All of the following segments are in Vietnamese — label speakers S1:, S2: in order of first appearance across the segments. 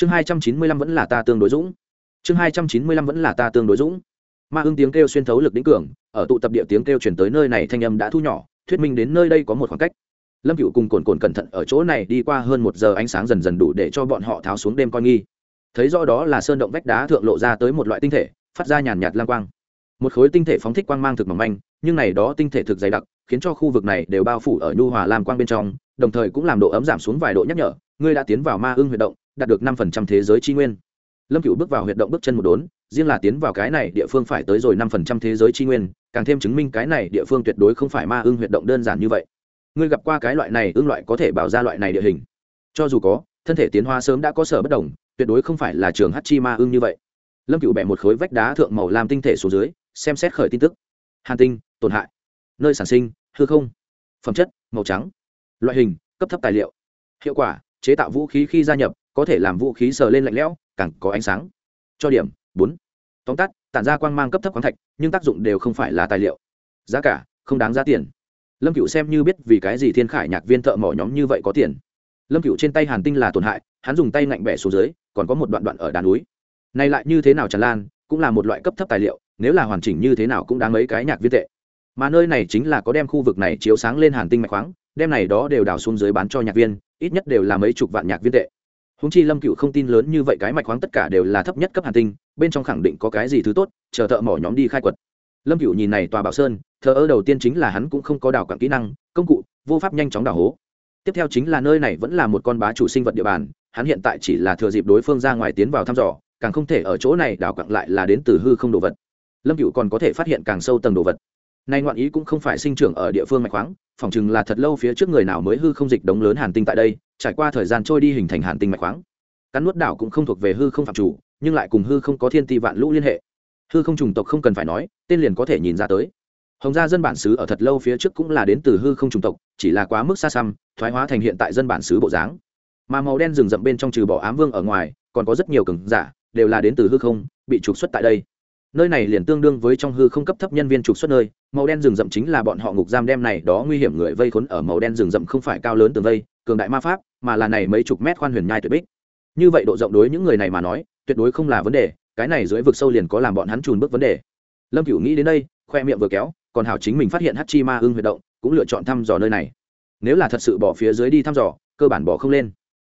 S1: chương hai trăm chín mươi lăm vẫn là ta tương đối dũng. Chương hai trăm chín mươi lăm vẫn là ta tương đối dũng. Ma ưng tiếng kêu xuyên thấu lực đĩnh cường, ở tụ tập địa tiếng kêu chuyển tới nơi này thanh âm đã thu nhỏ, thuyết minh đến nơi đây có một khoảng cách. Lâm cựu cùng cồn cồn cẩn thận ở chỗ này đi qua hơn một giờ ánh sáng dần dần đủ để cho bọn họ tháo xuống đêm coi nghi. Thấy rõ đó là sơn động vách đá thượng lộ ra tới một loại tinh thể, phát ra nhàn nhạt lang quang. Một khối tinh thể phóng thích quang mang thực mỏng manh, nhưng này đó tinh thể thực dày đặc, khiến cho khu vực này đều bao phủ ở nhu hòa lam quang bên trong, đồng thời cũng làm độ ấm giảm xuống vài độ nhắc nhở. Ngươi đã tiến vào ma ưng huyệt động đạt được năm phần trăm thế giới chi nguyên. Lâm Cửu bước vào huyệt động bước chân một đốn, riêng là tiến vào cái này địa phương phải tới rồi năm phần trăm thế giới chi nguyên, càng thêm chứng minh cái này địa phương tuyệt đối không phải ma ưng huyệt động đơn giản như vậy. Ngươi gặp qua cái loại này ưng loại có thể bảo ra loại này địa hình? Cho dù có, thân thể tiến hóa sớm đã có sở bất đồng, tuyệt đối không phải là trường hát chi ma ưng như vậy. Lâm Cửu bẻ một khối vách đá thượng màu lam tinh thể xuống dưới, xem xét khởi tin tức. Hàn tinh, tổn hại. Nơi sản sinh, hư không. Phẩm chất, màu trắng. Loại hình, cấp thấp tài liệu. Hiệu quả, chế tạo vũ khí khi gia nhập có thể làm vũ khí sờ lên lạnh lẽo, càng có ánh sáng. Cho điểm, bốn. Tóm tắt, tản ra quang mang cấp thấp khoáng thạch, nhưng tác dụng đều không phải là tài liệu. Giá cả, không đáng giá tiền. Lâm cựu xem như biết vì cái gì thiên khải nhạc viên thợ mỏ nhóm như vậy có tiền. Lâm cựu trên tay hàn tinh là tổn hại, hắn dùng tay ngạnh bẻ xuống dưới, còn có một đoạn đoạn ở đá núi. Này lại như thế nào tràn lan, cũng là một loại cấp thấp tài liệu, nếu là hoàn chỉnh như thế nào cũng đáng mấy cái nhạc viên tệ. Mà nơi này chính là có đem khu vực này chiếu sáng lên hàn tinh mạch khoáng, đem này đó đều đào xuống dưới bán cho nhạc viên, ít nhất đều là mấy chục vạn nhạc viên tệ húng chi lâm cựu không tin lớn như vậy cái mạch khoáng tất cả đều là thấp nhất cấp hàn tinh, bên trong khẳng định có cái gì thứ tốt, chờ thợ mỏ nhóm đi khai quật. Lâm cựu nhìn này tòa bảo sơn, thờ ơ đầu tiên chính là hắn cũng không có đào cặn kỹ năng, công cụ, vô pháp nhanh chóng đào hố. Tiếp theo chính là nơi này vẫn là một con bá chủ sinh vật địa bàn, hắn hiện tại chỉ là thừa dịp đối phương ra ngoài tiến vào thăm dò, càng không thể ở chỗ này đào cặn lại là đến từ hư không đồ vật. Lâm cựu còn có thể phát hiện càng sâu tầng đồ vật. Nay ngoạn ý cũng không phải sinh trưởng ở địa phương mạch khoáng, phỏng chừng là thật lâu phía trước người nào mới hư không dịch đống lớn hàn tinh tại đây trải qua thời gian trôi đi hình thành hàn tinh mạch khoáng. Cắn nuốt đảo cũng không thuộc về hư không phạm chủ, nhưng lại cùng hư không có thiên ti vạn lũ liên hệ. Hư không trùng tộc không cần phải nói, tên liền có thể nhìn ra tới. Hồng gia dân bản xứ ở thật lâu phía trước cũng là đến từ hư không trùng tộc, chỉ là quá mức xa xăm, thoái hóa thành hiện tại dân bản xứ bộ dáng. Mà màu đen rừng rậm bên trong trừ bỏ ám vương ở ngoài, còn có rất nhiều cường giả, đều là đến từ hư không, bị trục xuất tại đây. Nơi này liền tương đương với trong hư không cấp thấp nhân viên trục xuất nơi, màu đen rừng rậm chính là bọn họ ngục giam đem này đó nguy hiểm người vây khốn ở màu đen rừng rậm không phải cao lớn tường vây cường đại ma pháp, mà là này mấy chục mét khoan huyền nhai tuyệt bích. Như vậy độ rộng đối những người này mà nói, tuyệt đối không là vấn đề, cái này dưới vực sâu liền có làm bọn hắn trùn bước vấn đề. Lâm cửu nghĩ đến đây, khoe miệng vừa kéo, còn hảo chính mình phát hiện hát chi ma ưng huyệt động, cũng lựa chọn thăm dò nơi này. Nếu là thật sự bỏ phía dưới đi thăm dò, cơ bản bỏ không lên.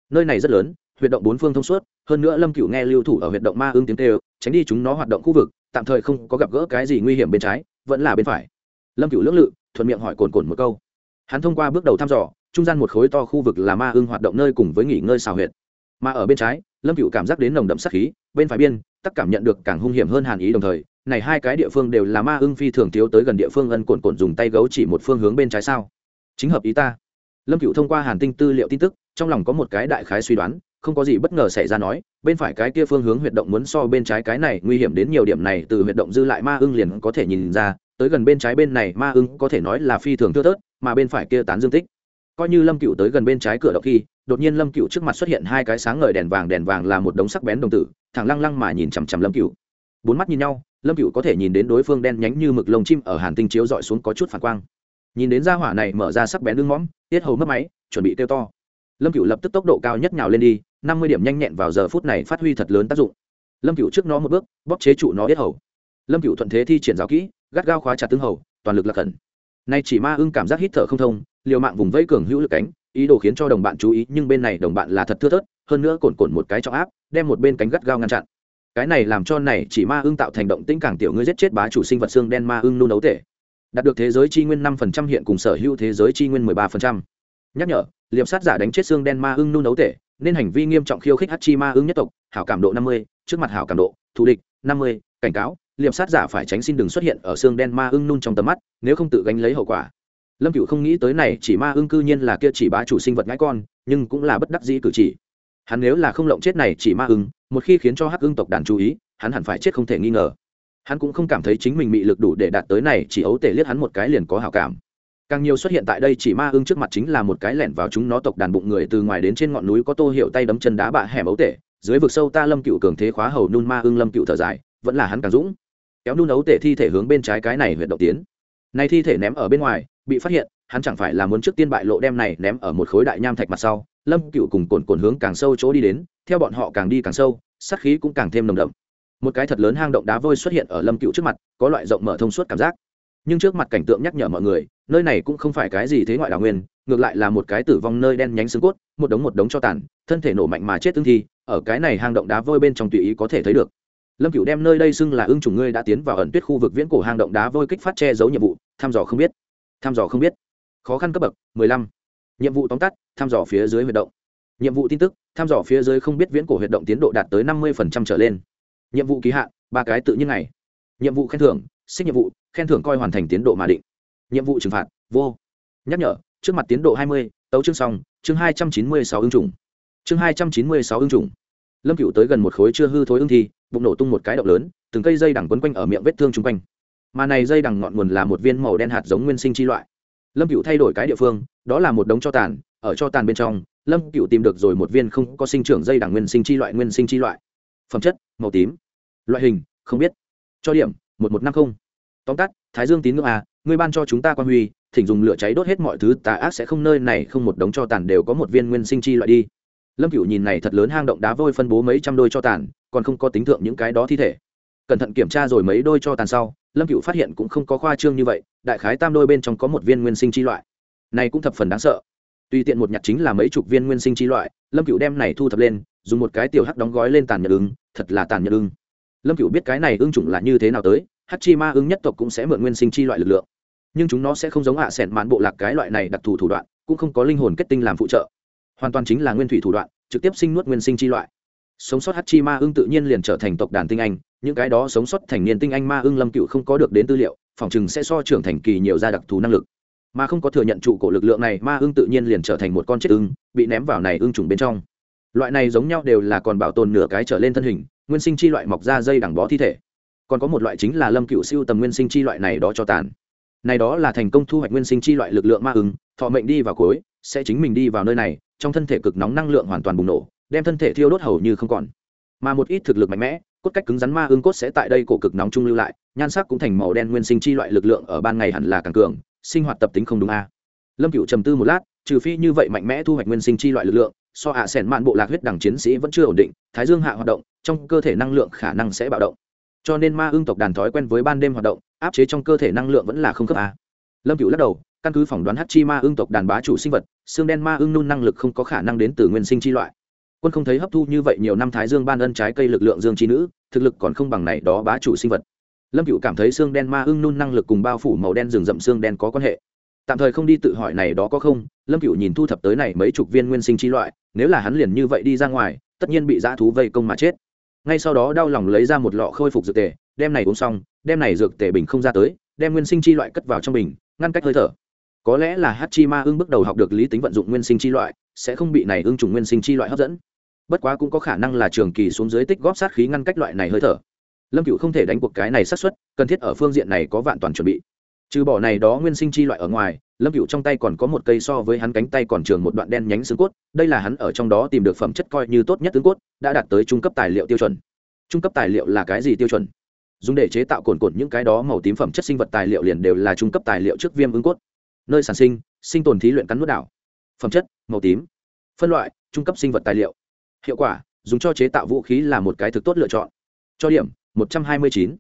S1: Nơi này rất lớn, huyệt động bốn phương thông suốt, hơn nữa lâm cửu nghe lưu thủ ở huyệt động ma ưng tiếng tê tránh đi chúng nó hoạt động khu vực, tạm thời không có gặp gỡ cái gì nguy hiểm bên trái, vẫn là bên phải. Lâm cửu lưỡng lự, thuận miệng hỏi cồn cồn một câu. Hắn thông qua bước đầu thăm dò trung gian một khối to khu vực là ma ưng hoạt động nơi cùng với nghỉ ngơi xào huyệt. Mà ở bên trái, lâm cựu cảm giác đến nồng đậm sắc khí, bên phải biên tất cảm nhận được càng hung hiểm hơn hàn ý đồng thời, này hai cái địa phương đều là ma ưng phi thường thiếu tới gần địa phương ân cồn cồn dùng tay gấu chỉ một phương hướng bên trái sao? Chính hợp ý ta. Lâm cựu thông qua hàn tinh tư liệu tin tức, trong lòng có một cái đại khái suy đoán, không có gì bất ngờ xảy ra nói, bên phải cái kia phương hướng huyệt động muốn so bên trái cái này nguy hiểm đến nhiều điểm này, từ huyệt động dư lại ma ưng liền có thể nhìn ra, tới gần bên trái bên này ma ưng có thể nói là phi thường thưa thớt, mà bên phải kia tán dương tích coi như lâm cựu tới gần bên trái cửa động khi, đột nhiên lâm cựu trước mặt xuất hiện hai cái sáng ngời đèn vàng đèn vàng là một đống sắc bén đồng tử, thẳng lăng lăng mà nhìn chằm chằm lâm cựu bốn mắt nhìn nhau, lâm cựu có thể nhìn đến đối phương đen nhánh như mực lông chim ở hàn tinh chiếu dọi xuống có chút phản quang. Nhìn đến ra hỏa này mở ra sắc bén lưng mõm, tiết hầu mất máy, chuẩn bị tiêu to. Lâm cựu lập tức tốc độ cao nhất nhào lên đi, năm mươi điểm nhanh nhẹn vào giờ phút này phát huy thật lớn tác dụng. Lâm cựu trước nó một bước, bóp chế trụ nó tiết hầu. Lâm cựu thuận thế thi triển giáo kỹ, gắt gao khóa chặt tương hầu, toàn lực là khẩn. Nay chỉ ma ưng cảm giác hít thở không thông liều mạng vùng vây cường hữu lực cánh, ý đồ khiến cho đồng bạn chú ý, nhưng bên này đồng bạn là thật thưa thớt, hơn nữa cồn cồn một cái trọng áp, đem một bên cánh gắt gao ngăn chặn. Cái này làm cho này chỉ ma ưng tạo thành động tĩnh càng tiểu ngươi giết chết bá chủ sinh vật xương đen ma ưng nu nấu tể. Đạt được thế giới chi nguyên năm phần trăm hiện cùng sở hữu thế giới chi nguyên mười ba phần trăm. Nhắc nhở, liệp sát giả đánh chết xương đen ma ưng nu nấu tể, nên hành vi nghiêm trọng khiêu khích hachi ma ưng nhất tộc, hảo cảm độ năm mươi, trước mặt hảo cảm độ, thù địch, năm mươi, cảnh cáo, liệp sát giả phải tránh xin đừng xuất hiện ở xương đen ma ưng nun trong tầm mắt, nếu không tự gánh lấy hậu quả lâm cựu không nghĩ tới này chỉ ma ưng cư nhiên là kia chỉ bá chủ sinh vật ngãi con, nhưng cũng là bất đắc dĩ cử chỉ. Hắn nếu là không lộng chết này chỉ ma ưng, một khi khiến cho hắc ưng tộc đàn chú ý, hắn hẳn phải chết không thể nghi ngờ. Hắn cũng không cảm thấy chính mình bị lực đủ để đạt tới này, chỉ ấu tể liếc hắn một cái liền có hảo cảm. Càng nhiều xuất hiện tại đây chỉ ma ưng trước mặt chính là một cái lẻn vào chúng nó tộc đàn bụng người từ ngoài đến trên ngọn núi có tô hiệu tay đấm chân đá bạ hẻm ấu tể, dưới vực sâu ta lâm cựu cường thế khóa hầu nun ma ưng lâm cựu thở dài, vẫn là hắn càng dũng. Kéo nun ấu tể thi thể hướng bên trái cái này huyện động tiến. Này thi thể ném ở bên ngoài bị phát hiện, hắn chẳng phải là muốn trước tiên bại lộ đem này ném ở một khối đại nham thạch mặt sau, lâm cựu cùng cồn cồn hướng càng sâu chỗ đi đến, theo bọn họ càng đi càng sâu, sát khí cũng càng thêm nồng đậm. Một cái thật lớn hang động đá vôi xuất hiện ở lâm cựu trước mặt, có loại rộng mở thông suốt cảm giác. Nhưng trước mặt cảnh tượng nhắc nhở mọi người, nơi này cũng không phải cái gì thế ngoại đào nguyên, ngược lại là một cái tử vong nơi đen nhánh xương cốt, một đống một đống cho tàn, thân thể nổ mạnh mà chết tương thi, ở cái này hang động đá vôi bên trong tùy ý có thể thấy được. Lâm cựu đem nơi đây xưng là ưng chủng ngươi đã tiến vào ẩn tuyết khu vực viễn cổ hang động đá vôi kích phát che giấu nhiệm vụ, thăm dò không biết thăm dò không biết. Khó khăn cấp bậc 15. nhiệm vụ tóm tắt thăm dò phía dưới huyệt động. Nhiệm vụ tin tức thăm dò phía dưới không biết viễn cổ huyệt động tiến độ đạt tới 50% trở lên. Nhiệm vụ ký hạn ba cái tự nhiên này nhiệm vụ khen thưởng xích nhiệm vụ khen thưởng coi hoàn thành tiến độ mà định. Nhiệm vụ trừng phạt vô. Nhắc nhở trước mặt tiến độ 20, tấu chương xong chương 296 ưng trùng chương 296 ưng trùng lâm cựu tới gần một khối chưa hư thối ưng thi bụng nổ tung một cái động lớn từng cây dây đằng quấn quanh ở miệng vết thương chung quanh mà này dây đằng ngọn nguồn là một viên màu đen hạt giống nguyên sinh chi loại. Lâm cựu thay đổi cái địa phương, đó là một đống cho tàn, ở cho tàn bên trong, lâm cựu tìm được rồi một viên không có sinh trưởng dây đằng nguyên sinh chi loại, nguyên sinh chi loại. Phẩm chất, màu tím. Loại hình, không biết. Cho điểm, một một năm không. Tóm tắt, thái dương tín ngưỡng a, ngươi ban cho chúng ta quan huy, thỉnh dùng lửa cháy đốt hết mọi thứ tà ác sẽ không nơi này không một đống cho tàn đều có một viên nguyên sinh chi loại đi. Lâm cựu nhìn này thật lớn hang động đá vôi phân bố mấy trăm đôi cho tàn, còn không có tính thượng những cái đó thi thể cẩn thận kiểm tra rồi mấy đôi cho tàn sau, lâm cựu phát hiện cũng không có khoa trương như vậy, đại khái tam đôi bên trong có một viên nguyên sinh chi loại. Này cũng thập phần đáng sợ. Tùy tiện một nhặt chính là mấy chục viên nguyên sinh chi loại, lâm cựu đem này thu thập lên, dùng một cái tiểu hắc đóng gói lên tàn nhật ứng, thật là tàn nhật ưng lâm cựu biết cái này ưng chủng là như thế nào tới, hắc chi ma ưng nhất tộc cũng sẽ mượn nguyên sinh chi loại lực lượng. Nhưng chúng nó sẽ không giống hạ à sẻn mãn bộ lạc cái loại này đặc thù thủ đoạn, cũng không có linh hồn kết tinh làm phụ trợ. Hoàn toàn chính là nguyên thủy thủ đoạn, trực tiếp sinh nuốt nguyên sinh chi loại sống sót hát chi ma ưng tự nhiên liền trở thành tộc đàn tinh anh, những cái đó sống sót thành niên tinh anh ma ưng lâm cựu không có được đến tư liệu, phòng chừng sẽ so trưởng thành kỳ nhiều gia đặc thù năng lực. Mà không có thừa nhận trụ cổ lực lượng này, ma ưng tự nhiên liền trở thành một con chết ưng, bị ném vào này ưng trùng bên trong. Loại này giống nhau đều là còn bảo tồn nửa cái trở lên thân hình, nguyên sinh chi loại mọc ra dây đằng bó thi thể. Còn có một loại chính là lâm cựu siêu tầm nguyên sinh chi loại này đó cho tàn. Này đó là thành công thu hoạch nguyên sinh chi loại lực lượng ma ưng, thọ mệnh đi vào cuối, sẽ chính mình đi vào nơi này, trong thân thể cực nóng năng lượng hoàn toàn bùng nổ đem thân thể thiêu đốt hầu như không còn. Mà một ít thực lực mạnh mẽ, cốt cách cứng rắn ma ương cốt sẽ tại đây cổ cực nóng trung lưu lại, nhan sắc cũng thành màu đen nguyên sinh chi loại lực lượng ở ban ngày hẳn là càng cường, sinh hoạt tập tính không đúng a. Lâm cựu trầm tư một lát, trừ phi như vậy mạnh mẽ thu hoạch nguyên sinh chi loại lực lượng, so hạ à sẻn mạn bộ lạc huyết đẳng chiến sĩ vẫn chưa ổn định, thái dương hạ hoạt động, trong cơ thể năng lượng khả năng sẽ bạo động. Cho nên ma ương tộc đàn thói quen với ban đêm hoạt động, áp chế trong cơ thể năng lượng vẫn là không cấp a. Lâm cựu lắc đầu, căn cứ phỏng đoán hát chi ma ương tộc đàn bá chủ sinh vật, xương đen ma ương nôn năng lực không có khả năng đến từ nguyên sinh chi loại quân không thấy hấp thu như vậy nhiều năm thái dương ban ân trái cây lực lượng dương chi nữ, thực lực còn không bằng này đó bá chủ sinh vật. Lâm cựu cảm thấy xương đen ma ưng nôn năng lực cùng bao phủ màu đen rừng rậm xương đen có quan hệ. Tạm thời không đi tự hỏi này đó có không, lâm cựu nhìn thu thập tới này mấy chục viên nguyên sinh chi loại, nếu là hắn liền như vậy đi ra ngoài, tất nhiên bị dã thú vây công mà chết. Ngay sau đó đau lòng lấy ra một lọ khôi phục dược tề, đem này uống xong, đem này dược tề bình không ra tới, đem nguyên sinh chi loại cất vào trong bình, ngăn cách hơi thở. Có lẽ là hát chi ma ưng bước đầu học được lý tính vận dụng nguyên sinh chi loại, sẽ không bị này ưng trùng nguyên sinh chi loại hấp dẫn bất quá cũng có khả năng là trường kỳ xuống dưới tích góp sát khí ngăn cách loại này hơi thở. Lâm cựu không thể đánh cuộc cái này sát xuất cần thiết ở phương diện này có vạn toàn chuẩn bị. Trừ bỏ này đó nguyên sinh chi loại ở ngoài, lâm cựu trong tay còn có một cây so với hắn cánh tay còn trường một đoạn đen nhánh xương cốt, đây là hắn ở trong đó tìm được phẩm chất coi như tốt nhất tướng cốt, đã đạt tới trung cấp tài liệu tiêu chuẩn. Trung cấp tài liệu là cái gì tiêu chuẩn? Dùng để chế tạo cồn cồn những cái đó màu tím phẩm chất sinh vật tài liệu liền đều là trung cấp tài liệu trước viêm ứng cốt. Nơi sản sinh sinh tồn thí luyện cắn nuốt đảo. Phẩm chất, màu tím. Phân loại, trung cấp sinh vật tài liệu hiệu quả, dùng cho chế tạo vũ khí là một cái thực tốt lựa chọn. Cho điểm, một trăm hai mươi chín.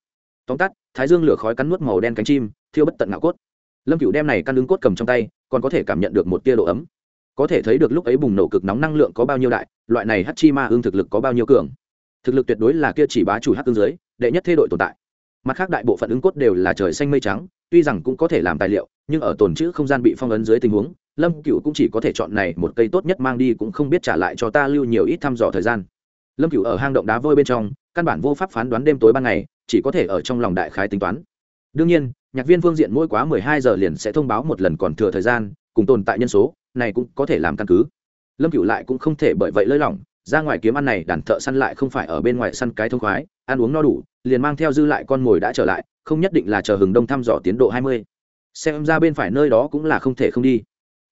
S1: Tóm tắt, thái dương lửa khói cắn nuốt màu đen cánh chim, thiêu bất tận ngạo cốt. Lâm cựu đem này căn ứng cốt cầm trong tay, còn có thể cảm nhận được một tia độ ấm. Có thể thấy được lúc ấy bùng nổ cực nóng năng lượng có bao nhiêu đại, loại này hát chi ma ương thực lực có bao nhiêu cường. Thực lực tuyệt đối là kia chỉ bá chủ hát tương giới đệ nhất thế đội tồn tại. Mặt khác đại bộ phận ứng cốt đều là trời xanh mây trắng, tuy rằng cũng có thể làm tài liệu, nhưng ở tồn chữ không gian bị phong ấn dưới tình huống lâm cựu cũng chỉ có thể chọn này một cây tốt nhất mang đi cũng không biết trả lại cho ta lưu nhiều ít thăm dò thời gian. Lâm cựu ở hang động đá vôi bên trong, căn bản vô pháp phán đoán đêm tối ban ngày, chỉ có thể ở trong lòng đại khái tính toán. Đương nhiên, nhạc viên phương diện mỗi quá mười hai giờ liền sẽ thông báo một lần còn thừa thời gian, cùng tồn tại nhân số, này cũng có thể làm căn cứ. Lâm cựu lại cũng không thể bởi vậy lơi lỏng, ra ngoài kiếm ăn này đàn thợ săn lại không phải ở bên ngoài săn cái thông khoái, ăn uống no đủ, liền mang theo dư lại con mồi đã trở lại, không nhất định là chờ hừng đông thăm dò tiến độ hai mươi. Xem ra bên phải nơi đó cũng là không thể không đi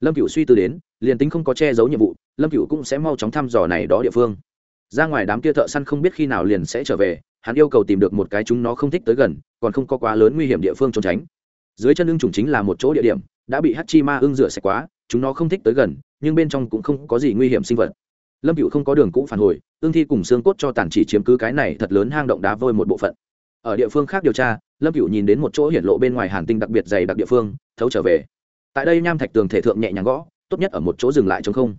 S1: lâm cựu suy tư đến, liền tính không có che giấu nhiệm vụ, lâm cựu cũng sẽ mau chóng thăm dò này đó địa phương. Ra ngoài đám kia thợ săn không biết khi nào liền sẽ trở về, hắn yêu cầu tìm được một cái chúng nó không thích tới gần, còn không có quá lớn nguy hiểm địa phương trốn tránh. Dưới chân ưng trùng chính là một chỗ địa điểm, đã bị hát chi ma ưng rửa sạch quá, chúng nó không thích tới gần, nhưng bên trong cũng không có gì nguy hiểm sinh vật. Lâm cựu không có đường cũ phản hồi ương thi cùng xương cốt cho tàn chỉ chiếm cứ cái này thật lớn hang động đá vôi một bộ phận. Ở địa phương khác điều tra, lâm cựu nhìn đến một chỗ hiện lộ bên ngoài hàn tinh đặc biệt dày đặc địa phương, thấu trở về tại đây nham thạch tường thể thượng nhẹ nhàng gõ, tốt nhất ở một chỗ dừng lại chống không.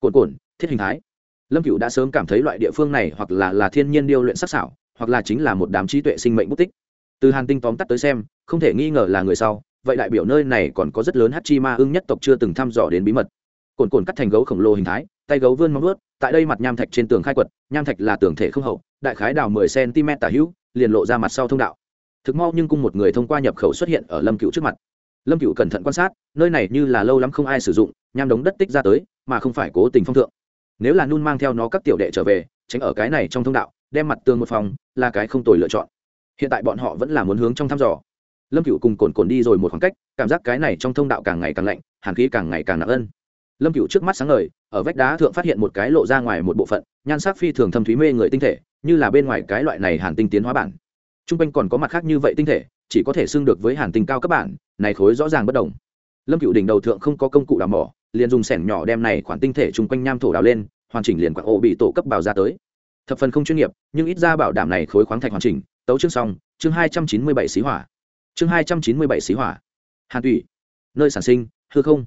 S1: Cồn cồn thiết hình thái. Lâm cựu đã sớm cảm thấy loại địa phương này hoặc là là thiên nhiên điêu luyện sắc xảo hoặc là chính là một đám trí tuệ sinh mệnh bút tích. Từ hàn tinh tóm tắt tới xem, không thể nghi ngờ là người sau, vậy đại biểu nơi này còn có rất lớn hát chi ma ưng nhất tộc chưa từng thăm dò đến bí mật. Cồn cồn cắt thành gấu khổng lồ hình thái, tay gấu vươn móng ướt tại đây mặt nham thạch trên tường khai quật, nham thạch là tường thể không hậu, đại khái đào mười cm tả hữu, liền lộ ra mặt sau thông đạo. Thực mau nhưng cung một người thông qua nhập khẩu xuất hiện ở lâm cựu trước mặt lâm cựu cẩn thận quan sát, nơi này như là lâu lắm không ai sử dụng, nham đống đất tích ra tới, mà không phải cố tình phong thượng. Nếu là nun mang theo nó các tiểu đệ trở về, tránh ở cái này trong thông đạo, đem mặt tường một phòng, là cái không tồi lựa chọn. Hiện tại bọn họ vẫn là muốn hướng trong thăm dò. Lâm cựu cùng cồn cồn đi rồi một khoảng cách, cảm giác cái này trong thông đạo càng ngày càng lạnh, hàn khí càng ngày càng nặng ân lâm cựu trước mắt sáng ngời, ở vách đá thượng phát hiện một cái lộ ra ngoài một bộ phận, nhan sắc phi thường thâm thúy mê người tinh thể, như là bên ngoài cái loại này hàn tinh tiến hóa bản. T r u n g quanh còn có mặt khác như vậy tinh thể chỉ có thể xưng được với hàn tinh cao cấp bản, này khối rõ ràng bất đồng. Lâm cựu đỉnh đầu thượng không có công cụ đào mỏ, liền dùng sẻng nhỏ đem này khoản tinh thể chung quanh nham thổ đào lên, hoàn chỉnh liền quạng ổ bị tổ cấp bào ra tới. Thập phần không chuyên nghiệp, nhưng ít ra bảo đảm này khối khoáng thạch hoàn chỉnh. Tấu chương xong, chương hai trăm chín mươi bảy xí hỏa. Chương hai trăm chín mươi bảy xí hỏa. Hàn thủy nơi sản sinh, hư không.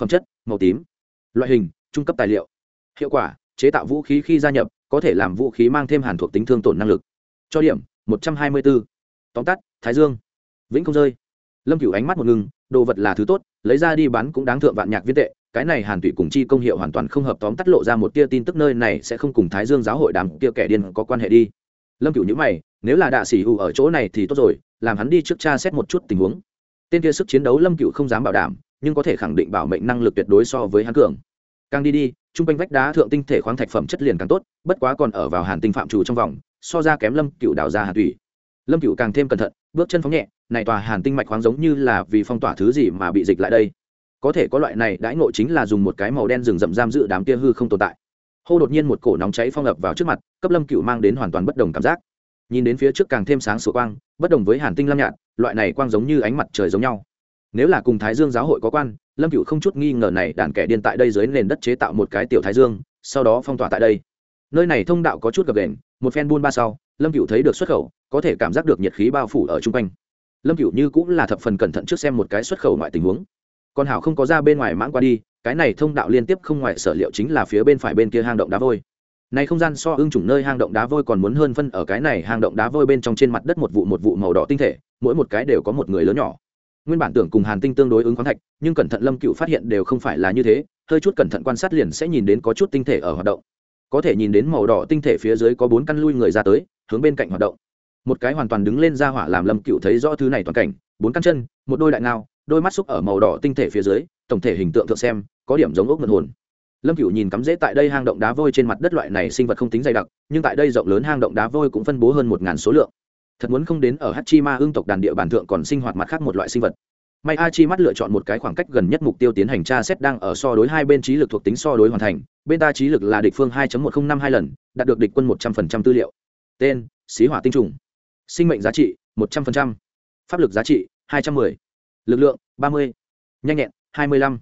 S1: Phẩm chất, màu tím. Loại hình, trung cấp tài liệu. Hiệu quả, chế tạo vũ khí khi gia nhập, có thể làm vũ khí mang thêm hàn thuộc tính thương tổn năng lực. Cho điểm, một trăm hai mươi bốn tóm tắt, thái dương. Vĩnh không rơi. Lâm cửu ánh mắt một ngừng, đồ vật là thứ tốt, lấy ra đi bán cũng đáng thượng vạn nhạc viên tệ, cái này hàn tụy cùng chi công hiệu hoàn toàn không hợp tóm tắt lộ ra một tia tin tức nơi này sẽ không cùng thái dương giáo hội đàm tia kẻ điên có quan hệ đi. Lâm cửu nhữ mày, nếu là đạ sĩ hù ở chỗ này thì tốt rồi, làm hắn đi trước cha xét một chút tình huống. Tên kia sức chiến đấu lâm cửu không dám bảo đảm, nhưng có thể khẳng định bảo mệnh năng lực tuyệt đối so với hắn cường. Càng đi đi chung quanh vách đá thượng tinh thể khoáng thạch phẩm chất liền càng tốt, bất quá còn ở vào hàn tinh phạm trù trong vòng, so ra kém lâm cựu đào ra hàn thủy lâm cựu càng thêm cẩn thận, bước chân phóng nhẹ, này tòa hàn tinh mạch khoáng giống như là vì phong tỏa thứ gì mà bị dịch lại đây. Có thể có loại này đãi ngộ chính là dùng một cái màu đen rừng rậm giam giữ đám kia hư không tồn tại. Hô đột nhiên một cổ nóng cháy phong ập vào trước mặt, cấp lâm cựu mang đến hoàn toàn bất đồng cảm giác. Nhìn đến phía trước càng thêm sáng sủa quang, bất đồng với hàn tinh lam nhạt, loại này quang giống như ánh mặt trời giống nhau. Nếu là cùng thái dương giáo hội có quan, lâm cựu không chút nghi ngờ này đàn kẻ điên tại đây dưới nền đất chế tạo một cái tiểu thái dương, sau đó phong tỏa tại đây. Nơi này thông đạo có chút gập đền một phen buôn ba sau, lâm cựu thấy được xuất khẩu có thể cảm giác được nhiệt khí bao phủ ở chung quanh. Lâm cựu như cũng là thập phần cẩn thận trước xem một cái xuất khẩu ngoại tình huống. Còn hảo không có ra bên ngoài mãng qua đi, cái này thông đạo liên tiếp không ngoại sở liệu chính là phía bên phải bên kia hang động đá vôi. Này không gian so ưng chủng nơi hang động đá vôi còn muốn hơn phân ở cái này hang động đá vôi bên trong trên mặt đất một vụ một vụ màu đỏ tinh thể, mỗi một cái đều có một người lớn nhỏ. Nguyên bản tưởng cùng hàn tinh tương đối ứng khoáng thạch, nhưng cẩn thận lâm cựu phát hiện đều không phải là như thế, hơi chút cẩn thận quan sát liền sẽ nhìn đến có chút tinh thể ở hoạt động. Có thể nhìn đến màu đỏ tinh thể phía dưới có bốn căn lui người ra tới, hướng bên cạnh hoạt động một cái hoàn toàn đứng lên ra hỏa làm lâm cựu thấy rõ thứ này toàn cảnh, bốn căn chân, một đôi đại ngao, đôi mắt xúc ở màu đỏ tinh thể phía dưới, tổng thể hình tượng thượng xem, có điểm giống ốc mật hồn. Lâm cựu nhìn cắm rễ tại đây hang động đá vôi trên mặt đất loại này sinh vật không tính dày đặc, nhưng tại đây rộng lớn hang động đá vôi cũng phân bố hơn một ngàn số lượng. Thật muốn không đến ở hachima ương tộc đàn địa bàn thượng còn sinh hoạt mặt khác một loại sinh vật. May a chi mắt lựa chọn một cái khoảng cách gần nhất mục tiêu tiến hành tra xét đang ở so đối hai bên trí lực thuộc tính so đối hoàn thành, bên ta trí lực là địch phương 2 một nghìn năm hai lần, đạt được địch quân một trăm linh tư liệu. Tên, xí hỏa tinh trùng sinh mệnh giá trị, một trăm linh pháp lực giá trị, hai trăm 210. lực lượng, ba mươi. Nhanh nhẹn, hai mươi lăm.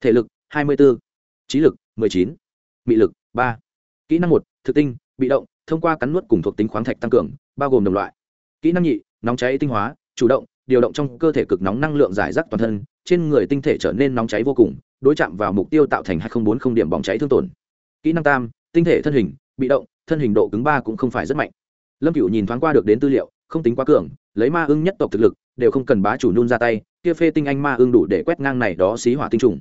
S1: Thể lực, hai mươi bốn trí lực, mười chín. Mị lực, ba. Kỹ năng một, thực tinh, bị động, thông qua cắn nuốt cùng thuộc tính khoáng thạch tăng cường, bao gồm đồng loại. Kỹ năng nhị, nóng cháy tinh hóa, chủ động, điều động trong cơ thể cực nóng năng lượng giải rác toàn thân, trên người tinh thể trở nên nóng cháy vô cùng, đối chạm vào mục tiêu tạo thành hai nghìn bốn không điểm bóng cháy thương tổn. Kỹ năng tam, tinh thể thân hình, bị động, thân hình độ cứng ba cũng không phải rất mạnh lâm cựu nhìn thoáng qua được đến tư liệu, không tính quá cường, lấy ma ưng nhất tộc thực lực, đều không cần bá chủ nôn ra tay, kia phê tinh anh ma ưng đủ để quét ngang này đó xí hỏa tinh trùng.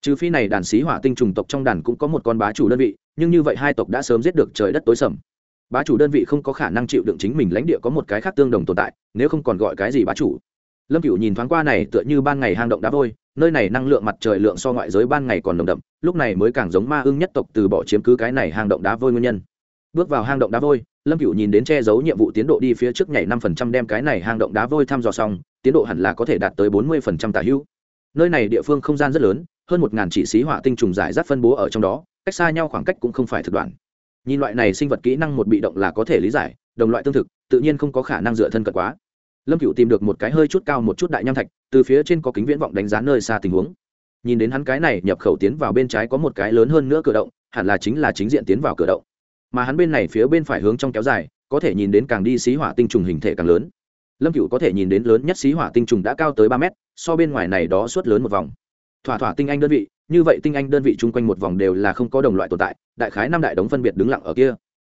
S1: Trừ phi này đàn xí hỏa tinh trùng tộc trong đàn cũng có một con bá chủ đơn vị, nhưng như vậy hai tộc đã sớm giết được trời đất tối sầm. Bá chủ đơn vị không có khả năng chịu đựng chính mình lãnh địa có một cái khác tương đồng tồn tại, nếu không còn gọi cái gì bá chủ. Lâm cựu nhìn thoáng qua này tựa như ban ngày hang động đá vôi, nơi này năng lượng mặt trời lượng so ngoại giới ban ngày còn nồng đậm, lúc này mới càng giống ma ưng nhất tộc từ bỏ chiếm cứ cái này hang động đá vôi nguyên nhân. Bước vào hang động đá vôi lâm cựu nhìn đến che giấu nhiệm vụ tiến độ đi phía trước nhảy năm phần trăm đem cái này hang động đá vôi thăm dò xong, tiến độ hẳn là có thể đạt tới bốn mươi phần trăm tả hữu. Nơi này địa phương không gian rất lớn, hơn một ngàn chỉ xí hỏa tinh trùng giải rác phân bố ở trong đó, cách xa nhau khoảng cách cũng không phải thực đoạn. Nhìn loại này sinh vật kỹ năng một bị động là có thể lý giải, đồng loại tương thực, tự nhiên không có khả năng dựa thân cận quá. Lâm cựu tìm được một cái hơi chút cao một chút đại nham thạch, từ phía trên có kính viễn vọng đánh giá nơi xa tình huống. Nhìn đến hắn cái này nhập khẩu tiến vào bên trái có một cái lớn hơn nữa cửa động, hẳn là chính là chính diện tiến vào cửa động mà hắn bên này phía bên phải hướng trong kéo dài, có thể nhìn đến càng đi xí hỏa tinh trùng hình thể càng lớn. Lâm cựu có thể nhìn đến lớn nhất xí hỏa tinh trùng đã cao tới ba mét, so bên ngoài này đó suốt lớn một vòng. Thỏa thỏa tinh anh đơn vị, như vậy tinh anh đơn vị chung quanh một vòng đều là không có đồng loại tồn tại, đại khái năm đại đống phân biệt đứng lặng ở kia.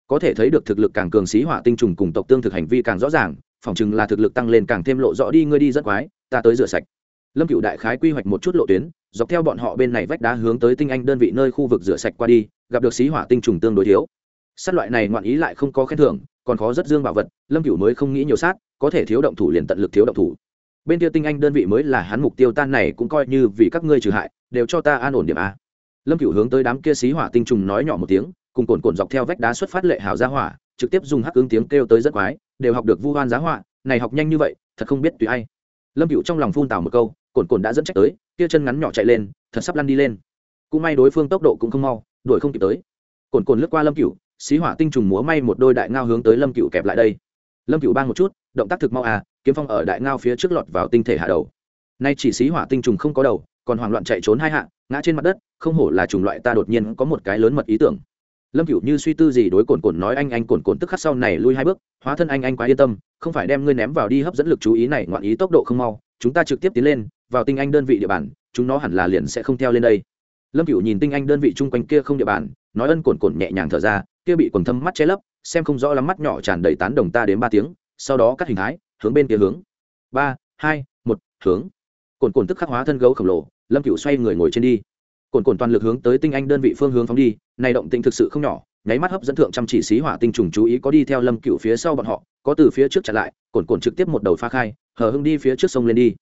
S1: Có thể thấy được thực lực càng cường xí hỏa tinh trùng cùng tộc tương thực hành vi càng rõ ràng phỏng chừng là thực lực tăng lên càng thêm lộ rõ đi, ngươi đi rất quái, ta tới rửa sạch. Lâm cựu đại khái quy hoạch một chút lộ tuyến, dọc theo bọn họ bên này vách đá hướng tới tinh anh đơn vị nơi khu vực rửa sạch qua đi, gặp được xí hỏa tinh trùng tương đối thiếu sát loại này ngoạn ý lại không có khen thưởng còn khó rất dương bảo vật lâm cựu mới không nghĩ nhiều sát có thể thiếu động thủ liền tận lực thiếu động thủ. Bên kia tinh anh đơn vị mới là hắn mục tiêu tan này cũng coi như vì các ngươi trừ hại đều cho ta an ổn điểm a. Lâm cựu hướng tới đám kia xí hỏa tinh trùng nói nhỏ một tiếng cùng cồn cồn dọc theo vách đá xuất phát lệ hào giá hỏa trực tiếp dùng hắc ứng tiếng kêu tới rất quái đều học được vu hoan giá hỏa, này học nhanh như vậy thật không biết tùy ai. Lâm cựu trong lòng phun tào một câu cồn cồn đã dẫn trách tới kia chân ngắn nhỏ chạy lên thật sắp lăn đi lên. Cũng may đối phương tốc độ cũng không mau đuổi không kịp tới. Cồn cồn lướt qua lâm cựu xí hỏa tinh trùng múa may một đôi đại ngao hướng tới lâm cựu kẹp lại đây. Lâm cựu bang một chút, động tác thực mau à kiếm phong ở đại ngao phía trước lọt vào tinh thể hạ đầu. Nay chỉ xí hỏa tinh trùng không có đầu, còn hoảng loạn chạy trốn hai hạ, ngã trên mặt đất, không hổ là chủng loại ta đột nhiên có một cái lớn mật ý tưởng. Lâm cựu như suy tư gì đối cồn cồn nói anh anh cồn cồn tức khắc sau này lui hai bước, hóa thân anh anh quá yên tâm, không phải đem ngươi ném vào đi hấp dẫn lực chú ý này ngoạn ý tốc độ không mau, chúng ta trực tiếp tiến lên, vào tinh anh đơn vị địa bàn, chúng nó hẳn là liền sẽ không theo lên đây. Lâm cựu nhìn tinh anh đơn vị chung quanh kia không địa bàn, nói ân cồn cồn nhẹ nhàng thở ra kia bị quần thâm mắt che lấp, xem không rõ lắm mắt nhỏ tràn đầy tán đồng ta đến ba tiếng, sau đó cắt hình thái, hướng bên kia hướng. Ba, hai, một, hướng. Cồn cồn tức khắc hóa thân gấu khổng lồ, lâm cựu xoay người ngồi trên đi. Cồn cồn toàn lực hướng tới tinh anh đơn vị phương hướng phóng đi, này động tĩnh thực sự không nhỏ, nháy mắt hấp dẫn thượng chăm chỉ xí hỏa tinh trùng chú ý có đi theo lâm cựu phía sau bọn họ, có từ phía trước chặn lại, cồn cồn trực tiếp một đầu pha khai, hờ hưng đi phía trước sông lên đi.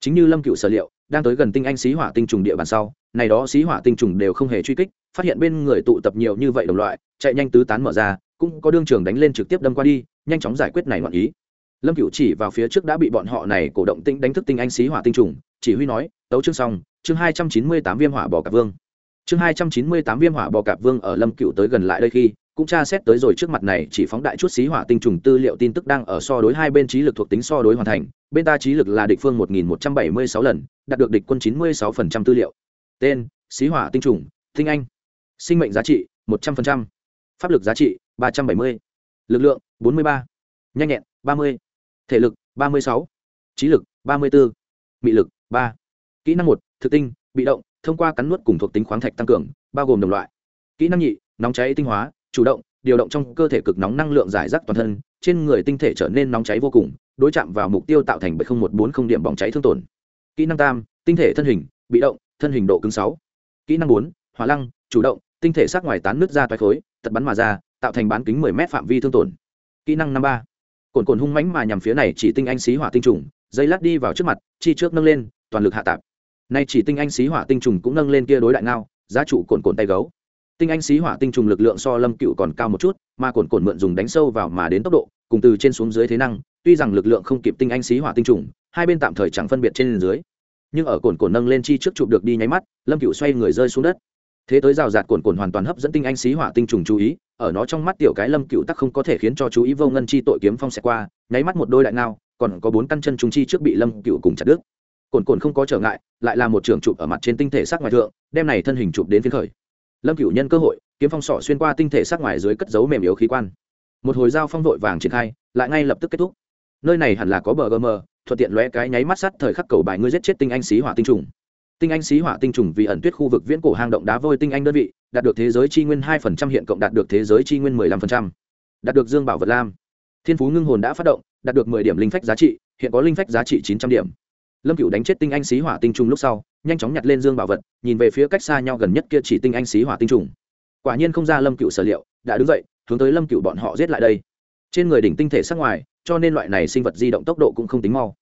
S1: Chính như lâm cựu sở liệu, đang tới gần tinh anh xí hỏa tinh trùng địa bàn sau, này đó xí hỏa tinh trùng đều không hề truy kích phát hiện bên người tụ tập nhiều như vậy đồng loại, chạy nhanh tứ tán mở ra, cũng có đương trường đánh lên trực tiếp đâm qua đi, nhanh chóng giải quyết này ngoạn ý. Lâm cựu chỉ vào phía trước đã bị bọn họ này cổ động tinh đánh thức tinh anh xí hỏa tinh trùng, chỉ huy nói, tấu chương xong, chương hai trăm chín mươi tám viêm hỏa bò cạp vương. Chương hai trăm chín mươi tám viêm hỏa bò cạp vương ở lâm cựu tới gần lại đây khi, cũng tra xét tới rồi trước mặt này chỉ phóng đại chút xí hỏa tinh trùng tư liệu tin tức đang ở so đối hai bên trí lực thuộc tính so đối hoàn thành, bên ta trí lực là địch phương một nghìn một trăm bảy mươi sáu lần, đạt được địch quân chín mươi sáu phần trăm tư liệu. Tên, xí hỏa tinh trùng, tinh anh sinh mệnh giá trị, một trăm linh pháp lực giá trị, ba trăm bảy mươi. Lực lượng, bốn mươi ba. Nhanh nhẹn, ba mươi. Thể lực, ba mươi sáu. Trí lực, ba mươi bốn mị lực, ba. Kỹ năng một, thực tinh, bị động, thông qua cắn nuốt cùng thuộc tính khoáng thạch tăng cường, bao gồm đồng loại. Kỹ năng nhị, nóng cháy tinh hóa, chủ động, điều động trong cơ thể cực nóng năng lượng giải rác toàn thân, trên người tinh thể trở nên nóng cháy vô cùng, đối chạm vào mục tiêu tạo thành bảy một bốn không điểm bỏng cháy thương tổn. Kỹ năng tam, tinh thể thân hình, bị động, thân hình độ cứng sáu. Kỹ năng bốn, hỏa lăng, chủ động tinh thể sát ngoài tán nứt ra toái khối, tật bắn mà ra, tạo thành bán kính mười m phạm vi thương tổn. Kỹ năng năm ba. Cồn cồn hung mãnh mà nhằm phía này chỉ tinh anh xí hỏa tinh trùng, dây lát đi vào trước mặt, chi trước nâng lên, toàn lực hạ tạp. Nay chỉ tinh anh xí hỏa tinh trùng cũng nâng lên kia đối đại ngao, giá trụ cồn cồn tay gấu. Tinh anh xí hỏa tinh trùng lực lượng so lâm cựu còn cao một chút, mà cồn cồn mượn dùng đánh sâu vào mà đến tốc độ, cùng từ trên xuống dưới thế năng, tuy rằng lực lượng không kịp tinh anh xí hỏa tinh trùng, hai bên tạm thời chẳng phân biệt trên dưới. Nhưng ở cồn cồn nâng lên chi trước chụp được đi nháy mắt, lâm cựu xoay người rơi xuống đất thế tới rào rạt cồn cồn hoàn toàn hấp dẫn tinh anh xí hỏa tinh trùng chú ý, ở nó trong mắt tiểu cái lâm cựu tắc không có thể khiến cho chú ý vô ngân chi tội kiếm phong xẹt qua, nháy mắt một đôi đại ngao, còn có bốn căn chân trùng chi trước bị lâm cựu cùng chặt đứt. Cồn cồn không có trở ngại, lại là một trường chụp ở mặt trên tinh thể sắc ngoài thượng, đem này thân hình chụp đến phiên khởi. Lâm cựu nhân cơ hội, kiếm phong sỏ xuyên qua tinh thể sắc ngoài dưới cất dấu mềm yếu khí quan. Một hồi giao phong vội vàng triển khai, lại ngay lập tức kết thúc. Nơi này hẳn là có bờ gm, thuận tiện lóe cái nháy mắt sắt thời khắc cầu bài ngươi giết chết tinh anh xí hỏa tinh trùng tinh anh xí hỏa tinh trùng vì ẩn tuyết khu vực viễn cổ hang động đá vôi tinh anh đơn vị, đạt được thế giới chi nguyên hai phần trăm, hiện cộng đạt được thế giới chi nguyên mười lăm phần trăm. Đạt được dương bảo vật lam. Thiên phú ngưng hồn đã phát động, đạt được mười điểm linh phách giá trị, hiện có linh phách giá trị chín trăm điểm. Lâm cựu đánh chết tinh anh xí hỏa tinh trùng lúc sau, nhanh chóng nhặt lên dương bảo vật, nhìn về phía cách xa nhau gần nhất kia chỉ tinh anh xí hỏa tinh trùng. Quả nhiên không ra lâm cựu sở liệu, đã đứng dậy, hướng tới lâm cựu bọn họ giết lại đây. Trên người đỉnh tinh thể sắc ngoài, cho nên loại này sinh vật di động tốc độ cũng không tính mau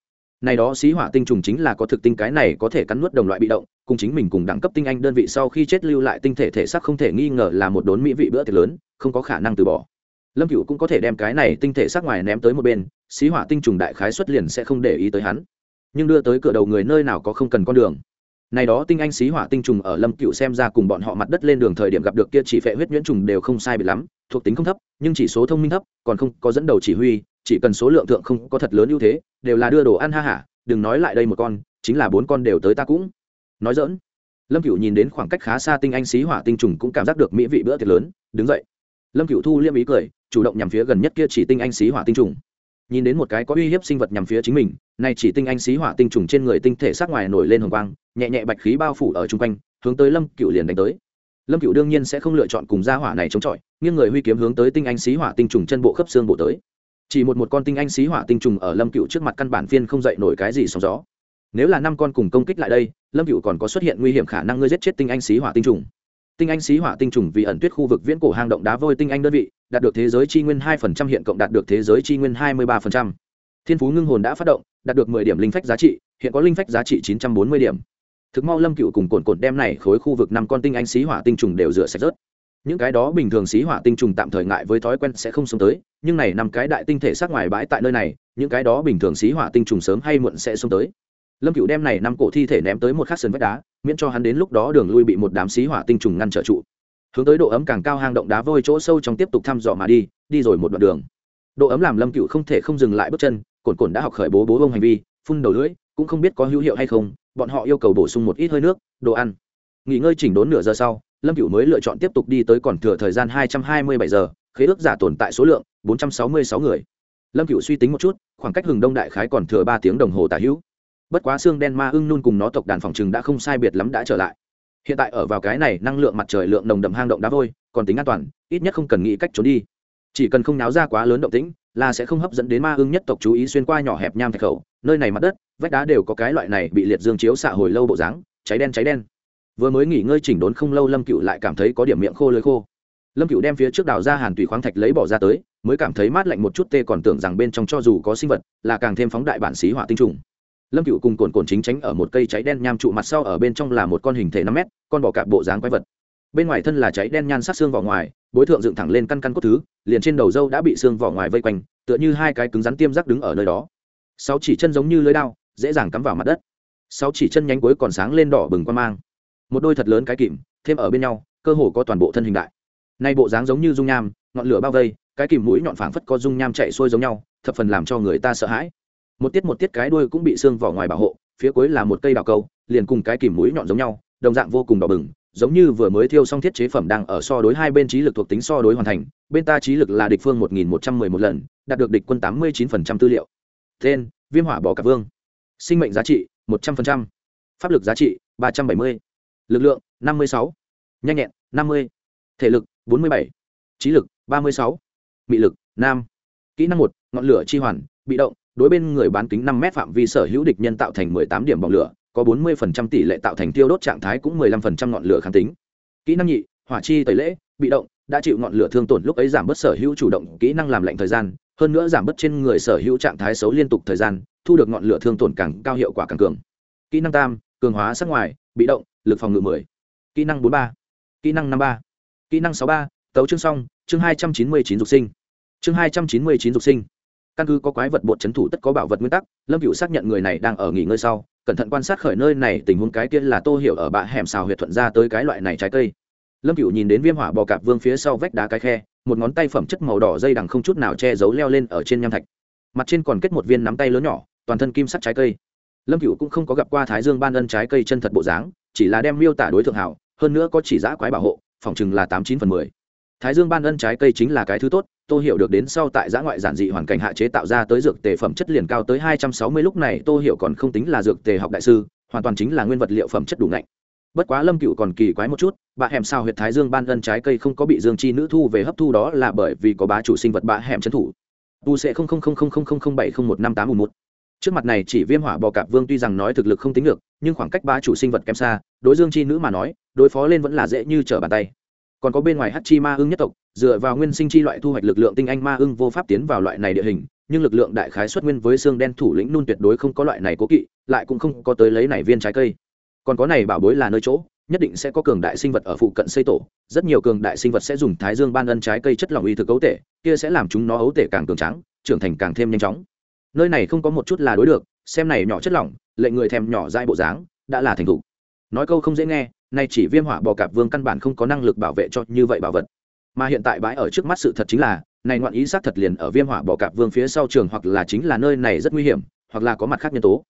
S1: này đó xí hỏa tinh trùng chính là có thực tinh cái này có thể cắn nuốt đồng loại bị động, cùng chính mình cùng đẳng cấp tinh anh đơn vị sau khi chết lưu lại tinh thể thể xác không thể nghi ngờ là một đốn mỹ vị bữa tiệc lớn, không có khả năng từ bỏ. Lâm cựu cũng có thể đem cái này tinh thể xác ngoài ném tới một bên, xí hỏa tinh trùng đại khái xuất liền sẽ không để ý tới hắn. Nhưng đưa tới cửa đầu người nơi nào có không cần con đường. Này đó tinh anh xí hỏa tinh trùng ở lâm cựu xem ra cùng bọn họ mặt đất lên đường thời điểm gặp được kia chỉ phệ huyết nhuyễn trùng đều không sai bị lắm, thuộc tính không thấp, nhưng chỉ số thông minh thấp, còn không có dẫn đầu chỉ huy chỉ cần số lượng thượng không có thật lớn ưu thế, đều là đưa đồ ăn ha hả, đừng nói lại đây một con, chính là bốn con đều tới ta cũng. Nói dỡn lâm cựu nhìn đến khoảng cách khá xa tinh anh xí hỏa tinh trùng cũng cảm giác được mỹ vị bữa tiệc lớn, đứng dậy. Lâm cựu thu liêm ý cười, chủ động nhằm phía gần nhất kia chỉ tinh anh xí hỏa tinh trùng. Nhìn đến một cái có uy hiếp sinh vật nhằm phía chính mình, nay chỉ tinh anh xí hỏa tinh trùng trên người tinh thể sắc ngoài nổi lên hồng quang, nhẹ nhẹ bạch khí bao phủ ở chung quanh, hướng tới lâm cựu liền đánh tới. Lâm cựu đương nhiên sẽ không lựa chọn cùng gia hỏa này chống chọi, nghiêng người huy kiếm hướng tới tinh anh xí hỏa tinh trùng chân bộ khớp xương bộ tới chỉ một một con tinh anh xí hỏa tinh trùng ở lâm cựu trước mặt căn bản phiên không dậy nổi cái gì sóng gió. Nếu là năm con cùng công kích lại đây, lâm cựu còn có xuất hiện nguy hiểm khả năng ngươi giết chết tinh anh xí hỏa tinh trùng. Tinh anh xí hỏa tinh trùng vì ẩn tuyết khu vực viễn cổ hang động đá vôi tinh anh đơn vị, đạt được thế giới chi nguyên hai phần trăm, hiện cộng đạt được thế giới chi nguyên hai mươi ba phần trăm. Thiên phú ngưng hồn đã phát động, đạt được mười điểm linh phách giá trị, hiện có linh phách giá trị chín trăm bốn mươi điểm. Thực mau lâm cựu cùng cồn cồn đem này khối khu vực năm con tinh anh xí hỏa tinh trùng đều rửa sạch rớt những cái đó bình thường xí hỏa tinh trùng tạm thời ngại với thói quen sẽ không sống tới, nhưng này nằm cái đại tinh thể sát ngoài bãi tại nơi này, những cái đó bình thường xí hỏa tinh trùng sớm hay muộn sẽ sống tới. Lâm cựu đem này năm cổ thi thể ném tới một khắc sườn vách đá, miễn cho hắn đến lúc đó đường lui bị một đám xí hỏa tinh trùng ngăn trở trụ. Hướng tới độ ấm càng cao hang động đá vôi chỗ sâu trong tiếp tục thăm dò mà đi đi rồi một đoạn đường. Độ ấm làm lâm cựu không thể không dừng lại bước chân, cồn cồn đã học khởi bố bố bông hành vi, phun đầu lưỡi, cũng không biết có hữu hiệu hay không, bọn họ yêu cầu bổ sung một ít hơi nước, đồ ăn. Nghỉ ngơi chỉnh đốn nửa giờ sau lâm cựu mới lựa chọn tiếp tục đi tới còn thừa thời gian hai trăm hai mươi bảy giờ, khế ước giả tồn tại số lượng bốn trăm sáu mươi sáu người. Lâm cựu suy tính một chút, khoảng cách hừng đông đại khái còn thừa ba tiếng đồng hồ tả hữu. Bất quá xương đen ma ưng nun cùng nó tộc đàn phòng chừng đã không sai biệt lắm đã trở lại. Hiện tại ở vào cái này, năng lượng mặt trời lượng nồng đậm hang động đá vôi, còn tính an toàn, ít nhất không cần nghĩ cách trốn đi. Chỉ cần không náo ra quá lớn động tĩnh, là sẽ không hấp dẫn đến ma ưng nhất tộc chú ý xuyên qua nhỏ hẹp nham thạch khẩu, nơi này mặt đất, vách đá đều có cái loại này bị liệt dương chiếu xạ hồi lâu bộ dáng, cháy đen cháy đen vừa mới nghỉ ngơi chỉnh đốn không lâu, lâm cựu lại cảm thấy có điểm miệng khô lưới khô. Lâm cựu đem phía trước đào ra hàn tùy khoáng thạch lấy bỏ ra tới, mới cảm thấy mát lạnh một chút, tê còn tưởng rằng bên trong cho dù có sinh vật, là càng thêm phóng đại bản xí hỏa tinh trùng. Lâm cựu cùng cồn cồn chính tránh ở một cây cháy đen nham trụ mặt sau, ở bên trong là một con hình thể năm mét, con bò cạp bộ dáng quái vật. Bên ngoài thân là cháy đen nhan sát xương vỏ ngoài, bối thượng dựng thẳng lên căn căn cốt thứ, liền trên đầu dâu đã bị xương vỏ ngoài vây quanh, tựa như hai cái cứng rắn tiêm rắc đứng ở nơi đó. Sáu chỉ chân giống như lưới đao, dễ dàng cắm vào mặt đất. Sáu chỉ chân nhánh cuối còn sáng lên đỏ bừng quan mang một đôi thật lớn cái kìm, thêm ở bên nhau, cơ hồ có toàn bộ thân hình đại. Nay bộ dáng giống như dung nham, ngọn lửa bao vây, cái kìm mũi nhọn phảng phất có dung nham chạy xuôi giống nhau, thập phần làm cho người ta sợ hãi. Một tiết một tiết cái đuôi cũng bị xương vỏ ngoài bảo hộ, phía cuối là một cây đào câu, liền cùng cái kìm mũi nhọn giống nhau, đồng dạng vô cùng đỏ bừng, giống như vừa mới thiêu xong thiết chế phẩm đang ở so đối hai bên trí lực thuộc tính so đối hoàn thành, bên ta trí lực là địch phương một nghìn một trăm mười một lần, đạt được địch quân tám mươi chín phần trăm tư liệu. Tên, viêm hỏa bỏ cạp vương. Sinh mệnh giá trị, một trăm phần trăm. Pháp lực giá trị, ba trăm bảy mươi lực lượng, năm mươi sáu. Nhanh nhẹn, năm mươi. Thể lực, bốn mươi bảy. Trí lực, ba mươi sáu. Mị lực nam kỹ năng một, ngọn lửa chi hoàn, bị động, đối bên người bán kính năm m phạm vi sở hữu địch nhân tạo thành mười tám điểm bỏng lửa, có bốn mươi tỷ lệ tạo thành tiêu đốt trạng thái cũng mười lăm phần trăm ngọn lửa kháng tính. Kỹ năng nhị, hỏa chi tẩy lễ, bị động, đã chịu ngọn lửa thương tổn lúc ấy giảm bớt sở hữu chủ động, kỹ năng làm lạnh thời gian, hơn nữa giảm bớt trên người sở hữu trạng thái xấu liên tục thời gian, thu được ngọn lửa thương tổn càng cao hiệu quả càng cường. Kỹ năng tam, cường hóa sắc ngoài, bị động lực phòng ngự mười, kỹ năng bốn ba, kỹ năng năm ba, kỹ năng sáu ba, tấu chương xong, chương hai trăm chín mươi chín dục sinh. Chương hai trăm chín mươi chín dục sinh. Căn cứ có quái vật bột c h ấ n thủ tất có bảo vật nguyên tắc, lâm cựu xác nhận người này đang ở nghỉ ngơi sau, cẩn thận quan sát khởi nơi này, tình huống cái kia là tô hiểu ở bạ hẻm xào huyệt thuận ra tới cái loại này trái cây. Lâm cựu nhìn đến viêm hỏa bò cạp vương phía sau vách đá cái khe, một ngón tay phẩm chất màu đỏ dây đằng không chút nào che giấu leo lên ở trên nham thạch. Mặt trên còn kết một viên nắm tay lớn nhỏ, toàn thân kim sắc trái cây. Lâm cựu cũng không có gặp qua thái dương ban ân trái cây chân thật bộ dáng chỉ là đem miêu tả đối tượng hảo, hơn nữa có chỉ giã quái bảo hộ, phòng chừng là tám chín phần mười. Thái dương ban ân trái cây chính là cái thứ tốt tôi hiểu được đến sau tại giã ngoại giản dị hoàn cảnh hạ chế tạo ra tới dược tề phẩm chất liền cao tới hai trăm sáu mươi, lúc này tôi hiểu còn không tính là dược tề học đại sư, hoàn toàn chính là nguyên vật liệu phẩm chất đủ ngạnh. Bất quá lâm cựu còn kỳ quái một chút, bà hẻm sao huyệt thái dương ban ân trái cây không có bị dương chi nữ thu về hấp thu đó là bởi vì có bá chủ sinh vật bà hẻm trấn thủ. Tu sẽ không không không không không không không bảy không một năm tám một trước mặt này chỉ viêm hỏa bò cạp vương tuy rằng nói thực lực không tính được, nhưng khoảng cách ba chủ sinh vật kém xa, đối dương chi nữ mà nói, đối phó lên vẫn là dễ như trở bàn tay. Còn có bên ngoài hát chi ma ưng nhất tộc, dựa vào nguyên sinh chi loại thu hoạch lực lượng tinh anh ma ưng vô pháp tiến vào loại này địa hình, nhưng lực lượng đại khái xuất nguyên với xương đen thủ lĩnh nun tuyệt đối không có loại này cố kỵ, lại cũng không có tới lấy này viên trái cây. Còn có này bảo bối là nơi chỗ, nhất định sẽ có cường đại sinh vật ở phụ cận xây tổ, rất nhiều cường đại sinh vật sẽ dùng thái dương ban ân trái cây chất lỏng y thực ấu tể, kia sẽ làm chúng nó ấu tể càng cường trắng trưởng thành càng thêm nhanh chóng nơi này không có một chút là đối được, xem này nhỏ chất lỏng, lệnh người thèm nhỏ dai bộ dáng, đã là thành thục. Nói câu không dễ nghe, nay chỉ viêm hỏa bò cạp vương căn bản không có năng lực bảo vệ cho như vậy bảo vật. Mà hiện tại bãi ở trước mắt sự thật chính là, này ngoạn ý xác thật liền ở viêm hỏa bò cạp vương phía sau trường hoặc là chính là nơi này rất nguy hiểm, hoặc là có mặt khác nhân tố.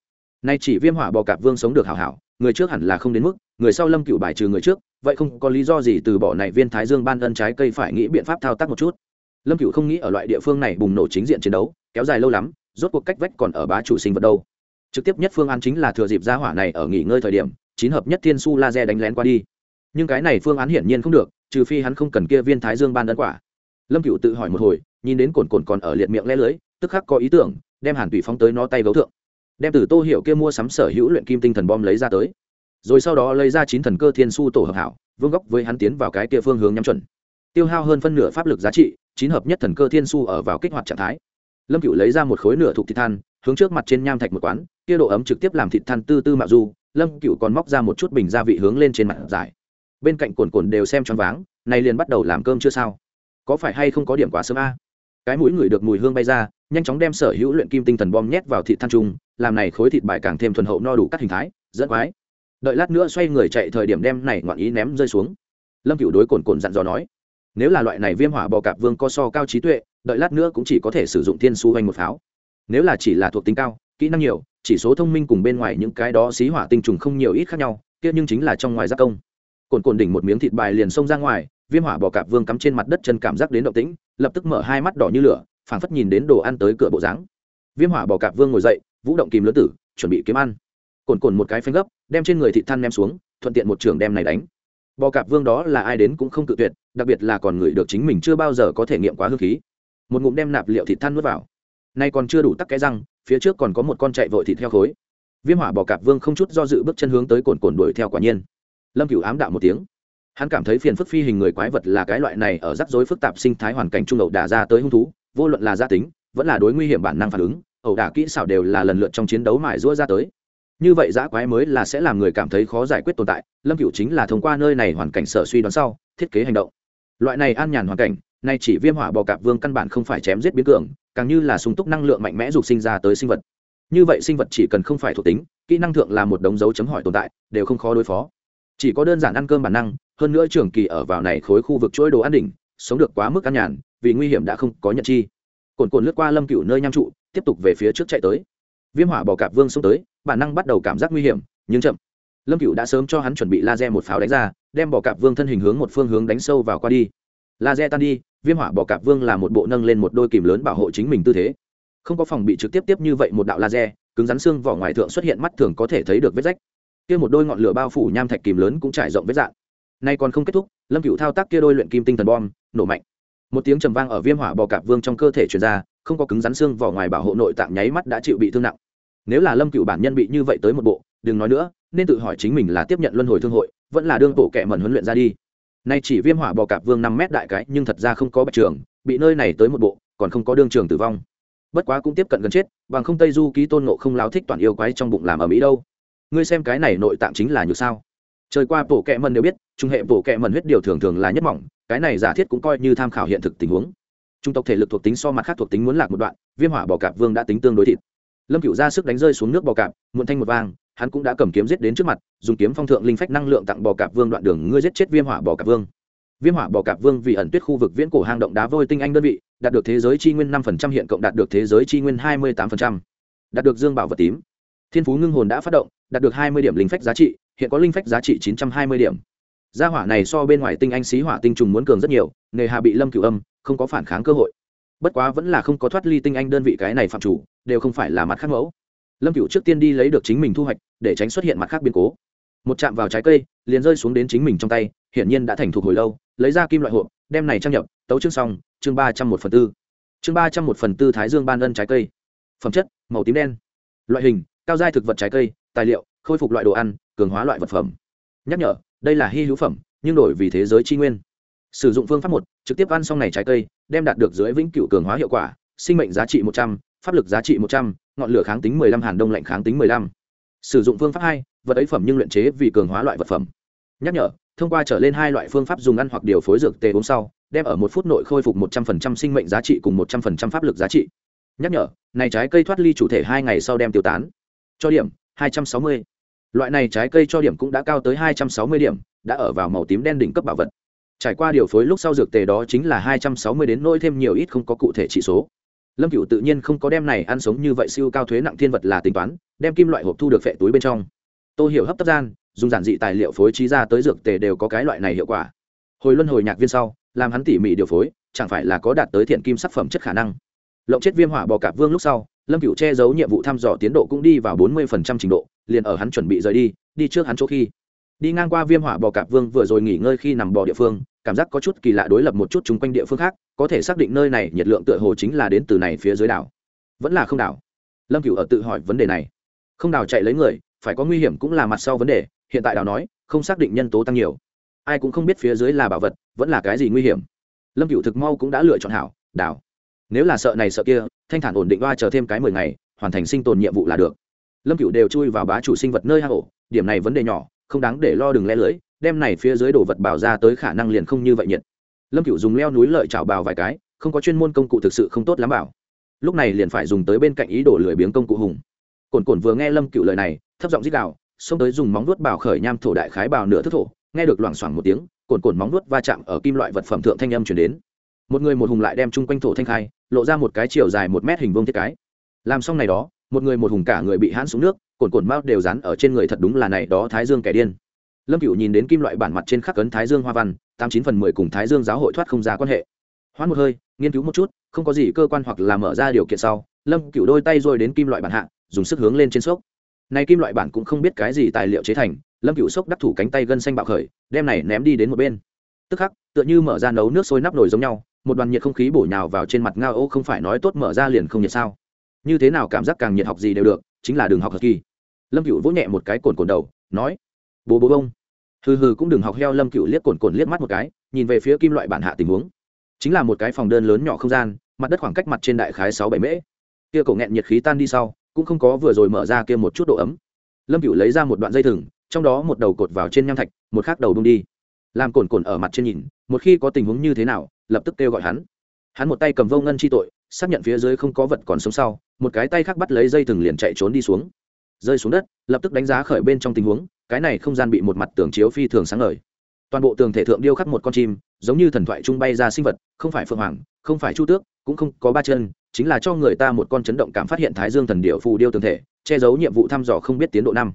S1: Nay chỉ viêm hỏa bò cạp vương sống được hảo hảo, người trước hẳn là không đến mức, người sau lâm cựu bài trừ người trước, vậy không có lý do gì từ bỏ này viên thái dương ban ân trái cây phải nghĩ biện pháp thao tác một chút. Lâm cựu không nghĩ ở loại địa phương này bùng nổ chính diện chiến đấu, kéo dài lâu lắm rốt cuộc cách vách còn ở bá chủ sinh vật đâu? Trực tiếp nhất phương án chính là thừa dịp gia hỏa này ở nghỉ ngơi thời điểm, chín hợp nhất thiên su laser đánh lén qua đi. Nhưng cái này phương án hiển nhiên không được, trừ phi hắn không cần kia viên thái dương ban đơn quả. Lâm cựu tự hỏi một hồi, nhìn đến cồn cồn còn ở liệt miệng lẽ lưới, tức khắc có ý tưởng, đem hàn tùy phóng tới nó tay gấu thượng. Đem từ tô hiểu kia mua sắm sở hữu luyện kim tinh thần bom lấy ra tới. Rồi sau đó lấy ra chín thần cơ thiên su tổ hợp hảo, vương góc với hắn tiến vào cái kia phương hướng nhắm chuẩn. Tiêu hao hơn phân nửa pháp lực giá trị, chín hợp nhất thần cơ thiên su ở vào kích hoạt trạng thái lâm cựu lấy ra một khối nửa thục thịt than, hướng trước mặt trên nham thạch một quán, kia độ ấm trực tiếp làm thịt than tư tư mạo du, lâm cựu còn móc ra một chút bình gia vị hướng lên trên mặt giải. Bên cạnh cồn cồn đều xem choáng váng, này liền bắt đầu làm cơm chưa sao? Có phải hay không có điểm quá sớm a? Cái mũi người được mùi hương bay ra, nhanh chóng đem sở hữu luyện kim tinh thần bom nhét vào thịt than trung làm này khối thịt bài càng thêm thuần hậu no đủ các hình thái dẫn quái. Đợi lát nữa xoay người chạy thời điểm đem này ngoạn ý ném rơi xuống. Lâm cựu đối cồn cồn dặn dò nói, nếu là loại này viêm hỏa bò cạp vương co so cao trí tuệ đợi lát nữa cũng chỉ có thể sử dụng thiên su hoành một pháo. Nếu là chỉ là thuộc tính cao, kỹ năng nhiều, chỉ số thông minh cùng bên ngoài những cái đó xí hỏa tinh trùng không nhiều ít khác nhau, kia nhưng chính là trong ngoài giác công. Cồn cồn đỉnh một miếng thịt bài liền xông ra ngoài, viêm hỏa bò cạp vương cắm trên mặt đất chân cảm giác đến động tĩnh, lập tức mở hai mắt đỏ như lửa, phảng phất nhìn đến đồ ăn tới cửa bộ dáng. Viêm hỏa bò cạp vương ngồi dậy, vũ động kìm lớn tử, chuẩn bị kiếm ăn. Cồn cồn một cái phanh gấp, đem trên người thịt than ném xuống, thuận tiện một trường đem này đánh. Bò cạp vương đó là ai đến cũng không tự tuyệt, đặc biệt là còn người được chính mình chưa bao giờ có thể nghiệm quá hương khí một ngụm đem nạp liệu thịt than nuốt vào. Nay còn chưa đủ tắc cái răng, phía trước còn có một con chạy vội thịt theo khối. Viêm hỏa bò cạp vương không chút do dự bước chân hướng tới cồn cồn đuổi theo quả nhiên. Lâm cửu ám đạo một tiếng. Hắn cảm thấy phiền phức phi hình người quái vật là cái loại này ở rắc rối phức tạp sinh thái hoàn cảnh trung ẩu đả ra tới hung thú, vô luận là gia tính, vẫn là đối nguy hiểm bản năng phản ứng, ẩu đả kỹ xảo đều là lần lượt trong chiến đấu mài rũa ra tới. Như vậy giã quái mới là sẽ làm người cảm thấy khó giải quyết tồn tại, lâm cựu chính là thông qua nơi này hoàn cảnh sở suy đoán sau, thiết kế hành động. Loại này an nhàn hoàn cảnh nay chỉ viêm hỏa bò cạp vương căn bản không phải chém giết biến cường, càng như là sung túc năng lượng mạnh mẽ dục sinh ra tới sinh vật. Như vậy sinh vật chỉ cần không phải thuộc tính, kỹ năng thượng là một đống dấu chấm hỏi tồn tại, đều không khó đối phó. Chỉ có đơn giản ăn cơm bản năng, hơn nữa trường kỳ ở vào này khối khu vực chuỗi đồ ăn đỉnh, sống được quá mức ăn nhàn, vì nguy hiểm đã không có nhận chi. Cồn cồn lướt qua lâm cựu nơi nham trụ, tiếp tục về phía trước chạy tới. Viêm hỏa bò cạp vương xông tới, bản năng bắt đầu cảm giác nguy hiểm, nhưng chậm. Lâm cựu đã sớm cho hắn chuẩn bị laser một pháo đánh ra, đem bò cạp vương thân hình hướng một phương hướng đánh sâu vào qua đi. Laser tan đi viêm hỏa bò cạp vương là một bộ nâng lên một đôi kìm lớn bảo hộ chính mình tư thế. Không có phòng bị trực tiếp tiếp như vậy một đạo laser, cứng rắn xương vỏ ngoài thượng xuất hiện mắt thường có thể thấy được vết rách. Kia một đôi ngọn lửa bao phủ nham thạch kìm lớn cũng trải rộng vết dạng. Nay còn không kết thúc, lâm cựu thao tác kia đôi luyện kim tinh thần bom, nổ mạnh. Một tiếng trầm vang ở viêm hỏa bò cạp vương trong cơ thể chuyển ra, không có cứng rắn xương vỏ ngoài bảo hộ nội tạng nháy mắt đã chịu bị thương nặng. Nếu là lâm cựu bản nhân bị như vậy tới một bộ, đừng nói nữa, nên tự hỏi chính mình là tiếp nhận luân hồi thương hội, vẫn là đương bộ kệ mẩn huấn luyện ra đi nay chỉ viêm hỏa bò cạp vương năm mét đại cái, nhưng thật ra không có bạch trường, bị nơi này tới một bộ, còn không có đương trường tử vong. Bất quá cũng tiếp cận gần chết, bằng không tây du ký tôn ngộ không láo thích toàn yêu quái trong bụng làm ở mỹ đâu. Ngươi xem cái này nội tạng chính là như sao? Trời qua bộ kệ mần đều biết, trung hệ bộ kệ mần huyết điều thường thường là nhất mỏng, cái này giả thiết cũng coi như tham khảo hiện thực tình huống. Trung tộc thể lực thuộc tính so mặt khác thuộc tính muốn lạc một đoạn, viêm hỏa bò cạp vương đã tính tương đối thịt. Lâm cựu ra sức đánh rơi xuống nước bò cạp, muộn thanh một vang hắn cũng đã cầm kiếm giết đến trước mặt, dùng kiếm phong thượng linh phách năng lượng tặng bò cạp vương đoạn đường ngươi giết chết viêm hỏa bò cạp vương. Viêm hỏa bò cạp vương vì ẩn tuyết khu vực viễn cổ hang động đá vôi tinh anh đơn vị, đạt được thế giới chi nguyên năm phần trăm, hiện cộng đạt được thế giới chi nguyên hai mươi tám phần trăm. Đạt được dương bảo vật tím. Thiên phú ngưng hồn đã phát động, đạt được hai mươi điểm linh phách giá trị, hiện có linh phách giá trị chín trăm hai mươi điểm. Gia hỏa này so bên ngoài tinh anh xí hỏa tinh trùng muốn cường rất nhiều, nghề hà bị lâm cửu âm, không có phản kháng cơ hội. Bất quá vẫn là không có thoát ly tinh anh đơn vị cái này phạm chủ, đều không phải là mặt khác mẫu lâm Cựu trước tiên đi lấy được chính mình thu hoạch, để tránh xuất hiện mặt khác biến cố. Một chạm vào trái cây, liền rơi xuống đến chính mình trong tay, hiển nhiên đã thành thục hồi lâu, lấy ra kim loại hộp, đem này trang nhập, tấu chương xong, chương ba trăm một phần tư. Chương ba trăm một phần tư thái dương ban ân trái cây. Phẩm chất, màu tím đen. Loại hình, cao giai thực vật trái cây, tài liệu, khôi phục loại đồ ăn, cường hóa loại vật phẩm. Nhắc nhở, đây là hy hữu phẩm, nhưng đổi vì thế giới tri nguyên. Sử dụng phương pháp một, trực tiếp ăn xong này trái cây, đem đạt được dưới vĩnh cửu cường hóa hiệu quả, sinh mệnh giá trị một trăm pháp lực giá trị một trăm, ngọn lửa kháng tính mười lăm, hàn đông lạnh kháng tính mười lăm. Sử dụng phương pháp hai, vật ấy phẩm nhưng luyện chế vì cường hóa loại vật phẩm. Nhắc nhở, thông qua trở lên hai loại phương pháp dùng ăn hoặc điều phối dược tê uống sau, đem ở một phút nội khôi phục một trăm phần trăm sinh mệnh giá trị cùng một trăm phần trăm pháp lực giá trị. Nhắc nhở, này trái cây thoát ly chủ thể hai ngày sau đem tiêu tán. Cho điểm, hai trăm sáu mươi. Loại này trái cây cho điểm cũng đã cao tới hai trăm sáu mươi điểm, đã ở vào màu tím đen đỉnh cấp bảo vật. Trải qua điều phối lúc sau dược tề đó chính là hai trăm sáu mươi đến nỗi thêm nhiều ít không có cụ thể chỉ số lâm cựu tự nhiên không có đem này ăn sống như vậy siêu cao thuế nặng thiên vật là tính toán, đem kim loại hộp thu được phệ túi bên trong. Tôi hiểu hấp tấp gian, dùng giản dị tài liệu phối trí ra tới dược tề đều có cái loại này hiệu quả. Hồi luân hồi nhạc viên sau, làm hắn tỉ mỉ điều phối, chẳng phải là có đạt tới thiện kim sắc phẩm chất khả năng. Lộng chết viêm hỏa bò cạp vương lúc sau, lâm cựu che giấu nhiệm vụ thăm dò tiến độ cũng đi vào bốn mươi trình độ, liền ở hắn chuẩn bị rời đi đi trước hắn chỗ khi. Đi ngang qua viêm hỏa bò cạp vương vừa rồi nghỉ ngơi khi nằm bò địa phương cảm giác có chút kỳ lạ đối lập một chút chung quanh địa phương khác, có thể xác định nơi này nhiệt lượng tựa hồ chính là đến từ này phía dưới đảo. Vẫn là không đảo. Lâm cựu ở tự hỏi vấn đề này. Không đảo chạy lấy người, phải có nguy hiểm cũng là mặt sau vấn đề, hiện tại đảo nói, không xác định nhân tố tăng nhiều. Ai cũng không biết phía dưới là bảo vật, vẫn là cái gì nguy hiểm. Lâm cựu thực mau cũng đã lựa chọn hảo, đảo. Nếu là sợ này sợ kia, thanh thản ổn định oa chờ thêm cái mười ngày, hoàn thành sinh tồn nhiệm vụ là được. Lâm cựu đều chui vào bá chủ sinh vật nơi hang ổ, điểm này vấn đề nhỏ, không đáng để lo đừng lẽ lưới đem này phía dưới đồ vật bảo ra tới khả năng liền không như vậy nhiệt. Lâm cựu dùng leo núi lợi chảo bào vài cái, không có chuyên môn công cụ thực sự không tốt lắm bảo. Lúc này liền phải dùng tới bên cạnh ý đồ lười biếng công cụ hùng. Cồn cồn vừa nghe lâm cựu lời này, thấp giọng dít đạo xông tới dùng móng vuốt bảo khởi nham thổ đại khái bào nửa thức thổ, nghe được loảng xoảng một tiếng cồn cồn móng vuốt va chạm ở kim loại vật phẩm thượng thanh âm chuyển đến. Một người một hùng lại đem chung quanh thổ thanh khai, lộ ra một cái chiều dài một mét hình vuông thiết cái. Làm xong này đó, một người một hùng cả người bị hãn xuống nước cồn cồn mao đều dán ở trên người thật đúng là này đó thái dương kẻ điên lâm cựu nhìn đến kim loại bản mặt trên khắc ấn thái dương hoa văn, tám chín phần mười cùng thái dương giáo hội thoát không ra quan hệ. Hoãn một hơi, nghiên cứu một chút, không có gì cơ quan hoặc là mở ra điều kiện sau, lâm cựu đôi tay rồi đến kim loại bản hạ, dùng sức hướng lên trên sốc này kim loại bản cũng không biết cái gì tài liệu chế thành, lâm cựu sốc đắc thủ cánh tay gân xanh bạo khởi, đem này ném đi đến một bên. Tức khắc, tựa như mở ra nấu nước sôi nắp nồi giống nhau, một đoàn nhiệt không khí bổ nhào vào trên mặt ngao ô không phải nói tốt mở ra liền không nhiệt sao. Như thế nào cảm giác càng nhiệt học gì đều được, chính là đường học hợp kỳ. Lâm cựu vỗ nhẹ một cái cồn cồn đầu, nói bố bố bông hừ hừ cũng đừng học heo lâm cựu liếc cồn cồn liếc mắt một cái, nhìn về phía kim loại bản hạ tình huống. Chính là một cái phòng đơn lớn nhỏ không gian, mặt đất khoảng cách mặt trên đại khái sáu bảy mễ. Kia cổ nghẹn nhiệt khí tan đi sau, cũng không có vừa rồi mở ra kia một chút độ ấm. Lâm cựu lấy ra một đoạn dây thừng, trong đó một đầu cột vào trên nham thạch, một khác đầu bông đi. Làm cồn cồn ở mặt trên nhìn, một khi có tình huống như thế nào, lập tức kêu gọi hắn. Hắn một tay cầm vô ngân chi tội, xác nhận phía dưới không có vật còn sống sau, một cái tay khác bắt lấy dây thừng liền chạy trốn đi xuống. Rơi xuống đất, lập tức đánh giá khởi bên trong tình huống cái này không gian bị một mặt tường chiếu phi thường sáng ngời. Toàn bộ tường thể thượng điêu khắc một con chim, giống như thần thoại trung bay ra sinh vật, không phải phượng hoàng, không phải chu tước, cũng không có ba chân, chính là cho người ta một con chấn động cảm phát hiện thái dương thần điệu phù điêu tường thể, che giấu nhiệm vụ thăm dò không biết tiến độ năm.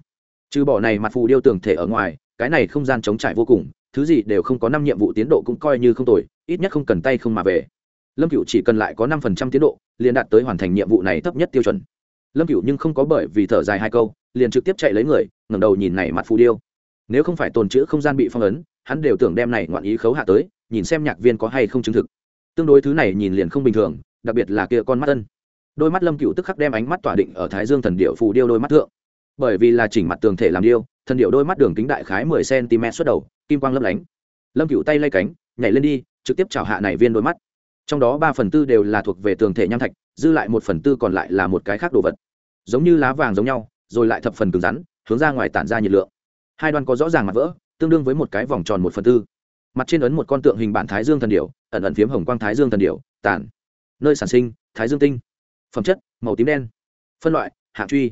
S1: Trừ bỏ này mặt phù điêu tường thể ở ngoài, cái này không gian chống trải vô cùng, thứ gì đều không có năm nhiệm vụ tiến độ cũng coi như không tồi, ít nhất không cần tay không mà về. Lâm cựu chỉ cần lại có năm phần trăm tiến độ, liền đạt tới hoàn thành nhiệm vụ này thấp nhất tiêu chuẩn. Lâm cựu nhưng không có bởi vì thở dài hai câu liền trực tiếp chạy lấy người, ngẩng đầu nhìn này mặt phù điêu. Nếu không phải tồn chữ không gian bị phong ấn, hắn đều tưởng đem này ngoạn ý khấu hạ tới, nhìn xem nhạc viên có hay không chứng thực. Tương đối thứ này nhìn liền không bình thường, đặc biệt là kia con mắt tân đôi mắt lâm cựu tức khắc đem ánh mắt tỏa định ở thái dương thần điệu phù điêu đôi mắt thượng. Bởi vì là chỉnh mặt tường thể làm điêu, thần điệu đôi mắt đường kính đại khái mười cm xuất đầu, kim quang lấp lánh. Lâm cựu tay lay cánh, nhảy lên đi, trực tiếp chào hạ này viên đôi mắt. Trong đó ba phần tư đều là thuộc về tường thể nham thạch, dư lại một phần tư còn lại là một cái khác đồ vật. Giống như lá vàng giống nhau rồi lại thập phần cứng rắn, hướng ra ngoài tản ra nhiệt lượng. Hai đoan có rõ ràng mặt vỡ, tương đương với một cái vòng tròn một phần tư. Mặt trên ấn một con tượng hình bản thái dương thần điểu, ẩn ẩn phiếm hồng quang thái dương thần điểu, tản. Nơi sản sinh, thái dương tinh. Phẩm chất, màu tím đen. Phân loại, hạng truy.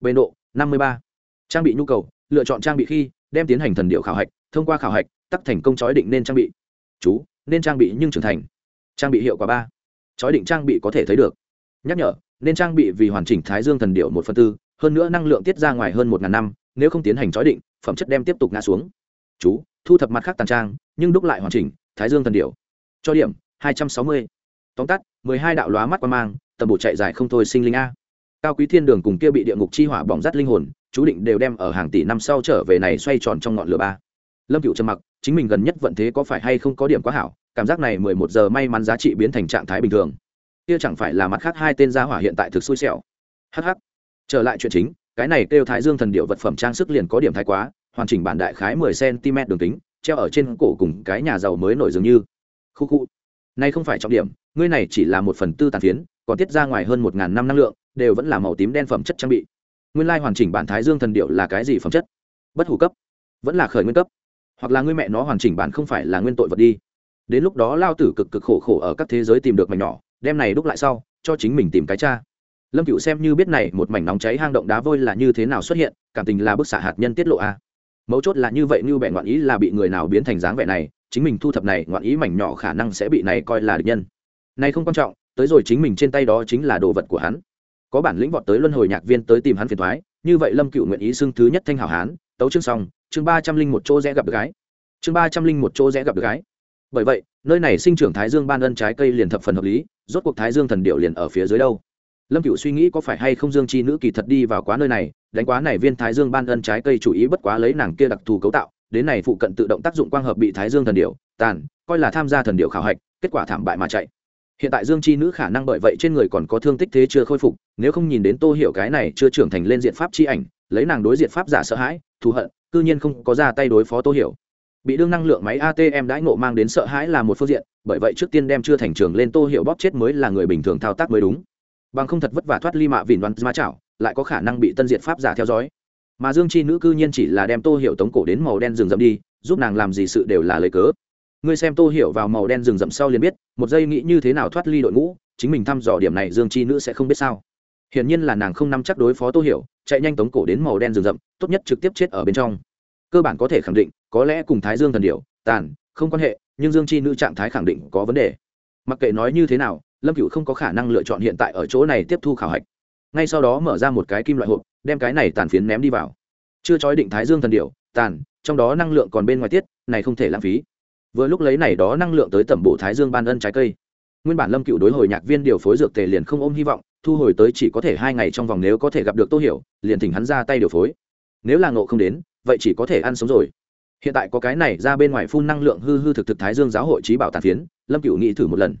S1: Bề độ, năm mươi ba. Trang bị nhu cầu, lựa chọn trang bị khi, đem tiến hành thần điệu khảo hạch, thông qua khảo hạch, tắc thành công chói định nên trang bị. Chú, nên trang bị nhưng trưởng thành. Trang bị hiệu quả ba. Chói định trang bị có thể thấy được. Nhắc nhở, nên trang bị vì hoàn chỉnh thái dương thần điệu một phần tư hơn nữa năng lượng tiết ra ngoài hơn một ngàn năm, nếu không tiến hành chói định, phẩm chất đem tiếp tục ngã xuống. Chú, thu thập mặt khác tàn trang, nhưng đúc lại hoàn chỉnh, thái dương thần điệu cho điểm, hai trăm sáu mươi. Tóm tắt, mười hai đạo lóa mắt qua mang, tầm bộ chạy dài không thôi sinh linh a. Cao quý thiên đường cùng kia bị địa ngục chi hỏa bỏng rát linh hồn, chú định đều đem ở hàng tỷ năm sau trở về này xoay tròn trong ngọn lửa ba. Lâm cựu trầm mặc, chính mình gần nhất vận thế có phải hay không có điểm quá hảo, cảm giác này mười một giờ may mắn giá trị biến thành trạng thái bình thường. Kia chẳng phải là mặt khác hai tên gia hỏa hiện tại thực xui xẻo. Hh trở lại chuyện chính, cái này kêu thái dương thần điệu vật phẩm trang sức liền có điểm thái quá, hoàn chỉnh bản đại khái mười cm đường kính, treo ở trên cổ cùng cái nhà giàu mới nổi dường như. Khu khu. Nay không phải trọng điểm, ngươi này chỉ là một phần tư tàn phiến, còn tiết ra ngoài hơn một ngàn năm năng lượng, đều vẫn là màu tím đen phẩm chất trang bị. Nguyên lai hoàn chỉnh bản thái dương thần điệu là cái gì phẩm chất? Bất hủ cấp. Vẫn là khởi nguyên cấp. Hoặc là ngươi mẹ nó hoàn chỉnh bản không phải là nguyên tội vật đi. Đến lúc đó lao tử cực cực khổ khổ ở các thế giới tìm được mảnh nhỏ, đem này đúc lại sau, cho chính mình tìm cái cha lâm cựu xem như biết này, một mảnh nóng cháy hang động đá vôi là như thế nào xuất hiện, cảm tình là bức xạ hạt nhân tiết lộ a. Mấu chốt là như vậy, như bẻ ngoạn ý là bị người nào biến thành dáng vẻ này, chính mình thu thập này, ngoạn ý mảnh nhỏ khả năng sẽ bị này coi là địch nhân. Này không quan trọng, tới rồi chính mình trên tay đó chính là đồ vật của hắn. Có bản lĩnh vọt tới luân hồi nhạc viên tới tìm hắn phiền thoái như vậy lâm cựu nguyện ý xưng thứ nhất thanh hảo hán, tấu chương xong, chương ba trăm linh một chỗ rẽ gặp được gái. Chương ba trăm linh một chỗ rẽ gặp được gái. Bởi vậy, nơi này sinh trưởng thái dương ban ân trái cây liền thập phần hợp lý, rốt cuộc thái dương thần điệu liền ở phía dưới đâu lâm cựu suy nghĩ có phải hay không dương chi nữ kỳ thật đi vào quá nơi này, đánh quá này viên thái dương ban ân trái cây chủ ý bất quá lấy nàng kia đặc thù cấu tạo, đến này phụ cận tự động tác dụng quang hợp bị thái dương thần điệu tàn, coi là tham gia thần điệu khảo hạch, kết quả thảm bại mà chạy. Hiện tại dương chi nữ khả năng bởi vậy trên người còn có thương tích thế chưa khôi phục, nếu không nhìn đến tô hiểu cái này chưa trưởng thành lên diện pháp chi ảnh, lấy nàng đối diện pháp giả sợ hãi, thù hận, cư nhiên không có ra tay đối phó tô hiểu. Bị đương năng lượng máy atm đãi ngộ mang đến sợ hãi là một phương diện, bởi vậy trước tiên đem chưa thành trường lên tô hiểu bóp chết mới là người bình thường thao tác mới đúng bằng không thật vất vả thoát ly mạ vỉn đoán ma chảo, lại có khả năng bị tân diện pháp giả theo dõi. Mà dương chi nữ cư nhiên chỉ là đem tô hiểu tống cổ đến màu đen rừng rậm đi, giúp nàng làm gì sự đều là lời cớ. Ngươi xem tô hiểu vào màu đen rừng rậm sau liền biết, một giây nghĩ như thế nào thoát ly đội ngũ, chính mình thăm dò điểm này dương chi nữ sẽ không biết sao. Hiển nhiên là nàng không nắm chắc đối phó tô hiểu, chạy nhanh tống cổ đến màu đen rừng rậm, tốt nhất trực tiếp chết ở bên trong. Cơ bản có thể khẳng định, có lẽ cùng thái dương thần điệu tàn, không quan hệ, nhưng dương chi nữ trạng thái khẳng định có vấn đề. Mặc kệ nói như thế nào lâm cựu không có khả năng lựa chọn hiện tại ở chỗ này tiếp thu khảo hạch. Ngay sau đó mở ra một cái kim loại hộp, đem cái này tàn phiến ném đi vào. Chưa trói định thái dương thần điệu tàn, trong đó năng lượng còn bên ngoài tiết, này không thể lãng phí. Vừa lúc lấy này đó năng lượng tới tẩm bộ thái dương ban ân trái cây. Nguyên bản lâm cựu đối hồi nhạc viên điều phối dược tề liền không ôm hy vọng, thu hồi tới chỉ có thể hai ngày trong vòng nếu có thể gặp được tô hiểu, liền thỉnh hắn ra tay điều phối. Nếu là ngộ không đến, vậy chỉ có thể ăn sống rồi. Hiện tại có cái này ra bên ngoài phun năng lượng hư hư thực thực thái dương giáo hội trí bảo tàn phiến, lâm cựu nghĩ thử một lần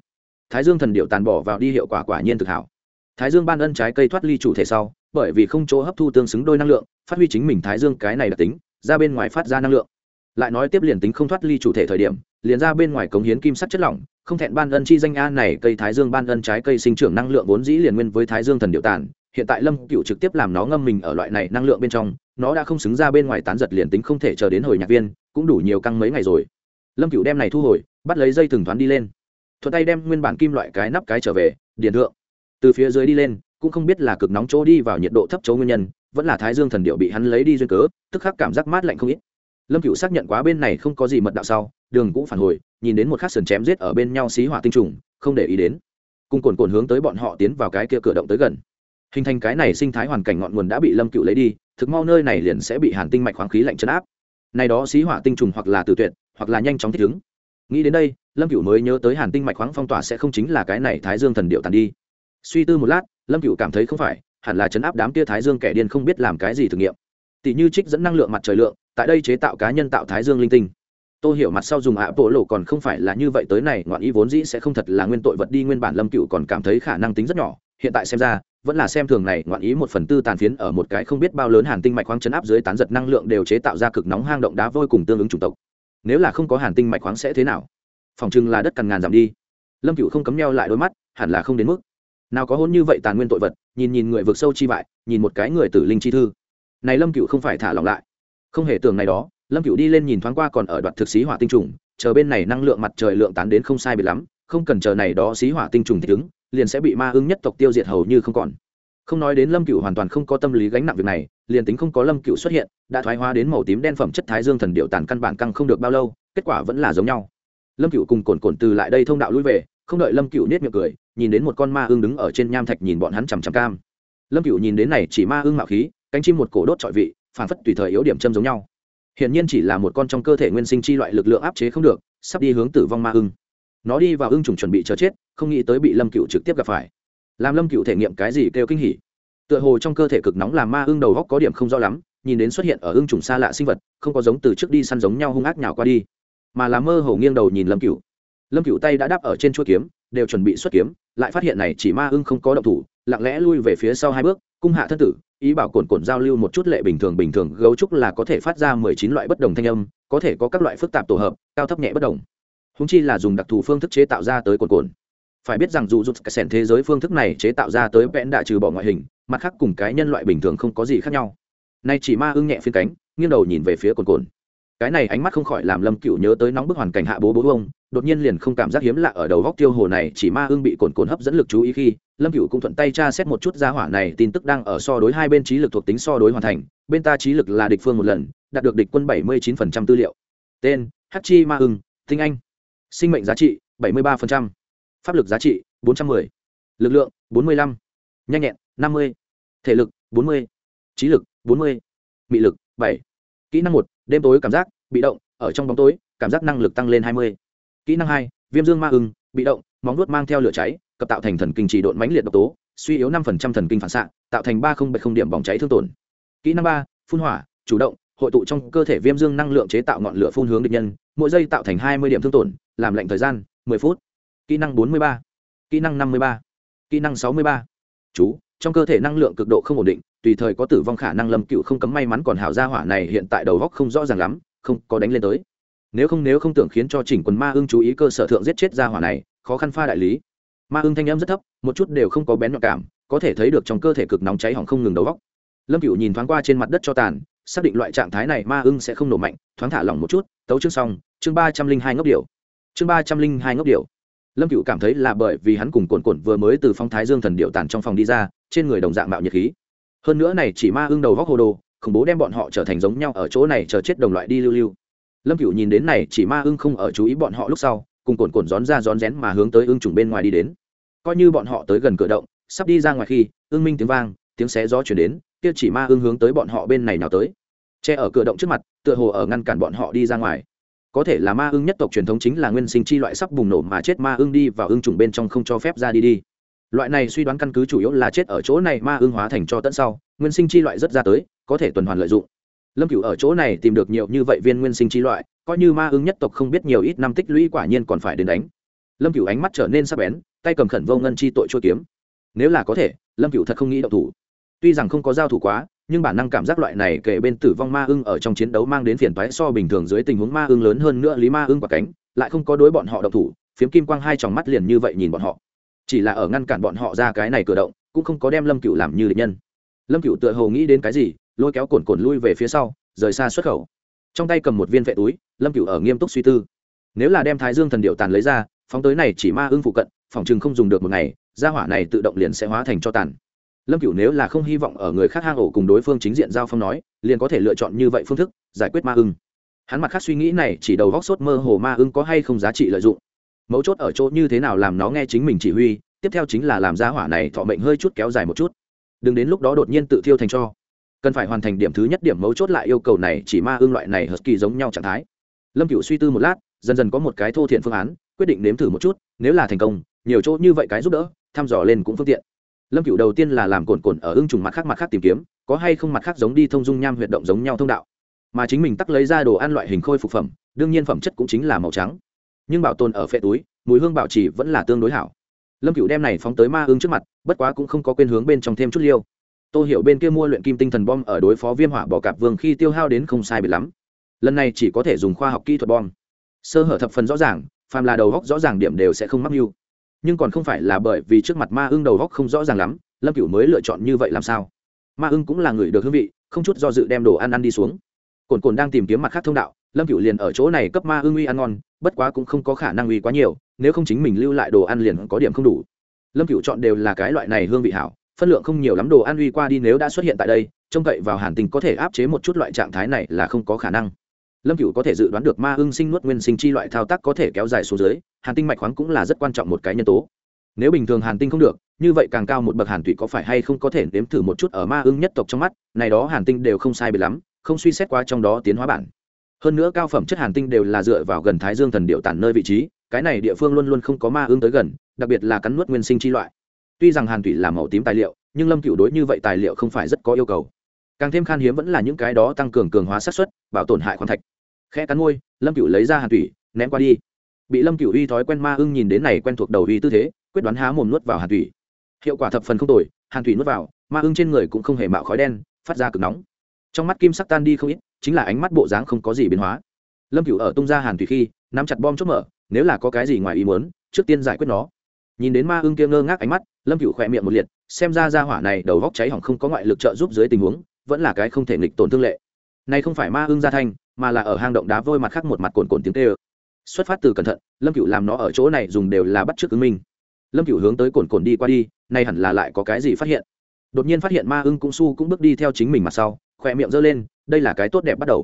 S1: thái dương thần điệu tàn bỏ vào đi hiệu quả quả nhiên thực hảo. Thái dương ban ân trái cây thoát ly chủ thể sau, bởi vì không chỗ hấp thu tương xứng đôi năng lượng, phát huy chính mình thái dương cái này đặc tính, ra bên ngoài phát ra năng lượng. Lại nói tiếp liền tính không thoát ly chủ thể thời điểm, liền ra bên ngoài cống hiến kim sắc chất lỏng, không thẹn ban ân chi danh a này cây thái dương ban ân trái cây sinh trưởng năng lượng vốn dĩ liền nguyên với thái dương thần điệu tàn, hiện tại lâm cựu trực tiếp làm nó ngâm mình ở loại này năng lượng bên trong, nó đã không xứng ra bên ngoài tán giật liền tính không thể chờ đến hồi nhạc viên, cũng đủ nhiều căng mấy ngày rồi. Lâm cựu đem này thu hồi, bắt lấy dây thừng thoáng đi lên thuận tay đem nguyên bản kim loại cái nắp cái trở về, điền thượng. Từ phía dưới đi lên, cũng không biết là cực nóng chỗ đi vào nhiệt độ thấp chỗ nguyên nhân, vẫn là thái dương thần điệu bị hắn lấy đi duyên cớ, tức khắc cảm giác mát lạnh không ít. Lâm cựu xác nhận quá bên này không có gì mật đạo sau, đường cũng phản hồi, nhìn đến một khắc sườn chém giết ở bên nhau xí hỏa tinh trùng, không để ý đến. Cùng cồn cồn hướng tới bọn họ tiến vào cái kia cửa động tới gần. Hình thành cái này sinh thái hoàn cảnh ngọn nguồn đã bị lâm cựu lấy đi, thực mau nơi này liền sẽ bị hàn tinh mạch khoáng khí lạnh chấn áp. Này đó xí hỏa tinh trùng hoặc là từ tuyệt, hoặc là nhanh chóng thích ứng nghĩ đến đây, lâm cựu mới nhớ tới hàn tinh mạch khoáng phong tỏa sẽ không chính là cái này thái dương thần điệu tàn đi. Suy tư một lát, lâm cựu cảm thấy không phải, hẳn là chấn áp đám tia thái dương kẻ điên không biết làm cái gì thử nghiệm. Tỷ như trích dẫn năng lượng mặt trời lượng, tại đây chế tạo cá nhân tạo thái dương linh tinh. Tôi hiểu mặt sau dùng ạ bộ lộ còn không phải là như vậy tới này, ngoạn ý vốn dĩ sẽ không thật là nguyên tội vật đi, nguyên bản lâm cựu còn cảm thấy khả năng tính rất nhỏ, hiện tại xem ra, vẫn là xem thường này, ngoạn ý một phần tư tàn phiến ở một cái không biết bao lớn hàn tinh mạch khoáng chấn áp dưới tán giật năng lượng đều chế tạo ra cực nóng hang động đá vôi cùng tương ứng chủng tộc nếu là không có hàn tinh mạch khoáng sẽ thế nào? Phòng chừng là đất cằn ngàn giảm đi. Lâm cựu không cấm neo lại đôi mắt, hẳn là không đến mức. Nào có hôn như vậy tàn nguyên tội vật, nhìn nhìn người vượt sâu chi bại, nhìn một cái người tử linh chi thư. Này lâm cựu không phải thả lỏng lại. Không hề tưởng này đó, lâm cựu đi lên nhìn thoáng qua còn ở đoạn thực xí hỏa tinh trùng, chờ bên này năng lượng mặt trời lượng tán đến không sai biệt lắm, không cần chờ này đó xí hỏa tinh trùng thích ứng, liền sẽ bị ma ưng nhất tộc tiêu diệt hầu như không còn không nói đến lâm cựu hoàn toàn không có tâm lý gánh nặng việc này, liền tính không có lâm cựu xuất hiện, đã thoái hóa đến màu tím đen phẩm chất thái dương thần điệu tàn căn bản căng không được bao lâu, kết quả vẫn là giống nhau. Lâm cựu cùng cồn cồn từ lại đây thông đạo lui về, không đợi lâm cựu nết miệng cười, nhìn đến một con ma ưng đứng ở trên nham thạch nhìn bọn hắn chằm chằm cam. Lâm cựu nhìn đến này chỉ ma ưng mạo khí, cánh chim một cổ đốt trọi vị phản phất tùy thời yếu điểm châm giống nhau. Hiển nhiên chỉ là một con trong cơ thể nguyên sinh chi loại lực lượng áp chế không được, sắp đi hướng tử vong ma ưng. Nó đi vào ưng trùng chuẩn bị chờ chết, không nghĩ tới bị lâm cựu trực tiếp gặp phải làm lâm cựu thể nghiệm cái gì kêu kinh hỉ? Tựa hồ trong cơ thể cực nóng làm ma ưng đầu góc có điểm không rõ lắm, nhìn đến xuất hiện ở ưng trùng xa lạ sinh vật, không có giống từ trước đi săn giống nhau hung ác nhào qua đi, mà là mơ hồ nghiêng đầu nhìn lâm cựu. Lâm cựu tay đã đáp ở trên chuỗi kiếm, đều chuẩn bị xuất kiếm, lại phát hiện này chỉ ma ưng không có động thủ, lặng lẽ lui về phía sau hai bước, cung hạ thân tử, ý bảo cồn cồn giao lưu một chút lệ bình thường bình thường, gấu trúc là có thể phát ra mười chín loại bất đồng thanh âm, có thể có các loại phức tạp tổ hợp, cao thấp nhẹ bất đồng. Húng chi là dùng đặc thù phương thức chế tạo ra tới cồn cồn phải biết rằng dù rút cái sẻn thế giới phương thức này chế tạo ra tới vẽn đã trừ bỏ ngoại hình, mặt khác cùng cái nhân loại bình thường không có gì khác nhau. Nay chỉ ma ưng nhẹ phiên cánh, nghiêng đầu nhìn về phía cồn cồn. Cái này ánh mắt không khỏi làm lâm cựu nhớ tới nóng bức hoàn cảnh hạ bố bố ông, đột nhiên liền không cảm giác hiếm lạ ở đầu góc tiêu hồ này, chỉ ma ưng bị cồn cồn hấp dẫn lực chú ý khi, lâm cựu cũng thuận tay tra xét một chút ra hỏa này tin tức đang ở so đối hai bên trí lực thuộc tính so đối hoàn thành, bên ta trí lực là địch phương một lần, đạt được địch quân bảy mươi chín tư liệu. Tên hachi ma ưng, tinh anh. Sinh mệnh giá trị, bảy mươi ba pháp lực giá trị bốn trăm 410. lực lượng bốn mươi 45. nhanh nhẹn năm mươi, thể lực bốn mươi, trí lực bốn mươi, mị lực bảy kỹ năng một, đêm tối cảm giác bị động, ở trong bóng tối, cảm giác năng lực tăng lên hai mươi kỹ năng hai, viêm dương ma ưng, bị động, móng nuốt mang theo lửa cháy, cập tạo thành thần kinh trì độn mãnh liệt độc tố, suy yếu năm thần kinh phản xạ, tạo thành ba không bảy không điểm bỏng cháy thương tổn kỹ năng ba, phun hỏa, chủ động, hội tụ trong cơ thể viêm dương năng lượng chế tạo ngọn lửa phun hướng địch nhân, mỗi giây tạo thành hai mươi điểm thương tổn, làm lệnh thời gian mười phút kỹ năng bốn mươi ba. Kỹ năng năm mươi ba. Kỹ năng sáu mươi ba. Chú, trong cơ thể năng lượng cực độ không ổn định, tùy thời có tử vong khả năng lâm cựu không cấm may mắn còn hảo gia hỏa này hiện tại đầu góc không rõ ràng lắm, không có đánh lên tới. Nếu không nếu không tưởng khiến cho chỉnh quần ma ưng chú ý cơ sở thượng giết chết gia hỏa này, khó khăn pha đại lý. Ma ưng thanh em rất thấp, một chút đều không có bén nhọn cảm, có thể thấy được trong cơ thể cực nóng cháy hỏng không ngừng đầu góc. Lâm cựu nhìn thoáng qua trên mặt đất cho tàn, xác định loại trạng thái này ma ưng sẽ không nổ mạnh, thoáng thả lỏng một chút, tấu chương xong, chương ba trăm linh hai ngốc điệu chương ba trăm linh hai ngốc điệu lâm cựu cảm thấy là bởi vì hắn cùng cồn cồn vừa mới từ phong thái dương thần điệu tàn trong phòng đi ra, trên người đồng dạng mạo nhiệt khí. Hơn nữa này chỉ ma ưng đầu góc hồ đồ, khủng bố đem bọn họ trở thành giống nhau ở chỗ này chờ chết đồng loại đi lưu lưu. Lâm cựu nhìn đến này chỉ ma ưng không ở chú ý bọn họ lúc sau, cùng cồn cồn rón ra rón rén mà hướng tới ưng trùng bên ngoài đi đến. Coi như bọn họ tới gần cửa động, sắp đi ra ngoài khi, ưng minh tiếng vang, tiếng xé gió chuyển đến, kia chỉ ma ưng hướng tới bọn họ bên này nào tới. Che ở cửa động trước mặt, tựa hồ ở ngăn cản bọn họ đi ra ngoài có thể là ma ưng nhất tộc truyền thống chính là nguyên sinh chi loại sắp bùng nổ mà chết ma ưng đi vào ưng trùng bên trong không cho phép ra đi đi. Loại này suy đoán căn cứ chủ yếu là chết ở chỗ này ma ưng hóa thành cho tận sau, nguyên sinh chi loại rất ra tới, có thể tuần hoàn lợi dụng. Lâm cửu ở chỗ này tìm được nhiều như vậy viên nguyên sinh chi loại, coi như ma ưng nhất tộc không biết nhiều ít năm tích lũy quả nhiên còn phải đến đánh. Lâm cửu ánh mắt trở nên sắc bén, tay cầm khẩn vô ngân chi tội chua kiếm. Nếu là có thể, lâm cửu thật không nghĩ động thủ. Tuy rằng không có giao thủ quá nhưng bản năng cảm giác loại này kể bên tử vong ma ưng ở trong chiến đấu mang đến phiền toái so bình thường dưới tình huống ma ưng lớn hơn nữa lý ma ưng quả cánh, lại không có đối bọn họ độc thủ, phiếm kim quang hai tròng mắt liền như vậy nhìn bọn họ. Chỉ là ở ngăn cản bọn họ ra cái này cử động, cũng không có đem lâm cựu làm như định nhân. Lâm cựu tựa hồ nghĩ đến cái gì, lôi kéo cồn cồn lui về phía sau, rời xa xuất khẩu. Trong tay cầm một viên vệ túi, lâm cựu ở nghiêm túc suy tư. Nếu là đem thái dương thần điệu tàn lấy ra, phóng tới này chỉ ma ưng phụ cận, phòng chừng không dùng được một ngày, gia hỏa này tự động liền sẽ hóa thành cho tàn lâm Cựu nếu là không hy vọng ở người khác hang ổ cùng đối phương chính diện giao phong nói, liền có thể lựa chọn như vậy phương thức, giải quyết ma ưng. Hắn mặt khác suy nghĩ này, chỉ đầu góc sốt mơ hồ ma ưng có hay không giá trị lợi dụng. Mấu chốt ở chỗ như thế nào làm nó nghe chính mình chỉ huy, tiếp theo chính là làm ra hỏa này thọ mệnh hơi chút kéo dài một chút. Đừng đến lúc đó đột nhiên tự thiêu thành cho. Cần phải hoàn thành điểm thứ nhất điểm mấu chốt lại yêu cầu này, chỉ ma ưng loại này hợp kỳ giống nhau trạng thái. Lâm Cựu suy tư một lát, dần dần có một cái thô thiện phương án, quyết định nếm thử một chút, nếu là thành công, nhiều chỗ như vậy cái giúp đỡ, thăm dò lên cũng phương tiện lâm cựu đầu tiên là làm cồn cồn ở ưng trùng mặt khác mặt khác tìm kiếm, có hay không mặt khác giống đi thông dung nham huyệt động giống nhau thông đạo. Mà chính mình tắc lấy ra đồ ăn loại hình khôi phục phẩm, đương nhiên phẩm chất cũng chính là màu trắng. Nhưng bảo tồn ở phệ túi, mùi hương bảo trì vẫn là tương đối hảo. Lâm cựu đem này phóng tới ma ưng trước mặt, bất quá cũng không có quên hướng bên trong thêm chút liêu. Tôi hiểu bên kia mua luyện kim tinh thần bom ở đối phó viêm hỏa bỏ cạp vương khi tiêu hao đến không sai biệt lắm. Lần này chỉ có thể dùng khoa học kỹ thuật bom. Sơ hở thập phần rõ ràng, phàm là đầu góc rõ ràng điểm đều sẽ không mắc mưu nhưng còn không phải là bởi vì trước mặt ma ưng đầu góc không rõ ràng lắm, lâm cửu mới lựa chọn như vậy làm sao? Ma ưng cũng là người được hương vị, không chút do dự đem đồ ăn ăn đi xuống. Cồn cồn đang tìm kiếm mặt khác thông đạo, lâm cửu liền ở chỗ này cấp ma ưng uy ăn ngon, bất quá cũng không có khả năng uy quá nhiều, nếu không chính mình lưu lại đồ ăn liền có điểm không đủ. Lâm cửu chọn đều là cái loại này hương vị hảo, phân lượng không nhiều lắm đồ ăn uy qua đi nếu đã xuất hiện tại đây, trông cậy vào hàn tình có thể áp chế một chút loại trạng thái này là không có khả năng lâm cửu có thể dự đoán được ma ưng sinh nuốt nguyên sinh chi loại thao tác có thể kéo dài xuống dưới, hàn tinh mạch khoáng cũng là rất quan trọng một cái nhân tố. Nếu bình thường hàn tinh không được, như vậy càng cao một bậc hàn thủy có phải hay không có thể nếm thử một chút ở ma ưng nhất tộc trong mắt, này đó hàn tinh đều không sai biệt lắm, không suy xét qua trong đó tiến hóa bản. Hơn nữa cao phẩm chất hàn tinh đều là dựa vào gần thái dương thần điệu tản nơi vị trí, cái này địa phương luôn luôn không có ma ưng tới gần, đặc biệt là cắn nuốt nguyên sinh chi loại. Tuy rằng hàn thủy là màu tím tài liệu, nhưng lâm cựu đối như vậy tài liệu không phải rất có yêu cầu. Càng thêm khan hiếm vẫn là những cái đó tăng cường cường hóa sát xuất bảo tổn hại khoáng thạch khe cắn môi, lâm cựu lấy ra hàn thủy, ném qua đi. Bị lâm cựu uy thói quen ma ưng nhìn đến này quen thuộc đầu uy tư thế, quyết đoán há mồm nuốt vào hàn thủy. Hiệu quả thập phần không tồi, hàn thủy nuốt vào, ma ưng trên người cũng không hề mạo khói đen, phát ra cực nóng. Trong mắt kim sắc tan đi không ít, chính là ánh mắt bộ dáng không có gì biến hóa. Lâm cựu ở tung ra hàn thủy khi, nắm chặt bom chốt mở, nếu là có cái gì ngoài ý muốn, trước tiên giải quyết nó. Nhìn đến ma ưng kia ngơ ngác ánh mắt, lâm cựu khỏe miệng một liệt, xem ra ra hỏa này đầu vóc cháy hỏng không có ngoại lực trợ giúp dưới tình huống, vẫn là cái không thể nghịch tổn thương lệ. Này không phải ma ưng gia thanh mà là ở hang động đá vôi mặt khác một mặt cồn cồn tiếng tê ơ xuất phát từ cẩn thận, lâm cựu làm nó ở chỗ này dùng đều là bắt t r ư ớ c ứng minh. Lâm cựu hướng tới cồn cồn đi qua đi, nay hẳn là lại có cái gì phát hiện. Đột nhiên phát hiện ma ưng cũng su cũng bước đi theo chính mình mặt sau, khỏe miệng giơ lên, đây là cái tốt đẹp bắt đầu.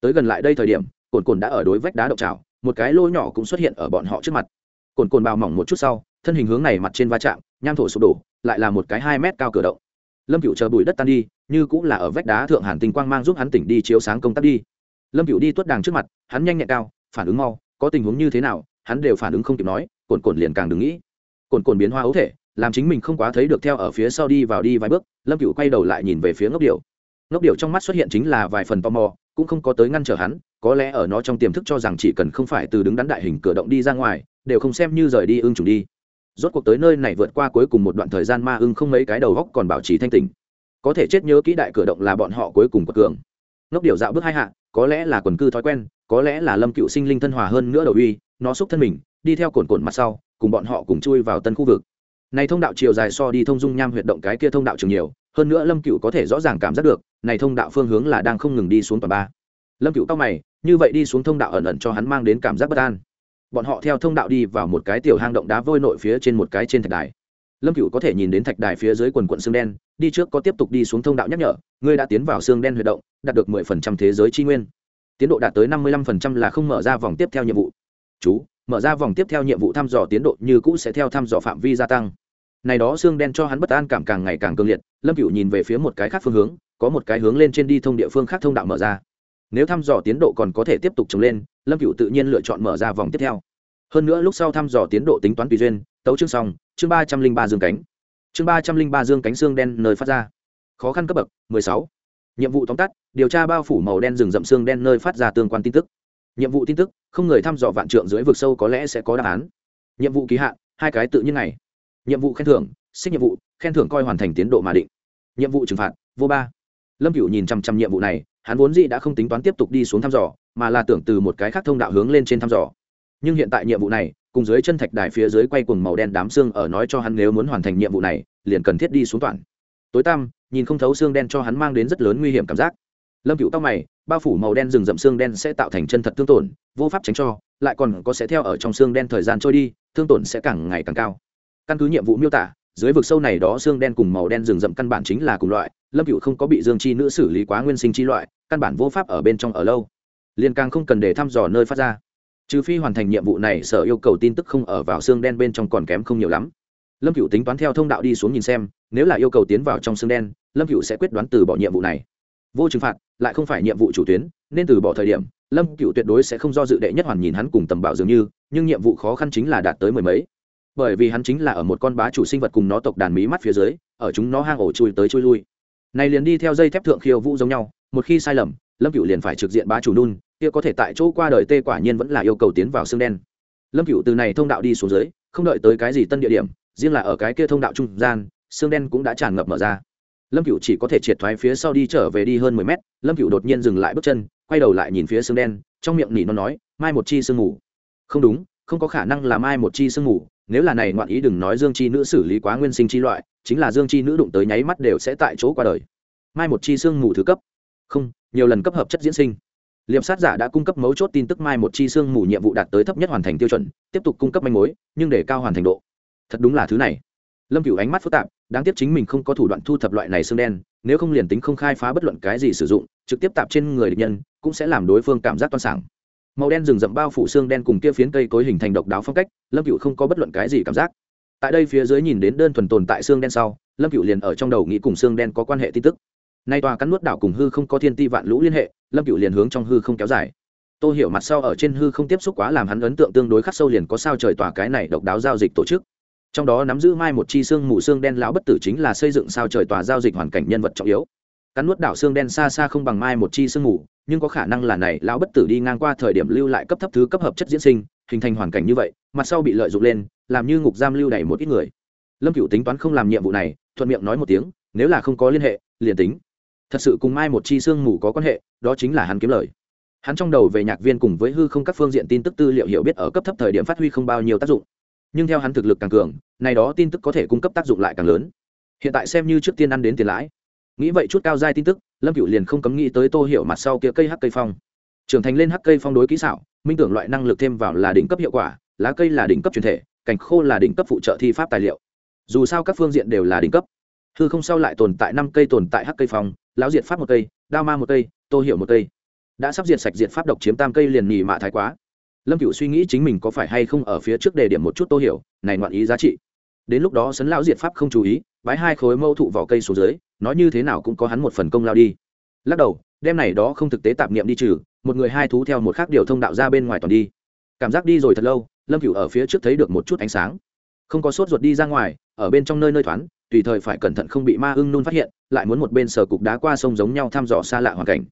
S1: Tới gần lại đây thời điểm, cồn cồn đã ở đối vách đá động trào một cái lô nhỏ cũng xuất hiện ở bọn họ trước mặt. Cồn cồn bào mỏng một chút sau, thân hình hướng này mặt trên va chạm, nham thổ sụp đổ, lại là một cái hai mét cao cửa động. Lâm cựu chờ bụi đất tan đi, như cũng là ở vách đá thượng hàn tinh quang mang giúp hắn tỉnh đi chiếu sáng công tác đi lâm cựu đi tuất đàng trước mặt, hắn nhanh nhẹn cao, phản ứng mau, có tình huống như thế nào, hắn đều phản ứng không kịp nói, cồn cồn liền càng đừng nghĩ. Cồn cồn biến hoa ấu thể, làm chính mình không quá thấy được theo ở phía sau đi vào đi vài bước, lâm cựu quay đầu lại nhìn về phía ngốc điệu ngốc điệu trong mắt xuất hiện chính là vài phần tò mò, cũng không có tới ngăn trở hắn, có lẽ ở nó trong tiềm thức cho rằng chỉ cần không phải từ đứng đắn đại hình cửa động đi ra ngoài, đều không xem như rời đi ưng trùng đi. Rốt cuộc tới nơi này vượt qua cuối cùng một đoạn thời gian ma ưng không mấy cái đầu góc còn bảo trì thanh tình có thể chết nhớ kỹ đại cửa động là bọn họ cuối cùng quật cường. Ngốc điệu dạo bước hai hạ có lẽ là quần cư thói quen, có lẽ là lâm cựu sinh linh thân hòa hơn nữa đầu uy, nó xúc thân mình, đi theo cồn cồn mặt sau, cùng bọn họ cùng chui vào tân khu vực. Này thông đạo chiều dài so đi thông dung nham huyệt động cái kia thông đạo trường nhiều, hơn nữa lâm cựu có thể rõ ràng cảm giác được, này thông đạo phương hướng là đang không ngừng đi xuống tòa ba. Lâm cựu cao mày, như vậy đi xuống thông đạo ẩn ẩn cho hắn mang đến cảm giác bất an. Bọn họ theo thông đạo đi vào một cái tiểu hang động đá vôi nội phía trên một cái trên thạch đài lâm cựu có thể nhìn đến thạch đài phía dưới quần quận xương đen, đi trước có tiếp tục đi xuống thông đạo nhắc nhở, ngươi đã tiến vào xương đen huy động, đạt được mười phần trăm thế giới tri nguyên. Tiến độ đạt tới năm mươi lăm phần trăm là không mở ra vòng tiếp theo nhiệm vụ. Chú, mở ra vòng tiếp theo nhiệm vụ thăm dò tiến độ như cũ sẽ theo thăm dò phạm vi gia tăng. Này đó xương đen cho hắn bất an cảm càng ngày càng cương liệt, lâm cựu nhìn về phía một cái khác phương hướng, có một cái hướng lên trên đi thông địa phương khác thông đạo mở ra. Nếu thăm dò tiến độ còn có thể tiếp tục trồng lên, lâm cựu tự nhiên lựa chọn mở ra vòng tiếp theo. Hơn nữa lúc sau thăm dò tiến độ tính toán tùy duyên tấu chương xong, chương ba trăm linh ba dương cánh. Chương ba trăm linh ba dương cánh xương đen nơi phát ra. Khó khăn cấp bậc, mười sáu. Nhiệm vụ tóm tắt, điều tra bao phủ màu đen rừng rậm xương đen nơi phát ra tương quan tin tức. Nhiệm vụ tin tức, không người thăm dò vạn trượng dưới vực sâu có lẽ sẽ có đáp án. Nhiệm vụ ký hạn, hai cái tự nhiên này nhiệm vụ khen thưởng, xích nhiệm vụ, khen thưởng coi hoàn thành tiến độ mà định. Nhiệm vụ trừng phạt, vô ba. Lâm cửu nhìn chăm chăm nhiệm vụ này, hắn vốn dĩ đã không tính toán tiếp tục đi xuống thăm dò, mà là tưởng từ một cái khác thông đạo hướng lên trên thăm dò. Nhưng hiện tại nhiệm vụ này cùng dưới chân thạch đài phía dưới quay cuồng màu đen đám xương ở nói cho hắn nếu muốn hoàn thành nhiệm vụ này, liền cần thiết đi xuống toàn. Tối tăm, nhìn không thấu xương đen cho hắn mang đến rất lớn nguy hiểm cảm giác. Lâm cựu tóc mày, bao phủ màu đen rừng rậm xương đen sẽ tạo thành chân thật thương tổn, vô pháp tránh cho, lại còn có sẽ theo ở trong xương đen thời gian trôi đi, thương tổn sẽ càng ngày càng cao. Căn cứ nhiệm vụ miêu tả, dưới vực sâu này đó xương đen cùng màu đen rừng rậm căn bản chính là cùng loại, lâm cựu không có bị dương chi nữ xử lý quá nguyên sinh chi loại, căn bản vô pháp ở bên trong ở lâu. Liền càng không cần để thăm dò nơi phát ra trừ phi hoàn thành nhiệm vụ này, sở yêu cầu tin tức không ở vào xương đen bên trong còn kém không nhiều lắm. Lâm cựu tính toán theo thông đạo đi xuống nhìn xem, nếu là yêu cầu tiến vào trong xương đen, lâm cựu sẽ quyết đoán từ bỏ nhiệm vụ này. Vô trừng phạt, lại không phải nhiệm vụ chủ tuyến, nên từ bỏ thời điểm, lâm cựu tuyệt đối sẽ không do dự đệ nhất hoàn nhìn hắn cùng tầm bảo dường như, nhưng nhiệm vụ khó khăn chính là đạt tới mười mấy. Bởi vì hắn chính là ở một con bá chủ sinh vật cùng nó tộc đàn mí mắt phía dưới, ở chúng nó hang ổ chui tới chui lui. Này liền đi theo dây thép thượng khiêu vũ giống nhau, một khi sai lầm, lâm cựu liền phải trực diện bá chủ nun kia có thể tại chỗ qua đời tê quả nhiên vẫn là yêu cầu tiến vào xương đen lâm cựu từ này thông đạo đi xuống dưới, không đợi tới cái gì tân địa điểm, riêng là ở cái kia thông đạo trung gian, xương đen cũng đã tràn ngập mở ra lâm cựu chỉ có thể triệt thoái phía sau đi trở về đi hơn mười mét, lâm cựu đột nhiên dừng lại bước chân, quay đầu lại nhìn phía xương đen, trong miệng nỉ nó nói, mai một chi sương ngủ. không đúng, không có khả năng là mai một chi sương ngủ. nếu là này ngoạn ý đừng nói dương chi nữ xử lý quá nguyên sinh chi loại, chính là dương chi nữ đụng tới nháy mắt đều sẽ tại chỗ qua đời mai một chi sương ngủ thứ cấp không, nhiều lần cấp hợp chất diễn sinh liệp sát giả đã cung cấp mấu chốt tin tức mai một chi xương mù nhiệm vụ đạt tới thấp nhất hoàn thành tiêu chuẩn, tiếp tục cung cấp manh mối, nhưng để cao hoàn thành độ. Thật đúng là thứ này. Lâm cửu ánh mắt phức tạp, đáng tiếc chính mình không có thủ đoạn thu thập loại này xương đen, nếu không liền tính không khai phá bất luận cái gì sử dụng, trực tiếp tạp trên người địch nhân, cũng sẽ làm đối phương cảm giác toan sảng. Màu đen rừng rậm bao phủ xương đen cùng kia phiến cây cối hình thành độc đáo phong cách, lâm cựu không có bất luận cái gì cảm giác. Tại đây phía dưới nhìn đến đơn thuần tồn tại xương đen sau, lâm cựu liền ở trong đầu nghĩ cùng xương đen có quan hệ tin tức nay tòa cắn nuốt đảo cùng hư không có thiên ti vạn lũ liên hệ, lâm cựu liền hướng trong hư không kéo dài. Tô hiểu mặt sau ở trên hư không tiếp xúc quá làm hắn ấn tượng tương đối khắc sâu liền có sao trời tòa cái này độc đáo giao dịch tổ chức. Trong đó nắm giữ mai một chi xương mù xương đen lão bất tử chính là xây dựng sao trời tòa giao dịch hoàn cảnh nhân vật trọng yếu. Cắn nuốt đảo xương đen xa xa không bằng mai một chi xương mù, nhưng có khả năng là này lão bất tử đi ngang qua thời điểm lưu lại cấp thấp thứ cấp hợp chất diễn sinh, hình thành hoàn cảnh như vậy, mặt sau bị lợi dụng lên, làm như ngục giam lưu đày một ít người. Lâm cựu tính toán không làm nhiệm vụ này, thuận miệng nói một tiếng, nếu là không có liên hệ, liền tính thật sự cùng mai một chi xương mù có quan hệ, đó chính là hắn kiếm lời. Hắn trong đầu về nhạc viên cùng với hư không các phương diện tin tức tư liệu hiểu biết ở cấp thấp thời điểm phát huy không bao nhiêu tác dụng. Nhưng theo hắn thực lực càng cường, này đó tin tức có thể cung cấp tác dụng lại càng lớn. Hiện tại xem như trước tiên ăn đến tiền lãi. Nghĩ vậy chút cao giai tin tức, lâm cựu liền không cấm nghĩ tới tô hiểu mặt sau kia cây hắc cây phong. Trưởng thành lên hắc cây phong đối kỹ xảo, minh tưởng loại năng lực thêm vào là đỉnh cấp hiệu quả, lá cây là đỉnh cấp truyền thể cảnh khô là đỉnh cấp phụ trợ thi pháp tài liệu. Dù sao các phương diện đều là đỉnh cấp. Hư không sau lại tồn tại năm cây tồn tại hắc cây phong lão diệt pháp một cây, đao ma một cây, tô hiểu một cây. Đã sắp diệt sạch diệt pháp độc chiếm tam cây liền nhì mạ thái quá. Lâm cựu suy nghĩ chính mình có phải hay không ở phía trước đề điểm một chút tô hiểu này ngoạn ý giá trị. Đến lúc đó sấn lão diệt pháp không chú ý, bái hai khối mâu thụ vỏ cây xuống dưới, nói như thế nào cũng có hắn một phần công lao đi. Lắc đầu đem này đó không thực tế tạp niệm đi trừ, một người hai thú theo một khác điều thông đạo ra bên ngoài toàn đi. Cảm giác đi rồi thật lâu, lâm cựu ở phía trước thấy được một chút ánh sáng. Không có sốt ruột đi ra ngoài, ở bên trong nơi nơi thoáng tùy thời phải cẩn thận không bị ma ưng nôn phát hiện, lại muốn một bên sở cục đá qua sông giống nhau thăm dò xa lạ hoàn cảnh.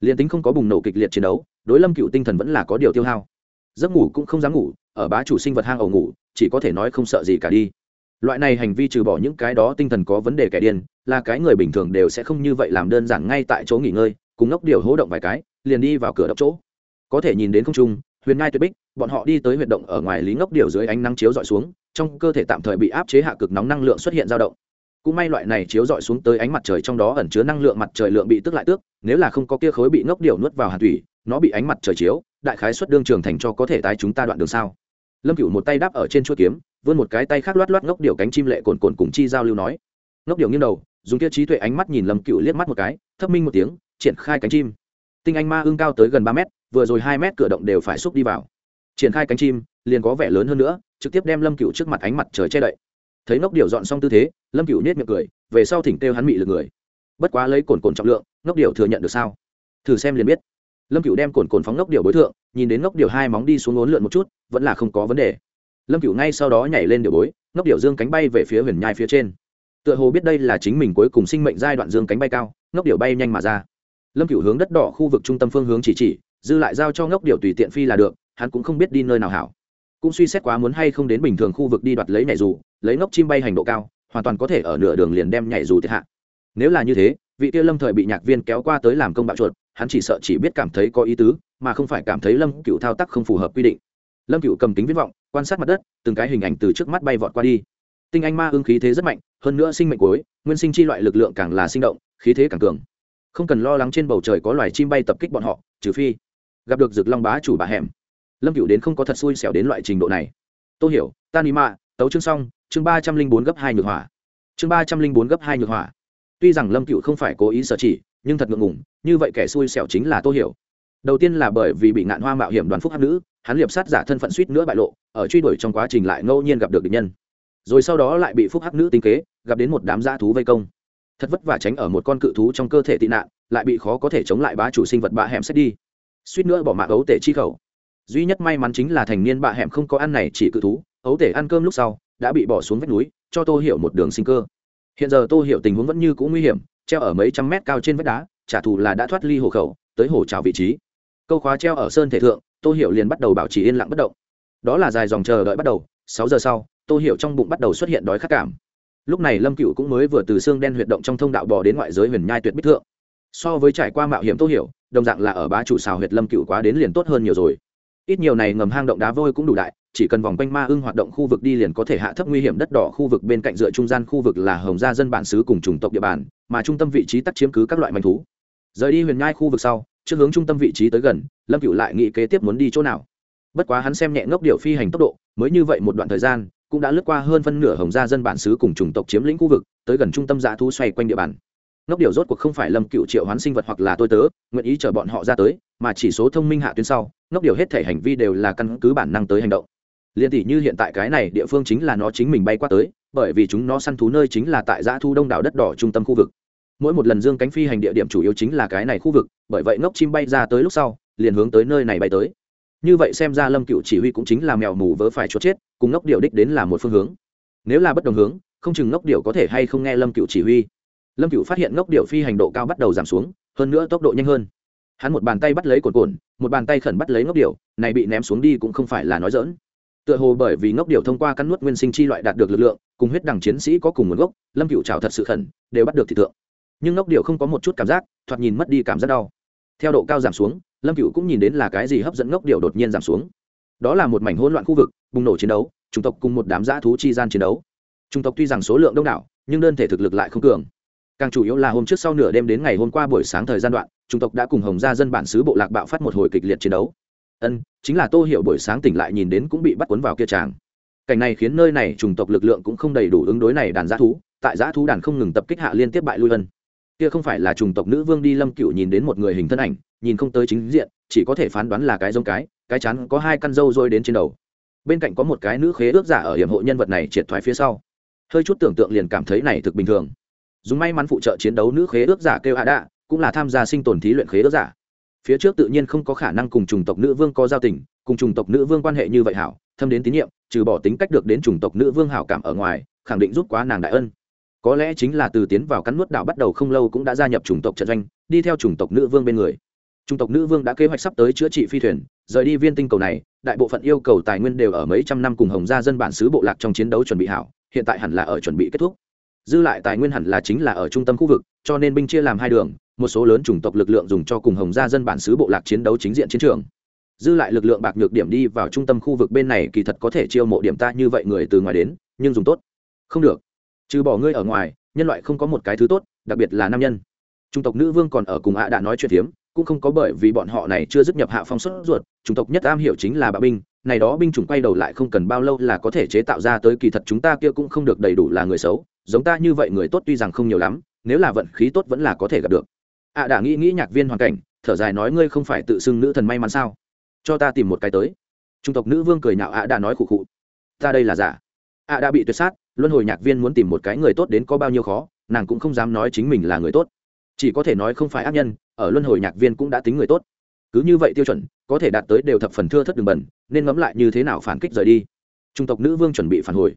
S1: Liền tính không có bùng nổ kịch liệt chiến đấu, đối lâm cựu tinh thần vẫn là có điều tiêu hao. Giấc ngủ cũng không dám ngủ, ở bá chủ sinh vật hang ổ ngủ, chỉ có thể nói không sợ gì cả đi. Loại này hành vi trừ bỏ những cái đó tinh thần có vấn đề kẻ điên, là cái người bình thường đều sẽ không như vậy làm đơn giản ngay tại chỗ nghỉ ngơi, cùng ngốc điều hố động vài cái, liền đi vào cửa đập chỗ. Có thể nhìn đến không trung, huyền ngai tuyệt bích, bọn họ đi tới huyệt động ở ngoài lý ngốc điều dưới ánh nắng chiếu dọi xuống, trong cơ thể tạm thời bị áp chế hạ cực nóng năng lượng xuất hiện dao động cũng may loại này chiếu dọi xuống tới ánh mặt trời trong đó ẩn chứa năng lượng mặt trời lượng bị tức lại tước, nếu là không có kia khối bị ngốc điều nuốt vào hàn thủy, nó bị ánh mặt trời chiếu, đại khái xuất đương trường thành cho có thể tái chúng ta đoạn đường sao. Lâm cựu một tay đáp ở trên chuỗi kiếm, vươn một cái tay khác loát loát ngốc điều cánh chim lệ cồn cồn cùng chi giao lưu nói. Ngốc điều nghiêng đầu, dùng kia trí tuệ ánh mắt nhìn lâm cựu liếc mắt một cái, thấp minh một tiếng, triển khai cánh chim. Tinh anh ma ưng cao tới gần ba mét, vừa rồi hai mét cửa động đều phải xúc đi vào. Triển khai cánh chim, liền có vẻ lớn hơn nữa, trực tiếp đem lâm cựu trước mặt ánh mặt trời che đậy thấy ngốc điều dọn xong tư thế, lâm cựu nết miệng cười, về sau thỉnh kêu hắn mị lực người. Bất quá lấy cồn cồn trọng lượng, ngốc điều thừa nhận được sao? Thử xem liền biết. Lâm cựu đem cồn cồn phóng ngốc điều bối thượng, nhìn đến ngốc điều hai móng đi xuống ốn lượn một chút, vẫn là không có vấn đề. Lâm cựu ngay sau đó nhảy lên điều bối, ngốc điều dương cánh bay về phía huyền nhai phía trên. Tựa hồ biết đây là chính mình cuối cùng sinh mệnh giai đoạn dương cánh bay cao, ngốc điều bay nhanh mà ra. Lâm cựu hướng đất đỏ khu vực trung tâm phương hướng chỉ chỉ, dư lại giao cho ngốc điều tùy tiện phi là được, hắn cũng không biết đi nơi nào hảo cũng suy xét quá muốn hay không đến bình thường khu vực đi đoạt lấy nhảy dù, lấy ngốc chim bay hành độ cao, hoàn toàn có thể ở nửa đường liền đem nhảy dù thiệt hạ. Nếu là như thế, vị tiêu lâm thời bị nhạc viên kéo qua tới làm công bạo chuột, hắn chỉ sợ chỉ biết cảm thấy có ý tứ, mà không phải cảm thấy lâm cựu thao tác không phù hợp quy định. Lâm cựu cầm kính viễn vọng, quan sát mặt đất, từng cái hình ảnh từ trước mắt bay vọt qua đi. Tinh anh ma ương khí thế rất mạnh, hơn nữa sinh mệnh cuối, nguyên sinh chi loại lực lượng càng là sinh động, khí thế càng cường. Không cần lo lắng trên bầu trời có loài chim bay tập kích bọn họ, trừ phi gặp được rực long bá chủ bà hẻm lâm cựu đến không có thật xui xẻo đến loại trình độ này. Tôi hiểu, ta ni mạ tấu chương xong, chương ba trăm linh bốn gấp hai nhược hỏa. Chương ba trăm linh bốn gấp hai nhược hỏa. Tuy rằng lâm cựu không phải cố ý sở chỉ, nhưng thật ngượng ngùng, như vậy kẻ xui xẻo chính là tôi hiểu. Đầu tiên là bởi vì bị ngạn hoa mạo hiểm đoàn phúc hắc nữ, hắn liệp sát giả thân phận suýt nữa bại lộ, ở truy đuổi trong quá trình lại ngẫu nhiên gặp được địch nhân. Rồi sau đó lại bị phúc hắc nữ tính kế, gặp đến một đám dã thú vây công. Thật vất vả tránh ở một con cự thú trong cơ thể tị nạn, lại bị khó có thể chống lại bá chủ sinh vật bạ hẻm xét đi. Suýt nữa bỏ mạng ấu tể chi khẩu duy nhất may mắn chính là thành niên bạ hẻm không có ăn này chỉ cự thú, ấu tể ăn cơm lúc sau, đã bị bỏ xuống vách núi, cho tô hiểu một đường sinh cơ. Hiện giờ tô hiểu tình huống vẫn như c ũ nguy hiểm, treo ở mấy trăm mét cao trên vách đá, trả thù là đã thoát ly hồ khẩu, tới hồ trào vị trí. Câu khóa treo ở sơn thể thượng, tô hiểu liền bắt đầu bảo trì yên lặng bất động. Đó là dài dòng chờ đợi bắt đầu, sáu giờ sau, tô hiểu trong bụng bắt đầu xuất hiện đói khát cảm. Lúc này lâm cựu cũng mới vừa từ xương đen huyệt động trong thông đạo bò đến ngoại giới huyền nhai tuyệt bích thượng. So với trải qua mạo hiểm tô hiểu, đồng dạng là ở bá chủ xào huyệt lâm cựu quá đến liền tốt hơn nhiều rồi ít nhiều này ngầm hang động đá vôi cũng đủ đại, chỉ cần vòng quanh ma ưng hoạt động khu vực đi liền có thể hạ thấp nguy hiểm đất đỏ khu vực bên cạnh dựa trung gian khu vực là hồng gia dân bản xứ cùng chủng tộc địa bàn, mà trung tâm vị trí tắt chiếm cứ các loại manh thú. Rời đi huyền nhai khu vực sau, trước hướng trung tâm vị trí tới gần, lâm cựu lại nghĩ kế tiếp muốn đi chỗ nào. Bất quá hắn xem nhẹ ngốc điệu phi hành tốc độ, mới như vậy một đoạn thời gian, cũng đã lướt qua hơn phân nửa hồng gia dân bản xứ cùng chủng tộc chiếm lĩnh khu vực, tới gần trung tâm dạ thu xoay quanh địa bàn. Ngốc điệu rốt cuộc không phải lâm cựu triệu hoán sinh vật hoặc là tôi tớ, nguyện ý chở bọn họ ra tới mà chỉ số thông minh hạ tuyến sau, ngốc điều hết thể hành vi đều là căn cứ bản năng tới hành động. Liên tỷ như hiện tại cái này địa phương chính là nó chính mình bay qua tới, bởi vì chúng nó săn thú nơi chính là tại giã thu đông đảo đất đỏ trung tâm khu vực. Mỗi một lần dương cánh phi hành địa điểm chủ yếu chính là cái này khu vực, bởi vậy ngốc chim bay ra tới lúc sau, liền hướng tới nơi này bay tới. Như vậy xem ra lâm cựu chỉ huy cũng chính là mèo mù vớ phải chốt chết, cùng ngốc điệu đích đến là một phương hướng. Nếu là bất đồng hướng, không chừng ngốc điệu có thể hay không nghe lâm cựu chỉ huy. Lâm cựu phát hiện ngốc điệu phi hành độ cao bắt đầu giảm xuống, hơn nữa tốc độ nhanh hơn hắn một bàn tay bắt lấy cồn cồn một bàn tay khẩn bắt lấy ngốc điệu này bị ném xuống đi cũng không phải là nói dỡn tựa hồ bởi vì ngốc điệu thông qua cắn nuốt nguyên sinh chi loại đạt được lực lượng, cùng huyết đẳng chiến sĩ có cùng nguồn gốc, lâm cựu trào thật sự khẩn, đều bắt được thị tượng. nhưng ngốc điệu không có một chút cảm giác, thoạt nhìn mất đi cảm giác đau. Theo độ cao giảm xuống, lâm cựu cũng nhìn đến là cái gì hấp dẫn ngốc điệu đột nhiên giảm xuống. Đó là một mảnh hỗn loạn khu vực, bùng nổ chiến đấu, chủng tộc cùng một đám dã thú chi gian chiến đấu. Chủng tộc tuy rằng số lượng đông đảo, nhưng đơn thể thực lực lại không cường. Càng chủ yếu là hôm trước sau nửa đêm đến ngày hôm qua buổi sáng thời gian đoạn chủng tộc đã cùng hồng gia dân bản xứ bộ lạc bạo phát một hồi kịch liệt chiến đấu. Ân, chính là tô Hiểu buổi sáng tỉnh lại nhìn đến cũng bị bắt cuốn vào kia tràng. Cảnh này khiến nơi này chủng tộc lực lượng cũng không đầy đủ ứng đối này đàn giã thú, tại giã thú đàn không ngừng tập kích hạ liên tiếp bại lui vân kia không phải là chủng tộc nữ vương đi lâm cựu nhìn đến một người hình thân ảnh, nhìn không tới chính diện, chỉ có thể phán đoán là cái giống cái cái chắn có hai căn râu rôi đến trên đầu. Bên cạnh có một cái nữ khế ước giả ở hiểm hộ nhân vật này triệt thoái phía sau. Hơi chút tưởng tượng liền cảm thấy này thực bình thường. Dùng may mắn phụ trợ chiến đấu nữ khế ước giả kêu hạ đạ cũng là tham gia sinh tồn thí luyện khế ước giả. Phía trước tự nhiên không có khả năng cùng chủng tộc nữ vương có giao tình, cùng chủng tộc nữ vương quan hệ như vậy hảo, thâm đến tín nhiệm, trừ bỏ tính cách được đến chủng tộc nữ vương hảo cảm ở ngoài, khẳng định rút quá nàng đại ân. Có lẽ chính là từ tiến vào cắn nuốt đảo bắt đầu không lâu cũng đã gia nhập chủng tộc trận doanh, đi theo chủng tộc nữ vương bên người. Chủng tộc nữ vương đã kế hoạch sắp tới chữa trị phi thuyền, rời đi viên tinh cầu này, đại bộ phận yêu cầu tài nguyên đều ở mấy trăm năm cùng hồng gia dân bản xứ bộ lạc trong chiến đấu chuẩn bị hảo, hiện tại hẳn là ở chuẩn bị kết thúc. Dư lại tài nguyên hẳn là chính là ở trung tâm khu vực, cho nên binh chia làm hai đường một số lớn chủng tộc lực lượng dùng cho cùng hồng gia dân bản xứ bộ lạc chiến đấu chính diện chiến trường. Dư lại lực lượng bạc nhược điểm đi vào trung tâm khu vực bên này kỳ thật có thể chiêu mộ điểm ta như vậy người từ ngoài đến, nhưng dùng tốt. Không được. Trừ bỏ ngươi ở ngoài, nhân loại không có một cái thứ tốt, đặc biệt là nam nhân. Trung tộc nữ vương còn ở cùng ạ đã nói chuyện phiếm, cũng không có bởi vì bọn họ này chưa dứt nhập hạ phong xuất ruột, chủng tộc nhất am hiểu chính là bạo binh, này đó binh chủng quay đầu lại không cần bao lâu là có thể chế tạo ra tới kỳ thật chúng ta kia cũng không được đầy đủ là người xấu, giống ta như vậy người tốt tuy rằng không nhiều lắm, nếu là vận khí tốt vẫn là có thể gặp được ạ à đã nghĩ nghĩ nhạc viên hoàn cảnh, thở dài nói ngươi không phải tự xưng nữ thần may mắn sao? Cho ta tìm một cái tới. Trung tộc nữ vương cười nhạo ạ à đã nói khụ khụ. Ta đây là giả. Ạ đã bị tuyệt sát, luân hồi nhạc viên muốn tìm một cái người tốt đến có bao nhiêu khó, nàng cũng không dám nói chính mình là người tốt. Chỉ có thể nói không phải ác nhân, ở luân hồi nhạc viên cũng đã tính người tốt. Cứ như vậy tiêu chuẩn, có thể đạt tới đều thập phần thưa thất đường bẩn, nên ngẫm lại như thế nào phản kích rời đi. Trung tộc nữ vương chuẩn bị phản hồi.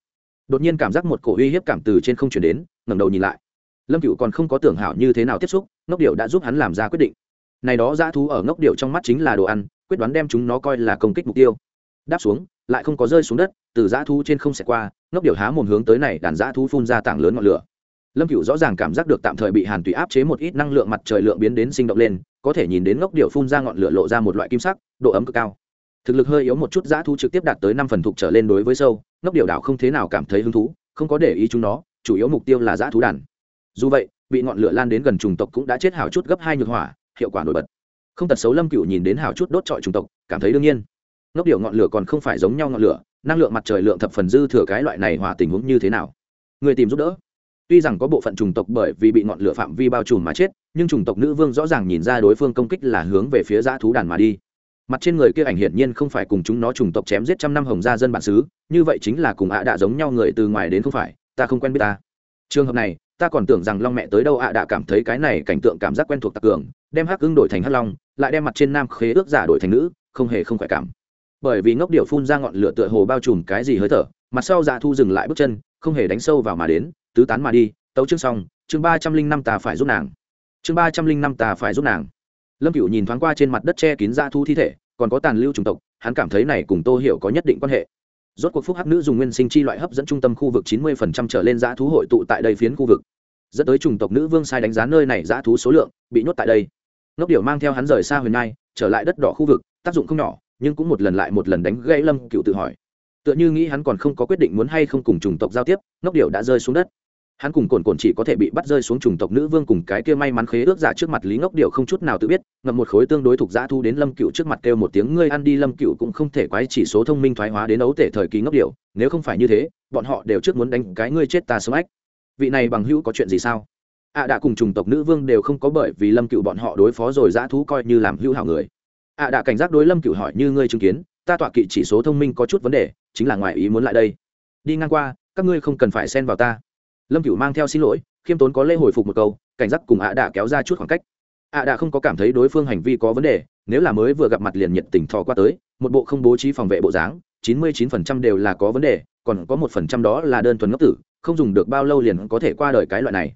S1: Đột nhiên cảm giác một cổ uy hiếp cảm từ trên không chuyển đến, ngẩng đầu nhìn lại lâm cựu còn không có tưởng hảo như thế nào tiếp xúc, ngốc điệu đã giúp hắn làm ra quyết định. Này đó dã thú ở ngốc điệu trong mắt chính là đồ ăn, quyết đoán đem chúng nó coi là công kích mục tiêu. Đáp xuống, lại không có rơi xuống đất, từ dã thú trên không xẻ qua, ngốc điệu há mồm hướng tới này đàn dã thú phun ra tảng lớn ngọn lửa. Lâm cựu rõ ràng cảm giác được tạm thời bị hàn tùy áp chế một ít năng lượng mặt trời lượng biến đến sinh động lên, có thể nhìn đến ngốc điệu phun ra ngọn lửa lộ ra một loại kim sắc, độ ấm cực cao. Thực lực hơi yếu một chút, dã thú trực tiếp đạt tới năm phần thục trở lên đối với sâu, ngốc điệu đảo không thế nào cảm thấy hứng thú, không có để ý chúng nó, chủ yếu mục tiêu là dã thú đàn dù vậy, bị ngọn lửa lan đến gần trùng tộc cũng đã chết hào chút gấp hai nhược hỏa, hiệu quả nổi bật. Không tật xấu lâm cựu nhìn đến hào chút đốt trọi trùng tộc, cảm thấy đương nhiên. Ngốc điệu ngọn lửa còn không phải giống nhau ngọn lửa, năng lượng mặt trời lượng thập phần dư thừa cái loại này hòa tình huống như thế nào? Người tìm giúp đỡ. Tuy rằng có bộ phận trùng tộc bởi vì bị ngọn lửa phạm vi bao trùm mà chết, nhưng trùng tộc nữ vương rõ ràng nhìn ra đối phương công kích là hướng về phía dã thú đàn mà đi. Mặt trên người kia ảnh hiển nhiên không phải cùng chúng nó trùng tộc chém giết trăm năm hồng gia dân bản xứ, như vậy chính là cùng ạ đạ giống nhau người từ ngoài đến không phải, ta không quen biết ta. Trường hợp này ta còn tưởng rằng long mẹ tới đâu ạ, đã cảm thấy cái này cảnh tượng cảm giác quen thuộc tặc cường, đem hắc ưng đổi thành hắc long, lại đem mặt trên nam khế ước giả đổi thành nữ, không hề không khỏe cảm. Bởi vì ngốc điệu phun ra ngọn lửa tựa hồ bao trùm cái gì hơi thở, mặt sau dạ thu dừng lại bước chân, không hề đánh sâu vào mà đến, tứ tán mà đi, tấu chương xong, chương ba trăm linh năm ta phải giúp nàng. Chương ba trăm linh năm ta phải giúp nàng. Lâm cựu nhìn thoáng qua trên mặt đất che kín dạ thu thi thể, còn có tàn lưu chủng tộc, hắn cảm thấy này cùng tô hiểu có nhất định quan hệ rốt cuộc phúc hắc nữ dùng nguyên sinh chi loại hấp dẫn trung tâm khu vực chín mươi phần trăm trở lên dã thú hội tụ tại đây phiến khu vực. Dẫn tới chủng tộc nữ vương sai đánh giá nơi này dã thú số lượng bị nhốt tại đây. Ngốc điểu mang theo hắn rời xa huyền nai trở lại đất đỏ khu vực, tác dụng không nhỏ, nhưng cũng một lần lại một lần đánh gãy lâm cựu tự hỏi. Tựa như nghĩ hắn còn không có quyết định muốn hay không cùng chủng tộc giao tiếp, ngốc điểu đã rơi xuống đất hắn cùng cồn cồn chỉ có thể bị bắt rơi xuống chủng tộc nữ vương cùng cái kia may mắn khế ước giả trước mặt lý ngốc điệu không chút nào tự biết, ngậm một khối tương đối thuộc giã thu đến lâm cựu trước mặt kêu một tiếng, ngươi ăn đi, lâm cựu cũng không thể quái chỉ số thông minh thoái hóa đến ấu tể thời kỳ ngốc điệu nếu không phải như thế, bọn họ đều trước muốn đánh cái ngươi chết ta sớm ách. Vị này bằng hữu có chuyện gì sao? Ạ à đã cùng chủng tộc nữ vương đều không có bởi vì lâm cựu bọn họ đối phó rồi giã thú coi như làm hữu hảo người. Ạ à đã cảnh giác đối lâm cựu hỏi, như ngươi chứng kiến, ta tọa kỵ chỉ số thông minh có chút vấn đề, chính là ngoài ý muốn lại đây. Đi ngang qua, các ngươi không cần phải xen vào ta lâm cựu mang theo xin lỗi, khiêm tốn có lễ hồi phục một câu, cảnh giác cùng ạ đạ kéo ra chút khoảng cách. Ạ đạ không có cảm thấy đối phương hành vi có vấn đề, nếu là mới vừa gặp mặt liền nhiệt tình thò qua tới, một bộ không bố trí phòng vệ bộ dáng, chín mươi chín phần trăm đều là có vấn đề, còn có một phần trăm đó là đơn thuần ngốc tử, không dùng được bao lâu liền có thể qua đời cái loại này.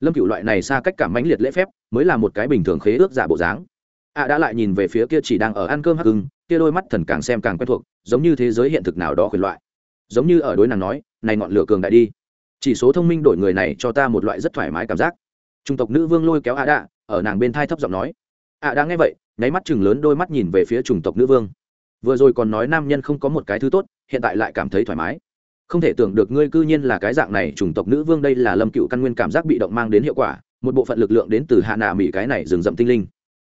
S1: Lâm cựu loại này xa cách cảm mãnh liệt lễ phép, mới là một cái bình thường khế ước giả bộ dáng. Ạ đã lại nhìn về phía kia chỉ đang ở ăn cơm hắc hưng kia đôi mắt thần càng xem càng quen thuộc, giống như thế giới hiện thực nào đó quyền loại. Giống như ở đối nàng nói, này ngọn lửa cường đại đi chỉ số thông minh đổi người này cho ta một loại rất thoải mái cảm giác. Trung tộc nữ vương lôi kéo ạ đạ ở nàng bên thai thấp giọng nói. Ạ đã nghe vậy, nháy mắt chừng lớn đôi mắt nhìn về phía chủng tộc nữ vương. Vừa rồi còn nói nam nhân không có một cái thứ tốt, hiện tại lại cảm thấy thoải mái. Không thể tưởng được ngươi cư nhiên là cái dạng này chủng tộc nữ vương đây là lâm cựu căn nguyên cảm giác bị động mang đến hiệu quả, một bộ phận lực lượng đến từ hạ nạ mỹ cái này rừng rậm tinh linh.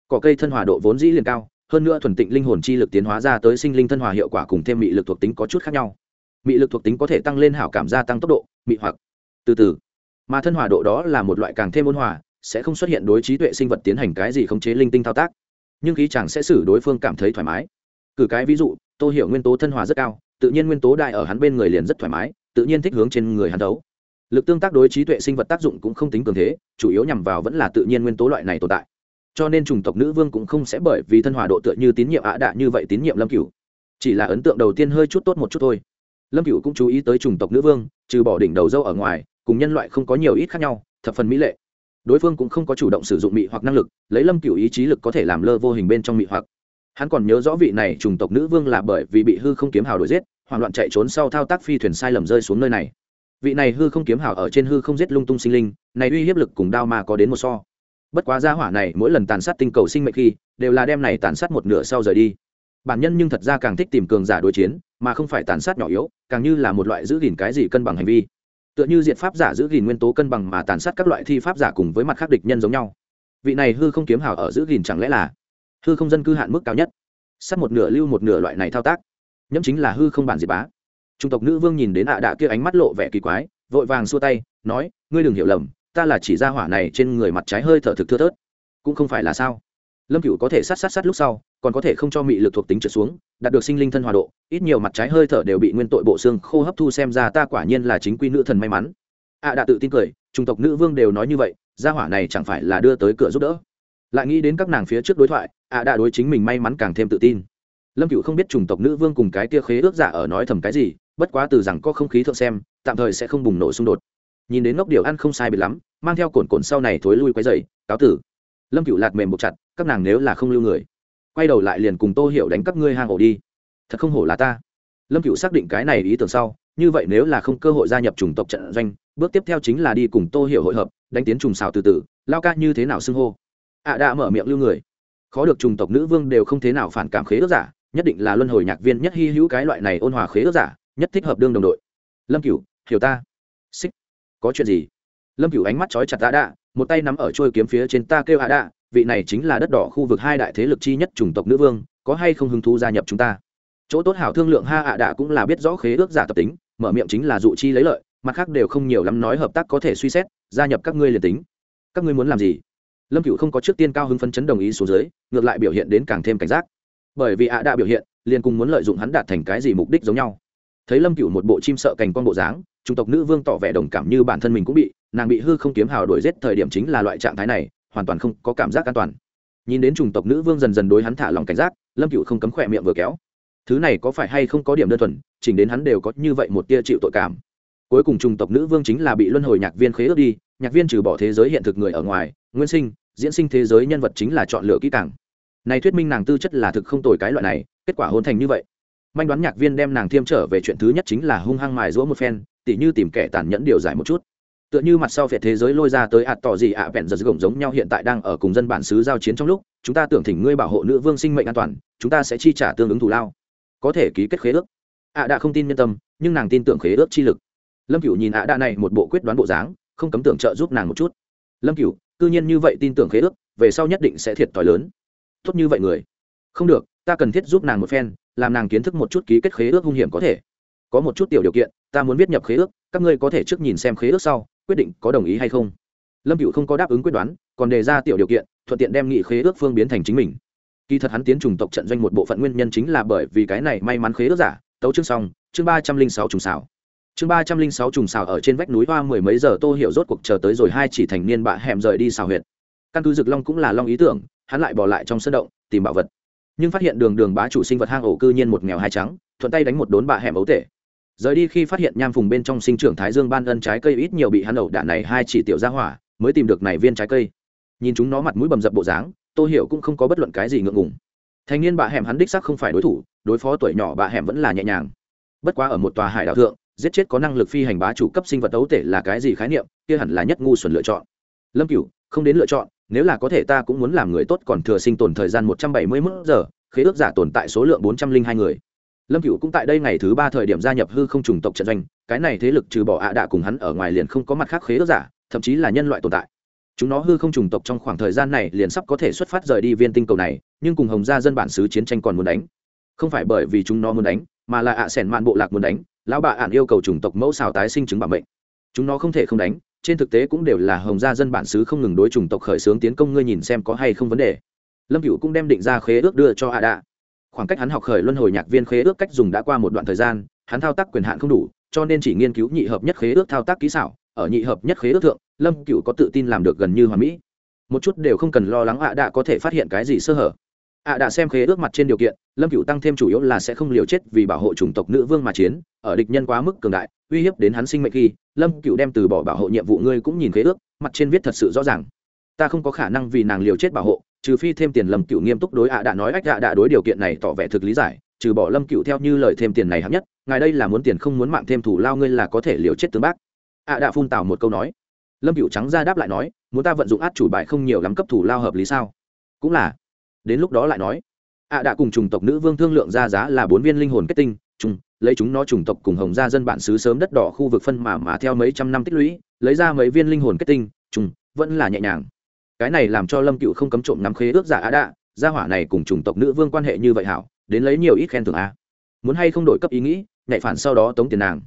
S1: Cỏ cây thân hòa độ vốn dĩ liền cao, hơn nữa thuần tịnh linh hồn chi lực tiến hóa ra tới sinh linh thân hòa hiệu quả cùng thêm mị lực thuộc tính có chút khác nhau mị lực thuộc tính có thể tăng lên hảo cảm gia tăng tốc độ, mị hoặc. Từ từ. Mà thân hòa độ đó là một loại càng thêm ôn hòa, sẽ không xuất hiện đối trí tuệ sinh vật tiến hành cái gì khống chế linh tinh thao tác. Nhưng khí chàng sẽ xử đối phương cảm thấy thoải mái. Cử cái ví dụ tôi hiểu nguyên tố thân hòa rất cao, tự nhiên nguyên tố đại ở hắn bên người liền rất thoải mái, tự nhiên thích hướng trên người hắn đấu. Lực tương tác đối trí tuệ sinh vật tác dụng cũng không tính cường thế, chủ yếu nhằm vào vẫn là tự nhiên nguyên tố loại này tồn tại. Cho nên chủng tộc nữ vương cũng không sẽ bởi vì thân hòa độ tựa như tín nhiệm ạ đạ như vậy tín nhiệm lâm cửu. Chỉ là ấn tượng đầu tiên hơi chút tốt một chút thôi lâm cựu cũng chú ý tới chủng tộc nữ vương, trừ bỏ đỉnh đầu dâu ở ngoài, cùng nhân loại không có nhiều ít khác nhau, thập phần mỹ lệ. Đối phương cũng không có chủ động sử dụng mị hoặc năng lực, lấy lâm cửu ý chí lực có thể làm lơ vô hình bên trong mị hoặc. Hắn còn nhớ rõ vị này chủng tộc nữ vương là bởi vì bị hư không kiếm hào đuổi giết, hoảng loạn chạy trốn sau thao tác phi thuyền sai lầm rơi xuống nơi này. Vị này hư không kiếm hào ở trên hư không giết lung tung sinh linh, này uy hiếp lực cùng đao mà có đến một so. Bất quá gia hỏa này mỗi lần tàn sát tinh cầu sinh mệnh khi, đều là đem này tàn sát một nửa sau rời đi bản nhân nhưng thật ra càng thích tìm cường giả đối chiến, mà không phải tàn sát nhỏ yếu, càng như là một loại giữ gìn cái gì cân bằng hành vi. Tựa như diện pháp giả giữ gìn nguyên tố cân bằng mà tàn sát các loại thi pháp giả cùng với mặt khác địch nhân giống nhau. Vị này hư không kiếm hào ở giữ gìn chẳng lẽ là hư không dân cư hạn mức cao nhất? Sát một nửa lưu một nửa loại này thao tác, nhẫm chính là hư không bản diệt bá. Trung tộc nữ vương nhìn đến ạ đạ kia ánh mắt lộ vẻ kỳ quái, vội vàng xua tay, nói, ngươi đừng hiểu lầm, ta là chỉ ra hỏa này trên người mặt trái hơi thở thực thưa thớt. Cũng không phải là sao? Lâm cựu có thể sát sát sát lúc sau, còn có thể không cho mị lực thuộc tính trượt xuống, đạt được sinh linh thân hòa độ, ít nhiều mặt trái hơi thở đều bị nguyên tội bộ xương khô hấp thu xem ra ta quả nhiên là chính quy nữ thần may mắn. Ạ đã tự tin cười trung tộc nữ vương đều nói như vậy, gia hỏa này chẳng phải là đưa tới cửa giúp đỡ. Lại nghĩ đến các nàng phía trước đối thoại ạ đã đối chính mình may mắn càng thêm tự tin. Lâm cựu không biết chủng tộc nữ vương cùng cái tia khế ước giả ở nói thầm cái gì, bất quá từ rằng có không khí thượng xem, tạm thời sẽ không bùng nổ xung đột. Nhìn đến ngốc điều ăn không sai biệt lắm, mang theo cồn cồn sau này thối lui quấy dày cáo tử. Lâm cựu lạt mềm buộc chặt các nàng nếu là không lưu người, quay đầu lại liền cùng tô hiểu đánh các ngươi hang ổ đi. Thật không hổ là ta. Lâm cựu xác định cái này ý tưởng sau, như vậy nếu là không cơ hội gia nhập chủng tộc trận doanh, bước tiếp theo chính là đi cùng tô hiểu hội hợp, đánh tiến trùng xào từ từ, lao ca như thế nào xưng hô? Ạ à đã mở miệng lưu người. Khó được chủng tộc nữ vương đều không thế nào phản cảm khế ước giả, nhất định là luân hồi nhạc viên nhất hy hữu cái loại này ôn hòa khế ước giả, nhất thích hợp đương đồng đội. Lâm cửu, hiểu ta. Xích. Có chuyện gì? Lâm cửu ánh mắt trói chặt ạ đạ một tay nắm ở trôi kiếm phía trên ta kêu ạ đạ vị này chính là đất đỏ khu vực hai đại thế lực chi nhất chủng tộc nữ vương, có hay không hứng thú gia nhập chúng ta? Chỗ tốt hảo thương lượng ha ạ đạ cũng là biết rõ khế ước giả tập tính, mở miệng chính là dụ chi lấy lợi, mặt khác đều không nhiều lắm nói hợp tác có thể suy xét, gia nhập các ngươi liền tính. Các ngươi muốn làm gì? Lâm cựu không có trước tiên cao hứng phấn chấn đồng ý xuống dưới, ngược lại biểu hiện đến càng thêm cảnh giác. Bởi vì ạ đã biểu hiện, liền cùng muốn lợi dụng hắn đạt thành cái gì mục đích giống nhau. Thấy lâm cựu một bộ chim sợ cành con bộ dáng, chủng tộc nữ vương tỏ vẻ đồng cảm như bản thân mình cũng bị, nàng bị hư không kiếm hào đuổi giết thời điểm chính là loại trạng thái này hoàn toàn không có cảm giác an toàn. Nhìn đến chủng tộc nữ vương dần dần đối hắn thả lòng cảnh giác, lâm cựu không cấm khỏe miệng vừa kéo. Thứ này có phải hay không có điểm đơn thuần, chỉnh đến hắn đều có như vậy một tia chịu tội cảm. Cuối cùng chủng tộc nữ vương chính là bị luân hồi nhạc viên khế ước đi, nhạc viên trừ bỏ thế giới hiện thực người ở ngoài, nguyên sinh, diễn sinh thế giới nhân vật chính là chọn lựa kỹ càng. Này thuyết minh nàng tư chất là thực không tồi cái loại này, kết quả hôn thành như vậy. Manh đoán nhạc viên đem nàng thiêm trở về chuyện thứ nhất chính là hung hăng mài giũa một phen, tỉ như tìm kẻ tàn nhẫn điều giải một chút tựa như mặt sau phệ thế giới lôi ra tới ạt tỏ gì ạ, vẹn giật gồng giống nhau hiện tại đang ở cùng dân bản xứ giao chiến trong lúc, chúng ta tưởng thỉnh ngươi bảo hộ nữ vương sinh mệnh an toàn, chúng ta sẽ chi trả tương ứng thù lao. Có thể ký kết khế ước. Ạ đã không tin nhân tâm, nhưng nàng tin tưởng khế ước chi lực. Lâm cửu nhìn ạ đã này một bộ quyết đoán bộ dáng, không cấm tưởng trợ giúp nàng một chút. Lâm cửu, cư nhiên như vậy tin tưởng khế ước, về sau nhất định sẽ thiệt thòi lớn. Tốt như vậy người. Không được, ta cần thiết giúp nàng một phen, làm nàng kiến thức một chút ký kết khế ước hung hiểm có thể. Có một chút tiểu điều kiện, ta muốn viết nhập khế ước, các ngươi có thể trước nhìn xem khế ước sau quyết định có đồng ý hay không? Lâm cựu không có đáp ứng quyết đoán, còn đề ra tiểu điều kiện, thuận tiện đem nghị khế ước phương biến thành chính mình. Kỳ thật hắn tiến trùng tộc trận doanh một bộ phận nguyên nhân chính là bởi vì cái này may mắn khế ước giả, tấu chương xong, chương ba trăm linh sáu trùng xảo. Chương ba trăm linh sáu trùng xào ở trên vách núi hoa mười mấy giờ tô hiểu rốt cuộc chờ tới rồi hai chỉ thành niên bạ hẻm rời đi xào huyệt. Căn cứ rực long cũng là long ý tưởng, hắn lại bỏ lại trong sân động, tìm bảo vật. Nhưng phát hiện đường đường bá chủ sinh vật hang ổ cư nhiên một nghèo hai trắng, thuận tay đánh một đốn bạ hẻm ấu tể rời đi khi phát hiện nham phùng bên trong sinh trưởng thái dương ban ân trái cây ít nhiều bị hắn ẩu đạn này hai chỉ tiểu ra hỏa, mới tìm được này viên trái cây. Nhìn chúng nó mặt mũi bầm dập bộ dáng, tô hiểu cũng không có bất luận cái gì ngượng ngùng. Thành niên bà hẻm hắn đích sắc không phải đối thủ, đối phó tuổi nhỏ bà hẻm vẫn là nhẹ nhàng. Bất quá ở một tòa hải đảo thượng, giết chết có năng lực phi hành bá chủ cấp sinh vật ấu tể là cái gì khái niệm, kia hẳn là nhất ngu xuẩn lựa chọn. Lâm cửu, không đến lựa chọn, nếu là có thể ta cũng muốn làm người tốt còn thừa sinh tồn thời gian một trăm bảy mươi mức giờ, khế ước giả tồn tại số lượng bốn trăm linh hai người lâm cựu cũng tại đây ngày thứ ba thời điểm gia nhập hư không trùng tộc trận doanh, cái này thế lực trừ bỏ ạ đạ cùng hắn ở ngoài liền không có mặt khác khế ước giả, thậm chí là nhân loại tồn tại. Chúng nó hư không trùng tộc trong khoảng thời gian này liền sắp có thể xuất phát rời đi viên tinh cầu này, nhưng cùng hồng gia dân bản xứ chiến tranh còn muốn đánh. Không phải bởi vì chúng nó muốn đánh, mà là ạ à sẻn mạn bộ lạc muốn đánh, lão bà ạn yêu cầu chủng tộc mẫu xào tái sinh chứng bảo mệnh chúng nó không thể không đánh, trên thực tế cũng đều là hồng gia dân bản xứ không ngừng đối chủng tộc khởi xướng tiến công, ngươi nhìn xem có hay không vấn đề. Lâm cựu cũng đem định ra khế ước đưa cho ạ đạ khoảng cách hắn học khởi luân hồi nhạc viên khế ước cách dùng đã qua một đoạn thời gian, hắn thao tác quyền hạn không đủ, cho nên chỉ nghiên cứu nhị hợp nhất khế ước thao tác kỹ xảo. Ở nhị hợp nhất khế ước thượng, lâm cựu có tự tin làm được gần như hoàn mỹ. Một chút đều không cần lo lắng ạ đạ có thể phát hiện cái gì sơ hở. Ạ đạ xem khế ước mặt trên điều kiện, lâm cựu tăng thêm chủ yếu là sẽ không liều chết vì bảo hộ chủng tộc nữ vương mà chiến, ở địch nhân quá mức cường đại, uy hiếp đến hắn sinh mệnh khi, lâm cựu đem từ bỏ bảo hộ nhiệm vụ ngươi cũng nhìn khế ước, mặt trên viết thật sự rõ ràng. Ta không có khả năng vì nàng liều chết bảo hộ trừ phi thêm tiền lâm cựu nghiêm túc đối ạ đã nói ách ạ đã đối điều kiện này tỏ vẻ thực lý giải, trừ bỏ lâm cựu theo như lời thêm tiền này hạng nhất, ngài đây là muốn tiền không muốn mạng thêm thủ lao ngươi là có thể liều chết tướng bác. ạ đã phun tào một câu nói. Lâm cựu trắng ra đáp lại nói, muốn ta vận dụng át chủ bài không nhiều lắm cấp thủ lao hợp lý sao? Cũng là. Đến lúc đó lại nói. ạ đã cùng chủng tộc nữ vương thương lượng ra giá là bốn viên linh hồn kết tinh, chung, lấy chúng nó chủng tộc cùng hồng gia dân bản xứ sớm đất đỏ khu vực phân mà mà theo mấy trăm năm tích lũy, lấy ra mấy viên linh hồn kết tinh, chung, vẫn là nhẹ nhàng cái này làm cho lâm cựu không cấm trộm nắm khế ước giả ạ đạ gia hỏa này cùng chủng tộc nữ vương quan hệ như vậy hảo, đến lấy nhiều ít khen thưởng a. Muốn hay không đổi cấp ý nghĩ nhạy phản sau đó tống tiền nàng.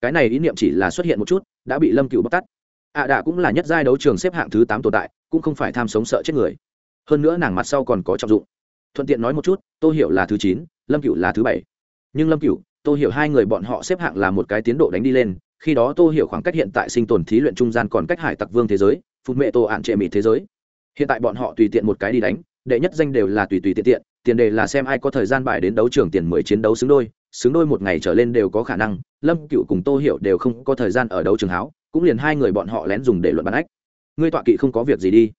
S1: Cái này ý niệm chỉ là xuất hiện một chút, đã bị lâm cựu bóc tắt ạ đạ cũng là nhất giai đấu trường xếp hạng thứ tám tồn tại, cũng không phải tham sống sợ chết người. Hơn nữa nàng mặt sau còn có trọng dụng. Thuận tiện nói một chút, tô hiểu là thứ chín, lâm cựu là thứ bảy. Nhưng lâm cựu, tô hiểu hai người bọn họ xếp hạng là một cái tiến độ đánh đi lên, khi đó tô hiểu khoảng cách hiện tại sinh tồn thí luyện trung gian còn cách hải tặc vương thế giới, phục mệ tô ạn trệ mỹ thế giới hiện tại bọn họ tùy tiện một cái đi đánh, đệ nhất danh đều là tùy tùy tiện tiện, tiền đề là xem ai có thời gian bài đến đấu trường tiền mười chiến đấu xứng đôi xứng đôi một ngày trở lên đều có khả năng, lâm cựu cùng tô hiểu đều không có thời gian ở đấu trường háo, cũng liền hai người bọn họ lén dùng để luận bắn ách. Ngươi tọa kỵ không có việc gì đi.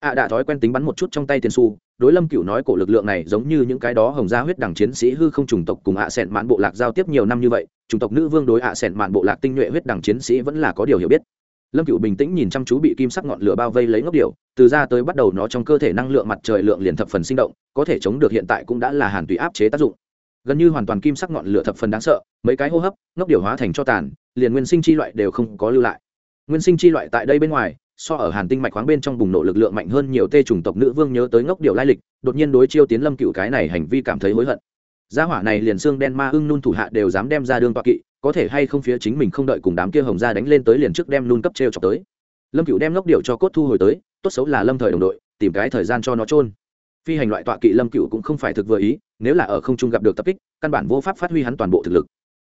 S1: Ạ à đã thói quen tính bắn một chút trong tay tiền su đối lâm cựu nói cổ lực lượng này giống như những cái đó hồng gia huyết đẳng chiến sĩ hư không chủng tộc cùng ạ à sẹn mạn bộ lạc giao tiếp nhiều năm như vậy, chủng tộc nữ vương đối ạ à sẹn mạn bộ lạc tinh nhuệ huyết đẳng chiến sĩ vẫn là có điều hiểu biết lâm cựu bình tĩnh nhìn chăm chú bị kim sắc ngọn lửa bao vây lấy ngốc điệu từ ra tới bắt đầu nó trong cơ thể năng lượng mặt trời lượng liền thập phần sinh động, có thể chống được hiện tại cũng đã là hàn tùy áp chế tác dụng. Gần như hoàn toàn kim sắc ngọn lửa thập phần đáng sợ, mấy cái hô hấp, ngốc điệu hóa thành cho tàn, liền nguyên sinh chi loại đều không có lưu lại. Nguyên sinh chi loại tại đây bên ngoài, so ở hàn tinh mạch khoáng bên trong bùng nổ lực lượng mạnh hơn nhiều tê chủng tộc nữ vương nhớ tới ngốc điệu lai lịch, đột nhiên đối chiêu tiến lâm cựu cái này hành vi cảm thấy hối hận. Gia hỏa này liền xương đen ma ưng nôn thủ hạ đều dám đem ra đương toa kỵ có thể hay không phía chính mình không đợi cùng đám kia hồng ra đánh lên tới liền trước đem nun cấp treo chọc tới. Lâm cựu đem lốc điệu cho cốt thu hồi tới, tốt xấu là lâm thời đồng đội, tìm cái thời gian cho nó trôn phi hành loại tọa kỵ lâm cựu cũng không phải thực vừa ý, nếu là ở không trung gặp được tập kích, căn bản vô pháp phát huy hắn toàn bộ thực lực.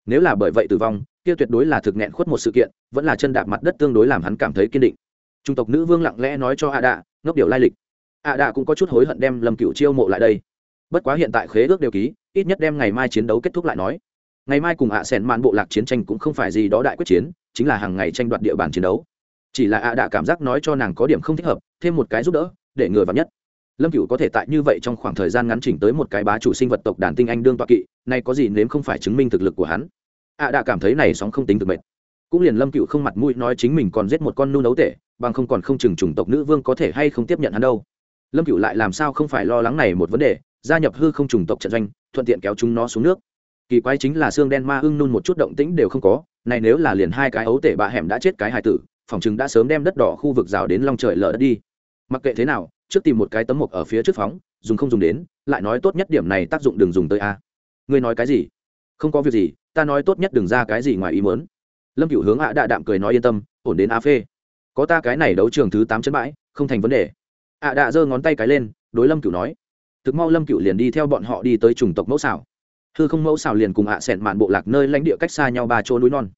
S1: Nếu là bởi vậy tử vong, kia tuyệt đối là thực nghẹn khuất một sự kiện, vẫn là chân đạp mặt đất tương đối làm hắn cảm thấy kiên định. Trung tộc nữ vương lặng lẽ nói cho a đạ, ngốc điều lai lịch. A đạ cũng có chút hối hận đem lâm cựu chiêu mộ lại đây. Bất quá hiện tại khế ước đều ký, ít nhất đem ngày mai chiến đấu kết thúc lại nói ngày mai cùng ạ à sèn mạn bộ lạc chiến tranh cũng không phải gì đó đại quyết chiến, chính là hàng ngày tranh đoạt địa bàn chiến đấu. Chỉ là ạ đã cảm giác nói cho nàng có điểm không thích hợp, thêm một cái giúp đỡ, để ngừa vào nhất. Lâm cựu có thể tại như vậy trong khoảng thời gian ngắn chỉnh tới một cái bá chủ sinh vật tộc đàn tinh anh đương toạ kỵ nay có gì nếm không phải chứng minh thực lực của hắn? Ạ đã cảm thấy này sóng không tính thực mệt. Cũng liền lâm cựu không mặt mũi nói chính mình còn giết một con nu nấu tệ bằng không còn không chừng chủng tộc nữ vương có thể hay không tiếp nhận hắn đâu. Lâm cựu lại làm sao không phải lo lắng này một vấn đề, gia nhập hư không chủng tộc trận doanh, thuận tiện kéo chúng nó xuống nước kỳ quái chính là xương đen ma ưng nôn một chút động tĩnh đều không có, này nếu là liền hai cái ấu tể bạ hẻm đã chết cái hài tử, phòng chừng đã sớm đem đất đỏ khu vực rào đến long trời lở đất đi. Mặc kệ thế nào, trước tìm một cái tấm mộc ở phía trước phóng, dùng không dùng đến, lại nói tốt nhất điểm này tác dụng đừng dùng tới a. Ngươi nói cái gì? Không có việc gì, ta nói tốt nhất đừng ra cái gì ngoài ý muốn. Lâm cửu hướng ạ đạ đạm cười nói yên tâm, ổn đến a phê. Có ta cái này đấu trường thứ tám chân bãi, không thành vấn đề. Ạ đạ giơ ngón tay cái lên, đối lâm cửu nói. Thực mau lâm cửu liền đi theo bọn họ đi tới chủng tộc mẫu xảo hư không mẫu xảo liền cùng ạ à mạn bộ lạc nơi lãnh địa cách xa nhau ba chỗ núi non.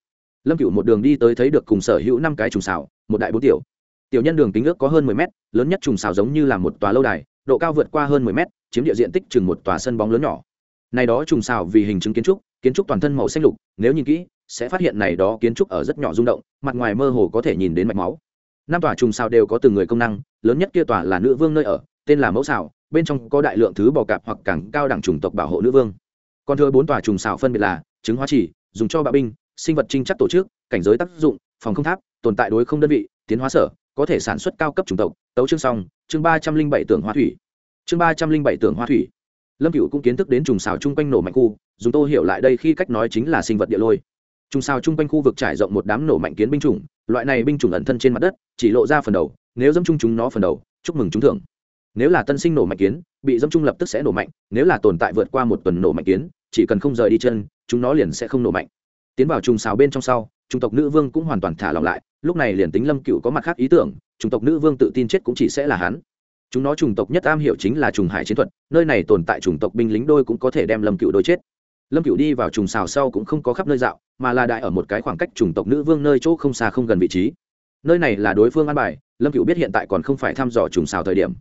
S1: Lâm cửu một đường đi tới thấy được cùng sở hữu năm cái trùng xảo một đại bốn tiểu. Tiểu nhân đường kính ước có hơn mười mét, lớn nhất trùng xảo giống như là một tòa lâu đài, độ cao vượt qua hơn mười mét, chiếm địa diện tích chừng một tòa sân bóng lớn nhỏ. Này đó trùng xảo vì hình chứng kiến trúc kiến trúc toàn thân màu xanh lục, nếu nhìn kỹ, sẽ phát hiện này đó kiến trúc ở rất nhỏ rung động, mặt ngoài mơ hồ có thể nhìn đến mạch máu. Năm tòa trùng xào đều có từng người công năng, lớn nhất kia tòa là nữ vương nơi ở, tên là mẫu xào, bên trong có đại lượng thứ bò cạp hoặc càng cao đẳng chủng tộc bảo hộ nữ vương còn thừa bốn tòa trùng xảo phân biệt là trứng hóa chỉ, dùng cho bạo binh, sinh vật trinh chắc tổ chức, cảnh giới tác dụng, phòng không tháp, tồn tại đối không đơn vị, tiến hóa sở, có thể sản xuất cao cấp chủng tộc. Tấu chương song chương ba trăm linh bảy tưởng hoa thủy. Chương ba trăm linh bảy tưởng hoa thủy. Lâm cựu cũng kiến thức đến trùng xào chung quanh nổ mạnh khu, dùng tô hiểu lại đây khi cách nói chính là sinh vật địa lôi. Trùng xào chung quanh khu vực trải rộng một đám nổ mạnh kiến binh chủng, loại này binh chủng ẩn thân trên mặt đất, chỉ lộ ra phần đầu, nếu dẫm chung chúng nó phần đầu, chúc mừng chúng thưởng nếu là tân sinh nổ mạnh kiến, bị dâm trung lập tức sẽ nổ mạnh, nếu là tồn tại vượt qua một tuần nổ mạnh kiến, chỉ cần không rời đi chân, chúng nó liền sẽ không nổ mạnh. Tiến vào trùng xào bên trong sau trung tộc nữ vương cũng hoàn toàn thả lỏng lại, lúc này liền tính lâm cựu có mặt khác ý tưởng trung tộc nữ vương tự tin chết cũng chỉ sẽ là hắn. Chúng nó trùng tộc nhất am hiểu chính là trùng hải chiến thuật, nơi này tồn tại trùng tộc binh lính đôi cũng có thể đem lâm cựu đôi chết. Lâm cựu đi vào trùng xào sau cũng không có khắp nơi dạo, mà là đại ở một cái khoảng cách trùng tộc nữ vương nơi chỗ không xa không gần vị trí. Nơi này là đối phương an bài, lâm cựu biết hiện tại còn không phải thăm dò trùng xào thời điểm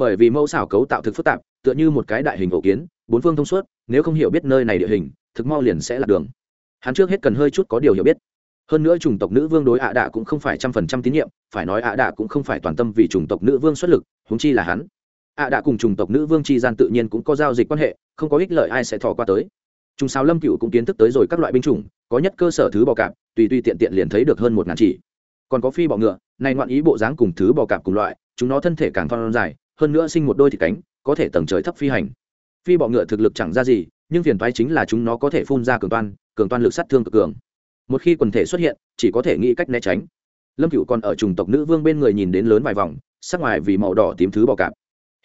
S1: bởi vì mẫu xảo cấu tạo thực phức tạp, tựa như một cái đại hình ổ kiến, bốn phương thông suốt, nếu không hiểu biết nơi này địa hình, thực mau liền sẽ là đường. Hắn trước hết cần hơi chút có điều hiểu biết. Hơn nữa chủng tộc nữ vương đối ạ đạ cũng không phải trăm phần trăm tín nhiệm, phải nói ạ đạ cũng không phải toàn tâm vì chủng tộc nữ vương xuất lực húng chi là hắn. Ạ đạ cùng chủng tộc nữ vương chi gian tự nhiên cũng có giao dịch quan hệ, không có ích lợi ai sẽ thò qua tới. Chúng sao lâm cựu cũng kiến thức tới rồi các loại binh chủng, có nhất cơ sở thứ bò cạp, tùy tùy tiện tiện liền thấy được hơn một ngàn chỉ. Còn có phi bọ ngựa này ngoạn ý bộ dáng cùng thứ bò cạp cùng loại, chúng nó thân thể càng thon dài hơn nữa sinh một đôi thịt cánh, có thể tầng trời thấp phi hành. Phi bọ ngựa thực lực chẳng ra gì, nhưng phiền toái chính là chúng nó có thể phun ra cường toan cường toan lực sát thương cực cường. Một khi quần thể xuất hiện, chỉ có thể nghĩ cách né tránh. Lâm cựu còn ở chủng tộc nữ vương bên người nhìn đến lớn vài vòng, sắc ngoài vì màu đỏ tím thứ bọ cạp.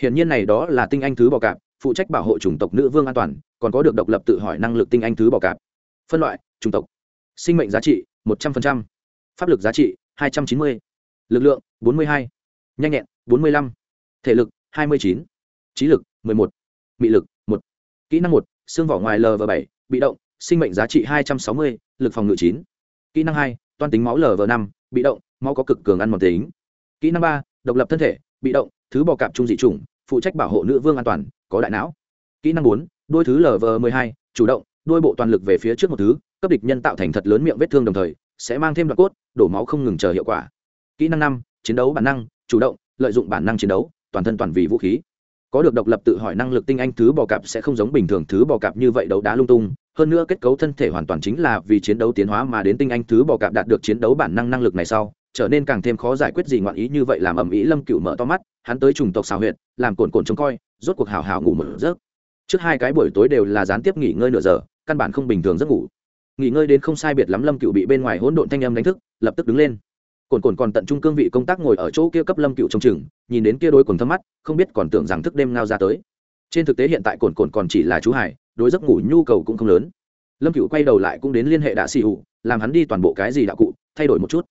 S1: Hiển nhiên này đó là tinh anh thứ bọ cạp, phụ trách bảo hộ chủng tộc nữ vương an toàn, còn có được độc lập tự hỏi năng lực tinh anh thứ bọ cạp. Phân loại, chủng tộc. Sinh mệnh giá trị, một trăm linh pháp lực giá trị, hai trăm chín mươi. Lực lượng, bốn mươi hai. Nhanh nhẹn, bốn mươi lăm thể lực 29, trí lực 11, mị lực 1, kỹ năng 1, xương vỏ ngoài LV7, bị động, sinh mệnh giá trị 260, lực phòng ngự 9. Kỹ năng 2, toan tính máu LV5, bị động, máu có cực cường ăn mòn tính. Kỹ năng 3, độc lập thân thể, bị động, thứ bò cạp trung dị chủng, phụ trách bảo hộ nữ vương an toàn, có đại não. Kỹ năng 4, đôi thứ LV12, chủ động, đôi bộ toàn lực về phía trước một thứ, cấp địch nhân tạo thành thật lớn miệng vết thương đồng thời, sẽ mang thêm đoạn cốt, đổ máu không ngừng chờ hiệu quả. Kỹ năng 5, chiến đấu bản năng, chủ động, lợi dụng bản năng chiến đấu, toàn thân toàn vì vũ khí. Có được độc lập tự hỏi năng lực tinh anh thứ bò cạp sẽ không giống bình thường thứ bò cạp như vậy đấu đá lung tung. Hơn nữa kết cấu thân thể hoàn toàn chính là vì chiến đấu tiến hóa mà đến tinh anh thứ bò cạp đạt được chiến đấu bản năng năng lực này sau, trở nên càng thêm khó giải quyết gì ngoạn ý như vậy làm ẩm ý lâm cựu mở to mắt, hắn tới trùng tộc xào huyện làm cồn cồn trông coi, rốt cuộc hào hào ngủ một giấc. Trước hai cái buổi tối đều là gián tiếp nghỉ ngơi nửa giờ, căn bản không bình thường giấc ngủ. Nghỉ ngơi đến không sai biệt lắm lâm cựu bị bên ngoài hỗn độn thanh âm đánh thức, lập tức đứng lên cồn cồn còn tận trung cương vị công tác ngồi ở chỗ kia cấp lâm cựu trong chừng, nhìn đến kia đôi quần thâm mắt, không biết còn tưởng rằng thức đêm ngao ra tới. Trên thực tế hiện tại cồn cồn còn chỉ là chú hải đối giấc ngủ nhu cầu cũng không lớn. Lâm cựu quay đầu lại cũng đến liên hệ đạ xì hụ làm hắn đi toàn bộ cái gì đạo cụ, thay đổi một chút.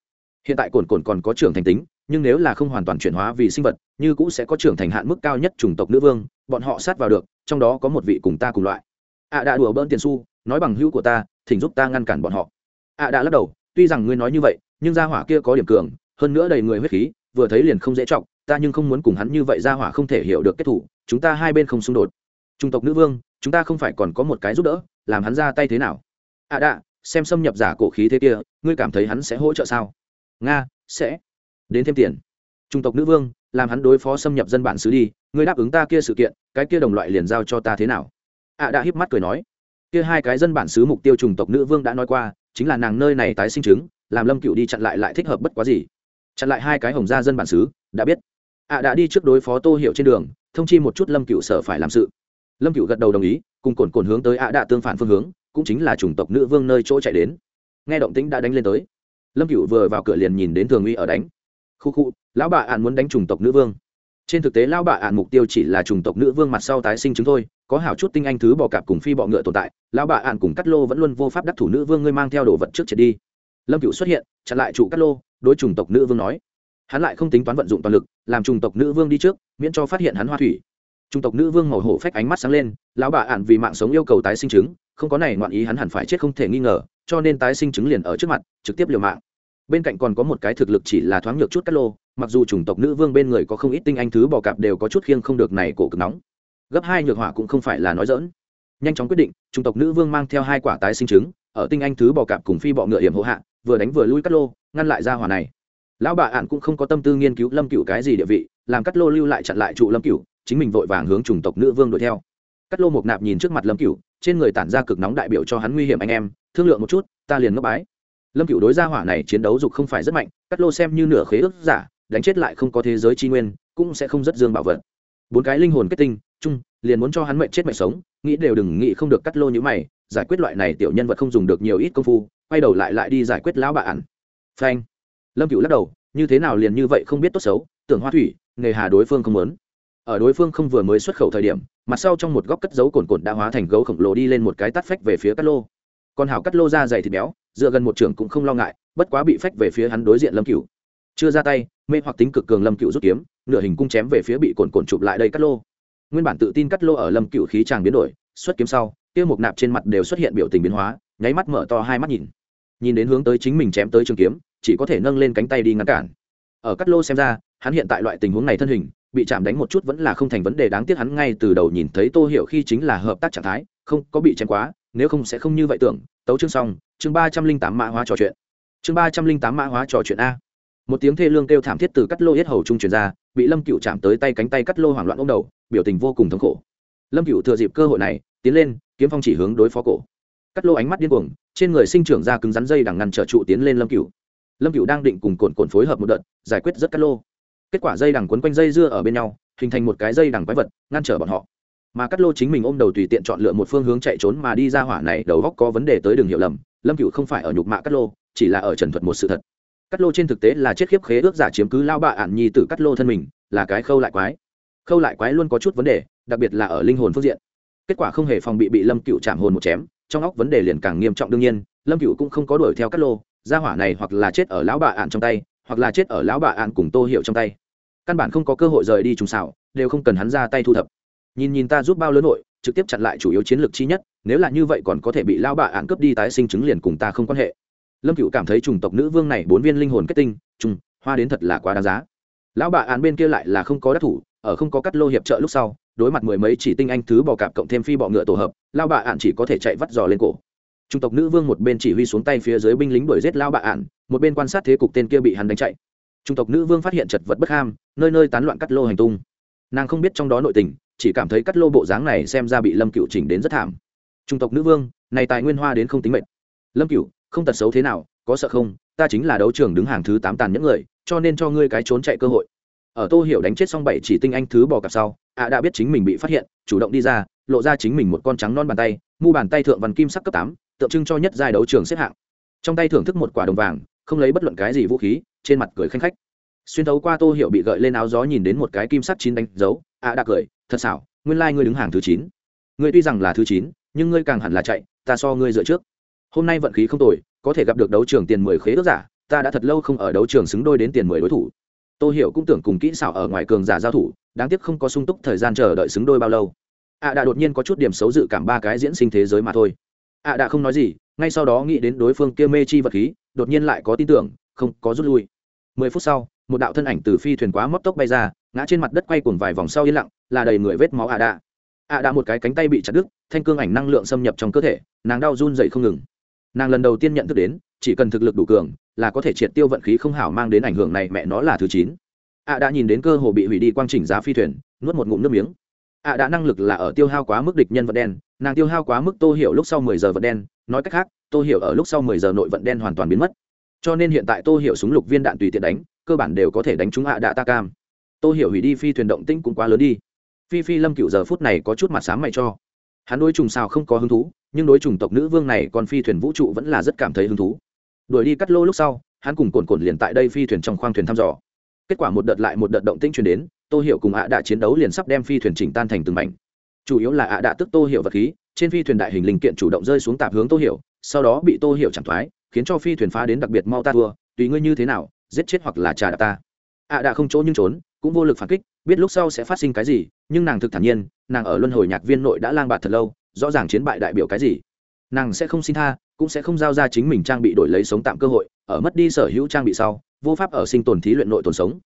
S1: Hiện tại cồn cồn còn có trưởng thành tính, nhưng nếu là không hoàn toàn chuyển hóa vì sinh vật, như cũng sẽ có trưởng thành hạn mức cao nhất chủng tộc nữ vương, bọn họ sát vào được, trong đó có một vị cùng ta cùng loại. Ạ à đã đùa bỡn tiền su nói bằng hữu của ta, thỉnh giúp ta ngăn cản bọn họ. Ạ à đã lắc đầu, tuy rằng ngươi nói như vậy nhưng gia hỏa kia có điểm cường, hơn nữa đầy người huyết khí, vừa thấy liền không dễ trọng ta nhưng không muốn cùng hắn như vậy, gia hỏa không thể hiểu được kết thủ, chúng ta hai bên không xung đột. Trung tộc nữ vương, chúng ta không phải còn có một cái giúp đỡ, làm hắn ra tay thế nào? Ạ à đã xem xâm nhập giả cổ khí thế kia, ngươi cảm thấy hắn sẽ hỗ trợ sao? Nga, sẽ. Đến thêm tiền. Trung tộc nữ vương, làm hắn đối phó xâm nhập dân bản xứ đi, ngươi đáp ứng ta kia sự kiện, cái kia đồng loại liền giao cho ta thế nào? À Ạ đã híp mắt cười nói. Kia hai cái dân bản xứ mục tiêu trùng tộc nữ vương đã nói qua, chính là nàng nơi này tái sinh chứng làm lâm cựu đi chặn lại lại thích hợp bất quá gì chặn lại hai cái hồng gia dân bản xứ đã biết ạ đã đi trước đối phó tô hiệu trên đường thông chi một chút lâm cựu sở phải làm sự lâm cựu gật đầu đồng ý cùng cồn cồn hướng tới ạ đã tương phản phương hướng cũng chính là chủng tộc nữ vương nơi chỗ chạy đến nghe động tĩnh đã đánh lên tới lâm cựu vừa vào cửa liền nhìn đến thường uy ở đánh khu khu lão bà ạn muốn đánh chủng tộc nữ vương trên thực tế lão bà ạn mục tiêu chỉ là chủng tộc nữ vương mặt sau tái sinh chứng thôi có hảo chút tinh anh thứ bò cạp cùng phi bọ ngựa tồn tại lão bà ạn cùng cắt lô vẫn luôn vô pháp đắc thủ nữ vương ngươi mang theo đồ vật trước triệt đi lâm cựu xuất hiện, chặn lại chủ cắt lô, đối chủng tộc nữ vương nói. Hắn lại không tính toán vận dụng toàn lực, làm chủng tộc nữ vương đi trước, miễn cho phát hiện hắn hoa thủy. Chủng tộc nữ vương màu hổ phách ánh mắt sáng lên, lão bà ạn vì mạng sống yêu cầu tái sinh chứng, không có này ngoạn ý hắn hẳn phải chết không thể nghi ngờ, cho nên tái sinh chứng liền ở trước mặt, trực tiếp liều mạng. Bên cạnh còn có một cái thực lực chỉ là thoáng nhược chút cắt lô, mặc dù chủng tộc nữ vương bên người có không ít tinh anh thứ bò cạp đều có chút khiêng không được này cổ cực nóng. Gấp hai nhược hỏa cũng không phải là nói dỡn nhanh chóng quyết định, chủng tộc nữ vương mang theo hai quả tái sinh chứng, ở tinh anh thứ bò cạp cùng phi bọ ngựa hiểm hộ hạ vừa đánh vừa lui cắt lô, ngăn lại ra hỏa này. Lão bà ạn cũng không có tâm tư nghiên cứu lâm cựu cái gì địa vị, làm cắt lô lưu lại chặn lại trụ lâm cựu chính mình vội vàng hướng chủng tộc nữ vương đuổi theo. Cắt lô một nạp nhìn trước mặt lâm cựu trên người tản ra cực nóng đại biểu cho hắn nguy hiểm anh em, thương lượng một chút, ta liền ngấp bái. Lâm cựu đối gia hỏa này chiến đấu dục không phải rất mạnh, cắt lô xem như nửa khế ước giả, đánh chết lại không có thế giới tri nguyên, cũng sẽ không rất dương bảo vật. Bốn cái linh hồn kết tinh, chung, liền muốn cho hắn mệnh chết mệnh sống, nghĩ đều đừng nghĩ không được cắt lô như mày, giải quyết loại này tiểu nhân vật không dùng được nhiều ít công phu quay đầu lại lại đi giải quyết lão bà ản phanh. Lâm cựu lắc đầu, như thế nào liền như vậy không biết tốt xấu, tưởng hoa thủy, nghề hà đối phương không muốn. Ở đối phương không vừa mới xuất khẩu thời điểm, mặt sau trong một góc cất dấu cồn cồn đã hóa thành gấu khổng lồ đi lên một cái tắt phách về phía cắt lô. Còn hảo cắt lô ra dày thịt béo, dựa gần một trưởng cũng không lo ngại, bất quá bị phách về phía hắn đối diện lâm cựu chưa ra tay, mê hoặc tính cực cường lâm cựu rút kiếm, nửa hình cung chém về phía bị cồn cồn chụp lại đây cắt lô. Nguyên bản tự tin cắt lô ở lâm cựu khí tràng biến đổi, xuất kiếm sau, tiêu mục nạp trên mặt đều xuất hiện biểu tình biến hóa nháy mắt mở to hai mắt nhìn. Nhìn đến hướng tới chính mình chém tới trường kiếm, chỉ có thể nâng lên cánh tay đi ngăn cản. Ở cắt lô xem ra, hắn hiện tại loại tình huống này thân hình, bị chạm đánh một chút vẫn là không thành vấn đề đáng tiếc hắn ngay từ đầu nhìn thấy tô hiểu khi chính là hợp tác trạng thái, không có bị chém quá, nếu không sẽ không như vậy tưởng. Tấu chương xong, chương ba trăm linh tám mã hóa trò chuyện. Chương ba trăm linh tám mã hóa trò chuyện a. Một tiếng thê lương kêu thảm thiết từ cắt lô yết hầu trung truyền ra, bị lâm cựu chạm tới tay cánh tay cắt lô hoảng loạn ô m đầu, biểu tình vô cùng thống khổ. Lâm cựu thừa dịp cơ hội này, tiến lên, kiếm phong chỉ hướng đối phó cổ cắt lô ánh mắt điên cuồng, trên người sinh trưởng ra cứng rắn dây đằng ngăn trở trụ tiến lên lâm cựu lâm cựu đang định cùng cồn cồn phối hợp một đợt, giải quyết rất cắt lô. Kết quả dây đằng quấn quanh dây dưa ở bên nhau, hình thành một cái dây đằng quái vật, ngăn trở bọn họ. Mà cắt lô chính mình ôm đầu tùy tiện chọn lựa một phương hướng chạy trốn mà đi ra hỏa này, đầu góc có vấn đề tới đường hiểu lầm, lâm cựu không phải ở nhục mạ cắt lô, chỉ là ở trần thuật một sự thật. Cắt lô trên thực tế là chết khiếp khế ước giả chiếm cứ lao bạ ạn nhi tử cắt lô thân mình, là cái khâu lại quái. Khâu lại quái luôn có chút vấn đề, đặc biệt là ở linh hồn phương diện. Kết quả không hề phòng bị bị lâm cựu chạm hồn một chém trong óc vấn đề liền càng nghiêm trọng đương nhiên, lâm cựu cũng không có đuổi theo cắt lô, gia hỏa này hoặc là chết ở lão bạ ạn trong tay, hoặc là chết ở lão bạ ạn cùng tô hiệu trong tay. Căn bản không có cơ hội rời đi trùng xảo, đều không cần hắn ra tay thu thập. Nhìn nhìn ta giúp bao lớn nội, trực tiếp chặn lại chủ yếu chiến lược chi nhất, nếu là như vậy còn có thể bị lão bạ ạn cướp đi tái sinh chứng liền cùng ta không quan hệ. Lâm cựu cảm thấy chủng tộc nữ vương này bốn viên linh hồn kết tinh, trùng, hoa đến thật là quá đáng giá. Lão bạ ạn bên kia lại là không có đắc thủ, ở không có cắt lô hiệp trợ lúc sau, đối mặt mười mấy chỉ tinh anh thứ bò cạp cộng thêm phi bọ ngựa tổ hợp lao bà ạn chỉ có thể chạy vắt giò lên cổ. Trung tộc nữ vương một bên chỉ huy xuống tay phía dưới binh lính đuổi giết lao bà ạn, một bên quan sát thế cục tên kia bị hắn đánh chạy. Trung tộc nữ vương phát hiện chật vật bất ham, nơi nơi tán loạn cắt lô hành tung. Nàng không biết trong đó nội tình, chỉ cảm thấy cắt lô bộ dáng này xem ra bị lâm cựu chỉnh đến rất thảm. Trung tộc nữ vương, này tài nguyên hoa đến không tính mệnh lâm cựu không tật xấu thế nào, có sợ không? Ta chính là đấu trường đứng hàng thứ tám tàn những người, cho nên cho ngươi cái trốn chạy cơ hội. Ở tô hiểu đánh chết xong bảy chỉ tinh anh thứ bò cặp sau ạ đã biết chính mình bị phát hiện, chủ động đi ra lộ ra chính mình một con trắng non bàn tay, mu bàn tay thượng văn kim sắc cấp tám, tượng trưng cho nhất giai đấu trường xếp hạng. Trong tay thưởng thức một quả đồng vàng, không lấy bất luận cái gì vũ khí, trên mặt cười khanh khách. Xuyên thấu qua tô hiệu bị gợi lên áo gió nhìn đến một cái kim sắc chín đánh dấu, ạ đã cười, thật xảo, nguyên lai、like、ngươi đứng hàng thứ chín. Ngươi tuy rằng là thứ chín, nhưng ngươi càng hẳn là chạy, ta so ngươi dựa trước. Hôm nay vận khí không tồi, có thể gặp được đấu trường tiền mười khế ước giả, ta đã thật lâu không ở đấu trường xứng đôi đến tiền mười đối thủ. Tô hiểu cũng tưởng cùng kỹ xảo ở ngoài cường giả giao thủ, đáng tiếc không có sung túc thời gian chờ đợi xứng đôi bao lâu ạ đã đột nhiên có chút điểm xấu dự cảm ba cái diễn sinh thế giới mà thôi. ạ đã không nói gì, ngay sau đó nghĩ đến đối phương kia mê chi vật khí, đột nhiên lại có tin tưởng, không, có rút lui. Mười phút sau, một đạo thân ảnh từ phi thuyền quá móc tốc bay ra, ngã trên mặt đất quay cuồng vài vòng sau yên lặng, là đầy người vết máu ạ đạ. ạ đạ một cái cánh tay bị chặt đứt, thanh cương ảnh năng lượng xâm nhập trong cơ thể, nàng đau run dậy không ngừng. Nàng lần đầu tiên nhận thức đến, chỉ cần thực lực đủ cường, là có thể triệt tiêu vận khí không hảo mang đến ảnh hưởng này mẹ nó là thứ chín. ạ đã nhìn đến cơ hồ bị hủy đi quang chỉnh giá phi thuyền, nuốt một ngụm nước miếng ạ đã năng lực là ở tiêu hao quá mức địch nhân vận đen, nàng tiêu hao quá mức tô hiểu lúc sau mười giờ vận đen, nói cách khác, tô hiểu ở lúc sau mười giờ nội vận đen hoàn toàn biến mất. Cho nên hiện tại tô hiểu súng lục viên đạn tùy tiện đánh, cơ bản đều có thể đánh trúng ạ đạ ta cam. Tô hiểu hủy đi phi thuyền động tĩnh cũng quá lớn đi. Phi phi lâm cựu giờ phút này có chút mặt sáng mày cho. Hắn đối trùng sao không có hứng thú, nhưng đối trùng tộc nữ vương này còn phi thuyền vũ trụ vẫn là rất cảm thấy hứng thú. Đuổi đi cắt lô lúc sau, hắn cùng cồn cồn liền tại đây phi thuyền trong khoang thuyền thăm dò. Kết quả một đợt lại một đợt động tĩnh truyền đến tô hiểu cùng ạ đạ chiến đấu liền sắp đem phi thuyền chỉnh tan thành từng mảnh. Chủ yếu là ạ đạ tức tô hiểu vật khí, trên phi thuyền đại hình linh kiện chủ động rơi xuống tạp hướng tô hiểu, sau đó bị tô hiểu chẳng thoái, khiến cho phi thuyền phá đến đặc biệt mau ta thua, tùy ngươi như thế nào, giết chết hoặc là trả đạp ta. Ạ đạ không chỗ nhưng trốn, cũng vô lực phản kích, biết lúc sau sẽ phát sinh cái gì, nhưng nàng thực thản nhiên, nàng ở luân hồi nhạc viên nội đã lang bạt thật lâu, rõ ràng chiến bại đại biểu cái gì. Nàng sẽ không xin tha, cũng sẽ không giao ra chính mình trang bị đổi lấy sống tạm cơ hội, ở mất đi sở hữu trang bị sau, vô pháp ở sinh tồn thí luyện nội tồn sống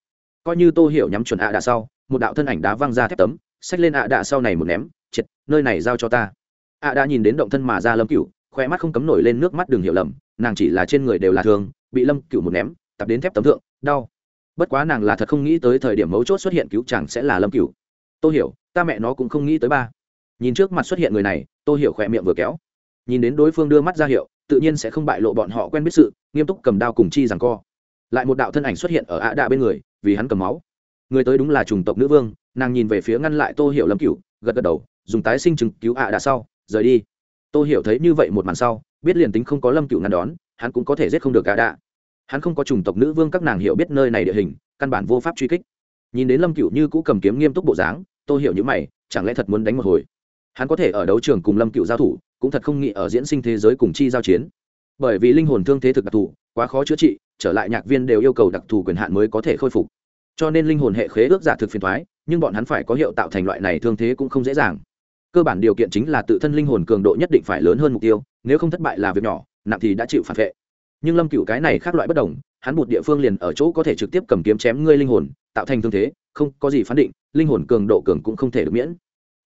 S1: coi như tô hiểu nhắm chuẩn ạ đạ sau, một đạo thân ảnh đá văng ra thép tấm, xách lên ạ đạ sau này một ném, triệt, nơi này giao cho ta. ạ đã nhìn đến động thân mà ra lâm cựu khoe mắt không cấm nổi lên nước mắt đừng hiểu lầm, nàng chỉ là trên người đều là thường bị lâm cựu một ném, tập đến thép tấm thượng, đau. Bất quá nàng là thật không nghĩ tới thời điểm mấu chốt xuất hiện cứu chẳng sẽ là lâm cựu tôi hiểu, ta mẹ nó cũng không nghĩ tới ba. Nhìn trước mặt xuất hiện người này tôi hiểu khỏe miệng vừa kéo. Nhìn đến đối phương đưa mắt ra hiệu, tự nhiên sẽ không bại lộ bọn họ quen biết sự, nghiêm túc cầm đao cùng chi rằng co. Lại một đạo thân ảnh xuất hiện ở ạ đạ bên người vì hắn cầm máu. Người tới đúng là chủng tộc nữ vương, nàng nhìn về phía ngăn lại tô hiểu lâm cựu gật gật đầu, dùng tái sinh chứng cứu ạ đã sau, rời đi. Tô hiểu thấy như vậy một màn sau, biết liền tính không có lâm cựu ngăn đón, hắn cũng có thể giết không được ạ đạ hắn không có chủng tộc nữ vương các nàng hiểu biết nơi này địa hình, căn bản vô pháp truy kích. Nhìn đến lâm cựu như cũ cầm kiếm nghiêm túc bộ dáng, tô hiểu những mày, chẳng lẽ thật muốn đánh một hồi? Hắn có thể ở đấu trường cùng lâm cựu giao thủ, cũng thật không nghĩ ở diễn sinh thế giới cùng chi giao chiến. Bởi vì linh hồn thương thế thực đặc thù, quá khó chữa trị trở lại nhạc viên đều yêu cầu đặc thù quyền hạn mới có thể khôi phục. Cho nên linh hồn hệ khế ước giả thực phiền thoái, nhưng bọn hắn phải có hiệu tạo thành loại này thương thế cũng không dễ dàng. Cơ bản điều kiện chính là tự thân linh hồn cường độ nhất định phải lớn hơn mục tiêu, nếu không thất bại là việc nhỏ, nặng thì đã chịu phản vệ. Nhưng lâm cựu cái này khác loại bất đồng, hắn một địa phương liền ở chỗ có thể trực tiếp cầm kiếm chém ngươi linh hồn, tạo thành thương thế, không có gì phán định, linh hồn cường độ cường cũng không thể được miễn.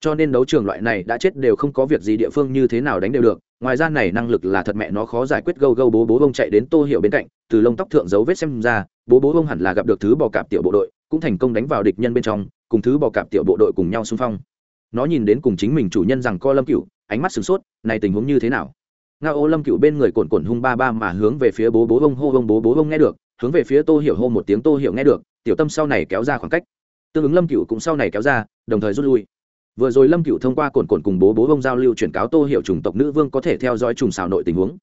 S1: Cho nên đấu trường loại này đã chết đều không có việc gì địa phương như thế nào đánh đều được, ngoài ra này năng lực là thật mẹ nó khó giải quyết gâu gâu bố bố bông chạy đến tô hiểu bên cạnh từ lông tóc thượng dấu vết xem ra, bố bố bông hẳn là gặp được thứ bò cạp tiểu bộ đội, cũng thành công đánh vào địch nhân bên trong, cùng thứ bò cạp tiểu bộ đội cùng nhau xung phong. Nó nhìn đến cùng chính mình chủ nhân rằng co lâm cựu ánh mắt sửng sốt, này tình huống như thế nào? Nga ô lâm cựu bên người cồn cồn hung ba ba mà hướng về phía bố bố bông hô bông bố bố bông nghe được, hướng về phía tô hiểu hô một tiếng tô hiểu nghe được, tiểu tâm sau này kéo ra khoảng cách. Tương ứng lâm cựu cũng sau này kéo ra, đồng thời rút lui. Vừa rồi lâm cựu thông qua cồn cồn cùng bố bố bông giao lưu chuyển cáo tô hiểu chủng tộc nữ vương có thể theo dõi trùng xào nội tình huống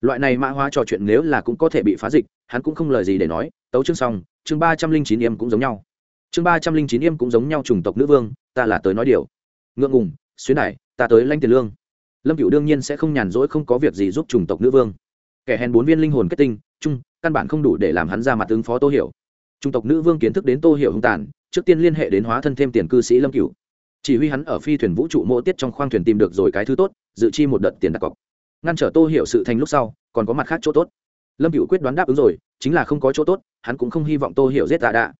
S1: loại này mã hóa trò chuyện nếu là cũng có thể bị phá dịch, hắn cũng không lời gì để nói, tấu chương xong, chương ba trăm linh chín em cũng giống nhau. Chương ba trăm linh chín em cũng giống nhau chủng tộc nữ vương, ta là tới nói điều. Ngượng ngùng, xuyến này ta tới lanh tiền lương. Lâm cựu đương nhiên sẽ không nhàn rỗi không có việc gì giúp chủng tộc nữ vương. Kẻ hèn bốn viên linh hồn kết tinh, chung, căn bản không đủ để làm hắn ra mặt ứng phó tô hiểu. Chủng tộc nữ vương kiến thức đến tô hiểu hung tàn, trước tiên liên hệ đến hóa thân thêm tiền cư sĩ lâm cựu chỉ huy hắn ở phi thuyền vũ trụ mô tiết trong khoang thuyền tìm được rồi cái thứ tốt, dự chi một đợt tiền đặt cọc ngăn trở tô hiểu sự thành lúc sau còn có mặt khác chỗ tốt. Lâm cựu quyết đoán đáp ứng rồi chính là không có chỗ tốt hắn cũng không hy vọng tô hiểu giết tạ đạ.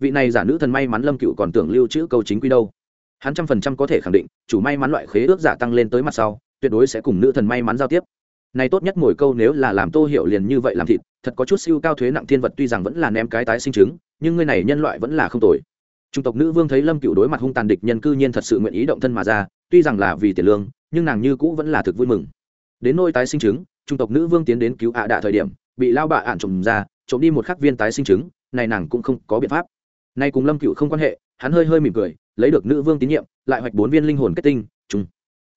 S1: Vị này giả nữ thần may mắn lâm cựu còn tưởng lưu trữ câu chính quy đâu. Hắn trăm phần trăm có thể khẳng định chủ may mắn loại khế ước giả tăng lên tới mặt sau tuyệt đối sẽ cùng nữ thần may mắn giao tiếp. Này tốt nhất ngồi câu nếu là làm tô hiểu liền như vậy làm thịt thật có chút siêu cao thuế nặng thiên vật tuy rằng vẫn là ném cái tái sinh chứng nhưng người này nhân loại vẫn là không tồi. Trung tộc nữ vương thấy Lâm Cựu đối mặt hung tàn địch nhân cư nhiên thật sự nguyện ý động thân mà ra, tuy rằng là vì tiền lương, nhưng nàng như cũ vẫn là thực vui mừng. Đến nôi tái sinh chứng, trung tộc nữ vương tiến đến cứu ạ à đạ thời điểm, bị lao bạ ạn trộm ra, trộm đi một khắc viên tái sinh chứng, này nàng cũng không có biện pháp. Nay cùng Lâm Cựu không quan hệ, hắn hơi hơi mỉm cười, lấy được nữ vương tín nhiệm, lại hoạch bốn viên linh hồn kết tinh, trùng.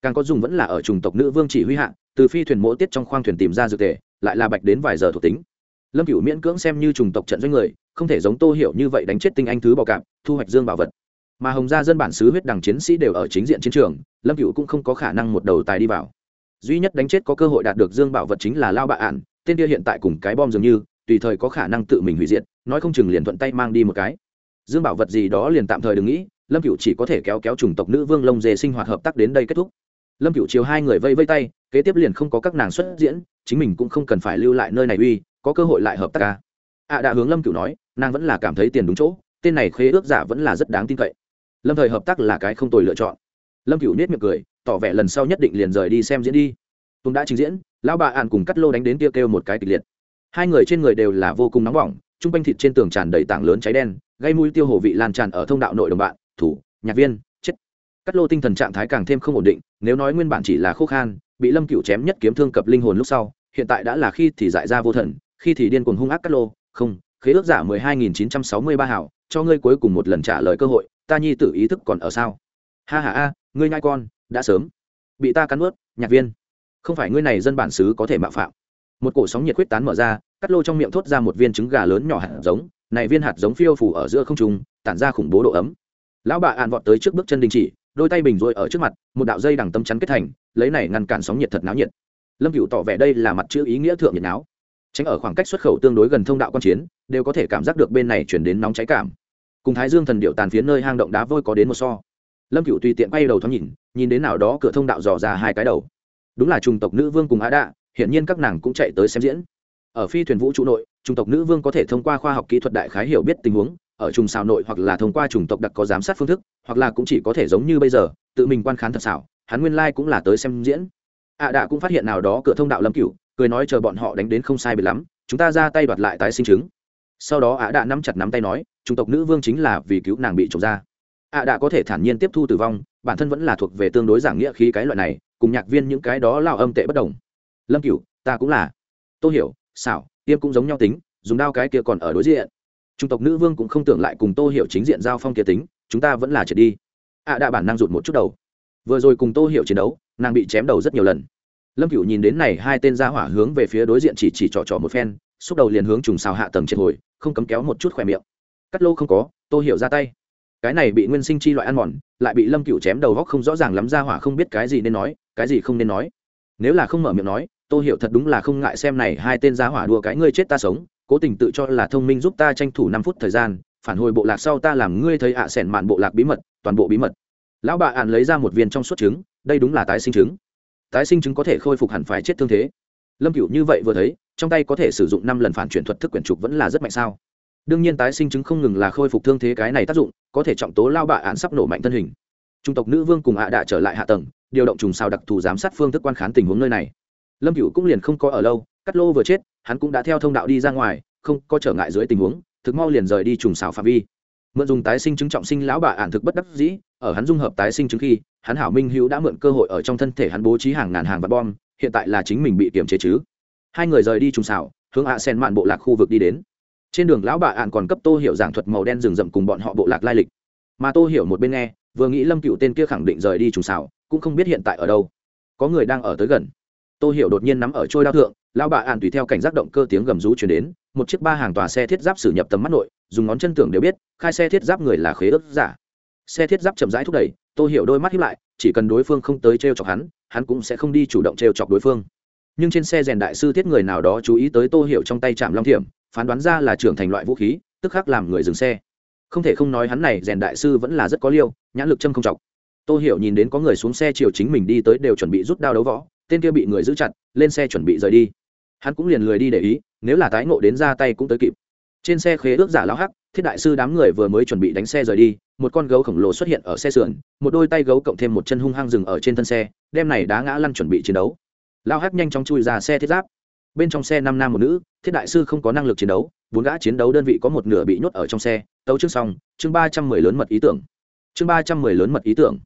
S1: Càng có dùng vẫn là ở trung tộc nữ vương chỉ huy hạ, từ phi thuyền mỗ tiết trong khoang thuyền tìm ra dược thể, lại là bạch đến vài giờ thuộc tính. Lâm Cửu miễn cưỡng xem như trùng tộc trận doanh người, không thể giống tô hiểu như vậy đánh chết tinh anh thứ bảo cạp thu hoạch dương bảo vật mà hồng gia dân bản xứ huyết đằng chiến sĩ đều ở chính diện chiến trường lâm cựu cũng không có khả năng một đầu tài đi vào duy nhất đánh chết có cơ hội đạt được dương bảo vật chính là lao bạ ạn, tên kia hiện tại cùng cái bom dường như, tùy thời có khả năng tự mình hủy diệt, nói không chừng liền thuận tay mang đi một cái. Dương bảo vật gì đó liền tạm thời đừng nghĩ, lâm cựu chỉ có thể kéo kéo chủng tộc nữ vương lông dề sinh hoạt hợp tác đến đây kết thúc. Lâm cựu chiều hai người vây vây tay, kế tiếp liền không có các nàng xuất diễn, chính mình cũng không cần phải lưu lại nơi này uy, có cơ hội lại hợp tác ca ạ đã hướng lâm cựu nói, nàng vẫn là cảm thấy tiền đúng chỗ, tên này khế ước giả vẫn là rất đáng tin cậy. Lâm thời hợp tác là cái không tồi lựa chọn. Lâm cựu nết miệng cười tỏ vẻ lần sau nhất định liền rời đi xem diễn đi. Tùng đã trình diễn, lão bà ạn cùng cắt lô đánh đến tiêu kêu một cái kịch liệt. Hai người trên người đều là vô cùng nóng bỏng chung quanh thịt trên tường tràn đầy tảng lớn cháy đen, gây mũi tiêu hồ vị lan tràn ở thông đạo nội đồng bạn, thủ, nhạc viên, chết. Cắt lô tinh thần trạng thái càng thêm không ổn định, nếu nói nguyên bản chỉ là khô khan, bị lâm cựu chém nhất kiếm thương cập linh hồn lúc sau, hiện tại đã là khi thì dại ra vô thần, khi thì điên cuồng hung ác cắt lô, không, khế ước giả mười hai nghìn chín trăm sáu mươi ba hảo, cho ngươi cuối cùng một lần trả lời cơ hội, ta nhi tử ý thức còn ở sao? Ha ha a ngươi nhai con đã sớm. Bị ta cắn ướt nhạc viên. Không phải ngươi này dân bản xứ có thể mạo phạm. Một cổ sóng nhiệt quyết tán mở ra, cắt lô trong miệng thốt ra một viên trứng gà lớn nhỏ hạt giống, này viên hạt giống phiêu phủ ở giữa không trung, tản ra khủng bố độ ấm. Lão bà ạn vọt tới trước bước chân đình chỉ, đôi tay bình rối ở trước mặt, một đạo dây đằng tâm chắn kết thành, lấy này ngăn cản sóng nhiệt thật náo nhiệt. Lâm cựu tỏ vẻ đây là mặt chữ ý nghĩa thượng nhiệt náo. Tránh ở khoảng cách xuất khẩu tương đối gần thông đạo quan chiến, đều có thể cảm giác được bên này chuyển đến nóng cháy cảm. Cùng thái dương thần điệu tàn phía nơi hang động đá vôi có đến một so lâm cựu tùy tiện quay đầu thoáng nhìn nhìn đến nào đó cửa thông đạo dò ra hai cái đầu. Đúng là trùng tộc nữ vương cùng á đạ, hiển nhiên các nàng cũng chạy tới xem diễn. Ở phi thuyền vũ trụ nội, trùng tộc nữ vương có thể thông qua khoa học kỹ thuật đại khái hiểu biết tình huống, ở trùng xào nội hoặc là thông qua trùng tộc đặc có giám sát phương thức, hoặc là cũng chỉ có thể giống như bây giờ, tự mình quan khán thật xảo, hắn nguyên lai、like、cũng là tới xem diễn. Ạ đạ cũng phát hiện nào đó cửa thông đạo lâm cựu cười nói chờ bọn họ đánh đến không sai bị lắm, chúng ta ra tay đoạt lại tái sinh chứng. Sau đó ạ đạ nắm chặt nắm tay nói chủng tộc nữ vương chính là vì cứu nàng bị trộm ra ạ đã có thể thản nhiên tiếp thu tử vong, bản thân vẫn là thuộc về tương đối giảng nghĩa khí cái loại này, cùng nhạc viên những cái đó lao âm tệ bất đồng. Lâm cửu, ta cũng là. Tôi hiểu xảo tiêm cũng giống nhau tính, dùng đao cái kia còn ở đối diện. Chủng tộc nữ vương cũng không tưởng lại cùng tô hiểu chính diện giao phong kia tính, chúng ta vẫn là trượt đi. Ạ đã bản năng rụt một chút đầu. Vừa rồi cùng tô hiểu chiến đấu, nàng bị chém đầu rất nhiều lần. Lâm cựu nhìn đến này hai tên ra hỏa hướng về phía đối diện chỉ chỉ trò trò một phen, xúc đầu liền hướng trùng xào hạ tầng triệt hồi, không cấm kéo một chút khỏe miệng. Cắt lô không có tôi hiểu ra tay cái này bị nguyên sinh chi loại ăn mòn, lại bị lâm cựu chém đầu góc không rõ ràng lắm ra hỏa không biết cái gì nên nói, cái gì không nên nói. Nếu là không mở miệng nói tôi hiểu thật đúng là không ngại xem này hai tên ra hỏa đua cái ngươi chết ta sống, cố tình tự cho là thông minh giúp ta tranh thủ năm phút thời gian, phản hồi bộ lạc sau ta làm ngươi thấy ạ à sẻn mạn bộ lạc bí mật, toàn bộ bí mật. Lão bà ạn lấy ra một viên trong suốt trứng, đây đúng là tái sinh trứng. Tái sinh trứng có thể khôi phục hẳn phải chết thương thế. Lâm cựu như vậy vừa thấy, trong tay có thể sử dụng năm lần phản chuyển thuật thức quyển trục vẫn là rất mạnh sao? Đương nhiên tái sinh chứng không ngừng là khôi phục thương thế cái này tác dụng, có thể trọng tố lao bạ án sắp nổ mạnh thân hình. Trung tộc nữ vương cùng ạ à đã trở lại hạ tầng, điều động trùng sao đặc thù giám sát phương thức quan khán tình huống nơi này. Lâm cựu cũng liền không có ở lâu, cắt lô vừa chết, hắn cũng đã theo thông đạo đi ra ngoài, không có trở ngại dưới tình huống, thực mau liền rời đi trùng xào phạm vi. Mượn dùng tái sinh chứng trọng sinh lão bà ản thực bất đắc dĩ, ở hắn dung hợp tái sinh chứng khi, hắn hảo minh hữu đã mượn cơ hội ở trong thân thể hắn bố trí hàng ngàn hàng vật bom, hiện tại là chính mình bị kiềm chế chứ. Hai người rời đi trùng xào hướng ạ sen mạn bộ lạc khu vực đi đến trên đường lão bà ạn còn cấp tô hiểu giảng thuật màu đen rừng rậm cùng bọn họ bộ lạc lai lịch. Mà tô hiểu một bên nghe, vừa nghĩ lâm cựu tên kia khẳng định rời đi trùng xào cũng không biết hiện tại ở đâu. Có người đang ở tới gần. Tô hiểu đột nhiên nắm ở trôi đao thượng, lão bà ạn tùy theo cảnh giác động cơ tiếng gầm rú chuyển đến, một chiếc ba hàng tòa xe thiết giáp xử nhập tầm mắt nội, dùng ngón chân tưởng đều biết, khai xe thiết giáp người là khế ước giả. Xe thiết giáp chậm rãi thúc đẩy, tô hiểu đôi mắt hiếp lại, chỉ cần đối phương không tới t r e o chọc hắn hắn cũng sẽ không đi chủ động t r e o chọc đối phương. Nhưng trên xe rèn đại sư thiết người nào đó chú ý tới tô hiểu trong tay chạm long thiểm phán đoán ra là trưởng thành loại vũ khí, tức khắc làm người dừng xe. Không thể không nói hắn này rèn đại sư vẫn là rất có liêu, nhãn lực châm không chọc. Tô hiểu nhìn đến có người xuống xe chiều chính mình đi tới đều chuẩn bị rút đao đấu võ, tên kia bị người giữ chặt, lên xe chuẩn bị rời đi. Hắn cũng liền lười đi để ý, nếu là tái ngộ đến ra tay cũng tới kịp. Trên xe khế ước giả lão hắc, thiết đại sư đám người vừa mới chuẩn bị đánh xe rời đi, một con gấu khổng lồ xuất hiện ở xe sườn, một đôi tay gấu cộng thêm một chân hung hăng rừng ở trên thân xe, đem này đá ngã lăn chuẩn bị chiến đấu. Lao hắc nhanh chóng chui ra xe thiết giáp bên trong xe năm nam một nữ, thiết đại sư không có năng lực chiến đấu, bốn gã chiến đấu đơn vị có một nửa bị nhốt ở trong xe, tấu chương xong, chương ba trăm mười lớn mật ý tưởng. Chương ba trăm mười lớn mật ý tưởng.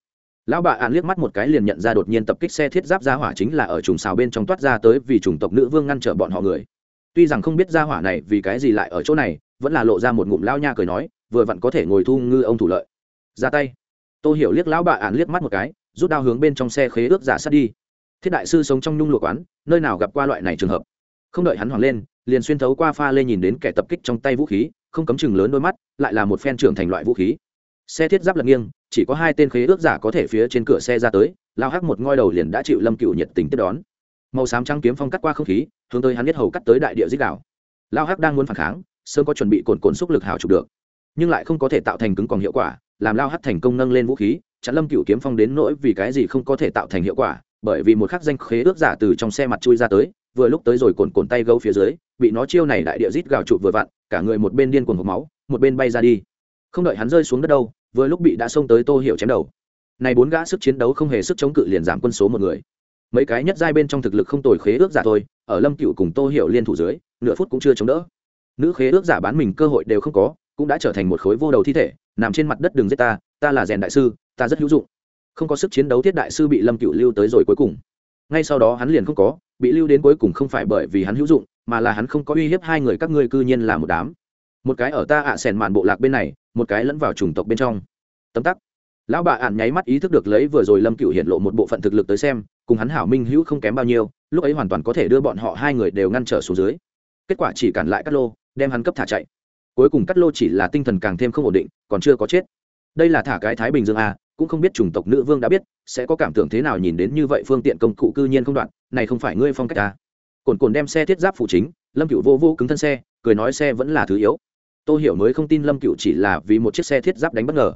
S1: Lão bà ạn liếc mắt một cái liền nhận ra đột nhiên tập kích xe thiết giáp ra hỏa chính là ở trùng xào bên trong toát ra tới vì chủng tộc nữ vương ngăn trở bọn họ người. Tuy rằng không biết ra hỏa này vì cái gì lại ở chỗ này, vẫn là lộ ra một ngụm lao nha cười nói, vừa vặn có thể ngồi thu ngư ông thủ lợi. Ra tay. Tôi hiểu liếc lão bà ạn liếc mắt một cái, rút đao hướng bên trong xe khế ước giả sát đi. Thiết đại sư sống trong nhung lụa quán, nơi nào gặp qua loại này trường hợp? Không đợi hắn hoàng lên, liền xuyên thấu qua pha lê nhìn đến kẻ tập kích trong tay vũ khí, không cấm chừng lớn đôi mắt, lại là một phen trưởng thành loại vũ khí. Xe thiết giáp lật nghiêng, chỉ có hai tên khế ước giả có thể phía trên cửa xe ra tới, lao hắc một ngoi đầu liền đã chịu lâm cựu nhiệt tình tiếp đón. Màu xám trắng kiếm phong cắt qua không khí, hướng tới hắn biết hầu cắt tới đại địa dích đảo lao hắc đang muốn phản kháng sơn có chuẩn bị cồn cồn xúc lực hào chụp được. Nhưng lại không có thể tạo thành cứng còn hiệu quả, làm lao hắc thành công nâng lên vũ khí, chặn lâm cựu kiếm phong đến nỗi vì cái gì không có thể tạo thành hiệu quả, bởi vì một khắc danh khế ước giả từ trong xe mặt chui ra tới vừa lúc tới rồi cồn cồn tay gấu phía dưới, bị nó chiêu này đại địa rít gào chụp vừa vặn, cả người một bên điên cuồng hộp máu, một bên bay ra đi. Không đợi hắn rơi xuống đất đâu, vừa lúc bị đã xông tới tô hiểu chém đầu. Này bốn gã sức chiến đấu không hề sức chống cự liền giảm quân số một người. Mấy cái nhất giai bên trong thực lực không tồi khế ước giả thôi, ở lâm cựu cùng tô hiểu liên thủ dưới, nửa phút cũng chưa chống đỡ. Nữ khế ước giả bán mình cơ hội đều không có, cũng đã trở thành một khối vô đầu thi thể, nằm trên mặt đất đường giết ta ta là rèn đại sư, ta rất hữu dụng. Không có sức chiến đấu thiết đại sư bị lâm cựu lưu tới rồi cuối cùng ngay sau đó hắn liền không có, bị lưu đến cuối cùng không phải bởi vì hắn hữu dụng, mà là hắn không có uy hiếp hai người các ngươi cư nhiên là một đám. Một cái ở ta ạ à sèn mạn bộ lạc bên này, một cái lẫn vào chủng tộc bên trong. Tấm tắc. Lão bà ạn nháy mắt ý thức được lấy vừa rồi lâm cựu hiện lộ một bộ phận thực lực tới xem, cùng hắn hảo minh hữu không kém bao nhiêu, lúc ấy hoàn toàn có thể đưa bọn họ hai người đều ngăn trở xuống dưới. Kết quả chỉ cản lại cắt lô, đem hắn cấp thả chạy. Cuối cùng cắt lô chỉ là tinh thần càng thêm không ổn định, còn chưa có chết. Đây là thả cái thái bình dương a cũng không biết chủng tộc nữ vương đã biết, sẽ có cảm tưởng thế nào nhìn đến như vậy phương tiện công cụ cư nhiên không đoạn, này không phải ngươi phong cách à? ta cồn cồn đem xe thiết giáp phụ chính, lâm cựu vô vô cứng thân xe, cười nói xe vẫn là thứ yếu. Tôi hiểu mới không tin lâm cựu chỉ là vì một chiếc xe thiết giáp đánh bất ngờ.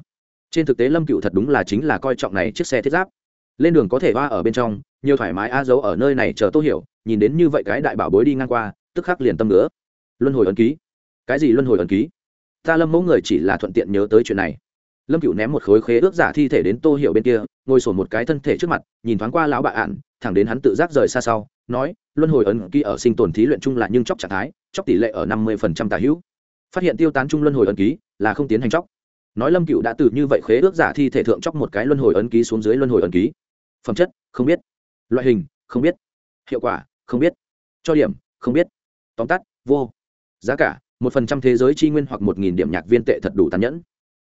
S1: Trên thực tế lâm cựu thật đúng là chính là coi trọng này chiếc xe thiết giáp. Lên đường có thể va ở bên trong, nhiều thoải mái a dấu ở nơi này chờ tôi hiểu, nhìn đến như vậy cái đại bảo bối đi ngang qua, tức khắc liền tâm nữa luân hồi ấn ký. Cái gì luân hồi ấn ký? Ta lâm mẫu người chỉ là thuận tiện nhớ tới chuyện này lâm cựu ném một khối khế ước giả thi thể đến tô hiểu bên kia, ngồi sổn một cái thân thể trước mặt, nhìn thoáng qua lão bạ ạn, thẳng đến hắn tự giác rời xa sau, nói, luân hồi ấn ký ở sinh tồn thí luyện chung là nhưng chóc trạng thái, chóc tỷ lệ ở năm mươi tà hữu. Phát hiện tiêu tán chung luân hồi ấn ký là không tiến hành chóc. Nói lâm cựu đã từ như vậy khế ước giả thi thể thượng chóc một cái luân hồi ấn ký xuống dưới luân hồi ấn ký. Phẩm chất, không biết. Loại hình, không biết. Hiệu quả, không biết. Cho điểm, không biết. Tóm tắt, vô. Giá cả, một phần trăm thế giới chi nguyên hoặc một nghìn điểm nhạc viên tệ thật đủ tàn nhẫn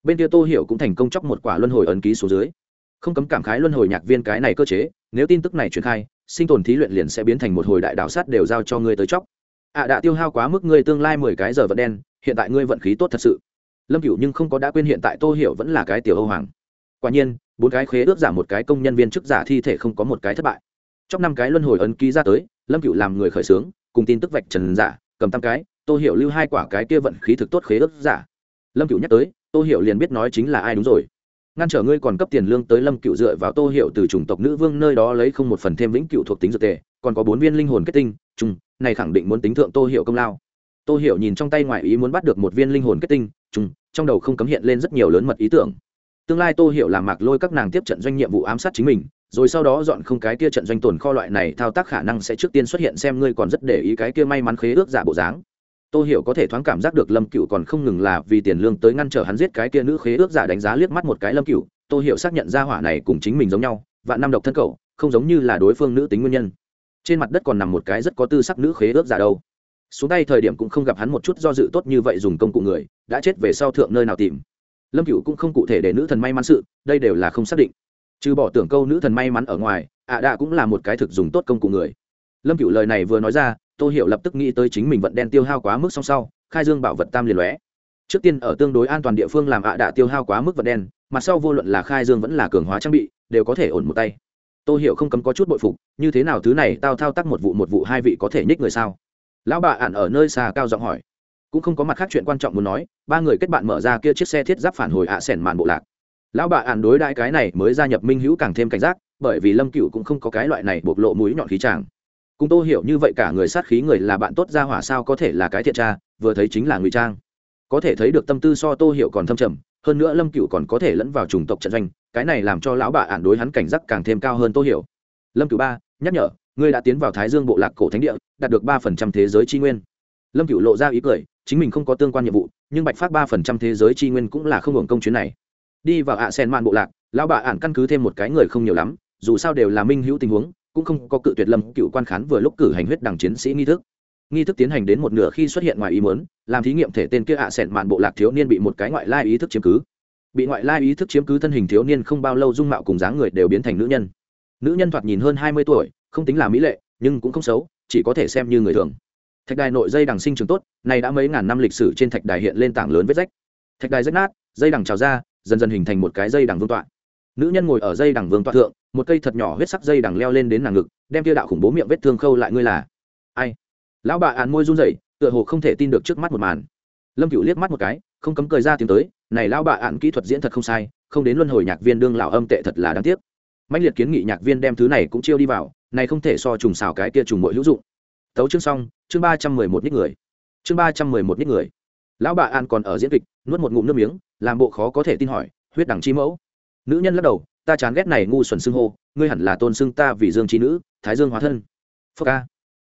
S1: bên kia tô hiểu cũng thành công chóc một quả luân hồi ấn ký số dưới. Không cấm cảm khái luân hồi nhạc viên cái này cơ chế, nếu tin tức này truyền khai, sinh tồn thí luyện liền sẽ biến thành một hồi đại đạo sát đều giao cho ngươi tới chóc. Ạ à đã tiêu hao quá mức ngươi tương lai mười cái giờ vận đen, hiện tại ngươi vận khí tốt thật sự. Lâm cửu nhưng không có đã quên hiện tại tô hiểu vẫn là cái tiểu âu hoàng. Quả nhiên, bốn cái khế ước giả một cái công nhân viên chức giả thi thể không có một cái thất bại. Trong năm cái luân hồi ấn ký ra tới, lâm cửu làm người khởi xướng, cùng tin tức vạch trần giả, cầm tam cái, tô hiểu lưu hai quả cái kia vận khí thực tốt khế ước giả. Lâm cửu nhắc tới tô hiểu liền biết nói chính là ai đúng rồi. Ngăn trở ngươi còn cấp tiền lương tới lâm cựu dựa vào tô hiệu từ chủng tộc nữ vương nơi đó lấy không một phần thêm vĩnh cựu thuộc tính dược tề, còn có bốn viên linh hồn kết tinh, chung, này khẳng định muốn tính thượng tô Hiệu công lao. Tô Hiệu nhìn trong tay ngoại ý muốn bắt được một viên linh hồn kết tinh, chung, trong đầu không cấm hiện lên rất nhiều lớn mật ý tưởng. Tương lai tô Hiệu làm mạc lôi các nàng tiếp trận doanh nhiệm vụ ám sát chính mình, rồi sau đó dọn không cái kia trận doanh tồn kho loại này, thao tác khả năng sẽ trước tiên xuất hiện xem ngươi còn rất để ý cái kia may mắn khế ước giả bộ dáng tô hiểu có thể thoáng cảm giác được lâm Cửu còn không ngừng là vì tiền lương tới ngăn trở hắn giết cái kia nữ khế ước giả đánh giá liếc mắt một cái lâm Cửu. tô hiểu xác nhận ra hỏa này cùng chính mình giống nhau, vạn năm độc thân cậu, không giống như là đối phương nữ tính nguyên nhân. Trên mặt đất còn nằm một cái rất có tư sắc nữ khế ước giả đâu. Xuống tay thời điểm cũng không gặp hắn một chút do dự tốt như vậy dùng công cụ người, đã chết về sau thượng nơi nào tìm. Lâm Cửu cũng không cụ thể để nữ thần may mắn sự, đây đều là không xác định. Trừ bỏ tưởng câu nữ thần may mắn ở ngoài, ạ à cũng là một cái thực dùng tốt công cụ người. Lâm Cửu lời này vừa nói ra tôi hiểu lập tức nghĩ tới chính mình vận đen tiêu hao quá mức song sau, khai dương bảo vật tam liền lóe. Trước tiên ở tương đối an toàn địa phương làm ạ à đạ tiêu hao quá mức vận đen mặt sau vô luận là khai dương vẫn là cường hóa trang bị, đều có thể ổn một tay. Tôi hiểu không cấm có chút bội phục, như thế nào thứ này tao thao tác một vụ một vụ hai vị có thể nhích người sao? Lão bà ạn ở nơi xa cao giọng hỏi. Cũng không có mặt khác chuyện quan trọng muốn nói, ba người kết bạn mở ra kia chiếc xe thiết giáp phản hồi ạ à màn bộ lạc. Lão bà ạn đối đãi cái này mới gia nhập minh hữu càng thêm cảnh giác, bởi vì lâm cựu cũng không có cái loại này bộc lộ mũi nhọn khí tràng cùng tô hiểu như vậy cả người sát khí người là bạn tốt ra hỏa sao có thể là cái thiện tra, vừa thấy chính là ngụy trang. Có thể thấy được tâm tư so tô hiểu còn thâm trầm, hơn nữa lâm cựu còn có thể lẫn vào chủng tộc trận doanh, cái này làm cho lão bà ản đối hắn cảnh giác càng thêm cao hơn tô hiểu. Lâm cựu ba, nhắc nhở, ngươi đã tiến vào thái dương bộ lạc cổ thánh địa, đạt được ba phần trăm thế giới tri nguyên. Lâm cựu lộ ra ý cười, chính mình không có tương quan nhiệm vụ, nhưng bạch phát ba phần trăm thế giới tri nguyên cũng là không hưởng công chuyến này. Đi vào ạ sen man bộ lạc, lão bà ản căn cứ thêm một cái người không nhiều lắm, dù sao đều là minh hữu tình huống cũng không có cự tuyệt lâm cựu quan khán vừa lúc cử hành huyết đằng chiến sĩ nghi thức. Nghi thức tiến hành đến một nửa khi xuất hiện ngoài ý muốn, làm thí nghiệm thể tên kia ạ sẹn mạn bộ lạc thiếu niên bị một cái ngoại lai ý thức chiếm cứ. Bị ngoại lai ý thức chiếm cứ thân hình thiếu niên không bao lâu dung mạo cùng dáng người đều biến thành nữ nhân. Nữ nhân thoạt nhìn hơn hai mươi tuổi, không tính là mỹ lệ, nhưng cũng không xấu, chỉ có thể xem như người thường. Thạch đài nội dây đằng sinh trường tốt này đã mấy ngàn năm lịch sử trên thạch đài hiện lên tảng lớn vết rách. Thạch đài rách nát, dây đằng trào ra, dần dần hình thành một cái dây đằng vương tọa. Nữ nhân ngồi ở dây đằng vương tọa thượng một cây thật nhỏ huyết sắc dây đằng leo lên đến nàng ngực, đem tiêu đạo khủng bố miệng vết thương khâu lại ngươi là ai? Lão bà án môi run rẩy, tựa hồ không thể tin được trước mắt một màn. Lâm cựu liếc mắt một cái, không cấm cười ra tiếng tới, này lão bà án kỹ thuật diễn thật không sai, không đến luân hồi nhạc viên đương lão âm tệ thật là đáng tiếc. Mạnh liệt kiến nghị nhạc viên đem thứ này cũng chiêu đi vào, này không thể so trùng xào cái kia trùng mỗi hữu dụng. Tấu chương xong, chương ba trăm mười một nít người. Chương ba trăm mười một nít người. Lão bà an còn ở diễn kịch, nuốt một ngụm nước miếng, làm bộ khó có thể tin hỏi, huyết đẳng chi mẫu. Nữ nhân lắc đầu ta chán ghét này ngu xuẩn xưng hô, ngươi hẳn là tôn xưng ta vì dương chi nữ, thái dương hóa thân. Phước ca.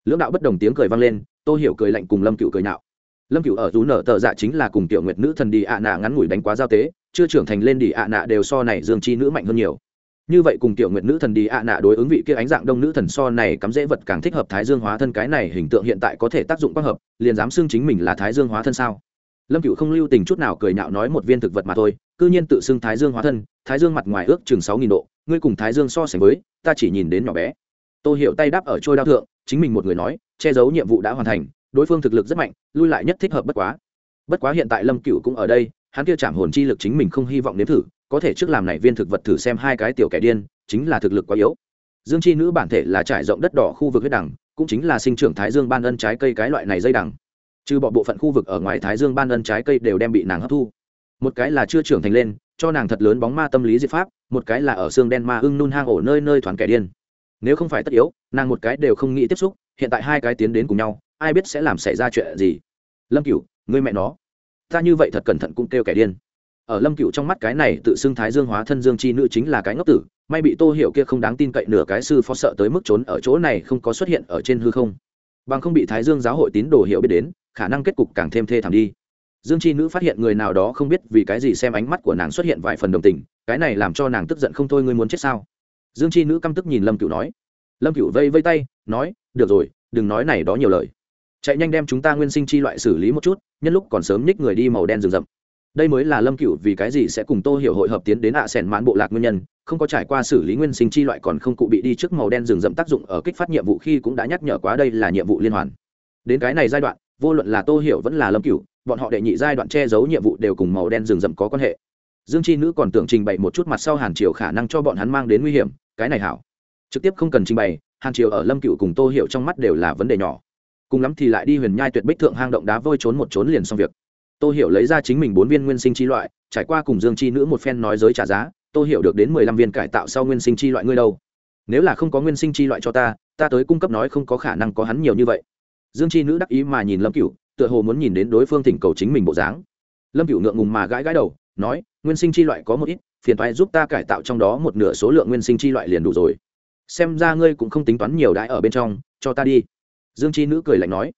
S1: Lưỡng đạo bất đồng tiếng cười vang lên, tô hiểu cười lạnh cùng lâm cựu cười nạo lâm cựu ở rú nở tờ dạ chính là cùng tiểu nguyệt nữ thần đi ạ nạ ngắn ngủi đánh quá giao tế, chưa trưởng thành lên đi ạ nạ đều so này dương chi nữ mạnh hơn nhiều. Như vậy cùng tiểu nguyệt nữ thần đi ạ nạ đối ứng vị kia ánh dạng đông nữ thần so này cắm dễ vật càng thích hợp thái dương hóa thân cái này hình tượng hiện tại có thể tác dụng quang hợp, liền dám xưng chính mình là thái dương hóa thân sao? Lâm cựu không lưu tình chút nào cười nhạo nói một viên thực vật mà thôi, cư nhiên tự xưng thái dương hóa thân thái dương mặt ngoài ước chừng sáu nghìn độ, ngươi cùng thái dương so sánh với, ta chỉ nhìn đến nhỏ bé. Tô hiểu tay đáp ở trôi đao thượng, chính mình một người nói, che giấu nhiệm vụ đã hoàn thành, đối phương thực lực rất mạnh, lui lại nhất thích hợp bất quá. Bất quá hiện tại lâm cựu cũng ở đây, hắn kia chạm hồn chi lực chính mình không hy vọng nếm thử, có thể trước làm này viên thực vật thử xem hai cái tiểu kẻ điên, chính là thực lực quá yếu. Dương chi nữ bản thể là trải rộng đất đỏ khu vực huyết đẳng cũng chính là sinh trưởng thái dương ban ân trái cây cái loại này dây đẳng trừ bỏ bộ phận khu vực ở ngoài thái dương ban ân trái cây đều đem bị nàng hấp thu. Một cái là chưa trưởng thành lên cho nàng thật lớn bóng ma tâm lý diệt pháp, một cái là ở xương đen ma ưng nun hang ổ nơi nơi thoáng kẻ điên. Nếu không phải tất yếu, nàng một cái đều không nghĩ tiếp xúc, hiện tại hai cái tiến đến cùng nhau, ai biết sẽ làm xảy ra chuyện gì. Lâm cửu người mẹ nó. Ta như vậy thật cẩn thận cũng kêu kẻ điên. Ở lâm cựu trong mắt cái này tự xưng thái dương hóa thân dương chi nữ chính là cái ngốc tử, may bị tô hiểu kia không đáng tin cậy nửa cái sư phó sợ tới mức trốn ở chỗ này không có xuất hiện ở trên hư không. Bằng không bị thái dương giáo hội tín đồ hiểu biết đến, khả năng kết cục càng thêm thê thảm đi dương chi nữ phát hiện người nào đó không biết vì cái gì xem ánh mắt của nàng xuất hiện vài phần đồng tình, cái này làm cho nàng tức giận không thôi, ngươi muốn chết sao? Dương chi nữ căm tức nhìn lâm cựu nói. Lâm cựu vây vây tay, nói, được rồi, đừng nói này đó nhiều lời. Chạy nhanh đem chúng ta nguyên sinh chi loại xử lý một chút, nhân lúc còn sớm nhích người đi màu đen rừng rậm. Đây mới là lâm cựu vì cái gì sẽ cùng tô hiểu hội hợp tiến đến ạ à sẻn mãn bộ lạc nguyên nhân, không có trải qua xử lý nguyên sinh chi loại còn không cụ bị đi trước màu đen rừng rậm tác dụng ở kích phát nhiệm vụ khi cũng đã nhắc nhở quá đây là nhiệm vụ liên hoàn. Đến cái này giai đoạn, vô luận là tô hiểu vẫn là lâm cựu bọn họ đệ nhị giai đoạn che giấu nhiệm vụ đều cùng màu đen rừng rậm có quan hệ. Dương chi nữ còn tưởng trình bày một chút mặt sau hàn triều khả năng cho bọn hắn mang đến nguy hiểm, cái này hảo. Trực tiếp không cần trình bày, hàn triều ở lâm cựu cùng tô hiểu trong mắt đều là vấn đề nhỏ. Cùng lắm thì lại đi huyền nhai tuyệt bích thượng hang động đá vôi trốn một trốn liền xong việc. Tô hiểu lấy ra chính mình bốn viên nguyên sinh chi loại, trải qua cùng dương chi nữ một phen nói giới trả giá, tô hiểu được đến mười lăm viên cải tạo sau nguyên sinh chi loại ngươi đâu? Nếu là không có nguyên sinh chi loại cho ta ta tới cung cấp nói không có khả năng có hắn nhiều như vậy. Dương chi nữ đắc ý mà nhìn lâm cựu tựa hồ muốn nhìn đến đối phương thỉnh cầu chính mình bộ dáng. Lâm cựu ngượng ngùng mà gãi gãi đầu, nói, nguyên sinh chi loại có một ít, phiền thoái giúp ta cải tạo trong đó một nửa số lượng nguyên sinh chi loại liền đủ rồi. Xem ra ngươi cũng không tính toán nhiều đãi ở bên trong, cho ta đi. Dương chi nữ cười lạnh nói.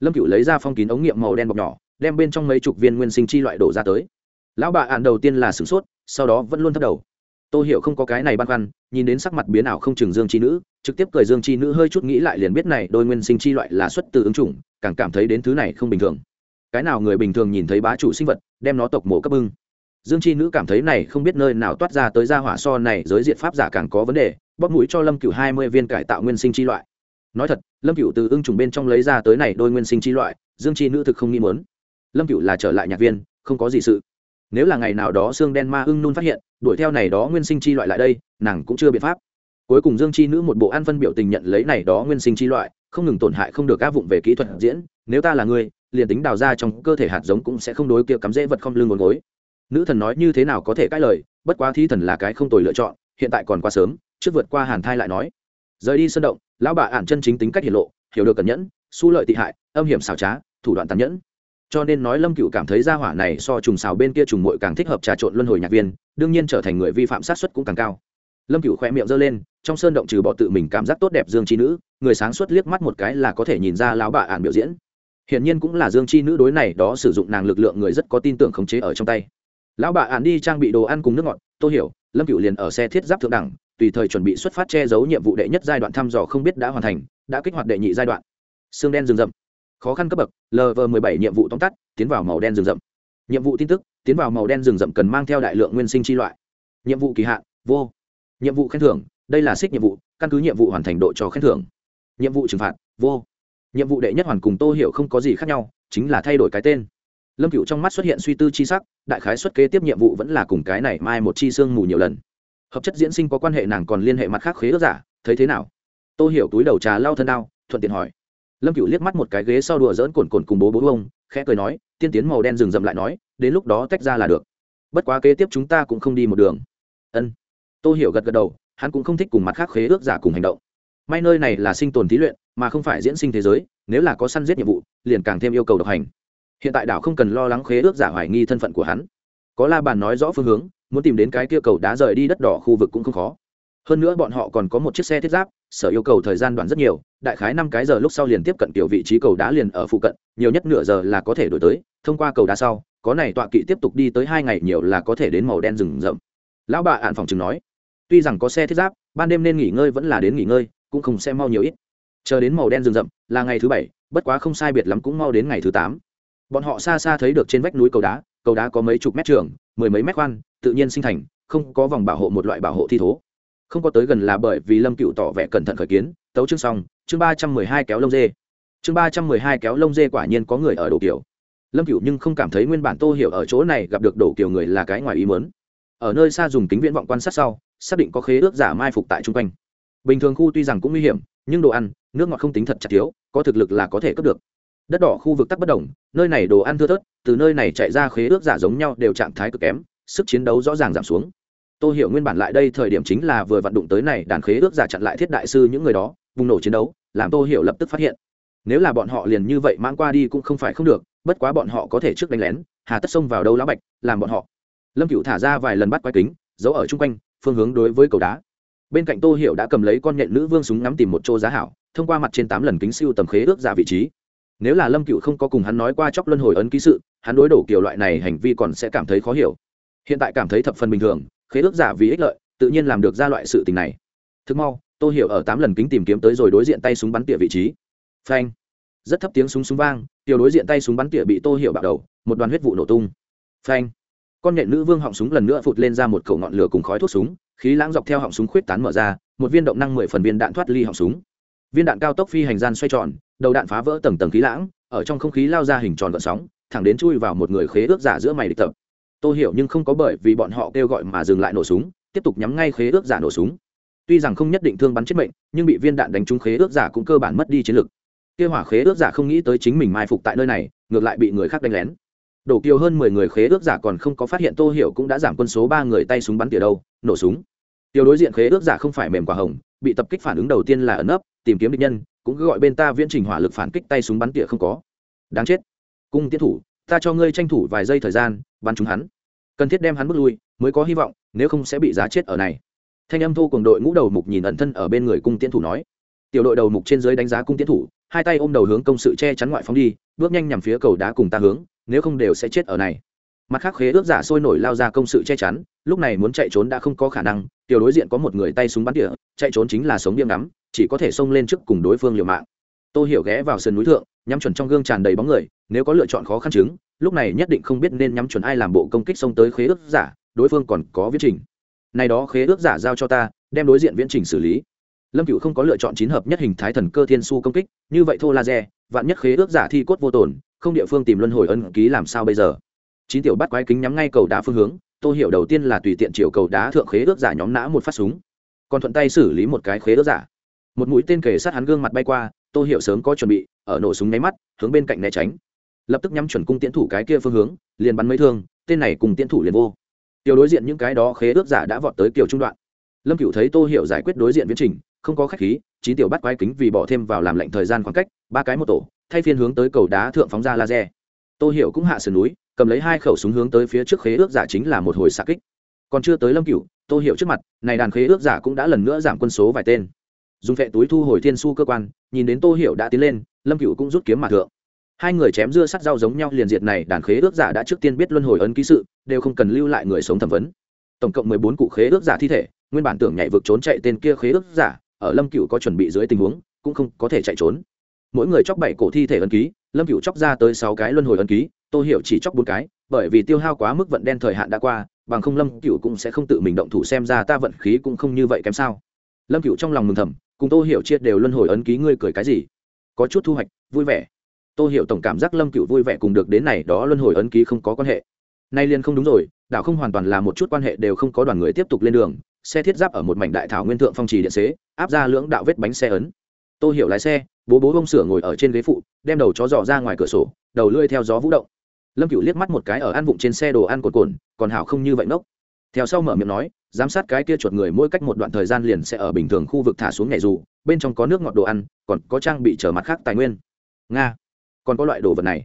S1: Lâm cựu lấy ra phong kín ống nghiệm màu đen bọc nhỏ, đem bên trong mấy chục viên nguyên sinh chi loại đổ ra tới. Lão bà ạn đầu tiên là sửng sốt, sau đó vẫn luôn thất đầu tôi hiểu không có cái này băn khoăn, nhìn đến sắc mặt biến ảo không chừng dương chi nữ, trực tiếp cười dương chi nữ hơi chút nghĩ lại liền biết này đôi nguyên sinh chi loại là xuất từ ứng chủng, càng cảm thấy đến thứ này không bình thường. Cái nào người bình thường nhìn thấy bá chủ sinh vật, đem nó tộc mổ cấp bưng. Dương chi nữ cảm thấy này không biết nơi nào toát ra tới ra hỏa so này giới diện pháp giả càng có vấn đề, bóp mũi cho lâm cựu hai mươi viên cải tạo nguyên sinh chi loại. Nói thật, lâm cựu từ ưng trùng bên trong lấy ra tới này đôi nguyên sinh chi loại, dương chi nữ thực không nghĩ mớn lâm cựu là trở lại nhạc viên, không có gì sự nếu là ngày nào đó xương đen ma ưng nun phát hiện, đuổi theo này đó nguyên sinh chi loại lại đây, nàng cũng chưa biện pháp. Cuối cùng dương chi nữ một bộ an phân biểu tình nhận lấy này đó nguyên sinh chi loại, không ngừng tổn hại không được áp dụng về kỹ thuật diễn. Nếu ta là người liền tính đào ra trong cơ thể hạt giống cũng sẽ không đối kia cắm dễ vật không lưng ngồi gối. Nữ thần nói như thế nào có thể cãi lời, bất quá thi thần là cái không tồi lựa chọn, hiện tại còn quá sớm, trước vượt qua hàn thai lại nói. Rời đi sân động, lão bà ản chân chính tính cách hiển lộ, hiểu được cẩn nhẫn su lợi tị hại, âm hiểm xảo trá, thủ đoạn tàn nhẫn cho nên nói lâm cựu cảm thấy gia hỏa này so trùng xào bên kia trùng mội càng thích hợp trà trộn luân hồi nhạc viên, đương nhiên trở thành người vi phạm sát xuất cũng càng cao. Lâm cựu khoe miệng giơ lên, trong sơn động trừ bỏ tự mình cảm giác tốt đẹp dương chi nữ, người sáng suốt liếc mắt một cái là có thể nhìn ra lão bà ản biểu diễn. Hiển nhiên cũng là dương chi nữ đối này đó sử dụng nàng lực lượng người rất có tin tưởng khống chế ở trong tay. Lão bà ản đi trang bị đồ ăn cùng nước ngọt, tôi hiểu, lâm cựu liền ở xe thiết giáp thượng đẳng, tùy thời chuẩn bị xuất phát che giấu nhiệm vụ đệ nhất giai đoạn thăm dò không biết đã hoàn thành, đã kích hoạt đệ nhị giai đoạn. Xương đen rừng rậm khó khăn cấp bậc lv 17 nhiệm vụ tóm tắt, tiến vào màu đen rừng rậm. Nhiệm vụ tin tức, tiến vào màu đen rừng rậm cần mang theo đại lượng nguyên sinh chi loại. Nhiệm vụ kỳ hạn, vô. Nhiệm vụ khen thưởng, đây là xích nhiệm vụ, căn cứ nhiệm vụ hoàn thành độ cho khen thưởng. Nhiệm vụ trừng phạt, vô. Nhiệm vụ đệ nhất hoàn cùng tô hiểu không có gì khác nhau, chính là thay đổi cái tên. Lâm cựu trong mắt xuất hiện suy tư chi sắc, đại khái xuất kế tiếp nhiệm vụ vẫn là cùng cái này mai một chi xương mù nhiều lần. Hợp chất diễn sinh có quan hệ nàng còn liên hệ mặt khác khế ước giả, thấy thế nào? Tô hiểu túi đầu trà lau thân đao thuận tiện hỏi lâm cựu liếc mắt một cái ghế sau đùa dỡn cồn cồn cùng bố bố ông, khẽ cười nói, tiên tiến màu đen rừng rậm lại nói, đến lúc đó tách ra là được. Bất quá kế tiếp chúng ta cũng không đi một đường. Ân. Tô hiểu gật gật đầu, hắn cũng không thích cùng mặt khác khế ước giả cùng hành động. May nơi này là sinh tồn thí luyện, mà không phải diễn sinh thế giới, nếu là có săn giết nhiệm vụ, liền càng thêm yêu cầu độc hành. Hiện tại đảo không cần lo lắng khế ước giả hoài nghi thân phận của hắn. Có la bàn nói rõ phương hướng, muốn tìm đến cái kia cầu đá rời đi đất đỏ khu vực cũng không khó. Hơn nữa bọn họ còn có một chiếc xe thiết giáp sở yêu cầu thời gian đoạn rất nhiều, đại khái năm cái giờ lúc sau liền tiếp cận kiểu vị trí cầu đá liền ở phụ cận, nhiều nhất nửa giờ là có thể đổi tới, thông qua cầu đá sau, có này tọa kỵ tiếp tục đi tới hai ngày nhiều là có thể đến màu đen rừng rậm. Lão bà ạn phòng chừng nói, tuy rằng có xe thiết giáp, ban đêm nên nghỉ ngơi vẫn là đến nghỉ ngơi, cũng không xe mau nhiều ít. Chờ đến màu đen rừng rậm, là ngày thứ bảy, bất quá không sai biệt lắm cũng mau đến ngày thứ tám. Bọn họ xa xa thấy được trên vách núi cầu đá cầu đá có mấy chục mét trường, mười mấy mét khoan, tự nhiên sinh thành, không có vòng bảo hộ một loại bảo hộ thi thố không có tới gần là bởi vì lâm cựu tỏ vẻ cẩn thận khởi kiến, tấu chương xong, chương ba trăm mười hai kéo lông dê. Chương ba trăm mười hai kéo lông dê quả nhiên có người ở đồ kiều lâm cựu nhưng không cảm thấy nguyên bản tô hiểu ở chỗ này gặp được đồ kiều người là cái ngoài ý mớn ở nơi xa dùng kính viễn vọng quan sát sau, xác định có khế ước giả mai phục tại chung quanh. Bình thường khu tuy rằng cũng nguy hiểm, nhưng đồ ăn, nước ngọt không tính thật chặt thiếu, có thực lực là có thể cướp được. Đất đỏ khu vực tắc bất đồng, nơi này đồ ăn thưa thớt, từ nơi này chạy ra khế ước giả giống nhau đều trạng thái cực kém, sức chiến đấu rõ ràng giảm xuống tôi hiểu nguyên bản lại đây thời điểm chính là vừa vận đụng tới này, đàn khế ước giả chặn lại thiết đại sư những người đó, bùng nổ chiến đấu, làm tôi hiểu lập tức phát hiện. Nếu là bọn họ liền như vậy mãn qua đi cũng không phải không được, bất quá bọn họ có thể trước đánh lén, hà tất xông vào đâu lá bạch, làm bọn họ. Lâm cựu thả ra vài lần bắt quái kính, giấu ở chung quanh, phương hướng đối với cầu đá. Bên cạnh tô hiểu đã cầm lấy con nhện nữ vương súng ngắm tìm một chỗ giá hảo, thông qua mặt trên tám lần kính siêu tầm khế ước giả vị trí. Nếu là lâm cựu không có cùng hắn nói qua chóc luân hồi ấn ký sự, hắn đối đổ kiểu loại này hành vi còn sẽ cảm thấy khó hiểu. Hiện tại cảm thấy thập phần bình thường khế ước giả vì ích lợi, tự nhiên làm được ra loại sự tình này. Thực mau tôi hiểu ở tám lần kính tìm kiếm tới rồi đối diện tay súng bắn tỉa vị trí. Phanh. Rất thấp tiếng súng súng vang, tiểu đối diện tay súng bắn tỉa bị tô hiểu bạo đầu, một đoàn huyết vụ nổ tung. Phanh. Con nhện nữ vương họng súng lần nữa phụt lên ra một khẩu ngọn lửa cùng khói thuốc súng, khí lãng dọc theo họng súng khuyết tán mở ra, một viên động năng mười phần viên đạn thoát ly họng súng. Viên đạn cao tốc phi hành gian xoay tròn, đầu đạn phá vỡ tầng tầng khí lãng, ở trong không khí lao ra hình tròn gợn sóng, thẳng đến chui vào một người khế ước giả giữa mày địch tập tôi hiểu nhưng không có bởi vì bọn họ kêu gọi mà dừng lại nổ súng, tiếp tục nhắm ngay khế ước giả nổ súng. Tuy rằng không nhất định thương bắn chết mệnh, nhưng bị viên đạn đánh trúng khế ước giả cũng cơ bản mất đi chiến lực. Kia hỏa khế ước giả không nghĩ tới chính mình mai phục tại nơi này, ngược lại bị người khác đánh lén. Đổ kiều hơn mười người khế ước giả còn không có phát hiện tô hiểu cũng đã giảm quân số ba người tay súng bắn tỉa đâu, nổ súng. Tiểu đối diện khế ước giả không phải mềm quả hồng, bị tập kích phản ứng đầu tiên là ẩn ấp tìm kiếm địch nhân, cũng cứ gọi bên ta viễn trình hỏa lực phản kích tay súng bắn tỉa không có. Đáng chết. Cung tiến thủ ta cho ngươi tranh thủ vài giây thời gian bắn chúng hắn. Cần thiết đem hắn bước lui mới có hy vọng nếu không sẽ bị giá chết ở này. Thanh âm thu cùng đội ngũ đầu mục nhìn ẩn thân ở bên người cung tiến thủ nói. Tiểu đội đầu mục trên dưới đánh giá cung tiến thủ hai tay ôm đầu hướng công sự che chắn ngoại phóng đi bước nhanh nhằm phía cầu đá cùng ta hướng nếu không đều sẽ chết ở này. Mặt khác khế ước giả sôi nổi lao ra công sự che chắn lúc này muốn chạy trốn đã không có khả năng tiểu đối diện có một người tay súng bắn địa, chạy trốn chính là sống điểm ngắm chỉ có thể xông lên trước cùng đối phương liều mạng. Tô hiểu ghé vào sườn núi thượng, nhắm chuẩn trong gương tràn đầy bóng người, nếu có lựa chọn khó khăn chứng, lúc này nhất định không biết nên nhắm chuẩn ai làm bộ công kích xông tới khế ước giả, đối phương còn có viễn trình. Này đó khế ước giả giao cho ta, đem đối diện viễn trình xử lý. Lâm cựu không có lựa chọn chín hợp nhất hình thái thần cơ thiên su công kích, như vậy thô laser vạn nhất khế ước giả thi cốt vô tổn, không địa phương tìm luân hồi ân ký làm sao bây giờ? Chín tiểu bắt quái kính nhắm ngay cầu đá phương hướng, Tô hiểu đầu tiên là tùy tiện chiều cầu đá thượng khế ước giả nhóm nã một phát súng, còn thuận tay xử lý một cái khế ước giả. Một mũi tên kề sát hắn gương mặt bay qua Tô hiểu sớm có chuẩn bị, ở nổ súng nháy mắt, hướng bên cạnh né tránh. Lập tức nhắm chuẩn cung tiễn thủ cái kia phương hướng, liền bắn mấy thương, tên này cùng tiễn thủ liền vô. Tiểu đối diện những cái đó khế ước giả đã vọt tới kiểu trung đoạn. Lâm cựu thấy tô hiểu giải quyết đối diện viễn trình, không có khách khí chín tiểu bắt quái kính vì bỏ thêm vào làm lệnh thời gian khoảng cách, ba cái một tổ, thay phiên hướng tới cầu đá thượng phóng ra laser. Tô hiểu cũng hạ sườn núi, cầm lấy hai khẩu súng hướng tới phía trước khế ước giả chính là một hồi xạ kích. Còn chưa tới lâm cựu tô hiểu trước mặt, này đàn khế ước giả cũng đã lần nữa giảm quân số vài tên. Dùng vệ túi thu hồi thiên su cơ quan nhìn đến tô hiểu đã tiến lên, lâm cựu cũng rút kiếm mà thượng. Hai người chém dưa sắt dao giống nhau liền diệt này đàn khế ước giả đã trước tiên biết luân hồi ấn ký sự, đều không cần lưu lại người sống thẩm vấn. Tổng cộng mười bốn cụ khế ước giả thi thể, nguyên bản tưởng nhảy vực trốn chạy tên kia khế ước giả, ở lâm cựu có chuẩn bị dưới tình huống, cũng không có thể chạy trốn. Mỗi người chóc bảy cổ thi thể ấn ký, lâm cựu chóc ra tới sáu cái luân hồi ấn ký, tô hiểu chỉ chóc bốn cái, bởi vì tiêu hao quá mức vận đen thời hạn đã qua, bằng không lâm cựu cũng sẽ không tự mình động thủ xem ra ta vận khí cũng không như vậy kém sao lâm cựu trong lòng mừng thầm, cùng tô hiểu chia đều luân hồi ấn ký ngươi cười cái gì? Có chút thu hoạch, vui vẻ. Tô hiểu tổng cảm giác lâm cựu vui vẻ cùng được đến này đó luân hồi ấn ký không có quan hệ. Nay liền không đúng rồi, đảo không hoàn toàn là một chút quan hệ đều không có đoàn người tiếp tục lên đường, xe thiết giáp ở một mảnh đại thảo nguyên thượng phong trì điện xế, áp ra lưỡng đạo vết bánh xe ấn. Tô hiểu lái xe, bố bố bông sửa ngồi ở trên ghế phụ, đem đầu chó dò ra ngoài cửa sổ, đầu lưỡi theo gió vũ động. Lâm cựu liếc mắt một cái ở ăn vụng trên xe đồ ăn cồn cồn, còn hảo không như vậy nốc theo sau mở miệng nói, giám sát cái kia chuột người mỗi cách một đoạn thời gian liền sẽ ở bình thường khu vực thả xuống nhảy dù, bên trong có nước ngọt đồ ăn, còn có trang bị trở mặt khác tài nguyên. Nga, còn có loại đồ vật này.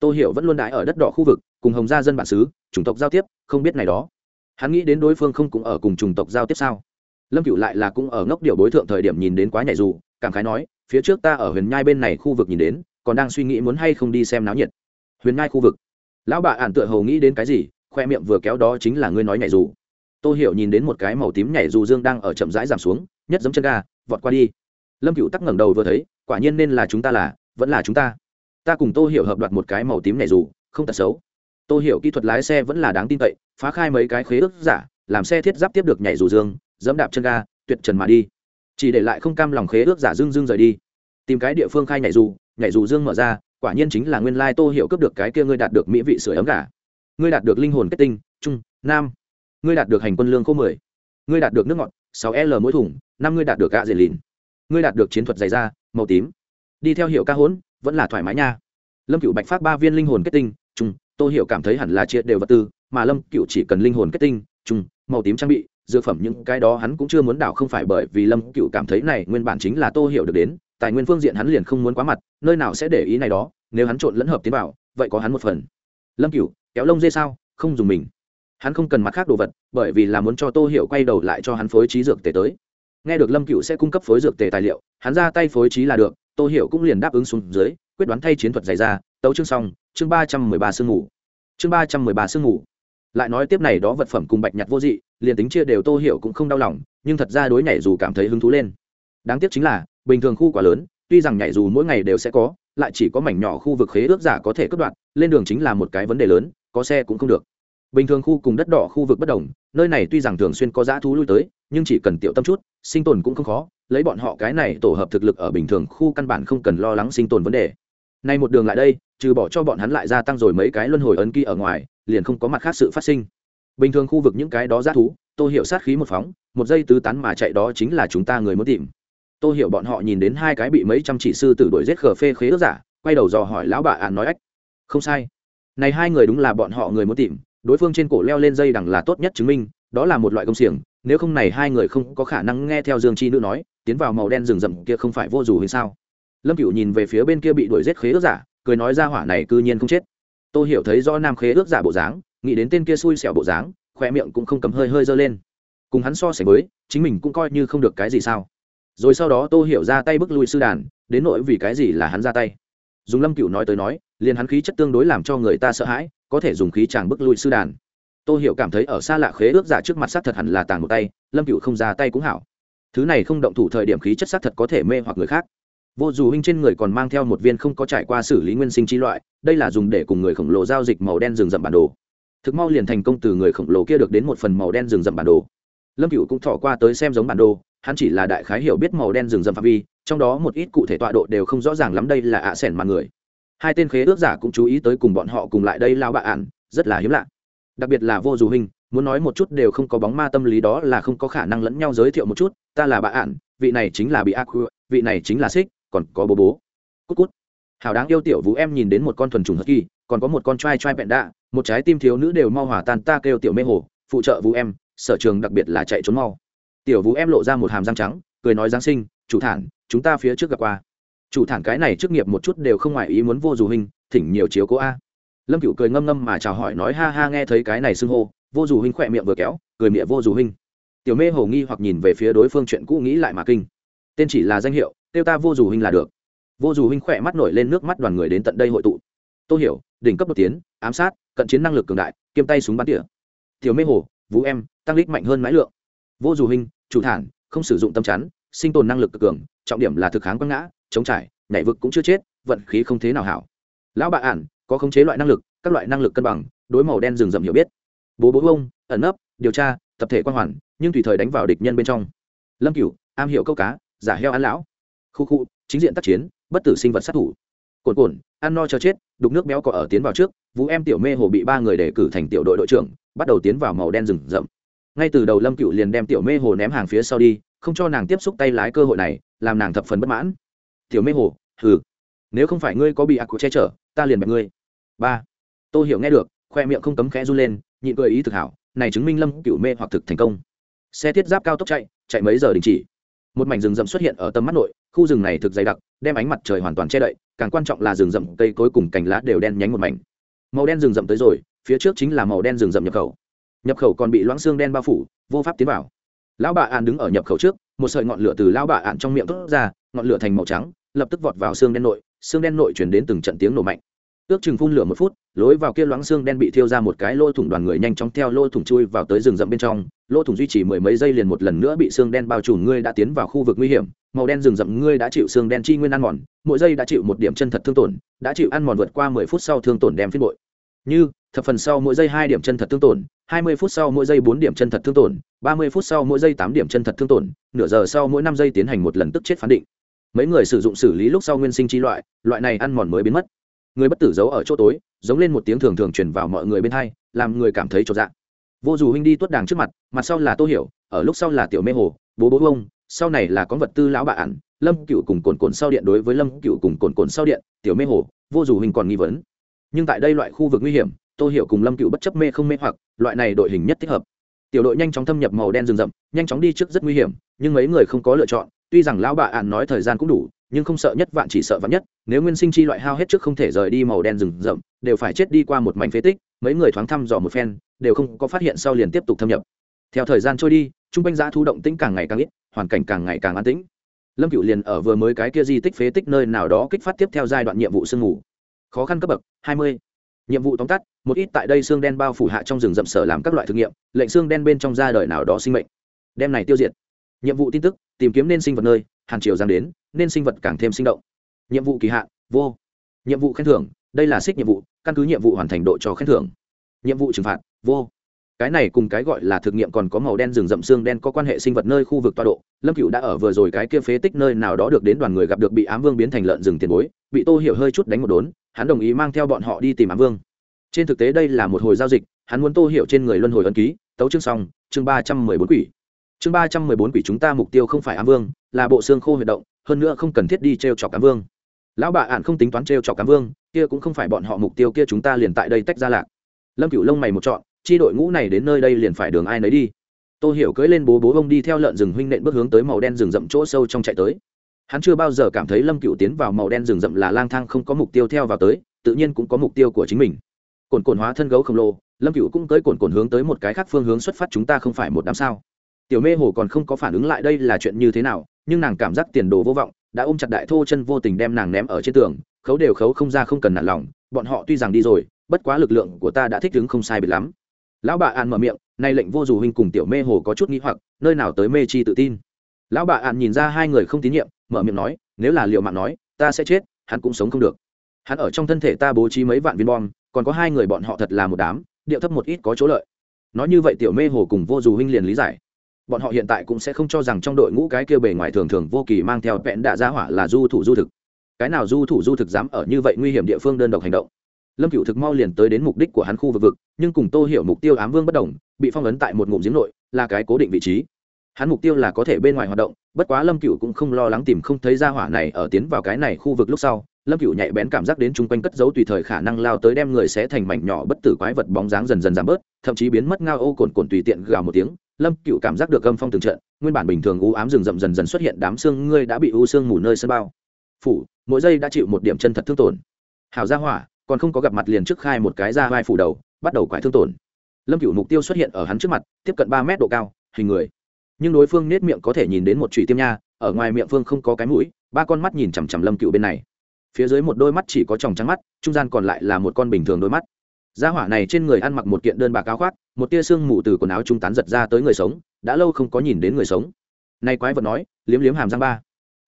S1: Tô hiểu vẫn luôn đãi ở đất đỏ khu vực, cùng hồng gia dân bản xứ, chủng tộc giao tiếp, không biết này đó. Hắn nghĩ đến đối phương không cũng ở cùng chủng tộc giao tiếp sao? Lâm cựu lại là cũng ở ngốc điều đối thượng thời điểm nhìn đến quá nhảy dù, cảm khái nói, phía trước ta ở huyền nhai bên này khu vực nhìn đến, còn đang suy nghĩ muốn hay không đi xem náo nhiệt. Huyền nhai khu vực. Lão bà ản tựa hầu nghĩ đến cái gì khoe miệng vừa kéo đó chính là ngươi nói nhảy dù. Tôi hiểu nhìn đến một cái màu tím nhảy dù dương đang ở chậm rãi giảm xuống, nhất giấm chân ga, vọt qua đi. Lâm cựu tắc ngẩng đầu vừa thấy, quả nhiên nên là chúng ta là, vẫn là chúng ta. Ta cùng tôi hiểu hợp đoạt một cái màu tím nhảy dù, không tật xấu. Tôi hiểu kỹ thuật lái xe vẫn là đáng tin cậy, phá khai mấy cái khế ước giả, làm xe thiết giáp tiếp được nhảy dù dương dẫm đạp chân ga, tuyệt trần mà đi. Chỉ để lại không cam lòng khế ước giả dương dương rời đi. Tìm cái địa phương khai nhảy dù nhảy dù dương mở ra, quả nhiên chính là nguyên lai tô hiểu cướp được cái kia ngươi đạt được mỹ vị sửa ấm gà ngươi đạt được linh hồn kết tinh, trung, nam. Ngươi đạt được hành quân lương khô mười. Ngươi đạt được nước ngọt, sáu l mỗi thùng, năm ngươi đạt được gạ dệt lìn. Ngươi đạt được chiến thuật dày da, màu tím. Đi theo hiệu ca hỗn vẫn là thoải mái nha. Lâm cựu bạch phát ba viên linh hồn kết tinh, trung. Tô hiểu cảm thấy hẳn là chia đều vật tư, mà lâm cựu chỉ cần linh hồn kết tinh, trung. Màu tím trang bị, dược phẩm những cái đó hắn cũng chưa muốn đảo không phải bởi vì lâm cựu cảm thấy này nguyên bản chính là tô hiểu được đến, tài nguyên phương diện hắn liền không muốn quá mặt, nơi nào sẽ để ý này đó, nếu hắn trộn lẫn hợp tiến vào, vậy có hắn một phần lâm cựu kéo lông dê sao? Không dùng mình. Hắn không cần mặt khác đồ vật, bởi vì là muốn cho tô hiểu quay đầu lại cho hắn phối trí dược tề tới. Nghe được lâm cựu sẽ cung cấp phối dược tề tài liệu, hắn ra tay phối trí là được, tô hiểu cũng liền đáp ứng xuống dưới, quyết đoán thay chiến thuật dày ra, tấu chương xong, chương ba trăm mười ba sương ngủ. Chương ba trăm mười ba sương ngủ. Lại nói tiếp này đó vật phẩm cùng bạch nhặt vô dị, liền tính chia đều tô hiểu cũng không đau lòng, nhưng thật ra đối nhảy dù cảm thấy hứng thú lên. Đáng tiếc chính là, bình thường khu quá lớn tuy rằng nhảy dù mỗi ngày đều sẽ có, lại chỉ có mảnh nhỏ khu vực khế ước giả có thể cất đoạn, lên đường chính là một cái vấn đề lớn, có xe cũng không được. Bình thường khu cùng đất đỏ khu vực bất đồng, nơi này tuy rằng thường xuyên có dã thú lui tới, nhưng chỉ cần tiểu tâm chút, sinh tồn cũng không khó, lấy bọn họ cái này tổ hợp thực lực ở bình thường khu căn bản không cần lo lắng sinh tồn vấn đề. Nay một đường lại đây, trừ bỏ cho bọn hắn lại gia tăng rồi mấy cái luân hồi ấn ký ở ngoài, liền không có mặt khác sự phát sinh. Bình thường khu vực những cái đó dã thú tôi hiểu sát khí một phóng, một giây tứ tán mà chạy đó chính là chúng ta người muốn tìm tôi hiểu bọn họ nhìn đến hai cái bị mấy trăm chỉ sư tử đuổi giết khờ phê khế ước giả, quay đầu dò hỏi lão bà ạn nói ách, không sai. Này hai người đúng là bọn họ người muốn tìm, đối phương trên cổ leo lên dây đằng là tốt nhất chứng minh, đó là một loại công xiềng, nếu không này hai người không có khả năng nghe theo dương chi nữ nói, tiến vào màu đen rừng rậm kia không phải vô dù hay sao? Lâm cựu nhìn về phía bên kia bị đuổi giết khế ước giả, cười nói ra hỏa này cư nhiên không chết. Tôi hiểu thấy do nam khế ước giả bộ dáng, nghĩ đến tên kia xui xẻo bộ dáng khoe miệng cũng không cấm hơi hơi dơ lên. Cùng hắn so sánh với, chính mình cũng coi như không được cái gì sao rồi sau đó tô hiểu ra tay bức lui sư đàn, đến nỗi vì cái gì là hắn ra tay. Dùng lâm cựu nói tới nói, liền hắn khí chất tương đối làm cho người ta sợ hãi, có thể dùng khí chàng bức lui sư đàn. Tô hiểu cảm thấy ở xa lạ khế ước giả trước mặt sát thật hẳn là tàng một tay, lâm cựu không ra tay cũng hảo. Thứ này không động thủ thời điểm khí chất sát thật có thể mê hoặc người khác. Vô dù huynh trên người còn mang theo một viên không có trải qua xử lý nguyên sinh chi loại, đây là dùng để cùng người khổng lồ giao dịch màu đen rừng rậm bản đồ. Thực mau liền thành công từ người khổng lồ kia được đến một phần màu đen rừng rậm bản đồ. Lâm cựu cũng thỏ qua tới xem giống bản đồ hắn chỉ là đại khái hiểu biết màu đen rừng rậm phạm vi trong đó một ít cụ thể tọa độ đều không rõ ràng lắm đây là ạ à sẻn mà người. Hai tên khế ước giả cũng chú ý tới cùng bọn họ cùng lại đây lao bạ ạn rất là hiếm lạ. Đặc biệt là vô dù hình, muốn nói một chút đều không có bóng ma tâm lý đó là không có khả năng lẫn nhau giới thiệu một chút ta là bạ ạn vị này chính là bị ác vị này chính là xích còn có bố bố. Cút cút. Hào đáng yêu tiểu vũ em nhìn đến một con thuần trùng hất kỳ còn có một con trai trai bẹn đạ một trái tim thiếu nữ đều mau hỏa tan ta kêu tiểu mê hồ phụ trợ vũ em sở trường đặc biệt là chạy trốn mau tiểu vũ em lộ ra một hàm răng trắng, cười nói giáng sinh, chủ thản, chúng ta phía trước gặp qua. Chủ thản cái này trước nghiệp một chút đều không ngoài ý muốn vô dù hình, thỉnh nhiều chiếu cố a. Lâm cựu cười ngâm ngâm mà chào hỏi nói ha ha nghe thấy cái này xưng hô, vô dù hình khỏe miệng vừa kéo, cười miệng vô dù hình. Tiểu mê hồ nghi hoặc nhìn về phía đối phương chuyện cũ nghĩ lại mà kinh. Tên chỉ là danh hiệu, tiêu ta vô dù hình là được. Vô dù hình khỏe mắt nổi lên nước mắt đoàn người đến tận đây hội tụ. Tôi hiểu, đỉnh cấp một tiến, ám sát, cận chiến năng lực cường đại, kiêm tay súng bắn tỉa. Tiểu mê hồ, vũ em, tăng lít mạnh hơn mãi lượng vô dù hình, chủ thản, không sử dụng tâm chắn, sinh tồn năng lực cực cường, trọng điểm là thực kháng quăng ngã, chống trải, nhảy vực cũng chưa chết, vận khí không thế nào hảo. Lão Bạ ản, có khống chế loại năng lực, các loại năng lực cân bằng, đối màu đen rừng rậm hiểu biết. Bố bố bông ẩn nấp, điều tra, tập thể quan hoàn, nhưng tùy thời đánh vào địch nhân bên trong. Lâm cửu, am hiểu câu cá, giả heo ăn lão. Khu khu, chính diện tác chiến, bất tử sinh vật sát thủ. Cồn cồn ăn no cho chết, đục nước béo cỏ ở tiến vào trước, vũ em tiểu mê hồ bị ba người đề cử thành tiểu đội đội trưởng, bắt đầu tiến vào màu đen rừng rậm ngay từ đầu lâm cựu liền đem tiểu mê hồ ném hàng phía sau đi, không cho nàng tiếp xúc tay lái cơ hội này, làm nàng thập phần bất mãn. Tiểu mê hồ, hừ, nếu không phải ngươi có bị ác của che chở, ta liền bẹp ngươi. Ba tôi hiểu nghe được, khoe miệng không cấm khẽ run lên, nhịn cười ý thực hảo, này chứng minh lâm cựu mê hoặc thực thành công. Xe thiết giáp cao tốc chạy chạy mấy giờ đình chỉ? Một mảnh rừng rậm xuất hiện ở tầm mắt nội, khu rừng này thực dày đặc, đem ánh mặt trời hoàn toàn che đậy, càng quan trọng là rừng rậm cây cối cùng cành lá đều đen nhánh một mảnh. Màu đen rừng rậm tới rồi, phía trước chính là màu đen rừng rậm nhập khẩu nhập khẩu còn bị loãng xương đen bao phủ, vô pháp tiến vào. Lão bà ạn đứng ở nhập khẩu trước, một sợi ngọn lửa từ lão bà ạn trong miệng thốt ra, ngọn lửa thành màu trắng, lập tức vọt vào xương đen nội, xương đen nội chuyển đến từng trận tiếng nổ mạnh. Ước chừng phun lửa một phút, lối vào kia loãng xương đen bị thiêu ra một cái lỗ thủng đoàn người nhanh chóng theo lỗ thủng chui vào tới rừng rậm bên trong, lỗ thủng duy trì mười mấy giây liền một lần nữa bị xương đen bao trùm, ngươi đã tiến vào khu vực nguy hiểm, màu đen rừng rậm ngươi đã chịu xương đen chi nguyên ăn mòn, mỗi giây đã chịu một điểm chân thật thương tổn, đã chịu ăn mòn vượt qua mười phút sau thương tổn đem phiên bội như thập phần sau mỗi giây hai điểm chân thật thương tổn hai mươi phút sau mỗi giây bốn điểm chân thật thương tổn ba mươi phút sau mỗi giây tám điểm chân thật thương tổn nửa giờ sau mỗi năm giây tiến hành một lần tức chết phán định. Mấy người sử dụng xử lý lúc sau nguyên sinh chi loại loại này ăn mòn mới biến mất. Người bất tử giấu ở chỗ tối giống lên một tiếng thường thường truyền vào mọi người bên hai làm người cảm thấy trột dạ. Vô dù huynh đi tuốt đàng trước mặt mặt sau là tô hiểu ở lúc sau là tiểu mê hồ bố bố ông, sau này là con vật tư lão bà ản lâm cựu cùng cồn cồn sau điện đối với lâm cựu cùng cồn cồn sau điện tiểu mê hồ vô dù huynh còn nghi vấn nhưng tại đây loại khu vực nguy hiểm, tô hiểu cùng lâm cựu bất chấp mê không mê hoặc, loại này đội hình nhất thích hợp. Tiểu đội nhanh chóng thâm nhập màu đen rừng rậm, nhanh chóng đi trước rất nguy hiểm, nhưng mấy người không có lựa chọn. Tuy rằng lão bà ạn nói thời gian cũng đủ, nhưng không sợ nhất vạn chỉ sợ vạn nhất, nếu nguyên sinh chi loại hao hết trước không thể rời đi màu đen rừng rậm, đều phải chết đi qua một mảnh phế tích. Mấy người thoáng thăm dò một phen, đều không có phát hiện sau liền tiếp tục thâm nhập. Theo thời gian trôi đi, trung quanh giã thu động tĩnh càng ngày càng ít, hoàn cảnh càng ngày càng an tĩnh. Lâm cựu liền ở vừa mới cái kia di tích phế tích nơi nào đó kích phát tiếp theo giai đoạn nhiệm vụ sương ngủ khó khăn cấp bậc, hai mươi. Nhiệm vụ tóm tắt, một ít tại đây xương đen bao phủ hạ trong rừng rậm sở làm các loại thử nghiệm, lệnh xương đen bên trong ra đời nào đó sinh mệnh. Đem này tiêu diệt. Nhiệm vụ tin tức, tìm kiếm nên sinh vật nơi, hàn triều giang đến, nên sinh vật càng thêm sinh động. Nhiệm vụ kỳ hạn, vô. Nhiệm vụ khen thưởng, đây là xích nhiệm vụ, căn cứ nhiệm vụ hoàn thành độ cho khen thưởng. Nhiệm vụ trừng phạt, vô cái này cùng cái gọi là thực nghiệm còn có màu đen rừng rậm xương đen có quan hệ sinh vật nơi khu vực toa độ. Lâm cựu đã ở vừa rồi cái kia phế tích nơi nào đó được đến đoàn người gặp được bị ám vương biến thành lợn rừng tiền bối, bị tô hiểu hơi chút đánh một đốn, hắn đồng ý mang theo bọn họ đi tìm ám vương. Trên thực tế đây là một hồi giao dịch, hắn muốn tô hiểu trên người luân hồi ân ký, tấu chương xong, chương ba trăm mười bốn quỷ. Chương ba trăm mười bốn quỷ chúng ta mục tiêu không phải ám vương, là bộ xương khô huy động, hơn nữa không cần thiết đi t r e o chọc ám vương. Lão bà ạn không tính toán t r e o chọc ám vương, kia cũng không phải bọn họ mục tiêu kia chúng ta liền tại đây tách ra lạc. Lâm cựu lông mày một chọn chi đội ngũ này đến nơi đây liền phải đường ai nấy đi. Tô hiểu cưỡi lên bố bố bông đi theo lợn rừng huynh nện bước hướng tới màu đen rừng rậm chỗ sâu trong chạy tới. Hắn chưa bao giờ cảm thấy lâm cựu tiến vào màu đen rừng rậm là lang thang không có mục tiêu theo vào tới, tự nhiên cũng có mục tiêu của chính mình. Cồn cồn hóa thân gấu khổng lồ, lâm cựu cũng tới cồn cồn hướng tới một cái khác phương hướng xuất phát chúng ta không phải một đám sao. Tiểu mê hồ còn không có phản ứng lại đây là chuyện như thế nào, nhưng nàng cảm giác tiền đồ vô vọng, đã ôm chặt đại thô chân vô tình đem nàng ném ở trên tường, khấu đều khấu không ra không cần nản lòng, bọn họ tuy rằng đi rồi, bất quá lực lượng của ta đã thích ứng không sai biệt lắm lão bà an mở miệng, nay lệnh vô dù huynh cùng tiểu mê hồ có chút nghĩ hoặc, nơi nào tới mê chi tự tin. Lão bà an nhìn ra hai người không tín nhiệm, mở miệng nói, nếu là liệu mạng nói, ta sẽ chết, hắn cũng sống không được. Hắn ở trong thân thể ta bố trí mấy vạn viên bom, còn có hai người bọn họ thật là một đám điệu thấp một ít có chỗ lợi. Nói như vậy tiểu mê hồ cùng vô dù huynh liền lý giải. Bọn họ hiện tại cũng sẽ không cho rằng trong đội ngũ cái kia bề ngoài thường thường vô kỳ mang theo vẹn đạ gia hỏa là du thủ du thực. Cái nào du thủ du thực dám ở như vậy nguy hiểm địa phương đơn độc hành động? Lâm cựu thực mau liền tới đến mục đích của hắn khu vực vực, nhưng cùng tô hiểu mục tiêu ám vương bất đồng, bị phong ấn tại một ngụm giếng nội, là cái cố định vị trí. Hắn mục tiêu là có thể bên ngoài hoạt động, bất quá lâm cựu cũng không lo lắng tìm không thấy gia hỏa này ở tiến vào cái này khu vực lúc sau. Lâm cựu nhạy bén cảm giác đến chung quanh cất giấu tùy thời khả năng lao tới đem người sẽ thành mảnh nhỏ bất tử quái vật bóng dáng dần dần giảm bớt, thậm chí biến mất ngao ô cồn cồn tùy tiện gào một tiếng. Lâm cựu cảm giác được âm phong từng trận, nguyên bản bình thường u ám rừng rậm dần dần xuất hiện đám xương ngươi đã bị u xương mù nơi sân bao. Phủ, mỗi giây đã chịu một điểm chân thật thương tổn. Hào gia hỏa còn không có gặp mặt liền trước khai một cái ra vai phủ đầu, bắt đầu quái thương tổn. Lâm cựu mục tiêu xuất hiện ở hắn trước mặt, tiếp cận ba mét độ cao, hình người. Nhưng đối phương nết miệng có thể nhìn đến một trụy tiêm nha, ở ngoài miệng phương không có cái mũi, ba con mắt nhìn chằm chằm lâm cựu bên này. Phía dưới một đôi mắt chỉ có tròng trắng mắt, trung gian còn lại là một con bình thường đôi mắt. Gia hỏa này trên người ăn mặc một kiện đơn bạc áo khoác, một tia xương mù từ quần áo trung tán giật ra tới người sống, đã lâu không có nhìn đến người sống. Nay quái vật nói, liếm liếm hàm răng ba.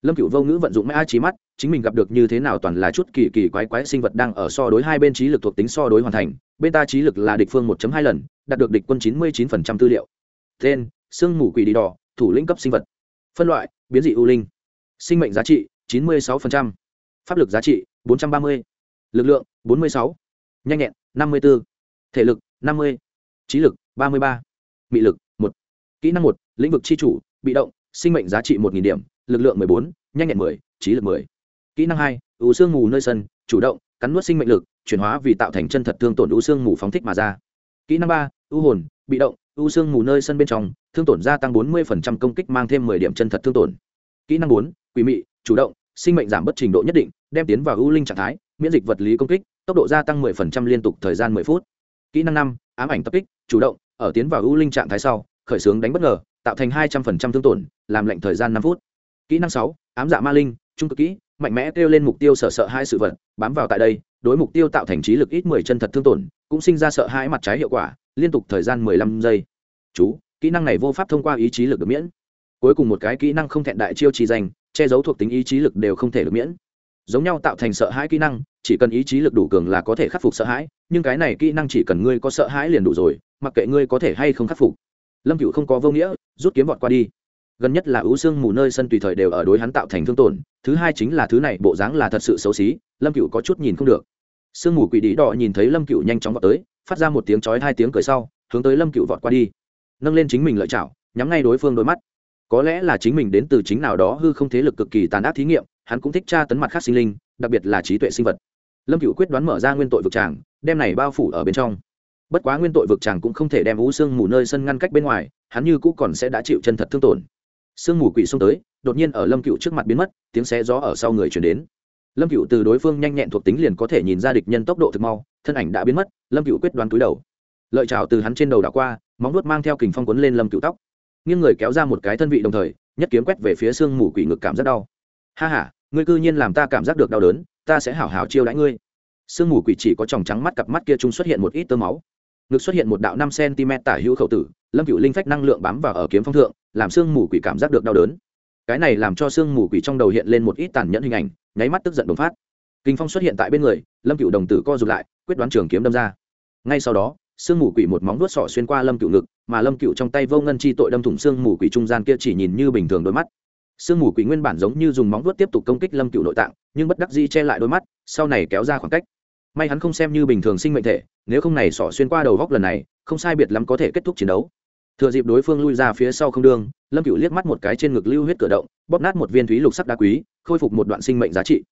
S1: Lâm cựu vô ngữ vận dụng mãi trí mắt chính mình gặp được như thế nào toàn là chút kỳ kỳ quái quái sinh vật đang ở so đối hai bên trí lực thuộc tính so đối hoàn thành, bên ta trí lực là địch phương 1 hai lần, đạt được địch quân chín mươi 99% tư liệu. Tên, sương mù quỷ đi đỏ, thủ lĩnh cấp sinh vật. Phân loại, biến dị ưu linh. Sinh mệnh giá trị, chín mươi 96%. pháp lực giá trị, bốn trăm ba mươi. Lực lượng, bốn mươi sáu. Nhanh nhẹn, năm mươi 54. thể lực, năm mươi. Trí lực, ba mươi ba. Mị lực, một. Kỹ năng một, lĩnh vực chi chủ, bị động, sinh mệnh giá trị một điểm, lực lượng mười bốn, nhanh nhẹn mười, trí lực mười kỹ năng hai ủ xương mù nơi sân, chủ động, cắn nuốt sinh mệnh lực, chuyển hóa vì tạo thành chân thật thương tổn ủ xương mù phóng thích mà ra. Kỹ năng ba, ưu hồn, bị động, ưu xương mù nơi sân bên trong, thương tổn gia tăng bốn mươi công kích mang thêm mười điểm chân thật thương tổn. Kỹ năng bốn, quỷ mị, chủ động, sinh mệnh giảm bất trình độ nhất định, đem tiến vào ưu linh trạng thái, miễn dịch vật lý công kích, tốc độ gia tăng 10% liên tục thời gian 10 phút. Kỹ năng năm, ám ảnh tập kích, chủ động, ở tiến vào ưu linh trạng thái sau, khởi xướng đánh bất ngờ, tạo thành 200% thương tổn, làm lệnh thời gian 5 phút. Kỹ năng sáu, ám dạ ma linh, trung cực kỹ mạnh mẽ kêu lên mục tiêu sợ sợ hai sự vật, bám vào tại đây, đối mục tiêu tạo thành trí lực ít 10 chân thật thương tổn, cũng sinh ra sợ hãi mặt trái hiệu quả, liên tục thời gian 15 giây. Chú, kỹ năng này vô pháp thông qua ý chí lực được miễn. Cuối cùng một cái kỹ năng không thẹn đại chiêu trì danh, che giấu thuộc tính ý chí lực đều không thể được miễn. Giống nhau tạo thành sợ hãi kỹ năng, chỉ cần ý chí lực đủ cường là có thể khắc phục sợ hãi, nhưng cái này kỹ năng chỉ cần ngươi có sợ hãi liền đủ rồi, mặc kệ ngươi có thể hay không khắc phục. Lâm cựu không có vô nghĩa, rút kiếm vọt qua đi gần nhất là ưu xương mù nơi sân tùy thời đều ở đối hắn tạo thành thương tổn, thứ hai chính là thứ này bộ dáng là thật sự xấu xí, lâm cựu có chút nhìn không được. Sương mù quỷ đĩ đỏ nhìn thấy lâm cựu nhanh chóng vọt tới, phát ra một tiếng chói hai tiếng cười sau, hướng tới lâm cựu vọt qua đi. Nâng lên chính mình lợi chảo, nhắm ngay đối phương đôi mắt. Có lẽ là chính mình đến từ chính nào đó hư không thế lực cực kỳ tàn ác thí nghiệm, hắn cũng thích tra tấn mặt khác sinh linh, đặc biệt là trí tuệ sinh vật. Lâm cựu quyết đoán mở ra nguyên tội vực tràng, đem này bao phủ ở bên trong. Bất quá nguyên tội vực tràng cũng không thể đem ú xương mù nơi sân ngăn cách bên ngoài, hắn như cũ còn sẽ đã chịu chân thật thương tổn sương mù quỷ xông tới, đột nhiên ở lâm cựu trước mặt biến mất, tiếng xé gió ở sau người chuyển đến. Lâm cựu từ đối phương nhanh nhẹn thuộc tính liền có thể nhìn ra địch nhân tốc độ thực mau, thân ảnh đã biến mất, lâm cựu quyết đoán túi đầu. Lợi trào từ hắn trên đầu đảo qua, móng nuốt mang theo kình phong quấn lên lâm cựu tóc. Nghiêng người kéo ra một cái thân vị đồng thời, nhất kiếm quét về phía sương mù quỷ ngực cảm rất đau. Ha h a ngươi cư nhiên làm ta cảm giác được đau đớn, ta sẽ hảo hảo chiêu đãi ngươi. Sương mù quỷ chỉ có tròng trắng mắt cặp mắt kia chúng xuất hiện một ít tơ máu ngực xuất hiện một đạo năm cm tả hữu khẩu tử, lâm cựu linh phách năng lượng bám vào ở kiếm phong thượng, làm sương mù quỷ cảm giác được đau đớn. Cái này làm cho sương mù quỷ trong đầu hiện lên một ít tàn nhẫn hình ảnh, nháy mắt tức giận bùng phát. Kinh phong xuất hiện tại bên người, lâm cựu đồng tử co rụt lại, quyết đoán trường kiếm đâm ra. Ngay sau đó sương mù quỷ một móng vuốt sọ xuyên qua lâm cựu ngực, mà lâm cựu trong tay vô ngân chi tội đâm thủng sương mù quỷ trung gian kia chỉ nhìn như bình thường đôi mắt. Sương mù quỷ nguyên bản giống như dùng móng vuốt tiếp tục công kích lâm cựu nội tạng, nhưng bất đắc di che lại đôi mắt, sau này kéo ra khoảng cách may hắn không xem như bình thường sinh mệnh thể, nếu không này sỏ xuyên qua đầu góc lần này, không sai biệt lắm có thể kết thúc chiến đấu. Thừa dịp đối phương lui ra phía sau không đương lâm cựu liếc mắt một cái trên ngực lưu huyết cửa động, bóp nát một viên thúy lục sắc đá quý, khôi phục một đoạn sinh mệnh giá trị.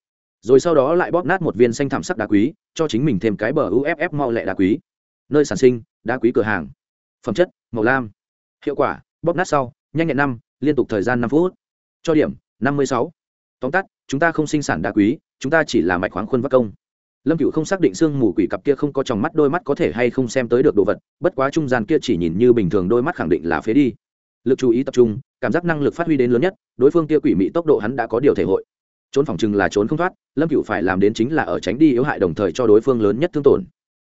S1: Rồi sau đó lại bóp nát một viên xanh thảm sắc đá quý, cho chính mình thêm cái bờ uff mau lẹ đá quý. Nơi sản sinh, đá quý cửa hàng. Phẩm chất, màu lam. Hiệu quả, bóp nát sau, nhanh nhẹn năm, liên tục thời gian năm phút. Cho điểm, năm mươi sáu. Tóm tắt, chúng ta không sinh sản đá quý, chúng ta chỉ là mạch khoáng khuôn vác công lâm cựu không xác định sương mù quỷ cặp kia không có tròng mắt đôi mắt có thể hay không xem tới được đồ vật, bất quá trung gian kia chỉ nhìn như bình thường đôi mắt khẳng định là phế đi. Lực chú ý tập trung, cảm giác năng lực phát huy đến lớn nhất, đối phương kia quỷ mị tốc độ hắn đã có điều thể hội. Trốn phòng chừng là trốn không thoát, lâm cựu phải làm đến chính là ở tránh đi yếu hại đồng thời cho đối phương lớn nhất thương tổn.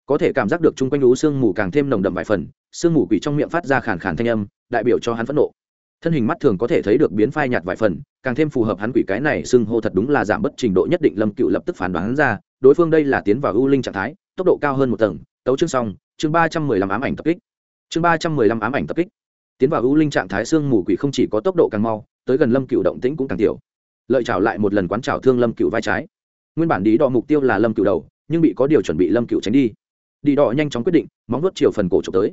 S1: Có thể cảm giác được chung quanh lũ sương mù càng thêm nồng đậm vài phần sương mù quỷ trong miệng phát ra khàn khàn thanh âm, đại biểu cho hắn phẫn nộ. Thân hình mắt thường có thể thấy được biến phai nhạt vài phần càng thêm phù hợp hắn quỷ cái này xưng hô thật đúng là giảm bất trình độ nhất định lâm cựu lập tức phán đoán ra, đối phương đây là tiến vào ưu linh trạng thái, tốc độ cao hơn một tầng, tấu chương xong, chương ba trăm mười lăm ám ảnh tập kích. Chương ba trăm mười lăm ám ảnh tập kích. Tiến vào ưu linh trạng thái xương mù quỷ không chỉ có tốc độ càng mau, tới gần lâm cựu động tĩnh cũng càng tiểu. Lợi trào lại một lần quán trào thương lâm cựu vai trái. Nguyên bản đi đọ mục tiêu là lâm cựu đầu, nhưng bị có điều chuẩn bị lâm cựu tránh đi. Đi đọ nhanh chóng quyết định, móng nuốt chiều phần cổ trộm tới.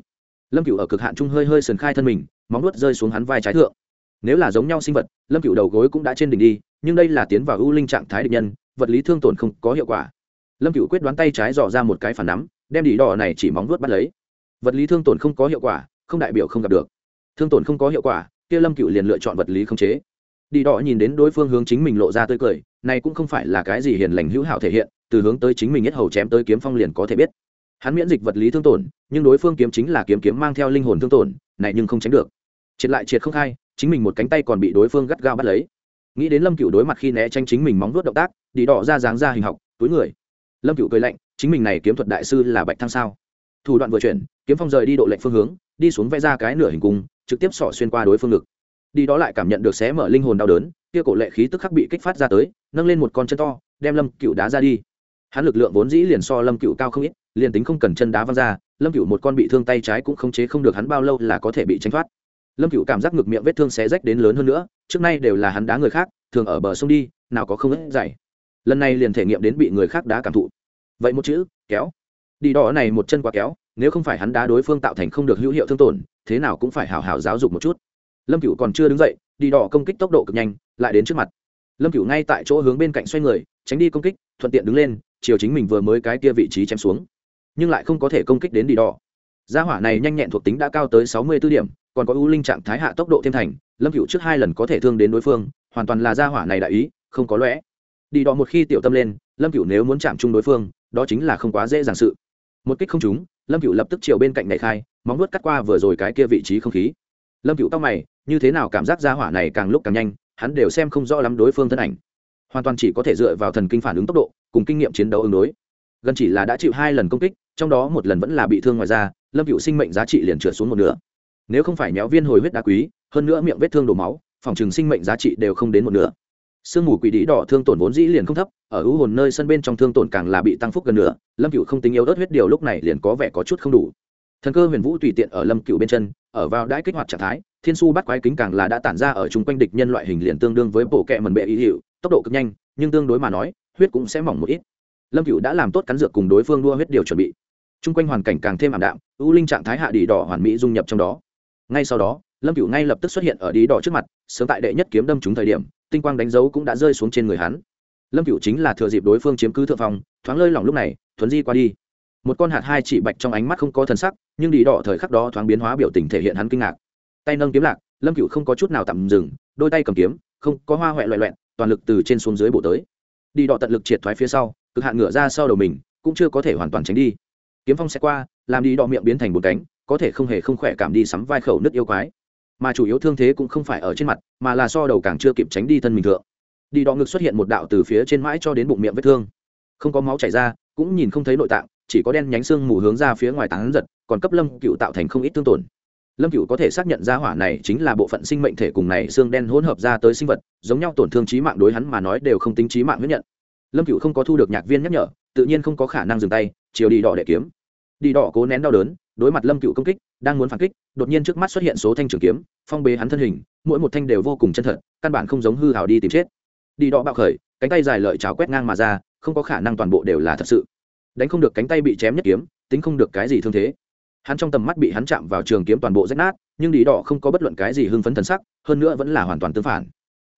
S1: Lâm cựu ở cực hạn trung hơi hơi sườn khai thân mình, móng nuốt rơi xuống hắn vai trái thượng nếu là giống nhau sinh vật, lâm cựu đầu gối cũng đã trên đỉnh đi, nhưng đây là tiến vào ưu linh trạng thái địch nhân, vật lý thương tổn không có hiệu quả. Lâm cựu quyết đoán tay trái dò ra một cái phản nắm, đem đỉ đỏ này chỉ móng vuốt bắt lấy. Vật lý thương tổn không có hiệu quả, không đại biểu không gặp được. Thương tổn không có hiệu quả, kia lâm cựu liền lựa chọn vật lý không chế. Đi đỏ nhìn đến đối phương hướng chính mình lộ ra tươi cười, này cũng không phải là cái gì hiền lành hữu hảo thể hiện, từ hướng tới chính mình nhất hầu chém tới kiếm phong liền có thể biết. Hắn miễn dịch vật lý thương tổn, nhưng đối phương kiếm chính là kiếm kiếm mang theo linh hồn thương tổn, này nhưng không tránh được. Triệt lại triệt không khai chính mình một cánh tay còn bị đối phương gắt gao bắt lấy. Nghĩ đến lâm cựu đối mặt khi né tranh chính mình móng vuốt động tác đi đỏ ra dáng ra hình học, túi người. Lâm cựu cười lạnh, chính mình này kiếm thuật đại sư là bạch thăng sao? Thủ đoạn vừa chuyển, kiếm phong rời đi độ lệnh phương hướng, đi xuống vẽ ra cái nửa hình cung, trực tiếp xỏ xuyên qua đối phương ngực. Đi đó lại cảm nhận được xé mở linh hồn đau đớn, kia cổ lệ khí tức khắc bị kích phát ra tới, nâng lên một con chân to, đem lâm cựu đá ra đi. Hắn lực lượng vốn dĩ liền so lâm cựu cao không ít, liền tính không cần chân đá văng ra, lâm cựu một con bị thương tay trái cũng không chế không được hắn bao lâu là có thể bị tranh thoát lâm cựu cảm giác ngực miệng vết thương xé rách đến lớn hơn nữa, trước nay đều là hắn đá người khác, thường ở bờ sông đi, nào có không ít dày lần này liền thể nghiệm đến bị người khác đá cảm thụ. Vậy một chữ, kéo. Đi đỏ này một chân quá kéo, nếu không phải hắn đá đối phương tạo thành không được hữu hiệu thương tổn, thế nào cũng phải hào hào giáo dục một chút. Lâm cựu còn chưa đứng dậy, đi đỏ công kích tốc độ cực nhanh, lại đến trước mặt. Lâm cựu ngay tại chỗ hướng bên cạnh xoay người, tránh đi công kích, thuận tiện đứng lên, chiều chính mình vừa mới cái kia vị trí chém xuống. Nhưng lại không có thể công kích đến đi đỏ gia hỏa này nhanh nhẹn thuộc tính đã cao tới sáu mươi 64 điểm còn có ưu linh trạng thái hạ tốc độ thêm thành, lâm cựu trước hai lần có thể thương đến đối phương, hoàn toàn là gia hỏa này đại ý, không có lẽ. Đi đọ một khi tiểu tâm lên, lâm cựu nếu muốn chạm chung đối phương, đó chính là không quá dễ dàng sự. Một kích không trúng, lâm cựu lập tức chiều bên cạnh này khai, móng vuốt cắt qua vừa rồi cái kia vị trí không khí. Lâm cựu tóc mày, như thế nào cảm giác gia hỏa này càng lúc càng nhanh, hắn đều xem không rõ lắm đối phương thân ảnh. Hoàn toàn chỉ có thể dựa vào thần kinh phản ứng tốc độ, cùng kinh nghiệm chiến đấu ứng đối. Gần chỉ là đã chịu hai lần công kích, trong đó một lần vẫn là bị thương ngoài ra lâm cựu sinh mệnh giá trị liền trượt xuống một nửa nếu không phải méo viên hồi huyết đá quý, hơn nữa miệng vết thương đổ máu, phòng trừng sinh mệnh giá trị đều không đến một nửa. Sương mù quỷ đĩ đỏ thương tổn vốn dĩ liền không thấp, ở ưu hồn nơi sân bên trong thương tổn càng là bị tăng phúc gần nửa, lâm cựu không tính yếu ớt huyết điều lúc này liền có vẻ có chút không đủ. Thần cơ huyền vũ tùy tiện ở lâm cựu bên chân, ở vào đãi kích hoạt trạng thái, thiên su bắt quái kính càng là đã tản ra ở chung quanh địch nhân loại hình liền tương đương với bộ kẹ mần bệ ý hiệu, tốc độ cực nhanh, nhưng tương đối mà nói, huyết cũng sẽ mỏng một ít. Lâm cựu đã làm tốt cắn dược cùng đối phương đua huyết điều chuẩn bị. Chung quanh hoàn cảnh càng thêm ảm đạm, ưu linh trạng thái hạ đỉ đỏ hoàn mỹ dung nhập trong đó ngay sau đó lâm cựu ngay lập tức xuất hiện ở đi đỏ trước mặt sớm tại đệ nhất kiếm đâm trúng thời điểm tinh quang đánh dấu cũng đã rơi xuống trên người hắn. Lâm cựu chính là thừa dịp đối phương chiếm cứ thượng phòng, thoáng lơi lỏng lúc này thuấn di qua đi. Một con hạt hai chỉ bạch trong ánh mắt không có thần sắc nhưng đi đỏ thời khắc đó thoáng biến hóa biểu tình thể hiện hắn kinh ngạc. Tay nâng kiếm lạc lâm cựu không có chút nào tạm dừng đôi tay cầm kiếm không có hoa huệ loẹ loẹn toàn lực từ trên xuống dưới bổ tới. Đi đỏ tận lực triệt thoái phía sau cực hạn ngửa ra sau đầu mình cũng chưa có thể hoàn toàn tránh đi. Kiếm phong sẽ qua làm đi đỏ miệng biến thành một cánh có thể không hề không khỏe cảm đi sắm vai khẩu nứt yêu quái. Mà chủ yếu thương thế cũng không phải ở trên mặt, mà là so đầu càng chưa kịp tránh đi thân mình thượng. Đi đỏ ngực xuất hiện một đạo từ phía trên mãi cho đến bụng miệng vết thương. Không có máu chảy ra, cũng nhìn không thấy nội tạng, chỉ có đen nhánh xương mù hướng ra phía ngoài tán giật, còn cấp lâm cựu tạo thành không ít thương tổn. Lâm cựu có thể xác nhận ra hỏa này chính là bộ phận sinh mệnh thể cùng này xương đen hỗn hợp ra tới sinh vật, giống nhau tổn thương trí mạng đối hắn mà nói đều không tính trí mạng huyết nhận. Lâm cựu không có thu được nhạc viên nhắc nhở, tự nhiên không có khả năng dừng tay, chiều đi đỏ để kiếm đi đỏ cố nén đau đớn, đối mặt lâm cựu công kích, đang muốn phản kích, đột nhiên trước mắt xuất hiện số thanh trường kiếm, phong bế hắn thân hình, mỗi một thanh đều vô cùng chân thật, căn bản không giống hư hào đi tìm chết. Đi đỏ bạo khởi, cánh tay dài lợi cháo quét ngang mà ra, không có khả năng toàn bộ đều là thật sự. Đánh không được cánh tay bị chém nhất kiếm, tính không được cái gì thương thế. Hắn trong tầm mắt bị hắn chạm vào trường kiếm toàn bộ rách nát, nhưng đi đỏ không có bất luận cái gì hưng phấn thần sắc, hơn nữa vẫn là hoàn toàn tương phản.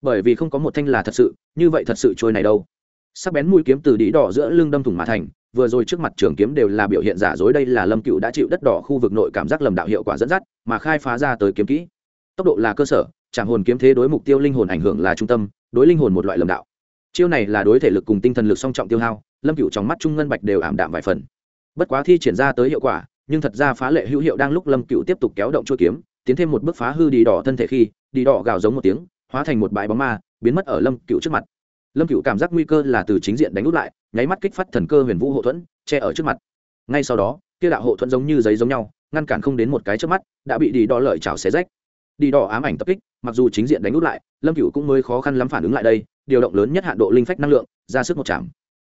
S1: Bởi vì không có một thanh là thật sự, như vậy thật sự trôi này đâu. Sắc bén mũi kiếm từ đi đỏ giữa lưng đâm thủng mã thành vừa rồi trước mặt trường kiếm đều là biểu hiện giả dối, đây là lâm cựu đã chịu đất đỏ khu vực nội cảm giác lầm đạo hiệu quả dẫn dắt, mà khai phá ra tới kiếm kỹ. Tốc độ là cơ sở, trảm hồn kiếm thế đối mục tiêu linh hồn ảnh hưởng là trung tâm, đối linh hồn một loại lầm đạo. Chiêu này là đối thể lực cùng tinh thần lực song trọng tiêu hao, lâm cựu trong mắt trung ngân bạch đều ảm đạm vài phần. Bất quá thi triển ra tới hiệu quả, nhưng thật ra phá lệ hữu hiệu đang lúc lâm cựu tiếp tục kéo động chuôi kiếm, tiến thêm một bước phá hư đi đỏ thân thể khi, đi đỏ gào giống một tiếng, hóa thành một bãi bóng ma, biến mất ở lâm cựu trước mặt lâm cựu cảm giác nguy cơ là từ chính diện đánh út lại, nháy mắt kích phát thần cơ huyền vũ hộ thuẫn, che ở trước mặt. Ngay sau đó, kia đạo hộ thuẫn giống như giấy giống nhau, ngăn cản không đến một cái trước mắt, đã bị đi đỏ lợi chảo xé rách. Đi đỏ ám ảnh tập kích, mặc dù chính diện đánh út lại, lâm cựu cũng mới khó khăn lắm phản ứng lại đây, điều động lớn nhất hạn độ linh phách năng lượng, ra sức một chạm.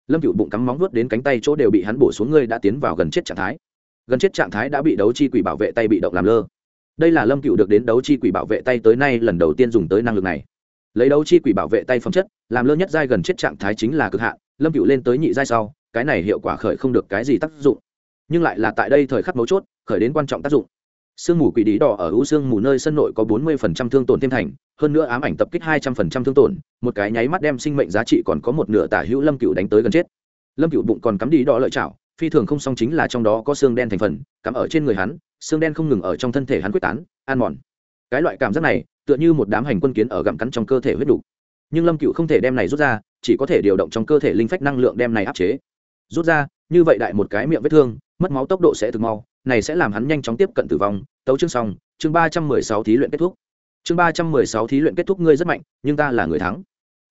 S1: Lâm cựu bụng cắm móng vuốt đến cánh tay chỗ đều bị hắn bổ xuống, ngươi đã tiến vào gần chết trạng thái. Gần chết trạng thái đã bị đấu chi quỷ bảo vệ tay bị động làm lơ. Đây là lâm cựu được đến đấu chi quỷ bảo vệ tay tới nay lần đầu tiên dùng tới năng lực này lấy đấu chi quỷ bảo vệ tay phẩm chất, làm lơ nhất giai gần chết trạng thái chính là cực hạn, lâm cựu lên tới nhị giai sau, cái này hiệu quả khởi không được cái gì tác dụng. Nhưng lại là tại đây thời khắc mấu chốt, khởi đến quan trọng tác dụng. Sương mù quỷ đĩ đỏ ở u sương mù nơi sân nội có bốn mươi phần trăm thương tổn thêm thành, hơn nữa ám ảnh tập kích hai trăm phần trăm thương tổn, một cái nháy mắt đem sinh mệnh giá trị còn có một nửa tả hữu lâm cựu đánh tới gần chết. Lâm cựu bụng còn cắm đi đỏ lợi chảo, phi thường không song chính là trong đó có xương đen thành phần, cắm ở trên người hắn, xương đen không ngừng ở trong thân thể hắn quyết tán an mòn. Cái loại cảm giác này tựa như một đám hành quân kiến ở gặm cắn trong cơ thể huyết đủ. Nhưng lâm cựu không thể đem này rút ra, chỉ có thể điều động trong cơ thể linh phách năng lượng đem này áp chế. Rút ra, như vậy đại một cái miệng vết thương, mất máu tốc độ sẽ thực mau, này sẽ làm hắn nhanh chóng tiếp cận tử vong. Tấu chương xong, chương ba trăm mười sáu thí luyện kết thúc. Chương ba trăm mười sáu thí luyện kết thúc ngươi rất mạnh, nhưng ta là người thắng.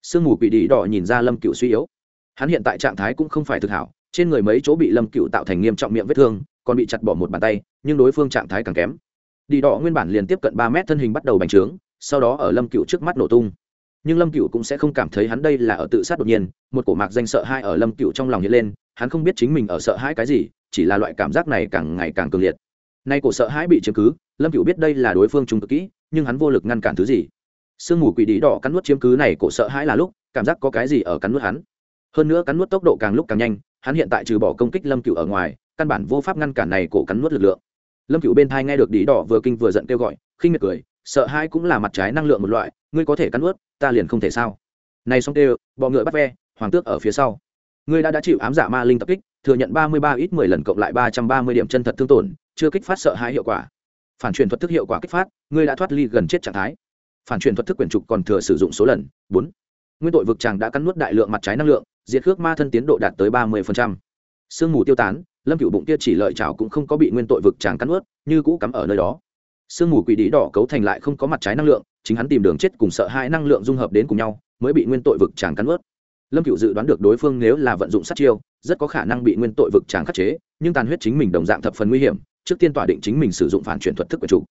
S1: Sương mù quỷ đỉ đỏ nhìn ra lâm cựu suy yếu. Hắn hiện tại trạng thái cũng không phải thực hảo, trên người mấy chỗ bị lâm cựu tạo thành nghiêm trọng miệng vết thương, còn bị chặt bỏ một bàn tay, nhưng đối phương trạng thái càng kém đi đỏ nguyên bản liền tiếp cận ba mét thân hình bắt đầu bành trướng, sau đó ở lâm cựu trước mắt nổ tung. Nhưng lâm cựu cũng sẽ không cảm thấy hắn đây là ở tự sát đột nhiên, một cổ mạc danh sợ hai ở lâm cựu trong lòng hiện lên, hắn không biết chính mình ở sợ hãi cái gì, chỉ là loại cảm giác này càng ngày càng cường liệt. Nay cổ sợ hãi bị chiếm cứ, lâm cựu biết đây là đối phương trung cực kỹ, nhưng hắn vô lực ngăn cản thứ gì. Sương mù quỷ đĩ đỏ cắn nuốt chiếm cứ này cổ sợ hãi là lúc, cảm giác có cái gì ở cắn nuốt hắn. Hơn nữa cắn nuốt tốc độ càng lúc càng nhanh, hắn hiện tại trừ bỏ công kích lâm cựu ở ngoài, căn bản vô pháp ngăn cản này cổ cắn nuốt lực lượng lâm cựu bên thai nghe được đĩ đỏ vừa kinh vừa giận kêu gọi, khinh miệt cười, sợ hai cũng là mặt trái năng lượng một loại, ngươi có thể cắn nuốt, ta liền không thể sao. Này xong kêu, bọ ngựa bắt ve, hoàng tước ở phía sau. Ngươi đã đã chịu ám giả ma linh tập kích, thừa nhận ba mươi ba ít mười lần cộng lại ba trăm ba mươi điểm chân thật thương tổn, chưa kích phát sợ hãi hiệu quả. Phản truyền thuật thức hiệu quả kích phát, ngươi đã thoát ly gần chết trạng thái. Phản truyền thuật thức quyền trục còn thừa sử dụng số lần, bốn. Nguyên tội vực chàng đã cắn nuốt đại lượng mặt trái năng lượng, diệt khước ma thân tiến độ đạt tới ba mươi sương mù tiêu tán lâm cựu bụng kia chỉ lợi chảo cũng không có bị nguyên tội vực chàng cắn ướt, như cũ cắm ở nơi đó. Sương mù quỷ đĩ đỏ cấu thành lại không có mặt trái năng lượng, chính hắn tìm đường chết cùng sợ hai năng lượng dung hợp đến cùng nhau, mới bị nguyên tội vực chàng cắn ướt. Lâm cựu dự đoán được đối phương nếu là vận dụng sát chiêu, rất có khả năng bị nguyên tội vực chàng khắc chế, nhưng tàn huyết chính mình đồng dạng thập phần nguy hiểm, trước tiên tỏa định chính mình sử dụng phản chuyển thuật thức của chủ.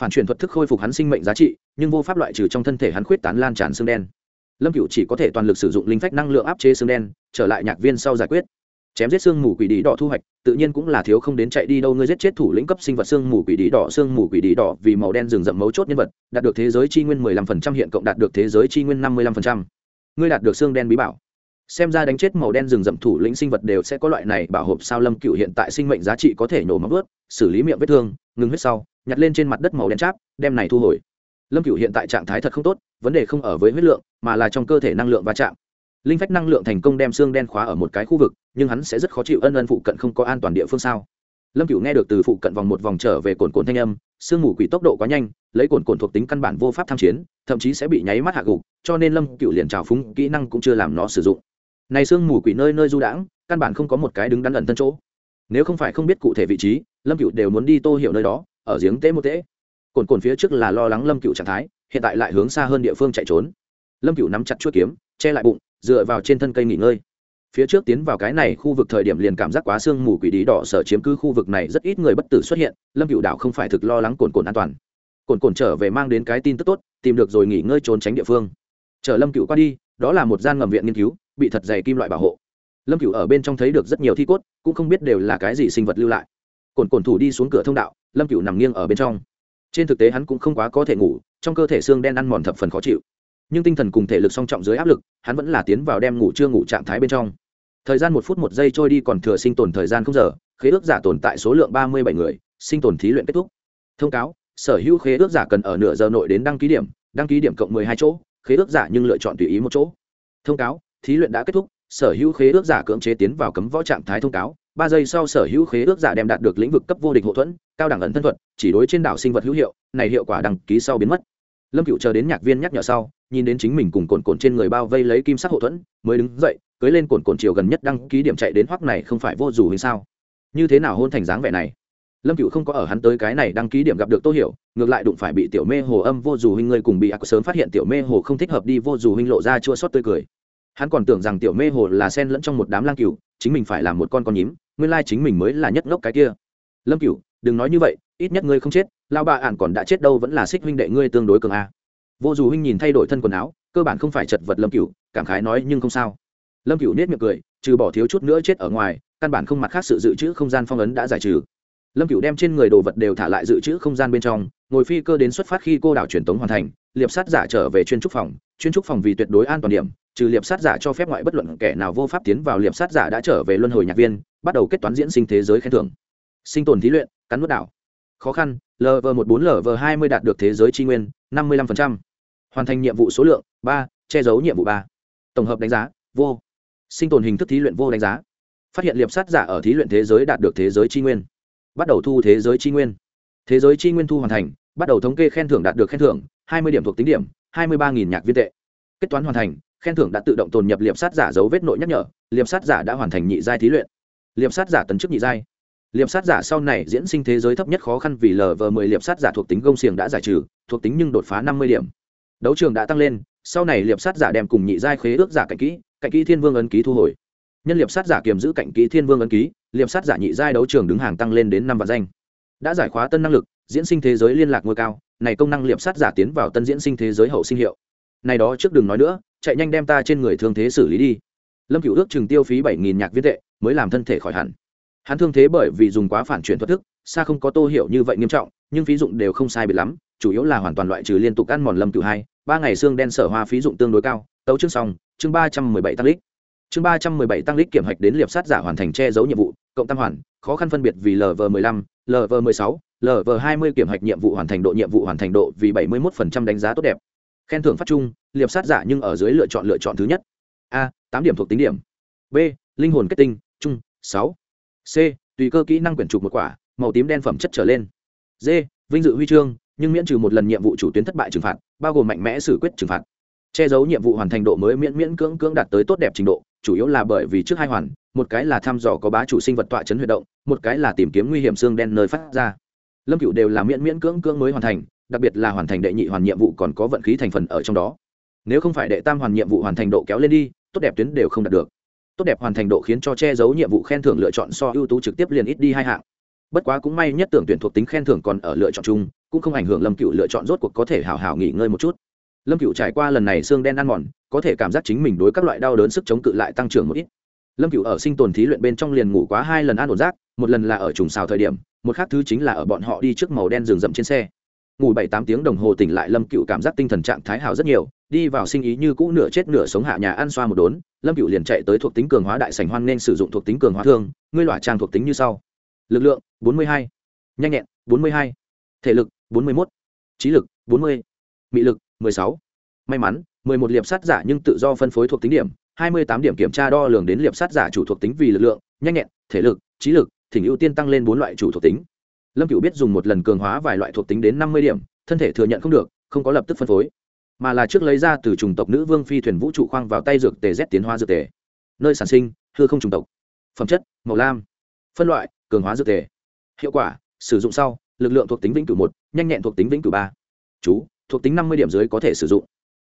S1: Phản chuyển thuật thức khôi phục hắn sinh mệnh giá trị, nhưng vô pháp loại trừ trong thân thể hắn khuyết tán lan tràn xương đen. Lâm cựu chỉ có thể toàn lực sử dụng linh phách năng lượng áp chế xương đen, trở lại nhạc viên sau giải quyết chém giết xương mù quỷ đĩ đỏ thu hoạch, tự nhiên cũng là thiếu không đến chạy đi đâu, ngươi giết chết thủ lĩnh cấp sinh vật xương mù quỷ đĩ đỏ, xương mù quỷ đĩ đỏ vì màu đen rừng rậm mấu chốt nhân vật, đạt được thế giới chi nguyên 15% hiện cộng đạt được thế giới chi nguyên 55%. ngươi đạt được xương đen bí bảo. Xem ra đánh chết màu đen rừng rậm thủ lĩnh sinh vật đều sẽ có loại này bảo hộp sao lâm cựu hiện tại sinh mệnh giá trị có thể nổ móng vớt xử lý miệng vết thương, ngừng huyết sau, nhặt lên trên mặt đất màu đen cháp, đem này thu hồi. Lâm cựu hiện tại trạng thái thật không tốt, vấn đề không ở với huyết lượng, mà là trong cơ thể năng lượng va chạm linh phách năng lượng thành công đem xương đen khóa ở một cái khu vực, nhưng hắn sẽ rất khó chịu ân ân phụ cận không có an toàn địa phương sao? Lâm cựu nghe được từ phụ cận vòng một vòng trở về cồn cồn thanh âm, sương mù quỷ tốc độ quá nhanh, lấy cồn cồn thuộc tính căn bản vô pháp tham chiến, thậm chí sẽ bị nháy mắt hạ gục, cho nên lâm cựu liền trào phúng, kỹ năng cũng chưa làm nó sử dụng. Này sương mù quỷ nơi nơi du đãng, căn bản không có một cái đứng đắn ẩn tân chỗ. Nếu không phải không biết cụ thể vị trí, lâm cựu đều muốn đi tô hiểu nơi đó, ở giếng tế một tế. Cồn cồn phía trước là lo lắng lâm cựu trạng thái, hiện tại lại hướng xa hơn địa phương chạy trốn. Lâm cựu nắm chặt chuỗi kiếm che lại bụng, dựa vào trên thân cây nghỉ ngơi. Phía trước tiến vào cái này khu vực thời điểm liền cảm giác quá sương mù quỷ đí đỏ sở chiếm cứ khu vực này, rất ít người bất tử xuất hiện, lâm cựu đảo không phải thực lo lắng cồn cồn an toàn. Cồn cồn trở về mang đến cái tin tức tốt, tìm được rồi nghỉ ngơi trốn tránh địa phương. Chở lâm cựu qua đi, đó là một gian ngầm viện nghiên cứu, bị thật dày kim loại bảo hộ. Lâm cựu ở bên trong thấy được rất nhiều thi cốt, cũng không biết đều là cái gì sinh vật lưu lại. Cồn cồn thủ đi xuống cửa thông đạo, lâm cựu nằm nghiêng ở bên trong. Trên thực tế hắn cũng không quá có thể ngủ, trong cơ thể xương đen ăn mòn thập phần khó chịu nhưng tinh thần cùng thể lực song trọng dưới áp lực, hắn vẫn là tiến vào đem ngủ chưa ngủ trạng thái bên trong. Thời gian một phút một giây trôi đi còn thừa sinh tồn thời gian không giờ, khế ước giả tồn tại số lượng ba mươi bảy người, sinh tồn thí luyện kết thúc. Thông cáo, sở hữu khế ước giả cần ở nửa giờ nội đến đăng ký điểm, đăng ký điểm cộng mười hai chỗ, khế ước giả nhưng lựa chọn tùy ý một chỗ. Thông cáo, thí luyện đã kết thúc, sở hữu khế ước giả cưỡng chế tiến vào cấm võ trạng thái thông cáo. Ba giây sau sở hữu khế ước giả đem đạt được lĩnh vực cấp vô địch hậu thuẫn, cao đẳng ẩn thân thuật, chỉ đối trên đảo sinh vật hữu hiệu, này hiệu quả đăng ký sau biến mất lâm cựu chờ đến nhạc viên nhắc nhở sau, nhìn đến chính mình cùng cồn cồn trên người bao vây lấy kim sắc hậu thuẫn, mới đứng dậy, cưới lên cồn cồn chiều gần nhất đăng ký điểm chạy đến hoắc này không phải vô dù hình sao? Như thế nào hôn thành dáng vẻ này? Lâm cựu không có ở hắn tới cái này đăng ký điểm gặp được tô hiểu, ngược lại đụng phải bị tiểu mê hồ âm vô dù huynh ngươi cùng bị ác sớm phát hiện tiểu mê hồ không thích hợp đi vô dù huynh lộ ra chua xót tươi cười. Hắn còn tưởng rằng tiểu mê hồ là sen lẫn trong một đám lang cựu chính mình phải làm một con con nhím, nguyên lai chính mình mới là nhất ngốc cái kia. Lâm cựu đừng nói như vậy, ít nhất ngươi không chết lao bà ạn còn đã chết đâu vẫn là xích huynh đệ ngươi tương đối cường a. Vô dù huynh nhìn thay đổi thân quần áo, cơ bản không phải chật vật lâm cựu cảm khái nói nhưng không sao. Lâm cựu nết miệng cười, trừ bỏ thiếu chút nữa chết ở ngoài, căn bản không mặt khác sự dự trữ không gian phong ấn đã giải trừ. Lâm cựu đem trên người đồ vật đều thả lại dự trữ không gian bên trong, ngồi phi cơ đến xuất phát khi cô đảo truyền tống hoàn thành, liệp sát giả trở về chuyên trúc phòng, chuyên trúc phòng vì tuyệt đối an toàn điểm, trừ liệp sát giả cho phép ngoại bất luận kẻ nào vô pháp tiến vào liệp sát giả đã trở về luân hồi nhạc viên, bắt đầu kết toán diễn sinh thế giới khen thưởng. Sinh tồn thí luyện, cắn nuốt đảo. Khó khăn lv một bốn lv hai mươi đạt được thế giới tri nguyên, năm mươi năm hoàn thành nhiệm vụ số lượng, ba, che giấu nhiệm vụ ba. Tổng hợp đánh giá, vô. Sinh tồn hình thức thí luyện vô đánh giá. Phát hiện liệp sát giả ở thí luyện thế giới đạt được thế giới tri nguyên. Bắt đầu thu thế giới tri nguyên. Thế giới tri nguyên thu hoàn thành, bắt đầu thống kê khen thưởng đạt được khen thưởng, hai mươi điểm thuộc tính điểm, hai mươi ba nhạc viên tệ. Kết toán hoàn thành, khen thưởng đã tự động tồn nhập liệp sát giả dấu vết nội nhắc nhở, liệp sát giả đã hoàn thành nhị giai thí luyện. Liệp sát giả tấn chức nhị giai liệp sát giả sau này diễn sinh thế giới thấp nhất khó khăn vì lờ vờ mười liệp sát giả thuộc tính gông xiềng đã giải trừ, thuộc tính nhưng đột phá năm mươi điểm. Đấu trường đã tăng lên, sau này liệp sát giả đem cùng nhị giai khế ước giả cạnh kỹ cạnh kỹ thiên vương ấn ký thu hồi. Nhân liệp sát giả kiềm giữ cạnh kỹ thiên vương ấn ký, liệp sát giả nhị giai đấu trường đứng hàng tăng lên đến năm vạn danh. Đã giải khóa tân năng lực, diễn sinh thế giới liên lạc ngôi cao, này công năng liệp sát giả tiến vào tân diễn sinh thế giới hậu sinh hiệu. Này đó trước đừng nói nữa, chạy nhanh đem ta trên người thương thế xử lý đi. Lâm cựu ước chừng tiêu phí bảy nghìn nhạc viên tệ, mới làm thân thể khỏi hẳn hắn thương thế bởi vì dùng quá phản chuyển thoát thức, xa không có tô hiểu như vậy nghiêm trọng, nhưng phí dụng đều không sai biệt lắm, chủ yếu là hoàn toàn loại trừ liên tục ăn mòn lâm cửu hai, ba ngày xương đen sở hoa phí dụng tương đối cao, tấu chương xong, chương ba trăm mười bảy tăng lít chương ba trăm mười bảy tăng lít kiểm hạch đến liệp sát giả hoàn thành che giấu nhiệm vụ, cộng tam hoàn, khó khăn phân biệt vì lv mười lăm lv mười sáu lv hai mươi kiểm hạch nhiệm vụ hoàn thành độ nhiệm vụ hoàn thành độ vì bảy mươi một đánh giá tốt đẹp. Khen thưởng phát chung, liệp sát giả nhưng ở dưới lựa chọn lựa chọn thứ nhất. A, tám điểm thuộc tính điểm. B, linh hồn kết tinh trung sáu c, tùy cơ kỹ năng quyển trục một quả, màu tím đen phẩm chất trở lên. D, vinh dự huy chương, nhưng miễn trừ một lần nhiệm vụ chủ tuyến thất bại trừng phạt, bao gồm mạnh mẽ xử quyết trừng phạt. Che giấu nhiệm vụ hoàn thành độ mới miễn miễn cưỡng cưỡng đạt tới tốt đẹp trình độ, chủ yếu là bởi vì trước hai hoàn, một cái là thăm dò có bá chủ sinh vật tọa chấn huy động, một cái là tìm kiếm nguy hiểm xương đen nơi phát ra. Lâm cựu đều là miễn miễn cưỡng cưỡng mới hoàn thành, đặc biệt là hoàn thành đệ nhị hoàn nhiệm vụ còn có vận khí thành phần ở trong đó. Nếu không phải đệ tam hoàn nhiệm vụ hoàn thành độ kéo lên đi, tốt đẹp tuyến đều không đạt được tốt đẹp hoàn thành độ khiến cho che giấu nhiệm vụ khen thưởng lựa chọn so ưu tú trực tiếp liền ít đi hai hạng. Bất quá cũng may nhất tưởng tuyển thuộc tính khen thưởng còn ở lựa chọn chung, cũng không ảnh hưởng lâm cựu lựa chọn rốt cuộc có thể hào hào nghỉ ngơi một chút. Lâm cựu trải qua lần này xương đen ăn mòn, có thể cảm giác chính mình đối các loại đau đớn sức chống cự lại tăng trưởng một ít. Lâm cựu ở sinh tồn thí luyện bên trong liền ngủ quá hai lần ăn ổn rác, một lần là ở trùng xào thời điểm, một khác thứ chính là ở bọn họ đi trước màu đen rừng rậm trên xe ngủ bảy tám tiếng đồng hồ tỉnh lại lâm cựu cảm giác tinh thần trạng thái hào rất nhiều đi vào sinh ý như cũ nửa chết nửa sống hạ nhà ăn xoa một đốn lâm cựu liền chạy tới thuộc tính cường hóa đại sành hoan nên sử dụng thuộc tính cường hóa thương ngươi loại trang thuộc tính như sau. Lực lượng 42, nhanh nhẹn 42, thể lực 41, trí lực 40, mị lực 16, may mắn 11 liệp sát giả nhưng tự do phân phối thuộc tính điểm 28 điểm kiểm tra đo lường đến liệp sát giả chủ thuộc tính vì lực lượng nhanh nhẹn thể lực trí lực thỉnh ưu tiên tăng lên bốn loại chủ thuộc tính lâm cựu biết dùng một lần cường hóa vài loại thuộc tính đến năm mươi điểm thân thể thừa nhận không được không có lập tức phân phối. Mà là trước lấy ra từ chủng tộc nữ vương phi thuyền vũ trụ khoang vào tay dược tề z tiến hóa dược tề. Nơi sản sinh hư không chủng tộc. Phẩm chất màu lam. Phân loại cường hóa dược tề. Hiệu quả sử dụng sau lực lượng thuộc tính vĩnh cửu một nhanh nhẹn thuộc tính vĩnh cửu ba. Chú thuộc tính năm mươi điểm dưới có thể sử dụng.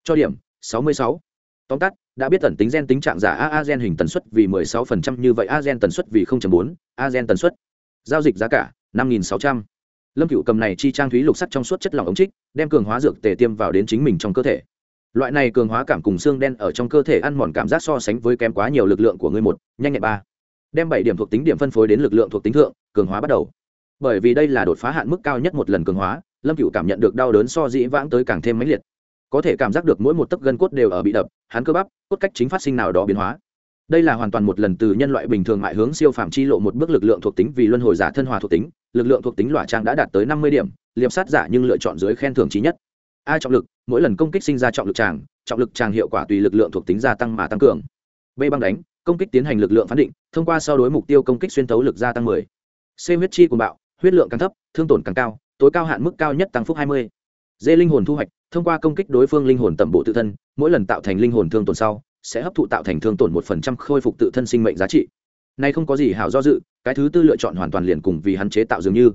S1: Cho điểm sáu mươi sáu. Tóm tắt đã biết tần tính gen tính trạng giả a a gen hình tần suất vì 16% như vậy a gen tần suất vì 0.4, a gen tần suất. Giao dịch giá cả 5.600. lâm cựu cầm này chi trang thúy lục sắt trong suốt chất lỏng ống trích, đem cường hóa dược tề tiêm vào đến chính mình trong cơ thể. Loại này cường hóa cảm cùng xương đen ở trong cơ thể ăn mòn cảm giác so sánh với kém quá nhiều lực lượng của ngươi một, nhanh nhẹn ba. Đem bảy điểm thuộc tính điểm phân phối đến lực lượng thuộc tính thượng, cường hóa bắt đầu. Bởi vì đây là đột phá hạn mức cao nhất một lần cường hóa, lâm cựu cảm nhận được đau đớn so dĩ vãng tới càng thêm mãnh liệt. Có thể cảm giác được mỗi một tấc gân cốt đều ở bị đập, hắn cơ bắp, cốt cách chính phát sinh nào đó biến hóa. Đây là hoàn toàn một lần từ nhân loại bình thường mại hướng siêu phàm chi lộ một bước lực lượng thuộc tính vì luân hồi giả thân hòa thuộc tính lực lượng thuộc tính lỏa trang đã đạt tới năm mươi điểm, liệp sát giả nhưng lựa chọn dưới khen thưởng trí nhất a trọng lực, mỗi lần công kích sinh ra trọng lực tràng, trọng lực tràng hiệu quả tùy lực lượng thuộc tính gia tăng mà tăng cường b băng đánh, công kích tiến hành lực lượng phán định, thông qua so đối mục tiêu công kích xuyên tấu lực gia tăng 10. c huyết chi của bạo, huyết lượng càng thấp, thương tổn càng cao, tối cao hạn mức cao nhất tăng phúc 20. d linh hồn thu hoạch, thông qua công kích đối phương linh hồn tẩm bộ tự thân, mỗi lần tạo thành linh hồn thương tổn sau, sẽ hấp thụ tạo thành thương tổn một phần trăm khôi phục tự thân sinh mệnh giá trị nay không có gì hảo do dự, cái thứ tư lựa chọn hoàn toàn liền cùng vì hắn chế tạo dường như.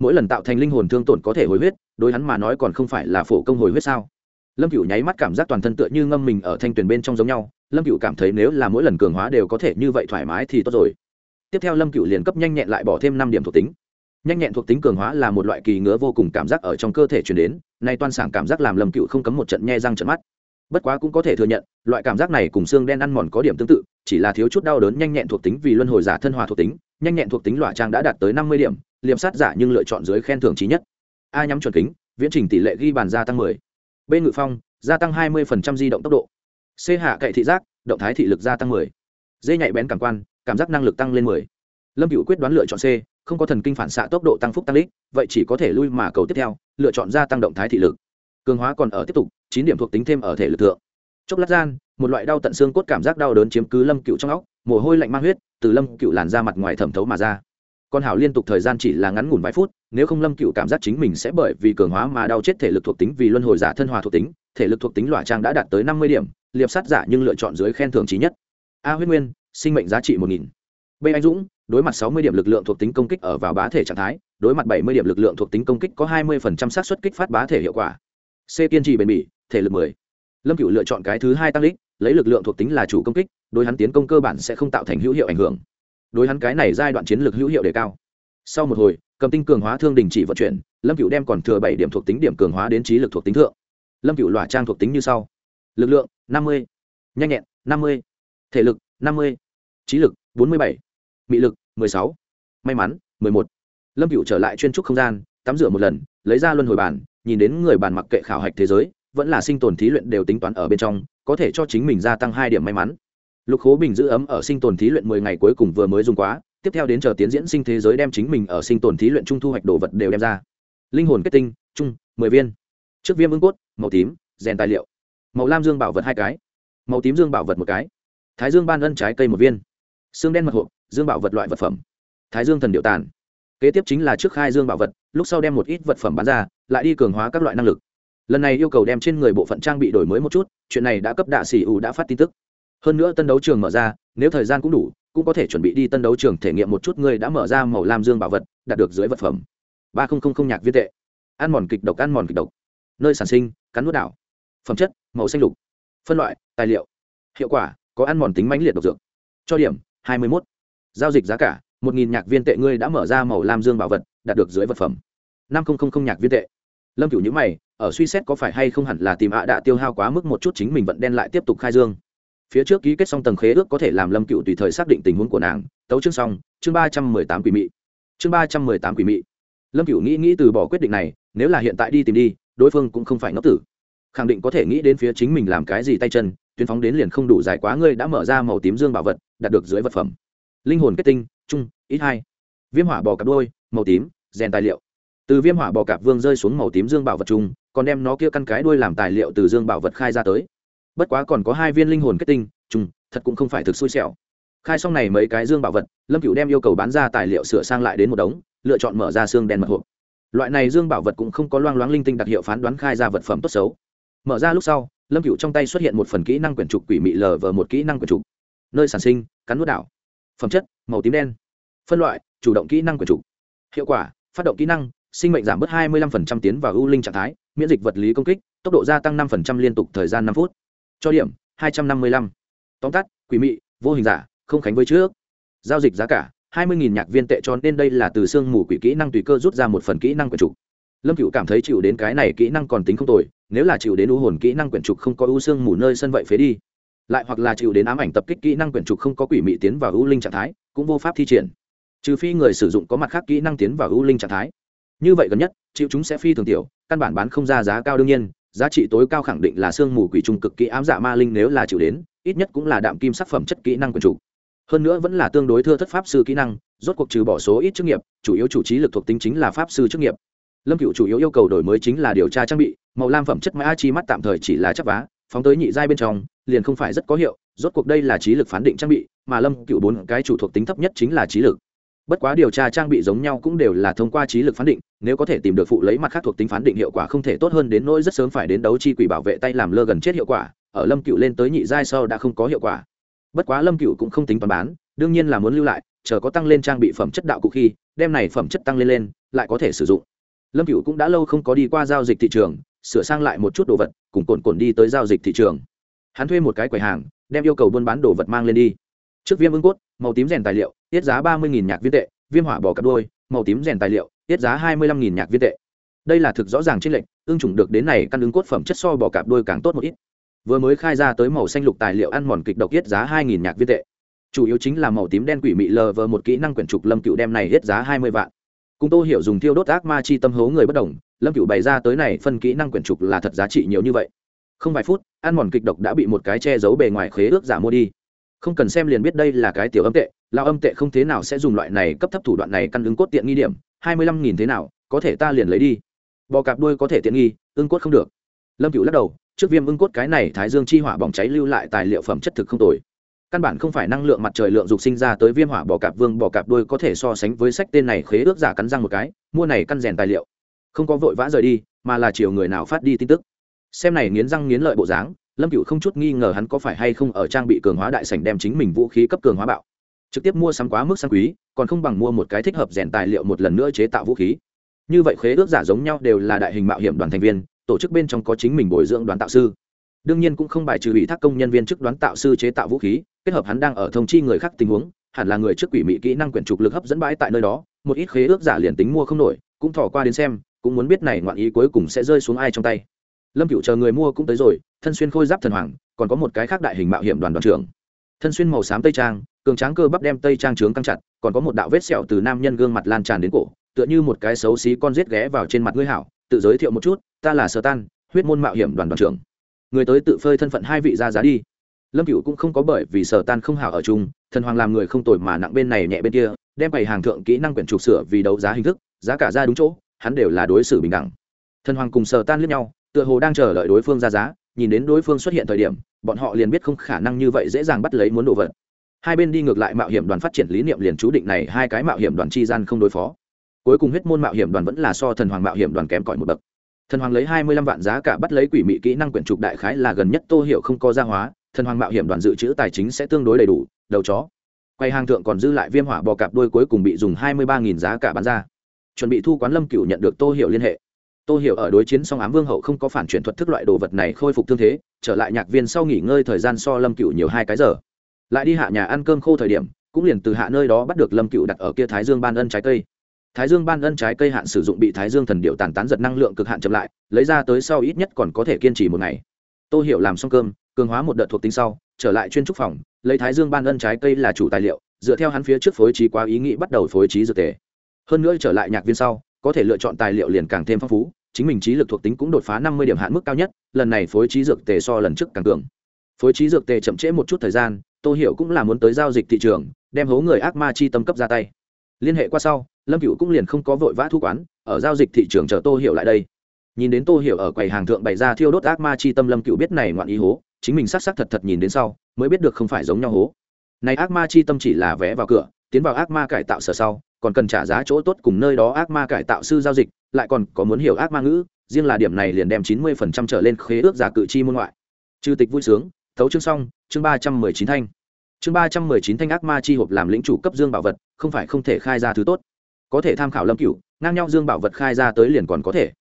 S1: Mỗi lần tạo thành linh hồn thương tổn có thể hồi huyết, đối hắn mà nói còn không phải là phổ công hồi huyết sao? Lâm cựu nháy mắt cảm giác toàn thân tựa như ngâm mình ở thanh tuyền bên trong giống nhau, lâm cựu cảm thấy nếu là mỗi lần cường hóa đều có thể như vậy thoải mái thì tốt rồi. Tiếp theo lâm cựu liền cấp nhanh nhẹn lại bỏ thêm năm điểm thuộc tính. Nhanh nhẹn thuộc tính cường hóa là một loại kỳ ngứa vô cùng cảm giác ở trong cơ thể chuyển đến, nay toan sảng cảm giác làm lâm cựu không cấm một trận nhe răng trận mắt bất quá cũng có thể thừa nhận, loại cảm giác này cùng xương đen ăn mòn có điểm tương tự, chỉ là thiếu chút đau đớn nhanh nhẹn thuộc tính vì luân hồi giả thân hòa thuộc tính, nhanh nhẹn thuộc tính loại trang đã đạt tới năm mươi điểm liệm sát giả nhưng lựa chọn dưới khen thưởng trí nhất a nhắm chuẩn kính, viễn trình tỷ lệ ghi bàn gia tăng 10. b ngự phong, gia tăng 20% di động tốc độ c hạ cậy thị giác, động thái thị lực gia tăng 10. d nhạy bén cảm quan, cảm giác năng lực tăng lên 10. lâm cựu quyết đoán lựa chọn c, không có thần kinh phản xạ tốc độ tăng phúc tăng lít vậy chỉ có thể lui mà cầu tiếp theo, lựa chọn gia tăng động thái thị lực cường hóa còn ở tiếp tục chín điểm thuộc tính thêm ở thể lực thượng. Chốc lát gian, một loại đau tận xương cốt cảm giác đau đớn chiếm cứ lâm cựu trong óc, mồ hôi lạnh mang huyết, từ lâm cựu làn ra mặt ngoài thẩm thấu mà ra. Con hảo liên tục thời gian chỉ là ngắn ngủn vài phút, nếu không lâm cựu cảm giác chính mình sẽ bởi vì cường hóa mà đau chết thể lực thuộc tính vì luân hồi giả thân hòa thuộc tính, thể lực thuộc tính loại trang đã đạt tới năm mươi điểm, liệp sát giả nhưng lựa chọn dưới khen thưởng trí nhất. A huyết nguyên, sinh mệnh giá trị một nghìn. B anh dũng, đối mặt sáu mươi điểm lực lượng thuộc tính công kích ở vào bá thể trạng thái, đối mặt bảy mươi điểm lực lượng thuộc tính công kích có hai mươi xác suất kích phát bá thể hiệu quả c kiên trì bền bỉ, thể lực mười. Lâm cựu lựa chọn cái thứ hai tăng lích lấy lực lượng thuộc tính là chủ công kích, đối hắn tiến công cơ bản sẽ không tạo thành hữu hiệu ảnh hưởng. Đối hắn cái này giai đoạn chiến lược hữu hiệu đề cao. Sau một hồi, cầm tinh cường hóa thương đình chỉ vận chuyển, lâm cựu đem còn thừa bảy điểm thuộc tính điểm cường hóa đến trí lực thuộc tính thượng. Lâm cựu loại trang thuộc tính như sau. Lực lượng, năm mươi. Nhanh nhẹn, năm mươi. Thể lực, năm mươi. Trí lực, bốn mươi bảy. Mị lực sáu. May mắn một. Lâm cựu trở lại chuyên trúc không gian, tắm rửa một lần, lấy ra luân hồi bản nhìn đến người bàn mặc kệ khảo hạch thế giới, vẫn là sinh tồn thí luyện đều tính toán ở bên trong, có thể cho chính mình gia tăng hai điểm may mắn. Lục khố bình giữ ấm ở sinh tồn thí luyện mười ngày cuối cùng vừa mới dùng quá, tiếp theo đến chờ tiến diễn sinh thế giới đem chính mình ở sinh tồn thí luyện trung thu hoạch đồ vật đều đem ra. Linh hồn kết tinh trung mười viên. Trước viêm ương cốt, màu tím, rèn tài liệu. Màu lam dương bảo vật hai cái. Màu tím dương bảo vật một cái. Thái dương ban ân trái cây một viên. Xương đen mật hộp, dương bảo vật loại vật phẩm. Thái dương thần điệu tàn. Kế tiếp chính là trước khai dương bảo vật, lúc sau đem một ít vật phẩm bán ra lại đi cường hóa các loại năng lực. Lần này yêu cầu đem trên người bộ phận trang bị đổi mới một chút, chuyện này đã cấp đạ xỉ ủ đã phát tin tức. Hơn nữa tân đấu trường mở ra, nếu thời gian cũng đủ, cũng có thể chuẩn bị đi tân đấu trường thể nghiệm một chút người đã mở ra màu lam dương bảo vật, đạt được dưới vật phẩm. Ba không không không nhạc viên tệ. Ăn mòn kịch độc, ăn mòn kịch độc. Nơi sản sinh, cắn nuốt đảo. Phẩm chất, màu xanh lục. Phân loại, tài liệu. Hiệu quả, có ăn mòn tính mãnh liệt độc dược. Cho điểm, hai mươi một giao dịch giá cả, một nghìn nhạc viên tệ, ngươi đã mở ra màu lam dương bảo vật, đạt được dưới vật phẩm. Năm không không không nhạc viên tệ lâm cửu nhữ mày, ở suy xét có phải hay không hẳn là tìm ạ à đạ tiêu hao quá mức một chút chính mình vận đen lại tiếp tục khai dương. Phía trước ký kết xong tầng khế ước có thể làm lâm cựu tùy thời xác định tình huống của nàng. Tấu chương xong, chương ba trăm mười tám quỷ mị. Chương ba trăm mười tám quỷ mị. Lâm cựu nghĩ nghĩ từ bỏ quyết định này, nếu là hiện tại đi tìm đi, đối phương cũng không phải ngốc tử. Khẳng định có thể nghĩ đến phía chính mình làm cái gì tay chân tuyến phóng đến liền không đủ dài quá ngươi đã mở ra màu tím dương bảo vật, đạt được dưới vật phẩm. Linh hồn kết tinh, chung, ít hai. Viêm hỏa bò cặp đôi, màu tím, rèn tài liệu từ viêm hỏa bò cạp vương rơi xuống màu tím dương bảo vật chung, còn đem nó kia căn cái đuôi làm tài liệu từ dương bảo vật khai ra tới. Bất quá còn có hai viên linh hồn kết tinh, chung, thật cũng không phải thực xui xẻo. Khai xong này mấy cái dương bảo vật, lâm cựu đem yêu cầu bán ra tài liệu sửa sang lại đến một đống, lựa chọn mở ra xương đen mật hộp. Loại này dương bảo vật cũng không có loang loáng linh tinh đặc hiệu phán đoán khai ra vật phẩm tốt xấu. Mở ra lúc sau, lâm cựu trong tay xuất hiện một phần kỹ năng quyển trục quỷ mị lờ vờ một kỹ năng quyển trục. Nơi sản sinh, cắn nuốt đảo. Phẩm chất, màu tím đen. Phân loại, chủ động kỹ năng quyển trục. Hiệu quả, phát động kỹ năng sinh mệnh giảm bớt 25% tiến vào ưu linh trạng thái, miễn dịch vật lý công kích, tốc độ gia tăng 5% liên tục thời gian 5 phút. Cho điểm 255. tóm tắt, quỷ mị, vô hình giả, không khánh với trước. Giao dịch giá cả 20.000 nhạc viên tệ cho nên đây là từ xương mù quỷ kỹ năng tùy cơ rút ra một phần kỹ năng quyển trục. Lâm cựu cảm thấy chịu đến cái này kỹ năng còn tính không tồi, nếu là chịu đến u hồn kỹ năng quyển trục không có u xương mù nơi sân vậy phế đi. Lại hoặc là chịu đến ám ảnh tập kích kỹ năng quyển trục không có quỷ mị tiến vào ưu linh trạng thái, cũng vô pháp thi triển. Trừ phi người sử dụng có mặt khác kỹ năng tiến vào ưu linh trạng thái như vậy gần nhất, chịu chúng sẽ phi thường tiểu, căn bản bán không ra giá cao đương nhiên, giá trị tối cao khẳng định là sương mù quỷ trùng cực kỹ ám dạ ma linh nếu là chịu đến, ít nhất cũng là đạm kim sắc phẩm chất kỹ năng quyền chủ. Hơn nữa vẫn là tương đối thưa thất pháp sư kỹ năng, rốt cuộc trừ bỏ số ít chức nghiệp, chủ yếu chủ trí lực thuộc tính chính là pháp sư chức nghiệp. Lâm cựu chủ yếu yêu cầu đổi mới chính là điều tra trang bị, màu lam phẩm chất mã chi mắt tạm thời chỉ là chắc vá, phóng tới nhị giai bên trong, liền không phải rất có hiệu, rốt cuộc đây là trí lực phán định trang bị, mà lâm cựu bốn cái chủ thuộc tính thấp nhất chính là trí lực. Bất quá điều tra trang bị giống nhau cũng đều là thông qua trí lực phán định nếu có thể tìm được phụ lấy mặt khác thuộc tính phán định hiệu quả không thể tốt hơn đến nỗi rất sớm phải đến đấu chi quỷ bảo vệ tay làm lơ gần chết hiệu quả, ở lâm cựu lên tới nhị giai sau đã không có hiệu quả. Bất quá lâm cựu cũng không tính toán bán, đương nhiên là muốn lưu lại, chờ có tăng lên trang bị phẩm chất đạo cụ khi, đem này phẩm chất tăng lên lên, lại có thể sử dụng. Lâm cựu cũng đã lâu không có đi qua giao dịch thị trường, sửa sang lại một chút đồ vật, cùng cồn cồn đi tới giao dịch thị trường. Hắn thuê một cái quầy hàng, đem yêu cầu buôn bán đồ vật mang lên đi. Trước viêm ưng cốt, màu tím rèn tài liệu, tiết giá ba mươi nhạc viên tệ, viêm hỏa bỏ cặp đôi màu tím rèn tài liệu, tiết giá hai mươi lăm nhạc viên tệ. Đây là thực rõ ràng trên lệnh ưng chủng được đến này căn ứng cốt phẩm chất so bỏ cạp đôi càng tốt một ít. Vừa mới khai ra tới màu xanh lục tài liệu ăn mòn kịch độc tiết giá hai nhạc viên tệ. Chủ yếu chính là màu tím đen quỷ mị lờ vờ một kỹ năng quyển trục lâm cựu đem này hết giá hai mươi vạn. Cùng tô hiểu dùng thiêu đốt ác ma chi tâm hố người bất đồng, lâm cựu bày ra tới này phân kỹ năng quyển trục là thật giá trị nhiều như vậy. Không vài phút, ăn mòn kịch độc đã bị một cái che giấu bề ngoài khế ước giả mua đi. Không cần xem liền biết đây là cái tiểu âm tệ lao âm tệ không thế nào sẽ dùng loại này cấp thấp thủ đoạn này căn ứng cốt tiện nghi điểm, hai mươi lăm nghìn thế nào, có thể ta liền lấy đi. Bò cạp đuôi có thể tiện nghi, ưng cốt không được. Lâm cựu lắc đầu, trước viêm ưng cốt cái này thái dương chi hỏa bỏng cháy lưu lại tài liệu phẩm chất thực không tồi. Căn bản không phải năng lượng mặt trời lượng dục sinh ra tới viêm hỏa bò cạp vương bò cạp đuôi có thể so sánh với sách tên này khế ước giả cắn răng một cái, mua này căn rèn tài liệu. Không có vội vã rời đi, mà là chiều người nào phát đi tin tức. Xem này nghiến răng nghiến lợi bộ dáng, lâm cựu không chút nghi ngờ hắn có phải hay không ở trang bị cường hóa đại sảnh đem chính mình vũ khí cấp cường hóa bạo trực tiếp mua sắm quá mức sang quý, còn không bằng mua một cái thích hợp rèn tài liệu một lần nữa chế tạo vũ khí. Như vậy khế ước giả giống nhau đều là đại hình mạo hiểm đoàn thành viên, tổ chức bên trong có chính mình bồi dưỡng đoàn tạo sư. Đương nhiên cũng không bài trừ ủy thác công nhân viên chức đoán tạo sư chế tạo vũ khí, kết hợp hắn đang ở thông chi người khác tình huống, hẳn là người trước quỷ mị kỹ năng quyển trục lực hấp dẫn bãi tại nơi đó, một ít khế ước giả liền tính mua không nổi, cũng thỏ qua đến xem, cũng muốn biết này ngoạn ý cuối cùng sẽ rơi xuống ai trong tay. Lâm cựu chờ người mua cũng tới rồi, thân xuyên khôi giáp thần hoàng, còn có một cái khác đại hình mạo hiểm đoàn đoàn trưởng. Thân xuyên màu xám tây trang cường tráng cơ bắp đem tây trang trướng căng chặt, còn có một đạo vết sẹo từ nam nhân gương mặt lan tràn đến cổ, tựa như một cái xấu xí con rết ghé vào trên mặt ngươi hảo, tự giới thiệu một chút, ta là sơ tan, huyết môn mạo hiểm đoàn đoàn trưởng. Người tới tự phơi thân phận hai vị ra giá đi. Lâm cựu cũng không có bởi vì sở tan không hảo ở chung, thần hoàng làm người không tồi mà nặng bên này nhẹ bên kia, đem bày hàng thượng kỹ năng quyển trục sửa vì đấu giá hình thức, giá cả ra đúng chỗ, hắn đều là đối xử bình đẳng. Thần hoàng cùng sở tan lướt nhau, tựa hồ đang chờ đợi đối phương ra giá, nhìn đến đối phương xuất hiện thời điểm, bọn họ liền biết không khả năng như vậy dễ dàng bắt lấy muốn đồ vật hai bên đi ngược lại mạo hiểm đoàn phát triển lý niệm liền chú định này hai cái mạo hiểm đoàn chi gian không đối phó. Cuối cùng huyết môn mạo hiểm đoàn vẫn là so thần hoàng mạo hiểm đoàn kém cỏi một bậc. Thần hoàng lấy hai mươi lăm vạn giá cả bắt lấy quỷ mị kỹ năng quyển trục đại khái là gần nhất tô hiệu không có gia hóa, thần hoàng mạo hiểm đoàn dự trữ tài chính sẽ tương đối đầy đủ, đầu chó. Quay hàng thượng còn dư lại viêm hỏa bò cạp đôi cuối cùng bị dùng hai mươi ba nghìn giá cả bán ra. Chuẩn bị thu quán lâm cựu nhận được tô hiệu liên hệ. Tô hiểu ở đối chiến song ám vương hậu không có phản chuyển thuật thức loại đồ vật này khôi phục thương thế, trở lại nhạc viên sau nghỉ ngơi thời gian so lâm cựu nhiều hai cái giờ lại đi hạ nhà ăn cơm khô thời điểm, cũng liền từ hạ nơi đó bắt được lâm cựu đặt ở kia thái dương ban ân trái cây. Thái dương ban ân trái cây hạn sử dụng bị thái dương thần điệu tàn tán giật năng lượng cực hạn chậm lại, lấy ra tới sau ít nhất còn có thể kiên trì một ngày. Tôi hiểu làm xong cơm, cường hóa một đợt thuộc tính sau, trở lại chuyên trúc phòng, lấy thái dương ban ân trái cây là chủ tài liệu, dựa theo hắn phía trước phối trí quá ý nghĩ bắt đầu phối trí dược tề. Hơn nữa trở lại nhạc viên sau, có thể lựa chọn tài liệu liền càng thêm phong phú, chính mình trí lực thuộc tính cũng đột phá năm mươi điểm hạn mức cao nhất, lần này phối trí dược tề so lần trước càng cường. Phối trí dược tề chậm trễ một chút thời gian tô hiểu cũng là muốn tới giao dịch thị trường, đem hố người ác ma chi tâm cấp ra tay. Liên hệ qua sau, lâm cựu cũng liền không có vội vã thu quán, ở giao dịch thị trường chờ tô hiểu lại đây. Nhìn đến tô hiểu ở quầy hàng thượng bày ra thiêu đốt ác ma chi tâm, lâm cựu biết này ngoạn ý hố, chính mình sắc sắc thật thật nhìn đến sau, mới biết được không phải giống nhau hố. Này ác ma chi tâm chỉ là vé vào cửa, tiến vào ác ma cải tạo sở sau, còn cần trả giá chỗ tốt cùng nơi đó ác ma cải tạo sư giao dịch, lại còn có muốn hiểu ác ma ngữ, riêng là điểm này liền đem chín mươi phần trăm trở lên khế ước giả cự chi môn ngoại. Chư tịch vui sướng tấu chương xong, chương ba trăm mười chín thanh. Chương ba trăm mười chín thanh ác ma chi hộp làm lĩnh chủ cấp dương bảo vật, không phải không thể khai ra thứ tốt. Có thể tham khảo lâm cửu, ngang nhau dương bảo vật khai ra tới liền còn có thể.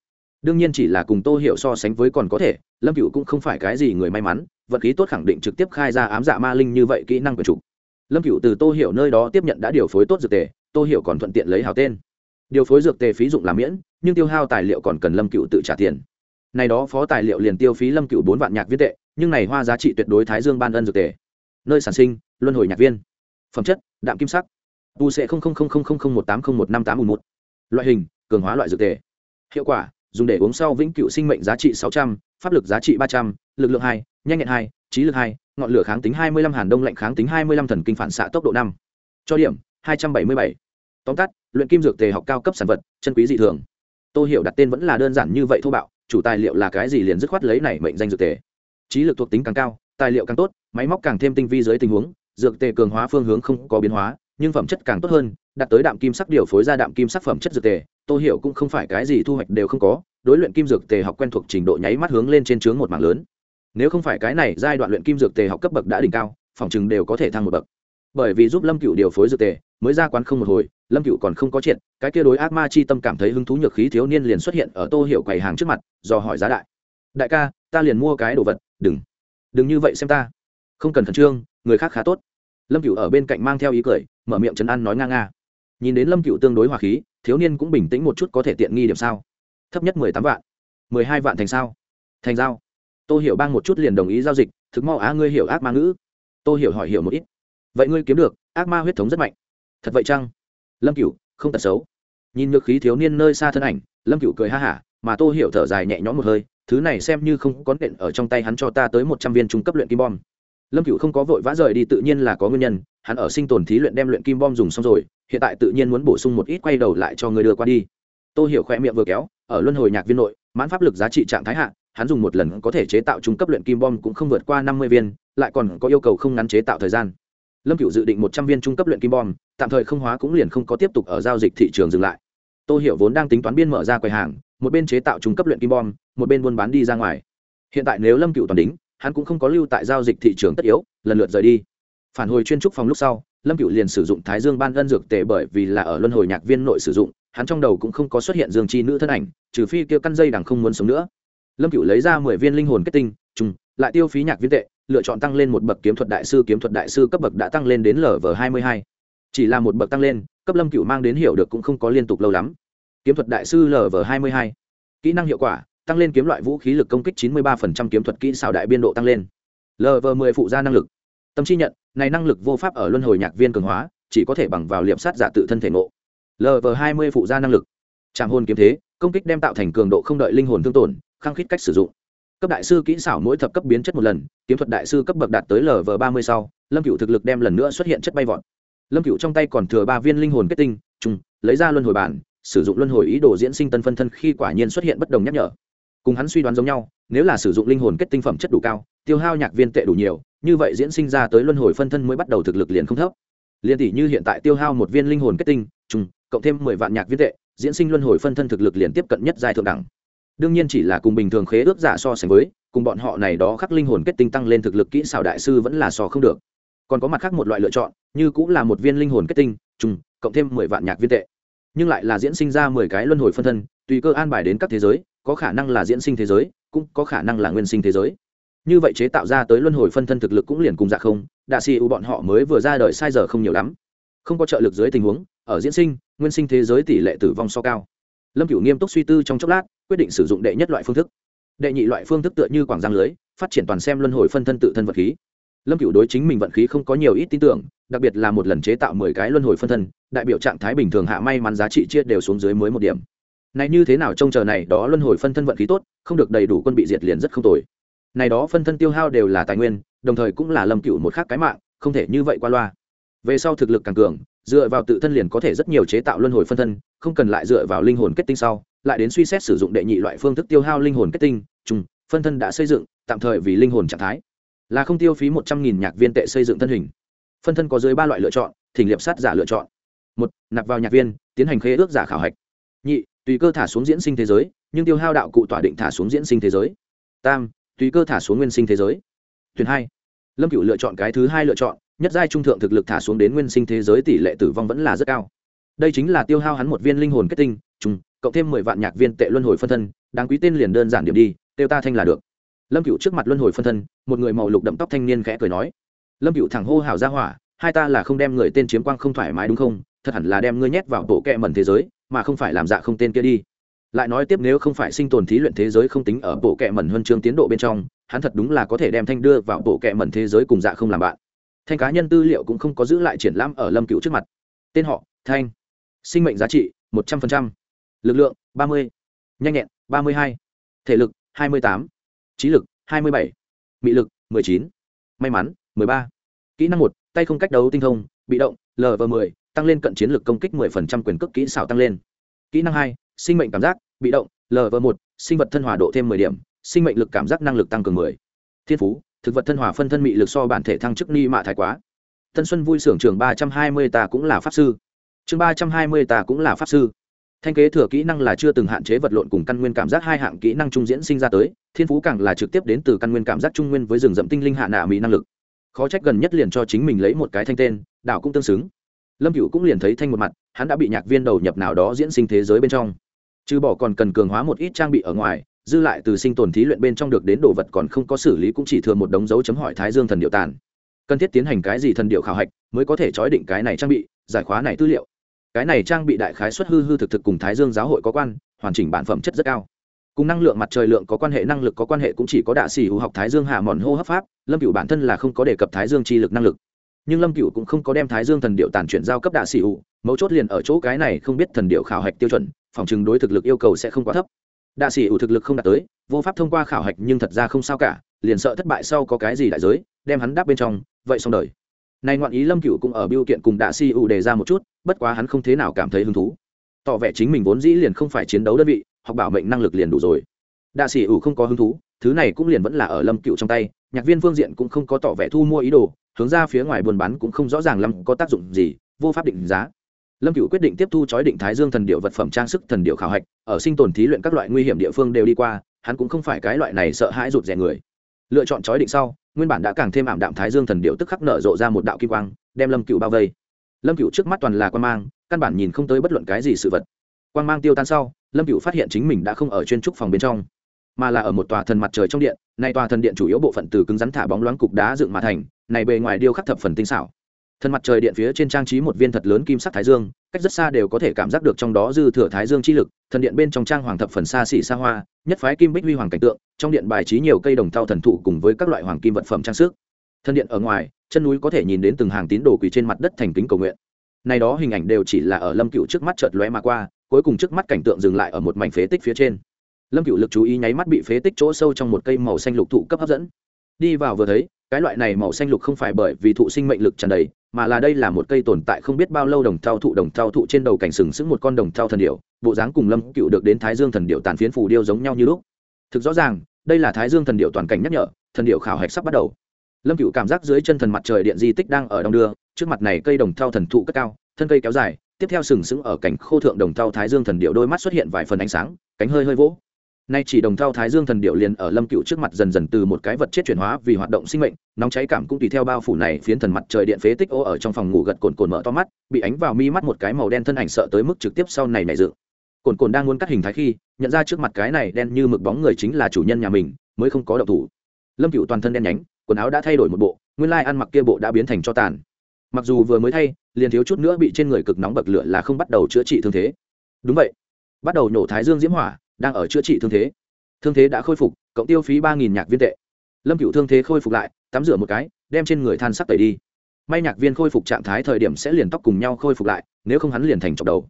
S1: Đương nhiên chỉ là cùng tô hiểu so sánh với còn có thể, lâm cửu cũng không phải cái gì người may mắn, vật khí tốt khẳng định trực tiếp khai ra ám dạ ma linh như vậy kỹ năng của chủ. Lâm cửu từ tô hiểu nơi đó tiếp nhận đã điều phối tốt dược tề, tô hiểu còn thuận tiện lấy hào tên. Điều phối dược tề phí dụng làm miễn, nhưng tiêu hao tài liệu còn cần lâm cửu tự trả tiền. Này đó phó tài liệu liền tiêu phí lâm cửu bốn vạn nhạc viết tệ nhưng này hoa giá trị tuyệt đối thái dương ban ân dược tề. Nơi sản sinh, luân hồi nhạc viên. Phẩm chất, đạm kim sắc. Tu sẽ một tám không một năm tám một. Loại hình, cường hóa loại dược tề. Hiệu quả, dùng để uống sau vĩnh cựu sinh mệnh giá trị sáu trăm, pháp lực giá trị ba trăm, lực lượng hai, nhanh nhẹn hai, trí lực hai, ngọn lửa kháng tính hai mươi lăm, hàn đông lạnh kháng tính hai mươi lăm, thần kinh phản xạ tốc độ năm. Cho điểm, hai trăm bảy mươi bảy. Tóm tắt, luyện kim dược tề học cao cấp sản vật, chân quý dị thường. Tô hiểu đặt tên vẫn là đơn giản như vậy thô bạo, chủ tài liệu là cái gì liền dứt khoát lấy này mệnh danh dược tề trí lực thuộc tính càng cao, tài liệu càng tốt, máy móc càng thêm tinh vi dưới tình huống, dược tề cường hóa phương hướng không có biến hóa, nhưng phẩm chất càng tốt hơn, đạt tới đạm kim sắc điều phối ra đạm kim sắc phẩm chất dược tề, tô hiểu cũng không phải cái gì thu hoạch đều không có, đối luyện kim dược tề học quen thuộc trình độ nháy mắt hướng lên trên chướng một mảng lớn. Nếu không phải cái này, giai đoạn luyện kim dược tề học cấp bậc đã đỉnh cao, phòng chừng đều có thể thăng một bậc. Bởi vì giúp lâm cựu điều phối dược tề, mới ra quán không một hồi, lâm cựu còn không có chuyện cái kia đối ác ma chi tâm cảm thấy hứng thú nhược khí thiếu niên liền xuất hiện ở tô hiểu quầy hàng trước mặt, do hỏi giá đại. Đại ca, ta liền mua cái đồ vật đừng đừng như vậy xem ta. Không cần khẩn trương, người khác khá tốt. Lâm cựu ở bên cạnh mang theo ý cười, mở miệng chấn an nói nga nga. Nhìn đến lâm cựu tương đối hòa khí, thiếu niên cũng bình tĩnh một chút có thể tiện nghi điểm sao? Thấp nhất mười tám vạn. Mười hai vạn thành sao? Thành giao. Tôi hiểu bang một chút liền đồng ý giao dịch, thực mau á ngươi hiểu ác ma ngữ. Tôi hiểu hỏi hiểu một ít. Vậy ngươi kiếm được, ác ma huyết thống rất mạnh. Thật vậy chăng? Lâm cựu không tật xấu. Nhìn ngược khí thiếu niên nơi xa thân ảnh, lâm cựu cười ha hả, mà tôi hiểu thở dài nhẹ nhõm một hơi thứ này xem như không có nện ở trong tay hắn cho ta tới một trăm viên trung cấp luyện kim bom. Lâm cựu không có vội vã rời đi tự nhiên là có nguyên nhân, hắn ở sinh tồn thí luyện đem luyện kim bom dùng xong rồi, hiện tại tự nhiên muốn bổ sung một ít quay đầu lại cho người đưa qua đi. Tô hiểu khoe miệng vừa kéo, ở luân hồi nhạc viên nội, mãn pháp lực giá trị trạng thái hạ, hắn dùng một lần có thể chế tạo trung cấp luyện kim bom cũng không vượt qua năm mươi viên, lại còn có yêu cầu không ngắn chế tạo thời gian. Lâm cựu dự định một trăm viên trung cấp luyện kim bom, tạm thời không hóa cũng liền không có tiếp tục ở giao dịch thị trường dừng lại. Tô hiểu vốn đang tính toán biên mở ra quầy hàng một bên chế tạo trung cấp luyện kim bom, một bên buôn bán đi ra ngoài. Hiện tại nếu lâm cựu toàn đính, hắn cũng không có lưu tại giao dịch thị trường tất yếu, lần lượt rời đi. Phản hồi chuyên trúc phòng lúc sau, lâm cựu liền sử dụng thái dương ban ân dược tệ bởi vì là ở luân hồi nhạc viên nội sử dụng, hắn trong đầu cũng không có xuất hiện dương chi nữ thân ảnh, trừ phi kêu căn dây đằng không muốn sống nữa. Lâm cựu lấy ra mười viên linh hồn kết tinh, trùng, lại tiêu phí nhạc viên tệ, lựa chọn tăng lên một bậc kiếm thuật đại sư, kiếm thuật đại sư cấp bậc đã tăng lên đến lv hai mươi hai. Chỉ là một bậc tăng lên, cấp lâm cựu mang đến hiểu được cũng không có liên tục lâu lắm kiếm thuật đại sư lv hai mươi hai. Kỹ năng hiệu quả, tăng lên kiếm loại vũ khí lực công kích chín mươi ba kiếm thuật kỹ xảo đại biên độ tăng lên. Lv mười phụ gia năng lực. Tâm chi nhận, này năng lực vô pháp ở luân hồi nhạc viên cường hóa, chỉ có thể bằng vào liệp sát giả tự thân thể ngộ. Lv hai mươi phụ gia năng lực. Tràng hôn kiếm thế, công kích đem tạo thành cường độ không đợi linh hồn thương tổn, khăng khít cách sử dụng. Cấp đại sư kỹ xảo mỗi thập cấp biến chất một lần, kiếm thuật đại sư cấp bậc đạt tới lv ba mươi sau, lâm cựu thực lực đem lần nữa xuất hiện chất bay vọt. Lâm cựu trong tay còn thừa ba viên linh hồn kết tinh chung lấy ra luân hồi bản sử dụng luân hồi ý đồ diễn sinh tân phân thân khi quả nhiên xuất hiện bất đồng nhắc nhở. Cùng hắn suy đoán giống nhau, nếu là sử dụng linh hồn kết tinh phẩm chất đủ cao, tiêu hao nhạc viên tệ đủ nhiều, như vậy diễn sinh ra tới luân hồi phân thân mới bắt đầu thực lực liền không thấp. Liền tỷ như hiện tại tiêu hao một viên linh hồn kết tinh, chung, cộng thêm mười vạn nhạc viên tệ, diễn sinh luân hồi phân thân thực lực liền tiếp cận nhất giai thượng đẳng. Đương nhiên chỉ là cùng bình thường khế ước giả so sánh với, cùng bọn họ này đó khắc linh hồn kết tinh tăng lên thực lực kỹ xảo đại sư vẫn là so không được. Còn có mặt khác một loại lựa chọn, như cũng là một viên linh hồn kết tinh, chung, cộng thêm mười vạn nhạc viên tệ nhưng lại là diễn sinh ra mười cái luân hồi phân thân, tùy cơ an bài đến các thế giới, có khả năng là diễn sinh thế giới, cũng có khả năng là nguyên sinh thế giới. Như vậy chế tạo ra tới luân hồi phân thân thực lực cũng liền cùng dạ không, đạ xì u bọn họ mới vừa ra đời sai giờ không nhiều lắm. Không có trợ lực dưới tình huống, ở diễn sinh, nguyên sinh thế giới tỷ lệ tử vong so cao. Lâm cửu nghiêm túc suy tư trong chốc lát, quyết định sử dụng đệ nhất loại phương thức. Đệ nhị loại phương thức tựa như quảng giang lưới, phát triển toàn xem luân hồi phân thân tự thân vật khí lâm cửu đối chính mình vận khí không có nhiều ít tin tưởng, đặc biệt là một lần chế tạo mười cái luân hồi phân thân, đại biểu trạng thái bình thường hạ may mắn giá trị chia đều xuống dưới mới một điểm. Này như thế nào trông chờ này đó luân hồi phân thân vận khí tốt, không được đầy đủ quân bị diệt liền rất không tồi. Này đó phân thân tiêu hao đều là tài nguyên, đồng thời cũng là lâm cựu một khác cái mạng, không thể như vậy qua loa. Về sau thực lực càng cường, dựa vào tự thân liền có thể rất nhiều chế tạo luân hồi phân thân, không cần lại dựa vào linh hồn kết tinh sau, lại đến suy xét sử dụng đệ nhị loại phương thức tiêu hao linh hồn kết tinh chung phân thân đã xây dựng, tạm thời vì linh hồn trạng thái là không tiêu phí một trăm nghìn nhạc viên tệ xây dựng thân hình. Phân thân có dưới ba loại lựa chọn, thỉnh liệp sát giả lựa chọn. Một, nạp vào nhạc viên, tiến hành khế ước giả khảo hạch. Nhị, tùy cơ thả xuống diễn sinh thế giới, nhưng tiêu hao đạo cụ tỏa định thả xuống diễn sinh thế giới. Tam, tùy cơ thả xuống nguyên sinh thế giới. Tuyển hai, lâm cựu lựa chọn cái thứ hai lựa chọn, nhất giai trung thượng thực lực thả xuống đến nguyên sinh thế giới tỷ lệ tử vong vẫn là rất cao. Đây chính là tiêu hao hắn một viên linh hồn kết tinh, trùng, cộng thêm mười vạn nhạc viên tệ luân hồi phân thân, đáng quý tên liền đơn giản điểm đi, tiêu ta thanh là được lâm cựu trước mặt luân hồi phân thân, một người màu lục đậm tóc thanh niên khẽ cười nói. Lâm cựu thẳng hô hào ra hỏa, hai ta là không đem người tên chiếm quang không thoải mái đúng không? Thật hẳn là đem ngươi nhét vào bộ kẹ mẩn thế giới, mà không phải làm dạ không tên kia đi. Lại nói tiếp nếu không phải sinh tồn thí luyện thế giới không tính ở bộ kẹ mẩn huân chương tiến độ bên trong, hắn thật đúng là có thể đem thanh đưa vào bộ kẹ mẩn thế giới cùng dạ không làm bạn. Thanh cá nhân tư liệu cũng không có giữ lại triển lãm ở lâm cựu trước mặt. Tên họ, thanh. Sinh mệnh giá trị, một trăm linh lực lượng, ba mươi. Nhanh nhẹn, ba mươi hai. Thể lực, hai mươi tám trí lực, hai mươi bảy, mị lực, mười chín, may mắn, mười ba. Kỹ năng một, tay không cách đấu tinh thông, bị động lv m ộ ư tăng lên cận chiến lực công kích mười phần trăm quyền cước kỹ xảo tăng lên. Kỹ năng hai, sinh mệnh cảm giác, bị động lv một sinh vật thân hòa độ thêm mười điểm, sinh mệnh lực cảm giác năng lực tăng cường mười. Thiên phú, thực vật thân hòa phân thân mị lực so bản thể thăng chức ni mạ thái quá. Tân xuân vui sưởng trường ba trăm hai mươi ta cũng là pháp sư. Chương ba trăm hai mươi ta cũng là pháp sư thanh kế thừa kỹ năng là chưa từng hạn chế vật lộn cùng căn nguyên cảm giác hai hạng kỹ năng trung diễn sinh ra tới, thiên phú càng là trực tiếp đến từ căn nguyên cảm giác trung nguyên với rừng rậm tinh linh hạ nạ mỹ năng lực. Khó trách gần nhất liền cho chính mình lấy một cái thanh tên, đảo cũng tương xứng. Lâm cựu cũng liền thấy thanh một mặt, hắn đã bị nhạc viên đầu nhập nào đó diễn sinh thế giới bên trong. Trừ bỏ còn cần cường hóa một ít trang bị ở ngoài, dư lại từ sinh tồn thí luyện bên trong được đến đồ vật còn không có xử lý cũng chỉ thừa một đống dấu chấm hỏi thái dương thần điệu tàn. Cần thiết tiến hành cái gì thần điệu khảo hạch mới có thể trói định cái này trang bị, giải khóa này tư liệu cái này trang bị đại khái xuất hư hư thực thực cùng thái dương giáo hội có quan, hoàn chỉnh bản phẩm chất rất cao. Cùng năng lượng mặt trời lượng có quan hệ, năng lực có quan hệ cũng chỉ có đạ xỉ hữu học thái dương hạ mòn hô hấp pháp, lâm cựu bản thân là không có đề cập thái dương chi lực năng lực. Nhưng lâm cựu cũng không có đem thái dương thần điệu tàn chuyển giao cấp đạ xỉ hữu, mấu chốt liền ở chỗ cái này không biết thần điệu khảo hạch tiêu chuẩn, phòng chừng đối thực lực yêu cầu sẽ không quá thấp. Đạ xỉ hữu thực lực không đạt tới, vô pháp thông qua khảo hạch nhưng thật ra không sao cả, liền sợ thất bại sau có cái gì đại giới, đem hắn đáp bên trong, vậy xong đời này ngoạn ý lâm cựu cũng ở biêu kiện cùng đạ sĩ u đề ra một chút, bất quá hắn không thế nào cảm thấy hứng thú. Tỏ vẻ chính mình vốn dĩ liền không phải chiến đấu đơn vị hoặc bảo mệnh năng lực liền đủ rồi. Đạ sĩ ủ không có hứng thú, thứ này cũng liền vẫn là ở lâm cựu trong tay, nhạc viên phương diện cũng không có tỏ vẻ thu mua ý đồ, hướng ra phía ngoài buôn bán cũng không rõ ràng lâm có tác dụng gì, vô pháp định giá. Lâm cựu quyết định tiếp thu chói định thái dương thần điệu vật phẩm trang sức, thần điệu khảo hạch, ở sinh tồn thí luyện các loại nguy hiểm địa phương đều đi qua, hắn cũng không phải cái loại này sợ hãi rụt rè người. Lựa chọn chói định sau nguyên bản đã càng thêm ảm đạm thái dương thần điệu tức khắc nở rộ ra một đạo kim quang, đem lâm cựu bao vây. Lâm cựu trước mắt toàn là quan mang, căn bản nhìn không tới bất luận cái gì sự vật. Quan mang tiêu tan sau, lâm cựu phát hiện chính mình đã không ở chuyên trúc phòng bên trong, mà là ở một tòa thần mặt trời trong điện. Này tòa thần điện chủ yếu bộ phận từ cứng rắn thả bóng loáng cục đá dựng mà thành, này bề ngoài điêu khắc thập phần tinh xảo thần mặt trời điện phía trên trang trí một viên thật lớn kim sắc thái dương, cách rất xa đều có thể cảm giác được trong đó dư thừa thái dương chi lực, thần điện bên trong trang hoàng thập phần xa xỉ xa hoa, nhất phái kim bích huy hoàng cảnh tượng, trong điện bài trí nhiều cây đồng thau thần thụ cùng với các loại hoàng kim vật phẩm trang sức. Thần điện ở ngoài, chân núi có thể nhìn đến từng hàng tín đồ quỳ trên mặt đất thành kính cầu nguyện. Này đó hình ảnh đều chỉ là ở lâm cựu trước mắt chợt lóe mà qua, cuối cùng trước mắt cảnh tượng dừng lại ở một mảnh phế tích phía trên. Lâm cựu lực chú ý nháy mắt bị phế tích chỗ sâu trong một cây màu xanh lục thụ cấp hấp dẫn. Đi vào vừa thấy, cái loại này màu xanh lục không phải bởi vì thụ sinh mệnh lực tràn đầy mà là đây là một cây tồn tại không biết bao lâu đồng thao thụ, đồng thao thụ trên đầu cảnh sừng sững một con đồng thao thần điệu bộ dáng cùng lâm cựu được đến thái dương thần điệu tàn phiến phù điêu giống nhau như lúc. Thực rõ ràng, đây là thái dương thần điệu toàn cảnh nhắc nhở, thần điệu khảo hạch sắp bắt đầu. Lâm cựu cảm giác dưới chân thần mặt trời điện di tích đang ở đông đưa, trước mặt này cây đồng thao thần thụ cất cao, thân cây kéo dài, tiếp theo sừng sững ở cảnh khô thượng đồng thao thái dương thần điệu đôi mắt xuất hiện vài phần ánh sáng, cánh hơi hơi vỗ nay chỉ đồng thao thái dương thần điệu liền ở lâm cựu trước mặt dần dần từ một cái vật chết chuyển hóa vì hoạt động sinh mệnh, nóng cháy cảm cũng tùy theo bao phủ này phiến thần mặt trời điện phế tích ô ở trong phòng ngủ gật cồn cồn mở to mắt, bị ánh vào mi mắt một cái màu đen thân ảnh sợ tới mức trực tiếp sau này nảy dự cồn cồn đang muốn cắt hình thái khi, nhận ra trước mặt cái này đen như mực bóng người chính là chủ nhân nhà mình, mới không có động thủ. Lâm cựu toàn thân đen nhánh, quần áo đã thay đổi một bộ, nguyên lai ăn mặc kia bộ đã biến thành cho tàn. Mặc dù vừa mới thay, liền thiếu chút nữa bị trên người cực nóng bậc lửa là không bắt đầu chữa trị thương thế. Đúng vậy. Bắt đầu nổ thái dương diễm hỏa đang ở chữa trị thương thế. Thương thế đã khôi phục, cộng tiêu phí ba nghìn nhạc viên tệ. Lâm cựu thương thế khôi phục lại, tắm rửa một cái, đem trên người than sắc tẩy đi. May nhạc viên khôi phục trạng thái thời điểm sẽ liền tóc cùng nhau khôi phục lại, nếu không hắn liền thành chọc đầu.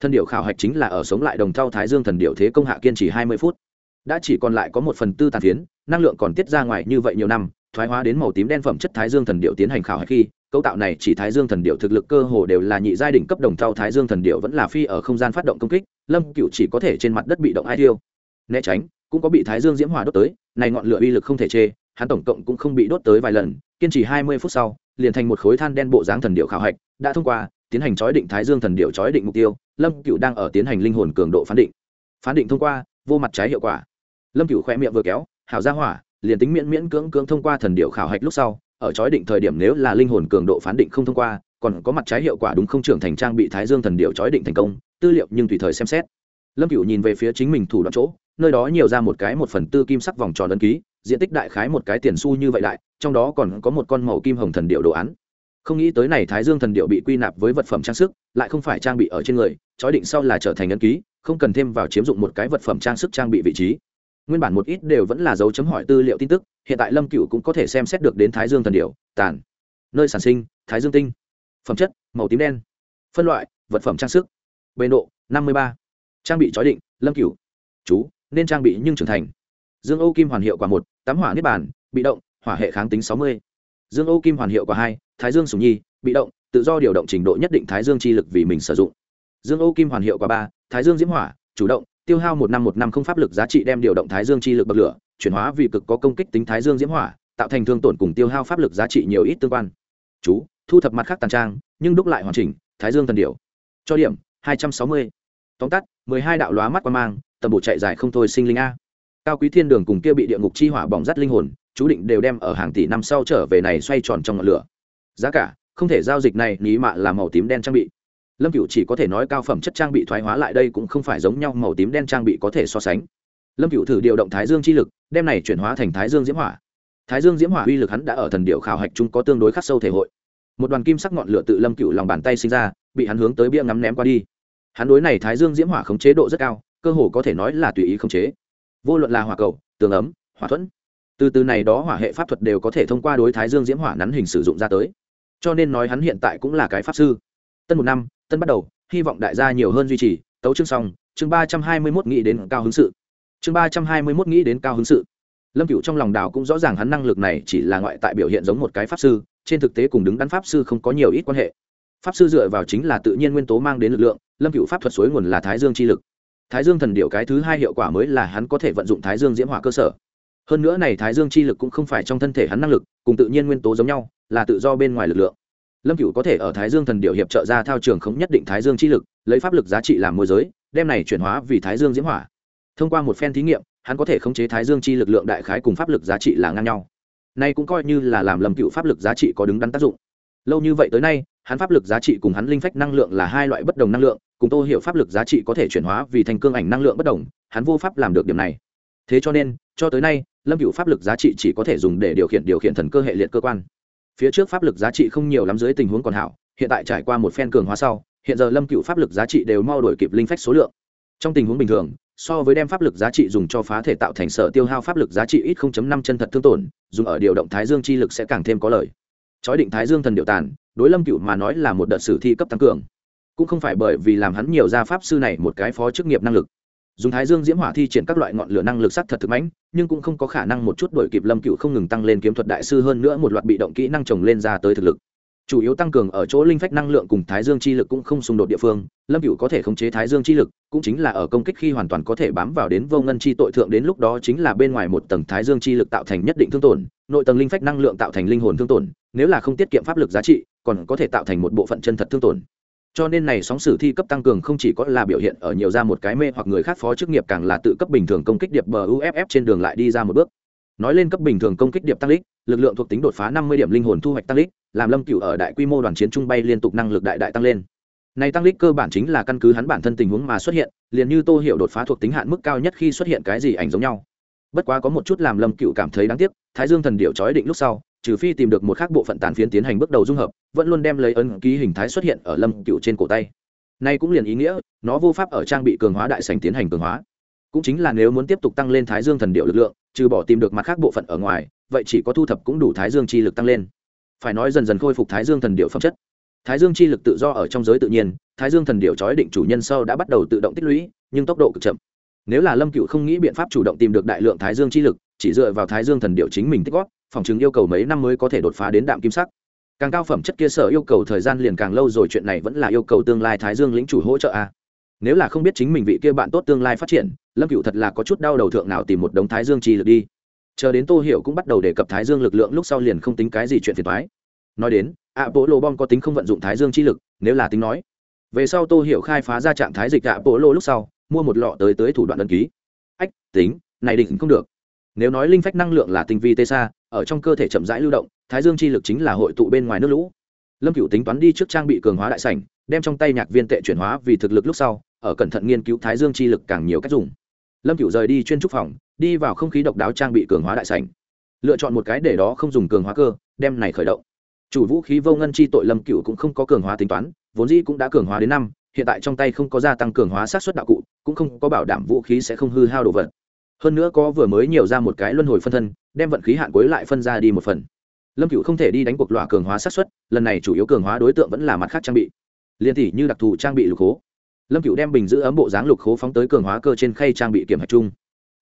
S1: Thân điệu khảo hạch chính là ở sống lại đồng thau thái dương thần điệu thế công hạ kiên trì hai mươi phút. Đã chỉ còn lại có một phần tư tàn phiến, năng lượng còn tiết ra ngoài như vậy nhiều năm, thoái hóa đến màu tím đen phẩm chất thái dương thần điệu tiến hành khảo hạch khi, cấu tạo này chỉ thái dương thần điệu thực lực cơ hồ đều là nhị giai đỉnh cấp đồng thau thái dương thần điệu vẫn là phi ở không gian phát động công kích lâm cựu chỉ có thể trên mặt đất bị động ai tiêu né tránh, cũng có bị thái dương diễm hỏa đốt tới, này ngọn lửa uy lực không thể chê, hắn tổng cộng cũng không bị đốt tới vài lần, kiên trì hai mươi phút sau, liền thành một khối than đen bộ dáng thần điệu khảo hạch, đã thông qua, tiến hành chói định thái dương thần điệu chói định mục tiêu, lâm cựu đang ở tiến hành linh hồn cường độ phán định. Phán định thông qua, vô mặt trái hiệu quả. Lâm cựu khoe miệng vừa kéo, hảo ra hỏa, liền tính miễn miễn cưỡng cưỡng thông qua thần điệu khảo hạch lúc sau, ở chói định thời điểm nếu là linh hồn cường độ phán định không thông qua, còn có mặt trái hiệu quả đúng không trưởng thành trang bị thái dương thần điệu chói định thành công tư liệu nhưng tùy thời xem xét. Lâm cựu nhìn về phía chính mình thủ đoạn chỗ, nơi đó nhiều ra một cái một phần tư kim sắc vòng tròn ấn ký, diện tích đại khái một cái tiền xu như vậy đại, trong đó còn có một con màu kim hồng thần điệu đồ án. Không nghĩ tới này thái dương thần điệu bị quy nạp với vật phẩm trang sức, lại không phải trang bị ở trên người, chói định sau là trở thành ấn ký, không cần thêm vào chiếm dụng một cái vật phẩm trang sức trang bị vị trí. Nguyên bản một ít đều vẫn là dấu chấm hỏi tư liệu tin tức, hiện tại lâm cựu cũng có thể xem xét được đến thái dương thần điệu, tàn. Nơi sản sinh, thái dương tinh. Phẩm chất, màu tím đen. Phân loại, vật phẩm trang sức bề độ năm mươi ba. Trang bị chói định, lâm cửu. Chú, nên trang bị nhưng trưởng thành. Dương ô kim hoàn hiệu quả một tám hỏa niết bàn, bị động, hỏa hệ kháng tính sáu mươi. Dương ô kim hoàn hiệu quả hai, thái dương sùng nhi, bị động, tự do điều động trình độ nhất định thái dương chi lực vì mình sử dụng. Dương ô kim hoàn hiệu quả ba, thái dương diễm hỏa, chủ động, tiêu hao một năm một năm không pháp lực giá trị đem điều động thái dương chi lực bậc lửa, chuyển hóa vì cực có công kích tính thái dương diễm hỏa, tạo thành thương tổn cùng tiêu hao pháp lực giá trị nhiều ít tương quan. Chú, thu thập mặt khác tàn trang, nhưng đúc lại hoàn chỉnh, thái dương thần điểu. Cho điểm hai trăm sáu mươi. Tóm tắt, mười hai đạo lóa mắt qua mang, tầm bộ chạy dài không thôi sinh linh a. Cao quý thiên đường cùng kia bị địa ngục chi hỏa bỏng rắt linh hồn, chú định đều đem ở hàng tỷ năm sau trở về này xoay tròn trong ngọn lửa. Giá cả, không thể giao dịch này, ní mạ là màu tím đen trang bị. Lâm cựu chỉ có thể nói cao phẩm chất trang bị thoái hóa lại đây cũng không phải giống nhau, màu tím đen trang bị có thể so sánh. Lâm cựu thử điều động thái dương chi lực, đem này chuyển hóa thành thái dương diễm hỏa. Thái dương diễm hỏa uy lực hắn đã ở thần điệu khảo hạch trung có tương đối khắc sâu thể hội. Một đoàn kim sắc ngọn lửa tự lâm cựu lòng bàn tay sinh ra bị hắn hướng tới bia ngắm ném qua đi. Hắn đối này thái dương diễm hỏa khống chế độ rất cao, cơ hồ có thể nói là tùy ý khống chế. Vô luận là hỏa cầu, tường ấm, hỏa thuẫn, từ từ này đó hỏa hệ pháp thuật đều có thể thông qua đối thái dương diễm hỏa nắn hình sử dụng ra tới. Cho nên nói hắn hiện tại cũng là cái pháp sư. Tân một năm, tân bắt đầu, hy vọng đại gia nhiều hơn duy trì. Tấu chương xong, chương ba trăm hai mươi mốt nghĩ đến cao hứng sự. Chương ba trăm hai mươi mốt nghĩ đến cao hứng sự. Lâm cựu trong lòng đảo cũng rõ ràng hắn năng lực này chỉ là ngoại tại biểu hiện giống một cái pháp sư, trên thực tế cùng đứng đắn pháp sư không có nhiều ít quan hệ pháp sư dựa vào chính là tự nhiên nguyên tố mang đến lực lượng, lâm cựu pháp thuật suối nguồn là thái dương chi lực. Thái dương thần điệu cái thứ hai hiệu quả mới là hắn có thể vận dụng thái dương diễm hỏa cơ sở. Hơn nữa này thái dương chi lực cũng không phải trong thân thể hắn năng lực, cùng tự nhiên nguyên tố giống nhau, là tự do bên ngoài lực lượng. Lâm cựu có thể ở thái dương thần điệu hiệp trợ ra thao trường không nhất định thái dương chi lực, lấy pháp lực giá trị làm môi giới, đem này chuyển hóa vì thái dương diễm hỏa. Thông qua một phen thí nghiệm, hắn có thể khống chế thái dương chi lực lượng đại khái cùng pháp lực giá trị là ngang nhau. Nay cũng coi như là làm lâm cựu pháp lực giá trị có đứng đắn tác dụng. Lâu như vậy tới nay hắn pháp lực giá trị cùng hắn linh phách năng lượng là hai loại bất đồng năng lượng, cùng tô hiểu pháp lực giá trị có thể chuyển hóa vì thành cương ảnh năng lượng bất đồng, hắn vô pháp làm được điểm này. Thế cho nên, cho tới nay, lâm cựu pháp lực giá trị chỉ có thể dùng để điều khiển điều khiển thần cơ hệ liệt cơ quan. Phía trước pháp lực giá trị không nhiều lắm dưới tình huống còn hảo, hiện tại trải qua một phen cường hóa sau, hiện giờ lâm cựu pháp lực giá trị đều mau đổi kịp linh phách số lượng. Trong tình huống bình thường, so với đem pháp lực giá trị dùng cho phá thể tạo thành sở tiêu hao pháp lực giá trị ít 0.5 chân thật thương tổn, dùng ở điều động thái dương chi lực sẽ càng thêm có lợi. Chói định thái dương thần điệu tàn đối lâm cựu mà nói là một đợt sử thi cấp tăng cường. Cũng không phải bởi vì làm hắn nhiều gia pháp sư này một cái phó chức nghiệp năng lực. Dùng thái dương diễm hỏa thi triển các loại ngọn lửa năng lực sắc thật thực mãnh, nhưng cũng không có khả năng một chút đổi kịp lâm cựu không ngừng tăng lên kiếm thuật đại sư hơn nữa một loạt bị động kỹ năng trồng lên ra tới thực lực. Chủ yếu tăng cường ở chỗ linh phách năng lượng cùng thái dương chi lực cũng không xung đột địa phương, lâm cựu có thể khống chế thái dương chi lực, cũng chính là ở công kích khi hoàn toàn có thể bám vào đến vô ngân chi tội thượng đến lúc đó chính là bên ngoài một tầng thái dương chi lực tạo thành nhất định thương tổn, nội tầng linh phách năng lượng tạo thành linh hồn thương tổn, nếu là không tiết kiệm pháp lực giá trị còn có thể tạo thành một bộ phận chân thật thương tổn. Cho nên này sóng sử thi cấp tăng cường không chỉ có là biểu hiện ở nhiều ra một cái mê hoặc người khác phó chức nghiệp càng là tự cấp bình thường công kích điệp bờ uff trên đường lại đi ra một bước. Nói lên cấp bình thường công kích điệp tăng lích, lực lượng thuộc tính đột phá năm mươi điểm linh hồn thu hoạch tăng lích, làm lâm cựu ở đại quy mô đoàn chiến trung bay liên tục năng lực đại đại tăng lên. Này tăng lích cơ bản chính là căn cứ hắn bản thân tình huống mà xuất hiện, liền như tô hiểu đột phá thuộc tính hạn mức cao nhất khi xuất hiện cái gì ảnh giống nhau. Bất quá có một chút làm lâm cựu cảm thấy đáng tiếc, thái dương thần điệu trói định lúc sau trừ phi tìm được một khác bộ phận tàn phiến tiến hành bước đầu dung hợp, vẫn luôn đem lấy ấn ký hình thái xuất hiện ở lâm cựu trên cổ tay. Nay cũng liền ý nghĩa, nó vô pháp ở trang bị cường hóa đại sành tiến hành cường hóa. Cũng chính là nếu muốn tiếp tục tăng lên thái dương thần điệu lực lượng, trừ bỏ tìm được mặt khác bộ phận ở ngoài, vậy chỉ có thu thập cũng đủ thái dương chi lực tăng lên. Phải nói dần dần khôi phục thái dương thần điệu phẩm chất. Thái dương chi lực tự do ở trong giới tự nhiên, thái dương thần điệu trói định chủ nhân sau đã bắt đầu tự động tích lũy, nhưng tốc độ cực chậm. Nếu là lâm cựu không nghĩ biện pháp chủ động tìm được đại lượng thái dương chi lực chỉ dựa vào thái dương thần điệu chính mình tích góp, phòng chứng yêu cầu mấy năm mới có thể đột phá đến đạm kim sắc. Càng cao phẩm chất kia sở yêu cầu thời gian liền càng lâu rồi, chuyện này vẫn là yêu cầu tương lai thái dương lĩnh chủ hỗ trợ a nếu là không biết chính mình vị kia bạn tốt tương lai phát triển, lâm cựu thật là có chút đau đầu thượng nào tìm một đống thái dương chi lực đi. Chờ đến tô hiểu cũng bắt đầu đề cập thái dương lực lượng lúc sau liền không tính cái gì chuyện phiền thoái nói đến ạ bộ lô bom có tính không vận dụng thái dương chi lực, nếu là tính nói. Về sau tô hiểu khai phá ra trạng thái dịch ạ bộ lô lúc sau, mua một lọ tới tới thủ đoạn đăng ký. Ách, tính, này định không được nếu nói linh phách năng lượng là tinh vi tê xa, ở trong cơ thể chậm rãi lưu động, thái dương chi lực chính là hội tụ bên ngoài nước lũ. Lâm cựu tính toán đi trước trang bị cường hóa đại sảnh, đem trong tay nhạc viên tệ chuyển hóa vì thực lực lúc sau, ở cẩn thận nghiên cứu thái dương chi lực càng nhiều cách dùng. Lâm cựu rời đi chuyên trúc phòng, đi vào không khí độc đáo trang bị cường hóa đại sảnh. Lựa chọn một cái để đó không dùng cường hóa cơ, đem này khởi động. Chủ vũ khí vô ngân chi tội lâm cựu cũng không có cường hóa tính toán, vốn dĩ cũng đã cường hóa đến năm, hiện tại trong tay không có gia tăng cường hóa sát xuất đạo cụ, cũng không có bảo đảm vũ khí sẽ không hư hao đồ vật hơn nữa có vừa mới nhiều ra một cái luân hồi phân thân, đem vận khí hạn cuối lại phân ra đi một phần. Lâm cựu không thể đi đánh cuộc loại cường hóa sát xuất lần này chủ yếu cường hóa đối tượng vẫn là mặt khác trang bị. Liên tỷ như đặc thù trang bị lục khố. Lâm cựu đem bình giữ ấm bộ dáng lục khố phóng tới cường hóa cơ trên khay trang bị kiểm hạch chung.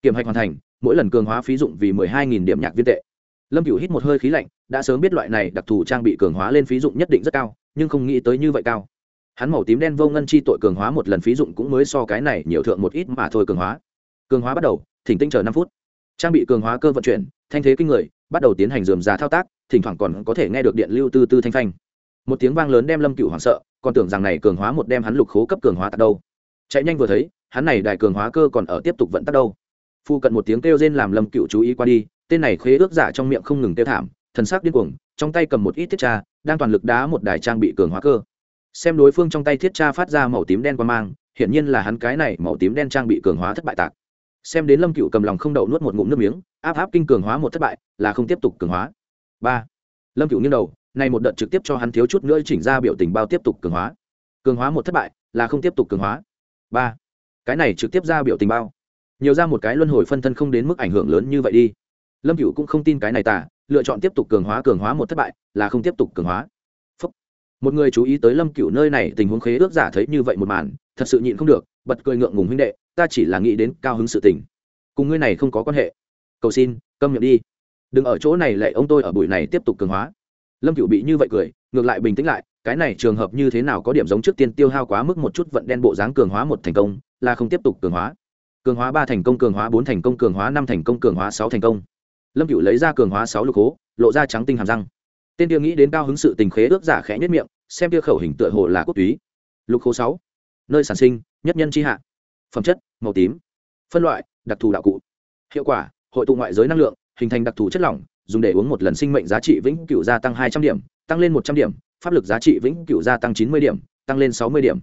S1: Kiểm hạch hoàn thành, mỗi lần cường hóa phí dụng vì mười hai nghìn điểm nhạc viên tệ. Lâm cựu hít một hơi khí lạnh, đã sớm biết loại này đặc thù trang bị cường hóa lên phí dụng nhất định rất cao, nhưng không nghĩ tới như vậy cao. Hắn màu tím đen vô ngân chi tội cường hóa một lần phí dụng cũng mới so cái này nhiều thượng một ít mà thôi cường hóa. Cường hóa bắt đầu thỉnh tinh chờ năm phút. Trang bị cường hóa cơ vận chuyển, thanh thế kinh người, bắt đầu tiến hành dườm giá thao tác, thỉnh thoảng còn có thể nghe được điện lưu tư tư thanh phanh. Một tiếng vang lớn đem lâm cựu hoảng sợ, còn tưởng rằng này cường hóa một đem hắn lục khố cấp cường hóa tắt đâu. Chạy nhanh vừa thấy, hắn này đại cường hóa cơ còn ở tiếp tục vận tắt đâu. Phu cận một tiếng kêu rên làm lâm cựu chú ý qua đi, tên này khế ước giả trong miệng không ngừng kêu thảm, thần sắc điên cuồng, trong tay cầm một ít thiết tra, đang toàn lực đá một đài trang bị cường hóa cơ. Xem đối phương trong tay thiết tra phát ra màu tím đen qua mang, hiển nhiên là hắn cái này màu tím đen trang bị cường hóa thất bại tạc xem đến lâm cựu cầm lòng không đậu nuốt một ngụm nước miếng, áp áp kinh cường hóa một thất bại, là không tiếp tục cường hóa. Ba. Lâm cựu nghiêng đầu nay một đợt trực tiếp cho hắn thiếu chút nữa chỉnh ra biểu tình bao tiếp tục cường hóa. Cường hóa một thất bại, là không tiếp tục cường hóa. Ba. Cái này trực tiếp ra biểu tình bao. Nhiều ra một cái luân hồi phân thân không đến mức ảnh hưởng lớn như vậy đi. Lâm cựu cũng không tin cái này tả lựa chọn tiếp tục cường hóa cường hóa một thất bại, là không tiếp tục cường hóa. Phúc. một người chú ý tới lâm cựu nơi này, tình huống khế ước giả thấy như vậy một màn, thật sự nhịn không được, bật cười ngượng ngùng huynh đệ ta chỉ là nghĩ đến cao hứng sự tình. Cùng ngươi này không có quan hệ. Cầu xin, câm miệng đi. Đừng ở chỗ này lại ông tôi ở buổi này tiếp tục cường hóa. Lâm cựu bị như vậy cười, ngược lại bình tĩnh lại, cái này trường hợp như thế nào có điểm giống trước tiên tiêu hao quá mức một chút vận đen bộ dáng cường hóa một thành công, là không tiếp tục cường hóa. Cường hóa ba thành công, cường hóa bốn thành công, cường hóa năm thành công, cường hóa sáu thành công. Lâm cựu lấy ra cường hóa sáu lục hố, lộ ra trắng tinh hàm răng. Tên tiêu nghĩ đến cao hứng sự tình khế ước giả khẽ nhất miệng, xem tiêu khẩu hình tựa hồ là quốc túy. Lục hố sáu, nơi sản sinh, nhất nhân tri hạ. Phẩm chất màu tím. Phân loại, đặc thù đạo cụ. Hiệu quả, hội tụ ngoại giới năng lượng, hình thành đặc thù chất lỏng, dùng để uống một lần sinh mệnh giá trị vĩnh cửu gia tăng hai trăm điểm, tăng lên một trăm điểm, pháp lực giá trị vĩnh cửu gia tăng chín mươi điểm, tăng lên sáu mươi điểm.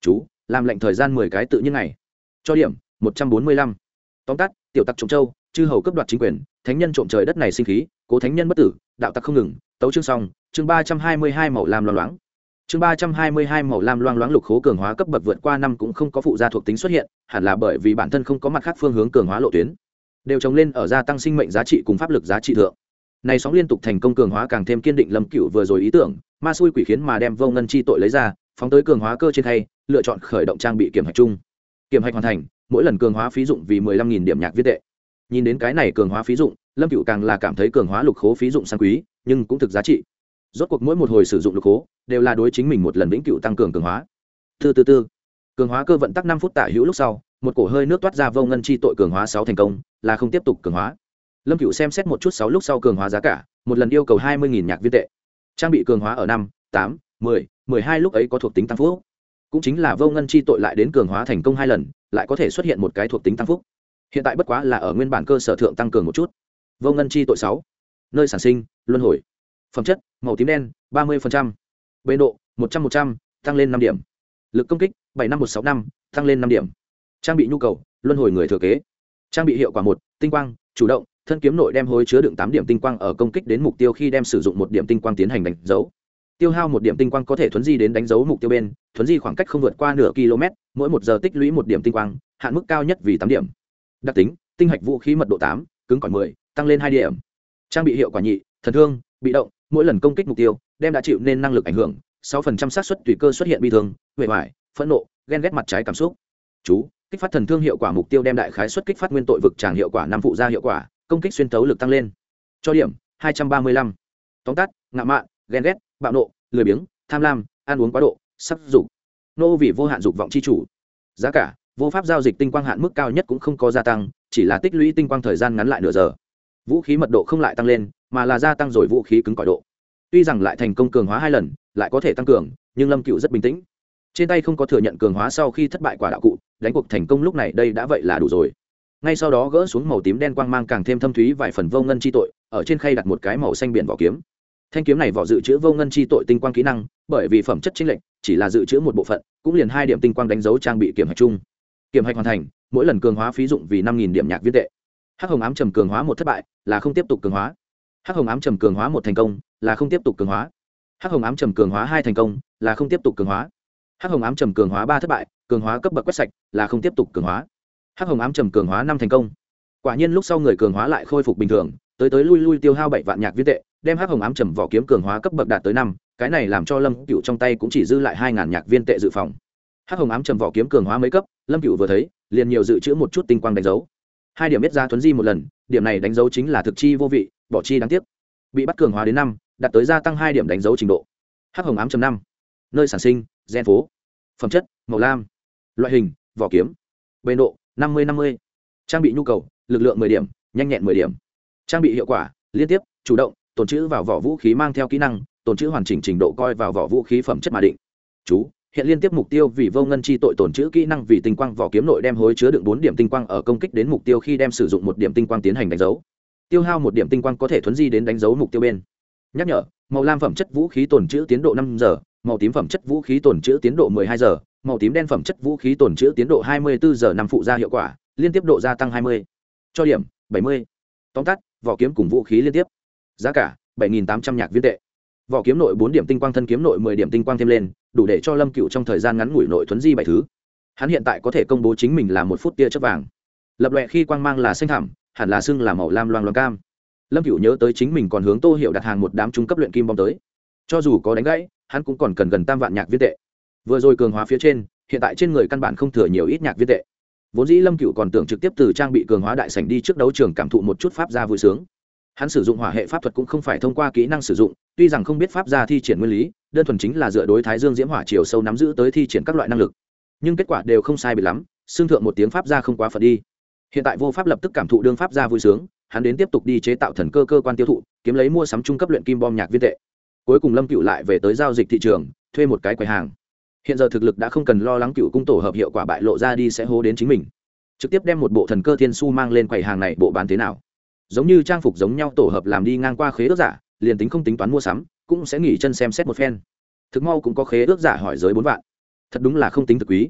S1: Chú, làm lệnh thời gian mười cái tự nhiên này cho điểm, một trăm bốn mươi lăm. Tóm tắt, tiểu tặc trộm châu, chư hầu cấp đoạt chính quyền, thánh nhân trộm trời đất này sinh khí, cố thánh nhân bất tử, đạo tặc không ngừng, tấu chương xong, chương ba trăm hai mươi hai màu lam loang loáng chương ba trăm hai mươi hai màu lam loang loáng lục khố cường hóa cấp bậc vượt qua năm cũng không có phụ gia thuộc tính xuất hiện, hẳn là bởi vì bản thân không có mặt khác phương hướng cường hóa lộ tuyến. Đều trồng lên ở gia tăng sinh mệnh giá trị cùng pháp lực giá trị thượng. Này sóng liên tục thành công cường hóa càng thêm kiên định lâm cựu vừa rồi ý tưởng, ma xui quỷ khiến mà đem vô ngân chi tội lấy ra, phóng tới cường hóa cơ trên thay lựa chọn khởi động trang bị kiểm hạch chung. Kiểm hạch hoàn thành, mỗi lần cường hóa phí dụng vì mười lăm nghìn điểm nhạc viết tệ. Nhìn đến cái này cường hóa phí dụng, lâm cựu càng là cảm thấy cường hóa lục khố phí dụng sang quý, nhưng cũng thực giá trị rốt cuộc mỗi một hồi sử dụng lục hố, đều là đối chính mình một lần vĩnh cựu tăng cường cường hóa. Thứ tư tư cường hóa cơ vận tắc năm phút tả hữu lúc sau, một cổ hơi nước toát ra vô ngân chi tội cường hóa sáu thành công, là không tiếp tục cường hóa. Lâm cựu xem xét một chút sáu lúc sau cường hóa giá cả, một lần yêu cầu hai mươi nhạc viên tệ. Trang bị cường hóa ở năm, tám, mười mười hai lúc ấy có thuộc tính tăng phúc. Cũng chính là vô ngân chi tội lại đến cường hóa thành công hai lần, lại có thể xuất hiện một cái thuộc tính tăng phúc. Hiện tại bất quá là ở nguyên bản cơ sở thượng tăng cường một chút. Vô ngân chi tội sáu. Nơi sản sinh, luân hồi. Phẩm chất màu tím đen, ba mươi bê độ, một trăm một trăm, tăng lên năm điểm. Lực công kích, bảy năm một sáu năm, tăng lên năm điểm. Trang bị nhu cầu, luân hồi người thừa kế. Trang bị hiệu quả một, tinh quang, chủ động, thân kiếm nội đem hối chứa đựng tám điểm tinh quang ở công kích đến mục tiêu khi đem sử dụng một điểm tinh quang tiến hành đánh dấu. Tiêu hao một điểm tinh quang có thể thuấn di đến đánh dấu mục tiêu bên, thuấn di khoảng cách không vượt qua nửa km, mỗi một giờ tích lũy một điểm tinh quang, hạn mức cao nhất vì tám điểm. Đặc tính, tinh hạch vũ khí mật độ tám, cứng cỏi mười, tăng lên hai điểm. Trang bị hiệu quả nhị, thần thương, bị động mỗi lần công kích mục tiêu đem đã chịu nên năng lực ảnh hưởng, sáu phần trăm xác suất tùy cơ xuất hiện bi thương huệ hoại phẫn nộ, ghen ghét mặt trái cảm xúc. Chú, kích phát thần thương hiệu quả mục tiêu đem đại khái xuất kích phát nguyên tội vực tràng hiệu quả năm phụ gia hiệu quả, công kích xuyên tấu lực tăng lên. Cho điểm, hai trăm ba mươi lăm. Tóm tắt ngạ mạn, ghen ghét, bạo nộ, lười biếng, tham lam, ăn uống quá độ, sắc dục. Nô vì vô hạn dục vọng c h i chủ. Giá cả, vô pháp giao dịch tinh quang hạn mức cao nhất cũng không có gia tăng, chỉ là tích lũy tinh quang thời gian ngắn lại nửa giờ. Vũ khí mật độ không lại tăng lên mà là gia tăng rồi vũ khí cứng cỏi độ. Tuy rằng lại thành công cường hóa hai lần, lại có thể tăng cường, nhưng lâm cựu rất bình tĩnh. Trên tay không có thừa nhận cường hóa sau khi thất bại quả đạo cụ, đánh cuộc thành công lúc này đây đã vậy là đủ rồi. Ngay sau đó gỡ xuống màu tím đen quang mang càng thêm thâm thúy vài phần vô ngân chi tội, ở trên khay đặt một cái màu xanh biển vỏ kiếm. Thanh kiếm này vỏ dự trữ vô ngân chi tội tinh quang kỹ năng, bởi vì phẩm chất chính lệnh chỉ là dự trữ một bộ phận, cũng liền hai điểm tinh quang đánh dấu trang bị kiểm hạch chung. Kiểm hạch hoàn thành, mỗi lần cường hóa phí dụng vì năm điểm nhạc viên tệ. Hắc hồng ám trầm cường hóa một thất bại, là không tiếp tục cường hóa hắc hồng ám trầm cường hóa một thành công, là không tiếp tục cường hóa. Hắc hồng ám trầm cường hóa hai thành công, là không tiếp tục cường hóa. Hắc hồng ám trầm cường hóa ba thất bại, cường hóa cấp bậc quét sạch, là không tiếp tục cường hóa. Hắc hồng ám trầm cường hóa năm thành công. Quả nhiên lúc sau người cường hóa lại khôi phục bình thường, tới tới lui lui tiêu hao bảy vạn nhạc viên tệ, đem hắc hồng ám trầm vỏ kiếm cường hóa cấp bậc đạt tới năm, cái này làm cho lâm cựu trong tay cũng chỉ dư lại hai ngàn nhạc viên tệ dự phòng. Hắc hồng ám trầm vỏ kiếm cường hóa mấy cấp, lâm cựu vừa thấy, liền nhiều dự trữ một chút tinh quang đánh dấu. Hai điểm biết ra thuấn di một lần, điểm này đánh dấu chính là thực chi vô vị bỏ chi đáng tiếc. Bị bắt cường hóa đến năm, đạt tới gia tăng hai điểm đánh dấu trình độ. Hắc hồng ám chấm năm. Nơi sản sinh, gen phố. Phẩm chất, màu lam. Loại hình, vỏ kiếm. Bề độ, năm mươi năm mươi. Trang bị nhu cầu, lực lượng mười điểm, nhanh nhẹn mười điểm. Trang bị hiệu quả, liên tiếp, chủ động, tồn chữ vào vỏ vũ khí mang theo kỹ năng, tồn chữ hoàn chỉnh trình độ coi vào vỏ vũ khí phẩm chất mà định. Chú, hiện liên tiếp mục tiêu vì vô ngân chi tội tồn chữ kỹ năng vì tinh quang vỏ kiếm nội đem hối chứa đựng bốn điểm tinh quang ở công kích đến mục tiêu khi đem sử dụng một điểm tinh quang tiến hành đánh dấu tiêu hao một điểm tinh quang có thể thuấn di đến đánh dấu mục tiêu bên. Nhắc nhở, màu lam phẩm chất vũ khí tồn chữ tiến độ năm giờ, màu tím phẩm chất vũ khí tồn chữ tiến độ 12 giờ, màu tím đen phẩm chất vũ khí tồn chữ tiến độ 24 giờ năm phụ ra hiệu quả, liên tiếp độ gia tăng 20. cho điểm 70. tóm tắt, vỏ kiếm cùng vũ khí liên tiếp. Giá cả 7.800 nhạc viên tệ. Vỏ kiếm nội bốn điểm tinh quang, thân kiếm nội 10 điểm tinh quang thêm lên, đủ để cho lâm cựu trong thời gian ngắn ngủi nội thuấn di bảy thứ. Hắn hiện tại có thể công bố chính mình là một phút tia chớp vàng. Lập lệ khi quang mang là xanh thảm hẳn là xưng là màu lam loang loang cam. Lâm cựu nhớ tới chính mình còn hướng tô Hiểu đặt hàng một đám trung cấp luyện kim bom tới. Cho dù có đánh gãy, hắn cũng còn cần gần tam vạn nhạc viên tệ. Vừa rồi cường hóa phía trên, hiện tại trên người căn bản không thừa nhiều ít nhạc viên tệ. Vốn dĩ lâm cựu còn tưởng trực tiếp từ trang bị cường hóa đại sảnh đi trước đấu trường cảm thụ một chút pháp gia vui sướng. Hắn sử dụng hỏa hệ pháp thuật cũng không phải thông qua kỹ năng sử dụng, tuy rằng không biết pháp gia thi triển nguyên lý, đơn thuần chính là dựa đối thái dương diễm hỏa chiều sâu nắm giữ tới thi triển các loại năng lực. Nhưng kết quả đều không sai bị lắm, xương thượng một tiếng pháp gia không quá phật đi hiện tại vô pháp lập tức cảm thụ đương pháp ra vui sướng, hắn đến tiếp tục đi chế tạo thần cơ cơ quan tiêu thụ, kiếm lấy mua sắm trung cấp luyện kim bom nhạc viên tệ. Cuối cùng lâm cựu lại về tới giao dịch thị trường, thuê một cái quầy hàng. Hiện giờ thực lực đã không cần lo lắng cựu cung tổ hợp hiệu quả bại lộ ra đi sẽ hố đến chính mình. Trực tiếp đem một bộ thần cơ thiên su mang lên quầy hàng này, bộ bán thế nào? Giống như trang phục giống nhau tổ hợp làm đi ngang qua khế ước giả, liền tính không tính toán mua sắm, cũng sẽ nghỉ chân xem xét một phen. Thực mau cũng có khế ước giả hỏi giới bốn vạn. Thật đúng là không tính thực quý.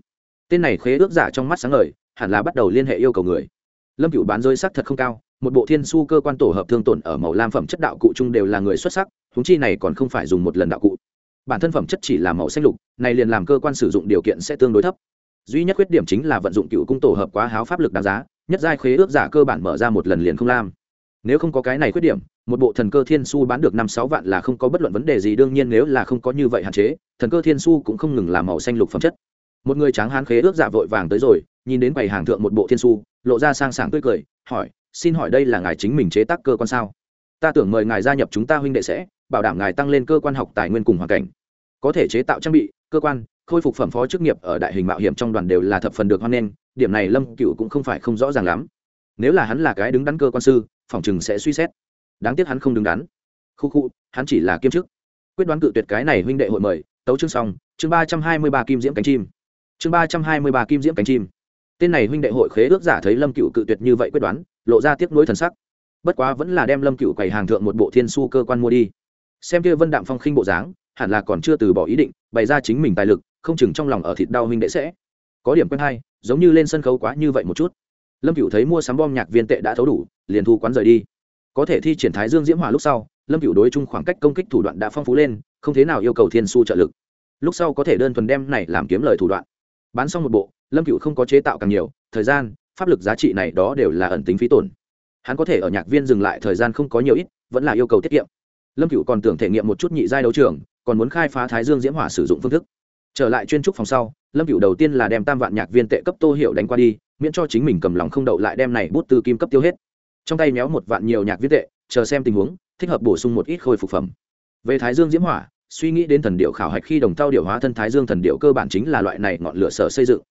S1: Tên này khế ước giả trong mắt sáng ngời hẳn là bắt đầu liên hệ yêu cầu người. Lâm cựu bán rơi sắc thật không cao, một bộ thiên su cơ quan tổ hợp thương tổn ở màu lam phẩm chất đạo cụ chung đều là người xuất sắc húng chi này còn không phải dùng một lần đạo cụ. Bản thân phẩm chất chỉ là màu xanh lục, này liền làm cơ quan sử dụng điều kiện sẽ tương đối thấp. Duy nhất khuyết điểm chính là vận dụng cựu cung tổ hợp quá háo pháp lực đáng giá, nhất giai khế ước giả cơ bản mở ra một lần liền không lam nếu không có cái này khuyết điểm, một bộ thần cơ thiên su bán được năm sáu vạn là không có bất luận vấn đề gì, đương nhiên nếu là không có như vậy hạn chế, thần cơ thiên su cũng không ngừng làm màu xanh lục phẩm chất. Một người tráng hán khế ước giả vội vàng tới rồi nhìn đến quầy hàng thượng một bộ thiên su, lộ ra sang sảng tươi cười, hỏi, xin hỏi đây là ngài chính mình chế tác cơ quan sao? Ta tưởng mời ngài gia nhập chúng ta huynh đệ sẽ, bảo đảm ngài tăng lên cơ quan học tài nguyên cùng hoàn cảnh. Có thể chế tạo trang bị, cơ quan, khôi phục phẩm phó chức nghiệp ở đại hình mạo hiểm trong đoàn đều là thập phần được hoan nghênh, điểm này lâm cựu cũng không phải không rõ ràng lắm. Nếu là hắn là cái đứng đắn cơ quan sư, phòng chừng sẽ suy xét. Đáng tiếc hắn không đứng đắn. Khu khu, hắn chỉ là kiêm chức. Quyết đoán cự tuyệt cái này huynh đệ hội mời, tấu chương xong, chương ba trăm hai mươi ba kim diễm cánh chim. Chương ba trăm hai mươi ba kim diễm cánh chim tên này huynh đệ hội khế ước giả thấy lâm cựu cự tuyệt như vậy quyết đoán, lộ ra tiếc nuối thần sắc. Bất quá vẫn là đem lâm cựu quầy hàng thượng một bộ thiên su cơ quan mua đi. Xem kia vân đạm phong khinh bộ dáng, hẳn là còn chưa từ bỏ ý định, bày ra chính mình tài lực, không chừng trong lòng ở thịt đau huynh đệ sẽ có điểm quen hay, giống như lên sân khấu quá như vậy một chút. Lâm cựu thấy mua sắm bom nhạc viên tệ đã thấu đủ, liền thu quán rời đi. Có thể thi triển thái dương diễm hỏa lúc sau, lâm cựu đối chung khoảng cách công kích thủ đoạn đã phong phú lên, không thế nào yêu cầu thiên su trợ lực. Lúc sau có thể đơn thuần đem này làm kiếm lời thủ đoạn. Bán xong một bộ lâm cựu không có chế tạo càng nhiều, thời gian, pháp lực giá trị này đó đều là ẩn tính phí tổn. Hắn có thể ở nhạc viên dừng lại thời gian không có nhiều ít, vẫn là yêu cầu tiết kiệm. Lâm cựu còn tưởng thể nghiệm một chút nhị giai đấu trường, còn muốn khai phá thái dương diễm hỏa sử dụng phương thức. Trở lại chuyên trúc phòng sau, lâm cựu đầu tiên là đem tam vạn nhạc viên tệ cấp tô hiệu đánh qua đi, miễn cho chính mình cầm lòng không đậu lại đem này bút từ kim cấp tiêu hết. Trong tay méo một vạn nhiều nhạc viên tệ, chờ xem tình huống, thích hợp bổ sung một ít khôi phục phẩm. Về thái dương diễm hỏa, suy nghĩ đến thần điệu khảo hạch khi đồng thao điệu hóa thân thái dương thần điệu cơ bản chính là loại này ngọn lửa sở xây dựng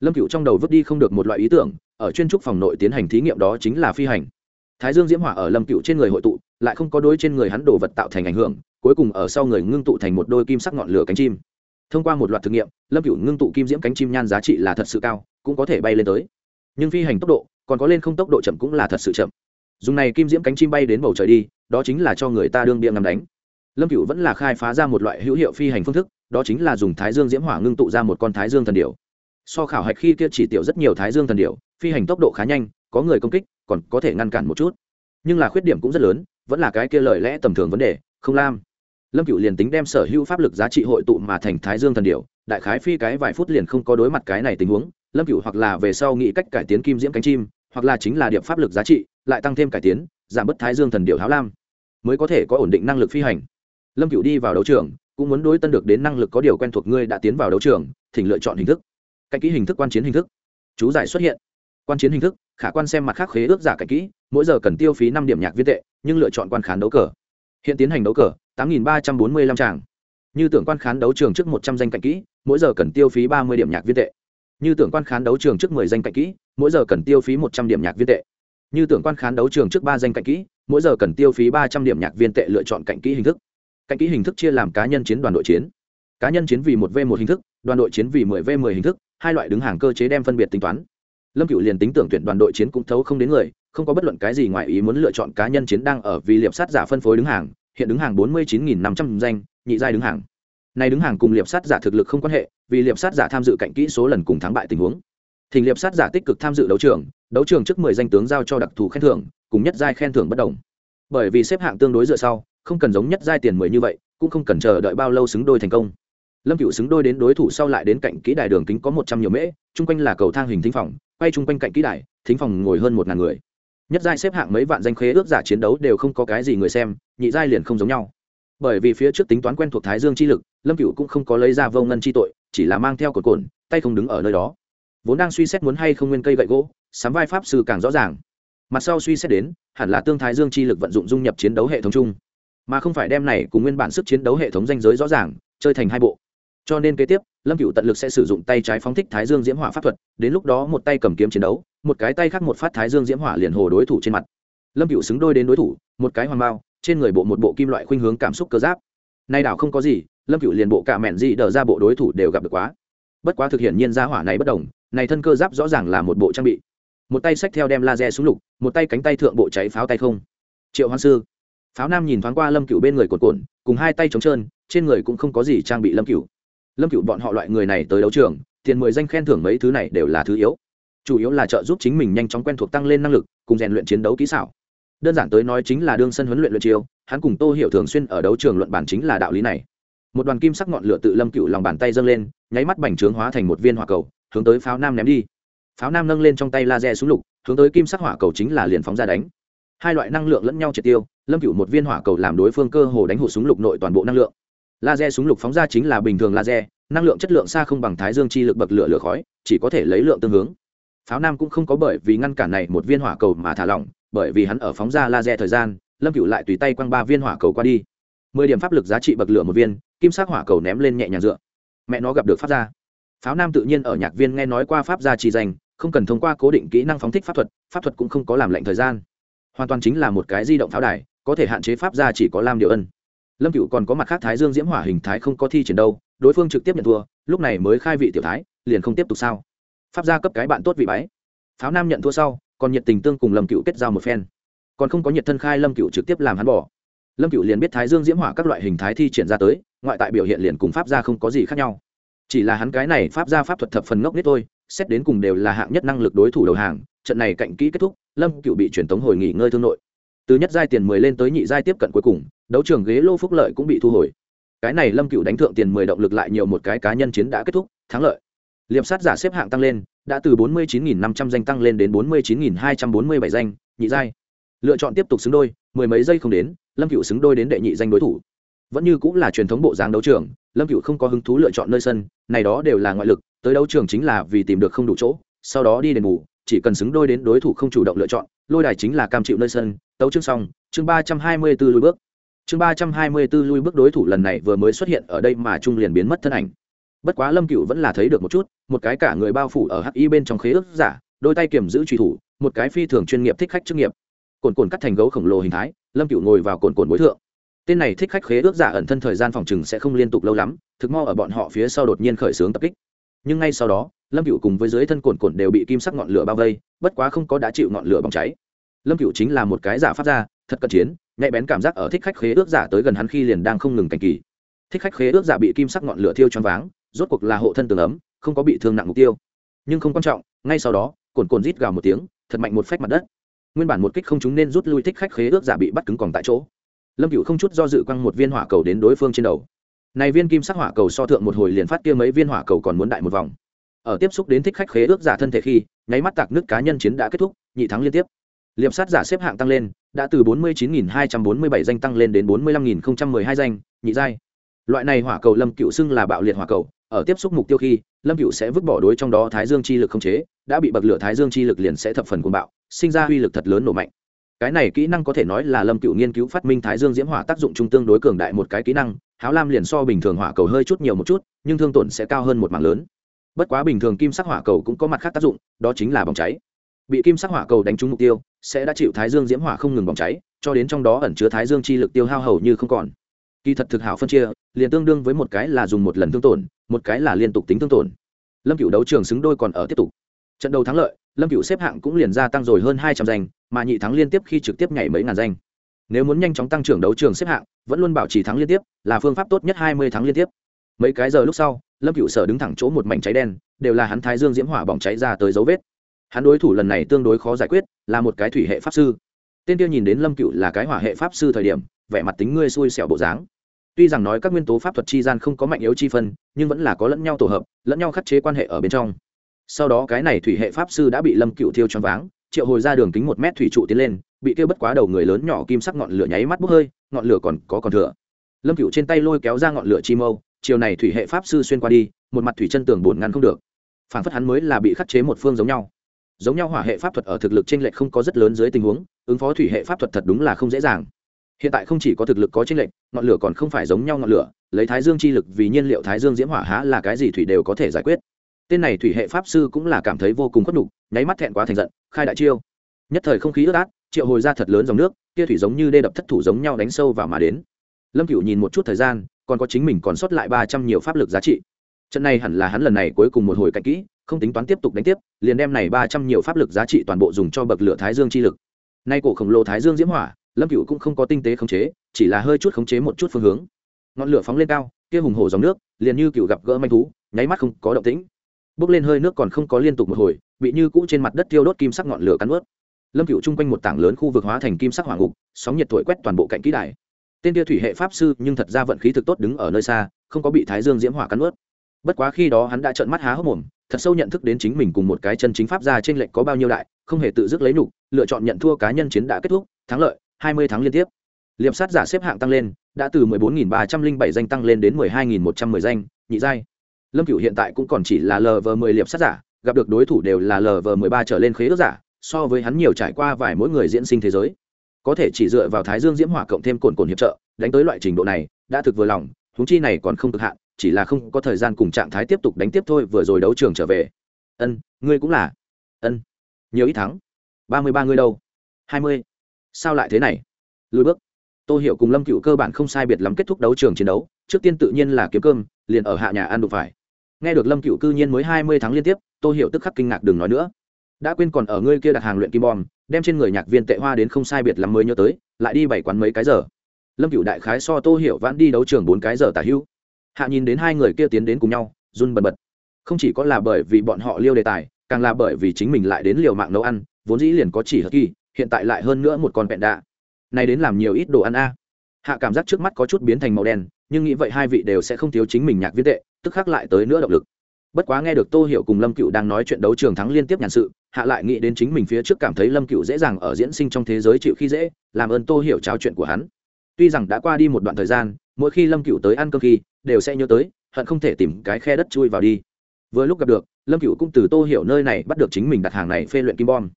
S1: lâm cựu trong đầu vứt đi không được một loại ý tưởng, ở chuyên trúc phòng nội tiến hành thí nghiệm đó chính là phi hành. Thái dương diễm hỏa ở lâm cựu trên người hội tụ, lại không có đôi trên người hắn đồ vật tạo thành ảnh hưởng, cuối cùng ở sau người ngưng tụ thành một đôi kim sắc ngọn lửa cánh chim. Thông qua một loạt thực nghiệm, lâm cựu ngưng tụ kim diễm cánh chim nhan giá trị là thật sự cao, cũng có thể bay lên tới. Nhưng phi hành tốc độ, còn có lên không tốc độ chậm cũng là thật sự chậm. Dùng này kim diễm cánh chim bay đến bầu trời đi, đó chính là cho người ta đương bia ngắm đánh. Lâm cựu vẫn là khai phá ra một loại hữu hiệu phi hành phương thức, đó chính là dùng thái dương diễm hỏa ngưng tụ ra một con thái dương thần điểu so khảo hạch khi kia chỉ tiểu rất nhiều thái dương thần điểu, phi hành tốc độ khá nhanh, có người công kích, còn có thể ngăn cản một chút. Nhưng là khuyết điểm cũng rất lớn, vẫn là cái kia lời lẽ tầm thường vấn đề, không lam. Lâm cựu liền tính đem sở hữu pháp lực giá trị hội tụ mà thành thái dương thần điểu, đại khái phi cái vài phút liền không có đối mặt cái này tình huống. Lâm cựu hoặc là về sau nghĩ cách cải tiến kim diễm cánh chim, hoặc là chính là điệp pháp lực giá trị, lại tăng thêm cải tiến, giảm bớt thái dương thần điệu tháo lam, mới có thể có ổn định năng lực phi hành. Lâm cựu đi vào đấu trường, cũng muốn đối tân được đến năng lực có điều quen thuộc ngươi đã tiến vào đấu trường, thỉnh lựa chọn hình thức cạnh kỹ hình thức quan chiến hình thức. Chú giải xuất hiện. Quan chiến hình thức, khả quan xem mặt khác khế ước giả cạnh kỹ, mỗi giờ cần tiêu phí năm điểm nhạc viên tệ, nhưng lựa chọn quan khán đấu cờ. Hiện tiến hành đấu cờ, tám nghìn ba trăm bốn mươi lăm tràng như tưởng quan khán đấu trường trước một trăm danh cạnh kỹ, mỗi giờ cần tiêu phí ba mươi điểm nhạc viên tệ. Như tưởng quan khán đấu trường trước mười danh cạnh kỹ, mỗi giờ cần tiêu phí một trăm điểm nhạc viên tệ. Như tưởng quan khán đấu trường trước ba danh cạnh kỹ, mỗi giờ cần tiêu phí ba trăm điểm nhạc viên tệ lựa chọn cạnh kỹ hình thức. Cạnh kỹ hình thức chia làm cá nhân chiến đoàn đội chiến. Cá nhân chiến vì một v một hình thức, đoàn đội chiến vì mười v mười hình thức hai loại đứng hàng cơ chế đem phân biệt tính toán. Lâm cựu liền tính tưởng tuyển đoàn đội chiến cũng thấu không đến người, không có bất luận cái gì ngoài ý muốn lựa chọn cá nhân chiến đang ở vì liệp sát giả phân phối đứng hàng, hiện đứng hàng bốn mươi chín nghìn năm trăm danh, nhị giai đứng hàng. Này đứng hàng cùng liệp sát giả thực lực không quan hệ, vì liệp sát giả tham dự cạnh kỹ số lần cùng thắng bại tình huống. Thỉnh liệp sát giả tích cực tham dự đấu trường đấu trường trước mười danh tướng giao cho đặc thù khen thưởng, cùng nhất giai khen thưởng bất đồng. Bởi vì xếp hạng tương đối dựa sau, không cần giống nhất giai tiền mười như vậy, cũng không cần chờ đợi bao lâu xứng đôi thành công lâm cựu xứng đôi đến đối thủ sau lại đến cạnh kỹ đài đường kính có một trăm nhiều mễ, chung quanh là cầu thang hình thính phòng, quay chung quanh cạnh kỹ đài, thính phòng ngồi hơn một ngàn người. Nhất giai xếp hạng mấy vạn danh khế ước giả chiến đấu đều không có cái gì người xem, nhị giai liền không giống nhau. Bởi vì phía trước tính toán quen thuộc thái dương chi lực, lâm cựu cũng không có lấy ra vô ngân chi tội, chỉ là mang theo cột cồn, tay không đứng ở nơi đó. Vốn đang suy xét muốn hay không nguyên cây gậy gỗ, sắm vai pháp sư càng rõ ràng. Mặt sau suy xét đến, hẳn là tương thái dương chi lực vận dụng dung nhập chiến đấu hệ thống chung. Mà không phải đem này cùng nguyên bản sức chiến đấu hệ thống danh giới rõ ràng, chơi thành hai bộ cho nên kế tiếp, lâm cựu tận lực sẽ sử dụng tay trái phóng thích thái dương diễm hỏa pháp thuật, đến lúc đó một tay cầm kiếm chiến đấu, một cái tay khác một phát thái dương diễm hỏa liền hồ đối thủ trên mặt. Lâm cựu xứng đôi đến đối thủ, một cái hoàng bao, trên người bộ một bộ kim loại khuynh hướng cảm xúc cơ giáp. Nay đảo không có gì, lâm cựu liền bộ cả mẹn gì đờ ra bộ đối thủ đều gặp được quá. Bất quá thực hiện nhiên gia hỏa này bất đồng, này thân cơ giáp rõ ràng là một bộ trang bị. Một tay sách theo đem laser xuống lục, một tay cánh tay thượng bộ cháy pháo tay không. Triệu hoan sư. Pháo nam nhìn thoáng qua lâm cựu bên người cột cồn cùng hai tay trống trơn, trên người cũng không có gì trang bị lâm cựu lâm cựu bọn họ loại người này tới đấu trường, tiền mười danh khen thưởng mấy thứ này đều là thứ yếu. Chủ yếu là trợ giúp chính mình nhanh chóng quen thuộc tăng lên năng lực, cùng rèn luyện chiến đấu kỹ xảo. Đơn giản tới nói chính là đương sân huấn luyện luyện chiêu, hắn cùng tô hiểu thường xuyên ở đấu trường luận bản chính là đạo lý này. Một đoàn kim sắc ngọn lửa tự lâm cựu lòng bàn tay dâng lên, nháy mắt bành trướng hóa thành một viên hỏa cầu, hướng tới pháo nam ném đi. Pháo nam nâng lên trong tay laser xuống lục, hướng tới kim sắc hỏa cầu chính là liền phóng ra đánh. Hai loại năng lượng lẫn nhau triệt tiêu, lâm cựu một viên hỏa cầu làm đối phương cơ hồ đánh hụt súng lục nội toàn bộ năng lượng laser súng lục phóng ra chính là bình thường laser, năng lượng chất lượng xa không bằng thái dương chi lực bậc lửa lửa khói, chỉ có thể lấy lượng tương hướng. Pháo nam cũng không có bởi vì ngăn cản này một viên hỏa cầu mà thả lỏng, bởi vì hắn ở phóng ra laser thời gian, lâm cựu lại tùy tay quăng ba viên hỏa cầu qua đi. Mười điểm pháp lực giá trị bậc lửa một viên, kim sắc hỏa cầu ném lên nhẹ nhàng dựa. Mẹ nó gặp được pháp gia. Pháo nam tự nhiên ở nhạc viên nghe nói qua pháp gia chỉ danh, không cần thông qua cố định kỹ năng phóng thích pháp thuật pháp thuật cũng không có làm lệnh thời gian. Hoàn toàn chính là một cái di động pháo đài, có thể hạn chế pháp gia chỉ có lam điều ân lâm cựu còn có mặt khác thái dương diễm hỏa hình thái không có thi triển đâu, đối phương trực tiếp nhận thua, lúc này mới khai vị tiểu thái, liền không tiếp tục sao. Pháp gia cấp cái bạn tốt vị bái. Pháo nam nhận thua sau, còn nhiệt tình tương cùng lâm cựu kết giao một phen. Còn không có nhiệt thân khai lâm cựu trực tiếp làm hắn bỏ. Lâm cựu liền biết thái dương diễm hỏa các loại hình thái thi triển ra tới, ngoại tại biểu hiện liền cùng pháp gia không có gì khác nhau. Chỉ là hắn cái này pháp gia pháp thuật thập phần ngốc nít thôi, xét đến cùng đều là hạng nhất năng lực đối thủ đầu hàng, trận này cạnh kỹ kết thúc, lâm cựu bị truyền tống hồi nghỉ ngơi thương nội từ nhất giai tiền mười lên tới nhị giai tiếp cận cuối cùng, đấu trường ghế lô phúc lợi cũng bị thu hồi. Cái này lâm cựu đánh thượng tiền mười động lực lại nhiều một cái cá nhân chiến đã kết thúc, thắng lợi. Liệp sát giả xếp hạng tăng lên, đã từ bốn mươi chín năm trăm danh tăng lên đến bốn mươi chín hai trăm bốn mươi bảy danh, nhị giai. Lựa chọn tiếp tục xứng đôi, mười mấy giây không đến, lâm cựu xứng đôi đến đệ nhị danh đối thủ. Vẫn như cũng là truyền thống bộ dáng đấu trường, lâm cựu không có hứng thú lựa chọn nơi sân, này đó đều là ngoại lực, tới đấu trường chính là vì tìm được không đủ chỗ, sau đó đi đền bù chỉ cần xứng đôi đến đối thủ không chủ động lựa chọn, lôi đài chính là cam chịu nơi sân, tấu chương xong, chương ba trăm hai mươi b ố lui bước. Chương ba trăm hai mươi b ố lui bước đối thủ lần này vừa mới xuất hiện ở đây mà trung liền biến mất thân ảnh. Bất quá lâm cựu vẫn là thấy được một chút, một cái cả người bao phủ ở hắc y bên trong khế ước giả, đôi tay kiểm giữ truy thủ, một cái phi thường chuyên nghiệp thích khách chức nghiệp. Cồn cồn cắt thành gấu khổng lồ hình thái, lâm cựu ngồi vào cồn cồn bối thượng. Tên này thích khách khế ước giả ẩn thân thời gian phòng chừng sẽ không liên tục lâu lắm, thực mo ở bọn họ phía sau đột nhiên khởi xướng tập kích. Nhưng ngay sau đó lâm cựu cùng với dưới thân cồn cồn đều bị kim sắc ngọn lửa bao vây, bất quá không có đã chịu ngọn lửa bỏng cháy. Lâm cựu chính là một cái giả phát ra thật cận chiến, nhạy bén cảm giác ở thích khách khế ước giả tới gần hắn khi liền đang không ngừng cảnh kỳ. Thích khách khế ước giả bị kim sắc ngọn lửa thiêu choáng váng, rốt cuộc là hộ thân tường ấm, không có bị thương nặng mục tiêu. Nhưng không quan trọng, ngay sau đó, cồn cồn rít gào một tiếng, thật mạnh một phách mặt đất. Nguyên bản một kích không chúng nên rút lui thích khách khế ước giả bị bắt cứng còn tại chỗ. Lâm cựu không chút do dự quăng một viên hỏa cầu đến đối phương trên đầu. Này viên kim sắc hỏa cầu so thượng một hồi liền phát kia mấy viên hỏa cầu còn muốn đại một vòng ở tiếp xúc đến thích khách khế ước giả thân thể khi, nháy mắt tạc nước cá nhân chiến đã kết thúc, nhị thắng liên tiếp. Liệp sát giả xếp hạng tăng lên, đã từ 49.247 danh tăng lên đến 45.012 danh, nhị giai. Loại này hỏa cầu lâm cựu xưng là bạo liệt hỏa cầu, ở tiếp xúc mục tiêu khi, lâm cựu sẽ vứt bỏ đối trong đó thái dương chi lực không chế, đã bị bậc lửa thái dương chi lực liền sẽ thập phần cuồng bạo, sinh ra uy lực thật lớn nổ mạnh. Cái này kỹ năng có thể nói là lâm cựu nghiên cứu phát minh thái dương diễm hỏa tác dụng trung tương đối cường đại một cái kỹ năng, háo lam liền so bình thường hỏa cầu hơi chút nhiều một chút, nhưng thương tổn sẽ cao hơn một mảng lớn bất quá bình thường kim sắc hỏa cầu cũng có mặt khác tác dụng, đó chính là bỏng cháy. Bị kim sắc hỏa cầu đánh trúng mục tiêu, sẽ đã chịu thái dương diễm hỏa không ngừng bỏng cháy, cho đến trong đó ẩn chứa thái dương chi lực tiêu hao hầu như không còn. Kỳ thật thực hảo phân chia, liền tương đương với một cái là dùng một lần thương tổn, một cái là liên tục tính thương tổn. Lâm cựu đấu trường xứng đôi còn ở tiếp tục. Trận đầu thắng lợi, lâm cựu xếp hạng cũng liền gia tăng rồi hơn hai trăm danh, mà nhị thắng liên tiếp khi trực tiếp nhảy mấy ngàn danh. Nếu muốn nhanh chóng tăng trưởng đấu trường xếp hạng, vẫn luôn bảo trì thắng liên tiếp, là phương pháp tốt nhất hai mươi tháng liên tiếp. Mấy cái giờ lúc sau lâm cựu sở đứng thẳng chỗ một mảnh cháy đen, đều là hắn thái dương diễm hỏa bỏng cháy ra tới dấu vết. Hắn đối thủ lần này tương đối khó giải quyết, là một cái thủy hệ pháp sư. Tên tiêu nhìn đến lâm cựu là cái hỏa hệ pháp sư thời điểm, vẻ mặt tính ngươi xui xẻo bộ dáng. Tuy rằng nói các nguyên tố pháp thuật chi gian không có mạnh yếu chi phân, nhưng vẫn là có lẫn nhau tổ hợp, lẫn nhau khắc chế quan hệ ở bên trong. Sau đó cái này thủy hệ pháp sư đã bị lâm cựu thiêu choáng váng, triệu hồi ra đường kính một mét thủy trụ tiến lên, bị kêu bất quá đầu người lớn nhỏ kim sắc ngọn lửa nháy mắt bốc hơi, ngọn lửa còn có còn thừa. Lâm cựu trên tay lôi kéo ra ngọn lửa chi mâu chiều này thủy hệ pháp sư xuyên qua đi, một mặt thủy chân tường bổn ngăn không được. Phản phất hắn mới là bị khắc chế một phương giống nhau. Giống nhau hỏa hệ pháp thuật ở thực lực t r ê n lệch không có rất lớn dưới tình huống, ứng phó thủy hệ pháp thuật thật đúng là không dễ dàng. Hiện tại không chỉ có thực lực có t r ê n lệch, ngọn lửa còn không phải giống nhau ngọn lửa, lấy thái dương chi lực vì nhiên liệu thái dương diễm hỏa há là cái gì thủy đều có thể giải quyết. Tên này thủy hệ pháp sư cũng là cảm thấy vô cùng khuất nhục, nháy mắt thẹn quá thành giận, khai đại chiêu. Nhất thời không khí ướt át, triệu hồi ra thật lớn dòng nước, kia thủy giống như đê đập thất thủ giống nhau đánh sâu vào mà đến. Lâm cựu nhìn một chút thời gian còn có chính mình còn sót lại ba trăm nhiều pháp lực giá trị. Trận này hẳn là hắn lần này cuối cùng một hồi cạnh kỹ, không tính toán tiếp tục đánh tiếp, liền đem này ba trăm nhiều pháp lực giá trị toàn bộ dùng cho bậc lửa thái dương chi lực. Nay cổ khổng lồ thái dương diễm hỏa, lâm cựu cũng không có tinh tế khống chế, chỉ là hơi chút khống chế một chút phương hướng. Ngọn lửa phóng lên cao, kia hùng hổ dòng nước, liền như cựu gặp gỡ manh thú, nháy mắt không có động tĩnh. Bốc lên hơi nước còn không có liên tục một hồi, bị như cũ trên mặt đất tiêu đốt kim sắc ngọn lửa cắn ướt. Lâm cựu chung quanh một tảng lớn khu vực hóa thành kim sắc hỏa ngục, sóng nhiệt thổi quét toàn bộ cạnh kỹ đài tên kia thủy hệ pháp sư, nhưng thật ra vận khí thực tốt đứng ở nơi xa, không có bị thái dương diễm hỏa cắn ướt bất quá khi đó hắn đã trợn mắt há hốc mồm, thật sâu nhận thức đến chính mình cùng một cái chân chính pháp ra trên lệnh có bao nhiêu đại, không hề tự dứt lấy nhục, lựa chọn nhận thua cá nhân chiến đã kết thúc, thắng lợi, hai mươi tháng liên tiếp. Liệp sát giả xếp hạng tăng lên, đã từ mười bốn nghìn ba trăm linh bảy danh tăng lên đến mười hai nghìn một trăm mười danh, nhị giai. Lâm cửu hiện tại cũng còn chỉ là lv mười liệp sát giả, gặp được đối thủ đều là lv mười ba trở lên khế ước giả, so với hắn nhiều trải qua vài mỗi người diễn sinh thế giới có thể chỉ dựa vào thái dương diễm hỏa cộng thêm cồn cồn hiệp trợ, đánh tới loại trình độ này, đã thực vừa lòng, huống chi này còn không cực hạn, chỉ là không có thời gian cùng trạng thái tiếp tục đánh tiếp thôi, vừa rồi đấu trường trở về. Ân, ngươi cũng là. Ân. Nhiều ít thắng. Ba mươi ba ngươi đâu? Hai mươi. Sao lại thế này? Lùi bước. Tôi hiểu cùng lâm cựu cơ bản không sai biệt lắm kết thúc đấu trường chiến đấu, trước tiên tự nhiên là kiếm cơm, liền ở hạ nhà ăn đụng phải. Nghe được lâm cựu cư nhiên mới hai mươi tháng liên tiếp tôi hiểu tức khắc kinh ngạc đừng nói nữa đã quên còn ở ngươi kia đặt hàng luyện kim bom, đem trên người nhạc viên tệ hoa đến không sai biệt lắm mới nhớ tới, lại đi bảy quán mấy cái giờ. Lâm cựu đại khái so tô hiểu vãn đi đấu trường bốn cái giờ tả hữu. Hạ nhìn đến hai người kia tiến đến cùng nhau, run bần bật. Không chỉ có là bởi vì bọn họ liêu đề tài, càng là bởi vì chính mình lại đến liều mạng nấu ăn, vốn dĩ liền có chỉ hờ kỳ, hiện tại lại hơn nữa một con vẹn đạ. Nay đến làm nhiều ít đồ ăn a. Hạ cảm giác trước mắt có chút biến thành màu đen, nhưng nghĩ vậy hai vị đều sẽ không thiếu chính mình nhạc viên tệ, tức khắc lại tới nữa động lực. Bất quá nghe được tô hiểu cùng lâm cựu đang nói chuyện đấu trường thắng liên tiếp nhàn sự hạ lại nghĩ đến chính mình phía trước cảm thấy lâm cựu dễ dàng ở diễn sinh trong thế giới chịu khi dễ, làm ơn tô hiểu trao chuyện của hắn. Tuy rằng đã qua đi một đoạn thời gian, mỗi khi lâm cựu tới ăn cơm khi, đều sẽ nhớ tới, hận không thể tìm cái khe đất chui vào đi. Vừa lúc gặp được, lâm cựu cũng từ tô hiểu nơi này bắt được chính mình đặt hàng này phê luyện kim bom.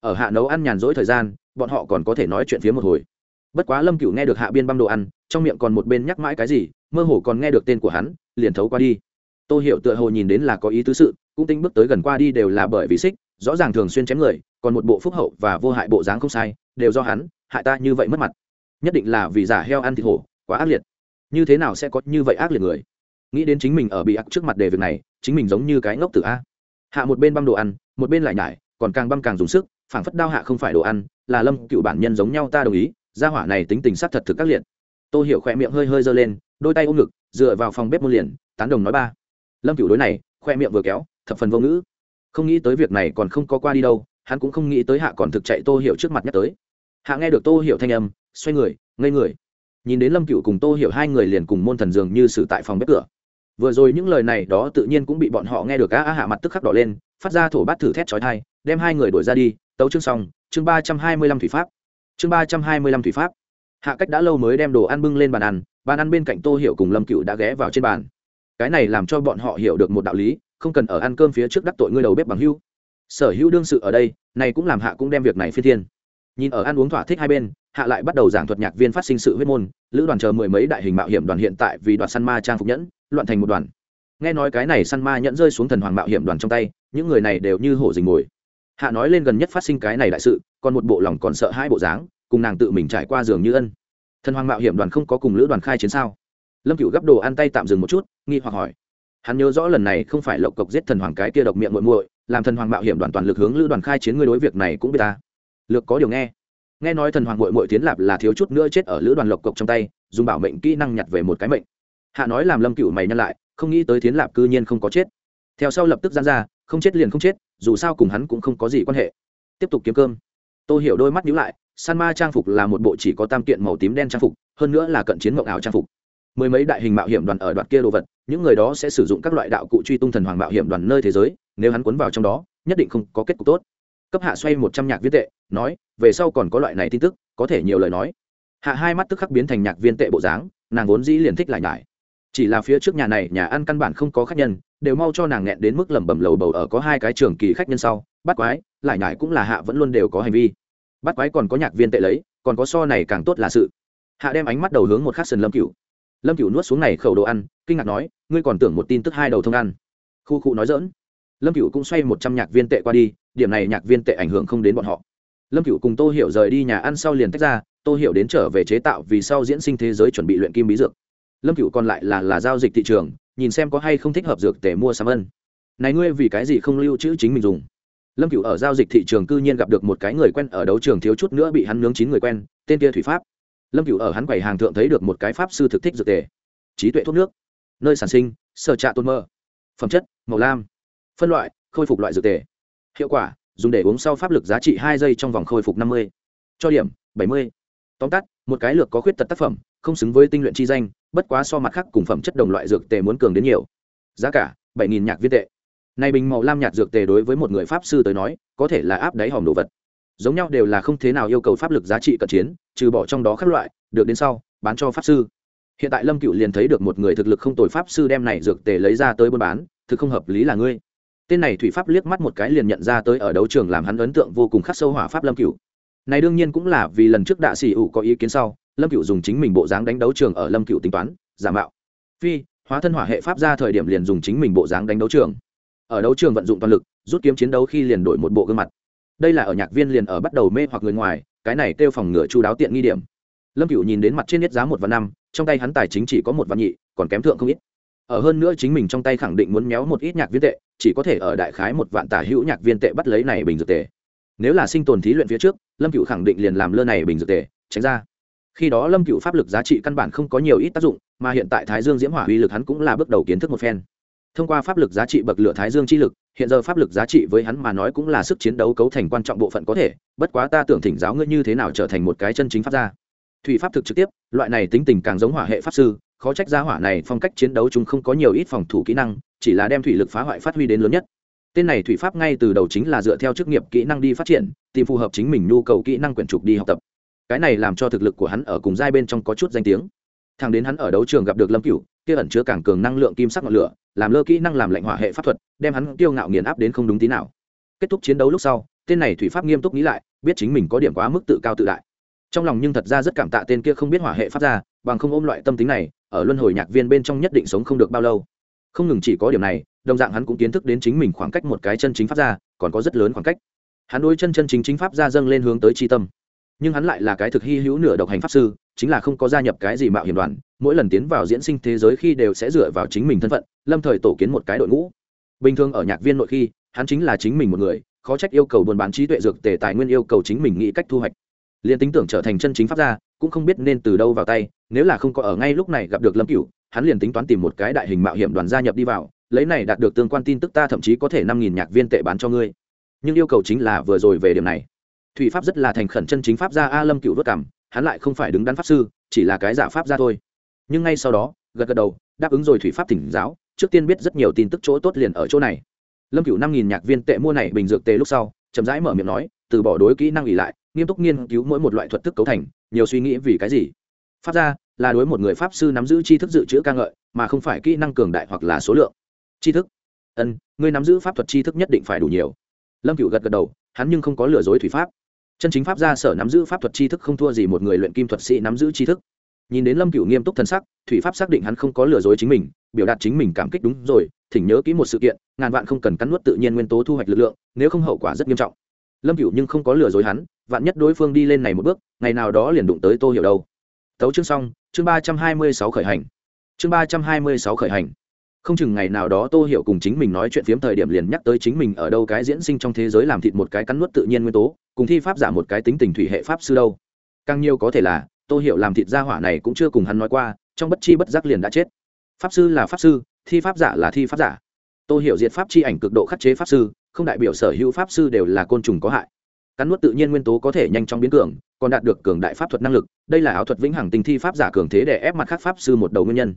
S1: Ở hạ nấu ăn nhàn rỗi thời gian, bọn họ còn có thể nói chuyện phía một hồi. Bất quá lâm cựu nghe được hạ biên băm đồ ăn, trong miệng còn một bên nhắc mãi cái gì, mơ hồ còn nghe được tên của hắn, liền thấu qua đi. Tô hiểu tựa hồ nhìn đến là có ý tứ sự, cũng tính bước tới gần qua đi đều là bởi vì xích rõ ràng thường xuyên chém người, còn một bộ phúc hậu và vô hại bộ dáng không sai, đều do hắn, hại ta như vậy mất mặt. Nhất định là vì giả heo ăn thịt hổ, quá ác liệt. Như thế nào sẽ có như vậy ác liệt người? Nghĩ đến chính mình ở bị ác trước mặt đề việc này, chính mình giống như cái ngốc tử a. Hạ một bên băm đồ ăn, một bên lại nhải, còn càng băm càng dùng sức, phảng phất đao hạ không phải đồ ăn, là lâm cựu bản nhân giống nhau ta đồng ý, gia hỏa này tính tình sát thật thực các liệt. Tô hiểu khỏe miệng hơi hơi giơ lên, đôi tay ôm ngực, dựa vào phòng bếp môn liền, tán đồng nói ba. Lâm cựu đối này khoe miệng vừa kéo, thập phần vô ngữ không nghĩ tới việc này còn không có qua đi đâu, hắn cũng không nghĩ tới hạ còn thực chạy tô hiểu trước mặt nhắc tới. Hạ nghe được tô hiểu thanh âm, xoay người, ngây người. Nhìn đến lâm cựu cùng tô hiểu hai người liền cùng môn thần dường như xử tại phòng bếp cửa. Vừa rồi những lời này đó tự nhiên cũng bị bọn họ nghe được á hạ mặt tức khắc đỏ lên, phát ra thổ bát thử thét trói thai đem hai người đuổi ra đi, tấu chương xong, chương ba trăm hai mươi lăm thủy pháp. Chương ba trăm hai mươi lăm thủy pháp. Hạ cách đã lâu mới đem đồ ăn bưng lên bàn ăn bàn ăn bên cạnh tô hiểu cùng lâm cựu đã ghé vào trên bàn. Cái này làm cho bọn họ hiểu được một đạo lý không cần ở ăn cơm phía trước đắc tội ngươi đầu bếp bằng hưu. Sở hữu đương sự ở đây, này cũng làm hạ cũng đem việc này phi thiên. Nhìn ở ăn uống thỏa thích hai bên, hạ lại bắt đầu giảng thuật nhạc viên phát sinh sự huyết môn, lữ đoàn chờ mười mấy đại hình mạo hiểm đoàn hiện tại vì đoàn săn ma trang phục nhẫn, loạn thành một đoàn. Nghe nói cái này săn ma nhẫn rơi xuống thần hoàng mạo hiểm đoàn trong tay, những người này đều như hổ dình mồi. Hạ nói lên gần nhất phát sinh cái này đại sự, còn một bộ lòng còn sợ hai bộ dáng, cùng nàng tự mình trải qua giường như ân. Thần hoàng mạo hiểm đoàn không có cùng lữ đoàn khai chiến sao? Lâm cựu gấp đồ ăn tay tạm dừng một chút, nghi hoặc hỏi hắn nhớ rõ lần này không phải lộc cộc giết thần hoàng cái kia độc miệng muội muội, làm thần hoàng mạo hiểm đoàn toàn lực hướng lữ đoàn khai chiến ngươi đối việc này cũng biết ta. Lược có điều nghe. Nghe nói thần hoàng muội muội tiến lạp là thiếu chút nữa chết ở lữ đoàn lộc cộc trong tay, dùng bảo mệnh kỹ năng nhặt về một cái mệnh. Hạ nói làm lâm cựu mày nhăn lại, không nghĩ tới tiến lạp cư nhiên không có chết. Theo sau lập tức gian ra, không chết liền không chết, dù sao cùng hắn cũng không có gì quan hệ. Tiếp tục kiếm cơm. Tôi hiểu đôi mắt nhíu lại, san ma trang phục là một bộ chỉ có tam kiện màu tím đen trang phục, hơn nữa là cận chiến mộng ảo trang phục mười mấy đại hình mạo hiểm đoàn ở đoạn kia đồ vật, những người đó sẽ sử dụng các loại đạo cụ truy tung thần hoàng mạo hiểm đoàn nơi thế giới, nếu hắn cuốn vào trong đó, nhất định không có kết cục tốt. Cấp hạ xoay một trăm nhạc viên tệ, nói, về sau còn có loại này tin tức, có thể nhiều lời nói. Hạ hai mắt tức khắc biến thành nhạc viên tệ bộ dáng, nàng vốn dĩ liền thích lại nhải. Chỉ là phía trước nhà này, nhà ăn căn bản không có khách nhân, đều mau cho nàng nghẹn đến mức lẩm bẩm lầu bầu ở có hai cái trường kỳ khách nhân sau, bắt quái, lại nhải cũng là hạ vẫn luôn đều có hành vi. Bắt quái còn có nhạc viên tệ lấy, còn có so này càng tốt là sự. Hạ đem ánh mắt đầu hướng một khắc sần lâm cựu lâm cửu nuốt xuống này khẩu đồ ăn, kinh ngạc nói, ngươi còn tưởng một tin tức hai đầu thông ăn. Khu khu nói dỡn lâm cửu cũng xoay một trăm nhạc viên tệ qua đi, điểm này nhạc viên tệ ảnh hưởng không đến bọn họ. Lâm cửu cùng tô hiểu rời đi nhà ăn sau liền tách ra, tô hiểu đến trở về chế tạo vì sau diễn sinh thế giới chuẩn bị luyện kim bí dược. Lâm cửu còn lại là là giao dịch thị trường, nhìn xem có hay không thích hợp dược để mua sắm ân. Này ngươi vì cái gì không lưu trữ chính mình dùng? Lâm cửu ở giao dịch thị trường cư nhiên gặp được một cái người quen, ở đấu trường thiếu chút nữa bị hắn nướng chín người quen, tên kia thủy pháp lâm cửu ở hắn quầy hàng thượng thấy được một cái pháp sư thực thích dược tề. Trí tuệ thuốc nước. Nơi sản sinh, sở trạ tôn mơ. Phẩm chất, màu lam. Phân loại, khôi phục loại dược tề. Hiệu quả, dùng để uống sau pháp lực giá trị hai giây trong vòng khôi phục năm mươi. Cho điểm, bảy mươi. Tóm tắt, một cái lược có khuyết tật tác phẩm, không xứng với tinh luyện chi danh, bất quá so mặt khác cùng phẩm chất đồng loại dược tề muốn cường đến nhiều. Giá cả, bảy nghìn nhạc viên tệ. Này bình màu lam nhạt dược tề đối với một người pháp sư tới nói, có thể là áp đáy hòm đồ vật giống nhau đều là không thế nào yêu cầu pháp lực giá trị cận chiến, trừ bỏ trong đó các loại, được đến sau, bán cho pháp sư. Hiện tại lâm cựu liền thấy được một người thực lực không tồi pháp sư đem này dược tề lấy ra tới buôn bán, thực không hợp lý là ngươi. Tên này thủy pháp liếc mắt một cái liền nhận ra tới ở đấu trường làm hắn ấn tượng vô cùng khắc sâu hỏa pháp lâm cựu. Này đương nhiên cũng là vì lần trước đạ sĩ ủ có ý kiến sau, lâm cựu dùng chính mình bộ dáng đánh đấu trường ở lâm cựu tính toán, giả mạo. Phi, hóa thân hỏa hệ pháp ra thời điểm liền dùng chính mình bộ dáng đánh đấu trường. Ở đấu trường vận dụng toàn lực, rút kiếm chiến đấu khi liền đổi một bộ gương mặt đây là ở nhạc viên liền ở bắt đầu mê hoặc người ngoài, cái này kêu phòng ngựa chu đáo tiện nghi điểm. Lâm cựu nhìn đến mặt trên nhất giá một và năm, trong tay hắn tài chính chỉ có một vạn nhị, còn kém thượng không ít. Ở hơn nữa chính mình trong tay khẳng định muốn méo một ít nhạc viên tệ, chỉ có thể ở đại khái một vạn tả hữu nhạc viên tệ bắt lấy này bình dược tệ. Nếu là sinh tồn thí luyện phía trước, lâm cựu khẳng định liền làm lơ này bình dược tệ, tránh ra. Khi đó lâm cựu pháp lực giá trị căn bản không có nhiều ít tác dụng, mà hiện tại thái dương diễm hỏa uy lực hắn cũng là bước đầu kiến thức một phen. Thông qua pháp lực giá trị bậc lửa thái dương chi lực hiện giờ pháp lực giá trị với hắn mà nói cũng là sức chiến đấu cấu thành quan trọng bộ phận có thể, bất quá ta tưởng thỉnh giáo ngươi như thế nào trở thành một cái chân chính pháp gia. Thủy pháp thực trực tiếp, loại này tính tình càng giống hỏa hệ pháp sư, khó trách gia hỏa này phong cách chiến đấu chúng không có nhiều ít phòng thủ kỹ năng, chỉ là đem thủy lực phá hoại phát huy đến lớn nhất. Tên này thủy pháp ngay từ đầu chính là dựa theo chức nghiệp kỹ năng đi phát triển, tìm phù hợp chính mình nhu cầu kỹ năng quyển trục đi học tập. Cái này làm cho thực lực của hắn ở cùng giai bên trong có chút danh tiếng. Thằng đến hắn ở đấu trường gặp được lâm cửu, kia ẩn chứa càng cường năng lượng kim sắc ngọn lửa làm lơ kỹ năng làm lệnh hỏa hệ pháp thuật, đem hắn tiêu ngạo nghiền áp đến không đúng tí nào. Kết thúc chiến đấu lúc sau, tên này thủy pháp nghiêm túc nghĩ lại, biết chính mình có điểm quá mức tự cao tự đại. Trong lòng nhưng thật ra rất cảm tạ tên kia không biết hỏa hệ pháp ra bằng không ôm loại tâm tính này, ở luân hồi nhạc viên bên trong nhất định sống không được bao lâu. Không ngừng chỉ có điểm này, đồng dạng hắn cũng kiến thức đến chính mình khoảng cách một cái chân chính pháp ra còn có rất lớn khoảng cách. Hắn đôi chân chân chính chính pháp ra dâng lên hướng tới tri tâm. Nhưng hắn lại là cái thực hy hữu nửa độc hành pháp sư chính là không có gia nhập cái gì mạo hiểm đoàn, mỗi lần tiến vào diễn sinh thế giới khi đều sẽ dựa vào chính mình thân phận, lâm thời tổ kiến một cái đội ngũ. Bình thường ở nhạc viên nội khi, hắn chính là chính mình một người, khó trách yêu cầu buôn bán trí tuệ dược tề tài nguyên yêu cầu chính mình nghĩ cách thu hoạch. Liền tính tưởng trở thành chân chính pháp gia, cũng không biết nên từ đâu vào tay, nếu là không có ở ngay lúc này gặp được lâm cửu, hắn liền tính toán tìm một cái đại hình mạo hiểm đoàn gia nhập đi vào, lấy này đạt được tương quan tin tức ta thậm chí có thể năm nghìn nhạc viên tệ bán cho ngươi. Nhưng yêu cầu chính là vừa rồi về điểm này. Thủy pháp rất là thành khẩn chân chính pháp gia a lâm cựu vất cảm hắn lại không phải đứng đắn pháp sư chỉ là cái giả pháp ra thôi. Nhưng ngay sau đó gật gật đầu đáp ứng rồi thủy pháp thỉnh giáo trước tiên biết rất nhiều tin tức chỗ tốt liền ở chỗ này. Lâm cửu năm nghìn nhạc viên tệ mua này bình dược tề lúc sau chậm rãi mở miệng nói từ bỏ đối kỹ năng ỉ lại nghiêm túc nghiên cứu mỗi một loại thuật thức cấu thành nhiều suy nghĩ vì cái gì? Pháp ra, là đối một người pháp sư nắm giữ tri thức dự trữ ca ngợi mà không phải kỹ năng cường đại hoặc là số lượng. Tri thức? Ân người nắm giữ pháp thuật tri thức nhất định phải đủ nhiều. Lâm cựu gật gật đầu hắn nhưng không có lừa dối thủy pháp chân chính pháp gia sở nắm giữ pháp thuật tri thức không thua gì một người luyện kim thuật sĩ nắm giữ tri thức. Nhìn đến lâm cựu nghiêm túc thân sắc, thủy pháp xác định hắn không có lừa dối chính mình, biểu đạt chính mình cảm kích đúng rồi, thỉnh nhớ kỹ một sự kiện, ngàn vạn không cần cắn nuốt tự nhiên nguyên tố thu hoạch lực lượng, nếu không hậu quả rất nghiêm trọng. Lâm cựu nhưng không có lừa dối hắn, vạn nhất đối phương đi lên này một bước, ngày nào đó liền đụng tới tô hiểu đâu tấu chương xong, chương ba trăm hai mươi sáu khởi hành. Chương ba trăm hai mươi sáu khởi hành không chừng ngày nào đó tô hiểu cùng chính mình nói chuyện phiếm thời điểm liền nhắc tới chính mình ở đâu cái diễn sinh trong thế giới làm thịt một cái cắn nuốt tự nhiên nguyên tố, cùng thi pháp giả một cái tính tình thủy hệ pháp sư đâu. Càng nhiều có thể là, tô hiểu làm thịt gia hỏa này cũng chưa cùng hắn nói qua, trong bất chi bất giác liền đã chết. Pháp sư là pháp sư, thi pháp giả là thi pháp giả. Tô hiểu diệt pháp chi ảnh cực độ khắc chế pháp sư, không đại biểu sở hữu pháp sư đều là côn trùng có hại. Cắn nuốt tự nhiên nguyên tố có thể nhanh chóng biến cường, còn đạt được cường đại pháp thuật năng lực, đây là áo thuật vĩnh hằng tình thi pháp giả cường thế để ép mặt khác pháp sư một đầu nguyên nhân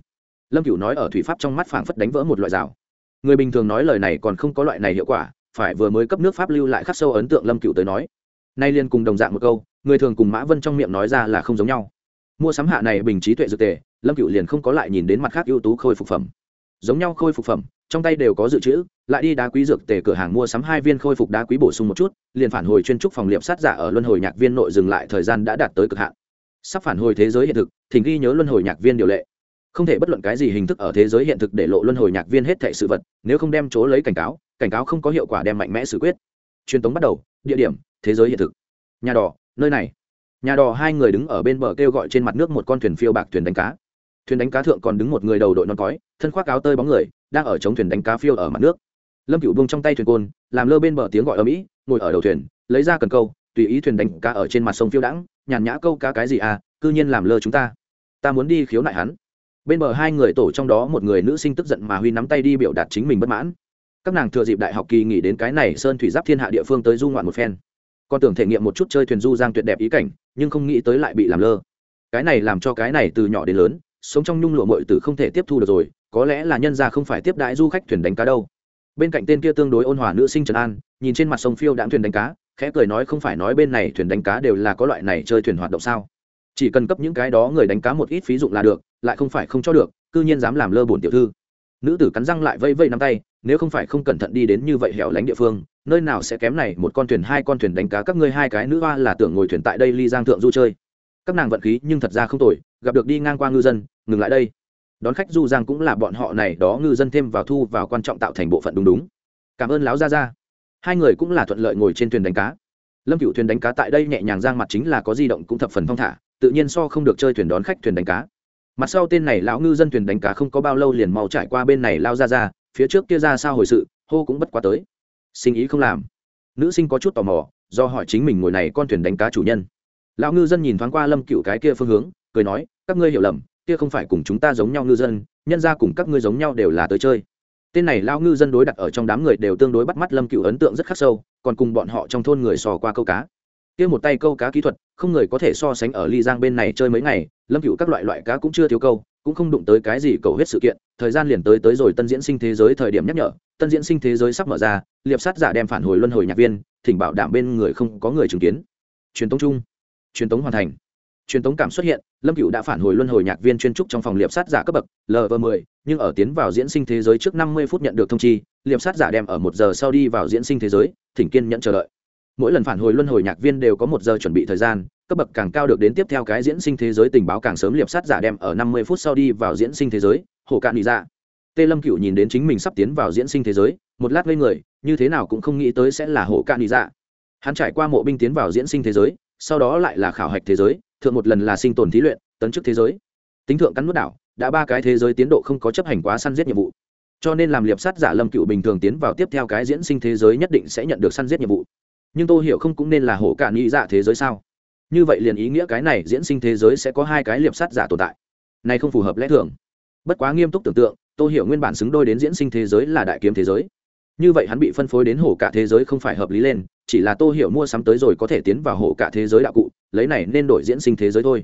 S1: lâm cửu nói ở thủy pháp trong mắt phảng phất đánh vỡ một loại rào. Người bình thường nói lời này còn không có loại này hiệu quả, phải vừa mới cấp nước pháp lưu lại khắc sâu ấn tượng lâm cửu tới nói. Nay liên cùng đồng dạng một câu, người thường cùng mã vân trong miệng nói ra là không giống nhau. Mua sắm hạ này bình trí tuệ dược tề, lâm cửu liền không có lại nhìn đến mặt khác ưu tú khôi phục phẩm. Giống nhau khôi phục phẩm, trong tay đều có dự trữ, lại đi đá quý dược tề cửa hàng mua sắm hai viên khôi phục đá quý bổ sung một chút, liền phản hồi chuyên trúc phòng liệm sát giả ở luân hồi nhạc viên nội dừng lại thời gian đã đạt tới cực hạn. Sắp phản hồi thế giới hiện thực, thỉnh ghi nhớ luân hồi nhạc viên điều lệ không thể bất luận cái gì hình thức ở thế giới hiện thực để lộ luân hồi nhạc viên hết thệ sự vật, nếu không đem chỗ lấy cảnh cáo cảnh cáo không có hiệu quả đem mạnh mẽ xử quyết. Truyền tống bắt đầu, địa điểm, thế giới hiện thực. Nhà đỏ nơi này. Nhà đỏ hai người đứng ở bên bờ kêu gọi trên mặt nước một con thuyền phiêu bạc thuyền đánh cá. Thuyền đánh cá thượng còn đứng một người đầu đội non cói, thân khoác áo tơi bóng người, đang ở chống thuyền đánh cá phiêu ở mặt nước. Lâm cựu buông trong tay thuyền côn, làm lơ bên bờ tiếng gọi ở mỹ ngồi ở đầu thuyền, lấy ra cần câu, tùy ý thuyền đánh cá ở trên mặt sông phiêu đãng, nhàn nhã câu cá cái gì à cư nhiên làm lơ chúng ta. Ta muốn đi khiếu nại hắn bên bờ hai người tổ trong đó một người nữ sinh tức giận mà huy nắm tay đi biểu đạt chính mình bất mãn. Các nàng thừa dịp đại học kỳ nghỉ đến cái này sơn thủy giáp thiên hạ địa phương tới du ngoạn một phen. Con tưởng thể nghiệm một chút chơi thuyền du giang tuyệt đẹp ý cảnh, nhưng không nghĩ tới lại bị làm lơ. Cái này làm cho cái này từ nhỏ đến lớn, sống trong nhung lụa mội tử không thể tiếp thu được rồi, có lẽ là nhân gia không phải tiếp đãi du khách thuyền đánh cá đâu. Bên cạnh tên kia tương đối ôn hòa nữ sinh trần an, nhìn trên mặt sông phiêu đãng thuyền đánh cá, khẽ cười nói không phải nói bên này thuyền đánh cá đều là có loại này chơi thuyền hoạt động sao chỉ cần cấp những cái đó người đánh cá một ít phí dụng là được, lại không phải không cho được, cư nhiên dám làm lơ bổn tiểu thư. Nữ tử cắn răng lại vây vây nắm tay, nếu không phải không cẩn thận đi đến như vậy hẻo lánh địa phương, nơi nào sẽ kém này một con thuyền, hai con thuyền đánh cá, các ngươi hai cái nữ hoa là tưởng ngồi thuyền tại đây ly giang thượng du chơi. Các nàng vận khí nhưng thật ra không tồi, gặp được đi ngang qua ngư dân, ngừng lại đây. Đón khách du giang cũng là bọn họ này, đó ngư dân thêm vào thu vào quan trọng tạo thành bộ phận đúng đúng. Cảm ơn láo ra ra hai người cũng là thuận lợi ngồi trên thuyền đánh cá. Lâm cựu thuyền đánh cá tại đây nhẹ nhàng giang mặt chính là có di động cũng thập phần thong thả tự nhiên so không được chơi thuyền đón khách thuyền đánh cá. Mặt sau tên này lão ngư dân thuyền đánh cá không có bao lâu liền mau trải qua bên này lao ra ra, phía trước kia ra sao hồi sự, hô cũng bất quá tới. Sinh ý không làm. Nữ sinh có chút tò mò, do hỏi chính mình ngồi này con thuyền đánh cá chủ nhân. Lão ngư dân nhìn thoáng qua lâm cựu cái kia phương hướng, cười nói, các ngươi hiểu lầm, kia không phải cùng chúng ta giống nhau ngư dân, nhân ra cùng các ngươi giống nhau đều là tới chơi. Tên này lao ngư dân đối đặt ở trong đám người đều tương đối bắt mắt lâm cựu ấn tượng rất khắc sâu, còn cùng bọn họ trong thôn người sò qua câu cá kia một tay câu cá kỹ thuật, không người có thể so sánh ở ly giang bên này chơi mấy ngày, lâm cựu các loại loại cá cũng chưa thiếu câu, cũng không đụng tới cái gì cầu hết sự kiện, thời gian liền tới tới rồi tân diễn sinh thế giới thời điểm nhắc nhở, tân diễn sinh thế giới sắp mở ra, liệp sát giả đem phản hồi luân hồi nhạc viên, thỉnh bảo đảm bên người không có người chứng kiến. Truyền tống chung, truyền tống hoàn thành. Truyền tống cảm xuất hiện, lâm cựu đã phản hồi luân hồi nhạc viên chuyên trúc trong phòng liệp sát giả cấp bậc lv 10 nhưng ở tiến vào diễn sinh thế giới trước năm mươi phút nhận được thông chi, liệp sát giả đem ở một giờ sau đi vào diễn sinh thế giới, thỉnh kiên nhận chờ đợi mỗi lần phản hồi luân hồi nhạc viên đều có một giờ chuẩn bị thời gian, cấp bậc càng cao được đến tiếp theo cái diễn sinh thế giới tình báo càng sớm liệp sát giả đem ở năm mươi phút sau đi vào diễn sinh thế giới, hồ cạn đi ra dạ. tê lâm cựu nhìn đến chính mình sắp tiến vào diễn sinh thế giới, một lát ngây người, như thế nào cũng không nghĩ tới sẽ là hồ cạn đi ra dạ. hắn trải qua mộ binh tiến vào diễn sinh thế giới, sau đó lại là khảo hạch thế giới, thượng một lần là sinh tồn thí luyện, tấn chức thế giới. Tính thượng cắn nuốt đảo, đã ba cái thế giới tiến độ không có chấp hành quá săn giết nhiệm vụ. Cho nên làm liệp sát giả lâm cựu bình thường tiến vào tiếp theo cái diễn sinh thế giới nhất định sẽ nhận được săn giết nhiệm vụ nhưng tôi hiểu không cũng nên là hổ cả nghĩ dạ thế giới sao? Như vậy liền ý nghĩa cái này diễn sinh thế giới sẽ có hai cái liệp sát giả tồn tại. Này không phù hợp lẽ thường. Bất quá nghiêm túc tưởng tượng, tôi hiểu nguyên bản xứng đôi đến diễn sinh thế giới là đại kiếm thế giới. Như vậy hắn bị phân phối đến hổ cả thế giới không phải hợp lý lên, chỉ là tô hiểu mua sắm tới rồi có thể tiến vào hổ cả thế giới đạo cụ, lấy này nên đổi diễn sinh thế giới thôi.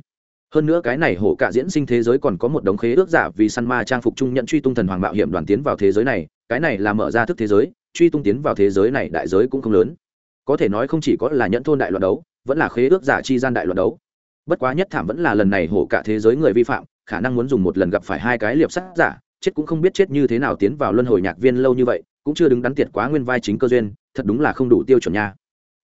S1: Hơn nữa cái này hổ cả diễn sinh thế giới còn có một đống khế ước giả vì săn ma trang phục trung nhận truy tung thần hoàng mạo hiểm đoàn tiến vào thế giới này, cái này là mở ra thức thế giới, truy tung tiến vào thế giới này đại giới cũng không lớn có thể nói không chỉ có là nhẫn thôn đại loạn đấu, vẫn là khế ước giả chi gian đại loạn đấu. Bất quá nhất thảm vẫn là lần này hổ cả thế giới người vi phạm, khả năng muốn dùng một lần gặp phải hai cái liệp sắt giả, chết cũng không biết chết như thế nào tiến vào luân hồi nhạc viên lâu như vậy, cũng chưa đứng đắn tiệt quá nguyên vai chính cơ duyên, thật đúng là không đủ tiêu chuẩn nha.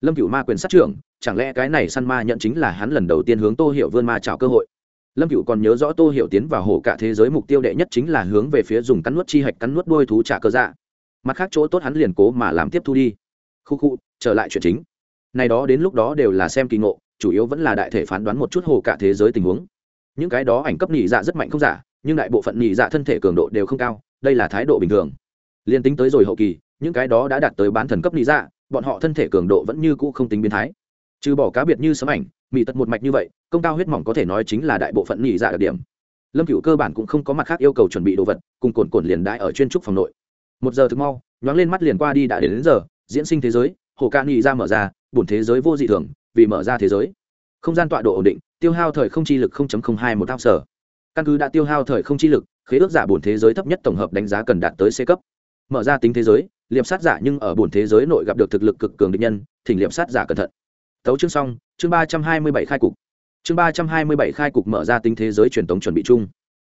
S1: Lâm cựu ma quyền sát trưởng, chẳng lẽ cái này săn ma nhận chính là hắn lần đầu tiên hướng tô hiểu vươn ma trào cơ hội? Lâm cựu còn nhớ rõ tô hiểu tiến vào hổ cả thế giới mục tiêu đệ nhất chính là hướng về phía dùng cắn nuốt chi hạch cắn nuốt đôi thú trả cơ dạ. Mặt khác chỗ tốt hắn liền cố mà làm tiếp thu đi khu khu trở lại chuyện chính. Này đó đến lúc đó đều là xem kỳ ngộ chủ yếu vẫn là đại thể phán đoán một chút hồ cả thế giới tình huống. Những cái đó ảnh cấp nhị dạ rất mạnh không giả nhưng đại bộ phận nhị dạ thân thể cường độ đều không cao đây là thái độ bình thường. Liên tính tới rồi hậu kỳ những cái đó đã đạt tới bán thần cấp nhị dạ bọn họ thân thể cường độ vẫn như cũ không tính biến thái. Trừ bỏ cá biệt như sấm ảnh mỹ tật một mạch như vậy công cao huyết mỏng có thể nói chính là đại bộ phận nhị dạ đặc điểm. Lâm cựu cơ bản cũng không có mặt khác yêu cầu chuẩn bị đồ vật cùng cồn cồn liền đại ở chuyên trúc phòng nội. Một giờ thực mau nhoáng lên mắt liền qua đi đã đến, đến giờ diễn sinh thế giới, hồ ca nhị ra mở ra, bổn thế giới vô dị thường, vì mở ra thế giới. Không gian tọa độ ổn định, tiêu hao thời không chi lực 0.02 một thao sở căn cứ đã tiêu hao thời không chi lực, khế ước giả bổn thế giới thấp nhất tổng hợp đánh giá cần đạt tới c cấp. Mở ra tính thế giới, liệp sát giả nhưng ở bổn thế giới nội gặp được thực lực cực cường địch nhân, thỉnh liệp sát giả cẩn thận. Tấu chương xong, chương ba trăm hai mươi bảy khai cục. Chương ba trăm hai mươi bảy khai cục mở ra tính thế giới truyền thống chuẩn bị chung.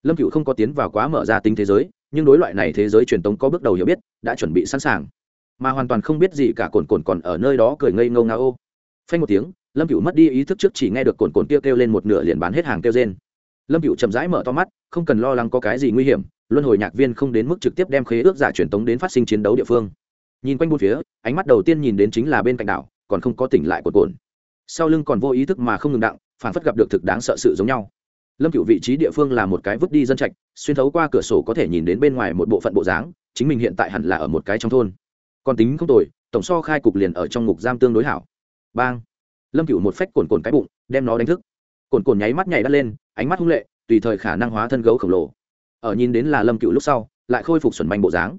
S1: Lâm cựu không có tiến vào quá mở ra tính thế giới, nhưng đối loại này thế giới truyền thống có bước đầu hiểu biết, đã chuẩn bị sẵn sàng mà hoàn toàn không biết gì cả cồn cồn còn ở nơi đó cười ngây ngâu ngao ô. Phanh một tiếng, lâm cựu mất đi ý thức trước chỉ nghe được cồn cồn kêu kêu lên một nửa liền bán hết hàng kêu trên lâm cựu chậm rãi mở to mắt, không cần lo lắng có cái gì nguy hiểm, luân hồi nhạc viên không đến mức trực tiếp đem khế ước giả truyền tống đến phát sinh chiến đấu địa phương. Nhìn quanh bốn phía, ánh mắt đầu tiên nhìn đến chính là bên cạnh đảo, còn không có tỉnh lại cồn cồn. Sau lưng còn vô ý thức mà không ngừng đặng phản phất gặp được thực đáng sợ sự giống nhau. Lâm cựu vị trí địa phương là một cái vứt đi dân trạch, xuyên thấu qua cửa sổ có thể nhìn đến bên ngoài một bộ phận bộ dáng, chính mình hiện tại hẳn là ở một cái trong thôn còn tính không tồi, tổng so khai cục liền ở trong ngục giam tương đối hảo. Bang. Lâm cựu một phách cồn cồn cái bụng, đem nó đánh thức. Cồn cồn nháy mắt nhảy đắt lên, ánh mắt hung lệ, tùy thời khả năng hóa thân gấu khổng lồ. Ở nhìn đến là lâm cựu lúc sau, lại khôi phục xuẩn manh bộ dáng.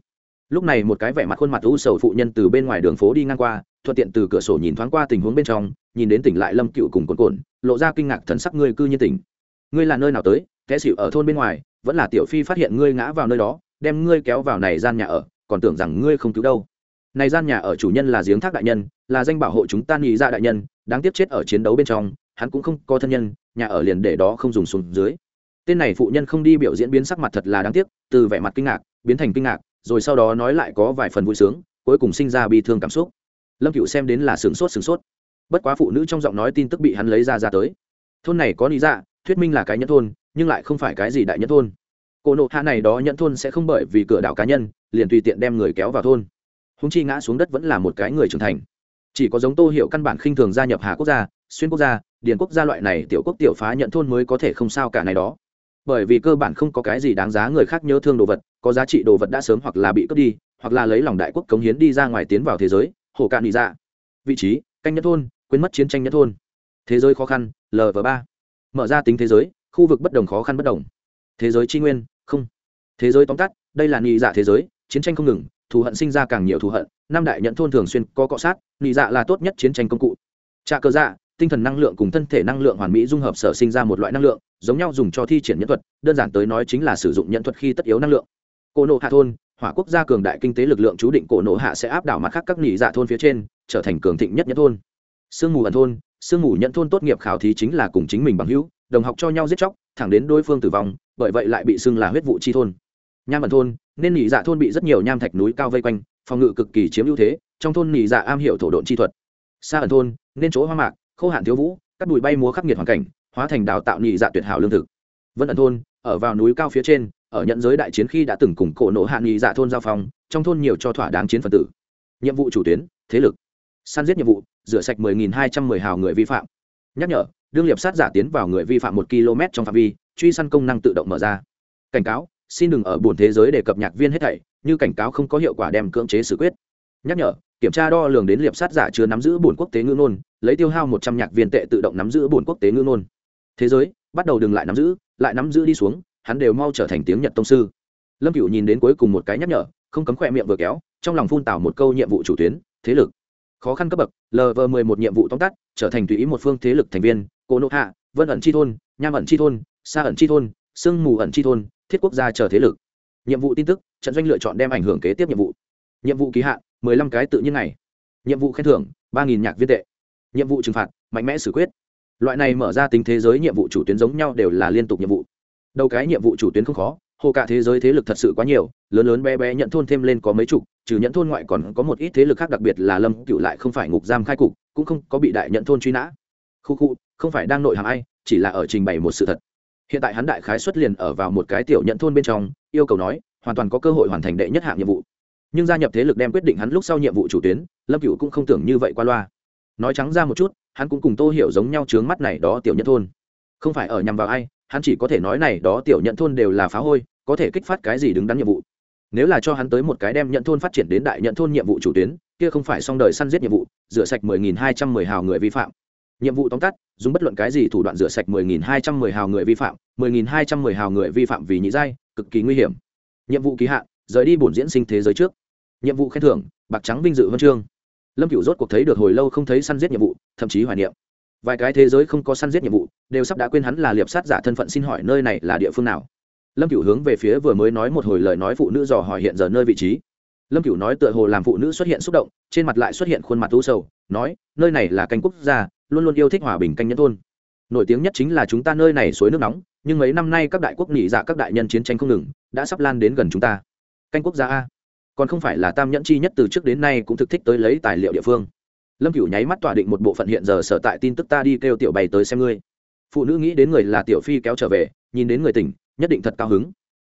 S1: Lúc này một cái vẻ mặt khuôn mặt u sầu phụ nhân từ bên ngoài đường phố đi ngang qua, thuận tiện từ cửa sổ nhìn thoáng qua tình huống bên trong, nhìn đến tỉnh lại lâm cựu cùng cồn cồn, lộ ra kinh ngạc thần sắc ngươi cư nhiên tỉnh. Ngươi là nơi nào tới kẻ xịu ở thôn bên ngoài, vẫn là tiểu phi phát hiện ngươi ngã vào nơi đó, đem ngươi kéo vào này gian nhà ở, còn tưởng rằng ngươi không cứu đâu này gian nhà ở chủ nhân là giếng thác đại nhân, là danh bảo hộ chúng ta nghĩ ra dạ đại nhân, đáng tiếc chết ở chiến đấu bên trong, hắn cũng không có thân nhân, nhà ở liền để đó không dùng xuống dưới. Tên này phụ nhân không đi biểu diễn biến sắc mặt thật là đáng tiếc, từ vẻ mặt kinh ngạc, biến thành kinh ngạc, rồi sau đó nói lại có vài phần vui sướng, cuối cùng sinh ra bi thương cảm xúc. Lâm cựu xem đến là sửng sốt sửng sốt. Bất quá phụ nữ trong giọng nói tin tức bị hắn lấy ra ra tới. Thôn này có lý dạ thuyết minh là cái nhẫn thôn, nhưng lại không phải cái gì đại nhẫn thôn. Cổ nộ hạ này đó nhẫn thôn sẽ không bởi vì cửa đảo cá nhân, liền tùy tiện đem người kéo vào thôn húng chi ngã xuống đất vẫn là một cái người trưởng thành. Chỉ có giống tô hiệu căn bản khinh thường gia nhập hà quốc gia, xuyên quốc gia, điền quốc gia loại này tiểu quốc tiểu phá nhận thôn mới có thể không sao cả này đó. Bởi vì cơ bản không có cái gì đáng giá người khác nhớ thương đồ vật, có giá trị đồ vật đã sớm hoặc là bị cướp đi, hoặc là lấy lòng đại quốc cống hiến đi ra ngoài tiến vào thế giới, hồ cạn đi ra dạ. vị trí, canh nhất thôn, quên mất chiến tranh nhất thôn. Thế giới khó khăn lv ba. Mở ra tính thế giới, khu vực bất đồng khó khăn bất đồng. Thế giới tri nguyên, không. Thế giới tóm tắt, đây là nghị dạ thế giới, chiến tranh không ngừng thù hận sinh ra càng nhiều thù hận, năm đại nhận thôn thường xuyên có cọ sát, nị dạ là tốt nhất chiến tranh công cụ. Trà cơ dạ tinh thần năng lượng cùng thân thể năng lượng hoàn mỹ dung hợp sở sinh ra một loại năng lượng, giống nhau dùng cho thi triển nhân thuật, đơn giản tới nói chính là sử dụng nhân thuật khi tất yếu năng lượng. Cổ nộ hạ thôn, hỏa quốc gia cường đại kinh tế lực lượng chú định cổ nộ hạ sẽ áp đảo mặt khác các nị dạ thôn phía trên, trở thành cường thịnh nhất nhất thôn. Sương mù ẩn thôn, sương mù nhận thôn tốt nghiệp khảo thí chính là cùng chính mình bằng hữu, đồng học cho nhau giết chóc, thẳng đến đối phương tử vong, bởi vậy lại bị xưng là huyết vụ chi thôn nham ẩn thôn, nên nỉ dạ thôn bị rất nhiều nham thạch núi cao vây quanh, phòng ngự cực kỳ chiếm ưu thế, trong thôn nỉ dạ am hiểu thổ độn chi thuật. Xa ẩn thôn, nên chỗ hoa mạc, khô hạn thiếu vũ, các bụi bay múa khắc nghiệt hoàn cảnh, hóa thành đào tạo nỉ dạ tuyệt hảo lương thực. Vân ẩn thôn, ở vào núi cao phía trên, ở nhận giới đại chiến khi đã từng cùng cổ nổ hạ nỉ dạ thôn giao phong, trong thôn nhiều cho thỏa đáng chiến phần tử. Nhiệm vụ chủ tuyến, thế lực. Săn giết nhiệm vụ, rửa sạch 10.210 hào người vi phạm. Nhắc nhở, đương liệp sát giả tiến vào người vi phạm một km trong phạm vi, truy săn công năng tự động mở ra. Cảnh cáo xin đừng ở buồn thế giới để cập nhạc viên hết thảy, như cảnh cáo không có hiệu quả đem cưỡng chế xử quyết. Nhắc nhở, kiểm tra đo lường đến liệp sát giả chưa nắm giữ bổn quốc tế ngữ ngôn, lấy tiêu hao một trăm nhạc viên tệ tự động nắm giữ bổn quốc tế ngữ ngôn. Thế giới, bắt đầu đừng lại nắm giữ, lại nắm giữ đi xuống, hắn đều mau trở thành tiếng nhật tông sư. Lâm cựu nhìn đến cuối cùng một cái nhắc nhở, không cấm khỏe miệng vừa kéo, trong lòng phun tảo một câu nhiệm vụ chủ tuyến, thế lực. Khó khăn cấp bậc lv mười một nhiệm vụ tóm tắt, trở thành tùy ý một phương thế lực thành viên, cô nộ hạ, vân ẩn chi thôn, nham ẩn chi thôn xa ẩn chi thôn sương mù ẩn chi thôn, thiết quốc gia chờ thế lực. Nhiệm vụ tin tức, trận doanh lựa chọn đem ảnh hưởng kế tiếp nhiệm vụ. Nhiệm vụ ký hạn, mười lăm cái tự nhiên này nhiệm vụ khen thưởng, ba nghìn nhạc viên tệ. Nhiệm vụ trừng phạt, mạnh mẽ xử quyết. Loại này mở ra tính thế giới nhiệm vụ chủ tuyến giống nhau đều là liên tục nhiệm vụ. Đầu cái nhiệm vụ chủ tuyến không khó, hồ cả thế giới thế lực thật sự quá nhiều, lớn lớn bé bé nhận thôn thêm lên có mấy chục, trừ nhận thôn ngoại còn có một ít thế lực khác đặc biệt là lâm cựu lại không phải ngục giam khai cục, cũng không có bị đại nhận thôn truy nã. Khu khu, không phải đang nội hàm ai, chỉ là ở trình bày một sự thật hiện tại hắn đại khái xuất liền ở vào một cái tiểu nhận thôn bên trong, yêu cầu nói, hoàn toàn có cơ hội hoàn thành đệ nhất hạng nhiệm vụ. Nhưng gia nhập thế lực đem quyết định hắn lúc sau nhiệm vụ chủ tuyến, lâm cựu cũng không tưởng như vậy qua loa. Nói trắng ra một chút, hắn cũng cùng tô hiểu giống nhau trướng mắt này đó tiểu nhận thôn. Không phải ở nhằm vào ai, hắn chỉ có thể nói này đó tiểu nhận thôn đều là phá hôi, có thể kích phát cái gì đứng đắn nhiệm vụ. Nếu là cho hắn tới một cái đem nhận thôn phát triển đến đại nhận thôn nhiệm vụ chủ tuyến, kia không phải xong đời săn giết nhiệm vụ, rửa sạch 10.210 hào người vi phạm nhiệm vụ tóm tắt, dùng bất luận cái gì thủ đoạn rửa sạch 10.210 hào người vi phạm 10.210 hào người vi phạm vì nhị giai, cực kỳ nguy hiểm. Nhiệm vụ ký hạn, rời đi bổn diễn sinh thế giới trước. Nhiệm vụ khen thưởng, bạc trắng vinh dự huân chương. Lâm cựu rốt cuộc thấy được hồi lâu không thấy săn giết nhiệm vụ, thậm chí hoài niệm. Vài cái thế giới không có săn giết nhiệm vụ, đều sắp đã quên hắn là liệp sát giả thân phận xin hỏi nơi này là địa phương nào. Lâm cựu hướng về phía vừa mới nói một hồi lời nói phụ nữ dò hỏi hiện giờ nơi vị trí. Lâm cựu nói tựa hồ làm phụ nữ xuất hiện xúc động, trên mặt lại xuất hiện khuôn mặt u sầu, nói, nơi này là canh quốc gia luôn luôn yêu thích hòa bình canh nhân thôn. Nổi tiếng nhất chính là chúng ta nơi này suối nước nóng, nhưng mấy năm nay các đại quốc nghỉ dạ các đại nhân chiến tranh không ngừng, đã sắp lan đến gần chúng ta. Canh quốc gia a. Còn không phải là tam nhẫn chi nhất từ trước đến nay cũng thực thích tới lấy tài liệu địa phương. Lâm cửu nháy mắt tỏa định một bộ phận hiện giờ sở tại tin tức ta đi kêu tiểu bày tới xem ngươi. Phụ nữ nghĩ đến người là tiểu phi kéo trở về, nhìn đến người tỉnh, nhất định thật cao hứng.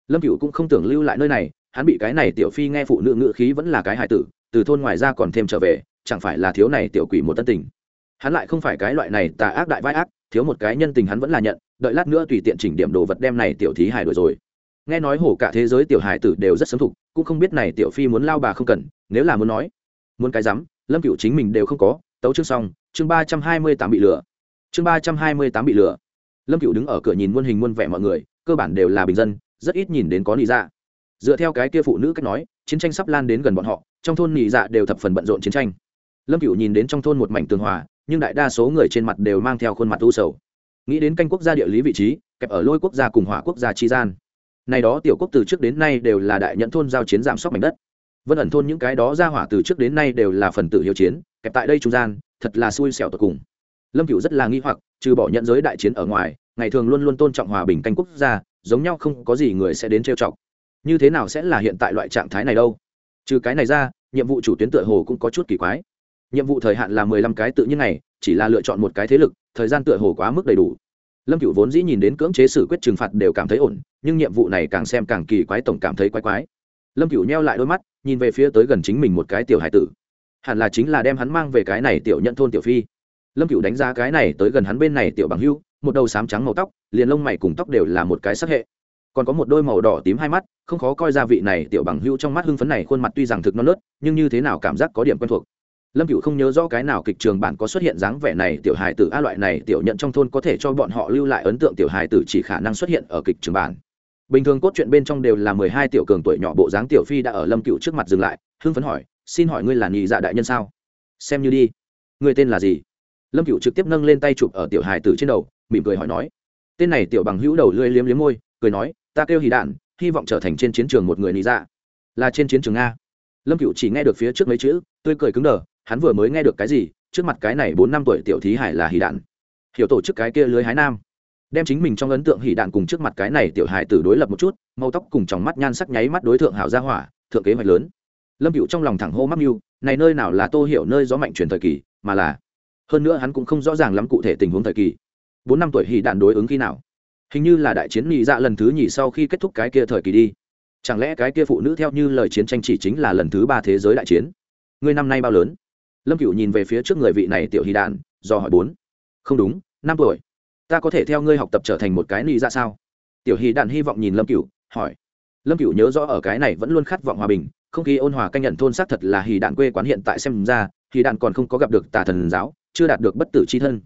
S1: Lâm cửu cũng không tưởng lưu lại nơi này, hắn bị cái này tiểu phi nghe phụ nữ ngữ khí vẫn là cái hải tử, từ thôn ngoài ra còn thêm trở về, chẳng phải là thiếu này tiểu quỷ một tân tình hắn lại không phải cái loại này tà ác đại vai ác, thiếu một cái nhân tình hắn vẫn là nhận, đợi lát nữa tùy tiện chỉnh điểm đồ vật đem này tiểu thí hải đổi rồi. Nghe nói hổ cả thế giới tiểu hải tử đều rất sớm thục, cũng không biết này tiểu phi muốn lao bà không cần, nếu là muốn nói, muốn cái rắm, lâm cựu chính mình đều không có, tấu chương xong, chương ba trăm hai mươi tám bị lừa. Chương ba trăm hai mươi tám bị lừa. Lâm cựu đứng ở cửa nhìn muôn hình muôn vẻ mọi người, cơ bản đều là bình dân, rất ít nhìn đến có nị dạ. Dựa theo cái kia phụ nữ cách nói, chiến tranh sắp lan đến gần bọn họ, trong thôn nị dạ đều thập phần bận rộn chiến tranh. Lâm cựu nhìn đến trong thôn một mảnh tường hòa nhưng đại đa số người trên mặt đều mang theo khuôn mặt u sầu. Nghĩ đến canh quốc gia địa lý vị trí, kẹp ở lôi quốc gia cùng hỏa quốc gia chi gian. Này đó tiểu quốc từ trước đến nay đều là đại nhận thôn giao chiến giảm sóc mảnh đất. Vân ẩn thôn những cái đó ra hỏa từ trước đến nay đều là phần tử hiếu chiến, kẹp tại đây trung gian, thật là xui xẻo tột cùng. Lâm cửu rất là nghi hoặc, trừ bỏ nhận giới đại chiến ở ngoài, ngày thường luôn luôn tôn trọng hòa bình canh quốc gia, giống nhau không có gì người sẽ đến trêu chọc. Như thế nào sẽ là hiện tại loại trạng thái này đâu? Trừ cái này ra, nhiệm vụ chủ tuyến tựa hồ cũng có chút kỳ quái nhiệm vụ thời hạn là mười lăm cái tự nhiên này chỉ là lựa chọn một cái thế lực, thời gian tựa hồ quá mức đầy đủ. Lâm cựu vốn dĩ nhìn đến cưỡng chế xử quyết trừng phạt đều cảm thấy ổn, nhưng nhiệm vụ này càng xem càng kỳ quái, tổng cảm thấy quái quái. Lâm cựu neo lại đôi mắt, nhìn về phía tới gần chính mình một cái tiểu hải tử. Hẳn là chính là đem hắn mang về cái này tiểu nhận thôn tiểu phi. Lâm cựu đánh giá cái này tới gần hắn bên này tiểu bằng hưu, một đầu sám trắng màu tóc, liền lông mày cùng tóc đều là một cái sắc hệ. Còn có một đôi màu đỏ tím hai mắt, không khó coi ra vị này tiểu bằng hưu trong mắt hưng phấn này khuôn mặt tuy rằng thực non nớt, nhưng như thế nào cảm giác có điểm quen thuộc lâm cựu không nhớ rõ cái nào kịch trường bản có xuất hiện dáng vẻ này, tiểu hài tử a loại này tiểu nhận trong thôn có thể cho bọn họ lưu lại ấn tượng, tiểu hài tử chỉ khả năng xuất hiện ở kịch trường bản. Bình thường cốt truyện bên trong đều là mười hai tiểu cường tuổi nhỏ bộ dáng, tiểu phi đã ở lâm cựu trước mặt dừng lại, hưng phấn hỏi, xin hỏi ngươi là nhị dạ đại nhân sao? Xem như đi. Người tên là gì? Lâm cựu trực tiếp nâng lên tay chụp ở tiểu hài tử trên đầu, mỉm cười hỏi nói, tên này tiểu bằng hữu đầu lưỡi liếm liếm môi, cười nói, ta kêu hì đạn, hy vọng trở thành trên chiến trường một người nhị dạ. Là trên chiến trường nga lâm cựu chỉ nghe được phía trước mấy chữ, tươi cười cứng đờ hắn vừa mới nghe được cái gì, trước mặt cái này bốn năm tuổi tiểu thí hải là hỉ đạn. Hiểu tổ chức cái kia lưới hái nam. Đem chính mình trong ấn tượng hỉ đạn cùng trước mặt cái này tiểu hải tử đối lập một chút, màu tóc cùng trong mắt nhan sắc nháy mắt đối tượng hảo gia hỏa, thượng kế hoạch lớn. Lâm cựu trong lòng thẳng hô mắc mưu, này nơi nào là tô hiểu nơi gió mạnh truyền thời kỳ, mà là, hơn nữa hắn cũng không rõ ràng lắm cụ thể tình huống thời kỳ. Bốn năm tuổi hỉ đạn đối ứng khi nào? Hình như là đại chiến nhị dạ lần thứ nhì sau khi kết thúc cái kia thời kỳ đi. Chẳng lẽ cái kia phụ nữ theo như lời chiến tranh chỉ chính là lần thứ ba thế giới đại chiến? Ngươi năm nay bao lớn? Lâm cựu nhìn về phía trước người vị này tiểu hy đàn do hỏi bốn. Không đúng, năm tuổi. Ta có thể theo ngươi học tập trở thành một cái ni ra sao? Tiểu hy đàn hy vọng nhìn lâm cựu hỏi. Lâm cựu nhớ rõ ở cái này vẫn luôn khát vọng hòa bình, không khí ôn hòa canh nhận thôn xác thật là hì đạn quê quán hiện tại xem ra hì đạn còn không có gặp được tà thần giáo, chưa đạt được bất tử c h i thân.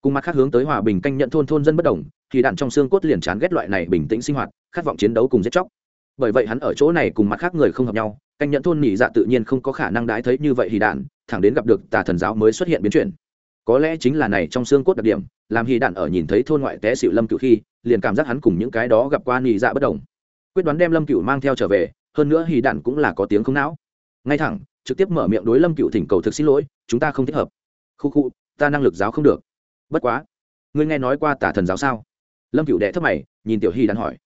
S1: Cùng mặt khác hướng tới hòa bình canh nhận thôn thôn dân bất đồng thì đạn trong xương cốt liền chán ghét loại này bình tĩnh sinh hoạt, khát vọng chiến đấu cùng giết chóc. Bởi vậy hắn ở chỗ này cùng mặt khác người không hợp nhau canh nhận thôn nhị dạ tự nhiên không có khả năng đãi thấy như vậy hì đạn, thẳng đến gặp được tà thần giáo mới xuất hiện biến chuyển. Có lẽ chính là này trong xương cốt đặc điểm, làm hì đạn ở nhìn thấy thôn ngoại té xịu lâm cựu khi, liền cảm giác hắn cùng những cái đó gặp qua nhị dạ bất đồng. Quyết đoán đem lâm cựu mang theo trở về, hơn nữa hì đạn cũng là có tiếng không não. Ngay thẳng, trực tiếp mở miệng đối lâm cựu thỉnh cầu thực xin lỗi, chúng ta không thích hợp. Khu khu, ta năng lực giáo không được. Bất quá, ngươi nghe nói qua tà thần giáo sao? Lâm cựu đệ thấp mày, nhìn tiểu hy đạn hỏi.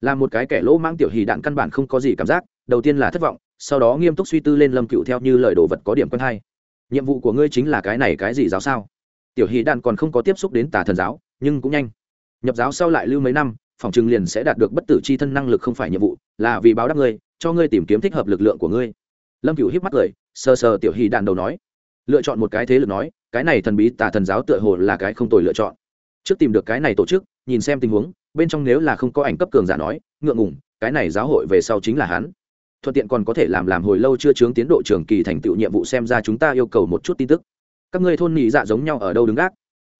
S1: Là một cái kẻ lỗ mang tiểu hy đạn căn bản không có gì cảm giác đầu tiên là thất vọng, sau đó nghiêm túc suy tư lên lâm cựu theo như lời đồ vật có điểm quen hay nhiệm vụ của ngươi chính là cái này cái gì giáo sao? Tiểu hì đạn còn không có tiếp xúc đến tà thần giáo, nhưng cũng nhanh. Nhập giáo sau lại lưu mấy năm, phòng trừng liền sẽ đạt được bất tử c h i thân năng lực không phải nhiệm vụ, là vì báo đáp ngươi, cho ngươi tìm kiếm thích hợp lực lượng của ngươi. Lâm cựu hiếp mắt cười, sờ sờ tiểu hì đạn đầu nói. Lựa chọn một cái thế lực nói, cái này thần bí tà thần giáo tựa hồ là cái không tồi lựa chọn. Trước tìm được cái này tổ chức, nhìn xem tình huống, bên trong nếu là không có ảnh cấp cường giả nói, ngượng ngùng, cái này giáo hội về sau chính là hắn thuận tiện còn có thể làm làm hồi lâu chưa chướng tiến độ trường kỳ thành tựu nhiệm vụ xem ra chúng ta yêu cầu một chút tin tức. Các ngươi thôn nhị dạ giống nhau ở đâu đứng gác?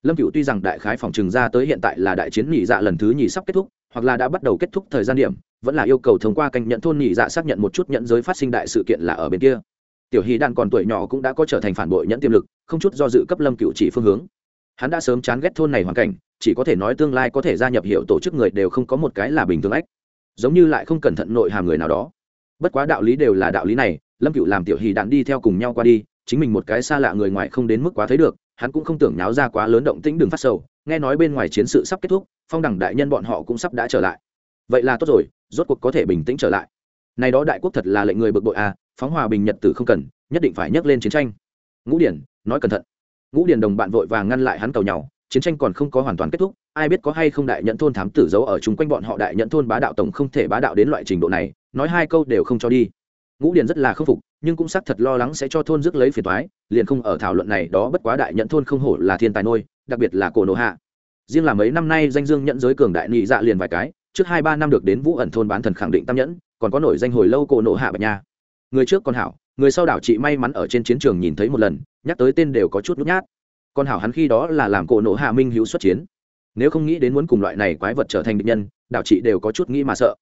S1: Lâm cựu tuy rằng đại khái phòng trừng ra tới hiện tại là đại chiến nhị dạ lần thứ nhì sắp kết thúc, hoặc là đã bắt đầu kết thúc thời gian điểm, vẫn là yêu cầu thông qua canh nhận thôn nhị dạ xác nhận một chút nhận giới phát sinh đại sự kiện là ở bên kia. Tiểu hy đan còn tuổi nhỏ cũng đã có trở thành phản bội nhẫn tiềm lực, không chút do dự cấp lâm cựu chỉ phương hướng. Hắn đã sớm chán ghét thôn này hoàn cảnh, chỉ có thể nói tương lai có thể gia nhập hiệu tổ chức người đều không có một cái là bình thường ách. Giống như lại không cẩn thận nội hàm người nào đó bất quá đạo lý đều là đạo lý này, lâm cựu làm tiểu hì đạn đi theo cùng nhau qua đi, chính mình một cái xa lạ người ngoài không đến mức quá thấy được, hắn cũng không tưởng náo ra quá lớn động tĩnh đừng phát sầu, nghe nói bên ngoài chiến sự sắp kết thúc, phong đẳng đại nhân bọn họ cũng sắp đã trở lại. Vậy là tốt rồi, rốt cuộc có thể bình tĩnh trở lại. Này đó đại quốc thật là lệnh người bực bội à phóng hòa bình nhật tử không cần, nhất định phải nhắc lên chiến tranh. Ngũ điển, nói cẩn thận. Ngũ điển đồng bạn vội vàng ngăn lại hắn cầu nhau, chiến tranh còn không có hoàn toàn kết thúc, ai biết có hay không đại nhận thôn thám tử giấu ở chung quanh bọn họ đại nhận thôn bá đạo tổng không thể bá đạo đến loại trình độ này nói hai câu đều không cho đi. Ngũ điền rất là khâm phục, nhưng cũng xác thật lo lắng sẽ cho thôn rước lấy phiền toái, liền không ở thảo luận này đó bất quá đại nhận thôn không hổ là thiên tài nôi, đặc biệt là cổ nổ hạ. Riêng là mấy năm nay danh dương nhận giới cường đại nhị dạ liền vài cái, trước hai ba năm được đến vũ ẩn thôn bán thần khẳng định tam nhẫn, còn có nổi danh hồi lâu cổ nổ hạ bạch nha. Người trước còn hảo, người sau đảo chị may mắn ở trên chiến trường nhìn thấy một lần, nhắc tới tên đều có chút nhút nhát. Còn hảo hắn khi đó là làm cổ nổ hạ minh hữu xuất chiến. Nếu không nghĩ đến muốn cùng loại này quái vật trở thành địch nhân, đảo chị đều có chút nghĩ mà sợ.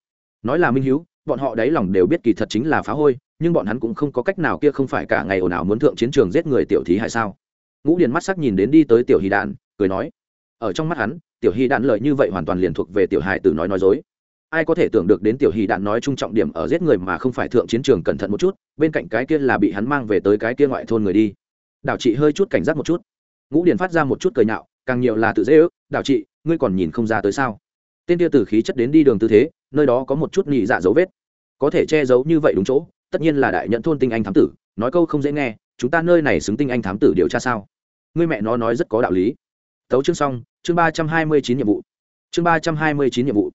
S1: Nói là minh hữu bọn họ đáy lòng đều biết kỳ thật chính là phá hôi, nhưng bọn hắn cũng không có cách nào kia không phải cả ngày ồn ào muốn thượng chiến trường giết người tiểu thí hại sao? Ngũ điền mắt sắc nhìn đến đi tới tiểu hy đạn, cười nói, ở trong mắt hắn, tiểu hy đạn lợi như vậy hoàn toàn liền thuộc về tiểu hài tử nói nói dối. Ai có thể tưởng được đến tiểu hy đạn nói trung trọng điểm ở giết người mà không phải thượng chiến trường cẩn thận một chút, bên cạnh cái kia là bị hắn mang về tới cái kia ngoại thôn người đi. Đảo chị hơi chút cảnh giác một chút. Ngũ điền phát ra một chút cười nhạo, càng nhiều là tự dễ ước. Đảo chị ngươi còn nhìn không ra tới sao? Tên kia từ khí chất đến đi đường tư thế, nơi đó có một chút nhị dạ dấu vết. Có thể che giấu như vậy đúng chỗ, tất nhiên là đại nhận thôn tinh anh thám tử, nói câu không dễ nghe, chúng ta nơi này xứng tinh anh thám tử điều tra sao? Ngươi mẹ nó nói rất có đạo lý. Tấu chương xong, chương ba trăm hai mươi chín nhiệm vụ. Chương ba trăm hai mươi chín nhiệm vụ.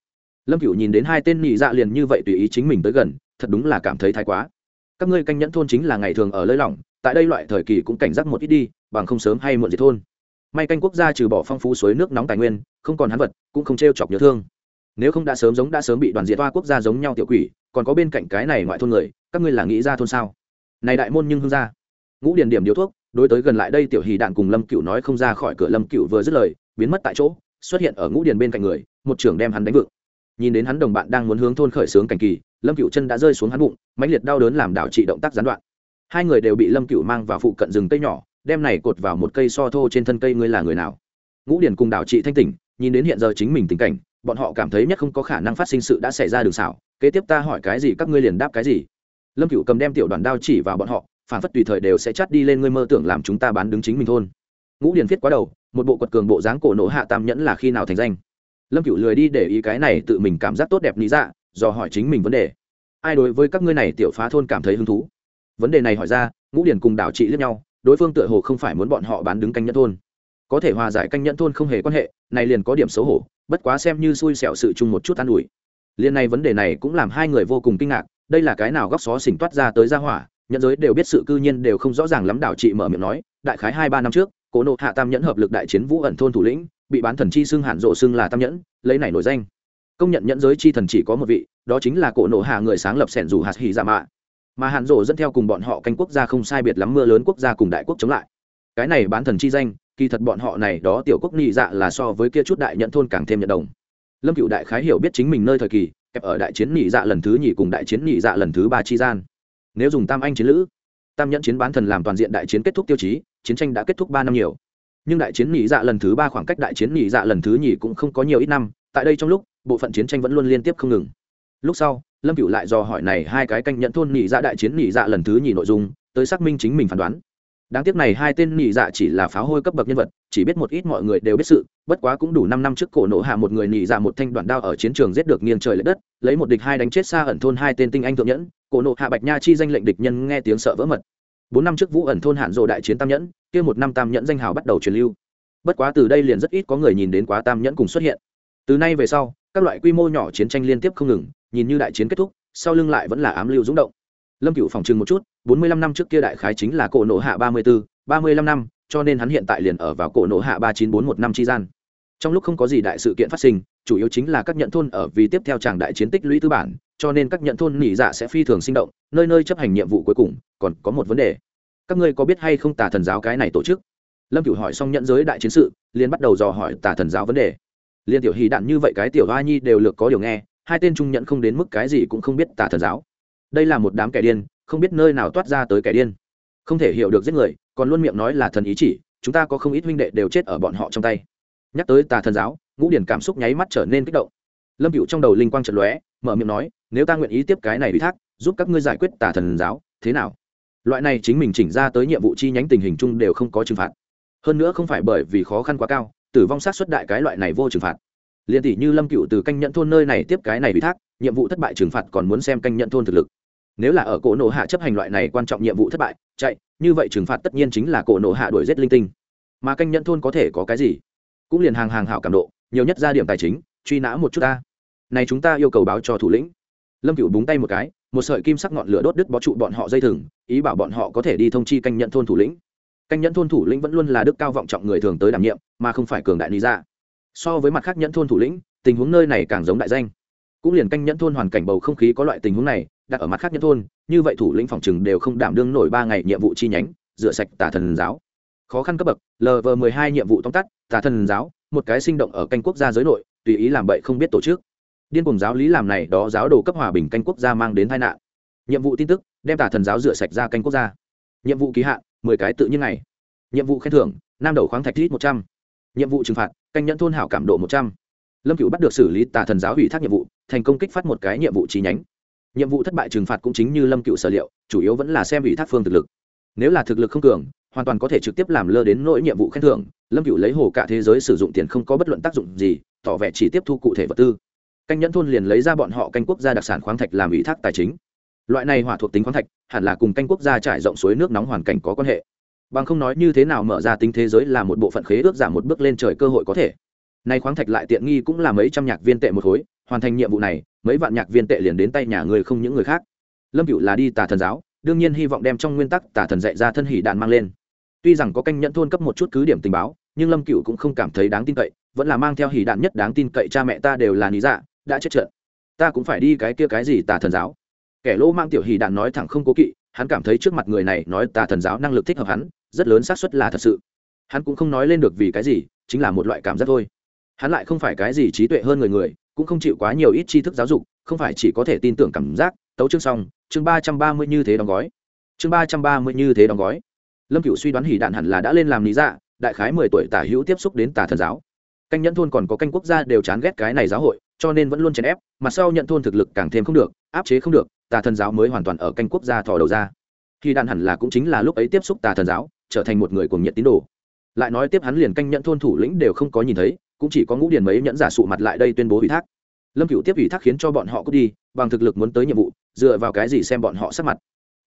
S1: Lâm cửu nhìn đến hai tên nhị dạ liền như vậy tùy ý chính mình tới gần, thật đúng là cảm thấy thái quá. Các ngươi canh nhẫn thôn chính là ngày thường ở lơi lỏng, tại đây loại thời kỳ cũng cảnh giác một ít đi, bằng không sớm hay muộn diệt thôn may canh quốc gia trừ bỏ phong phú suối nước nóng tài nguyên, không còn hắn vật, cũng không t r e o chọc nhớ thương. Nếu không đã sớm giống đã sớm bị đoàn diệt toa quốc gia giống nhau tiểu quỷ, còn có bên cạnh cái này ngoại thôn người, các ngươi là nghĩ ra thôn sao? Này đại môn nhưng hương ra. Ngũ điền điểm điếu thuốc, đối tới gần lại đây tiểu hì đạn cùng lâm cựu nói không ra khỏi cửa, lâm cựu vừa dứt lời, biến mất tại chỗ, xuất hiện ở ngũ điền bên cạnh người, một trưởng đem hắn đánh vựng nhìn đến hắn đồng bạn đang muốn hướng thôn khởi xướng cảnh kỳ, lâm cựu chân đã rơi xuống hắn bụng, mãnh liệt đau đớn làm đảo trị động tác gián đoạn. Hai người đều bị lâm cựu mang vào phụ cận rừng cây nhỏ đem này cột vào một cây so thô trên thân cây ngươi là người nào? Ngũ điền cùng đảo trị thanh tỉnh, nhìn đến hiện giờ chính mình tình cảnh, bọn họ cảm thấy nhất không có khả năng phát sinh sự đã xảy ra đường xảo, kế tiếp ta hỏi cái gì các ngươi liền đáp cái gì. Lâm cựu cầm đem tiểu đoàn đao chỉ vào bọn họ, phản phất tùy thời đều sẽ chắt đi lên ngươi mơ tưởng làm chúng ta bán đứng chính mình thôn. Ngũ điền viết quá đầu, một bộ quật cường bộ dáng cổ nổ hạ tam nhẫn là khi nào thành danh? Lâm cựu lười đi để ý cái này tự mình cảm giác tốt đẹp lý dạ do hỏi chính mình vấn đề. Ai đối với các ngươi này tiểu phá thôn cảm thấy hứng thú? Vấn đề này hỏi ra, ngũ điền cùng đảo trị lẫn nhau đối phương tựa hồ không phải muốn bọn họ bán đứng canh nhẫn thôn. Có thể hòa giải canh nhẫn thôn không hề quan hệ, này liền có điểm xấu hổ, bất quá xem như xui xẻo sự chung một chút an ủi. Liên này vấn đề này cũng làm hai người vô cùng kinh ngạc, đây là cái nào góc xó xỉnh toát ra tới ra hỏa nhận giới đều biết sự cư nhiên đều không rõ ràng lắm, đảo trị mở miệng nói, đại khái hai ba năm trước, cố nộ hạ tam nhẫn hợp lực đại chiến vũ ẩn thôn thủ lĩnh, bị bán thần chi xưng hạn rộ xưng là tam nhẫn, lấy này nổi danh. Công nhận nhẫn giới chi thần chỉ có một vị, đó chính là cổ nộ hạ người sáng lập sẻn dù hạt hỉ dạ mạ mà hạn rộ dẫn theo cùng bọn họ canh quốc gia không sai biệt lắm mưa lớn quốc gia cùng đại quốc chống lại. Cái này bán thần chi danh, kỳ thật bọn họ này đó tiểu quốc nhị dạ là so với kia chút đại nhận thôn càng thêm nhận đồng. Lâm cựu đại khái hiểu biết chính mình nơi thời kỳ, kẹp ở đại chiến nhị dạ lần thứ nhì cùng đại chiến nhị dạ lần thứ ba chi gian. Nếu dùng tam anh chiến lữ, tam nhẫn chiến bán thần làm toàn diện đại chiến kết thúc tiêu chí, chiến tranh đã kết thúc ba năm nhiều. Nhưng đại chiến nhị dạ lần thứ ba khoảng cách đại chiến nhị dạ lần thứ nhì cũng không có nhiều ít năm, tại đây trong lúc, bộ phận chiến tranh vẫn luôn liên tiếp không ngừng lúc sau, lâm cựu lại do hỏi này hai cái canh nhận thôn nhị dạ đại chiến nhị dạ lần thứ nhì nội dung, tới xác minh chính mình phán đoán. Đáng tiếc này hai tên nhị dạ chỉ là pháo hôi cấp bậc nhân vật, chỉ biết một ít mọi người đều biết sự, bất quá cũng đủ năm năm trước cổ nộ hạ một người nhị dạ một thanh đoạn đao ở chiến trường giết được nghiêng trời l ệ đất, lấy một địch hai đánh chết xa ẩn thôn hai tên tinh anh thượng nhẫn, cổ nộ hạ bạch nha chi danh lệnh địch nhân nghe tiếng sợ vỡ mật. Bốn năm trước vũ ẩn thôn hạn rộ đại chiến tam nhẫn, kia một năm tam nhẫn danh hào bắt đầu truyền lưu. Bất quá từ đây liền rất ít có người nhìn đến quá tam nhẫn cùng xuất hiện. Từ nay về sau, các loại quy mô nhỏ chiến tranh liên tiếp không ngừng nhìn như đại chiến kết thúc, sau lưng lại vẫn là ám lưu rúng động. Lâm cựu phòng trừng một chút, bốn mươi lăm năm trước kia đại khái chính là cổ nộ hạ ba mươi b ố ba mươi lăm năm, cho nên hắn hiện tại liền ở vào cổ nộ hạ ba chín bốn một năm chi gian. Trong lúc không có gì đại sự kiện phát sinh, chủ yếu chính là các nhận thôn ở vì tiếp theo tràng đại chiến tích lũy tư bản, cho nên các nhận thôn nỉ dạ sẽ phi thường sinh động, nơi nơi chấp hành nhiệm vụ cuối cùng, còn có một vấn đề. Các ngươi có biết hay không tà thần giáo cái này tổ chức? Lâm cửu hỏi xong nhận giới đại chiến sự, liền bắt đầu dò hỏi tà thần giáo vấn đề. Liên tiểu hy đạn như vậy cái tiểu hoa nhi đều lược có điều nghe hai tên trung nhận không đến mức cái gì cũng không biết tà thần giáo. Đây là một đám kẻ điên, không biết nơi nào toát ra tới kẻ điên. Không thể hiểu được giết người, còn luôn miệng nói là thần ý chỉ, chúng ta có không ít huynh đệ đều chết ở bọn họ trong tay. Nhắc tới tà thần giáo, ngũ điển cảm xúc nháy mắt trở nên kích động. Lâm cựu trong đầu linh quang trận lóe, mở miệng nói, nếu ta nguyện ý tiếp cái này ủy thác, giúp các ngươi giải quyết tà thần giáo, thế nào? Loại này chính mình chỉnh ra tới nhiệm vụ chi nhánh tình hình chung đều không có trừng phạt. Hơn nữa không phải bởi vì khó khăn quá cao, tử vong sát xuất đại cái loại này vô trừng phạt liền tỷ như lâm cựu từ canh nhận thôn nơi này tiếp cái này ủy thác, nhiệm vụ thất bại trừng phạt còn muốn xem canh nhận thôn thực lực. Nếu là ở cổ nổ hạ chấp hành loại này quan trọng nhiệm vụ thất bại, chạy, như vậy trừng phạt tất nhiên chính là cổ nổ hạ đuổi giết linh tinh. Mà canh nhận thôn có thể có cái gì? Cũng liền hàng hàng hảo cảm độ, nhiều nhất ra điểm tài chính, truy nã một chút ta. Này chúng ta yêu cầu báo cho thủ lĩnh. Lâm cựu búng tay một cái, một sợi kim sắc ngọn lửa đốt đứt bó trụ bọn họ dây thừng, ý bảo bọn họ có thể đi thông chi canh nhận thôn thủ lĩnh. Canh nhận thôn thủ lĩnh vẫn luôn là đức cao vọng trọng người thường tới đảm nhiệm, mà không phải cường đại lý ra so với mặt khác nhẫn thôn thủ lĩnh, tình huống nơi này càng giống đại danh. Cũng liền canh nhẫn thôn hoàn cảnh bầu không khí có loại tình huống này, đặt ở mặt khác nhẫn thôn, như vậy thủ lĩnh phòng chừng đều không đảm đương nổi ba ngày nhiệm vụ chi nhánh, rửa sạch tà thần giáo. Khó khăn cấp bậc lv mười hai nhiệm vụ tóm tắt, tà thần giáo, một cái sinh động ở canh quốc gia giới nội, tùy ý làm bậy không biết tổ chức. Điên cùng giáo lý làm này đó giáo đồ cấp hòa bình canh quốc gia mang đến tai nạn. Nhiệm vụ tin tức, đem tà thần giáo rửa sạch ra canh quốc gia. Nhiệm vụ ký hạn, mười cái tự nhiên này nhiệm vụ khen thưởng, nam đầu khoáng thạch lít một trăm nhiệm vụ trừng phạt, canh nhẫn thôn hảo cảm độ một trăm. Lâm cựu bắt được xử lý tà thần giáo ủy thác nhiệm vụ, thành công kích phát một cái nhiệm vụ trí nhánh. Nhiệm vụ thất bại trừng phạt cũng chính như lâm cựu sở liệu, chủ yếu vẫn là xem ủy thác phương thực lực. Nếu là thực lực không cường, hoàn toàn có thể trực tiếp làm lơ đến nỗi nhiệm vụ khen thưởng, lâm cựu lấy hồ cả thế giới sử dụng tiền không có bất luận tác dụng gì, tỏ vẻ chỉ tiếp thu cụ thể vật tư. Canh nhẫn thôn liền lấy ra bọn họ canh quốc gia đặc sản khoáng thạch làm ủy thác tài chính. Loại này hỏa thuộc tính khoáng thạch, hẳn là cùng canh quốc gia trải rộng suối nước nóng hoàn cảnh có quan hệ bằng không nói như thế nào mở ra tính thế giới là một bộ phận khế ước giảm một bước lên trời cơ hội có thể. Nay khoáng thạch lại tiện nghi cũng là mấy trăm nhạc viên tệ một khối, hoàn thành nhiệm vụ này, mấy vạn nhạc viên tệ liền đến tay nhà người không những người khác. Lâm cựu là đi tà thần giáo, đương nhiên hy vọng đem trong nguyên tắc tà thần dạy ra thân hỷ đạn mang lên. Tuy rằng có canh nhận thôn cấp một chút cứ điểm tình báo, nhưng lâm cựu cũng không cảm thấy đáng tin cậy, vẫn là mang theo hỷ đạn nhất đáng tin cậy cha mẹ ta đều là lý dạ đã chết trận. Ta cũng phải đi cái kia cái gì tà thần giáo. Kẻ lỗ mang tiểu hỷ đạn nói thẳng không cố kỵ hắn cảm thấy trước mặt người này nói tà thần giáo năng lực thích hợp hắn, rất lớn xác suất là thật sự. Hắn cũng không nói lên được vì cái gì, chính là một loại cảm giác thôi. Hắn lại không phải cái gì trí tuệ hơn người người, cũng không chịu quá nhiều ít tri thức giáo dục, không phải chỉ có thể tin tưởng cảm giác. Tấu chương xong, chương ba trăm ba mươi như thế đóng gói. Chương ba trăm ba mươi như thế đóng gói. Lâm cựu suy đoán hỉ đạn hẳn là đã lên làm lý dạ đại khái mười tuổi tả hữu tiếp xúc đến tà thần giáo. Canh nhẫn thôn còn có canh quốc gia đều chán ghét cái này giáo hội, cho nên vẫn luôn chèn ép mặt sau nhận thôn thực lực càng thêm không được, áp chế không được tà thần giáo mới hoàn toàn ở canh quốc gia thò đầu ra. Khi đạn hẳn là cũng chính là lúc ấy tiếp xúc tà thần giáo, trở thành một người cuồng nhiệt tín đồ. Lại nói tiếp hắn liền canh nhận thôn thủ lĩnh đều không có nhìn thấy, cũng chỉ có ngũ điền mấy nhẫn giả sụ mặt lại đây tuyên bố ủy thác. Lâm cựu tiếp ủy thác khiến cho bọn họ cút đi, bằng thực lực muốn tới nhiệm vụ, dựa vào cái gì xem bọn họ sắc mặt.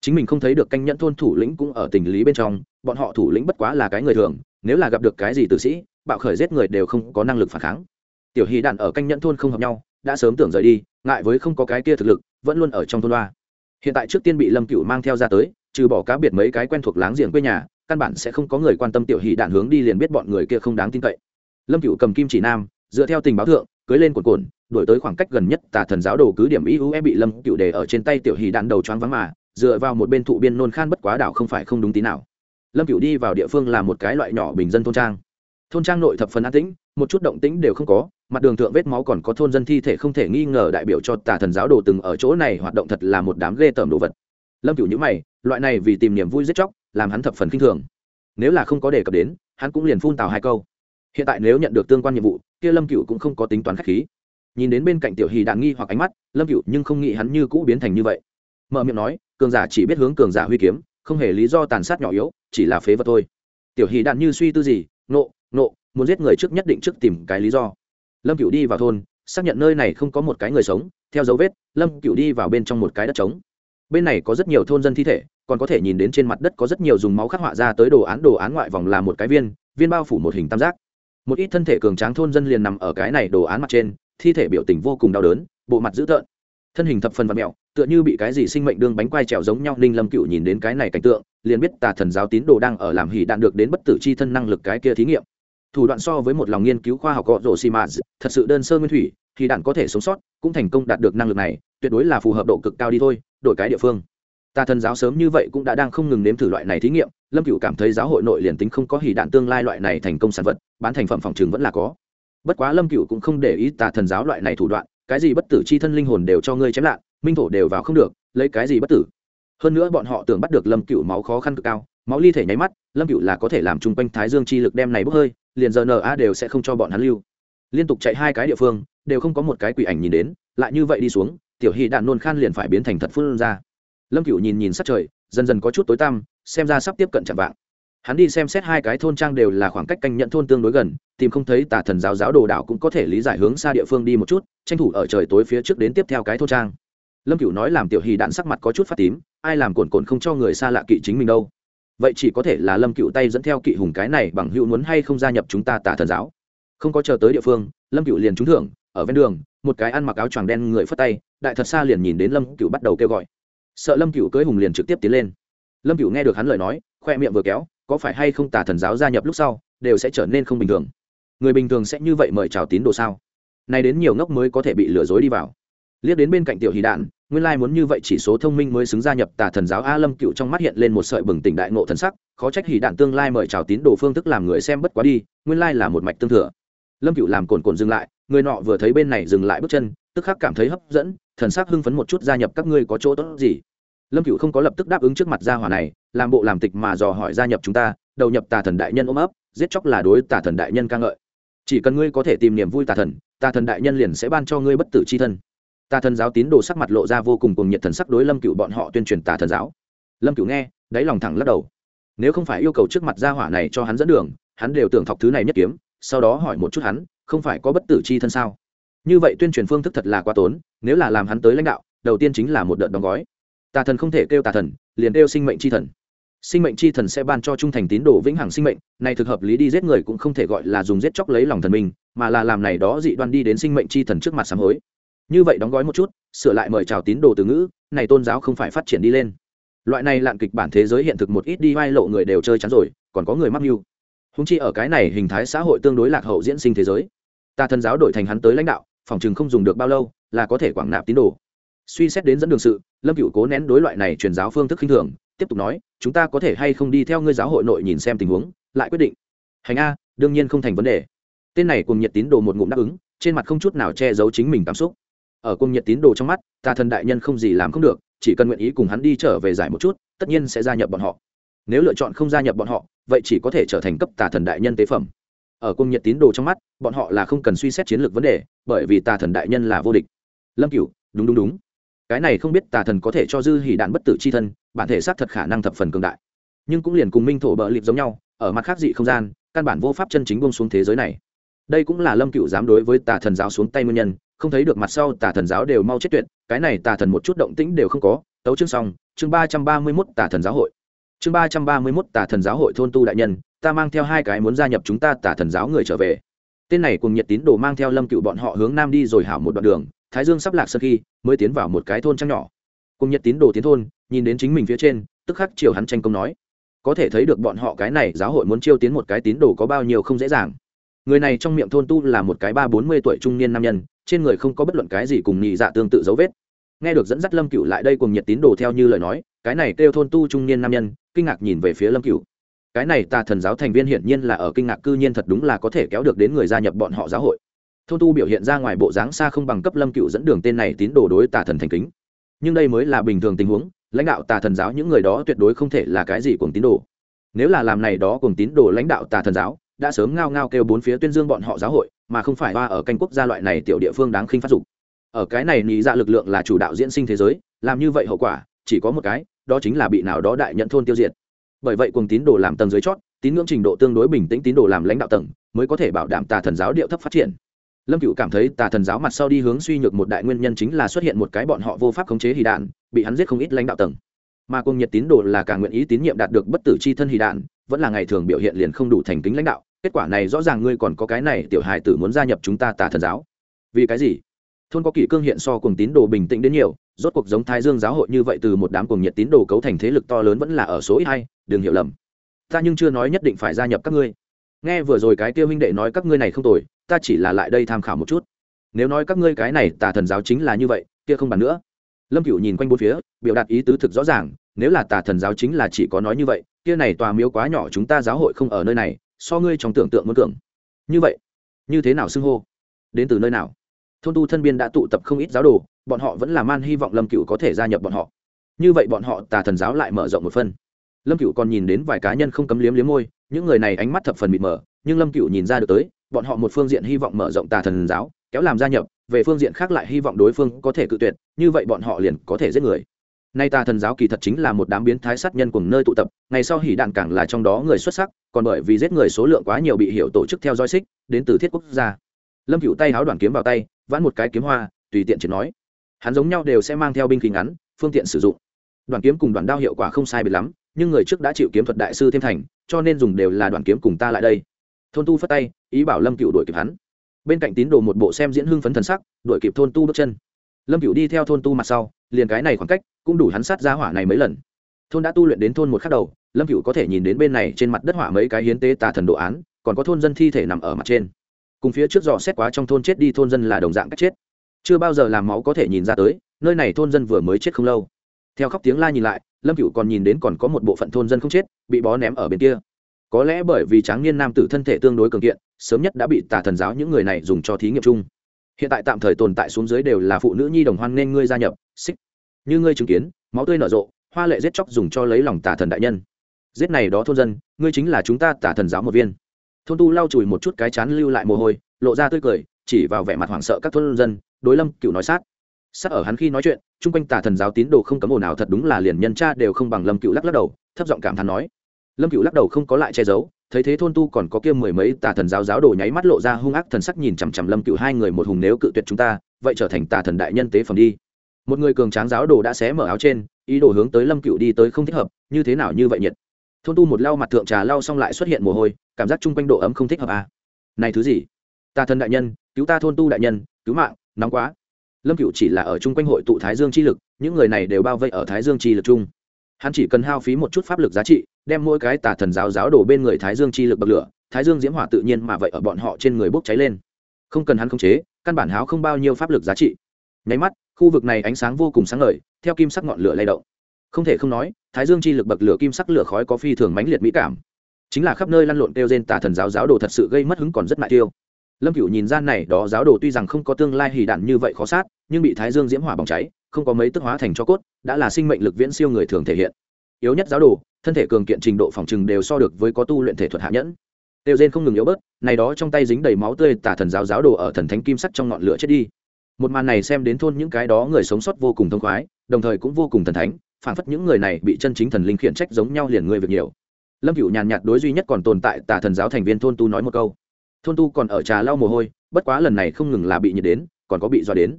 S1: Chính mình không thấy được canh nhận thôn thủ lĩnh cũng ở tình lý bên trong, bọn họ thủ lĩnh bất quá là cái người thường, nếu là gặp được cái gì tử sĩ, bạo khởi giết người đều không có năng lực phản kháng. Tiểu hy đạn ở canh nhận thôn không hợp nhau đã sớm tưởng rời đi ngại với không có cái kia thực lực vẫn luôn ở trong thôn loa. Hiện tại trước tiên bị lâm cựu mang theo ra tới trừ bỏ cá biệt mấy cái quen thuộc láng giềng quê nhà căn bản sẽ không có người quan tâm tiểu hỷ đạn hướng đi liền biết bọn người kia không đáng tin cậy. Lâm cựu cầm kim chỉ nam dựa theo tình báo thượng cưới lên cuộn cuộn, đổi tới khoảng cách gần nhất tà thần giáo đồ cứ điểm iue bị lâm cựu để ở trên tay tiểu hỷ đạn đầu choáng vắng mà dựa vào một bên thụ biên nôn khan bất quá đảo không phải không đúng tí nào. Lâm cựu đi vào địa phương là một cái loại nhỏ bình dân thôn trang thôn trang nội thập phần an tĩnh, một chút động tĩnh đều không có, mặt đường thượng vết máu còn có thôn dân thi thể không thể nghi ngờ đại biểu cho tà thần giáo đồ từng ở chỗ này hoạt động thật là một đám ghê tởm đồ vật. Lâm cựu nhữ mày, loại này vì tìm niềm vui giết chóc, làm hắn thập phần kinh thường. Nếu là không có đề cập đến, hắn cũng liền phun tào hai câu. Hiện tại nếu nhận được tương quan nhiệm vụ, kia lâm cựu cũng không có tính toán k h á c h khí. Nhìn đến bên cạnh tiểu hì đạn nghi hoặc ánh mắt, lâm cựu nhưng không nghĩ hắn như cũ biến thành như vậy. Mở miệng nói, cường giả chỉ biết hướng cường giả huy kiếm, không hề lý do tàn sát nhỏ yếu, chỉ là phế vật thôi. Tiểu hì đạn như suy tư gì, nộ nộ, muốn giết người trước nhất định trước tìm cái lý do. Lâm cựu đi vào thôn, xác nhận nơi này không có một cái người sống, theo dấu vết, lâm cựu đi vào bên trong một cái đất trống. Bên này có rất nhiều thôn dân thi thể, còn có thể nhìn đến trên mặt đất có rất nhiều dùng máu khắc họa ra tới đồ án đồ án ngoại vòng là một cái viên viên bao phủ một hình tam giác. Một ít thân thể cường tráng thôn dân liền nằm ở cái này đồ án mặt trên, thi thể biểu tình vô cùng đau đớn, bộ mặt dữ tợn. Thân hình thập phần và mẹo tựa như bị cái gì sinh mệnh đương bánh quai trèo giống nhau, ninh lâm cựu nhìn đến cái này cảnh tượng, liền biết tà thần giáo tín đồ đang ở làm hỉ đạn được đến bất tử chi thân năng lực cái kia thí nghiệm thủ đoạn so với một lòng nghiên cứu khoa học gọ rổ xì thật sự đơn sơ nguyên thủy, thì đạn có thể sống sót, cũng thành công đạt được năng lực này, tuyệt đối là phù hợp độ cực cao đi thôi, đổi cái địa phương. Tà thần giáo sớm như vậy cũng đã đang không ngừng nếm thử loại này thí nghiệm, lâm cựu cảm thấy giáo hội nội liền tính không có hỉ đạn tương lai loại này thành công sản vật, bán thành phẩm phòng trường vẫn là có. Bất quá lâm cựu cũng không để ý tà thần giáo loại này thủ đoạn, cái gì bất tử c h i thân linh hồn đều cho ngươi chém lạ, minh thổ đều vào không được, lấy cái gì bất tử? Hơn nữa bọn họ tưởng bắt được lâm cựu máu khó khăn cực cao, máu ly thể nháy mắt, lâm cựu là có thể làm chung quanh thái dương chi lực đem này bốc hơi liền giờ na đều sẽ không cho bọn hắn lưu. Liên tục chạy hai cái địa phương, đều không có một cái quỷ ảnh nhìn đến, lại như vậy đi xuống, tiểu hy đạn nôn khan liền phải biến thành thật phun ra. Lâm cựu nhìn nhìn sát trời, dần dần có chút tối tăm, xem ra sắp tiếp cận chạm vạng. Hắn đi xem xét hai cái thôn trang đều là khoảng cách canh nhận thôn tương đối gần, tìm không thấy tà thần giáo giáo đồ đạo cũng có thể lý giải hướng xa địa phương đi một chút, tranh thủ ở trời tối phía trước đến tiếp theo cái thôn trang. Lâm cửu nói làm tiểu hì đạn sắc mặt có chút phát tím, ai làm cồn cồn không cho người xa lạ kỵ chính mình đâu vậy chỉ có thể là lâm cựu tay dẫn theo kỵ hùng cái này bằng hữu muốn hay không gia nhập chúng ta tà thần giáo. Không có chờ tới địa phương, lâm cựu liền trúng thưởng, ở ven đường, một cái ăn mặc áo choàng đen người phất tay, đại thật xa liền nhìn đến lâm cựu bắt đầu kêu gọi. Sợ lâm cựu cưới hùng liền trực tiếp tiến lên. Lâm cựu nghe được hắn lời nói, khoe miệng vừa kéo, có phải hay không tà thần giáo gia nhập lúc sau, đều sẽ trở nên không bình thường? Người bình thường sẽ như vậy mời chào tín đồ sao? Nay đến nhiều ngốc mới có thể bị lừa dối đi vào. Liếc đến bên cạnh tiểu hỷ đạn nguyên lai muốn như vậy chỉ số thông minh mới xứng gia nhập tà thần giáo a lâm cựu trong mắt hiện lên một sợi bừng tỉnh đại ngộ thần sắc, khó trách Hỉ đạn tương lai mời chào tín đồ phương thức làm người xem bất quá đi, nguyên lai là một mạch tương thừa. Lâm cựu làm cồn cồn dừng lại, người nọ vừa thấy bên này dừng lại bước chân, tức khắc cảm thấy hấp dẫn, thần sắc hưng phấn một chút gia nhập các ngươi có chỗ tốt gì. Lâm cựu không có lập tức đáp ứng trước mặt gia hỏa này, làm bộ làm tịch mà dò hỏi gia nhập chúng ta, đầu nhập tà thần đại nhân ôm ấp, giết chóc là đối tà thần đại nhân ca ngợi. Chỉ cần ngươi có thể tìm niềm vui tà thần tà thần đại nhân liền sẽ ban cho ngươi bất tử c h i thân tà thần giáo tín đồ sắc mặt lộ ra vô cùng cùng nhiệt thần sắc đối lâm cựu bọn họ tuyên truyền tà thần giáo. Lâm cựu nghe, đáy lòng thẳng lắc đầu. Nếu không phải yêu cầu trước mặt gia hỏa này cho hắn dẫn đường, hắn đều tưởng thọc thứ này nhất kiếm, sau đó hỏi một chút hắn, không phải có bất tử chi thân sao? Như vậy tuyên truyền phương thức thật là quá tốn, nếu là làm hắn tới lãnh đạo, đầu tiên chính là một đợt đóng gói. Tà thần không thể kêu tà thần, liền kêu sinh mệnh chi thần. Sinh mệnh c h i thần sẽ ban cho trung thành tín đồ vĩnh hằng sinh mệnh, này thực hợp lý đi giết người cũng không thể gọi là dùng giết chóc lấy lòng thần mình, mà là làm này đó dị đoan đi đến sinh mệnh c h i thần trước mặt sám hối như vậy đóng gói một chút, sửa lại mời chào tín đồ từ ngữ, này tôn giáo không phải phát triển đi lên. Loại này lạn kịch bản thế giới hiện thực một ít đi vai lộ người đều chơi chắn rồi, còn có người mắc mưu. Húng chi ở cái này hình thái xã hội tương đối lạc hậu diễn sinh thế giới. Ta thân giáo đổi thành hắn tới lãnh đạo, phòng chừng không dùng được bao lâu, là có thể quảng nạp tín đồ. Suy xét đến dẫn đường sự, lâm cựu cố nén đối loại này truyền giáo phương thức khinh thường, tiếp tục nói, chúng ta có thể hay không đi theo ngươi giáo hội nội nhìn xem tình huống, lại quyết định. Hành a, đương nhiên không thành vấn đề. Tên này cùng nhiệt tín đồ một ngụm đáp ứng, trên mặt không chút nào che giấu chính mình cảm xúc ở cung nhiệt tín đồ trong mắt, ta thần đại nhân không gì làm không được, chỉ cần nguyện ý cùng hắn đi trở về giải một chút, tất nhiên sẽ gia nhập bọn họ. Nếu lựa chọn không gia nhập bọn họ, vậy chỉ có thể trở thành cấp tà thần đại nhân tế phẩm. Ở cung nhiệt tín đồ trong mắt, bọn họ là không cần suy xét chiến lược vấn đề, bởi vì tà thần đại nhân là vô địch. Lâm cửu, đúng đúng đúng. Cái này không biết tà thần có thể cho dư hỉ đạn bất tử c h i thân, bản thể xác thật khả năng thập phần cường đại. Nhưng cũng liền cùng minh thổ bợ lịp giống nhau, ở mặt khác dị không gian, căn bản vô pháp chân chính bông xuống thế giới này. Đây cũng là lâm cựu dám đối với tà thần giáo xuống tay nguyên nhân không thấy được mặt sau tà thần giáo đều mau chết tuyệt, cái này tà thần một chút động tĩnh đều không có. Tấu chương xong, chương ba trăm ba mươi mốt tà thần giáo hội. Chương ba trăm ba mươi mốt tà thần giáo hội thôn tu đại nhân, ta mang theo hai cái muốn gia nhập chúng ta tà thần giáo người trở về. Tên này cùng nhiệt tín đồ mang theo lâm cựu bọn họ hướng nam đi rồi hảo một đoạn đường, thái dương sắp lạc sơ khi, mới tiến vào một cái thôn trăng nhỏ. Cùng nhiệt tín đồ tiến thôn, nhìn đến chính mình phía trên, tức khắc chiều hắn tranh công nói. Có thể thấy được bọn họ cái này, giáo hội muốn chiêu tiến một cái tín đồ có bao nhiêu không dễ dàng. Người này trong miệng thôn tu là một cái ba bốn mươi tuổi trung niên nam nhân trên người không có bất luận cái gì cùng nhị dạ tương tự dấu vết. Nghe được dẫn dắt lâm cựu lại đây cùng nhiệt tín đồ theo như lời nói, cái này kêu thôn tu trung niên nam nhân, kinh ngạc nhìn về phía lâm cựu cái này tà thần giáo thành viên hiển nhiên là ở kinh ngạc cư nhiên thật đúng là có thể kéo được đến người gia nhập bọn họ giáo hội. Thôn tu biểu hiện ra ngoài bộ dáng xa không bằng cấp lâm cựu dẫn đường tên này tín đồ đối tà thần thành kính. Nhưng đây mới là bình thường tình huống, lãnh đạo tà thần giáo những người đó tuyệt đối không thể là cái gì cùng tín đồ. Nếu là làm này đó cùng tín đồ lãnh đạo tà thần giáo đã sớm ngao ngao kêu bốn phía tuyên dương bọn họ giáo hội, mà không phải hoa ở canh quốc gia loại này tiểu địa phương đáng khinh phát dục. Ở cái này nghĩ ra dạ lực lượng là chủ đạo diễn sinh thế giới, làm như vậy hậu quả, chỉ có một cái, đó chính là bị nào đó đại nhận thôn tiêu diệt. Bởi vậy cùng tín đồ làm tầng dưới chót, tín ngưỡng trình độ tương đối bình tĩnh tín đồ làm lãnh đạo tầng, mới có thể bảo đảm tà thần giáo điệu thấp phát triển. Lâm cựu cảm thấy tà thần giáo mặt sau đi hướng suy nhược một đại nguyên nhân chính là xuất hiện một cái bọn họ vô pháp khống chế hì đạn, bị hắn giết không ít lãnh đạo tầng. Mà cùng nhiệt tín đồ là càng nguyện ý tín nhiệm đạt được bất tử c h i thân hì đạn, vẫn là ngày thường biểu hiện liền không đủ thành kính lãnh đạo kết quả này rõ ràng ngươi còn có cái này tiểu hài tử muốn gia nhập chúng ta tà thần giáo. Vì cái gì? Thôn có kỷ cương hiện so cùng tín đồ bình tĩnh đến nhiều, rốt cuộc giống thái dương giáo hội như vậy từ một đám cùng nhiệt tín đồ cấu thành thế lực to lớn vẫn là ở số ít hay, đừng hiểu lầm. Ta nhưng chưa nói nhất định phải gia nhập các ngươi. Nghe vừa rồi cái tiêu huynh đệ nói các ngươi này không tồi, ta chỉ là lại đây tham khảo một chút. Nếu nói các ngươi cái này tà thần giáo chính là như vậy, kia không bàn nữa. Lâm cửu nhìn quanh bốn phía, biểu đạt ý tứ thực rõ ràng, nếu là tà thần giáo chính là chỉ có nói như vậy, kia này tòa miếu quá nhỏ chúng ta giáo hội không ở nơi này so ngươi trong tưởng tượng muốn tưởng như vậy, như thế nào xưng hô? Đến từ nơi nào? Thôn tu thân biên đã tụ tập không ít giáo đồ, bọn họ vẫn là man hy vọng lâm cựu có thể gia nhập bọn họ. Như vậy bọn họ tà thần giáo lại mở rộng một phân lâm cựu còn nhìn đến vài cá nhân không cấm liếm liếm môi, những người này ánh mắt thập phần mịt mờ, nhưng lâm cựu nhìn ra được tới, bọn họ một phương diện hy vọng mở rộng tà thần giáo, kéo làm gia nhập, về phương diện khác lại hy vọng đối phương có thể cự tuyệt, như vậy bọn họ liền có thể giết người nay tà thần giáo kỳ thật chính là một đám biến thái sát nhân cùng nơi tụ tập, ngày sau hỉ đạn càng là trong đó người xuất sắc, còn bởi vì giết người số lượng quá nhiều bị hiểu tổ chức theo dõi xích, đến từ thiết quốc gia. Lâm cựu tay háo đoàn kiếm vào tay, vãn một cái kiếm hoa, tùy tiện chỉ nói. Hắn giống nhau đều sẽ mang theo binh khí ngắn, phương tiện sử dụng. Đoàn kiếm cùng đoàn đao hiệu quả không sai biệt lắm, nhưng người trước đã chịu kiếm thuật đại sư thêm thành, cho nên dùng đều là đoàn kiếm cùng ta lại đây. Thôn tu phất tay, ý bảo lâm cựu đuổi kịp hắn. Bên cạnh tín đồ một bộ xem diễn hưng phấn thần sắc, đuổi kịp thôn tu bước chân. Lâm cựu đi theo thôn tu mặt sau, liền cái này khoảng cách cũng đủ hắn sát ra hỏa này mấy lần. Thôn đã tu luyện đến thôn một khắc đầu, lâm cựu có thể nhìn đến bên này trên mặt đất hỏa mấy cái hiến tế tà thần đồ án, còn có thôn dân thi thể nằm ở mặt trên. Cùng phía trước dò xét quá trong thôn chết đi thôn dân là đồng dạng cách chết. Chưa bao giờ làm máu có thể nhìn ra tới, nơi này thôn dân vừa mới chết không lâu. Theo khóc tiếng la nhìn lại, lâm cựu còn nhìn đến còn có một bộ phận thôn dân không chết, bị bó ném ở bên kia. Có lẽ bởi vì tráng niên nam tử thân thể tương đối cường kiện, sớm nhất đã bị tà thần giáo những người này dùng cho thí nghiệm chung. Hiện tại tạm thời tồn tại xuống dưới đều là phụ nữ nhi đồng hoan nên ngươi gia nhập, xích như ngươi chứng kiến, máu tươi nở rộ, hoa lệ giết chóc dùng cho lấy lòng tà thần đại nhân. Giết này đó thôn dân, ngươi chính là chúng ta tà thần giáo một viên. Thôn tu lau chùi một chút cái chán lưu lại mồ hôi, lộ ra tươi cười, chỉ vào vẻ mặt hoảng sợ các thôn dân, đối lâm cựu nói sát. Sát ở hắn khi nói chuyện, chung quanh tà thần giáo tín đồ không cấm ồn nào thật đúng là liền nhân cha đều không bằng lâm cựu lắc lắc đầu, thấp giọng cảm thán nói. Lâm cựu lắc đầu không có lại che giấu, thấy thế thôn tu còn có kia mười mấy tà thần giáo giáo đồ nháy mắt lộ ra hung ác thần sắc nhìn chằm chằm lâm cựu hai người một hùng nếu cự tuyệt chúng ta, vậy trở thành tà thần đại nhân tế phẩm đi một người cường tráng giáo đồ đã xé mở áo trên, ý đồ hướng tới lâm cựu đi tới không thích hợp, như thế nào như vậy nhiệt. Thôn tu một lau mặt thượng trà lau xong lại xuất hiện mồ hôi, cảm giác chung quanh độ ấm không thích hợp à. này thứ gì? Ta thân đại nhân, cứu ta thôn tu đại nhân, cứu mạng, nóng quá. Lâm cựu chỉ là ở chung quanh hội tụ thái dương chi lực, những người này đều bao vây ở thái dương chi lực chung. Hắn chỉ cần hao phí một chút pháp lực giá trị, đem mỗi cái tà thần giáo giáo đổ bên người thái dương chi lực bậc lửa, thái dương diễm hỏa tự nhiên mà vậy ở bọn họ trên người bốc cháy lên. Không cần hắn khống chế, căn bản háo không bao nhiêu pháp lực giá trị. Nháy mắt khu vực này ánh sáng vô cùng sáng ngời, theo kim sắc ngọn lửa lay động. Không thể không nói, thái dương chi lực bậc lửa kim sắc lửa khói có phi thường mãnh liệt mỹ cảm. Chính là khắp nơi lăn lộn kêu trên tà thần giáo giáo đồ thật sự gây mất hứng còn rất mại tiêu. Lâm cửu nhìn gian này, đó giáo đồ tuy rằng không có tương lai hì đạn như vậy khó sát, nhưng bị thái dương diễm hỏa bỏng cháy, không có mấy tức hóa thành cho cốt, đã là sinh mệnh lực viễn siêu người thường thể hiện. Yếu nhất giáo đồ, thân thể cường kiện trình độ phòng trừng đều so được với có tu luyện thể thuật hạ nhẫn. Tiêu rên không ngừng yếu bớt, này đó trong tay dính đầy máu tươi tà thần giáo giáo đồ ở thần thánh kim sắt trong ngọn lửa chết đi một màn này xem đến thôn những cái đó người sống sót vô cùng thông khoái, đồng thời cũng vô cùng thần thánh phản phất những người này bị chân chính thần linh khiển trách giống nhau liền người việc nhiều. Lâm cựu nhàn nhạt đối duy nhất còn tồn tại tà thần giáo thành viên thôn tu nói một câu. Thôn tu còn ở trà lau mồ hôi, bất quá lần này không ngừng là bị nhiệt đến, còn có bị dọa đến.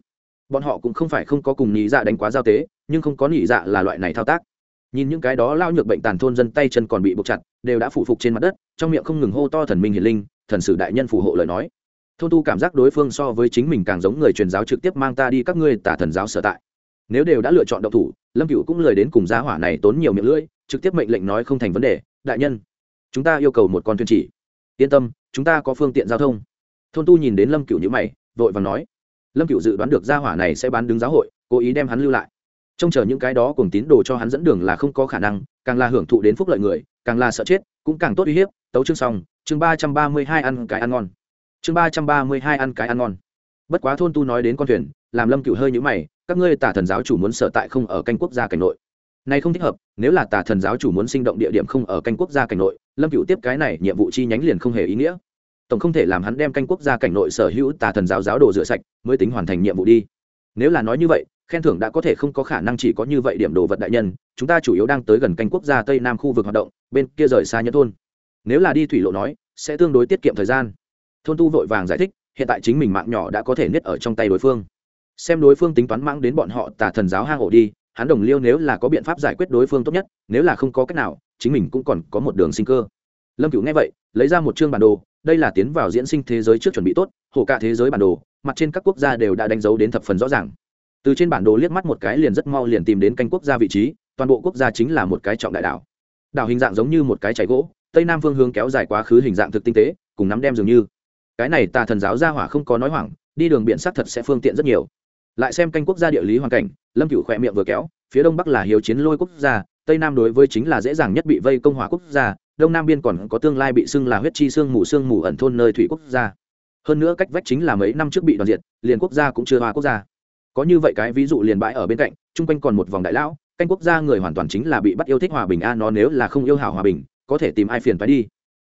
S1: Bọn họ cũng không phải không có cùng nhị dạ đánh quá giao tế, nhưng không có nhị dạ là loại này thao tác. Nhìn những cái đó lao nhược bệnh tàn thôn dân tay chân còn bị buộc chặt, đều đã phủ phục trên mặt đất, trong miệng không ngừng hô to thần minh hiền linh, thần sử đại nhân phù hộ lời nói thôn tu cảm giác đối phương so với chính mình càng giống người truyền giáo trực tiếp mang ta đi các ngươi tả thần giáo sở tại. Nếu đều đã lựa chọn độc thủ, lâm cựu cũng lời đến cùng gia hỏa này tốn nhiều miệng lưỡi, trực tiếp mệnh lệnh nói không thành vấn đề, đại nhân, chúng ta yêu cầu một con thuyền chỉ. Yên tâm, chúng ta có phương tiện giao thông. Thôn tu nhìn đến lâm cựu nhữ mày, vội và nói, lâm cựu dự đoán được gia hỏa này sẽ bán đứng giáo hội, cố ý đem hắn lưu lại. Trông chờ những cái đó cùng tín đồ cho hắn dẫn đường là không có khả năng, càng là hưởng thụ đến phúc lợi người, càng là sợ chết, cũng càng tốt uy hiếp. Tấu chương xong, chương ba trăm ba mươi hai ăn cái ăn ngon chương ba trăm ba mươi hai ăn cái ăn ngon. Bất quá thôn tu nói đến con thuyền, làm lâm cựu hơi nhữ mày, các ngươi tả thần giáo chủ muốn sở tại không ở canh quốc gia cảnh nội. Này không thích hợp, nếu là tả thần giáo chủ muốn sinh động địa điểm không ở canh quốc gia cảnh nội, lâm cựu tiếp cái này nhiệm vụ chi nhánh liền không hề ý nghĩa. Tổng không thể làm hắn đem canh quốc gia cảnh nội sở hữu tà thần giáo giáo đồ rửa sạch, mới tính hoàn thành nhiệm vụ đi. Nếu là nói như vậy, khen thưởng đã có thể không có khả năng chỉ có như vậy điểm đồ vật đại nhân, chúng ta chủ yếu đang tới gần canh quốc gia tây nam khu vực hoạt động, bên kia rời xa nhất thôn. Nếu là đi thủy lộ nói, sẽ tương đối tiết kiệm thời gian thôn tu vội vàng giải thích, hiện tại chính mình mạng nhỏ đã có thể niết ở trong tay đối phương. Xem đối phương tính toán mang đến bọn họ tà thần giáo hang ổ đi, hắn đồng liêu nếu là có biện pháp giải quyết đối phương tốt nhất, nếu là không có cách nào, chính mình cũng còn có một đường sinh cơ. Lâm cửu nghe vậy, lấy ra một chương bản đồ, đây là tiến vào diễn sinh thế giới trước chuẩn bị tốt hồ cả thế giới bản đồ, mặt trên các quốc gia đều đã đánh dấu đến thập phần rõ ràng. Từ trên bản đồ liếc mắt một cái liền rất mau liền tìm đến canh quốc gia vị trí, toàn bộ quốc gia chính là một cái trọng đại đảo. Đảo hình dạng giống như một cái chảy gỗ, tây nam phương hướng kéo dài quá khứ hình dạng thực tinh tế, cùng nắm đem dường như cái này tà thần giáo gia hỏa không có nói hoảng, đi đường biển sắc thật sẽ phương tiện rất nhiều. Lại xem canh quốc gia địa lý hoàn cảnh, lâm cựu khỏe miệng vừa kéo, phía đông bắc là hiếu chiến lôi quốc gia, tây nam đối với chính là dễ dàng nhất bị vây công hòa quốc gia, đông nam biên còn có tương lai bị xưng là huyết chi xương mù xương mù ẩn thôn nơi thủy quốc gia. Hơn nữa cách vách chính là mấy năm trước bị đoàn diệt, liền quốc gia cũng chưa hòa quốc gia. Có như vậy cái ví dụ liền bãi ở bên cạnh, chung quanh còn một vòng đại lão, canh quốc gia người hoàn toàn chính là bị bắt yêu thích hòa bình a, nó nếu là không yêu hảo hòa bình, có thể tìm ai phiền phải đi.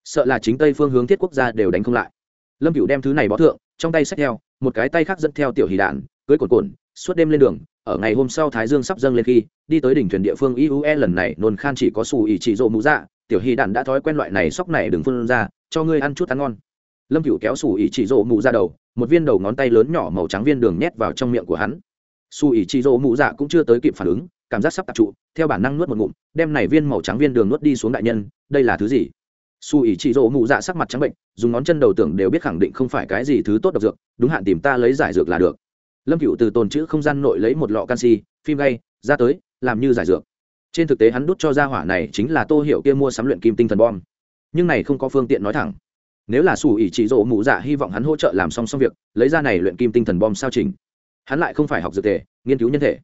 S1: Sợ là chính tây phương hướng thiết quốc gia đều đánh không lại lâm cựu đem thứ này bó thượng, trong tay xách theo, một cái tay khác dẫn theo tiểu hì đạn, cưới cồn cồn suốt đêm lên đường, ở ngày hôm sau thái dương sắp dâng lên khi, đi tới đỉnh thuyền địa phương iue lần này, nôn khan chỉ có xù ỉ chỉ rộ mũ dạ tiểu hì đạn đã thói quen loại này sóc này đừng phân ra, cho ngươi ăn chút ăn ngon. Lâm cựu kéo xù ỉ chỉ rộ mũ ra đầu, một viên đầu ngón tay lớn nhỏ màu trắng viên đường nhét vào trong miệng của hắn. Xù ỉ chỉ rộ mũ dạ cũng chưa tới kịp phản ứng, cảm giác sắp tạp trụ, theo bản năng nuốt một ngụm, đem này viên màu trắng viên đường nuốt đi xuống đại nhân, đây là thứ gì? Su ỉ chị rỗ mụ dạ sắc mặt trắng bệnh, dùng ngón chân đầu tưởng đều biết khẳng định không phải cái gì thứ tốt độc dược, đúng hạn tìm ta lấy giải dược là được. Lâm cựu từ tồn chữ không gian nội lấy một lọ canxi, phim gay, ra tới, làm như giải dược. Trên thực tế hắn đút cho ra hỏa này chính là tô hiệu kia mua sắm luyện kim tinh thần bom. Nhưng này không có phương tiện nói thẳng. Nếu là sủ ỉ chỉ rỗ mụ dạ hy vọng hắn hỗ trợ làm xong xong việc, lấy ra này luyện kim tinh thần bom sao trình hắn lại không phải học dược thể, nghiên cứu nhân thể.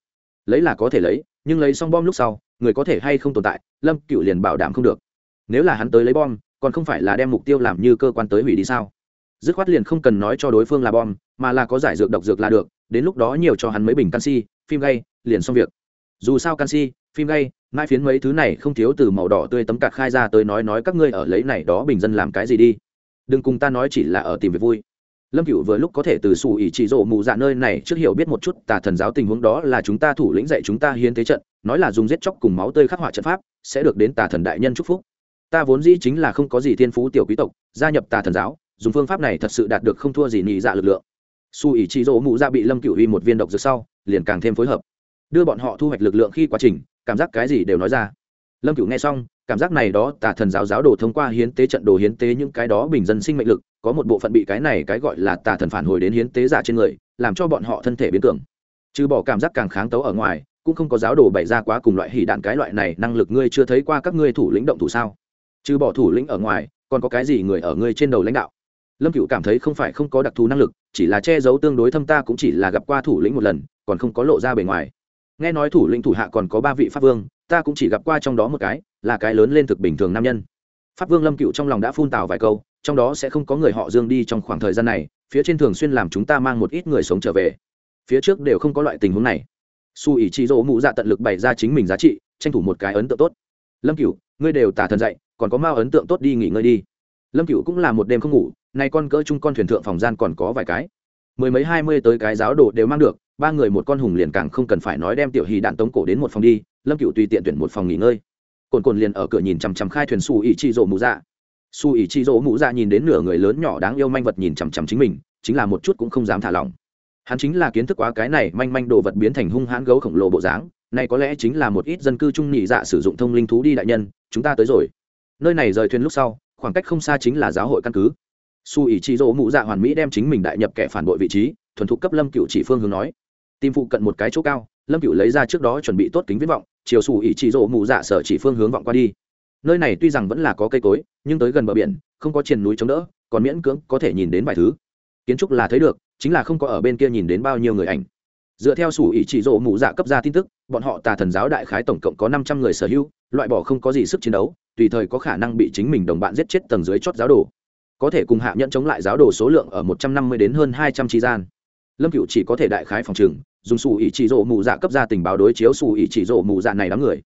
S1: Lấy là có thể lấy, nhưng lấy xong bom lúc sau, người có thể hay không tồn tại, lâm cựu liền bảo đảm không được nếu là hắn tới lấy bom, còn không phải là đem mục tiêu làm như cơ quan tới hủy đi sao? Dứt khoát liền không cần nói cho đối phương là bom, mà là có giải dược độc dược là được, đến lúc đó nhiều cho hắn mấy bình canxi, phim gay, liền xong việc. Dù sao canxi, phim gay, mãi phiến mấy thứ này không thiếu từ màu đỏ tươi tấm cạc khai ra tới nói nói các ngươi ở lấy này đó bình dân làm cái gì đi. Đừng cùng ta nói chỉ là ở tìm việc vui. Lâm cựu vừa lúc có thể từ xù ỉ chỉ rộ mù dạ nơi này trước hiểu biết một chút tà thần giáo tình huống đó là chúng ta thủ lĩnh dạy chúng ta hiến thế trận, nói là dùng giết chóc cùng máu tươi khắc họa trận pháp, sẽ được đến tà thần đại nhân chúc phúc ta vốn dĩ chính là không có gì thiên phú tiểu quý tộc, gia nhập tà thần giáo, dùng phương pháp này thật sự đạt được không thua gì nhị dạ lực lượng. Su ỉ chỉ rỗ mụ dạ bị lâm cựu huy một viên độc dược sau, liền càng thêm phối hợp. Đưa bọn họ thu hoạch lực lượng khi quá trình, cảm giác cái gì đều nói ra. Lâm cựu nghe xong, cảm giác này đó tà thần giáo giáo đồ thông qua hiến tế trận đồ hiến tế những cái đó bình dân sinh mệnh lực, có một bộ phận bị cái này cái gọi là tà thần phản hồi đến hiến tế giả trên người, làm cho bọn họ thân thể biến cường. Trừ bỏ cảm giác càng kháng tấu ở ngoài, cũng không có giáo đồ bày ra quá cùng loại hỉ đạn cái loại này, năng lực ngươi chưa thấy qua các ngươi thủ lĩnh động thủ sao? Trừ bỏ thủ lĩnh ở ngoài, còn có cái gì người ở ngươi trên đầu lãnh đạo? Lâm cựu cảm thấy không phải không có đặc thù năng lực, chỉ là che giấu tương đối thâm ta cũng chỉ là gặp qua thủ lĩnh một lần, còn không có lộ ra bề ngoài. Nghe nói thủ lĩnh thủ hạ còn có ba vị pháp vương, ta cũng chỉ gặp qua trong đó một cái, là cái lớn lên thực bình thường nam nhân. Pháp vương lâm cựu trong lòng đã phun tào vài câu, trong đó sẽ không có người họ dương đi trong khoảng thời gian này, phía trên thường xuyên làm chúng ta mang một ít người sống trở về. Phía trước đều không có loại tình huống này. Su ý chị dỗ mụ dạ tận lực bày ra chính mình giá trị, tranh thủ một cái ấn tượng tốt. Lâm cựu ngươi đều tả thần dạy còn có mao ấn tượng tốt đi nghỉ ngơi đi. Lâm cựu cũng là một đêm không ngủ, nay con cỡ chung con thuyền thượng phòng gian còn có vài cái. Mười mấy hai mươi tới cái giáo đồ đều mang được, ba người một con hùng liền càng không cần phải nói đem tiểu hì đạn tống cổ đến một phòng đi, lâm cựu tùy tiện tuyển một phòng nghỉ ngơi. Cồn cồn liền ở cửa nhìn chằm chằm khai thuyền su ỉ chi rỗ mụ dạ. Su ỉ chi rỗ mụ dạ nhìn đến nửa người lớn nhỏ đáng yêu manh vật nhìn chằm chằm chính mình, chính là một chút cũng không dám thả lỏng. Hắn chính là kiến thức quá cái này manh manh đồ vật biến thành hung hãn gấu khổng lồ bộ dáng này có lẽ chính là một ít dân cư trung nhị dạ sử dụng thông linh thú đi đại nhân, chúng ta tới rồi nơi này rời thuyền lúc sau, khoảng cách không xa chính là giáo hội căn cứ. Su ý chí dỗ mụ dạ hoàn mỹ đem chính mình đại nhập kẻ phản bội vị trí, thuần thục cấp lâm cựu chỉ phương hướng nói. Tìm phụ cận một cái chỗ cao, lâm cựu lấy ra trước đó chuẩn bị tốt kính viết vọng, chiều su ý chí dỗ mụ dạ sở chỉ phương hướng vọng qua đi. Nơi này tuy rằng vẫn là có cây cối, nhưng tới gần bờ biển, không có triền núi chống đỡ, còn miễn cưỡng có thể nhìn đến vài thứ. Kiến trúc là thấy được, chính là không có ở bên kia nhìn đến bao nhiêu người ảnh. Dựa theo sủ ý chỉ rộ mụ dạ cấp ra tin tức, bọn họ tà thần giáo đại khái tổng cộng có năm trăm người sở hữu, loại bỏ không có gì sức chiến đấu tùy thời có khả năng bị chính mình đồng bạn giết chết tầng dưới chót giáo đồ. Có thể cùng hạ nhận chống lại giáo đồ số lượng ở một trăm năm mươi đến hơn hai trăm tri gian. Lâm cựu chỉ có thể đại khái phòng trừng, dùng xù ỉ chỉ rộ mù dạ cấp ra tình báo đối chiếu xù ỉ chỉ rộ mù dạ này đám người.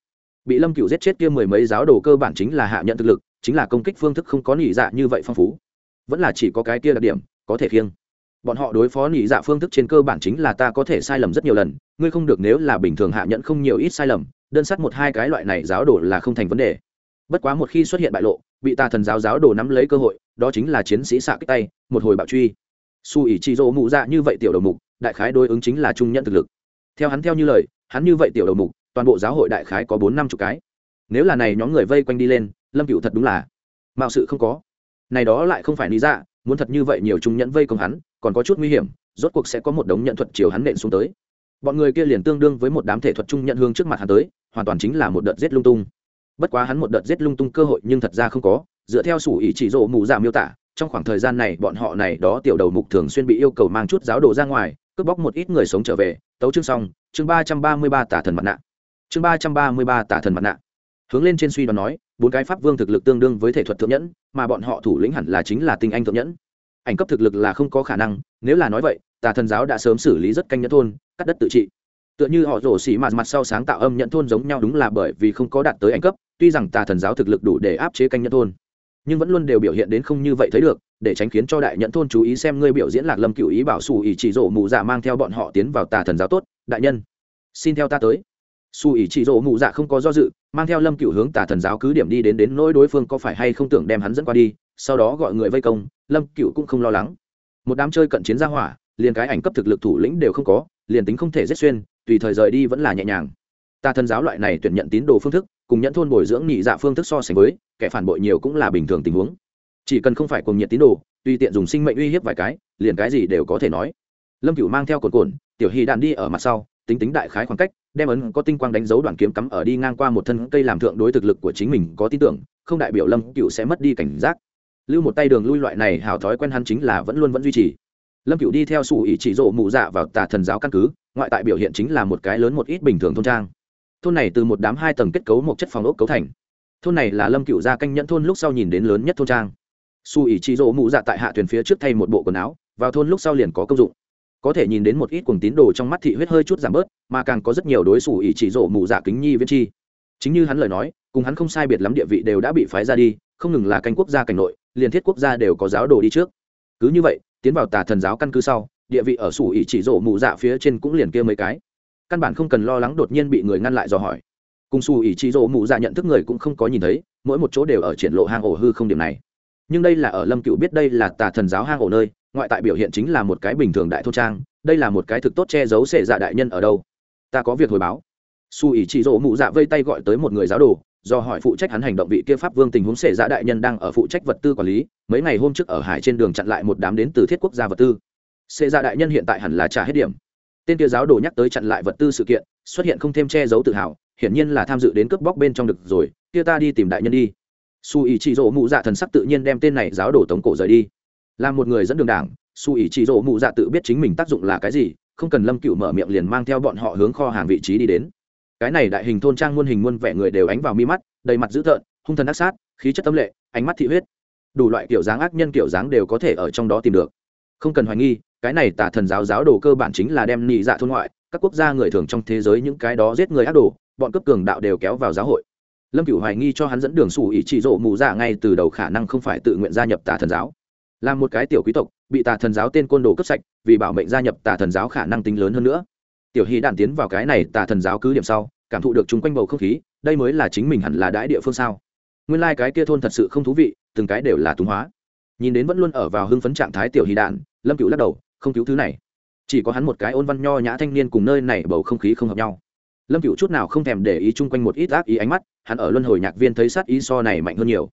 S1: Bị lâm cựu giết chết kia mười mấy giáo đồ cơ bản chính là hạ nhận thực lực, chính là công kích phương thức không có nỉ dạ như vậy phong phú. Vẫn là chỉ có cái kia đặc điểm, có thể khiêng. Bọn họ đối phó nỉ dạ phương thức trên cơ bản chính là ta có thể sai lầm rất nhiều lần, ngươi không được nếu là bình thường hạ nhận không nhiều ít sai lầm, đơn sắt một hai cái loại này giáo đồ là không thành vấn đề bất quá một khi xuất hiện bại lộ, bị tà thần giáo giáo đồ nắm lấy cơ hội, đó chính là chiến sĩ xạ kích tay, một hồi bạo truy. Su ỉ chi dỗ mụ dạ như vậy tiểu đầu mục, đại khái đối ứng chính là trung nhận thực lực. Theo hắn theo như lời, hắn như vậy tiểu đầu mục, toàn bộ giáo hội đại khái có bốn năm chục cái. Nếu là này nhóm người vây quanh đi lên, lâm cựu thật đúng là mạo sự không có. Này đó lại không phải lý dạ muốn thật như vậy nhiều trung nhẫn vây công hắn, còn có chút nguy hiểm, rốt cuộc sẽ có một đống nhận thuật chiều hắn nện xuống tới. Bọn người kia liền tương đương với một đám thể thuật trung nhận hương trước mặt hắn tới, hoàn toàn chính là một đợt giết lung tung bất quá hắn một đợt giết lung tung cơ hội nhưng thật ra không có, dựa theo sủ ý chỉ rộ mù dạ miêu tả, trong khoảng thời gian này bọn họ này đó tiểu đầu mục thường xuyên bị yêu cầu mang chút giáo đồ ra ngoài, cướp bóc một ít người sống trở về. Tấu chương xong, chương ba trăm ba mươi ba tả thần mặt nạ. Chương ba trăm ba mươi ba tả thần mặt nạ. Hướng lên trên suy đoán nói, bốn cái pháp vương thực lực tương đương với thể thuật thượng nhẫn, mà bọn họ thủ lĩnh hẳn là chính là tinh anh thượng nhẫn. Ảnh cấp thực lực là không có khả năng, nếu là nói vậy, tà thần giáo đã sớm xử lý rất canh nhẫn thôn, cắt đất tự trị. Tựa như họ rổ xỉ mặt mặt sau sáng tạo âm nhẫn thôn giống nhau đúng là bởi vì không có đạt tới ảnh cấp tuy rằng tà thần giáo thực lực đủ để áp chế canh nhẫn thôn, nhưng vẫn luôn đều biểu hiện đến không như vậy thấy được, để tránh khiến cho đại nhẫn thôn chú ý xem ngươi biểu diễn lạc lâm cựu ý bảo xù ý chỉ rổ mù dạ mang theo bọn họ tiến vào tà thần giáo tốt, đại nhân, xin theo ta tới. Xù ý chỉ rổ mù dạ không có do dự, mang theo lâm cựu hướng tà thần giáo cứ điểm đi đến đến nỗi đối phương có phải hay không tưởng đem hắn dẫn qua đi, sau đó gọi người vây công, lâm cựu cũng không lo lắng. Một đám chơi cận chiến gia hỏa, liền cái ảnh cấp thực lực thủ lĩnh đều không có, liền tính không thể giết xuyên, tùy thời rời đi vẫn là nhẹ nhàng. Tà thần giáo loại này tuyển nhận tín đồ phương thức cùng nhẫn thôn bồi dưỡng nhị dạ phương thức so sánh với, kẻ phản bội nhiều cũng là bình thường tình huống. Chỉ cần không phải cùng nhiệt tín đồ, tùy tiện dùng sinh mệnh uy hiếp vài cái, liền cái gì đều có thể nói. Lâm cửu mang theo cồn cồn tiểu hy đạn đi ở mặt sau, tính tính đại khái khoảng cách, đem ấn có tinh quang đánh dấu đoàn kiếm cắm ở đi ngang qua một thân cây làm thượng đối thực lực của chính mình có tin tưởng, không đại biểu lâm cửu sẽ mất đi cảnh giác. Lưu một tay đường lui loại này hào thói quen hắn chính là vẫn luôn vẫn duy trì. Lâm cửu đi theo sủ ý chỉ rộ mụ dạ vào tà thần giáo căn cứ, ngoại tại biểu hiện chính là một cái lớn một ít bình thường thôn trang thôn này từ một đám hai tầng kết cấu một chất phòng ốc cấu thành. Thôn này là lâm cựu gia canh nhẫn thôn lúc sau nhìn đến lớn nhất thôn trang. Su ỉ chị rỗ mụ dạ tại hạ thuyền phía trước thay một bộ quần áo, vào thôn lúc sau liền có công dụng. Có thể nhìn đến một ít cuồng tín đồ trong mắt thị huyết hơi chút giảm bớt, mà càng có rất nhiều đối xù ỷ chỉ rỗ mù dạ kính nhi viên chi. Chính như hắn lời nói, cùng hắn không sai biệt lắm địa vị đều đã bị phái ra đi, không ngừng là canh quốc gia cảnh nội, liền thiết quốc gia đều có giáo đồ đi trước. Cứ như vậy, tiến vào tà thần giáo căn cứ sau, địa vị ở xù ỷ chỉ rỗ mù dạ phía trên cũng liền kia mấy cái căn bản không cần lo lắng đột nhiên bị người ngăn lại dò hỏi. Cùng xù ỉ trị rỗ mụ dạ nhận thức người cũng không có nhìn thấy, mỗi một chỗ đều ở triển lộ hang ổ hư không điểm này. Nhưng đây là ở lâm cựu biết đây là tà thần giáo hang ổ nơi, ngoại tại biểu hiện chính là một cái bình thường đại thôn trang, đây là một cái thực tốt che giấu sệ dạ đại nhân ở đâu. Ta có việc hồi báo. Su ỉ chị rỗ mụ dạ vây tay gọi tới một người giáo đồ, do hỏi phụ trách hắn hành động vị kia pháp vương tình huống sệ dạ đại nhân đang ở phụ trách vật tư quản lý, mấy ngày hôm trước ở hải trên đường chặn lại một đám đến từ thiết quốc gia vật tư. Sệ dạ đại nhân hiện tại hẳn là trả hết điểm tên kia giáo đồ nhắc tới chặn lại vật tư sự kiện, xuất hiện không thêm che giấu tự hào, hiển nhiên là tham dự đến cướp bóc bên trong được rồi, kia ta đi tìm đại nhân đi. Su ý chỉ rỗ mụ dạ thần sắc tự nhiên đem tên này giáo đồ tống cổ rời đi. Là một người dẫn đường đảng su ý chỉ rỗ mụ dạ tự biết chính mình tác dụng là cái gì, không cần lâm cựu mở miệng liền mang theo bọn họ hướng kho hàng vị trí đi đến. Cái này đại hình thôn trang muôn hình muôn vẻ người đều ánh vào mi mắt, đầy mặt dữ tợn, hung thần ác sát, khí chất tâm lệ, ánh mắt thị huyết. Đủ loại kiểu dáng ác nhân kiểu dáng đều có thể ở trong đó tìm được. Không cần hoài nghi cái này tà thần giáo giáo đồ cơ bản chính là đem nhị dạ thôn ngoại, các quốc gia người thường trong thế giới những cái đó giết người ác đồ, bọn cấp cường đạo đều kéo vào giáo hội. Lâm cửu hoài nghi cho hắn dẫn đường sủ ý chỉ rộ mù dạ ngay từ đầu khả năng không phải tự nguyện gia nhập tà thần giáo. Là một cái tiểu quý tộc, bị tà thần giáo tên côn đồ cấp sạch, vì bảo mệnh gia nhập tà thần giáo khả năng tính lớn hơn nữa. Tiểu hy đạn tiến vào cái này tà thần giáo cứ điểm sau, cảm thụ được chung quanh bầu không khí, đây mới là chính mình hẳn là đãi địa phương sao. Nguyên lai、like、cái kia thôn thật sự không thú vị, từng cái đều là túng hóa. Nhìn đến vẫn luôn ở vào hưng phấn trạng thái tiểu hy đạn lâm cựu lắc đầu không cứu thứ này. Chỉ có hắn một cái ôn văn nho nhã thanh niên cùng nơi này bầu không khí không hợp nhau. Lâm cựu chút nào không thèm để ý chung quanh một ít ác ý ánh mắt, hắn ở luân hồi nhạc viên thấy sát ý so này mạnh hơn nhiều.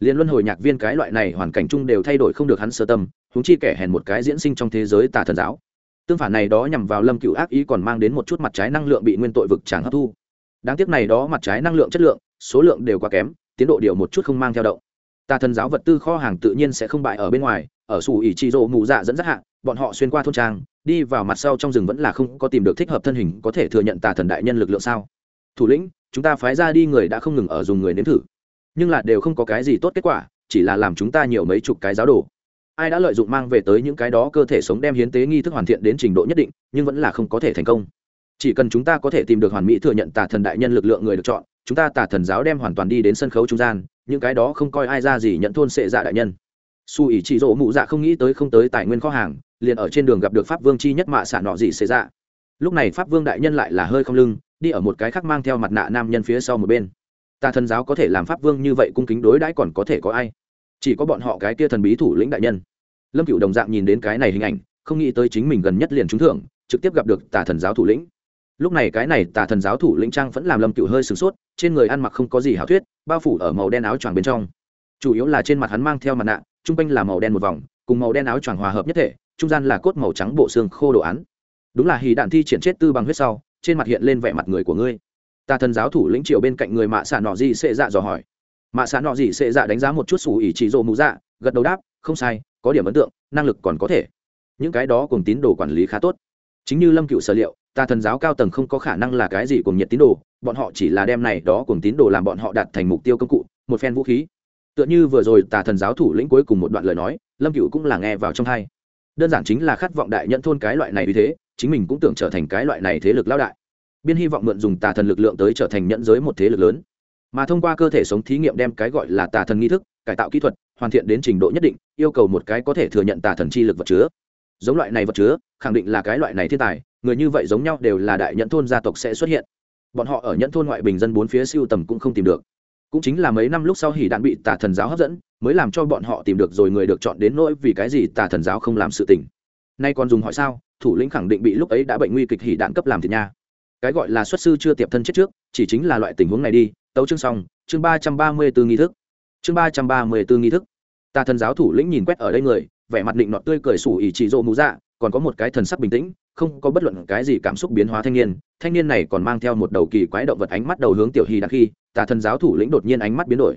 S1: Liền luân hồi nhạc viên cái loại này hoàn cảnh chung đều thay đổi không được hắn sơ tâm húng chi kẻ hèn một cái diễn sinh trong thế giới tà thần giáo. Tương phản này đó nhằm vào lâm cựu ác ý còn mang đến một chút mặt trái năng lượng bị nguyên tội vực tràng hấp thu. Đáng tiếc này đó mặt trái năng lượng chất lượng, số lượng đều quá kém, tiến độ điều một chút không mang theo động. Tà thần giáo vật tư kho hàng tự nhiên sẽ không bại ở bên ngoài, ở xù ỉ chi rộ mù dạ dẫn dắt hạng bọn họ xuyên qua thôn trang, đi vào mặt sau trong rừng vẫn là không có tìm được thích hợp thân hình có thể thừa nhận tà thần đại nhân lực lượng sao? Thủ lĩnh, chúng ta phái ra đi người đã không ngừng ở dùng người nếm thử. Nhưng là đều không có cái gì tốt kết quả, chỉ là làm chúng ta nhiều mấy chục cái giáo đồ. Ai đã lợi dụng mang về tới những cái đó cơ thể sống đem hiến tế nghi thức hoàn thiện đến trình độ nhất định, nhưng vẫn là không có thể thành công. Chỉ cần chúng ta có thể tìm được hoàn mỹ thừa nhận tà thần đại nhân lực lượng người được chọn, chúng ta tà thần giáo đem hoàn toàn đi đến sân khấu trung gian, những cái đó không coi ai ra gì nhận thôn sệ dạ đại nhân. Su ý chỉ rỗ mụ dạ không nghĩ tới không tới tài nguyên kho hàng liền ở trên đường gặp được pháp vương chi nhất mạ xạ nọ gì xảy ra lúc này pháp vương đại nhân lại là hơi không lưng, đi ở một cái khác mang theo mặt nạ nam nhân phía sau một bên. Tà thần giáo có thể làm pháp vương như vậy cung kính đối đãi còn có thể có ai? Chỉ có bọn họ cái kia thần bí thủ lĩnh đại nhân. Lâm cựu đồng dạng nhìn đến cái này hình ảnh, không nghĩ tới chính mình gần nhất liền trúng thưởng, trực tiếp gặp được tà thần giáo thủ lĩnh. Lúc này cái này tà thần giáo thủ lĩnh trang vẫn làm lâm cựu hơi sửng sốt, trên người ăn mặc không có gì hảo thuyết, bao phủ ở màu đen áo choàng bên trong. Chủ yếu là trên mặt hắn mang theo mặt nạ t r u n g quanh là màu đen một vòng, cùng màu đen áo choàng hòa hợp nhất thể trung gian là cốt màu trắng bộ xương khô đồ án. Đúng là hì đạn thi triển chết tư bằng huyết sau, trên mặt hiện lên vẻ mặt người của ngươi. Tà thần giáo thủ lĩnh triều bên cạnh người mạ xạ nọ gì sệ dạ dò hỏi. Mạ xạ nọ gì sệ dạ đánh giá một chút xù ỉ chỉ rộ mũ dạ gật đầu đáp, không sai, có điểm ấn tượng, năng lực còn có thể. Những cái đó cùng tín đồ quản lý khá tốt. Chính như lâm cựu sở liệu tà thần giáo cao tầng không có khả năng là cái gì cùng nhiệt tín đồ, bọn họ chỉ là đem này đó cùng tín đồ làm bọn họ đạt thành mục tiêu công cụ, một phen vũ khí. Tựa như vừa rồi tà thần giáo thủ lĩnh cuối cùng một đoạn lời nói, lâm cựu cũng là nghe vào trong hai đơn giản chính là khát vọng đại nhận thôn cái loại này vì thế, chính mình cũng tưởng trở thành cái loại này thế lực lao đại. Biên hy vọng mượn dùng tà thần lực lượng tới trở thành nhận giới một thế lực lớn. Mà thông qua cơ thể sống thí nghiệm đem cái gọi là tà thần nghi thức, cải tạo kỹ thuật, hoàn thiện đến trình độ nhất định, yêu cầu một cái có thể thừa nhận tà thần chi lực vật chứa. Giống loại này vật chứa, khẳng định là cái loại này thiên tài, người như vậy giống nhau đều là đại nhận thôn gia tộc sẽ xuất hiện. Bọn họ ở nhận thôn ngoại bình dân bốn phía siêu tầm cũng không tìm được. Cũng chính là mấy năm lúc sau hỉ đạn bị tà thần giáo hấp dẫn mới làm cho bọn họ tìm được rồi người được chọn đến nỗi vì cái gì tà thần giáo không làm sự tình. Nay còn dùng hỏi sao, thủ lĩnh khẳng định bị lúc ấy đã bệnh nguy kịch hỉ đạn cấp làm thiệt nha. Cái gọi là xuất sư chưa tiệp thân chết trước, chỉ chính là loại tình huống này đi, tấu chương xong, chương ba trăm ba mươi bốn nghi thức. Chương ba trăm ba mươi bốn nghi thức. Tà thần giáo thủ lĩnh nhìn quét ở đây người, vẻ mặt định nọt tươi cười sủ ỉ chỉ rộ mũ dạ còn có một cái thần sắc bình tĩnh, không có bất luận cái gì cảm xúc biến hóa thanh niên. Thanh niên này còn mang theo một đầu kỳ quái động vật ánh mắt đầu hướng tiểu hy đặc khi, tà thần giáo thủ lĩnh đột nhiên ánh mắt biến đổi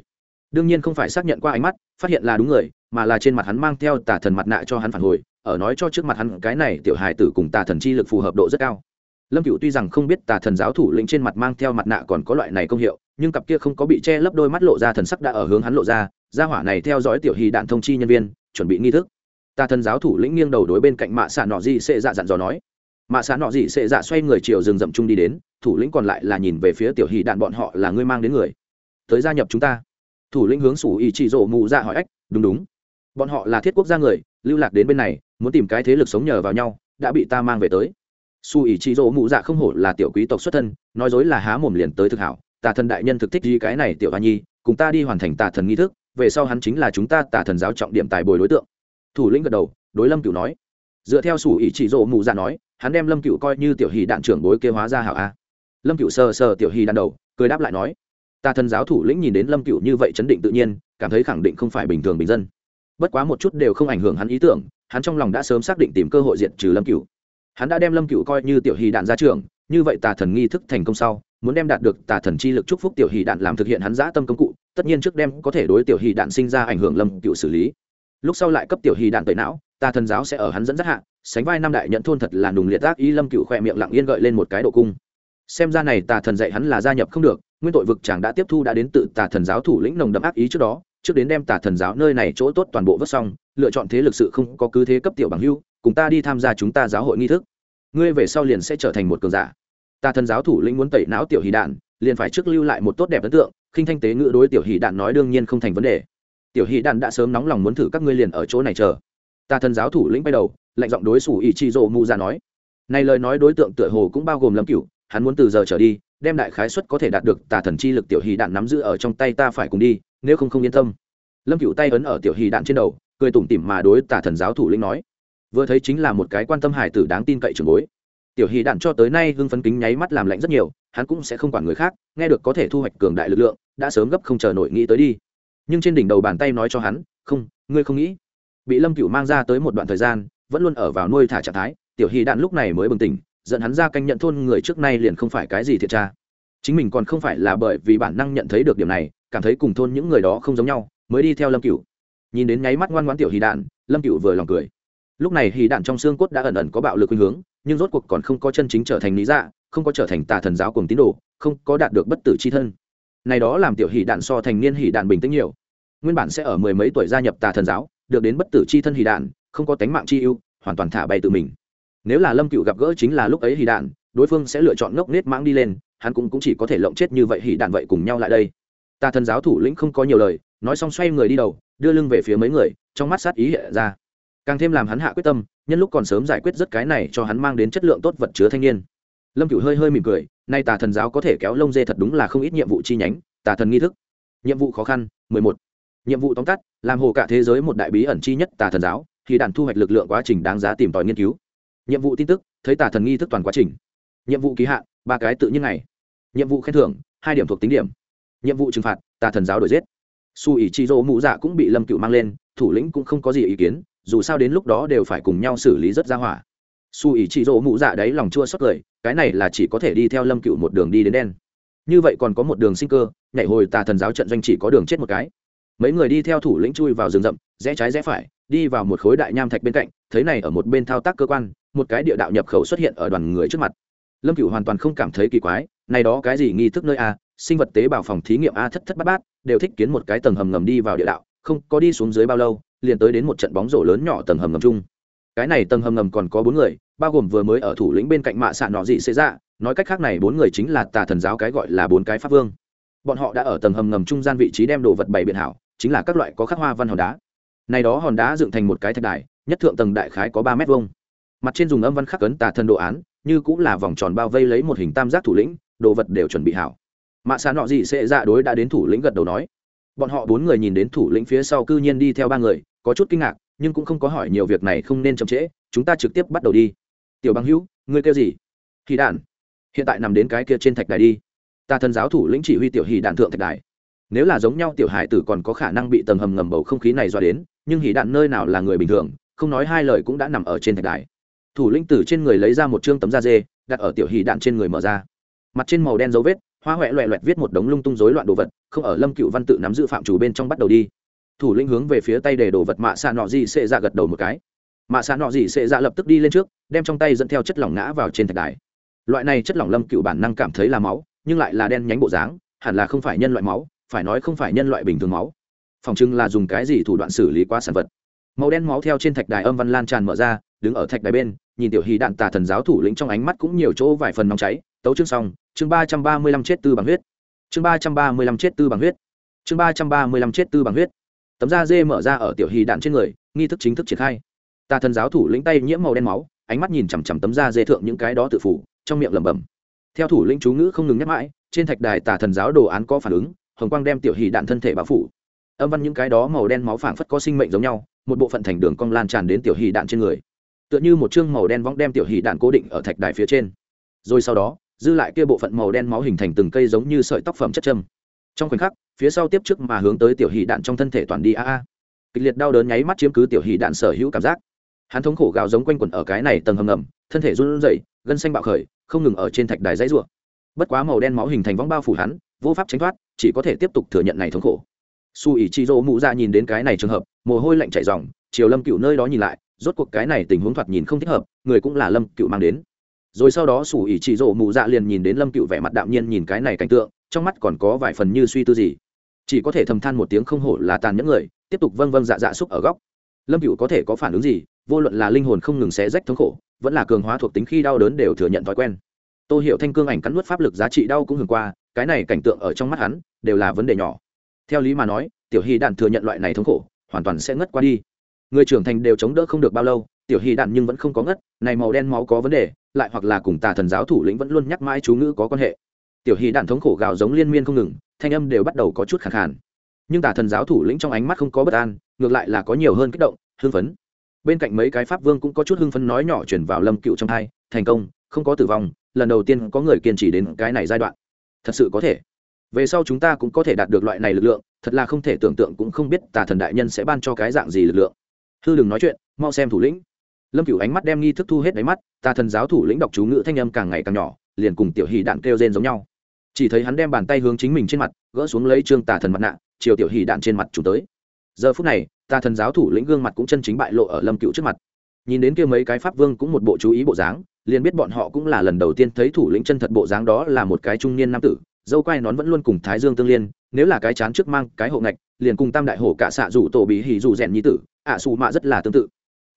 S1: đương nhiên không phải xác nhận qua ánh mắt, phát hiện là đúng người, mà là trên mặt hắn mang theo tà thần mặt nạ cho hắn phản hồi, ở nói cho trước mặt hắn cái này tiểu hài tử cùng tà thần chi lực phù hợp độ rất cao. Lâm cựu tuy rằng không biết tà thần giáo thủ lĩnh trên mặt mang theo mặt nạ còn có loại này công hiệu, nhưng cặp kia không có bị che lấp đôi mắt lộ ra thần sắc đã ở hướng hắn lộ ra, gia hỏa này theo dõi tiểu hy đạn thông chi nhân viên, chuẩn bị nghi thức. Tà thần giáo thủ lĩnh nghiêng đầu đối bên cạnh mạ xạ nọ dị sệ dạ dặn dò nói. Mạ xạ nọ dị sệ dạ xoay người chiều rừng rậm chung đi đến, thủ lĩnh còn lại là nhìn về phía tiểu hy đạn bọn họ là ngươi mang đến người. Tới gia nhập chúng ta thủ lĩnh hướng sủ ý chỉ rộ mụ dạ hỏi ách, đúng đúng. Bọn họ là thiết quốc gia người, lưu lạc đến bên này, muốn tìm cái thế lực sống nhờ vào nhau, đã bị ta mang về tới. Su ý chị rỗ mụ dạ không hổ là tiểu quý tộc xuất thân, nói dối là há mồm liền tới thực hảo. Tà thần đại nhân thực thích gì cái này tiểu hoa nhi, cùng ta đi hoàn thành tà thần nghi thức, về sau hắn chính là chúng ta tà thần giáo trọng điểm tài bồi đối tượng. Thủ lĩnh gật đầu, đối lâm cửu nói. Dựa theo sủ ý chỉ rỗ mụ dạ nói, hắn đem lâm cửu coi như tiểu hì đạn trưởng bối kê hóa ra hảo a. Lâm cửu sờ sờ tiểu hì đạn đầu, cười đáp lại nói tà thần giáo thủ lĩnh nhìn đến lâm Cựu như vậy chấn định tự nhiên, cảm thấy khẳng định không phải bình thường bình dân. Bất quá một chút đều không ảnh hưởng hắn ý tưởng, hắn trong lòng đã sớm xác định tìm cơ hội diện trừ lâm Cựu. hắn đã đem lâm cựu coi như tiểu hỷ đạn ra trường, như vậy tà thần nghi thức thành công sau, muốn đem đạt được tà thần chi lực chúc phúc tiểu hỷ đạn làm thực hiện hắn giã tâm công cụ, tất nhiên trước đem có thể đối tiểu hỷ đạn sinh ra ảnh hưởng lâm cựu xử lý. Lúc sau lại cấp tiểu hỷ đạn tẩy não, tà thần giáo sẽ ở hắn dẫn dắt hạ, sánh vai năm đại nhận thôn thật là nùng liệt ác ý lâm cựu khoe miệng lặng yên gợi lên một cái độ cung. Xem ra này tà thần dạy hắn là gia nhập không được nguyên tội vực chàng đã tiếp thu đã đến tự tà thần giáo thủ lĩnh nồng đậm ác ý trước đó, trước đến đem tà thần giáo nơi này chỗ tốt toàn bộ vớt xong, lựa chọn thế lực sự không có cứ thế cấp tiểu bằng hưu, cùng ta đi tham gia chúng ta giáo hội nghi thức. Ngươi về sau liền sẽ trở thành một cường giả. Tà thần giáo thủ lĩnh muốn tẩy não tiểu hỷ đạn, liền phải trước lưu lại một tốt đẹp ấn tượng, khinh thanh tế ngữ đối tiểu hỷ đạn nói đương nhiên không thành vấn đề. Tiểu hỷ đạn đã sớm nóng lòng muốn thử các ngươi liền ở chỗ này chờ. Tà thần giáo thủ lĩnh bay đầu, lạnh giọng đối xử ý chi rộ mu ra nói. Này lời nói đối tượng tựa hồ cũng bao gồm lâm cửu, hắn muốn từ giờ trở đi đem đại khái suất có thể đạt được tà thần chi lực tiểu hỷ đạn nắm giữ ở trong tay ta phải cùng đi, nếu không không yên tâm. Lâm Cựu tay ấn ở tiểu hỷ đạn trên đầu, cười tủm tỉm mà đối tà thần giáo thủ lĩnh nói. Vừa thấy chính là một cái quan tâm hải tử đáng tin cậy trường bối. Tiểu hỷ đạn cho tới nay hưng phấn kính nháy mắt làm lạnh rất nhiều, hắn cũng sẽ không quản người khác, nghe được có thể thu hoạch cường đại lực lượng, đã sớm gấp không chờ nổi nghĩ tới đi. Nhưng trên đỉnh đầu bàn tay nói cho hắn, không, ngươi không nghĩ. Bị lâm Cựu mang ra tới một đoạn thời gian, vẫn luôn ở vào nuôi thả trạng thái, tiểu hỷ đạn lúc này mới bừng tỉnh dẫn hắn ra canh nhận thôn người trước nay liền không phải cái gì thiệt tra. Chính mình còn không phải là bởi vì bản năng nhận thấy được điểm này, cảm thấy cùng thôn những người đó không giống nhau, mới đi theo lâm cửu. Nhìn đến nháy mắt ngoan ngoãn tiểu hỷ đạn, lâm cửu vừa lòng cười. Lúc này hì đạn trong xương cốt đã ẩn ẩn có bạo lực khuynh hướng, nhưng rốt cuộc còn không có chân chính trở thành lý dạ không có trở thành tà thần giáo cùng tín đồ, không có đạt được bất tử c h i thân. Này đó làm tiểu hì đạn so thành niên hì đạn bình tĩnh nhiều. Nguyên bản sẽ ở mười mấy tuổi gia nhập tà thần giáo, được đến bất tử c h i thân hì đạn, không có tánh mạng chi ưu, hoàn toàn thả bay tự mình nếu là lâm cựu gặp gỡ chính là lúc ấy hì đạn đối phương sẽ lựa chọn ngốc nết mãng đi lên hắn cũng, cũng chỉ có thể lộng chết như vậy hì đạn vậy cùng nhau lại đây. Ta thần giáo thủ lĩnh không có nhiều lời nói xong xoay người đi đầu đưa lưng về phía mấy người trong mắt sát ý hiện ra. Càng thêm làm hắn hạ quyết tâm nhân lúc còn sớm giải quyết rất cái này cho hắn mang đến chất lượng tốt vật chứa thanh niên. Lâm cửu hơi hơi mỉm cười nay tà thần giáo có thể kéo lông dê thật đúng là không ít nhiệm vụ chi nhánh tà thần nghi thức. Nhiệm vụ khó khăn mười một. Nhiệm vụ tóm tắt làm hồ cả thế giới một đại bí ẩn chi nhất tà thần giáo thì đàn thu hoạch lực lượng quá trình đáng giá tìm tòi nghiên cứu nhiệm vụ tin tức, thấy tà thần nghi thức toàn quá trình. Nhiệm vụ ký hạn, ba cái tự nhiên này nhiệm vụ khen thưởng, hai điểm thuộc tính điểm. Nhiệm vụ trừng phạt, tà thần giáo đổi giết. Su ỉ chi dỗ mụ dạ cũng bị lâm cựu mang lên, thủ lĩnh cũng không có gì ý kiến, dù sao đến lúc đó đều phải cùng nhau xử lý rất ra hỏa. Su ý chi rỗ mụ dạ đấy lòng chua xót cười, cái này là chỉ có thể đi theo lâm cựu một đường đi đến đen. Như vậy còn có một đường sinh cơ, nhảy hồi tà thần giáo trận doanh chỉ có đường chết một cái. Mấy người đi theo thủ lĩnh chui vào rừng rậm, rẽ trái rẽ phải, đi vào một khối đại nham thạch bên cạnh, thấy này ở một bên thao tác cơ quan một cái địa đạo nhập khẩu xuất hiện ở đoàn người trước mặt. Lâm cựu hoàn toàn không cảm thấy kỳ quái, này đó cái gì nghi thức nơi a, sinh vật tế bào phòng thí nghiệm a thất thất bát bát, đều thích kiến một cái tầng hầm ngầm đi vào địa đạo, không có đi xuống dưới bao lâu, liền tới đến một trận bóng rổ lớn nhỏ tầng hầm ngầm chung. Cái này tầng hầm ngầm còn có bốn người, bao gồm vừa mới ở thủ lĩnh bên cạnh mạ xạ nọ dị xế ra dạ, nói cách khác này bốn người chính là tà thần giáo cái gọi là bốn cái pháp vương. Bọn họ đã ở tầng hầm ngầm trung gian vị trí đem đồ vật bày biện hảo, chính là các loại có khắc hoa văn hòn đá. Này đó hòn đá dựng thành một cái thạch đài, nhất thượng tầng đại khái có ba mét vuông mặt trên dùng âm văn khắc cấn tà thần đồ án, như cũng là vòng tròn bao vây lấy một hình tam giác thủ lĩnh, đồ vật đều chuẩn bị hảo. Mạ xạ nọ dị sẽ dạ đối đã đến thủ lĩnh gật đầu nói. Bọn họ bốn người nhìn đến thủ lĩnh phía sau cư nhiên đi theo ba người, có chút kinh ngạc, nhưng cũng không có hỏi nhiều việc này không nên chậm trễ, chúng ta trực tiếp bắt đầu đi. Tiểu băng hữu, ngươi kêu gì? Thì đản. Hiện tại nằm đến cái kia trên thạch đài đi. Ta thân giáo thủ lĩnh chỉ huy tiểu hì đạn thượng thạch đài. Nếu là giống nhau tiểu hải tử còn có khả năng bị tầng hầm ngầm bầu không khí này dọa đến, nhưng hì đạn nơi nào là người bình thường, không nói hai lời cũng đã nằm ở trên thạch đài thủ lĩnh tử trên người lấy ra một chương tấm da dê, đặt ở tiểu hì đạn trên người mở ra. Mặt trên màu đen dấu vết, hoa huệ loẹ loẹt viết một đống lung tung rối loạn đồ vật, không ở lâm cựu văn tự nắm giữ phạm chủ bên trong bắt đầu đi. Thủ lĩnh hướng về phía tay để đồ vật mạ xạ nọ gì sẽ ra gật đầu một cái. Mạ xạ nọ gì sẽ ra lập tức đi lên trước, đem trong tay dẫn theo chất lỏng ngã vào trên thạch đài. Loại này chất lỏng lâm cựu bản năng cảm thấy là máu, nhưng lại là đen nhánh bộ dáng, hẳn là không phải nhân loại máu, phải nói không phải nhân loại bình thường máu. Phòng trưng là dùng cái gì thủ đoạn xử lý qua sản vật? Màu đen máu theo trên thạch đài âm văn lan tràn mở ra, đứng ở thạch đài bên, nhìn tiểu hy đạn tà thần giáo thủ lĩnh trong ánh mắt cũng nhiều chỗ vài phần nóng cháy. Tấu chương xong, chương ba trăm ba mươi lăm chết tư bằng huyết. Chương ba trăm ba mươi lăm chết tư bằng huyết. Chương ba trăm ba mươi lăm chết tư bằng huyết. Tấm da dê mở ra ở tiểu hy đạn trên người, nghi thức chính thức triển khai. Tà thần giáo thủ lĩnh tay nhiễm màu đen máu, ánh mắt nhìn chằm chằm tấm da dê thượng những cái đó tự phủ, trong miệng lẩm bẩm. Theo thủ lĩnh chú ngữ không ngừng nhắc mãi, trên thạch đài tà thần giáo đồ án có phản ứng, hồng quang đem tiểu hỷ đạn thân thể bao phủ. Âm văn những cái đó màu đen máu phảng phất có sinh mệnh giống nhau một bộ phận thành đường cong lan tràn đến tiểu hì đạn trên người. Tựa như một chương màu đen võng đem tiểu hì đạn cố định ở thạch đài phía trên. Rồi sau đó, dư lại kia bộ phận màu đen máu hình thành từng cây giống như sợi tóc phẩm chất châm. Trong khoảnh khắc, phía sau tiếp trước mà hướng tới tiểu hì đạn trong thân thể toàn đi a a. Kịch liệt đau đớn nháy mắt chiếm cứ tiểu hì đạn sở hữu cảm giác. Hắn thống khổ gào giống quanh quẩn ở cái này tầng hầm ngầm, thân thể run rẩy, gân xanh bạo khởi, không ngừng ở trên thạch đài dãy rủa. Bất quá màu đen máu hình thành võng bao phủ hắn, vô pháp tránh thoát, chỉ có thể tiếp tục thừa nhận này thống khổ. Su ỉ chi dỗ mụ ra nhìn đến cái này trường hợp mồ hôi lạnh chảy ròng, chiều lâm cựu nơi đó nhìn lại, rốt cuộc cái này tình huống thoạt nhìn không thích hợp, người cũng là lâm cựu mang đến. Rồi sau đó sủ ỉ chỉ rỗ mụ dạ liền nhìn đến lâm cựu vẻ mặt đạm nhiên nhìn cái này cảnh tượng, trong mắt còn có vài phần như suy tư gì. Chỉ có thể thầm than một tiếng không hổ là tàn những người, tiếp tục vâng vâng dạ dạ xúc ở góc. Lâm cựu có thể có phản ứng gì, vô luận là linh hồn không ngừng xé rách thống khổ, vẫn là cường hóa thuộc tính khi đau đớn đều thừa nhận thói quen. Tô hiểu thanh cương ảnh cắn nuốt pháp lực giá trị đau cũng hưởng qua, cái này cảnh tượng ở trong mắt hắn, đều là vấn đề nhỏ. Theo lý mà nói, tiểu hy đạn thừa nhận loại này thống khổ hoàn toàn sẽ ngất qua đi. Người trưởng thành đều chống đỡ không được bao lâu, tiểu hy đạn nhưng vẫn không có ngất, này màu đen máu có vấn đề, lại hoặc là cùng tà thần giáo thủ lĩnh vẫn luôn nhắc mãi chú ngữ có quan hệ. Tiểu hy đạn thống khổ gào giống liên miên không ngừng, thanh âm đều bắt đầu có chút khẳng khản nhưng tà thần giáo thủ lĩnh trong ánh mắt không có bất an, ngược lại là có nhiều hơn kích động, hưng phấn. Bên cạnh mấy cái pháp vương cũng có chút hưng phấn nói nhỏ chuyển vào lâm cựu trong hai, thành công, không có tử vong, lần đầu tiên có người kiên trì đến cái này giai đoạn. Thật sự có thể. Về sau chúng ta cũng có thể đạt được loại này lực lượng thật là không thể tưởng tượng cũng không biết tà thần đại nhân sẽ ban cho cái dạng gì lực lượng. Hư đừng nói chuyện, mau xem thủ lĩnh. Lâm cửu ánh mắt đem nghi thức thu hết đáy mắt, tà thần giáo thủ lĩnh đọc chú ngữ thanh âm càng ngày càng nhỏ, liền cùng tiểu hỷ đạn kêu rên giống nhau. Chỉ thấy hắn đem bàn tay hướng chính mình trên mặt, gỡ xuống lấy trương tà thần mặt nạ, chiều tiểu hỷ đạn trên mặt chủ tới. Giờ phút này, tà thần giáo thủ lĩnh gương mặt cũng chân chính bại lộ ở lâm cựu trước mặt. Nhìn đến kia mấy cái pháp vương cũng một bộ chú ý bộ dáng, liền biết bọn họ cũng là lần đầu tiên thấy thủ lĩnh chân thật bộ dáng đó là một cái trung niên nam tử, dâu quai nón vẫn luôn cùng thái dương tương liên nếu là cái chán trước mang cái hộ ngạch liền cùng tam đại hổ cả xạ rủ tổ bị hỉ rủ rèn nhi tử ạ à, xù mạ rất là tương tự.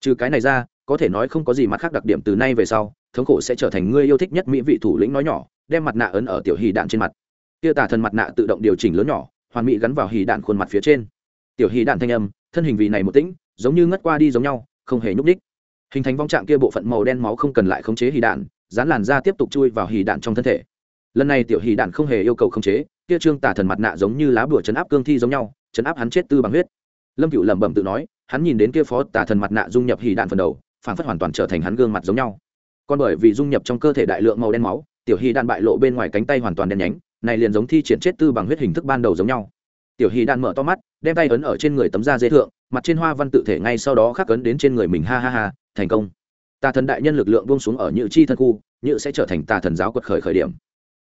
S1: Trừ cái này ra có thể nói không có gì mặt khác đặc điểm từ nay về sau thống khổ sẽ trở thành người yêu thích nhất mỹ vị thủ lĩnh nói nhỏ đem mặt nạ ấn ở tiểu hì đạn trên mặt. Kia tả thần mặt nạ tự động điều chỉnh lớn nhỏ hoàn mỹ gắn vào hì đạn khuôn mặt phía trên. Tiểu hì đạn thanh âm thân hình vì này một tĩnh giống như ngất qua đi giống nhau không hề nhúc ních hình thành vong trạng kia bộ phận màu đen máu không cần lại khống chế hì đạn dán làn da tiếp tục chui vào hì đạn trong thân thể. Lần này tiểu hì đạn không hề yêu cầu khống chế kia trương tà thần mặt nạ giống như lá bùa chấn áp cương thi giống nhau, chấn áp hắn chết tư bằng huyết. Lâm cựu lẩm bẩm tự nói, hắn nhìn đến kia phó tà thần mặt nạ dung nhập hì đạn phần đầu, phản phất hoàn toàn trở thành hắn gương mặt giống nhau. Còn bởi vì dung nhập trong cơ thể đại lượng màu đen máu, tiểu hì đạn bại lộ bên ngoài cánh tay hoàn toàn đen nhánh, này liền giống thi triển chết tư bằng huyết hình thức ban đầu giống nhau. Tiểu hì đạn mở to mắt, đem tay ấn ở trên người tấm da dễ thượng, mặt trên hoa văn tự thể ngay sau đó khắc ấn đến trên người mình, ha ha ha, thành công. Tà thần đại nhân lực lượng buông xuống ở nhự chi thân khu, nhự sẽ trở thành tà thần giáo quật khởi khởi điểm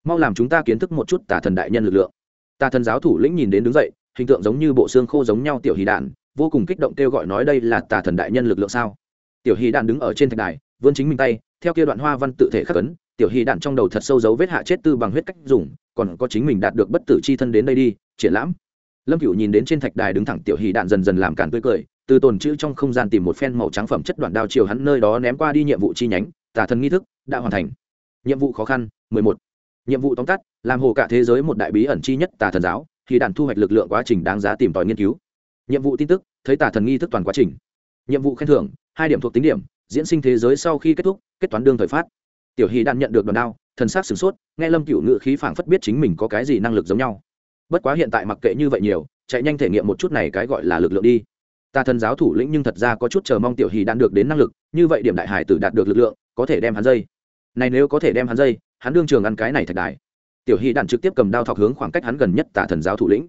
S1: mau làm chúng ta kiến thức một chút tà thần đại nhân lực lượng. Tà thần giáo thủ lĩnh nhìn đến đứng dậy, hình tượng giống như bộ xương khô giống nhau tiểu hỷ đạn, vô cùng kích động kêu gọi nói đây là tà thần đại nhân lực lượng sao? Tiểu hỷ đạn đứng ở trên thạch đài, vươn chính mình tay, theo kia đoạn hoa văn tự thể khắc ấn, tiểu hỷ đạn trong đầu thật sâu dấu vết hạ chết tư bằng huyết cách dùng, còn có chính mình đạt được bất tử c h i thân đến đây đi, triển lãm. Lâm cựu nhìn đến trên thạch đài đứng thẳng tiểu hỷ đạn dần dần làm cản tươi cười, từ tồn chữ trong không gian tìm một phen màu trắng phẩm chất đoạn đao chiều hắn nơi đó ném qua đi nhiệm vụ chi nhánh tả thần nghi thức đã hoàn thành. Nhiệm vụ khó khăn, mười một nhiệm vụ tóm tắt, làm hồ cả thế giới một đại bí ẩn chi nhất tà thần giáo, thì đạn thu hoạch lực lượng quá trình đáng giá tìm tòi nghiên cứu. Nhiệm vụ tin tức, thấy tà thần nghi thức toàn quá trình. Nhiệm vụ khen thưởng, hai điểm thuộc tính điểm, diễn sinh thế giới sau khi kết thúc, kết toán đương thời phát. Tiểu hy đạn nhận được đòn đao, thần s á c sửng sốt, nghe lâm cựu ngự khí phảng phất biết chính mình có cái gì năng lực giống nhau. Bất quá hiện tại mặc kệ như vậy nhiều, chạy nhanh thể nghiệm một chút này cái gọi là lực lượng đi. Tà thần giáo thủ lĩnh nhưng thật ra có chút chờ mong tiểu hy đạn được đến năng lực, như vậy điểm đại hải tử đạt được lực lượng, có thể đem hắn dây. Này nếu có thể đem hắn dây hắn đương trường ăn cái này thạch đại tiểu hy đạn trực tiếp cầm đao thọc hướng khoảng cách hắn gần nhất tà thần giáo thủ lĩnh.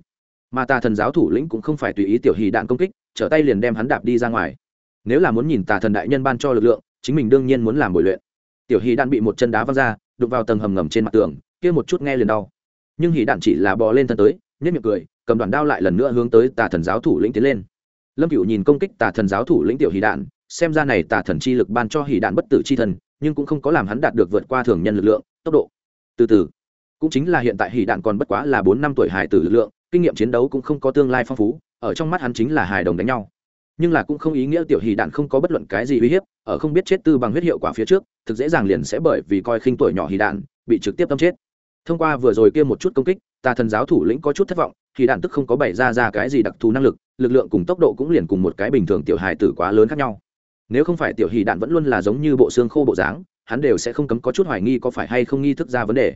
S1: Mà tà thần giáo thủ lĩnh cũng không phải tùy ý tiểu hy đạn công kích, trở tay liền đem hắn đạp đi ra ngoài. Nếu là muốn nhìn tà thần đại nhân ban cho lực lượng, chính mình đương nhiên muốn làm bồi luyện. Tiểu hy đạn bị một chân đá văng ra đục vào tầng hầm ngầm trên mặt tường, kia một chút nghe liền đau. Nhưng hy đạn chỉ là bò lên thân tới nhất miệng cười, cầm đoàn đao lại lần nữa hướng tới tà thần giáo thủ lĩnh tiến lên. Lâm cựu nhìn công kích tà thần giáo thủ lĩnh tiểu hỷ đạn, xem ra này tà thần chi lực ban cho hỷ đạn bất tử chi thần, nhưng cũng không có làm hắn đạt được vượt qua thường nhân lực lượng tốc độ. Từ từ. Cũng chính là hiện tại hỷ đạn còn bất quá là bốn năm tuổi hải tử lực lượng, kinh nghiệm chiến đấu cũng không có tương lai phong phú, ở trong mắt hắn chính là hài đồng đánh nhau. Nhưng là cũng không ý nghĩa tiểu hỷ đạn không có bất luận cái gì uy hiếp, ở không biết chết tư bằng huyết hiệu quả phía trước, thực dễ dàng liền sẽ bởi vì coi khinh tuổi nhỏ hỷ đạn, bị trực tiếp tâm chết. Thông qua vừa rồi kia một chút công kích tà thần giáo thủ lĩnh có chút thất vọng thì đạn tức không có bày ra ra cái gì đặc thù năng lực lực lượng cùng tốc độ cũng liền cùng một cái bình thường tiểu hài tử quá lớn khác nhau. Nếu không phải tiểu hì đạn vẫn luôn là giống như bộ xương khô bộ dáng hắn đều sẽ không cấm có chút hoài nghi có phải hay không nghi thức ra vấn đề.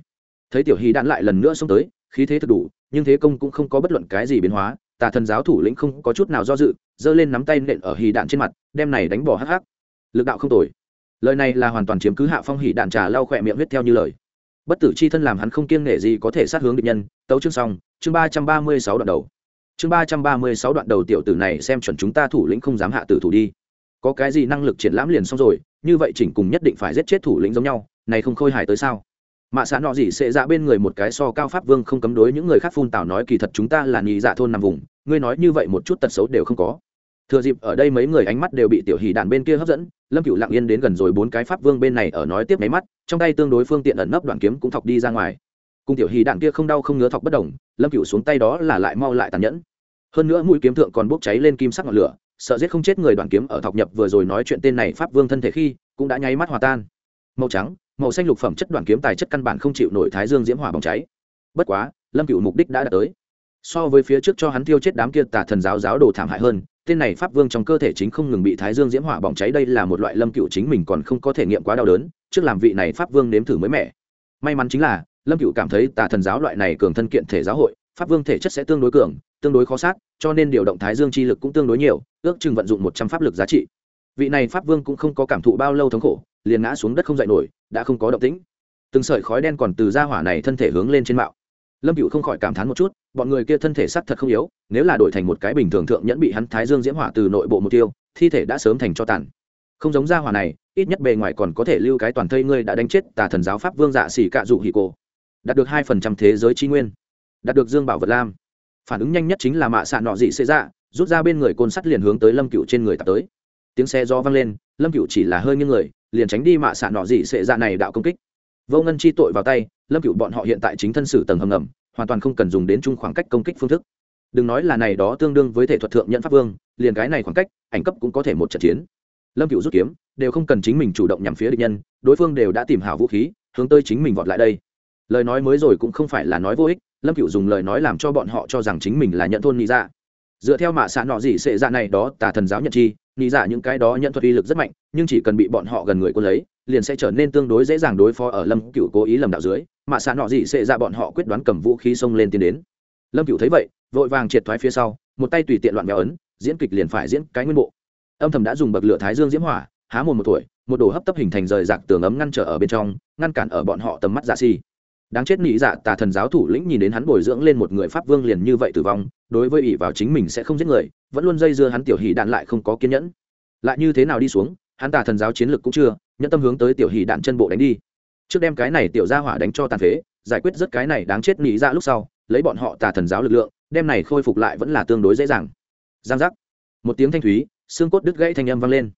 S1: Thấy tiểu hy đạn lại lần nữa xông tới, khí thế thực đủ, nhưng thế công cũng không có bất luận cái gì biến hóa, tà thần giáo thủ lĩnh không có chút nào do dự, giơ lên nắm tay nện ở hì đạn trên mặt, đem này đánh bỏ hắc hắc. Lực đạo không tồi. Lời này là hoàn toàn chiếm cứ hạ phong hỉ đạn trà lau khỏe miệng huyết theo như lời. Bất tử c h i thân làm hắn không kiêng nể gì có thể sát hướng địch nhân, tấu chương xong, chương ba trăm ba mươi sáu đoạn đầu. Chương ba trăm ba mươi sáu đoạn đầu tiểu tử này xem chuẩn chúng ta thủ lĩnh không dám hạ tử thủ đi. Có cái gì năng lực triển lãm liền xong rồi như vậy chỉnh cùng nhất định phải giết chết thủ lĩnh giống nhau, này không khôi hài tới sao? Mạ xã nọ gì sẽ ra bên người một cái so cao pháp vương không cấm đối những người khác phun tào nói kỳ thật chúng ta là nhị dạ thôn nằm vùng, ngươi nói như vậy một chút tật xấu đều không có. Thừa dịp ở đây mấy người ánh mắt đều bị tiểu hỷ đàn bên kia hấp dẫn, lâm cựu lặng yên đến gần rồi bốn cái pháp vương bên này ở nói tiếp mấy mắt, trong tay tương đối phương tiện ẩn nấp đoạn kiếm cũng thọc đi ra ngoài. Cùng tiểu hỷ đạn kia không đau không ngứa thọc bất đồng lâm cựu xuống tay đó là lại mau lại tàn nhẫn. Hơn nữa mũi kiếm thượng còn bốc cháy lên kim sắc ngọn lửa sợ giết không chết người đoạn kiếm ở thọc nhập vừa rồi nói chuyện tên này pháp vương thân thể khi, cũng đã nháy mắt hòa tan. Màu trắng, màu xanh lục phẩm chất đoạn kiếm tài chất căn bản không chịu nổi thái dương diễm hỏa bỏng cháy. Bất quá, lâm cựu mục đích đã đạt tới. So với phía trước cho hắn tiêu chết đám kia tà thần giáo giáo đồ thảm hại hơn, tên này pháp vương trong cơ thể chính không ngừng bị thái dương diễm hỏa bỏng cháy, đây là một loại lâm cựu chính mình còn không có thể nghiệm quá đau đớn, trước làm vị này pháp vương nếm thử mới mẻ. May mắn chính là, lâm cựu cảm thấy tà thần giáo loại này cường thân kiện thể giáo hội, pháp vương thể chất sẽ tương đối cường, tương đối khó sát cho nên điều động thái dương chi lực cũng tương đối nhiều, ước chừng vận dụng một trăm pháp lực giá trị. Vị này pháp vương cũng không có cảm thụ bao lâu thống khổ, liền ngã xuống đất không dậy nổi, đã không có động tĩnh. Từng sợi khói đen còn từ ra hỏa này thân thể hướng lên trên mạo. Lâm cựu không khỏi cảm thán một chút, bọn người kia thân thể sắc thật không yếu, nếu là đổi thành một cái bình thường thượng nhẫn bị hắn thái dương diễm hỏa từ nội bộ mục tiêu, thi thể đã sớm thành cho tàn. Không giống ra hỏa này, ít nhất bề ngoài còn có thể lưu cái toàn thây ngươi đã đánh chết tà thần giáo pháp vương dạ xỉ cạ dụ hì cổ. Đạt được hai phần trăm thế giới tri nguyên. Đạt được dương bảo vật lam phản ứng nhanh nhất chính là mạ xạ nọ dị xê dạ rút ra bên người côn sắt liền hướng tới lâm cựu trên người tạt tới. Tiếng xe do vang lên, lâm cựu chỉ là hơi nghiêng người, liền tránh đi mạ xạ nọ dị xệ dạ này đạo công kích. Vô ngân chi tội vào tay, lâm cựu bọn họ hiện tại chính thân sử tầng hầm ngầm, hoàn toàn không cần dùng đến chung khoảng cách công kích phương thức. Đừng nói là này đó tương đương với thể thuật thượng nhận pháp vương, liền cái này khoảng cách, ảnh cấp cũng có thể một trận chiến. Lâm cựu rút kiếm, đều không cần chính mình chủ động nhằm phía địch nhân, đối phương đều đã tìm hảo vũ khí, hướng tới chính mình vọt lại đây. Lời nói mới rồi cũng không phải là nói vô ích lâm cựu dùng lời nói làm cho bọn họ cho rằng chính mình là nhận thôn nghĩ dạ. Dựa theo mạ xạ nọ gì sệ dạ này đó, tà thần giáo nhận chi nghĩ dạ những cái đó nhận thuật uy lực rất mạnh, nhưng chỉ cần bị bọn họ gần người quân lấy, liền sẽ trở nên tương đối dễ dàng đối phó ở lâm cựu cố ý lầm đạo dưới. Mạ xạ nọ gì sệ dạ bọn họ quyết đoán cầm vũ khí xông lên tiến đến. Lâm cựu thấy vậy, vội vàng triệt thoái phía sau, một tay tùy tiện loạn mèo ấn, diễn kịch liền phải diễn cái nguyên bộ. Âm thầm đã dùng bậc lửa thái dương diễm hỏa, há mồm một tuổi, một đồ hấp tấp hình thành rời rạc tường ấm ngăn trở ở bên trong, ngăn cản ở bọn họ tầm mắt dạ si đáng chết nị dạ tà thần giáo thủ lĩnh nhìn đến hắn bồi dưỡng lên một người pháp vương liền như vậy tử vong, đối với ỷ vào chính mình sẽ không giết người, vẫn luôn dây dưa hắn tiểu hỷ đạn lại không có kiên nhẫn. Lại như thế nào đi xuống, hắn tà thần giáo chiến lược cũng chưa nhận tâm hướng tới tiểu hỷ đạn chân bộ đánh đi. Trước đem cái này tiểu ra hỏa đánh cho tàn phế, giải quyết rất cái này đáng chết nị dạ lúc sau, lấy bọn họ tà thần giáo lực lượng, đem này khôi phục lại vẫn là tương đối dễ dàng. Giang giác. Một tiếng thanh thúy, xương cốt đứt gãy thanh âm vang lên.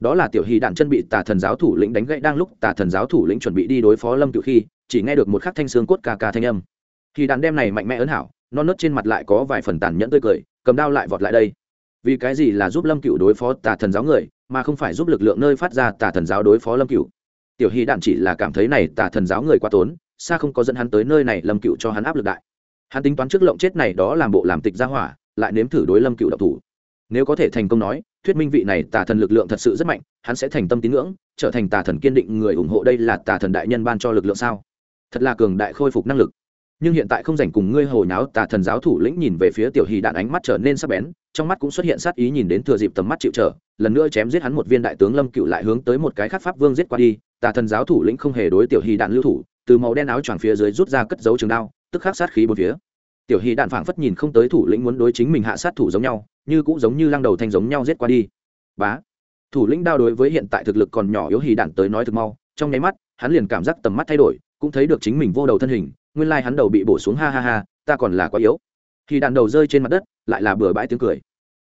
S1: Đó là tiểu hỷ đạn chân bị tà thần giáo thủ lĩnh đánh gãy đang lúc tà thần giáo thủ lĩnh chuẩn bị đi đối phó lâm cựu khi chỉ nghe được một khắc thanh xương cốt ca ca thanh âm. Thì đàn đem này mạnh mẽ ấn hảo non nớt trên mặt lại có vài phần tàn nhẫn tươi cười, cầm đao lại vọt lại đây. Vì cái gì là giúp lâm cựu đối phó tà thần giáo người, mà không phải giúp lực lượng nơi phát ra tà thần giáo đối phó lâm cựu tiểu hy đạn chỉ là cảm thấy này tà thần giáo người quá tốn, xa không có dẫn hắn tới nơi này lâm cựu cho hắn áp lực đại. Hắn tính toán trước lộng chết này đó làm bộ làm tịch ra hỏa, lại nếm thử đối lâm cựu độc thủ. Nếu có thể thành công nói, thuyết minh vị này tà thần lực lượng thật sự rất mạnh, hắn sẽ thành tâm tín ngưỡng, trở thành tà thần kiên định người ủng hộ đây là tà thần đại nhân ban cho lực lượng sao? Thật là cường đại khôi phục năng lực. Nhưng hiện tại không dành cùng ngươi hồi náo tà thần giáo thủ lĩnh nhìn về phía tiểu hì đạn ánh mắt trở nên sắc bén, trong mắt cũng xuất hiện sát ý nhìn đến thừa dịp tầm mắt chịu trở, lần nữa chém giết hắn một viên đại tướng lâm cựu lại hướng tới một cái khác pháp vương giết qua đi. Tà thần giáo thủ lĩnh không hề đối tiểu hì đạn lưu thủ, từ màu đen áo choàng phía dưới rút ra cất dấu trường đao, tức khắc sát khí bốn phía. Tiểu hì đạn phảng phất nhìn không tới thủ lĩnh muốn đối chính mình hạ sát thủ giống nhau, như cũng giống như lăng đầu thanh giống nhau giết qua đi. Bá. Thủ lĩnh đao đối với hiện tại thực lực còn nhỏ yếu hì đạn tới nói thực mau, trong nháy mắt, hắn liền cảm giác tầm mắt thay đổi cũng thấy được chính mình vô đầu thân hình, nguyên lai hắn đầu bị bổ xuống ha ha ha, ta còn là quá yếu. Khi đạn đầu rơi trên mặt đất, lại là bừa bãi tiếng cười.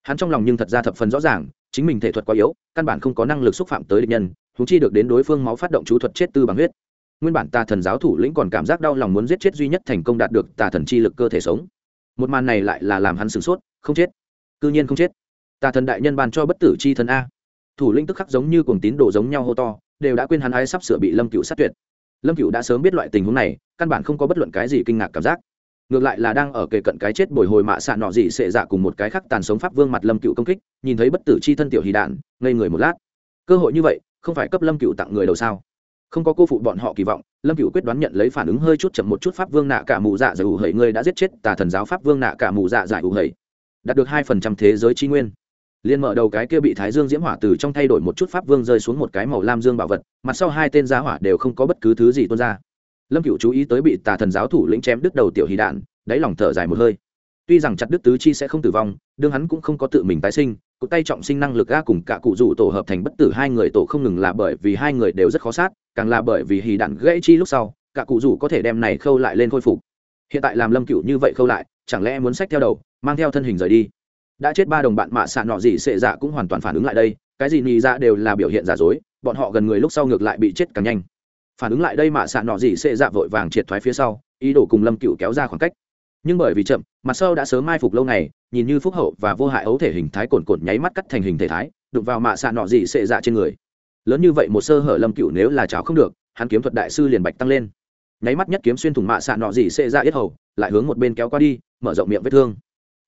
S1: Hắn trong lòng nhưng thật ra thập phần rõ ràng, chính mình thể thuật quá yếu, căn bản không có năng lực xúc phạm tới địch nhân thú chi được đến đối phương máu phát động chú thuật chết tư bằng huyết. Nguyên bản tà thần giáo thủ lĩnh còn cảm giác đau lòng muốn giết chết duy nhất thành công đạt được tà thần chi lực cơ thể sống. Một màn này lại là làm hắn sửng sốt, không chết. Cư nhiên không chết. Tà thần đại nhân ban cho bất tử chi thần a. Thủ lĩnh tức khắc giống như cuồng tín đồ giống nhau hô to, đều đã quên hắn ai sắp sửa bị lâm cựu sát tuyệt lâm cựu đã sớm biết loại tình huống này, căn bản không có bất luận cái gì kinh ngạc cảm giác. Ngược lại là đang ở kề cận cái chết bồi hồi mạ xạ nọ gì sệ dạ cùng một cái khác tàn sống pháp vương mặt lâm cựu công kích, nhìn thấy bất tử c h i thân tiểu hì đạn, ngây người một lát. Cơ hội như vậy, không phải cấp lâm cựu tặng người đầu sao? Không có cô phụ bọn họ kỳ vọng, lâm cựu quyết đoán nhận lấy phản ứng hơi chút chậm một chút pháp vương nạ cả mù dạ giải ủ hầy ngươi đã giết chết tà thần giáo pháp vương nạ cả mù dạ giải ủ hầy đạt được hai phần trăm thế giới tri nguyên liên mở đầu cái kia bị thái dương diễm hỏa từ trong thay đổi một chút pháp vương rơi xuống một cái màu lam dương bảo vật, mặt sau hai tên giá hỏa đều không có bất cứ thứ gì tuôn ra. Lâm cựu chú ý tới bị tà thần giáo thủ lĩnh chém đứt đầu tiểu hì đạn, đáy lòng thở dài một hơi. Tuy rằng chặt đứt tứ chi sẽ không tử vong, đương hắn cũng không có tự mình tái sinh cụ tay trọng sinh năng lực ga cùng cả cụ rủ tổ hợp thành bất tử hai người tổ không ngừng là bởi vì hai người đều rất khó sát, càng là bởi vì hì đạn gãy chi lúc sau, cả cụ rủ có thể đem này khâu lại lên khôi phục. Hiện tại làm lâm cựu như vậy khâu lại, chẳng lẽ muốn sách theo đầu, mang theo thân hình rời đi? Đã chết ba đồng bạn mạ xạ nọ gì sệ dạ cũng hoàn toàn phản ứng lại đây, cái gì nhì ra dạ đều là biểu hiện giả dối, bọn họ gần người lúc sau ngược lại bị chết càng nhanh. Phản ứng lại đây mạ xạ nọ gì sệ dạ vội vàng triệt thoái phía sau, ý đồ cùng lâm cựu kéo ra khoảng cách. Nhưng bởi vì chậm mặt sau đã sớm mai phục lâu ngày, nhìn như phúc hậu và vô hại ấu thể hình thái cồn cồn nháy mắt cắt thành hình thể thái, đụng vào mạ xạ nọ gì sệ dạ trên người. Lớn như vậy một sơ hở lâm cựu nếu là cháo không được, hắn kiếm thuật đại sư liền bạch tăng lên. Nháy mắt nhất kiếm xuyên thủng mạ xạ nọ gì sệ dạ yết hầu, lại hướng một bên kéo qua đi, mở rộng miệng vết thương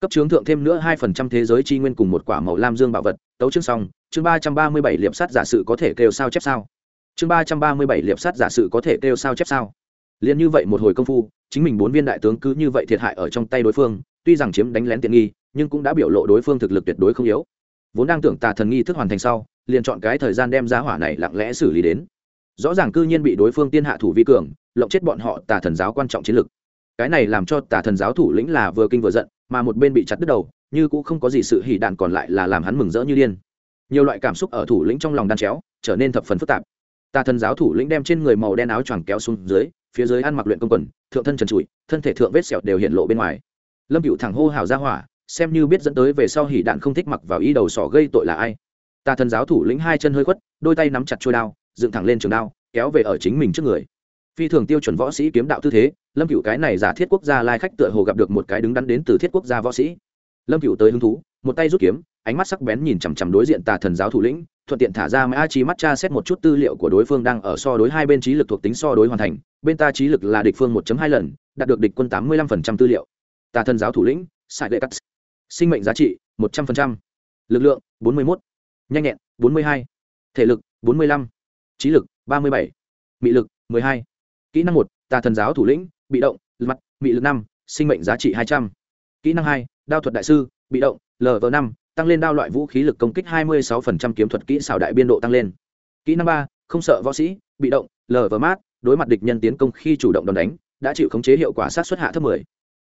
S1: cấp chướng thượng thêm nữa hai phần trăm thế giới chi nguyên cùng một quả màu lam dương bảo vật, tấu chương xong, chương ba trăm ba mươi bảy liệp sắt giả sự có thể kêu sao chép sao. Chương ba trăm ba mươi bảy liệp sắt giả sự có thể kêu sao chép sao. Liền như vậy một hồi công phu, chính mình bốn viên đại tướng cứ như vậy thiệt hại ở trong tay đối phương, tuy rằng chiếm đánh lén tiện nghi, nhưng cũng đã biểu lộ đối phương thực lực tuyệt đối không yếu. Vốn đang tưởng tà thần nghi thức hoàn thành sau, liền chọn cái thời gian đem giá hỏa này lặng lẽ xử lý đến. Rõ ràng cư nhiên bị đối phương tiên hạ thủ vi cường, lộng chết bọn họ tà thần giáo quan trọng chiến lực. Cái này làm cho tà thần giáo thủ lĩnh là vừa kinh vừa giận mà một bên bị chặt đứt đầu, như cũng không có gì sự hỉ đạn còn lại là làm hắn mừng rỡ như điên. Nhiều loại cảm xúc ở thủ lĩnh trong lòng đan chéo, trở nên thập phần phức tạp. Tà thần giáo thủ lĩnh đem trên người màu đen áo choàng kéo xuống dưới, phía dưới ăn mặc luyện công quần, thượng thân trần trụi, thân thể thượng vết sẹo đều hiện lộ bên ngoài. Lâm cựu thẳng hô hào ra hỏa, xem như biết dẫn tới về sau hỉ đạn không thích mặc vào ý đầu sỏ gây tội là ai. Tà thần giáo thủ lĩnh hai chân hơi khuất, đôi tay nắm chặt trôi đao, dựng thẳng lên trường đao, kéo về ở chính mình trước người. Phi thường tiêu chuẩn võ sĩ kiếm đạo tư thế lâm cựu cái này giả thiết quốc gia lai khách tựa hồ gặp được một cái đứng đắn đến từ thiết quốc gia võ sĩ. Lâm cựu tới hứng thú một tay rút kiếm ánh mắt sắc bén nhìn chằm chằm đối diện tà thần giáo thủ lĩnh thuận tiện thả ra mã chi mắt tra xét một chút tư liệu của đối phương đang ở so đối hai bên trí lực thuộc tính so đối hoàn thành bên ta trí lực là địch phương 1 hai lần đạt được địch quân tám mươi 85% tư liệu. Tà thần giáo thủ lĩnh sải lệ cắt. Sinh mệnh giá trị một trăm 100%. lực lượng bốn mươi 41. nhanh nhẹn bốn mươi hai. Thể lực bốn mươi năm, trí lực ba mươi bảy. Mị lực hai. Kỹ năng một tà thần giáo thủ lĩnh bị động mặt mị lực năm sinh mệnh giá trị hai trăm kỹ năng hai đao thuật đại sư bị động lv năm tăng lên đao loại vũ khí lực công kích 26% kiếm thuật kỹ xảo đại biên độ tăng lên kỹ năng ba không sợ võ sĩ bị động lv mát đối mặt địch nhân tiến công khi chủ động đòn đánh đã chịu khống chế hiệu quả sát xuất hạ thấp 10.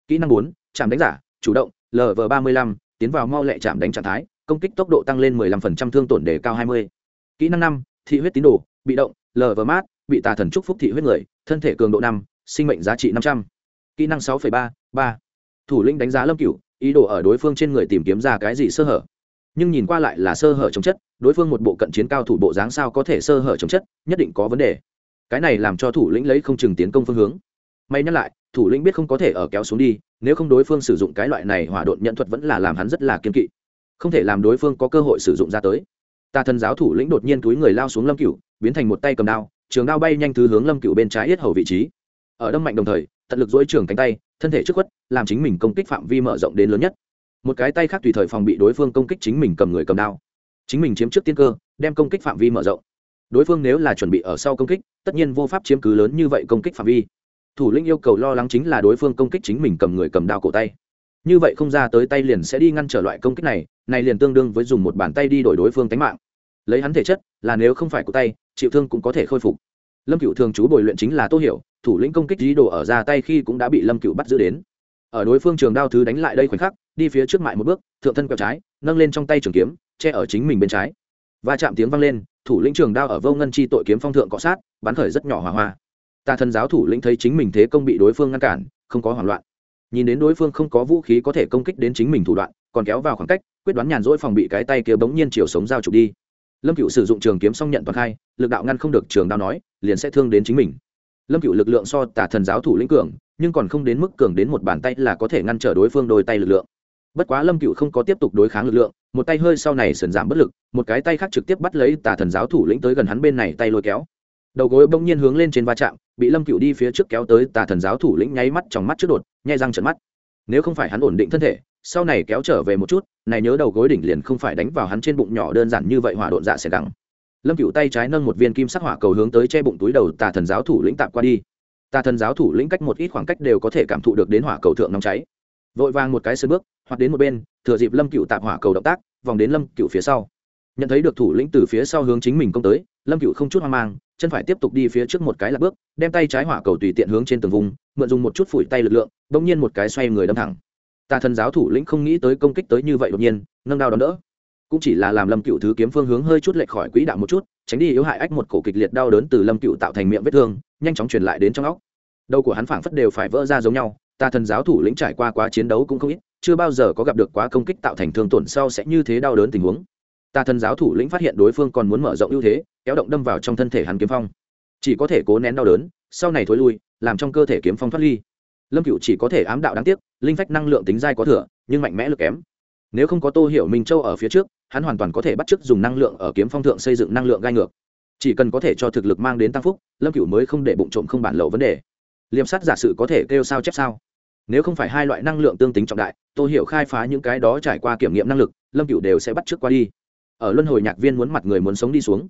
S1: kỹ năng bốn, chạm đánh giả chủ động lv 35 tiến vào mau lẹ chạm đánh trạng thái công kích tốc độ tăng lên 15% thương tổn đề cao 20. kỹ năng năm, thị huyết tín đồ bị động lv mát bị tà thần trúc phúc thị huyết người thân thể cường độ năm sinh mệnh giá trị 500. kỹ năng 6,3, 3. thủ lĩnh đánh giá lâm cửu ý đồ ở đối phương trên người tìm kiếm ra cái gì sơ hở. Nhưng nhìn qua lại là sơ hở chống chất đối phương một bộ cận chiến cao thủ bộ dáng sao có thể sơ hở chống chất nhất định có vấn đề. Cái này làm cho thủ lĩnh lấy không chừng tiến công phương hướng. May nhắc lại thủ lĩnh biết không có thể ở kéo xuống đi nếu không đối phương sử dụng cái loại này hỏa độn nhận thuật vẫn là làm hắn rất là kiên kỵ. Không thể làm đối phương có cơ hội sử dụng ra tới. Tà thần giáo thủ lĩnh đột nhiên túi người lao xuống lâm cựu biến thành một tay cầm đao trường đao bay nhanh thứ hướng lâm cựu bên trái yết hầu vị trí ở đâm mạnh đồng thời, tận lực dối trường cánh tay, thân thể trước khuất, làm chính mình công kích phạm vi mở rộng đến lớn nhất. Một cái tay khác tùy thời phòng bị đối phương công kích chính mình cầm người cầm đao. Chính mình chiếm trước tiên cơ, đem công kích phạm vi mở rộng. Đối phương nếu là chuẩn bị ở sau công kích, tất nhiên vô pháp chiếm cứ lớn như vậy công kích phạm vi. Thủ lĩnh yêu cầu lo lắng chính là đối phương công kích chính mình cầm người cầm đao cổ tay. Như vậy không ra tới tay liền sẽ đi ngăn trở loại công kích này này liền tương đương với dùng một bàn tay đi đổi đối phương tánh mạng. Lấy hắn thể chất, là nếu không phải cổ tay, chịu thương cũng có thể khôi phục. Lâm cựu thường chú bồi luyện chính là tô hiểu thủ lĩnh công kích dí đồ ở ra tay khi cũng đã bị lâm cựu bắt giữ đến. Ở đối phương trường đao thứ đánh lại đây khoảnh khắc, đi phía trước mại một bước, thượng thân quẹo trái, nâng lên trong tay trường kiếm, che ở chính mình bên trái. Và chạm tiếng vang lên, thủ lĩnh trường đao ở vô ngân chi tội kiếm phong thượng cọ sát, bắn khởi rất nhỏ hỏa hoa. Tà thần giáo thủ lĩnh thấy chính mình thế công bị đối phương ngăn cản, không có hoảng loạn. Nhìn đến đối phương không có vũ khí có thể công kích đến chính mình thủ đoạn, còn kéo vào khoảng cách, quyết đoán nhàn rỗi phòng bị cái tay kia bỗng nhiên chiều sống giao trục đi. Lâm cựu sử dụng trường kiếm xong nhận toàn khai, lực đạo ngăn không được trường đao nói, liền sẽ thương đến chính mình lâm cựu lực lượng so tả thần giáo thủ lĩnh cường, nhưng còn không đến mức cường đến một bàn tay là có thể ngăn trở đối phương đôi tay lực lượng. Bất quá lâm cựu không có tiếp tục đối kháng lực lượng, một tay hơi sau này sần giảm bất lực, một cái tay khác trực tiếp bắt lấy tà thần giáo thủ lĩnh tới gần hắn bên này tay lôi kéo. Đầu gối bỗng nhiên hướng lên trên va chạm, bị lâm cựu đi phía trước kéo tới, tà thần giáo thủ lĩnh nháy mắt trong mắt trước đột, nhai răng trận mắt. Nếu không phải hắn ổn định thân thể, sau này kéo trở về một chút, này nhớ đầu gối đỉnh liền không phải đánh vào hắn trên bụng nhỏ đơn giản như vậy hỏa độn dạ sẽ đắng lâm cựu tay trái nâng một viên kim sắc hỏa cầu hướng tới che bụng túi đầu tà thần giáo thủ lĩnh tạm qua đi. Tà thần giáo thủ lĩnh cách một ít khoảng cách đều có thể cảm thụ được đến hỏa cầu thượng nóng cháy. Vội vàng một cái sơ bước, hoặc đến một bên, thừa dịp lâm cựu tạm hỏa cầu động tác, vòng đến lâm cựu phía sau. Nhận thấy được thủ lĩnh từ phía sau hướng chính mình công tới, lâm cựu không chút hoang mang, chân phải tiếp tục đi phía trước một cái là bước, đem tay trái hỏa cầu tùy tiện hướng trên tường vùng, mượn dùng một chút phủi tay lực lượng, bỗng nhiên một cái xoay người đâm thẳng. Tà thần giáo thủ lĩnh không nghĩ tới công kích tới như vậy đột nhiên, nâng đao đón đỡ cũng chỉ là làm lâm cựu thứ kiếm phương hướng hơi chút lệch khỏi quỹ đạo một chút, tránh đi yếu hại ách một cổ kịch liệt đau đớn từ lâm cựu tạo thành miệng vết thương, nhanh chóng truyền lại đến trong óc. Đầu của hắn phảng phất đều phải vỡ ra giống nhau tà thần giáo thủ lĩnh trải qua quá chiến đấu cũng không ít, chưa bao giờ có gặp được quá công kích tạo thành thương tổn sau sẽ như thế đau đớn tình huống. Tà thần giáo thủ lĩnh phát hiện đối phương còn muốn mở rộng ưu thế, kéo động đâm vào trong thân thể hắn kiếm phong. Chỉ có thể cố nén đau đớn, sau này thối lui, làm trong cơ thể kiếm phong thoát ly. Lâm cựu chỉ có thể ám đạo đáng tiếc, linh phách năng lượng tính dai có thừa, nhưng mạnh mẽ lực kém nếu không có tô hiểu minh châu ở phía trước, hắn hoàn toàn có thể bắt chước dùng năng lượng ở kiếm phong thượng xây dựng năng lượng gai ngược. Chỉ cần có thể cho thực lực mang đến tăng phúc, lâm cựu mới không để bụng trộm không bản lậu vấn đề. Liêm sắt giả sự có thể kêu sao chép sao? Nếu không phải hai loại năng lượng tương tính trọng đại, tô hiểu khai phá những cái đó trải qua kiểm nghiệm năng lực, lâm cựu đều sẽ bắt trước qua đi. Ở luân hồi nhạc viên muốn mặt người muốn sống đi xuống.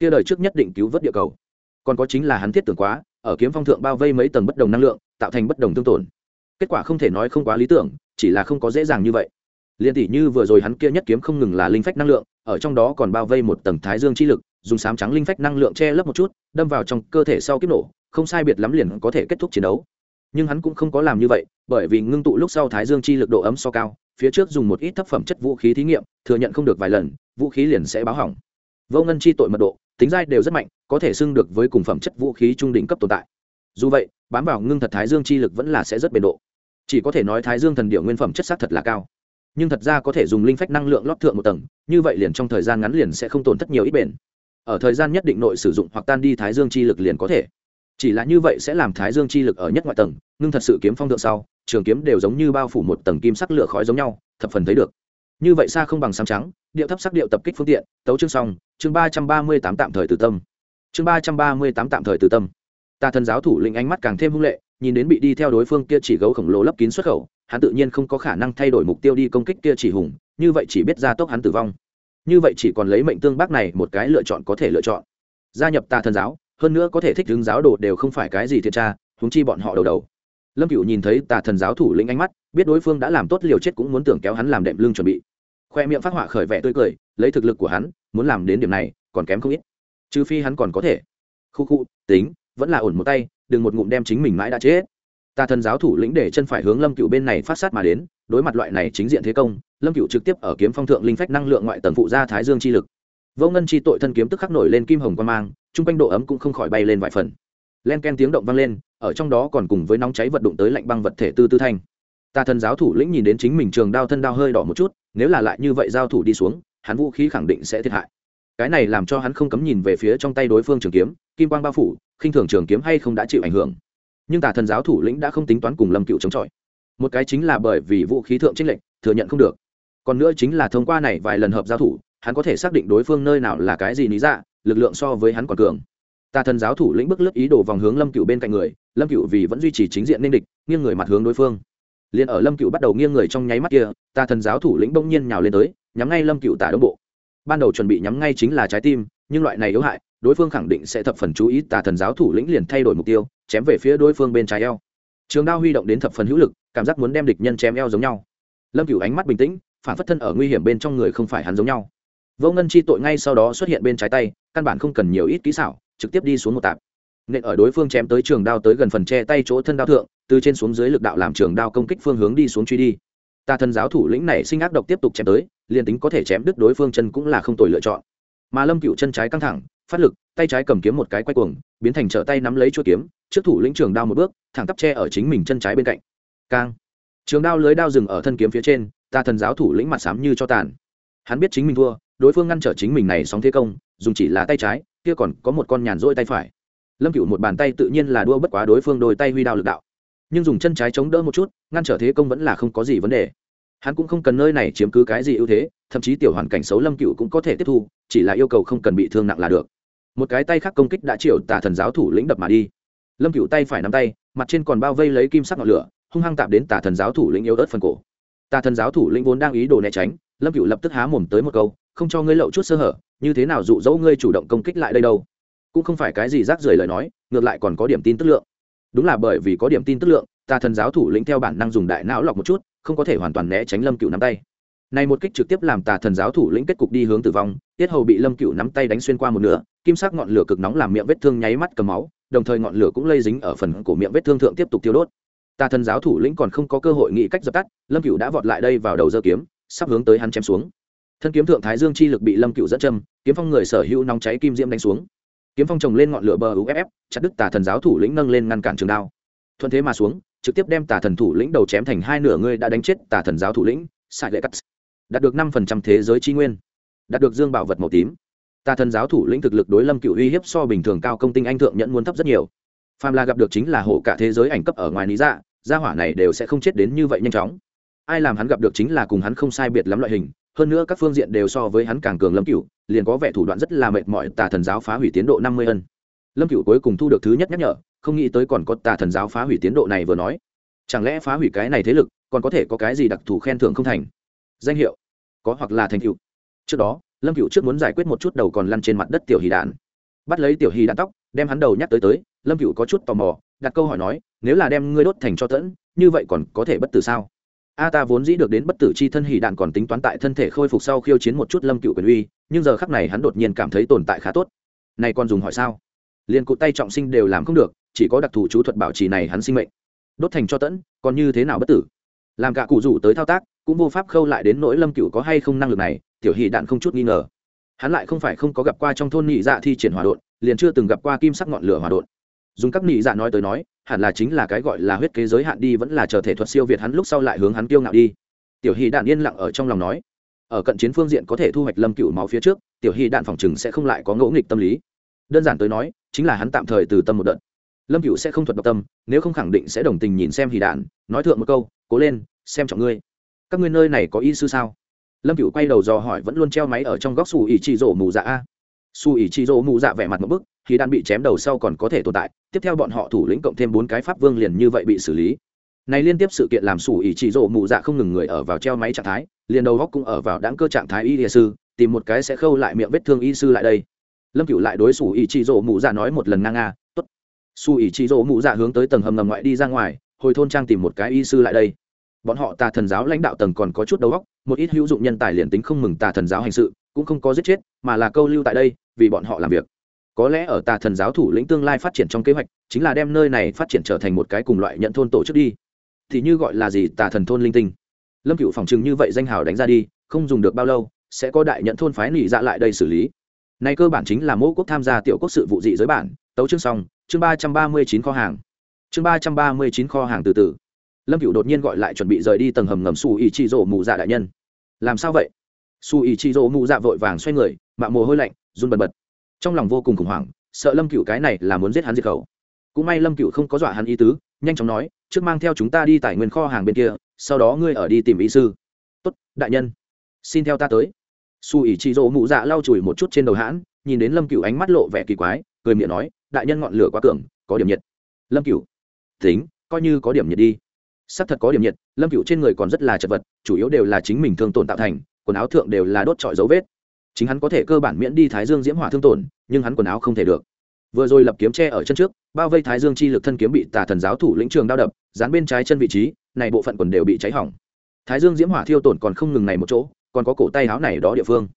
S1: Kia đời trước nhất định cứu vớt địa cầu. Còn có chính là hắn thiết tưởng quá, ở kiếm phong thượng bao vây mấy tầng bất đồng năng lượng, tạo thành bất đồng tương tổn. Kết quả không thể nói không quá lý tưởng, chỉ là không có dễ dàng như vậy liên tỷ như vừa rồi hắn kia nhất kiếm không ngừng là linh phách năng lượng, ở trong đó còn bao vây một tầng thái dương chi lực, dùng sám trắng linh phách năng lượng che lấp một chút, đâm vào trong cơ thể sau kiếp nổ, không sai biệt lắm liền có thể kết thúc chiến đấu. Nhưng hắn cũng không có làm như vậy, bởi vì ngưng tụ lúc sau thái dương chi lực độ ấm so cao, phía trước dùng một ít thấp phẩm chất vũ khí thí nghiệm, thừa nhận không được vài lần, vũ khí liền sẽ báo hỏng. Vô ngân chi tội mật độ, tính dai đều rất mạnh, có thể xưng được với cùng phẩm chất vũ khí trung đỉnh cấp tồn tại. Dù vậy, bám vào ngưng thật thái dương chi lực vẫn là sẽ rất bền độ. Chỉ có thể nói thái dương thần điệu nguyên phẩm chất xác thật là cao nhưng thật ra có thể dùng linh phách năng lượng lót thượng một tầng, như vậy liền trong thời gian ngắn liền sẽ không tổn thất nhiều ít bền. Ở thời gian nhất định nội sử dụng hoặc tan đi thái dương chi lực liền có thể. Chỉ là như vậy sẽ làm thái dương chi lực ở nhất ngoại tầng ngưng thật sự kiếm phong thượng sau, trường kiếm đều giống như bao phủ một tầng kim sắc lửa khói giống nhau, thập phần thấy được. Như vậy xa không bằng sáng trắng, điệu thấp sắc điệu tập kích phương tiện, tấu chương xong, chương ba trăm ba mươi tám tạm thời từ tâm. Chương ba trăm ba mươi tám tạm thời từ tâm. Ta thần giáo thủ lĩnh ánh mắt càng thêm hung lệ, nhìn đến bị đi theo đối phương kia chỉ gấu khổng lồ lấp kín xuất khẩu hắn tự nhiên không có khả năng thay đổi mục tiêu đi công kích kia chỉ hùng, như vậy chỉ biết ra tốc hắn tử vong. Như vậy chỉ còn lấy mệnh tương bác này một cái lựa chọn có thể lựa chọn. Gia nhập tà thần giáo, hơn nữa có thể thích hướng giáo đồ đều không phải cái gì thiệt tra, huống chi bọn họ đầu đầu. Lâm cựu nhìn thấy tà thần giáo thủ lĩnh ánh mắt, biết đối phương đã làm tốt liều chết cũng muốn tưởng kéo hắn làm đệm lưng chuẩn bị. Khoe miệng phát họa khởi vẻ tươi cười, lấy thực lực của hắn, muốn làm đến điểm này, còn kém không ít. Trừ phi hắn còn có thể. Khu khu, tính, vẫn là ổn một tay, đừng một ngụm đem chính mình mãi đã chết tà thần giáo thủ lĩnh để chân phải hướng lâm cựu bên này phát sát mà đến, đối mặt loại này chính diện thế công, lâm cựu trực tiếp ở kiếm phong thượng linh phách năng lượng ngoại tầng phụ ra thái dương chi lực. Vô ngân chi tội thân kiếm tức khắc nổi lên kim hồng quan mang chung quanh độ ấm cũng không khỏi bay lên vài phần. Len ken tiếng động vang lên, ở trong đó còn cùng với nóng cháy vật đụng tới lạnh băng vật thể tư tư thanh. Tà thần giáo thủ lĩnh nhìn đến chính mình trường đao thân đao hơi đỏ một chút, nếu là lại như vậy giao thủ đi xuống, hắn vũ khí khẳng định sẽ thiệt hại. Cái này làm cho hắn không cấm nhìn về phía trong tay đối phương trường kiếm, kim quang bao phủ, khinh thường trường kiếm hay không đã chịu ảnh hưởng nhưng tà thần giáo thủ lĩnh đã không tính toán cùng lâm cựu chống chọi. Một cái chính là bởi vì vũ khí thượng trinh lệnh thừa nhận không được. Còn nữa chính là thông qua này vài lần hợp giao thủ, hắn có thể xác định đối phương nơi nào là cái gì lý dạ lực lượng so với hắn còn cường. Tà thần giáo thủ lĩnh bước lướt ý đồ vòng hướng lâm cựu bên cạnh người, lâm cựu vì vẫn duy trì chính diện nên địch, nghiêng người mặt hướng đối phương. Liền ở lâm cựu bắt đầu nghiêng người trong nháy mắt kia, tà thần giáo thủ lĩnh bỗng nhiên nhào lên tới, nhắm ngay lâm cựu tả đông bộ ban đầu chuẩn bị nhắm ngay chính là trái tim, nhưng loại này yếu hại, đối phương khẳng định sẽ thập phần chú ý, tà thần giáo thủ lĩnh liền thay đổi mục tiêu, chém về phía đối phương bên trái eo. Trường đao huy động đến thập phần hữu lực, cảm giác muốn đem địch nhân chém eo giống nhau. Lâm cửu ánh mắt bình tĩnh, phản phất thân ở nguy hiểm bên trong người không phải hắn giống nhau. Vô ngân chi tội ngay sau đó xuất hiện bên trái tay, căn bản không cần nhiều ít kỹ xảo, trực tiếp đi xuống một tạp. Nên ở đối phương chém tới trường đao tới gần phần che tay chỗ thân đao thượng, từ trên xuống dưới lực đạo làm trường đao công kích phương hướng đi xuống truy đi. Tà thần giáo thủ lĩnh này sinh ác độc tiếp tục chém tới liền tính có thể chém đứt đối phương chân cũng là không tồi lựa chọn. Mà lâm cựu chân trái căng thẳng, phát lực, tay trái cầm kiếm một cái quay cuồng, biến thành trở tay nắm lấy chuỗi kiếm, trước thủ lĩnh trường đao một bước, thẳng tắp che ở chính mình chân trái bên cạnh. Cang. Trường đao lưới đao dừng ở thân kiếm phía trên, ta thần giáo thủ lĩnh mặt xám như cho tàn. Hắn biết chính mình thua, đối phương ngăn trở chính mình này sóng thế công, dùng chỉ là tay trái, kia còn có một con nhàn rỗi tay phải. Lâm cựu một bàn tay tự nhiên là đua bất quá đối phương đôi tay huy đao lực đạo. Nhưng dùng chân trái chống đỡ một chút, ngăn trở thế công vẫn là không có gì vấn đề hắn cũng không cần nơi này chiếm cứ cái gì ưu thế, thậm chí tiểu hoàn cảnh xấu lâm cựu cũng có thể tiếp thu, chỉ là yêu cầu không cần bị thương nặng là được. Một cái tay khác công kích đã triệu tà thần giáo thủ lĩnh đập mà đi. Lâm cựu tay phải nắm tay, mặt trên còn bao vây lấy kim sắc ngọn lửa, hung hăng tạp đến tà thần giáo thủ lĩnh yếu ớt phần cổ. Tà thần giáo thủ lĩnh vốn đang ý đồ né tránh, lâm cựu lập tức há mồm tới một câu, không cho ngươi lậu chút sơ hở, như thế nào dụ dỗ ngươi chủ động công kích lại đây đâu? Cũng không phải cái gì rác rưởi lời nói, ngược lại còn có điểm tin tức lượng. Đúng là bởi vì có điểm tin tức lượng tà thần giáo thủ lĩnh theo bản năng dùng đại não lọc một chút, không có thể hoàn toàn né tránh lâm cựu nắm tay. Này một kích trực tiếp làm tà thần giáo thủ lĩnh kết cục đi hướng tử vong, tiết hầu bị lâm cựu nắm tay đánh xuyên qua một nửa, kim sắc ngọn lửa cực nóng làm miệng vết thương nháy mắt cầm máu, đồng thời ngọn lửa cũng lây dính ở phần của miệng vết thương thượng tiếp tục tiêu đốt. Tà thần giáo thủ lĩnh còn không có cơ hội nghĩ cách dập tắt, lâm cựu đã vọt lại đây vào đầu dơ kiếm, sắp hướng tới hắn chém xuống. Thân kiếm thượng thái dương chi lực bị lâm cựu dẫn châm, kiếm phong người sở hữu nóng cháy kim diễm đánh xuống. Kiếm phong trồng lên ngọn lửa bờ uff chặt đứt tà thần giáo thủ lĩnh nâng lên ngăn cản trường đao. Thuận thế mà xuống trực tiếp đem tà thần thủ lĩnh đầu chém thành hai nửa ngươi đã đánh chết tà thần giáo thủ lĩnh, sai lệ cắt. Đạt được năm phần trăm thế giới tri nguyên. Đạt được dương bảo vật màu tím. Tà thần giáo thủ lĩnh thực lực đối lâm cựu uy hiếp so bình thường cao công tinh anh thượng nhận muốn thấp rất nhiều. Phàm là gặp được chính là hộ cả thế giới ảnh cấp ở ngoài lý dạ gia hỏa này đều sẽ không chết đến như vậy nhanh chóng. Ai làm hắn gặp được chính là cùng hắn không sai biệt lắm loại hình, hơn nữa các phương diện đều so với hắn càng cường lâm cựu liền có vẻ thủ đoạn rất là mệt mỏi tà thần giáo phá hủy tiến độ năm mươi ân. Lâm cựu cuối cùng thu được thứ nhất nhắc nhở không nghĩ tới còn có tà thần giáo phá hủy tiến độ này vừa nói. Chẳng lẽ phá hủy cái này thế lực, còn có thể có cái gì đặc thù khen thưởng không thành? Danh hiệu? Có hoặc là thành cựu trước đó, lâm cựu trước muốn giải quyết một chút đầu còn lăn trên mặt đất tiểu hì đạn. Bắt lấy tiểu hì đạn tóc, đem hắn đầu nhắc tới tới, lâm cựu có chút tò mò, đặt câu hỏi nói, nếu là đem ngươi đốt thành cho tẫn, như vậy còn có thể bất tử sao? A ta vốn dĩ được đến bất tử c h i thân hỉ đạn còn tính toán tại thân thể khôi phục sau khiêu chiến một chút lâm cựu quyền uy, nhưng giờ khắc này hắn đột nhiên cảm thấy tồn tại khá tốt. Này còn dùng hỏi sao? Liền cụ tay trọng sinh đều làm không được chỉ có đặc thù chú thuật bảo trì này hắn sinh mệnh. Đốt thành cho tẫn, còn như thế nào bất tử? Làm cả cụ rủ tới thao tác, cũng vô pháp khâu lại đến nỗi lâm cựu có hay không năng lực này, tiểu hỷ đạn không chút nghi ngờ. Hắn lại không phải không có gặp qua trong thôn nhị dạ thi triển hòa đột liền chưa từng gặp qua kim sắc ngọn lửa hòa đột dùng các nhị dạ nói tới nói, hẳn là chính là cái gọi là huyết kế giới hạn đi, vẫn là chờ thể thuật siêu việt hắn lúc sau lại hướng hắn kiêu ngạo đi. Tiểu hỷ đạn yên lặng ở trong lòng nói, ở cận chiến phương diện có thể thu hoạch lâm cựu máu phía trước, tiểu hỷ đạn phòng chừng sẽ không lại có ngẫu nghịch tâm lý. Đơn giản tới nói, chính là hắn tạm thời từ tâm một đợt lâm cựu sẽ không thuật độc tâm, nếu không khẳng định sẽ đồng tình nhìn xem hì đạn, nói thượng một câu, cố lên, xem trọng ngươi. Các ngươi nơi này có y sư sao? Lâm cựu quay đầu dò hỏi vẫn luôn treo máy ở trong góc xù ỉ chỉ rổ mù dạ a. Xù ỉ chỉ rổ mù dạ vẻ mặt một bức thì đạn bị chém đầu sau còn có thể tồn tại, tiếp theo bọn họ thủ lĩnh cộng thêm bốn cái pháp vương liền như vậy bị xử lý. Này liên tiếp sự kiện làm xù ỉ chỉ rỗ mù dạ không ngừng người ở vào treo máy trạng thái, liền đầu góc cũng ở vào đáng cơ trạng thái y địa sư, tìm một cái sẽ khâu lại miệng vết thương y sư lại đây. Lâm cựu lại đối xù ỉ chỉ rỗ mù dạ nói một lần ngang nga su ỉ chỉ rỗ mụ dạ hướng tới tầng hầm ngầm ngoại đi ra ngoài, hồi thôn trang tìm một cái y sư lại đây. Bọn họ tà thần giáo lãnh đạo tầng còn có chút đầu góc một ít hữu dụng nhân tài liền tính không mừng tà thần giáo hành sự, cũng không có giết chết, mà là câu lưu tại đây, vì bọn họ làm việc. Có lẽ ở tà thần giáo thủ lĩnh tương lai phát triển trong kế hoạch, chính là đem nơi này phát triển trở thành một cái cùng loại nhận thôn tổ chức đi. Thì như gọi là gì, tà thần thôn linh tinh. Lâm cựu phòng chừng như vậy danh hào đánh ra đi, không dùng được bao lâu, sẽ có đại nhận thôn phái nỉ dạ lại đây xử lý. Nay cơ bản chính là mẫu quốc tham gia tiểu quốc sự vụ dị giới bản tấu chương xong, chương ba trăm ba mươi chín kho hàng. Chương ba trăm ba mươi chín kho hàng từ từ. Lâm cựu đột nhiên gọi lại chuẩn bị rời đi tầng hầm ngầm su ý chi rỗ mù dạ đại nhân. Làm sao vậy? Su ý chi rỗ mù dạ vội vàng xoay người, mạ mồ hôi lạnh, run bần bật. Trong lòng vô cùng khủng hoảng, sợ lâm cựu cái này là muốn giết hắn diệt khẩu. Cũng may lâm cựu không có dọa hắn ý tứ, nhanh chóng nói, trước mang theo chúng ta đi tài nguyên kho hàng bên kia, sau đó ngươi ở đi tìm ý sư. Tốt, đại nhân. Xin theo ta tới. Su ý chị rỗ mù dạ lau chùi một chút trên đầu hãn, nhìn đến lâm cựu ánh mắt lộ vẻ kỳ quái, cười miệng nói đại nhân ngọn lửa quá cường, có điểm nhiệt. Lâm cựu tính, coi như có điểm nhiệt đi. Xác thật có điểm nhiệt, lâm cựu trên người còn rất là chật vật, chủ yếu đều là chính mình thương tổn tạo thành, quần áo thượng đều là đốt trọi dấu vết. Chính hắn có thể cơ bản miễn đi thái dương diễm hỏa thương tổn, nhưng hắn quần áo không thể được. Vừa rồi lập kiếm tre ở chân trước, bao vây thái dương chi lực thân kiếm bị tà thần giáo thủ lĩnh trường đao đập, dán bên trái chân vị trí, này bộ phận quần đều bị cháy hỏng. Thái dương diễm hỏa thiêu tổn còn không ngừng này một chỗ, còn có cổ tay áo này đó địa phương.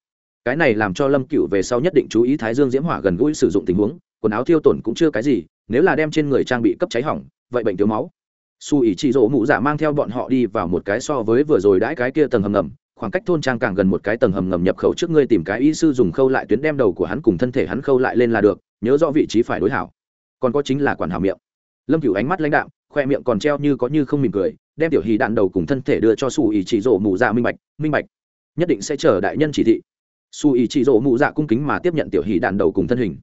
S1: Cái này làm cho lâm cựu về sau nhất định chú ý thái dương diễm hỏa gần gũi sử dụng tình huống quần áo thiêu tổn cũng chưa cái gì, nếu là đem trên người trang bị cấp cháy hỏng, vậy bệnh thiếu máu. Su ý chị rỗ mụ giả mang theo bọn họ đi vào một cái so với vừa rồi đãi cái kia tầng hầm ngầm, khoảng cách thôn trang càng gần một cái tầng hầm ngầm nhập khẩu trước ngươi tìm cái y sư dùng khâu lại tuyến đem đầu của hắn cùng thân thể hắn khâu lại lên là được, nhớ rõ vị trí phải đối hảo. Còn có chính là quản hảo miệng. Lâm cửu ánh mắt lãnh đạm, khoe miệng còn treo như có như không mỉm cười, đem tiểu hì đạn đầu cùng thân thể đưa cho su ý chị rỗ mụ dạ minh bạch minh bạch. Nhất định sẽ chờ đại nhân chỉ thị. Su ý chị rỗ mụ dạ cung kính mà tiếp nhận tiểu hì đạn đầu cùng thân hình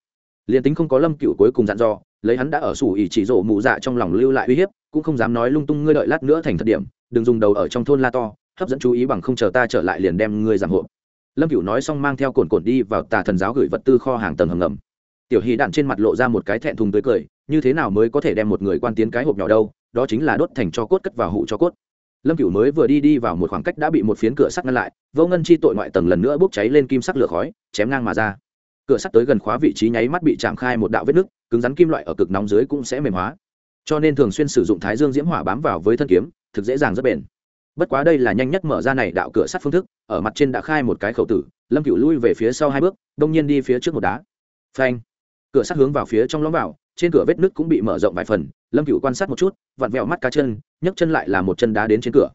S1: liền tính không có lâm cửu cuối cùng dặn dò, lấy hắn đã ở su ỉ chỉ rỗ mụ dạ trong lòng lưu lại uy hiếp, cũng không dám nói lung tung ngươi đợi lát nữa thành thật điểm, đừng dùng đầu ở trong thôn la to, hấp dẫn chú ý bằng không chờ ta trở lại liền đem ngươi giảm hộ lâm cửu nói xong mang theo cồn cồn đi vào tà thần giáo gửi vật tư kho hàng tầng hầm ngầm. Tiểu hy đạn trên mặt lộ ra một cái thẹn thùng tới cười, như thế nào mới có thể đem một người quan tiến cái hộp nhỏ đâu, đó chính là đốt thành cho cốt cất vào hụ cho cốt. Lâm cửu mới vừa đi đi vào một khoảng cách đã bị một phiến cửa sắt ngăn lại, vô ngân chi tội ngoại tầng lần nữa bốc cháy lên kim sắc lửa khói, chém ngang mà ra cửa sắt tới gần khóa vị trí nháy mắt bị chạm khai một đạo vết nứt, cứng rắn kim loại ở cực nóng dưới cũng sẽ mềm hóa. Cho nên thường xuyên sử dụng thái dương diễm hỏa bám vào với thân kiếm, thực dễ dàng rất bền. Bất quá đây là nhanh nhất mở ra này đạo cửa sắt phương thức, ở mặt trên đã khai một cái khẩu tử, lâm cửu lui về phía sau hai bước, đông nhiên đi phía trước một đá. Phanh! Cửa sắt hướng vào phía trong lõm vào, trên cửa vết nứt cũng bị mở rộng vài phần, lâm cửu quan sát một chút, vặn vẹo mắt cá chân, nhấc chân lại là một chân đá đến trên cửa.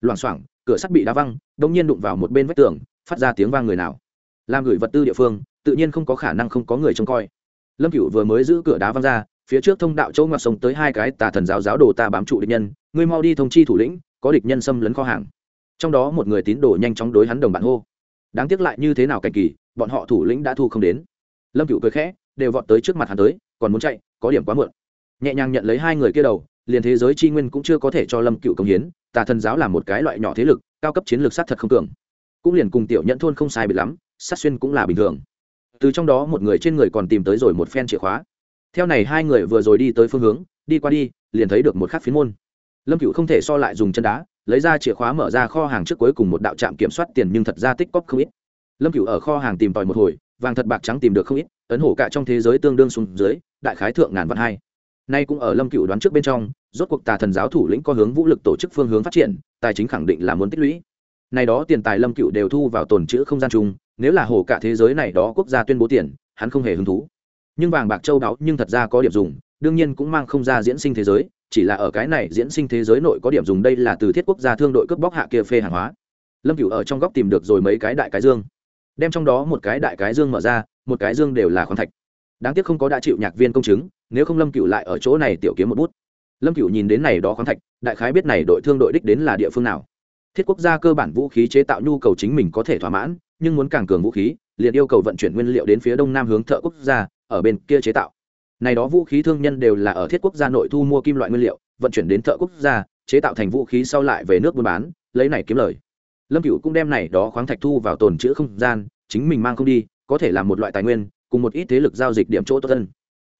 S1: Loảng xoảng, cửa sắt bị đá văng, đông nhiên đụng vào một bên vách tường, phát ra tiếng vang người nào. Làm gửi vật tư địa phương tự nhiên không có khả năng không có người trông coi. Lâm Cựu vừa mới giữ cửa đá văng ra, phía trước thông đạo chỗ ngoặt sông tới hai cái tà thần giáo giáo đồ ta bám trụ địch nhân, ngươi mau đi thông chi thủ lĩnh, có địch nhân xâm lấn kho hàng. Trong đó một người tín đồ nhanh chóng đối hắn đồng bạn hô. Đáng tiếc lại như thế nào cảnh kỳ, bọn họ thủ lĩnh đã thu không đến. Lâm cựu cười khẽ, đều vọt tới trước mặt hắn tới, còn muốn chạy, có điểm quá muộn. Nhẹ nhàng nhận lấy hai người kia đầu, liền thế giới tri nguyên cũng chưa có thể cho lâm cựu công hiến, tà thần giáo là một cái loại nhỏ thế lực, cao cấp chiến lược sát thật không cường cũng liền cùng tiểu nhận thôn không sai biệt lắm, sát xuyên cũng là bình thường từ trong đó một người trên người còn tìm tới rồi một phen chìa khóa. Theo này hai người vừa rồi đi tới phương hướng, đi qua đi, liền thấy được một khắc phiến môn. Lâm cựu không thể so lại dùng chân đá, lấy ra chìa khóa mở ra kho hàng trước cuối cùng một đạo trạm kiểm soát tiền nhưng thật ra tích cóp không ít. Lâm cựu ở kho hàng tìm tòi một hồi, vàng thật bạc trắng tìm được không ít, ấn hổ cả trong thế giới tương đương xuống dưới, đại khái thượng ngàn vạn hai. Nay cũng ở lâm cựu đoán trước bên trong, rốt cuộc tà thần giáo thủ lĩnh có hướng vũ lực tổ chức phương hướng phát triển, tài chính khẳng định là muốn tích lũy. Này đó tiền tài lâm cựu đều thu vào tồn chữ không gian chung nếu là hồ cả thế giới này đó quốc gia tuyên bố tiền, hắn không hề hứng thú. Nhưng vàng bạc châu đáo nhưng thật ra có điểm dùng, đương nhiên cũng mang không ra diễn sinh thế giới, chỉ là ở cái này diễn sinh thế giới nội có điểm dùng đây là từ thiết quốc gia thương đội cướp bóc hạ kia phê hàng hóa. Lâm cửu ở trong góc tìm được rồi mấy cái đại cái dương. Đem trong đó một cái đại cái dương mở ra, một cái dương đều là khoáng thạch. Đáng tiếc không có đã chịu nhạc viên công chứng, nếu không lâm cửu lại ở chỗ này tiểu kiếm một bút. Lâm cửu nhìn đến này đó khoáng thạch, đại khái biết này đội thương đội đích đến là địa phương nào. Thiết quốc gia cơ bản vũ khí chế tạo nhu cầu chính mình có thể thỏa mãn nhưng muốn càng cường vũ khí, liền yêu cầu vận chuyển nguyên liệu đến phía đông nam hướng thợ quốc gia, ở bên kia chế tạo. Này đó vũ khí thương nhân đều là ở thiết quốc gia nội thu mua kim loại nguyên liệu, vận chuyển đến thợ quốc gia, chế tạo thành vũ khí sau lại về nước buôn bán, lấy này kiếm lời. Lâm cựu cũng đem này đó khoáng thạch thu vào tồn chữ không gian, chính mình mang không đi, có thể làm một loại tài nguyên, cùng một ít thế lực giao dịch điểm chỗ tốt thân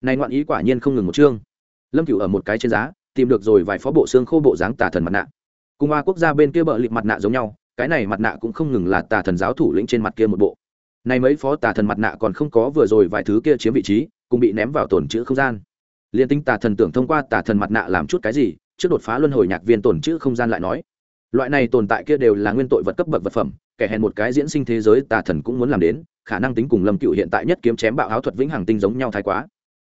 S1: này ngoạn ý quả nhiên không ngừng một chương. Lâm cựu ở một cái trên giá, tìm được rồi vài phó bộ xương khô bộ dáng tà thần mặt nạ. Cùng ba quốc gia bên kia bợ lịp mặt nạ giống nhau cái này mặt nạ cũng không ngừng là tà thần giáo thủ lĩnh trên mặt kia một bộ. Này mấy phó tà thần mặt nạ còn không có vừa rồi vài thứ kia chiếm vị trí, cũng bị ném vào tổn chữ không gian. Liên tính tà thần tưởng thông qua tà thần mặt nạ làm chút cái gì, trước đột phá luân hồi nhạc viên tổn chữ không gian lại nói. Loại này tồn tại kia đều là nguyên tội vật cấp bậc vật phẩm, kẻ hèn một cái diễn sinh thế giới tà thần cũng muốn làm đến, khả năng tính cùng lâm cựu hiện tại nhất kiếm chém bạo áo thuật vĩnh hằng tinh giống nhau thái quá.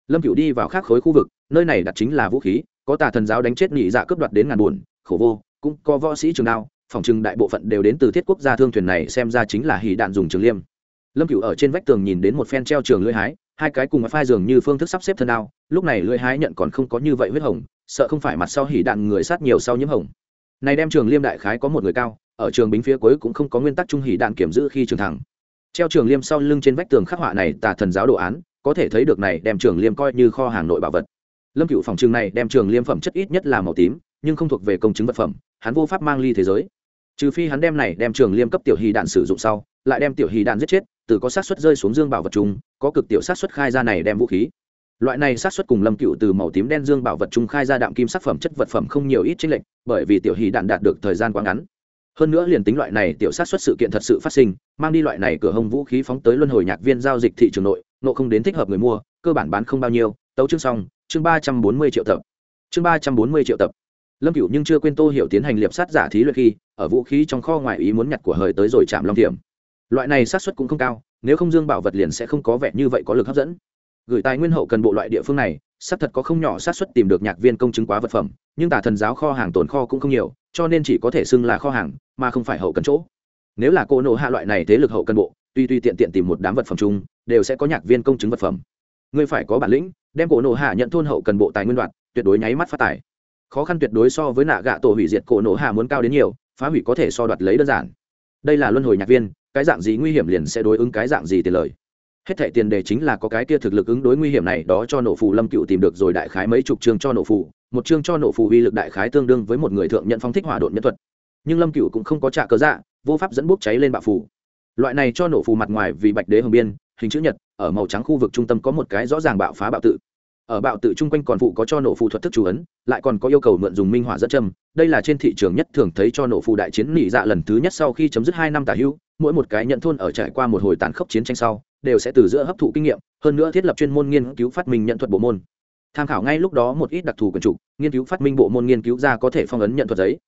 S1: Lâm cựu đi vào khác khối khu vực, nơi này đặt chính là vũ khí, có tà thần giáo đánh chết nhị dạ cướp đoạt đến ngàn buồn, khổ vô, cũng có võ sĩ trường đao phòng trừng đại bộ phận đều đến từ thiết quốc gia thương thuyền này, xem ra chính là hì đạn dùng trường liêm. Lâm cựu ở trên vách tường nhìn đến một phen treo trường lưỡi hái, hai cái cùng phai dường như phương thức sắp xếp thân đao, lúc này lưỡi hái nhận còn không có như vậy huyết hồng, sợ không phải mặt sau hỉ đạn người sát nhiều sau nhiễm hồng. Này đem trường liêm đại khái có một người cao, ở trường bính phía cuối cũng không có nguyên tắc trung hỉ đạn kiểm giữ khi trường thẳng treo trường liêm sau lưng trên vách tường khắc họa này tà thần giáo đồ án, có thể thấy được này đem trường liêm coi như kho hàng nội bảo vật. Lâm cựu phòng trường này đem trường liêm phẩm chất ít nhất là màu tím, nhưng không thuộc về công chứng vật phẩm, hắn vô pháp mang ly thế giới trừ phi hắn đem này đem trường liêm cấp tiểu hy đạn sử dụng sau, lại đem tiểu hy đạn giết chết, từ có sát xuất rơi xuống dương bảo vật chung, có cực tiểu sát xuất khai ra này đem vũ khí. Loại này sát xuất cùng lâm cựu từ màu tím đen dương bảo vật chung khai ra đạm kim sắc phẩm chất vật phẩm không nhiều ít chênh lệch, bởi vì tiểu hy đạn đạt được thời gian quá ngắn. Hơn nữa liền tính loại này tiểu sát xuất sự kiện thật sự phát sinh, mang đi loại này cửa hông vũ khí phóng tới luân hồi nhạc viên giao dịch thị trường nội nộ không đến thích hợp người mua, cơ bản bán không bao nhiêu. Tấu chương xong, chương ba trăm bốn mươi triệu tập. Chương ba trăm bốn mươi triệu tập lâm cựu nhưng chưa quên tô hiểu tiến hành liệp sát giả thí luyện khi, ở vũ khí trong kho ngoài ý muốn nhặt của hời tới rồi chạm long thiểm. Loại này sát xuất cũng không cao, nếu không dương bảo vật liền sẽ không có vẻ như vậy có lực hấp dẫn. Gửi tài nguyên hậu cần bộ loại địa phương này, xác thật có không nhỏ sát xuất tìm được nhạc viên công chứng quá vật phẩm, nhưng tà thần giáo kho hàng tồn kho cũng không nhiều, cho nên chỉ có thể xưng là kho hàng, mà không phải hậu cần chỗ. Nếu là cô nộ hạ loại này thế lực hậu cần bộ, tuy tuy tiện tiện tìm một đám vật phẩm chung, đều sẽ có nhạc viên công chứng vật phẩm. Ngươi phải có bản lĩnh, đem cổ nộ hạ nhận thôn hậu cần bộ tài nguyên đoạt, tuyệt đối nháy mắt phát tài khó khăn tuyệt đối so với nạ gạ tổ hủy diệt cổ nổ hạ muốn cao đến nhiều, phá hủy có thể so đoạt lấy đơn giản. Đây là luân hồi nhạc viên, cái dạng gì nguy hiểm liền sẽ đối ứng cái dạng gì tiền lời. Hết thệ tiền đề chính là có cái kia thực lực ứng đối nguy hiểm này, đó cho nổ phù lâm cựu tìm được rồi đại khái mấy chục chương cho nổ phù, một chương cho nổ phù uy lực đại khái tương đương với một người thượng nhận phong thích hỏa độn nhân thuật. Nhưng lâm cựu cũng không có trả cớ dạ vô pháp dẫn bốc cháy lên bạo phù. Loại này cho nổ phù mặt ngoài vì bạch đế hồng biên, hình chữ nhật, ở màu trắng khu vực trung tâm có một cái rõ ràng bạo phá bạo tự ở bạo tự chung quanh còn phụ có cho nổ phù thuật thức chủ ấn, lại còn có yêu cầu mượn dùng minh họa dẫn châm. Đây là trên thị trường nhất thường thấy cho nổ phù đại chiến nỉ dạ lần thứ nhất sau khi chấm dứt hai năm tả hữu, mỗi một cái nhận thôn ở trải qua một hồi tàn khốc chiến tranh sau, đều sẽ từ giữa hấp thụ kinh nghiệm, hơn nữa thiết lập chuyên môn nghiên cứu phát minh nhận thuật bộ môn. Tham khảo ngay lúc đó một ít đặc thù quần trục, nghiên cứu phát minh bộ môn nghiên cứu ra có thể phong ấn nhận thuật giấy.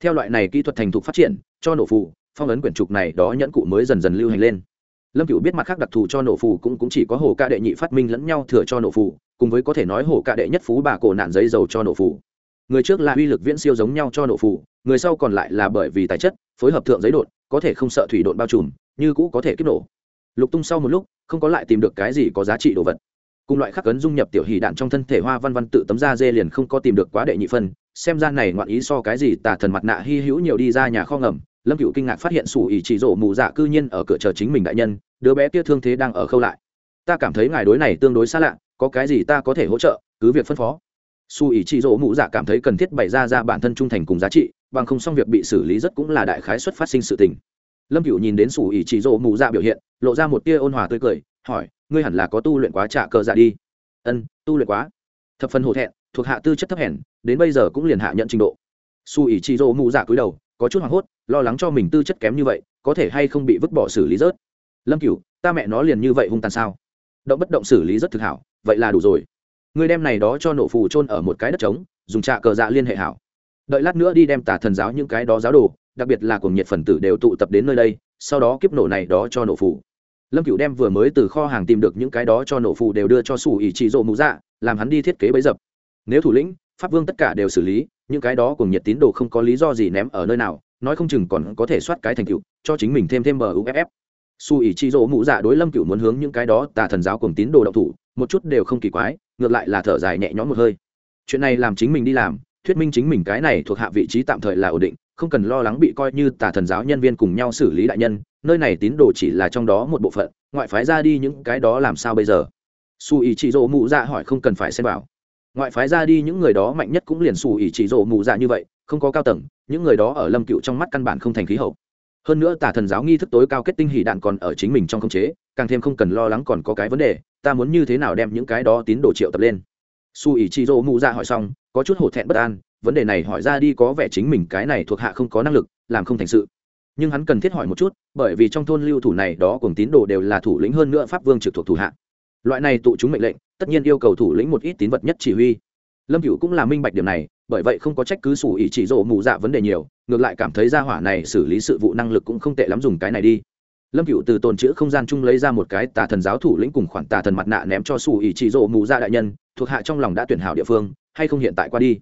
S1: Theo loại này kỹ thuật thành thục phát triển, cho nổ phù, phong ấn quyển trục này đó nhẫn cụ mới dần dần lưu hành lên lâm cựu biết mặt khác đặc thù cho nổ phù cũng, cũng chỉ có hồ ca đệ nhị phát minh lẫn nhau thừa cho nổ phù cùng với có thể nói hồ ca đệ nhất phú bà cổ nạn giấy dầu cho nổ phù. Người trước là uy lực viễn siêu giống nhau cho nổ phù người sau còn lại là bởi vì tài chất phối hợp thượng giấy đột có thể không sợ thủy đột bao trùm như cũ có thể kích nổ. Lục tung sau một lúc không có lại tìm được cái gì có giá trị đồ vật. Cùng loại khắc ấn dung nhập tiểu hỷ đạn trong thân thể hoa văn văn tự tấm da dê liền không có tìm được quá đệ nhị phân xem ra này ngoạn ý so cái gì tà thần mặt nạ hy hữu nhiều đi ra nhà kho ngầm. Lâm cựu kinh ngạc phát hiện sủ ỉ chỉ rổ mù dạ cư nhiên ở cửa chờ chính mình đại nhân đứa bé kia thương thế đang ở khâu lại. Ta cảm thấy ngài đối này tương đối xa lạ, có cái gì ta có thể hỗ trợ, cứ việc phân phó. Su ý chị rỗ mụ dạ cảm thấy cần thiết bày ra ra bản thân trung thành cùng giá trị, bằng không xong việc bị xử lý rất cũng là đại khái xuất phát sinh sự tình. Lâm cựu nhìn đến su ỉ chỉ rỗ mù dạ biểu hiện, lộ ra một tia ôn hòa tươi cười, hỏi, ngươi hẳn là có tu luyện quá trả cờ dạ đi? Ân, tu luyện quá. Thập phần hổ thẹn, thuộc hạ tư chất thấp hèn, đến bây giờ cũng liền hạ nhận trình độ. Su ỉ chỉ rỗ mù dạ cúi đầu, có chút hoảng hốt, lo lắng cho mình tư chất kém như vậy, có thể hay không bị vứt bỏ xử lý rớt lâm cửu, ta mẹ nó liền như vậy hung tàn sao? Động bất động xử lý rất thực hảo, vậy là đủ rồi. Người đem này đó cho nổ phù trôn ở một cái đất trống, dùng trạ cờ dạ liên hệ hảo. Đợi lát nữa đi đem tà thần giáo những cái đó giáo đồ, đặc biệt là cùng nhiệt phần tử đều tụ tập đến nơi đây, sau đó kiếp nổ này đó cho nổ phù. Lâm cửu đem vừa mới từ kho hàng tìm được những cái đó cho nổ phù đều đưa cho sủ ỷ trị rộ mũ dạ làm hắn đi thiết kế bấy dập. Nếu thủ lĩnh, pháp vương tất cả đều xử lý, những cái đó cùng nhiệt tín đồ không có lý do gì ném ở nơi nào, nói không chừng còn có thể soát cái thành tựu, cho chính mình thêm thêm bờ uff su ỉ chi rỗ mụ dạ đối lâm cựu muốn hướng những cái đó tà thần giáo cùng tín đồ đậu thủ, một chút đều không kỳ quái, ngược lại là thở dài nhẹ nhõm một hơi. Chuyện này làm chính mình đi làm, thuyết minh chính mình cái này thuộc hạ vị trí tạm thời là ổn định, không cần lo lắng bị coi như tà thần giáo nhân viên cùng nhau xử lý đại nhân, nơi này tín đồ chỉ là trong đó một bộ phận, ngoại phái ra đi những cái đó làm sao bây giờ? Su ý chị dỗ mụ dạ hỏi không cần phải xem vào. Ngoại phái ra đi những người đó mạnh nhất cũng liền su ý chị rỗ mụ dạ như vậy, không có cao tầng, những người đó ở lâm cựu trong mắt căn bản không thành khí hậu hơn nữa tà thần giáo nghi thức tối cao kết tinh hỷ đạn còn ở chính mình trong khống chế, càng thêm không cần lo lắng còn có cái vấn đề, ta muốn như thế nào đem những cái đó tín đồ triệu tập lên? Su ý chi rô mụ ra hỏi xong, có chút hổ thẹn bất an, vấn đề này hỏi ra đi có vẻ chính mình cái này thuộc hạ không có năng lực, làm không thành sự. Nhưng hắn cần thiết hỏi một chút, bởi vì trong thôn lưu thủ này đó cùng tín đồ đều là thủ lĩnh hơn nữa pháp vương trực thuộc thủ hạ. Loại này tụ chúng mệnh lệnh, tất nhiên yêu cầu thủ lĩnh một ít tín vật nhất chỉ huy. Lâm cựu cũng là minh bạch điểm này bởi vậy không có trách cứ sủ ý chỉ rộ mù dạ vấn đề nhiều, ngược lại cảm thấy ra hỏa này xử lý sự vụ năng lực cũng không tệ lắm dùng cái này đi. Lâm cựu từ tồn chữ không gian chung lấy ra một cái tà thần giáo thủ lĩnh cùng khoản tà thần mặt nạ ném cho sủ ý chỉ rộ mù dạ đại nhân, thuộc hạ trong lòng đã tuyển hảo địa phương, hay không hiện tại qua đi.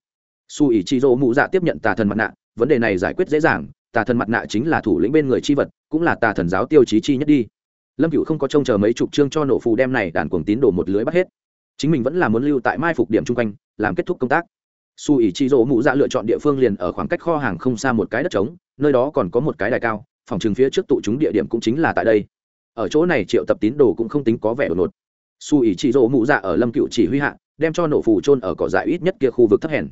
S1: Sủ ý chỉ rộ mù dạ tiếp nhận tà thần mặt nạ, vấn đề này giải quyết dễ dàng, tà thần mặt nạ chính là thủ lĩnh bên người chi vật, cũng là tà thần giáo tiêu chí chi nhất đi. Lâm cựu không có trông chờ mấy chục chương cho nổ phù đem này đàn cuồng tín đổ một lưới bắt hết. Chính mình vẫn là muốn lưu tại mai phục điểm chung quanh, làm kết thúc công tác su ỉ chi rỗ mụ dạ lựa chọn địa phương liền ở khoảng cách kho hàng không xa một cái đất trống, nơi đó còn có một cái đài cao, phòng trường phía trước tụ chúng địa điểm cũng chính là tại đây. Ở chỗ này triệu tập tín đồ cũng không tính có vẻ đột ngột. Su ỉ chi rỗ mụ dạ ở lâm cựu chỉ huy hạ, đem cho nổ phù trôn ở cỏ dại ít nhất kia khu vực thấp hèn.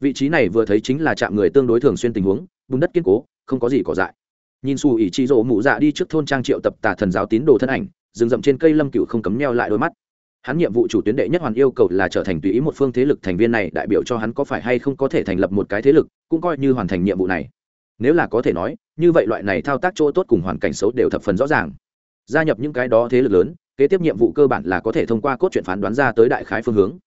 S1: Vị trí này vừa thấy chính là chạm người tương đối thường xuyên tình huống, bùn đất kiên cố, không có gì cỏ dại. Nhìn xù ỉ chi rỗ mụ dạ đi trước thôn trang triệu tập tà thần giáo tín đồ thân ảnh, rừng rậm trên cây lâm cựu không cấm neo lại đôi mắt hắn nhiệm vụ chủ tuyến đệ nhất hoàn yêu cầu là trở thành tùy ý một phương thế lực thành viên này, đại biểu cho hắn có phải hay không có thể thành lập một cái thế lực, cũng coi như hoàn thành nhiệm vụ này. Nếu là có thể nói, như vậy loại này thao tác chỗ tốt cùng hoàn cảnh xấu đều thập phần rõ ràng. Gia nhập những cái đó thế lực lớn, kế tiếp nhiệm vụ cơ bản là có thể thông qua cốt truyện phán đoán ra tới đại khái phương hướng.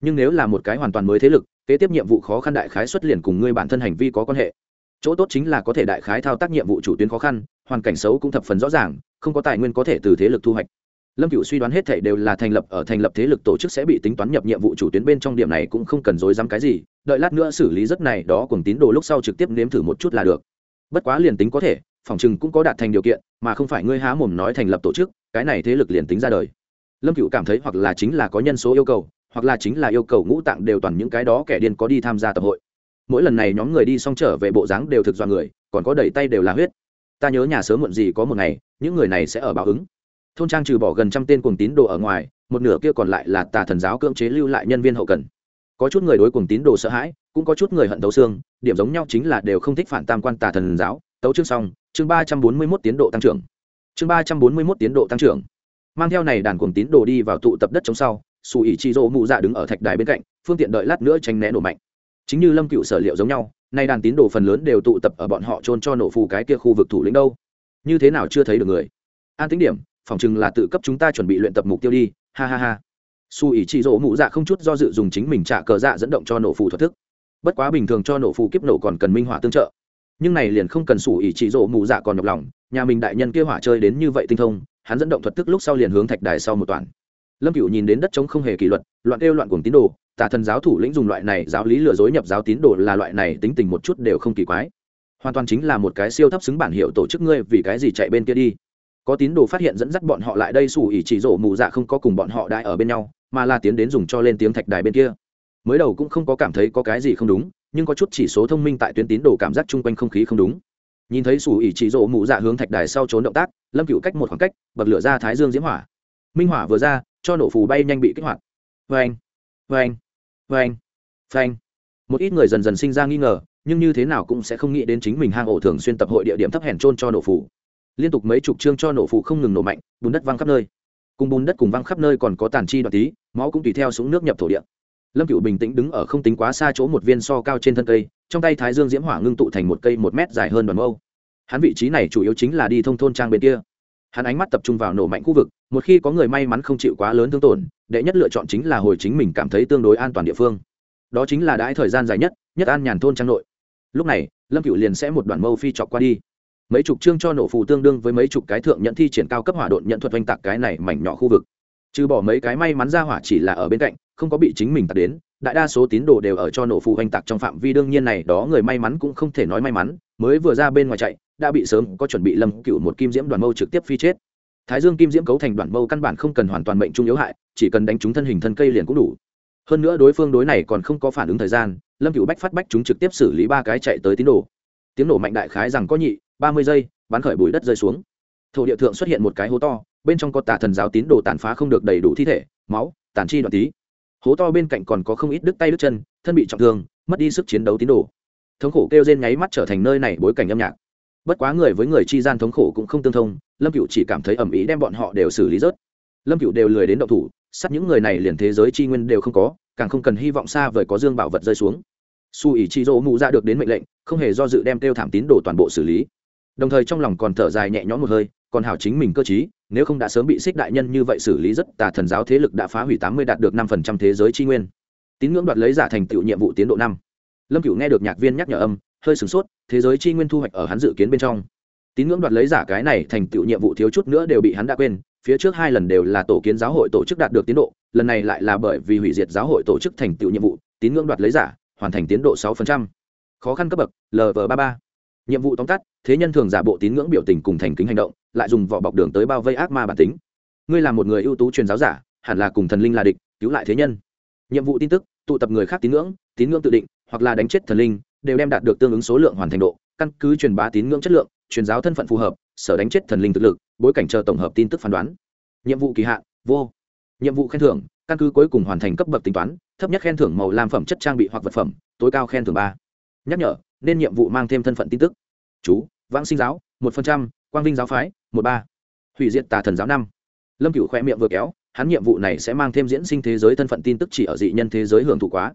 S1: Nhưng nếu là một cái hoàn toàn mới thế lực, kế tiếp nhiệm vụ khó khăn đại khái xuất liền cùng ngươi bản thân hành vi có quan hệ. Chỗ tốt chính là có thể đại khái thao tác nhiệm vụ chủ tuyến khó khăn, hoàn cảnh xấu cũng thập phần rõ ràng, không có tài nguyên có thể từ thế lực thu hoạch lâm cựu suy đoán hết thể đều là thành lập ở thành lập thế lực tổ chức sẽ bị tính toán nhập nhiệm vụ chủ tuyến bên trong điểm này cũng không cần dối dám cái gì, đợi lát nữa xử lý rất này đó cùng tín đồ lúc sau trực tiếp nếm thử một chút là được. Bất quá liền tính có thể, phòng chừng cũng có đạt thành điều kiện, mà không phải ngươi há mồm nói thành lập tổ chức, cái này thế lực liền tính ra đời. Lâm cựu cảm thấy hoặc là chính là có nhân số yêu cầu, hoặc là chính là yêu cầu ngũ tạng đều toàn những cái đó kẻ điên có đi tham gia tập hội. Mỗi lần này nhóm người đi xong trở về bộ dáng đều thực dọa người, còn có đẩy tay đều là huyết. Ta nhớ nhà sớm muộn gì có một ngày, những người này sẽ ở báo ứng thôn trang trừ bỏ gần trăm tên cuồng tín đồ ở ngoài, một nửa kia còn lại là tà thần giáo cưỡng chế lưu lại nhân viên hậu cần. Có chút người đối cuồng tín đồ sợ hãi, cũng có chút người hận tấu xương, điểm giống nhau chính là đều không thích phản tam quan tà thần giáo. Tấu chương xong, chương ba trăm bốn mươi mốt tiến độ tăng trưởng. Chương ba trăm bốn mươi mốt tiến độ tăng trưởng. Mang theo này đàn cuồng tín đồ đi vào tụ tập đất chống sau xù ỉ chi rô mụ dạ đứng ở thạch đài bên cạnh, phương tiện đợi lát nữa tránh né nổ mạnh. Chính như lâm cựu sở liệu giống nhau, nay đàn tín đồ phần lớn đều tụ tập ở bọn họ trôn cho nổ phù cái kia khu vực thủ lĩnh đâu. Như thế nào chưa thấy được người. An tính điểm phòng chừng là tự cấp chúng ta chuẩn bị luyện tập mục tiêu đi, ha ha ha. Su ý chị rỗ mụ dạ không chút do dự dùng chính mình trả cờ dạ dẫn động cho nổ phù thuật thức. Bất quá bình thường cho nổ phù kiếp nổ còn cần minh họa tương trợ. Nhưng này liền không cần sủ ý chị rỗ mụ dạ còn nhọc lòng, nhà mình đại nhân kia hỏa chơi đến như vậy tinh thông, hắn dẫn động thuật thức lúc sau liền hướng thạch đài sau một toàn. Lâm cựu nhìn đến đất trống không hề kỷ luật, loạn kêu loạn cuồng tín đồ, tà thần giáo thủ lĩnh dùng loại này giáo lý lừa dối nhập giáo tín đồ là loại này tính tình một chút đều không kỳ quái. Hoàn toàn chính là một cái siêu thấp xứng bản hiệu tổ chức ngươi vì cái gì chạy bên kia đi có tín đồ phát hiện dẫn dắt bọn họ lại đây xù ỉ chỉ rổ mù dạ không có cùng bọn họ đại ở bên nhau, mà là tiến đến dùng cho lên tiếng thạch đài bên kia. Mới đầu cũng không có cảm thấy có cái gì không đúng, nhưng có chút chỉ số thông minh tại tuyến tín đồ cảm giác chung quanh không khí không đúng. Nhìn thấy xù ỉ chỉ rổ mù dạ hướng thạch đài sau trốn động tác, lâm cựu cách một khoảng cách, bật lửa ra thái dương diễm hỏa. Minh hỏa vừa ra, cho nổ phù bay nhanh bị kích hoạt. Vê anh vê anh vê anh phanh. Một ít người dần dần sinh ra nghi ngờ, nhưng như thế nào cũng sẽ không nghĩ đến chính mình hang ổ thường xuyên tập hội địa điểm thấp hèn trôn cho nổ phủ liên tục mấy chục chương cho nổ phụ không ngừng nổ mạnh, bùn đất văng khắp nơi. Cùng bùn đất cùng văng khắp nơi còn có tàn chi đoạn tí, máu cũng tùy theo xuống nước nhập thổ địa. Lâm cựu bình tĩnh đứng ở không tính quá xa chỗ một viên so cao trên thân cây, trong tay thái dương diễm hỏa ngưng tụ thành một cây một mét dài hơn đoàn mâu. Hắn vị trí này chủ yếu chính là đi thông thôn trang bên kia. Hắn ánh mắt tập trung vào nổ mạnh khu vực, một khi có người may mắn không chịu quá lớn thương tổn, đệ nhất lựa chọn chính là hồi chính mình cảm thấy tương đối an toàn địa phương. Đó chính là đãi thời gian dài nhất nhất an nhàn thôn trang nội. Lúc này, lâm cựu liền sẽ một đoàn mâu phi chọc qua đi mấy chục chương cho nổ phù tương đương với mấy chục cái thượng nhận thi triển cao cấp hỏa độn nhận thuật oanh tạc cái này mảnh nhỏ khu vực. Trừ bỏ mấy cái may mắn ra hỏa chỉ là ở bên cạnh, không có bị chính mình tạc đến, đại đa số tín đồ đều ở cho nổ phù oanh tạc trong phạm vi, đương nhiên này đó người may mắn cũng không thể nói may mắn, mới vừa ra bên ngoài chạy, đã bị sớm có chuẩn bị lâm cựu một kim diễm đoàn mâu trực tiếp phi chết. Thái dương kim diễm cấu thành đoàn mâu căn bản không cần hoàn toàn mệnh trung yếu hại, chỉ cần đánh trúng thân hình thân cây liền cũng đủ. Hơn nữa đối phương đối này còn không có phản ứng thời gian, lâm cựu bách phát bách chúng trực tiếp xử lý ba cái chạy tới tín đồ. Tiếng nổ mạnh đại khái rằng có nhị ba mươi giây, bắn khởi bụi đất rơi xuống. Thổ địa thượng xuất hiện một cái hố to, bên trong có tà thần giáo tín đồ tàn phá không được đầy đủ thi thể, máu, tàn chi đoạn tí. Hố to bên cạnh còn có không ít đứt tay đứt chân, thân bị trọng thương, mất đi sức chiến đấu tín đồ. Thống khổ kêu rên nháy mắt trở thành nơi này bối cảnh âm nhạc. Bất quá người với người chi gian thống khổ cũng không tương thông, lâm cựu chỉ cảm thấy ẩm ý đem bọn họ đều xử lý rớt. Lâm cựu đều lười đến động thủ sát những người này liền thế giới chi nguyên đều không có, càng không cần hy vọng xa vời có dương bảo vật rơi xuống. Su ỉ chi dỗ mụ ra được đến mệnh lệnh, không hề do dự đem tiêu thảm tín đồ toàn bộ xử lý đồng thời trong lòng còn thở dài nhẹ nhõm một hơi còn hảo chính mình cơ chí nếu không đã sớm bị xích đại nhân như vậy xử lý rất tà thần giáo thế lực đã phá hủy tám mươi đạt được năm phần trăm thế giới chi nguyên. Tín ngưỡng đoạt lấy giả thành tựu nhiệm vụ tiến độ năm. Lâm cựu nghe được nhạc viên nhắc nhở âm hơi sửng sốt thế giới chi nguyên thu hoạch ở hắn dự kiến bên trong. Tín ngưỡng đoạt lấy giả cái này thành tựu nhiệm vụ thiếu chút nữa đều bị hắn đã quên phía trước hai lần đều là tổ kiến giáo hội tổ chức đạt được tiến độ lần này lại là bởi vì hủy diệt giáo hội tổ chức thành tựu nhiệm vụ tín ngưỡng đoạt lấy giả hoàn thành tiến độ sáu phần trăm, khó khăn cấp bậc lv ba ba nhiệm vụ tóm tắt, thế nhân thường giả bộ tín ngưỡng biểu tình cùng thành kính hành động, lại dùng vỏ bọc đường tới bao vây ác ma bản tính. Ngươi là một người ưu tú truyền giáo giả, hẳn là cùng thần linh là địch, cứu lại thế nhân. Nhiệm vụ tin tức, tụ tập người khác tín ngưỡng tín ngưỡng tự định, hoặc là đánh chết thần linh, đều đem đạt được tương ứng số lượng hoàn thành độ, căn cứ truyền bá tín ngưỡng chất lượng, truyền giáo thân phận phù hợp, sở đánh chết thần linh thực lực, bối cảnh chờ tổng hợp tin tức phán đoán. Nhiệm vụ kỳ hạn, vô. Nhiệm vụ khen thưởng, căn cứ cuối cùng hoàn thành cấp bậc tính toán, thấp nhất khen thưởng màu lam phẩm chất trang bị hoặc vật phẩm, tối cao khen thưởng ba. Nhắc nhở nên nhiệm vụ mang thêm thân phận tin tức. Chú, vãng sinh giáo, một phần trăm, quang vinh giáo phái, một ba. Hủy diệt tà thần giáo năm. Lâm cửu khoe miệng vừa kéo, hắn nhiệm vụ này sẽ mang thêm diễn sinh thế giới thân phận tin tức chỉ ở dị nhân thế giới hưởng thụ quá.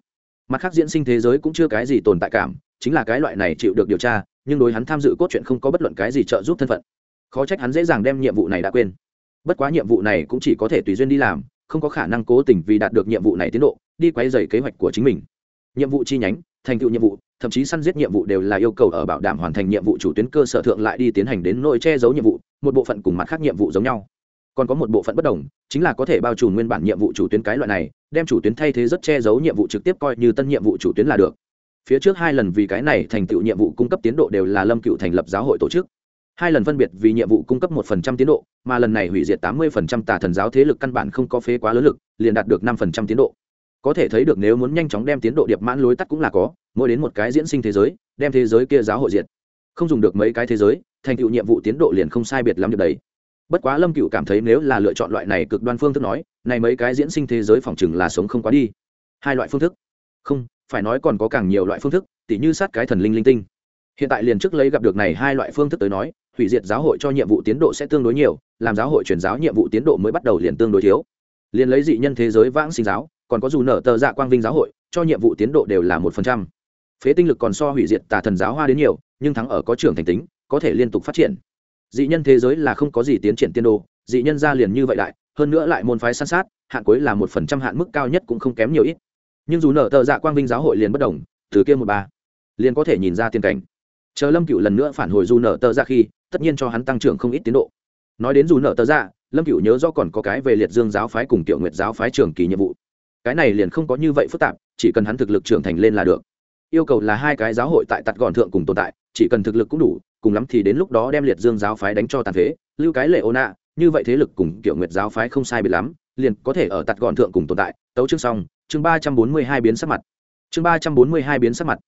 S1: Mặt khác diễn sinh thế giới cũng chưa cái gì tồn tại cảm, chính là cái loại này chịu được điều tra, nhưng đối hắn tham dự cốt truyện không có bất luận cái gì trợ giúp thân phận. Khó trách hắn dễ dàng đem nhiệm vụ này đã quên. Bất quá nhiệm vụ này cũng chỉ có thể tùy duyên đi làm, không có khả năng cố tình vì đạt được nhiệm vụ này tiến độ, đi quay dày kế hoạch của chính mình. Nhiệm vụ chi nhánh thành tựu nhiệm vụ, thậm chí săn giết nhiệm vụ đều là yêu cầu ở bảo đảm hoàn thành nhiệm vụ chủ tuyến cơ sở thượng lại đi tiến hành đến nội che giấu nhiệm vụ, một bộ phận cùng mặt khác nhiệm vụ giống nhau. Còn có một bộ phận bất đồng, chính là có thể bao trùm nguyên bản nhiệm vụ chủ tuyến cái loại này, đem chủ tuyến thay thế rất che giấu nhiệm vụ trực tiếp coi như tân nhiệm vụ chủ tuyến là được. Phía trước hai lần vì cái này thành tựu nhiệm vụ cung cấp tiến độ đều là lâm cựu thành lập giáo hội tổ chức. Hai lần phân biệt vì nhiệm vụ cung cấp một phần trăm tiến độ, mà lần này hủy diệt tám mươi phần trăm tà thần giáo thế lực căn bản không có phế quá lớn lực, liền đạt được năm phần trăm tiến độ có thể thấy được nếu muốn nhanh chóng đem tiến độ điệp mãn lối tắt cũng là có, mỗi đến một cái diễn sinh thế giới, đem thế giới kia giáo hội diệt. Không dùng được mấy cái thế giới, thành tựu nhiệm vụ tiến độ liền không sai biệt lắm được đấy. Bất quá lâm cựu cảm thấy nếu là lựa chọn loại này cực đoan phương thức nói, này mấy cái diễn sinh thế giới phòng chừng là sống không quá đi. Hai loại phương thức. Không, phải nói còn có càng nhiều loại phương thức, tỉ như sát cái thần linh linh tinh. Hiện tại liền trước lấy gặp được này hai loại phương thức tới nói, hủy diệt giáo hội cho nhiệm vụ tiến độ sẽ tương đối nhiều, làm giáo hội truyền giáo nhiệm vụ tiến độ mới bắt đầu liền tương đối thiếu. Liền lấy dị nhân thế giới vãng sinh giáo còn có dù nở tờ dạ quang vinh giáo hội, cho nhiệm vụ tiến độ đều là một phần trăm. Phế tinh lực còn so hủy diệt tà thần giáo hoa đến nhiều, nhưng thắng ở có trưởng thành tính, có thể liên tục phát triển. Dị nhân thế giới là không có gì tiến triển tiên đồ, dị nhân ra liền như vậy đại, hơn nữa lại môn phái san sát, hạn cuối là một phần trăm, hạn mức cao nhất cũng không kém nhiều ít. Nhưng dù nở tờ dạ quang vinh giáo hội liền bất đồng, từ kia một ba, liền có thể nhìn ra tiên cảnh. Chờ lâm cựu lần nữa phản hồi dù nở tờ dạ khi, tất nhiên cho hắn tăng trưởng không ít tiến độ. Nói đến dù nở tờ dạ lâm cựu nhớ do còn có cái về liệt dương giáo phái cùng tiểu nguyệt giáo phái trường kỳ nhiệm vụ cái này liền không có như vậy phức tạp, chỉ cần hắn thực lực trưởng thành lên là được. Yêu cầu là hai cái giáo hội tại tặt gọn thượng cùng tồn tại, chỉ cần thực lực cũng đủ, cùng lắm thì đến lúc đó đem liệt dương giáo phái đánh cho tàn phế, lưu cái lệ ô nạ như vậy thế lực cùng kiểu nguyệt giáo phái không sai biệt lắm, liền có thể ở tặt gọn thượng cùng tồn tại. Tấu chương xong, chương ba trăm bốn mươi hai biến sắc mặt. Chương ba trăm bốn mươi hai biến sắc mặt.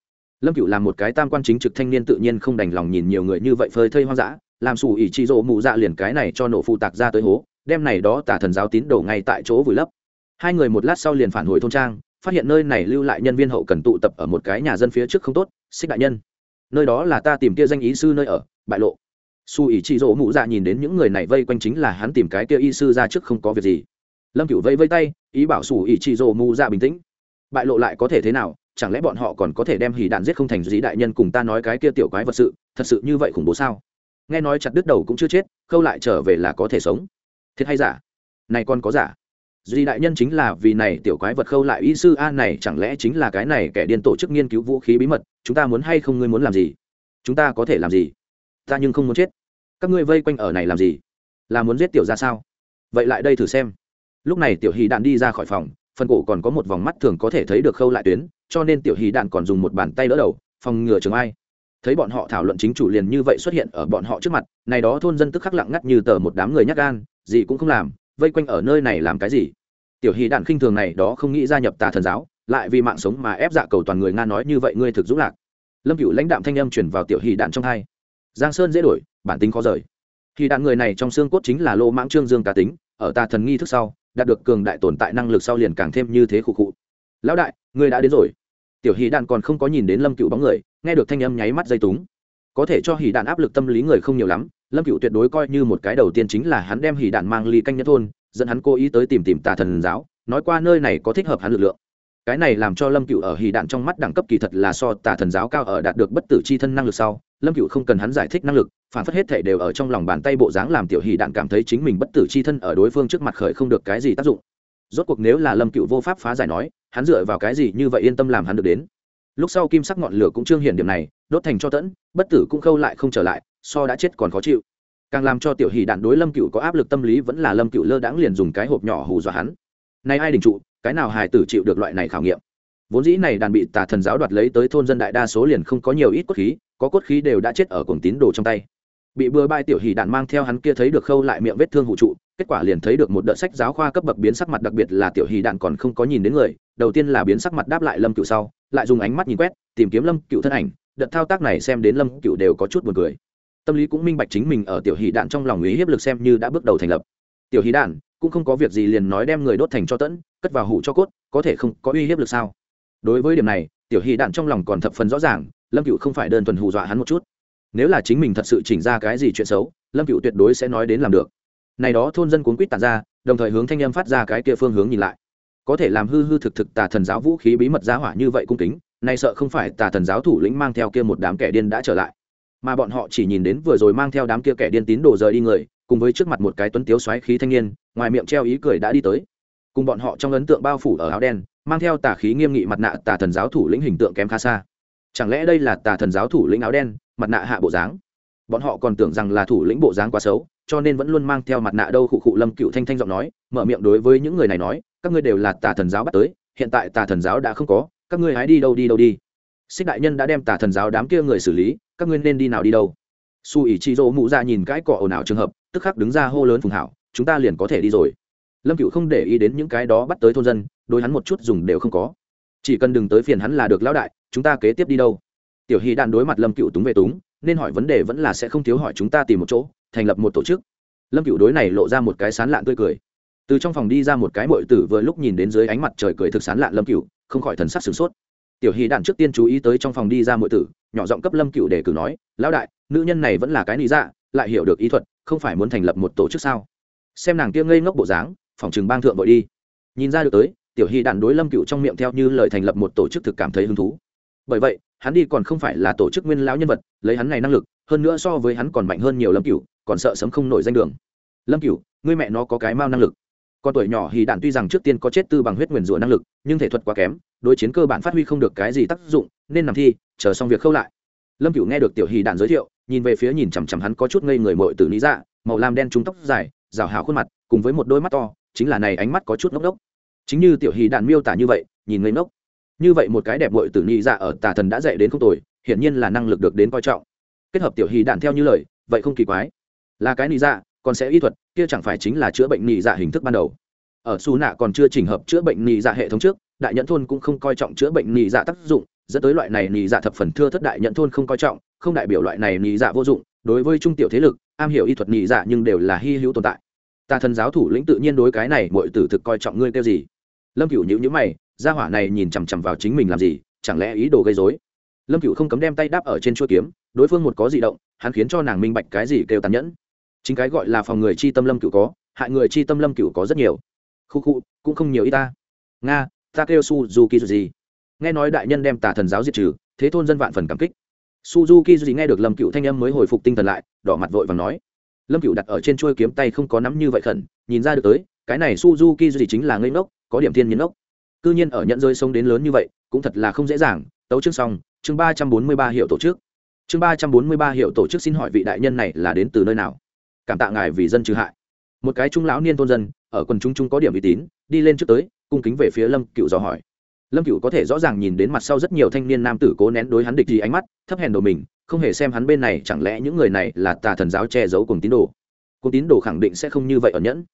S1: Lâm cựu làm một cái tam quan chính trực thanh niên tự nhiên không đành lòng nhìn nhiều người như vậy phơi thây hoang dã, làm xù ỉ trị rỗ mụ dạ liền cái này cho nổ phụ tạc ra tới hố, đem này đó tả thần giáo tín đồ ngay tại chỗ vùi lấp hai người một lát sau liền phản hồi thôn trang, phát hiện nơi này lưu lại nhân viên hậu cần tụ tập ở một cái nhà dân phía trước không tốt, xích đại nhân. Nơi đó là ta tìm kia danh ý sư nơi ở, bại lộ. Su ý chị dỗ mụ dạ nhìn đến những người này vây quanh chính là hắn tìm cái kia y sư ra trước không có việc gì. Lâm cựu vây vây tay, ý bảo su ý chị dỗ mụ dạ bình tĩnh. Bại lộ lại có thể thế nào, chẳng lẽ bọn họ còn có thể đem hỉ đạn giết không thành dĩ đại nhân cùng ta nói cái kia tiểu quái vật sự, thật sự như vậy khủng bố sao? Nghe nói chặt đứt đầu cũng chưa chết, khâu lại trở về là có thể sống. Thiệt hay giả? Này còn có giả? Duy đại nhân chính là vì này tiểu quái vật khâu lại y sư a này chẳng lẽ chính là cái này kẻ điên tổ chức nghiên cứu vũ khí bí mật, chúng ta muốn hay không ngươi muốn làm gì? Chúng ta có thể làm gì? Ta nhưng không muốn chết. Các ngươi vây quanh ở này làm gì? Là muốn giết tiểu ra sao? Vậy lại đây thử xem. Lúc này tiểu hì đạn đi ra khỏi phòng, phần cổ còn có một vòng mắt thường có thể thấy được khâu lại tuyến, cho nên tiểu hì đạn còn dùng một bàn tay đỡ đầu, phòng ngừa trường ai. Thấy bọn họ thảo luận chính chủ liền như vậy xuất hiện ở bọn họ trước mặt, này đó thôn dân tức khắc lặng ngắt như tờ một đám người nhát gan, gì cũng không làm vây quanh ở nơi này làm cái gì? Tiểu hỷ đạn khinh thường này đó không nghĩ gia nhập tà thần giáo, lại vì mạng sống mà ép dạ cầu toàn người nga nói như vậy ngươi thực dũng lạc. Lâm cựu lãnh đạm thanh âm chuyển vào tiểu hỷ đạn trong hai. Giang sơn dễ đổi, bản tính khó rời. Hỷ đạn người này trong xương cốt chính là lô mãng trương dương cá tính, ở tà thần nghi thức sau, đạt được cường đại tồn tại năng lực sau liền càng thêm như thế khụ khụ. Lão đại, ngươi đã đến rồi. Tiểu hỷ đạn còn không có nhìn đến lâm cựu bóng người, nghe được thanh âm nháy mắt dây túng. Có thể cho hỷ đạn áp lực tâm lý người không nhiều lắm, lâm cựu tuyệt đối coi như một cái đầu tiên chính là hắn đem hỷ đạn mang ly canh nhất thôn dẫn hắn cố ý tới tìm tìm tà thần giáo, nói qua nơi này có thích hợp hắn lực lượng. Cái này làm cho lâm cựu ở hì đạn trong mắt đẳng cấp kỳ thật là so tà thần giáo cao ở đạt được bất tử c h i thân năng lực sau, lâm cựu không cần hắn giải thích năng lực, phản phất hết thể đều ở trong lòng bàn tay bộ dáng làm tiểu hì đạn cảm thấy chính mình bất tử c h i thân ở đối phương trước mặt khởi không được cái gì tác dụng. Rốt cuộc nếu là lâm cựu vô pháp phá giải nói, hắn dựa vào cái gì như vậy yên tâm làm hắn được đến. Lúc sau kim sắc ngọn lửa cũng trương hiển điểm này, đốt thành cho tẫn, bất tử cũng khâu lại không trở lại, so đã chết còn khó chịu càng làm cho tiểu hỷ đạn đối lâm cựu có áp lực tâm lý vẫn là lâm cựu lơ đãng liền dùng cái hộp nhỏ hù dọa hắn. Nay ai đình trụ, cái nào hài tử chịu được loại này khảo nghiệm? Vốn dĩ này đàn bị tà thần giáo đoạt lấy tới thôn dân đại đa số liền không có nhiều ít cốt khí, có cốt khí đều đã chết ở cuồng tín đồ trong tay. Bị bừa bai tiểu hỷ đạn mang theo hắn kia thấy được khâu lại miệng vết thương hụ trụ, kết quả liền thấy được một đợt sách giáo khoa cấp bậc biến sắc mặt đặc biệt là tiểu hỷ đạn còn không có nhìn đến người, đầu tiên là biến sắc mặt đáp lại lâm cựu sau, lại dùng ánh mắt nhìn quét, tìm kiếm lâm cựu thân ảnh, đợt thao tác này xem đến lâm cựu đều có chút buồn cười tâm lý cũng minh bạch chính mình ở tiểu hỷ đạn trong lòng ý hiếp lực xem như đã bước đầu thành lập. Tiểu hỷ đạn, cũng không có việc gì liền nói đem người đốt thành cho tẫn, cất vào hủ cho cốt, có thể không có uy hiếp lực sao? Đối với điểm này, tiểu hỷ đạn trong lòng còn thập phần rõ ràng, lâm cựu không phải đơn thuần hù dọa hắn một chút. Nếu là chính mình thật sự chỉnh ra cái gì chuyện xấu, lâm cựu tuyệt đối sẽ nói đến làm được. Này đó thôn dân cuốn quýt tàn ra, đồng thời hướng thanh em phát ra cái kia phương hướng nhìn lại. Có thể làm hư hư thực thực tà thần giáo vũ khí bí mật giá hỏa như vậy cung kính, nay sợ không phải tà thần giáo thủ lĩnh mang theo kia một đám kẻ điên đã trở lại mà bọn họ chỉ nhìn đến vừa rồi mang theo đám kia kẻ điên tín đồ rời đi người, cùng với trước mặt một cái tuấn tiếu xoáy khí thanh niên, ngoài miệng treo ý cười đã đi tới. Cùng bọn họ trong ấn tượng bao phủ ở áo đen, mang theo tà khí nghiêm nghị mặt nạ tà thần giáo thủ lĩnh hình tượng kém khá xa. Chẳng lẽ đây là tà thần giáo thủ lĩnh áo đen, mặt nạ hạ bộ dáng? Bọn họ còn tưởng rằng là thủ lĩnh bộ dáng quá xấu, cho nên vẫn luôn mang theo mặt nạ đâu khụ khụ lâm cựu thanh thanh giọng nói, mở miệng đối với những người này nói, các ngươi đều là tà thần giáo bắt tới, hiện tại tà thần giáo đã không có, các ngươi hãy đi đâu đi đâu đi. Xích đại nhân đã đem tà thần giáo đám kia người xử lý các ngươi nên đi nào đi đâu? Su ý chị dỗ mụ ra nhìn cái cọ ồn ào trường hợp, tức khắc đứng ra hô lớn phùng hảo, chúng ta liền có thể đi rồi. Lâm cựu không để ý đến những cái đó bắt tới thôn dân, đối hắn một chút dùng đều không có. Chỉ cần đừng tới phiền hắn là được lão đại, chúng ta kế tiếp đi đâu? Tiểu hy đạn đối mặt lâm cựu túng về túng, nên hỏi vấn đề vẫn là sẽ không thiếu hỏi chúng ta tìm một chỗ, thành lập một tổ chức. Lâm cựu đối này lộ ra một cái sán lạn tươi cười. Từ trong phòng đi ra một cái mội tử vừa lúc nhìn đến dưới ánh mặt trời cười thực sán lạn lâm cựu không khỏi thần sắc sửng sốt tiểu hy đạn trước tiên chú ý tới trong phòng đi ra mội tử, nhỏ giọng cấp lâm cựu để cử nói, lão đại, nữ nhân này vẫn là cái lý dạ lại hiểu được ý thuật, không phải muốn thành lập một tổ chức sao? Xem nàng kia ngây ngốc bộ dáng, phòng chừng bang thượng vội đi. Nhìn ra được tới, tiểu hy đạn đối lâm cựu trong miệng theo như lời thành lập một tổ chức thực cảm thấy hứng thú. Bởi vậy, hắn đi còn không phải là tổ chức nguyên lão nhân vật, lấy hắn này năng lực, hơn nữa so với hắn còn mạnh hơn nhiều lâm cựu còn sợ sớm không nổi danh đường. Lâm cựu ngươi mẹ nó có cái mao năng lực con tuổi nhỏ hì đạn tuy rằng trước tiên có chết tư bằng huyết nguyền rủa năng lực, nhưng thể thuật quá kém, đối chiến cơ bản phát huy không được cái gì tác dụng, nên nằm thi, chờ xong việc khâu lại. Lâm cựu nghe được tiểu hì đạn giới thiệu, nhìn về phía nhìn chằm chằm hắn có chút ngây người mội từ lý dạ màu lam đen trúng tóc dài, rào hào khuôn mặt, cùng với một đôi mắt to, chính là này ánh mắt có chút ngốc ngốc. Chính như tiểu hì đạn miêu tả như vậy, nhìn ngây ngốc. Như vậy một cái đẹp mội từ lý dạ ở tà thần đã dạy đến không tồi, hiển nhiên là năng lực được đến coi trọng. Kết hợp tiểu hì đạn theo như lời, vậy không kỳ quái. Là cái lý dạ còn sẽ y thuật, kia chẳng phải chính là chữa bệnh nị dạ hình thức ban đầu. Ở su nạ còn chưa chỉnh hợp chữa bệnh nị dạ hệ thống trước, đại nhẫn thôn cũng không coi trọng chữa bệnh nị dạ tác dụng, dẫn tới loại này nị dạ thập phần thưa thất đại nhẫn thôn không coi trọng, không đại biểu loại này nị dạ vô dụng, đối với trung tiểu thế lực, am hiểu y thuật nị dạ nhưng đều là hy hữu tồn tại. Ta thần giáo thủ lĩnh tự nhiên đối cái này mọi tử thực coi trọng ngươi kêu gì? Lâm cửu nhữ nhữ mày, gia hỏa này nhìn chằm chằm vào chính mình làm gì, chẳng lẽ ý đồ gây dối lâm cửu không cấm đem tay đáp ở trên chuôi kiếm, đối phương một có di động, hắn khiến cho nàng minh bạch cái gì kêu tàn nhẫn chính cái gọi là phòng người chi tâm lâm cửu có, hại người chi tâm lâm cửu có rất nhiều. Khu khu, cũng không nhiều y ta. Nga, ta kêu suzuki gì nghe nói đại nhân đem tà thần giáo diệt trừ, thế thôn dân vạn phần cảm kích. Suzuki gì nghe được lâm cửu thanh âm mới hồi phục tinh thần lại, đỏ mặt vội và nói. Lâm cửu đặt ở trên chuôi kiếm tay không có nắm như vậy khẩn, nhìn ra được tới, cái này suzuki gì chính là ngây ngốc, có điểm thiên nhiên ngốc. Cư nhiên ở nhận rơi sông đến lớn như vậy, cũng thật là không dễ dàng. Tấu chương xong, chương ba trăm bốn mươi ba hiệu tổ chức. Chương ba trăm bốn mươi ba hiệu tổ chức xin hỏi vị đại nhân này là đến từ nơi nào? Cảm tạ ngài vì dân trừ hại. Một cái trung lão niên tôn dân, ở quần chúng chúng có điểm uy tín, đi lên trước tới, cung kính về phía lâm cựu dò hỏi. Lâm cựu có thể rõ ràng nhìn đến mặt sau rất nhiều thanh niên nam tử cố nén đối hắn địch gì ánh mắt, thấp hèn đồ mình, không hề xem hắn bên này chẳng lẽ những người này là tà thần giáo che giấu cùng tín đồ. Cùng tín đồ khẳng định sẽ không như vậy ở nhẫn.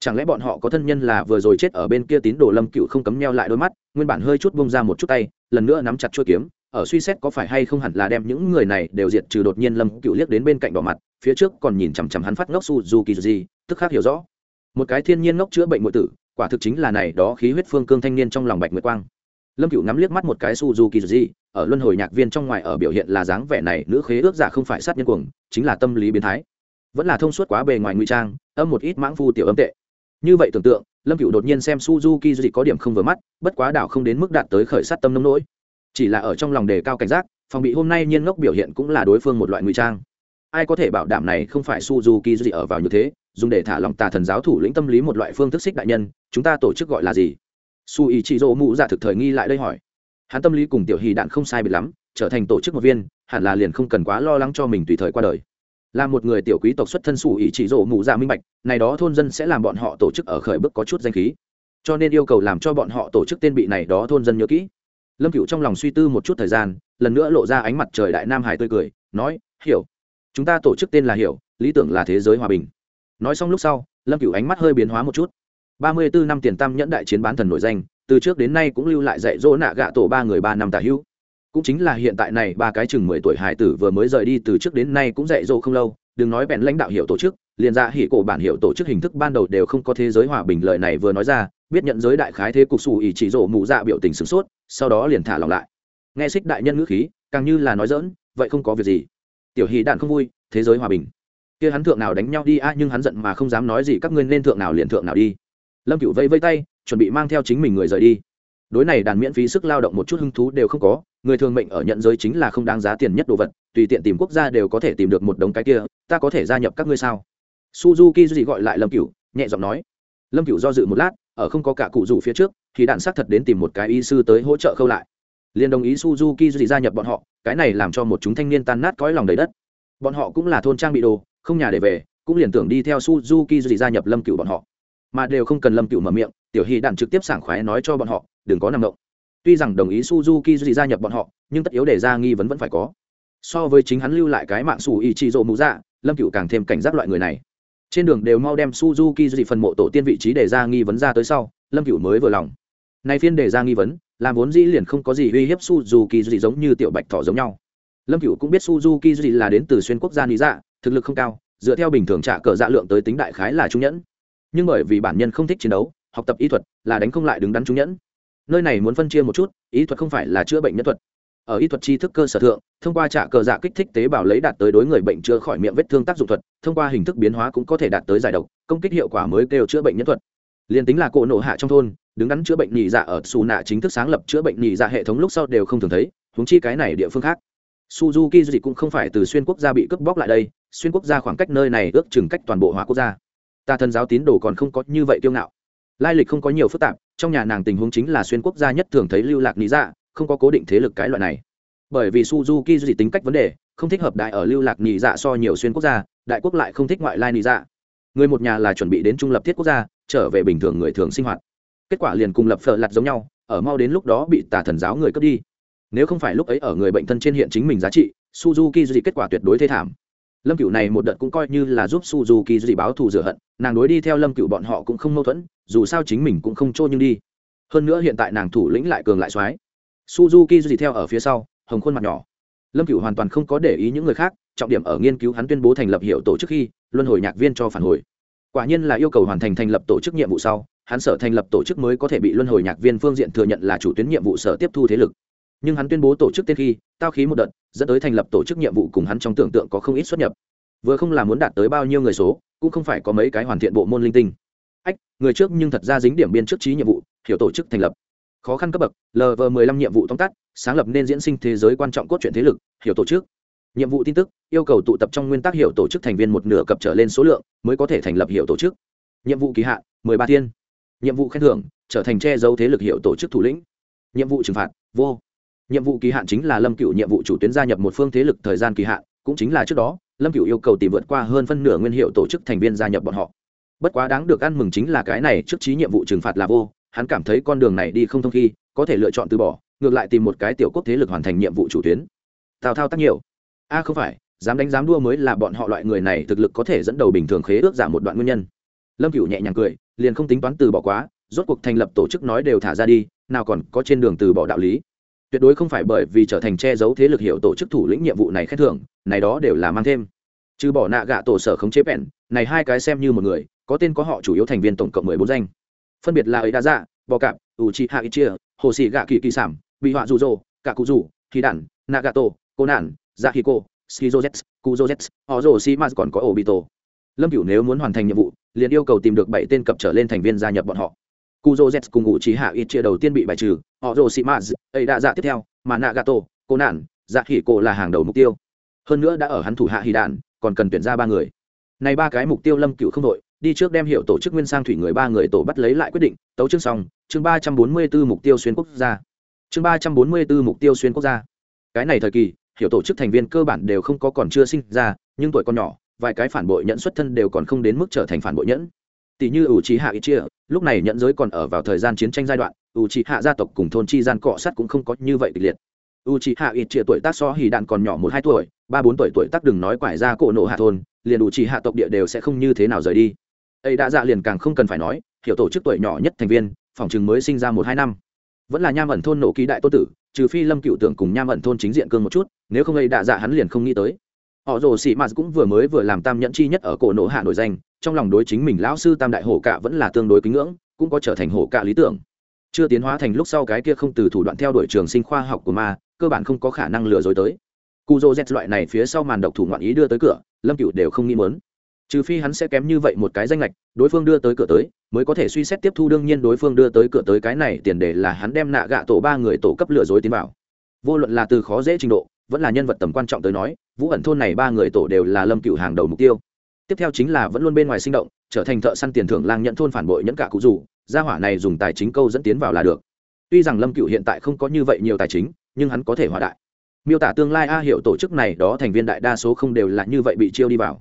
S1: Chẳng lẽ bọn họ có thân nhân là vừa rồi chết ở bên kia tín đồ lâm cựu không cấm neo lại đôi mắt, nguyên bản hơi chút bông ra một chút tay, lần nữa nắm chặt chuôi kiếm, ở suy xét có phải hay không hẳn là đem những người này đều diệt trừ đột nhiên lâm cựu liếc đến bên cạnh đỏ mặt phía trước còn nhìn chằm chằm hắn phát ngốc suzuki gì tức khác hiểu rõ. Một cái thiên nhiên ngốc chữa bệnh ngụy tử, quả thực chính là này đó khí huyết phương cương thanh niên trong lòng bạch nguyệt quang. Lâm cựu ngắm liếc mắt một cái suzuki gì ở luân hồi nhạc viên trong ngoài ở biểu hiện là dáng vẻ này, nữ khế ước giả không phải sát nhân cuồng, chính là tâm lý biến thái. Vẫn là thông suốt quá bề ngoài ngụy trang, âm một ít mãng phu tiểu âm tệ. Như vậy tưởng tượng, lâm cựu đột nhiên xem suzuki gì có điểm không vừa mắt, bất quá đảo không đến mức đạt tới khởi sát tâm nông nỗi. Chỉ là ở trong lòng đề cao cảnh giác, phòng bị hôm nay nhiên ngốc biểu hiện cũng là đối phương một loại ngụy trang ai có thể bảo đảm này không phải suzuki gì ở vào như thế, dùng để thả lòng tà thần giáo thủ lĩnh tâm lý một loại phương thức xích đại nhân, chúng ta tổ chức gọi là gì? Su ý chị dỗ mụ giả thực thời nghi lại đây hỏi. Hắn tâm lý cùng tiểu hy đạn không sai biệt lắm, trở thành tổ chức một viên, hẳn là liền không cần quá lo lắng cho mình tùy thời qua đời. Là một người tiểu quý tộc xuất thân su ý chị dỗ mụ dạ minh bạch, này đó thôn dân sẽ làm bọn họ tổ chức ở khởi bức có chút danh khí. Cho nên yêu cầu làm cho bọn họ tổ chức tên bị này đó thôn dân nhớ kỹ. Lâm cựu trong lòng suy tư một chút thời gian, lần nữa lộ ra ánh mặt trời đại nam hải tươi cười, nói, hiểu chúng ta tổ chức tên là hiểu, lý tưởng là thế giới hòa bình. Nói xong lúc sau, lâm cựu ánh mắt hơi biến hóa một chút. Ba mươi bốn năm tiền tam nhẫn đại chiến bán thần nổi danh, từ trước đến nay cũng lưu lại dạy dỗ nạ gạ tổ ba người ba năm tả hữu. Cũng chính là hiện tại này, ba cái chừng mười tuổi hải tử vừa mới rời đi từ trước đến nay cũng dạy dỗ không lâu, đừng nói bèn lãnh đạo hiệu tổ chức, liền ra hỉ cổ bản hiệu tổ chức hình thức ban đầu đều không có thế giới hòa bình lợi này vừa nói ra, biết nhận giới đại khái thế cục xù ỉ chỉ rổ mụ dạ biểu tình sửng sốt, sau đó liền thả lòng lại. Nghe xích đại nhân ngữ khí, càng như là nói dỡn vậy không có việc gì tiểu hì đạn không vui, thế giới hòa bình. Kia hắn thượng nào đánh nhau đi a, nhưng hắn giận mà không dám nói gì, các ngươi nên thượng nào liền thượng nào đi. Lâm cựu vây vây tay, chuẩn bị mang theo chính mình người rời đi. Đối này đàn miễn phí sức lao động một chút hứng thú đều không có, người thường mệnh ở nhận giới chính là không đáng giá tiền nhất đồ vật, tùy tiện tìm quốc gia đều có thể tìm được một đống cái kia, ta có thể gia nhập các ngươi sao? Suzuki gì gọi lại lâm cựu nhẹ giọng nói. Lâm cựu do dự một lát, ở không có cả cụ rủ phía trước, thì đạn xác thật đến tìm một cái y sư tới hỗ trợ khâu lại. Liền đồng ý suzuki gì gia nhập bọn họ cái này làm cho một chúng thanh niên tan nát cõi lòng đầy đất. Bọn họ cũng là thôn trang bị đồ, không nhà để về, cũng liền tưởng đi theo suzuki duy gia nhập lâm cựu bọn họ. Mà đều không cần lâm cựu mở miệng, tiểu hy đạn trực tiếp sảng khoái nói cho bọn họ, đừng có nằm động. Tuy rằng đồng ý suzuki duy gia nhập bọn họ, nhưng tất yếu để ra nghi vấn vẫn phải có. So với chính hắn lưu lại cái mạng xù ý chị rộ mũ dạ lâm cựu càng thêm cảnh giác loại người này. Trên đường đều mau đem suzuki duy phần mộ tổ tiên vị trí để ra nghi vấn ra tới sau, lâm cựu mới vừa lòng. Nay phiên để ra nghi vấn làm vốn dĩ liền không có gì uy hiếp suzuki duy giống như tiểu bạch thỏ giống nhau. Lâm cựu cũng biết suzuki duy là đến từ xuyên quốc gia lý dạ thực lực không cao, dựa theo bình thường trả cờ dạ lượng tới tính đại khái là trung nhẫn. Nhưng bởi vì bản nhân không thích chiến đấu, học tập y thuật là đánh không lại đứng đắn trung nhẫn. Nơi này muốn phân chia một chút, y thuật không phải là chữa bệnh nhân thuật. Ở y thuật tri thức cơ sở thượng, thông qua trả cờ dạ kích thích tế bào lấy đạt tới đối người bệnh chữa khỏi miệng vết thương tác dụng thuật, thông qua hình thức biến hóa cũng có thể đạt tới giải độc, công kích hiệu quả mới kêu chữa bệnh nhân thuật. Liền tính là cỗ nộ hạ trong thôn đứng đắn chữa bệnh nhị dạ ở xù nạ chính thức sáng lập chữa bệnh nhị dạ hệ thống lúc sau đều không thường thấy húng chi cái này địa phương khác. Suzuki dị cũng không phải từ xuyên quốc gia bị cướp bóc lại đây, xuyên quốc gia khoảng cách nơi này ước chừng cách toàn bộ hóa quốc gia. Ta thân giáo tín đồ còn không có như vậy kiêu ngạo. Lai lịch không có nhiều phức tạp, trong nhà nàng tình huống chính là xuyên quốc gia nhất thường thấy lưu lạc lý dạ không có cố định thế lực cái loại này. Bởi vì suzuki dị tính cách vấn đề, không thích hợp đại ở lưu lạc nhị dạ so nhiều xuyên quốc gia, đại quốc lại không thích ngoại lai nhị dạ. Người một nhà là chuẩn bị đến trung lập thiết quốc gia, trở về bình thường người thường sinh hoạt kết quả liền cùng lập phở lặt giống nhau, ở mau đến lúc đó bị tà thần giáo người cướp đi. Nếu không phải lúc ấy ở người bệnh thân trên hiện chính mình giá trị, suzuki dị kết quả tuyệt đối thê thảm. Lâm cựu này một đợt cũng coi như là giúp suzuki dị báo thù rửa hận, nàng đối đi theo lâm cựu bọn họ cũng không mâu thuẫn, dù sao chính mình cũng không trôi nhưng đi. Hơn nữa hiện tại nàng thủ lĩnh lại cường lại soái. Suzuki dị theo ở phía sau, hồng khuôn mặt nhỏ. Lâm cựu hoàn toàn không có để ý những người khác, trọng điểm ở nghiên cứu hắn tuyên bố thành lập hiệu tổ chức khi, luân hồi nhạc viên cho phản hồi. Quả nhiên là yêu cầu hoàn thành thành lập tổ chức nhiệm vụ sau hắn sở thành lập tổ chức mới có thể bị luân hồi nhạc viên phương diện thừa nhận là chủ tuyến nhiệm vụ sở tiếp thu thế lực. Nhưng hắn tuyên bố tổ chức tên khi, tao khí một đợt, dẫn tới thành lập tổ chức nhiệm vụ cùng hắn trong tưởng tượng có không ít xuất nhập. Vừa không là muốn đạt tới bao nhiêu người số, cũng không phải có mấy cái hoàn thiện bộ môn linh tinh. Ách, người trước nhưng thật ra dính điểm biên trước trí nhiệm vụ, hiểu tổ chức thành lập. Khó khăn cấp bậc lv 15 nhiệm vụ tóm tắt, sáng lập nên diễn sinh thế giới quan trọng cốt truyện thế lực, hiểu tổ chức. Nhiệm vụ tin tức, yêu cầu tụ tập trong nguyên tắc hiểu tổ chức thành viên một nửa cập trở lên số lượng, mới có thể thành lập hiểu tổ chức. Nhiệm vụ kỳ hạn 13 thiên nhiệm vụ khen thưởng, trở thành che giấu thế lực hiệu tổ chức thủ lĩnh. Nhiệm vụ trừng phạt, vô. Nhiệm vụ kỳ hạn chính là lâm cựu nhiệm vụ chủ tuyến gia nhập một phương thế lực thời gian kỳ hạn, cũng chính là trước đó, lâm cựu yêu cầu tìm vượt qua hơn phân nửa nguyên hiệu tổ chức thành viên gia nhập bọn họ. Bất quá đáng được ăn mừng chính là cái này trước trí nhiệm vụ trừng phạt là vô, hắn cảm thấy con đường này đi không thông khi, có thể lựa chọn từ bỏ, ngược lại tìm một cái tiểu quốc thế lực hoàn thành nhiệm vụ chủ tuyến. Tào thao tác nhiều. A, không phải, dám đánh dám đua mới là bọn họ loại người này thực lực có thể dẫn đầu bình thường khế ước giảm một đoạn nguyên nhân. Lâm cựu nhẹ nhàng cười liền không tính toán từ bỏ quá rốt cuộc thành lập tổ chức nói đều thả ra đi nào còn có trên đường từ bỏ đạo lý. Tuyệt đối không phải bởi vì trở thành che giấu thế lực hiệu tổ chức thủ lĩnh nhiệm vụ này khen thưởng này đó đều là mang thêm. Trừ bỏ nạ gạ tổ sở khống chế bèn này hai cái xem như một người có tên có họ chủ yếu thành viên tổng cộng mười bốn danh. Phân biệt là ấy đa dạ bò cạp ủ trị hạ ít chia hồ sĩ gạ kỳ kỳ sản bị họa rụ rỗ cả cụ rủ khí đản nagato cô nản, dạ khí cô skizozets kuzozets họ rồ si maz còn có obito lâm cửu nếu muốn hoàn thành nhiệm vụ liền yêu cầu tìm được bảy tên cập trở lên thành viên gia nhập bọn họ. Kuzozets cùng ngụ trí hạ ít chia đầu tiên bị bài trừ, họ rồ sĩ maz ấy đã dạ tiếp theo, mà nagato, cô nạn dạ khỉ cô là hàng đầu mục tiêu. Hơn nữa đã ở hắn thủ hạ hì đạn còn cần tuyển ra ba người. Này ba cái mục tiêu lâm cựu không đội, đi trước đem hiệu tổ chức nguyên sang thủy người ba người tổ bắt lấy lại quyết định, tấu chương xong, chương ba trăm bốn mươi bốn mục tiêu xuyên quốc gia. Chương ba trăm bốn mươi bốn mục tiêu xuyên quốc gia. Cái này thời kỳ hiểu tổ chức thành viên cơ bản đều không có còn chưa sinh ra, nhưng tuổi còn nhỏ vài cái phản bội nhẫn xuất thân đều còn không đến mức trở thành phản bội nhẫn. Tỷ như ủ trí hạ ít chia, lúc này nhẫn giới còn ở vào thời gian chiến tranh giai đoạn, ủ trí hạ gia tộc cùng thôn chi gian cọ sắt cũng không có như vậy kịch liệt. U trí hạ ít chia tuổi tác so hì đạn còn nhỏ một hai tuổi, ba bốn tuổi tuổi tác đừng nói quải ra cổ nộ hạ thôn, liền ủ trí hạ tộc địa đều sẽ không như thế nào rời đi. Ấy đã dạ liền càng không cần phải nói, hiểu tổ chức tuổi nhỏ nhất thành viên, phòng chừng mới sinh ra một hai năm. Vẫn là nham ẩn thôn nổ ký đại tô tử, trừ phi lâm cựu tưởng cùng nham ẩn thôn chính diện cương một chút, nếu không ấy đã dạ hắn liền không nghĩ tới họ rồ sĩ mạt cũng vừa mới vừa làm tam nhẫn chi nhất ở cổ nổ hạ nổi danh, trong lòng đối chính mình lão sư tam đại hổ cạ vẫn là tương đối kính ngưỡng, cũng có trở thành hổ cạ lý tưởng. Chưa tiến hóa thành lúc sau cái kia không từ thủ đoạn theo đuổi trường sinh khoa học của ma, cơ bản không có khả năng lừa dối tới. Cu dô z loại này phía sau màn độc thủ ngoạn ý đưa tới cửa, lâm cựu đều không nghĩ mớn trừ phi hắn sẽ kém như vậy một cái danh lệch đối phương đưa tới cửa tới, mới có thể suy xét tiếp thu đương nhiên đối phương đưa tới cửa tới cái này tiền đề là hắn đem nạ gạ tổ ba người tổ cấp lừa dối tiến vào. Vô luận là từ khó dễ trình độ, vẫn là nhân vật tầm quan trọng tới nói vũ ẩn thôn này ba người tổ đều là lâm cựu hàng đầu mục tiêu. Tiếp theo chính là vẫn luôn bên ngoài sinh động, trở thành thợ săn tiền thưởng lang nhận thôn phản bội nhẫn cả cụ rủ, gia hỏa này dùng tài chính câu dẫn tiến vào là được. Tuy rằng lâm cựu hiện tại không có như vậy nhiều tài chính, nhưng hắn có thể hòa đại. Miêu tả tương lai a hiệu tổ chức này đó thành viên đại đa số không đều là như vậy bị chiêu đi vào.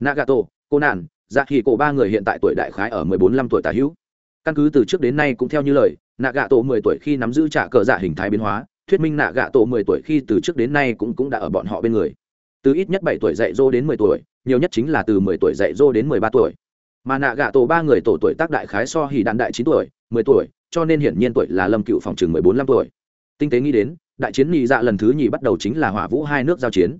S1: Nagato cô nạn dạ khi cổ ba người hiện tại tuổi đại khái ở mười bốn năm tuổi tà hữu. Căn cứ từ trước đến nay cũng theo như lời nạ gạ tổ mười tuổi khi nắm giữ trả cờ dạ hình thái biến hóa, thuyết minh nạ gạ tổ mười tuổi khi từ trước đến nay cũng cũng đã ở bọn họ bên người từ ít nhất bảy tuổi dạy dỗ đến mười tuổi, nhiều nhất chính là từ mười tuổi dạy dỗ đến mười ba tuổi. Mà nạ gạ tổ ba người tổ tuổi tác đại khái so hỉ đạn đại chín tuổi, mười tuổi, cho nên hiển nhiên tuổi là lâm cựu phòng chừng mười bốn năm tuổi. Tinh tế nghĩ đến, đại chiến nhị dạ lần thứ nhì bắt đầu chính là hỏa vũ hai nước giao chiến.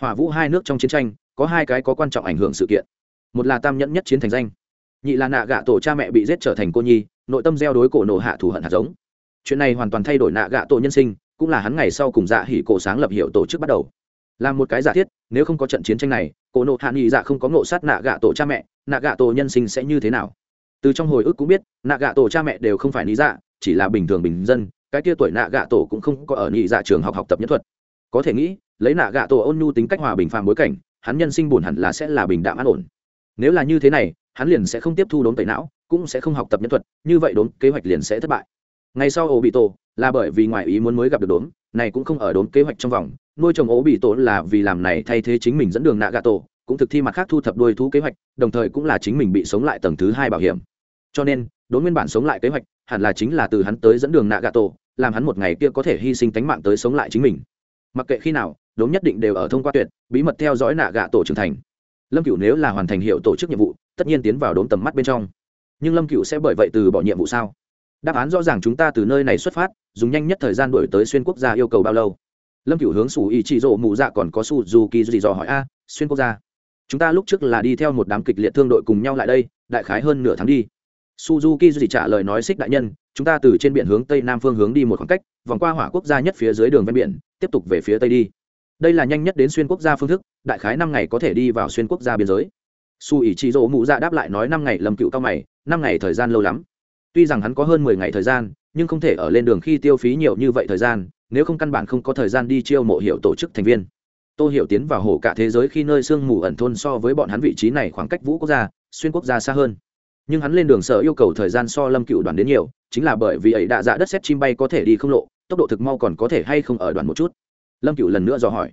S1: Hỏa vũ hai nước trong chiến tranh, có hai cái có quan trọng ảnh hưởng sự kiện. Một là tam nhẫn nhất chiến thành danh. Nhị là nạ gạ tổ cha mẹ bị giết trở thành cô nhi, nội tâm gieo đối cổ nổ hạ thù hận hạt giống. Chuyện này hoàn toàn thay đổi nạ gạ tổ nhân sinh, cũng là hắn ngày sau cùng dạ hỉ cổ sáng lập hiệu tổ chức bắt đầu là một cái giả thiết, nếu không có trận chiến tranh này, cổ nộ hạ nghị dạ không có ngộ sát nạ gạ tổ cha mẹ, nạ gạ tổ nhân sinh sẽ như thế nào? Từ trong hồi ức cũng biết, nạ gạ tổ cha mẹ đều không phải lý dạ chỉ là bình thường bình dân, cái kia tuổi nạ gạ tổ cũng không có ở nghị dạ trường học học tập nhất thuật. Có thể nghĩ, lấy nạ gạ tổ ôn nhu tính cách hòa bình phàm bối cảnh, hắn nhân sinh buồn hẳn là sẽ là bình đạm an ổn. Nếu là như thế này, hắn liền sẽ không tiếp thu đốn tẩy não, cũng sẽ không học tập nhân thuật, như vậy đốn kế hoạch liền sẽ thất bại. Ngay sau ổ bị tổ là bởi vì ngoài ý muốn mới gặp được đốn, này cũng không ở đốn kế hoạch trong vòng nuôi trồng ố bị tổ là vì làm này thay thế chính mình dẫn đường nạ gà tổ cũng thực thi mặt khác thu thập đuôi thú kế hoạch, đồng thời cũng là chính mình bị sống lại tầng thứ hai bảo hiểm. Cho nên, đốn nguyên bản sống lại kế hoạch, hẳn là chính là từ hắn tới dẫn đường nạ gà tổ làm hắn một ngày kia có thể hy sinh tánh mạng tới sống lại chính mình. Mặc kệ khi nào, đốn nhất định đều ở thông qua tuyệt, bí mật theo dõi nạ gà tổ trưởng thành. Lâm cựu nếu là hoàn thành hiệu tổ chức nhiệm vụ, tất nhiên tiến vào đốn tầm mắt bên trong. Nhưng lâm cựu sẽ bởi vậy từ bỏ nhiệm vụ sao? Đáp án rõ ràng chúng ta từ nơi này xuất phát, dùng nhanh nhất thời gian đổi tới xuyên quốc gia yêu cầu bao lâu? Lâm cựu hướng xù ý chị rộ mụ dạ còn có su dù kỳ gì dò hỏi, a, xuyên quốc gia. Chúng ta lúc trước là đi theo một đám kịch liệt thương đội cùng nhau lại đây, đại khái hơn nửa tháng đi. Suzuki duy trả lời nói, xích đại nhân, chúng ta từ trên biển hướng tây nam phương hướng đi một khoảng cách, vòng qua hỏa quốc gia nhất phía dưới đường ven biển, tiếp tục về phía tây đi. Đây là nhanh nhất đến xuyên quốc gia phương thức, đại khái năm ngày có thể đi vào xuyên quốc gia biên giới. Su ỉ chị dỗ mụ dạ đáp lại nói, năm ngày. Lầm cựu cao mày, năm ngày thời gian lâu lắm. Tuy rằng hắn có hơn mười ngày thời gian nhưng không thể ở lên đường khi tiêu phí nhiều như vậy thời gian, nếu không căn bản không có thời gian đi chiêu mộ hiệu tổ chức thành viên. Tô hiểu tiến vào hồ cả thế giới khi nơi sương mù ẩn thôn so với bọn hắn vị trí này khoảng cách vũ quốc gia, xuyên quốc gia xa hơn. Nhưng hắn lên đường sở yêu cầu thời gian so lâm cựu đoàn đến nhiều, chính là bởi vì ấy đã dạ đất xét chim bay có thể đi không lộ, tốc độ thực mau còn có thể hay không ở đoàn một chút? Lâm cựu lần nữa dò hỏi.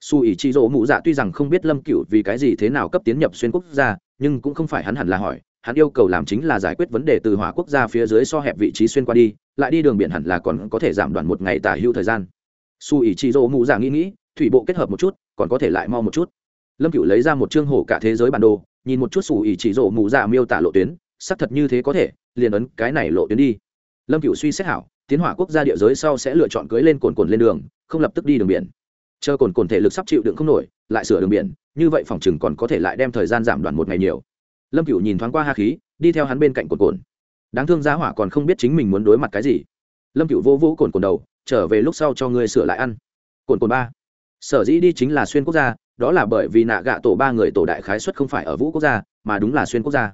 S1: Su ý chi dỗ mụ dạ tuy rằng không biết lâm cựu vì cái gì thế nào cấp tiến nhập xuyên quốc gia, nhưng cũng không phải hắn hẳn là hỏi hắn yêu cầu làm chính là giải quyết vấn đề từ hỏa quốc gia phía dưới so hẹp vị trí xuyên qua đi, lại đi đường biển hẳn là còn có thể giảm đoạn một ngày tả hưu thời gian. Su ý chị dỗ mụ dạ nghĩ nghĩ, thủy bộ kết hợp một chút, còn có thể lại mau một chút. Lâm cựu lấy ra một chương hổ cả thế giới bản đồ, nhìn một chút su ý chị dỗ mụ dạ miêu tả lộ tuyến, xác thật như thế có thể, liền ấn cái này lộ tuyến đi. Lâm cựu suy xét hảo, tiến hỏa quốc gia địa giới sau sẽ lựa chọn cưới lên cồn cồn lên đường, không lập tức đi đường biển. Chờ cồn cồn thể lực sắp chịu đựng không nổi, lại sửa đường biển, như vậy phòng chừng còn có thể lại đem thời gian giảm đoạn một ngày nhiều lâm cựu nhìn thoáng qua ha khí, đi theo hắn bên cạnh cồn cồn đáng thương giá hỏa còn không biết chính mình muốn đối mặt cái gì. Lâm cựu vô vũ cồn cồn đầu, trở về lúc sau cho ngươi sửa lại ăn. Cồn cồn ba, sở dĩ đi chính là xuyên quốc gia, đó là bởi vì nạ gạ tổ ba người tổ đại khái xuất không phải ở vũ quốc gia, mà đúng là xuyên quốc gia.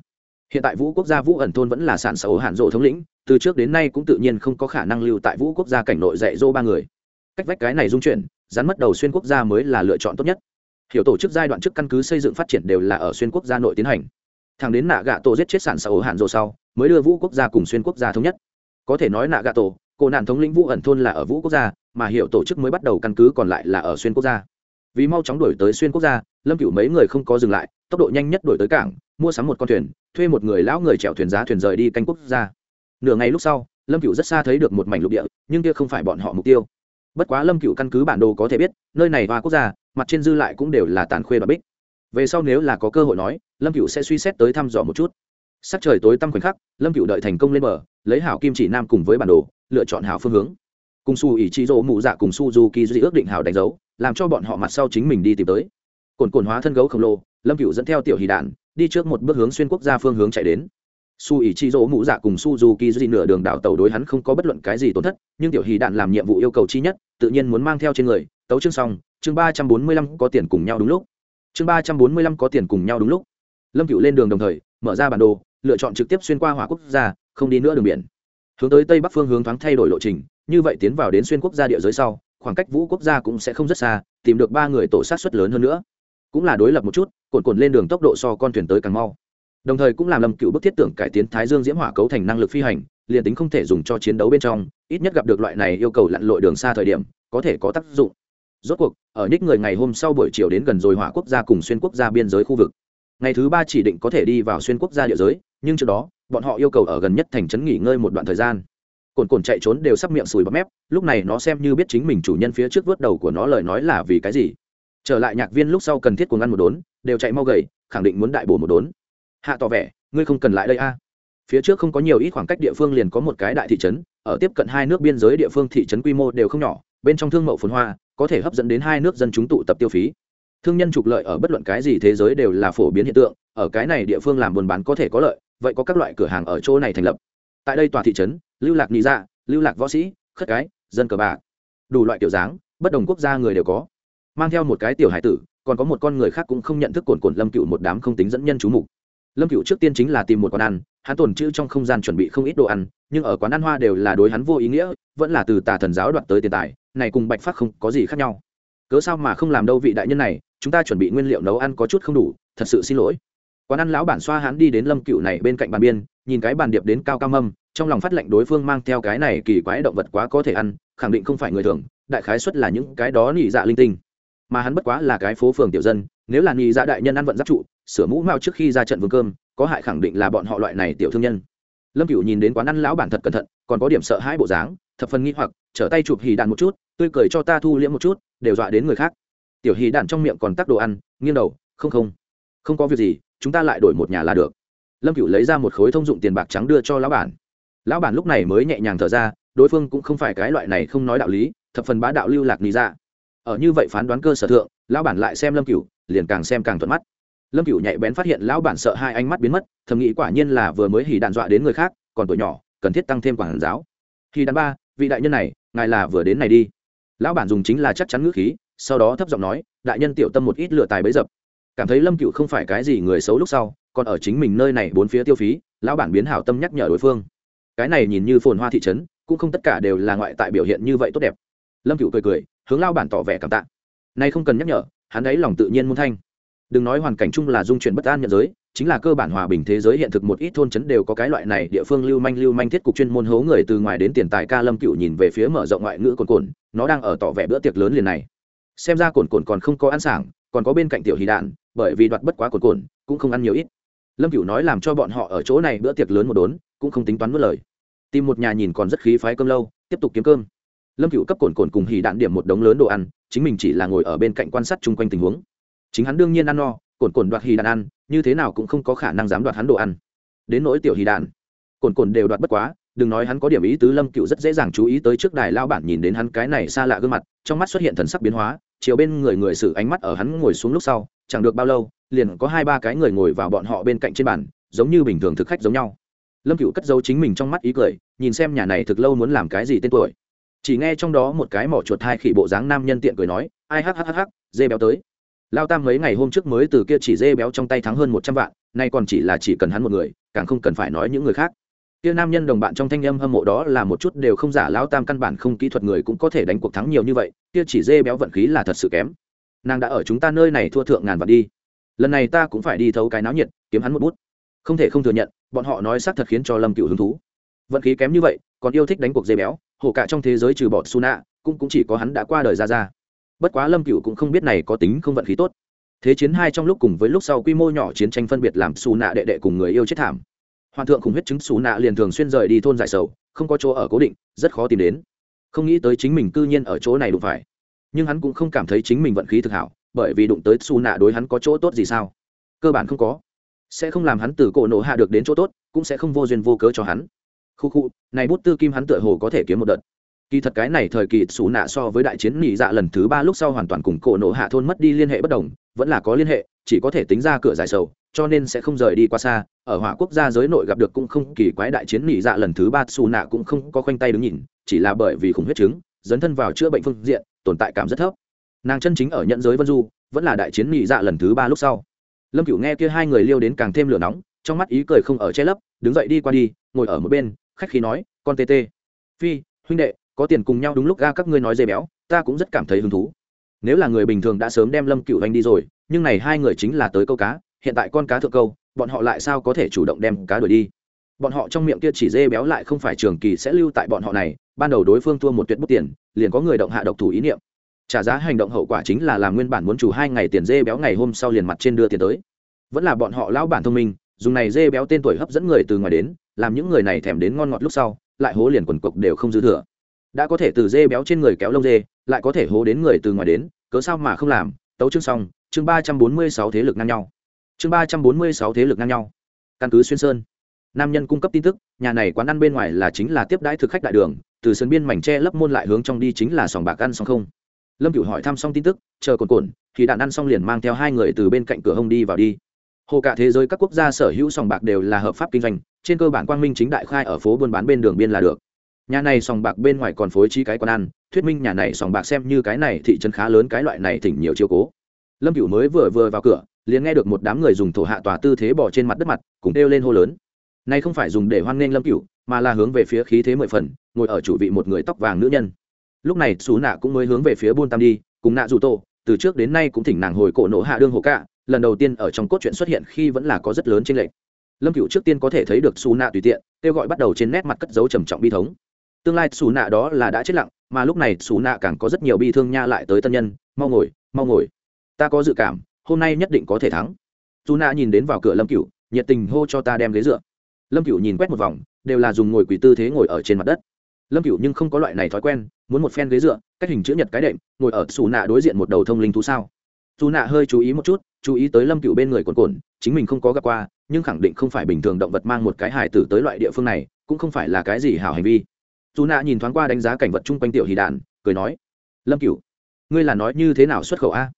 S1: Hiện tại vũ quốc gia vũ ẩn thôn vẫn là sản sở hạn rộ thống lĩnh, từ trước đến nay cũng tự nhiên không có khả năng lưu tại vũ quốc gia cảnh nội dạy dỗ ba người. Cách vách cái này dung chuyển, rắn mất đầu xuyên quốc gia mới là lựa chọn tốt nhất. Hiểu tổ chức giai đoạn trước căn cứ xây dựng phát triển đều là ở xuyên quốc gia nội tiến hành thằng đến nạ gạ tổ giết chết sản sở hạn rồ sau, mới đưa vũ quốc gia cùng xuyên quốc gia thống nhất. Có thể nói nạ gạ tổ cổ nạn thống lĩnh vũ ẩn thôn là ở vũ quốc gia, mà hiệu tổ chức mới bắt đầu căn cứ còn lại là ở xuyên quốc gia. Vì mau chóng đổi tới xuyên quốc gia, lâm cựu mấy người không có dừng lại, tốc độ nhanh nhất đổi tới cảng, mua sắm một con thuyền, thuê một người lão người chèo thuyền giá thuyền rời đi canh quốc gia. Nửa ngày lúc sau, lâm cựu rất xa thấy được một mảnh lục địa, nhưng kia không phải bọn họ mục tiêu. Bất quá lâm cựu căn cứ bản đồ có thể biết, nơi này và quốc gia, mặt trên dư lại cũng đều là tàn khuê và bích về sau nếu là có cơ hội nói, lâm cựu sẽ suy xét tới thăm dò một chút. Sắc trời tối tăm khoảnh khắc, lâm cựu đợi thành công lên bờ, lấy hảo kim chỉ nam cùng với bản đồ, lựa chọn hảo phương hướng. Cùng su ý chi rỗ mụ dạ cùng su du kỳ duy ước định hảo đánh dấu, làm cho bọn họ mặt sau chính mình đi tìm tới. Cồn cồn hóa thân gấu khổng lồ, lâm cựu dẫn theo tiểu hì đạn, đi trước một bước hướng xuyên quốc gia phương hướng chạy đến. Su ý chi rỗ mụ dạ cùng su du kỳ duy nửa đường đảo tàu đối hắn không có bất luận cái gì tổn thất, nhưng tiểu hì đạn làm nhiệm vụ yêu cầu chi nhất, tự nhiên muốn mang theo trên người. Tấu chương xong, chương ba trăm bốn mươi lăm có tiền cùng nhau đúng lúc chương ba trăm bốn mươi lăm có tiền cùng nhau đúng lúc. Lâm cựu lên đường đồng thời, mở ra bản đồ, lựa chọn trực tiếp xuyên qua hỏa quốc gia, không đi nữa đường biển. Hướng tới tây bắc phương hướng thoáng thay đổi lộ trình, như vậy tiến vào đến xuyên quốc gia địa giới sau, khoảng cách vũ quốc gia cũng sẽ không rất xa, tìm được ba người tổ sát xuất lớn hơn nữa. Cũng là đối lập một chút, cồn cồn lên đường tốc độ so con thuyền tới càng mau. Đồng thời cũng làm lâm cựu bức thiết tưởng cải tiến thái dương diễm hỏa cấu thành năng lực phi hành, liền tính không thể dùng cho chiến đấu bên trong, ít nhất gặp được loại này yêu cầu lặn lội đường xa thời điểm, có thể có tác dụng rốt cuộc, ở ních người ngày hôm sau buổi chiều đến gần rồi hỏa quốc gia cùng xuyên quốc gia biên giới khu vực. Ngày thứ ba chỉ định có thể đi vào xuyên quốc gia địa giới, nhưng trước đó, bọn họ yêu cầu ở gần nhất thành trấn nghỉ ngơi một đoạn thời gian. Cồn cồn chạy trốn đều sắp miệng sùi bắp mép, lúc này nó xem như biết chính mình chủ nhân phía trước vớt đầu của nó lời nói là vì cái gì. Trở lại nhạc viên lúc sau cần thiết cuồng ăn một đốn, đều chạy mau gầy, khẳng định muốn đại bổ một đốn. Hạ tỏ vẻ, ngươi không cần lại đây a. À. Phía trước không có nhiều ít khoảng cách địa phương liền có một cái đại thị trấn, ở tiếp cận hai nước biên giới địa phương thị trấn quy mô đều không nhỏ bên trong thương mậu phồn hoa, có thể hấp dẫn đến hai nước dân chúng tụ tập tiêu phí. Thương nhân trục lợi ở bất luận cái gì thế giới đều là phổ biến hiện tượng, ở cái này địa phương làm buôn bán có thể có lợi, vậy có các loại cửa hàng ở chỗ này thành lập. Tại đây tòa thị trấn, lưu lạc nghĩ dạ lưu lạc võ sĩ, khất cái, dân cờ bạc, đủ loại kiểu dáng, bất đồng quốc gia người đều có. Mang theo một cái tiểu hải tử, còn có một con người khác cũng không nhận thức cồn cồn lâm cựu một đám không tính dẫn nhân chú mục. Lâm cựu trước tiên chính là tìm một quán ăn, hắn tồn chữ trong không gian chuẩn bị không ít đồ ăn, nhưng ở quán ăn hoa đều là đối hắn vô ý nghĩa, vẫn là từ tà thần giáo đoạt tới tiền tài này cùng bạch phát không có gì khác nhau. Cớ sao mà không làm đâu vị đại nhân này, chúng ta chuẩn bị nguyên liệu nấu ăn có chút không đủ, thật sự xin lỗi. Quán ăn lão bản xoa hắn đi đến lâm cựu này bên cạnh bàn biên, nhìn cái bàn điệp đến cao cao mâm, trong lòng phát lệnh đối phương mang theo cái này kỳ quái động vật quá có thể ăn, khẳng định không phải người thường, đại khái xuất là những cái đó nhị dạ linh tinh. Mà hắn bất quá là cái phố phường tiểu dân, nếu là nhị dạ đại nhân ăn vận giáp trụ, sửa mũ mao trước khi ra trận vương cơm, có hại khẳng định là bọn họ loại này tiểu thương nhân. Lâm cựu nhìn đến quán ăn lão bản thật cẩn thận, còn có điểm sợ hãi bộ dáng thập phần nghi hoặc, trở tay chụp hì đạn một chút, tươi cười cho ta thu liễm một chút, đều dọa đến người khác. Tiểu hì đạn trong miệng còn tắc đồ ăn, nghiêng đầu, không không không có việc gì, chúng ta lại đổi một nhà là được. Lâm cựu lấy ra một khối thông dụng tiền bạc trắng đưa cho lão bản. Lão bản lúc này mới nhẹ nhàng thở ra, đối phương cũng không phải cái loại này không nói đạo lý, thập phần bá đạo lưu lạc lý ra. Ở như vậy phán đoán cơ sở thượng, lão bản lại xem lâm cựu liền càng xem càng thuận mắt. Lâm cựu nhạy bén phát hiện lão bản sợ hai ánh mắt biến mất, thầm nghĩ quả nhiên là vừa mới hỉ đạn dọa đến người khác, còn tuổi nhỏ, cần thiết tăng thêm quản giáo. Khi đạn ba vị đại nhân này, ngài là vừa đến này đi. Lão bản dùng chính là chắc chắn ngữ khí, sau đó thấp giọng nói, đại nhân tiểu tâm một ít lựa tài bấy dập. Cảm thấy lâm cựu không phải cái gì người xấu lúc sau, còn ở chính mình nơi này bốn phía tiêu phí, lão bản biến hảo tâm nhắc nhở đối phương. Cái này nhìn như phồn hoa thị trấn, cũng không tất cả đều là ngoại tại biểu hiện như vậy tốt đẹp. Lâm cựu cười cười, hướng lao bản tỏ vẻ cảm tạ. Nay không cần nhắc nhở, hắn ấy lòng tự nhiên muôn thanh. Đừng nói hoàn cảnh chung là dung chuyển bất an nhận giới chính là cơ bản hòa bình thế giới hiện thực một ít thôn trấn đều có cái loại này địa phương lưu manh lưu manh thiết cục chuyên môn hố người từ ngoài đến tiền tài ca lâm cựu nhìn về phía mở rộng ngoại ngữ cồn cồn, nó đang ở tỏ vẻ bữa tiệc lớn liền này. Xem ra cồn cồn còn không có ăn sảng, còn có bên cạnh tiểu hy đạn, bởi vì đoạt bất quá cồn cồn, cũng không ăn nhiều ít. Lâm cựu nói làm cho bọn họ ở chỗ này bữa tiệc lớn một đốn, cũng không tính toán mất lời. Tìm một nhà nhìn còn rất khí phái cơm lâu, tiếp tục kiếm cơm. Lâm cựu cấp cồn cồn cùng hỉ đạn điểm một đống lớn đồ ăn, chính mình chỉ là ngồi ở bên cạnh quan sát chung quanh tình huống. Chính hắn đương nhiên ăn no cồn cồn đoạt hì đàn ăn như thế nào cũng không có khả năng dám đoạt hắn đồ ăn. Đến nỗi tiểu hì đàn, cồn cồn đều đoạt bất quá đừng nói hắn có điểm ý tứ lâm cựu rất dễ dàng chú ý tới trước đài lao bản nhìn đến hắn cái này xa lạ gương mặt trong mắt xuất hiện thần sắc biến hóa chiều bên người người xử ánh mắt ở hắn ngồi xuống lúc sau chẳng được bao lâu liền có hai ba cái người ngồi vào bọn họ bên cạnh trên bàn giống như bình thường thực khách giống nhau. Lâm cựu cất dấu chính mình trong mắt ý cười nhìn xem nhà này thực lâu muốn làm cái gì tên tuổi. Chỉ nghe trong đó một cái mỏ chuột hai khỉ bộ dáng nam nhân tiện cười nói ai hắc hắc hắc dê béo tới lao tam mấy ngày hôm trước mới từ kia chỉ dê béo trong tay thắng hơn một trăm vạn nay còn chỉ là chỉ cần hắn một người càng không cần phải nói những người khác. Kia nam nhân đồng bạn trong thanh âm hâm mộ đó là một chút đều không giả lao tam căn bản không kỹ thuật người cũng có thể đánh cuộc thắng nhiều như vậy kia chỉ dê béo vận khí là thật sự kém. Nàng đã ở chúng ta nơi này thua thượng ngàn vạn đi. Lần này ta cũng phải đi thấu cái náo nhiệt kiếm hắn một bút. Không thể không thừa nhận bọn họ nói xác thật khiến cho lâm cựu hứng thú. Vận khí kém như vậy còn yêu thích đánh cuộc dê béo hổ cả trong thế giới trừ bọt su nạ cũng, cũng chỉ có hắn đã qua đời ra ra bất quá lâm cựu cũng không biết này có tính không vận khí tốt. Thế chiến hai trong lúc cùng với lúc sau quy mô nhỏ chiến tranh phân biệt làm xù nạ đệ đệ cùng người yêu chết thảm. Hoàng thượng khủng huyết chứng xù nạ liền thường xuyên rời đi thôn giải sầu, không có chỗ ở cố định, rất khó tìm đến. Không nghĩ tới chính mình cư nhiên ở chỗ này đụng phải. Nhưng hắn cũng không cảm thấy chính mình vận khí thực hảo, bởi vì đụng tới xù nạ đối hắn có chỗ tốt gì sao? Cơ bản không có. Sẽ không làm hắn từ cổ nổ hạ được đến chỗ tốt, cũng sẽ không vô duyên vô cớ cho hắn. Khu khu, này bút tư kim hắn tựa hồ có thể kiếm một đợt kỳ thật cái này thời kỳ xù nạ so với đại chiến nỉ dạ lần thứ ba lúc sau hoàn toàn cùng cổ nộ hạ thôn mất đi liên hệ bất đồng, vẫn là có liên hệ, chỉ có thể tính ra cửa giải sầu, cho nên sẽ không rời đi qua xa. Ở hỏa quốc gia giới nội gặp được cũng không kỳ quái đại chiến nỉ dạ lần thứ ba, xù nạ cũng không có khoanh tay đứng nhìn, chỉ là bởi vì khủng huyết chứng, dấn thân vào chữa bệnh phương diện, tồn tại cảm rất thấp. Nàng chân chính ở nhận giới vân du, vẫn là đại chiến nỉ dạ lần thứ ba lúc sau. Lâm cửu nghe kia hai người liêu đến càng thêm lửa nóng, trong mắt ý cười không ở che lấp, đứng dậy đi qua đi, ngồi ở một bên, khách khí nói, con tê tê, phi, huynh đệ có tiền cùng nhau đúng lúc ga các ngươi nói dây béo, ta cũng rất cảm thấy hứng thú. Nếu là người bình thường đã sớm đem lâm cựu anh đi rồi, nhưng này hai người chính là tới câu cá, hiện tại con cá thượng câu, bọn họ lại sao có thể chủ động đem cá đuổi đi? Bọn họ trong miệng kia chỉ dê béo lại không phải trường kỳ sẽ lưu tại bọn họ này, ban đầu đối phương thua một tuyệt bút tiền, liền có người động hạ độc thủ ý niệm. Trả giá hành động hậu quả chính là làm nguyên bản muốn chủ hai ngày tiền dê béo ngày hôm sau liền mặt trên đưa tiền tới. Vẫn là bọn họ lão bản thông minh, dùng này dê béo tên tuổi hấp dẫn người từ ngoài đến, làm những người này thèm đến ngon ngọt lúc sau, lại hố liền quần cục đều không dư thừa đã có thể từ dê béo trên người kéo lông dê, lại có thể hố đến người từ ngoài đến, cớ sao mà không làm? Tấu chương xong, chương ba trăm bốn mươi sáu thế lực ngang nhau. Chương ba trăm bốn mươi sáu thế lực ngang nhau. Căn cứ xuyên sơn. Nam nhân cung cấp tin tức, nhà này quán ăn bên ngoài là chính là tiếp đãi thực khách đại đường, từ sân biên mảnh tre lấp môn lại hướng trong đi chính là sòng bạc ăn xong không? Lâm cửu hỏi thăm xong tin tức, chờ cồn cồn, thì đạn ăn xong liền mang theo hai người từ bên cạnh cửa hông đi vào đi. Hồ cả thế giới các quốc gia sở hữu sòng bạc đều là hợp pháp kinh doanh, trên cơ bản quang minh chính đại khai ở phố buôn bán bên đường biên là được nhà này sòng bạc bên ngoài còn phối trí cái quán ăn, thuyết minh nhà này sòng bạc xem như cái này thị trấn khá lớn, cái loại này thỉnh nhiều chiều cố. Lâm cửu mới vừa vừa vào cửa, liền nghe được một đám người dùng thổ hạ tòa tư thế bỏ trên mặt đất mặt, cùng đeo lên hô lớn. Nay không phải dùng để hoan nghênh lâm cửu, mà là hướng về phía khí thế mười phần, ngồi ở chủ vị một người tóc vàng nữ nhân. Lúc này xú nạ cũng mới hướng về phía buôn tam đi, cùng nạ dù tô, từ trước đến nay cũng thỉnh nàng hồi cổ nổ hạ đương hồ cạ lần đầu tiên ở trong cốt truyện xuất hiện khi vẫn là có rất lớn trên lệnh lâm cựu trước tiên có thể thấy được xú nạ tùy tiện, kêu gọi bắt đầu trên nét mặt cất dấu trầm trọng bi thống tương lai xù nạ đó là đã chết lặng, mà lúc này xù nạ càng có rất nhiều bi thương nha lại tới tân nhân, mau ngồi mau ngồi. Ta có dự cảm, hôm nay nhất định có thể thắng. Dù nạ nhìn đến vào cửa lâm cựu nhiệt tình hô cho ta đem ghế dựa. Lâm cựu nhìn quét một vòng, đều là dùng ngồi quỳ tư thế ngồi ở trên mặt đất. Lâm cựu nhưng không có loại này thói quen, muốn một phen ghế dựa, cách hình chữ nhật cái đệm, ngồi ở xù nạ đối diện một đầu thông linh thú sao. Dù nạ hơi chú ý một chút, chú ý tới lâm cựu bên người cồn cồn chính mình không có gặp qua, nhưng khẳng định không phải bình thường động vật mang một cái hải tử tới loại địa phương này, cũng không phải là cái gì hảo hành vi dù nạ nhìn thoáng qua đánh giá cảnh vật chung quanh tiểu hì đàn, cười nói, lâm cựu ngươi là nói như thế nào xuất khẩu a?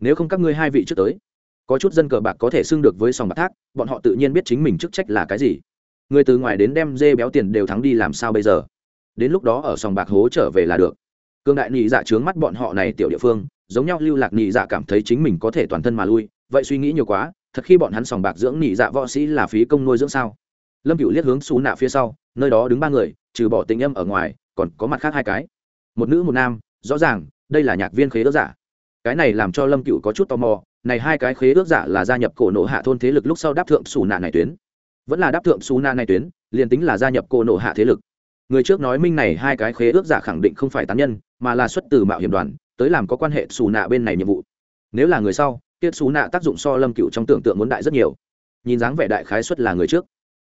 S1: Nếu không các ngươi hai vị trước tới, có chút dân cờ bạc có thể xưng được với sòng bạc thác, bọn họ tự nhiên biết chính mình chức trách là cái gì. Người từ ngoài đến đem dê béo tiền đều thắng đi làm sao bây giờ? Đến lúc đó ở sòng bạc hố trở về là được. Cương đại nhị dạ trướng mắt bọn họ này tiểu địa phương, giống nhau lưu lạc nhị dạ cảm thấy chính mình có thể toàn thân mà lui, vậy suy nghĩ nhiều quá, thật khi bọn hắn sòng bạc dưỡng nhị dạ võ sĩ là phí công nuôi dưỡng sao? Lâm cựu liếc hướng xú nạ phía sau, nơi đó đứng ba người trừ bỏ tình âm ở ngoài, còn có mặt khác hai cái. Một nữ, một nam, rõ ràng, đây là nhạc viên khế ước giả. Cái này làm cho lâm cựu có chút tò mò, này hai cái khế ước giả là gia nhập cổ nộ hạ thôn thế lực lúc sau đáp thượng xù nạ này tuyến. Vẫn là đáp thượng xù nạ này tuyến, liền tính là gia nhập cổ nộ hạ thế lực. Người trước nói minh này hai cái khế ước giả khẳng định không phải tán nhân, mà là xuất từ mạo hiểm đoàn, tới làm có quan hệ xù nạ bên này nhiệm vụ. Nếu là người sau tiết xù nạ tác dụng so lâm cựu trong tưởng tượng muốn đại rất nhiều. Nhìn dáng vẻ đại khái xuất là người trước.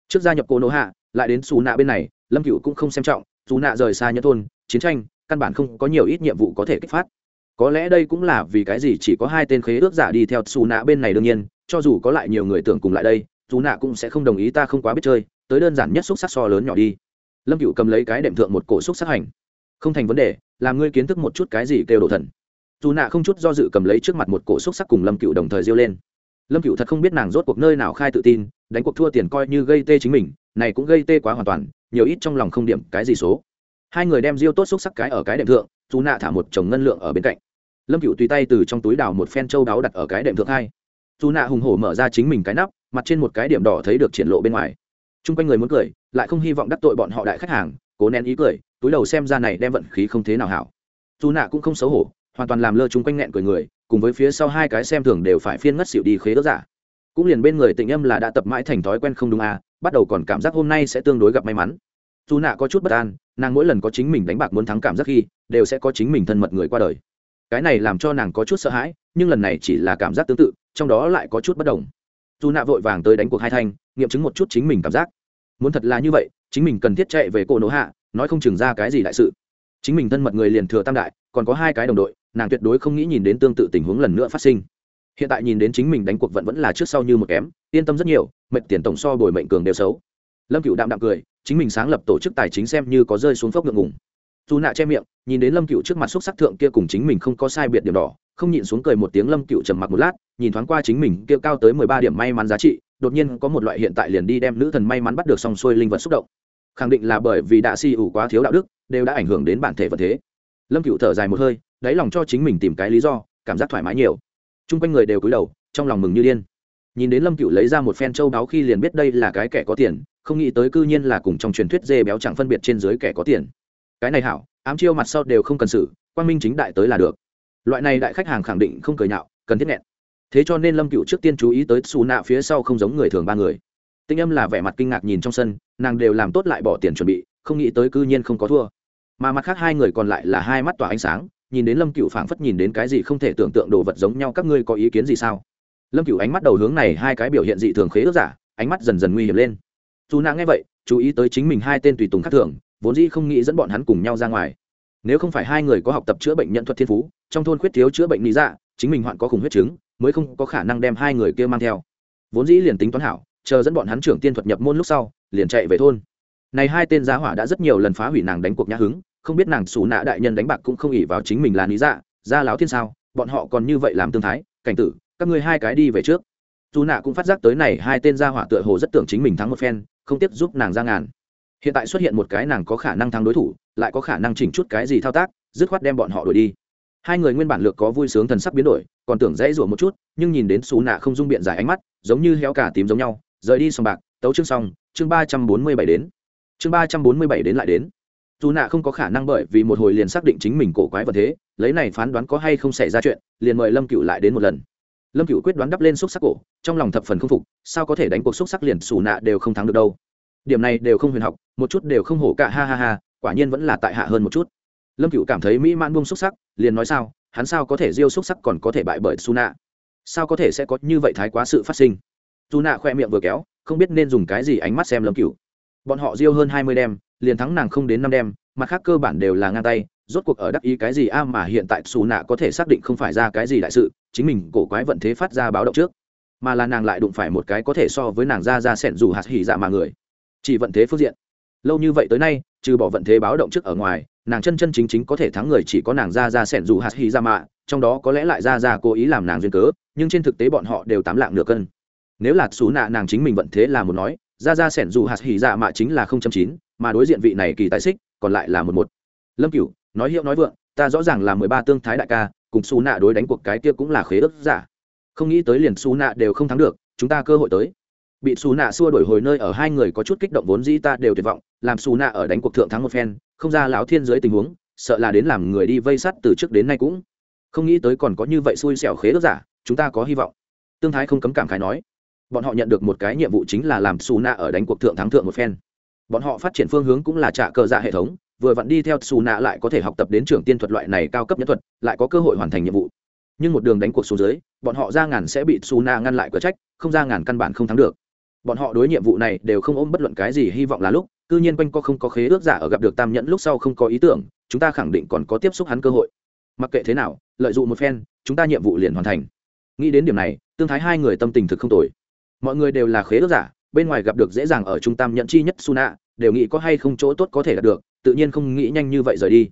S1: Trước gia nhập cô nỗ hạ, lại đến xù nạ bên này lâm cựu cũng không xem trọng, dù nạ rời xa nhân thôn, chiến tranh, căn bản không có nhiều ít nhiệm vụ có thể kích phát. Có lẽ đây cũng là vì cái gì chỉ có hai tên khế ước giả đi theo xù nạ bên này đương nhiên, cho dù có lại nhiều người tưởng cùng lại đây, dù nạ cũng sẽ không đồng ý ta không quá biết chơi, tới đơn giản nhất xúc sắc so lớn nhỏ đi. Lâm cựu cầm lấy cái đệm thượng một cổ xúc sắc hành. Không thành vấn đề, làm ngươi kiến thức một chút cái gì kêu đồ thần. Dù nạ không chút do dự cầm lấy trước mặt một cổ xúc sắc cùng lâm cựu đồng thời diêu lên. Lâm cựu thật không biết nàng rốt cuộc nơi nào khai tự tin, đánh cuộc thua tiền coi như gây tê chính mình này cũng gây tê quá hoàn toàn, nhiều ít trong lòng không điểm cái gì số. Hai người đem diêu tốt xúc sắc cái ở cái đệm thượng dù nạ thả một chồng ngân lượng ở bên cạnh. Lâm cựu tùy tay từ trong túi đào một phen châu đáo đặt ở cái đệm thượng hai. Dù nạ hùng hổ mở ra chính mình cái nắp, mặt trên một cái điểm đỏ thấy được triển lộ bên ngoài. T r u n g quanh người muốn cười, lại không hy vọng đắc tội bọn họ đại khách hàng, cố nén ý cười, túi đầu xem ra này đem vận khí không thế nào hảo. Dù nạ cũng không xấu hổ, hoàn toàn làm lơ Chung quanh nghẹn cười người, cùng với phía sau hai cái xem thường đều phải phiên ngất xịu đi khế ước giả. Cũng liền bên người tình âm là đã tập mãi thành thói quen không đúng à bắt đầu còn cảm giác hôm nay sẽ tương đối gặp may mắn. Dù nạ có chút bất an, nàng mỗi lần có chính mình đánh bạc muốn thắng cảm giác khi, đều sẽ có chính mình thân mật người qua đời. Cái này làm cho nàng có chút sợ hãi, nhưng lần này chỉ là cảm giác tương tự, trong đó lại có chút bất đồng. Dù nạ vội vàng tới đánh cuộc hai thanh, nghiệm chứng một chút chính mình cảm giác. Muốn thật là như vậy, chính mình cần thiết chạy về cô nỗ hạ, nói không chừng ra cái gì đại sự. Chính mình thân mật người liền thừa tam đại, còn có hai cái đồng đội, nàng tuyệt đối không nghĩ nhìn đến tương tự tình huống lần nữa phát sinh. Hiện tại nhìn đến chính mình đánh cuộc vẫn vẫn là trước sau như một kém, yên tâm rất nhiều mệnh tiền tổng so bồi mệnh cường đều xấu. Lâm cựu đạm đạm cười, chính mình sáng lập tổ chức tài chính xem như có rơi xuống phốc ngượng ngùng. Dù nạ che miệng, nhìn đến lâm cựu trước mặt xúc sắc thượng kia cùng chính mình không có sai biệt điểm đỏ, không nhịn xuống cười một tiếng lâm cựu trầm mặc một lát, nhìn thoáng qua chính mình kia cao tới mười ba điểm may mắn giá trị, đột nhiên có một loại hiện tại liền đi đem nữ thần may mắn bắt được xong xuôi linh vật xúc động. Khẳng định là bởi vì đã si ủ quá thiếu đạo đức, đều đã ảnh hưởng đến bản thể vật thế. Lâm cựu thở dài một hơi, đáy lòng cho chính mình tìm cái lý do, cảm giác thoải mái nhiều. T r u n g quanh người đều cúi đầu, trong lòng mừng như điên nhìn đến lâm cựu lấy ra một phen châu đáo khi liền biết đây là cái kẻ có tiền, không nghĩ tới cư nhiên là cùng trong truyền thuyết dê béo chẳng phân biệt trên dưới kẻ có tiền. Cái này hảo, ám chiêu mặt sau đều không cần xử quan minh chính đại tới là được. Loại này đại khách hàng khẳng định không cười nhạo, cần thiết nghẹn. Thế cho nên lâm cựu trước tiên chú ý tới xù nạ phía sau không giống người thường ba người. Tinh âm là vẻ mặt kinh ngạc nhìn trong sân, nàng đều làm tốt lại bỏ tiền chuẩn bị, không nghĩ tới cư nhiên không có thua. Mà mặt khác hai người còn lại là hai mắt tỏa ánh sáng, nhìn đến lâm cựu phảng phất nhìn đến cái gì không thể tưởng tượng đồ vật giống nhau, các ngươi có ý kiến gì sao? Lâm cựu ánh mắt đầu hướng này hai cái biểu hiện dị thường khế ước giả, ánh mắt dần dần nguy hiểm lên. Dù nàng nghe vậy, chú ý tới chính mình hai tên tùy tùng khác thường, vốn dĩ không nghĩ dẫn bọn hắn cùng nhau ra ngoài. Nếu không phải hai người có học tập chữa bệnh nhận thuật thiên phú, trong thôn khuyết thiếu chữa bệnh lý dạ chính mình hoạn có khủng huyết chứng, mới không có khả năng đem hai người kia mang theo. Vốn dĩ liền tính toán hảo, chờ dẫn bọn hắn trưởng tiên thuật nhập môn lúc sau, liền chạy về thôn. Này hai tên giá hỏa đã rất nhiều lần phá hủy nàng đánh cuộc nhã hứng, không biết nàng xù nạ đại nhân đánh bạc cũng không ỉ vào chính mình là lý dạ ra láo thiên sao, bọn họ còn như vậy làm tương thái, cảnh tử các ngươi hai cái đi về trước. Dù nạ cũng phát giác tới này hai tên gia hỏa tựa hồ rất tưởng chính mình thắng một phen, không tiếp giúp nàng ra ngàn. Hiện tại xuất hiện một cái nàng có khả năng thắng đối thủ, lại có khả năng chỉnh chút cái gì thao tác, dứt khoát đem bọn họ đuổi đi. Hai người nguyên bản lược có vui sướng thần sắc biến đổi, còn tưởng dễ rủa một chút, nhưng nhìn đến xù nạ không dung biện giải ánh mắt, giống như héo cả tím giống nhau, rời đi sòng bạc, tấu chương xong, chương ba trăm bốn mươi bảy đến. Chương ba trăm bốn mươi bảy đến lại đến. Dù nạ không có khả năng bởi vì một hồi liền xác định chính mình cổ quái vật thế, lấy này phán đoán có hay không xảy ra chuyện, liền mời lâm cựu lại đến một lần lâm cựu quyết đoán đắp lên xúc sắc cổ trong lòng thập phần không phục sao có thể đánh cuộc xúc sắc liền xù nạ đều không thắng được đâu. Điểm này đều không huyền học một chút đều không hổ cả ha ha ha quả nhiên vẫn là tại hạ hơn một chút. Lâm cựu cảm thấy mỹ mãn buông xúc sắc liền nói sao hắn sao có thể diêu xúc sắc còn có thể bại bởi xù nạ? Sao có thể sẽ có như vậy thái quá sự phát sinh? Xù nạ khoe miệng vừa kéo không biết nên dùng cái gì ánh mắt xem lâm cựu bọn họ diêu hơn hai mươi đem, liền thắng nàng không đến năm đem, mặt khác cơ bản đều là ngang tay rốt cuộc ở đắc ý cái gì? A mà hiện tại xù nạ có thể xác định không phải ra cái gì đại sự, chính mình cổ quái vận thế phát ra báo động trước. Mà là nàng lại đụng phải một cái có thể so với nàng ra ra sẻn dù hạt hỉ dạ mà người. Chỉ vận thế phương diện. Lâu như vậy tới nay, trừ bỏ vận thế báo động trước ở ngoài, nàng chân chân chính chính có thể thắng người chỉ có nàng ra ra sẻn dù hạt hỉ dạ mạ trong đó có lẽ lại ra ra cố ý làm nàng duyên cớ, nhưng trên thực tế bọn họ đều tám lạng nửa cân. Nếu là xù nạ nàng chính mình vận thế là một nói, ra ra sẻn dù hạt hỉ dạ mạ chính là không chấm chín, mà đối diện vị này kỳ tài xích, còn lại là một một. Lâm cửu nói hiệu nói vượng, ta rõ ràng là mười ba tương thái đại ca, cùng xú nạ đối đánh cuộc cái kia cũng là khế ước giả. Không nghĩ tới liền xú nạ đều không thắng được, chúng ta cơ hội tới. Bị xù nạ xua đổi hồi nơi ở hai người có chút kích động vốn dĩ ta đều tuyệt vọng, làm xù nạ ở đánh cuộc thượng thắng một phen, không ra lão thiên dưới tình huống, sợ là đến làm người đi vây sắt từ trước đến nay cũng. Không nghĩ tới còn có như vậy xui xẻo khế ước giả, chúng ta có hy vọng. Tương thái không cấm cảm khái nói. Bọn họ nhận được một cái nhiệm vụ chính là làm xù nạ ở đánh cuộc thượng thắng thượng một phen. Bọn họ phát triển phương hướng cũng là trả cờ dạ hệ thống vừa vặn đi theo xù nạ lại có thể học tập đến trưởng tiên thuật loại này cao cấp nhất thuật, lại có cơ hội hoàn thành nhiệm vụ. Nhưng một đường đánh cuộc xuống dưới, bọn họ ra ngàn sẽ bị xù nạ ngăn lại cửa trách, không ra ngàn căn bản không thắng được. Bọn họ đối nhiệm vụ này đều không ôm bất luận cái gì hy vọng là lúc, cư nhiên quanh co không có khế ước giả ở gặp được tam nhẫn lúc sau không có ý tưởng, chúng ta khẳng định còn có tiếp xúc hắn cơ hội. Mặc kệ thế nào, lợi dụng một phen, chúng ta nhiệm vụ liền hoàn thành. Nghĩ đến điểm này, tương thái hai người tâm tình thực không tồi. Mọi người đều là khế ước giả, bên ngoài gặp được dễ dàng ở trung tâm nhận chi nhất suna đều nghĩ có hay không chỗ tốt có thể đạt được tự nhiên không nghĩ nhanh như vậy rời đi.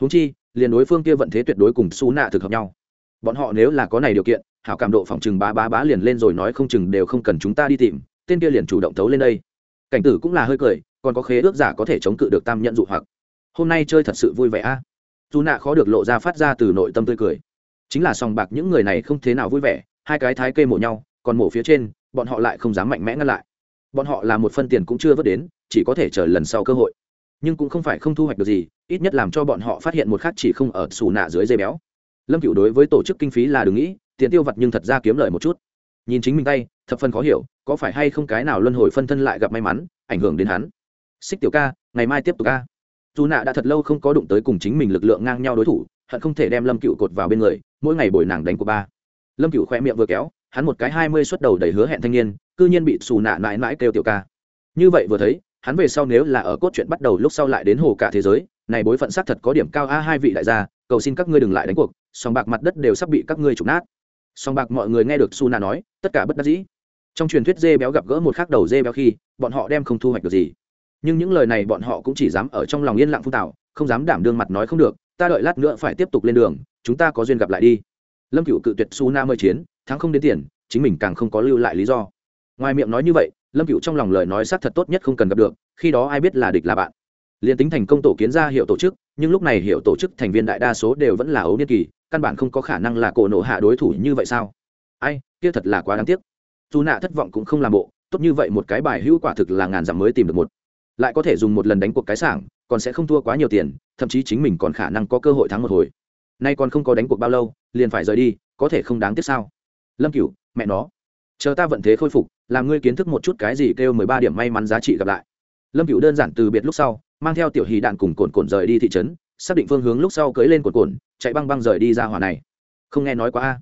S1: Húng chi, liền đối phương kia vận thế tuyệt đối cùng su nạ thực hợp nhau. Bọn họ nếu là có này điều kiện, hảo cảm độ phòng chừng bá bá bá liền lên rồi nói không chừng đều không cần chúng ta đi tìm, tên kia liền chủ động thấu lên đây. Cảnh tử cũng là hơi cười, còn có khế ước giả có thể chống cự được tam nhận dụ hoặc. Hôm nay chơi thật sự vui vẻ a. Dù nạ khó được lộ ra phát ra từ nội tâm tươi cười. Chính là sòng bạc những người này không thế nào vui vẻ, hai cái thái kê mổ nhau, còn mổ phía trên, bọn họ lại không dám mạnh mẽ ngăn lại. Bọn họ là một phân tiền cũng chưa vớt đến, chỉ có thể chờ lần sau cơ hội nhưng cũng không phải không thu hoạch được gì, ít nhất làm cho bọn họ phát hiện một khác chỉ không ở xù nạ dưới dây béo. Lâm cựu đối với tổ chức kinh phí là đừng nghĩ, tiền tiêu vặt nhưng thật ra kiếm lời một chút. Nhìn chính mình tay, thập phần khó hiểu, có phải hay không cái nào luân hồi phân thân lại gặp may mắn, ảnh hưởng đến hắn. Xích tiểu ca, ngày mai tiếp tục ca dù nạ đã thật lâu không có đụng tới cùng chính mình lực lượng ngang nhau đối thủ, hận không thể đem lâm cựu cột vào bên người, mỗi ngày bồi nàng đánh của ba. Lâm cựu khoe miệng vừa kéo, hắn một cái hai mươi suất đầu đầy hứa hẹn thanh niên, cư nhiên bị xù nạ mãi mãi kêu tiểu ca. Như vậy vừa thấy hắn về sau nếu là ở cốt truyện bắt đầu lúc sau lại đến hồ cả thế giới, này bối phận xác thật có điểm cao a, hai vị đại gia, cầu xin các ngươi đừng lại đánh cuộc sòng bạc mặt đất đều sắp bị các ngươi trục nát. Sòng bạc mọi người nghe được su na nói, tất cả bất đắc dĩ. Trong truyền thuyết dê béo gặp gỡ một khác đầu dê béo khi, bọn họ đem không thu hoạch được gì. Nhưng những lời này bọn họ cũng chỉ dám ở trong lòng yên lặng phun tạo, không dám đảm đương mặt nói không được, ta đợi lát nữa phải tiếp tục lên đường, chúng ta có duyên gặp lại đi. Lâm cựu cự tuyệt su na mời chiến, thắng không đến tiền, chính mình càng không có lưu lại lý do. Ngoài miệng nói như vậy lâm cựu trong lòng lời nói xác thật tốt nhất không cần gặp được, khi đó ai biết là địch là bạn. Liền tính thành công tổ kiến ra hiệu tổ chức, nhưng lúc này hiệu tổ chức thành viên đại đa số đều vẫn là ấu niên kỳ, căn bản không có khả năng là cổ nộ hạ đối thủ như vậy sao? Ai, kia thật là quá đáng tiếc. Dù nạ thất vọng cũng không làm bộ, tốt như vậy một cái bài hữu quả thực là ngàn dặm mới tìm được một. Lại có thể dùng một lần đánh cuộc cái sảng, còn sẽ không thua quá nhiều tiền, thậm chí chính mình còn khả năng có cơ hội thắng một hồi. Nay còn không có đánh cuộc bao lâu, liền phải rời đi, có thể không đáng tiếc sao? Lâm cửu, mẹ nó chờ ta vận thế khôi phục, làm ngươi kiến thức một chút cái gì kêu mười ba điểm may mắn giá trị gặp lại. Lâm cựu đơn giản từ biệt lúc sau, mang theo tiểu hì đạn cùng cồn cồn rời đi thị trấn, xác định phương hướng lúc sau cưới lên cồn cồn, chạy băng băng rời đi ra hòa này. Không nghe nói quá a.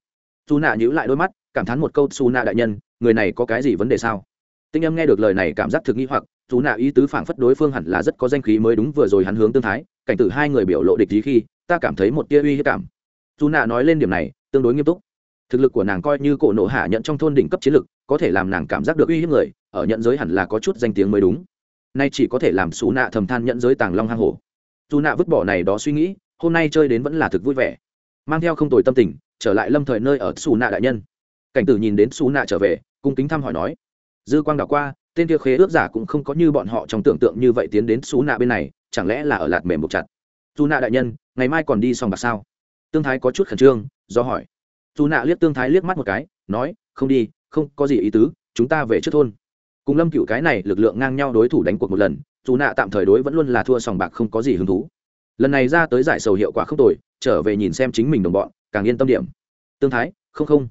S1: Dù nạ nhíu lại đôi mắt, cảm thán một câu xù nạ đại nhân, người này có cái gì vấn đề sao? Tinh âm nghe được lời này cảm giác thực nghi hoặc dù nạ ý tứ phảng phất đối phương hẳn là rất có danh khí mới đúng vừa rồi hắn hướng tương thái, cảnh tử hai người biểu lộ địch ý khi, ta cảm thấy một tia uy hiếp cảm. Dù nạ nói lên điểm này, tương đối nghiêm túc thực lực của nàng coi như cổ nộ hạ nhận trong thôn đỉnh cấp chiến lực, có thể làm nàng cảm giác được uy hiếp người, ở nhận giới hẳn là có chút danh tiếng mới đúng. Nay chỉ có thể làm xú nạ thầm than nhận giới tàng long hang hổ. Dù nạ vứt bỏ này đó suy nghĩ, hôm nay chơi đến vẫn là thực vui vẻ. Mang theo không tồi tâm tình, trở lại lâm thời nơi ở xù nạ đại nhân. Cảnh tử nhìn đến xù nạ trở về, cung kính thăm hỏi nói, dư quang đảo qua, tên kia khế ước giả cũng không có như bọn họ trong tưởng tượng như vậy tiến đến xú nạ bên này, chẳng lẽ là ở lạt mềm buộc chặt? Dù nạ đại nhân, ngày mai còn đi xong bạc sao? Tương thái có chút khẩn trương, do hỏi dù nạ liếc tương thái liếc mắt một cái, nói, không đi, không có gì ý tứ, chúng ta về trước thôn. Cùng lâm cựu cái này lực lượng ngang nhau đối thủ đánh cuộc một lần dù nạ tạm thời đối vẫn luôn là thua sòng bạc không có gì hứng thú. Lần này ra tới giải sầu hiệu quả không tồi, trở về nhìn xem chính mình đồng bọn, càng yên tâm điểm. Tương thái, không không.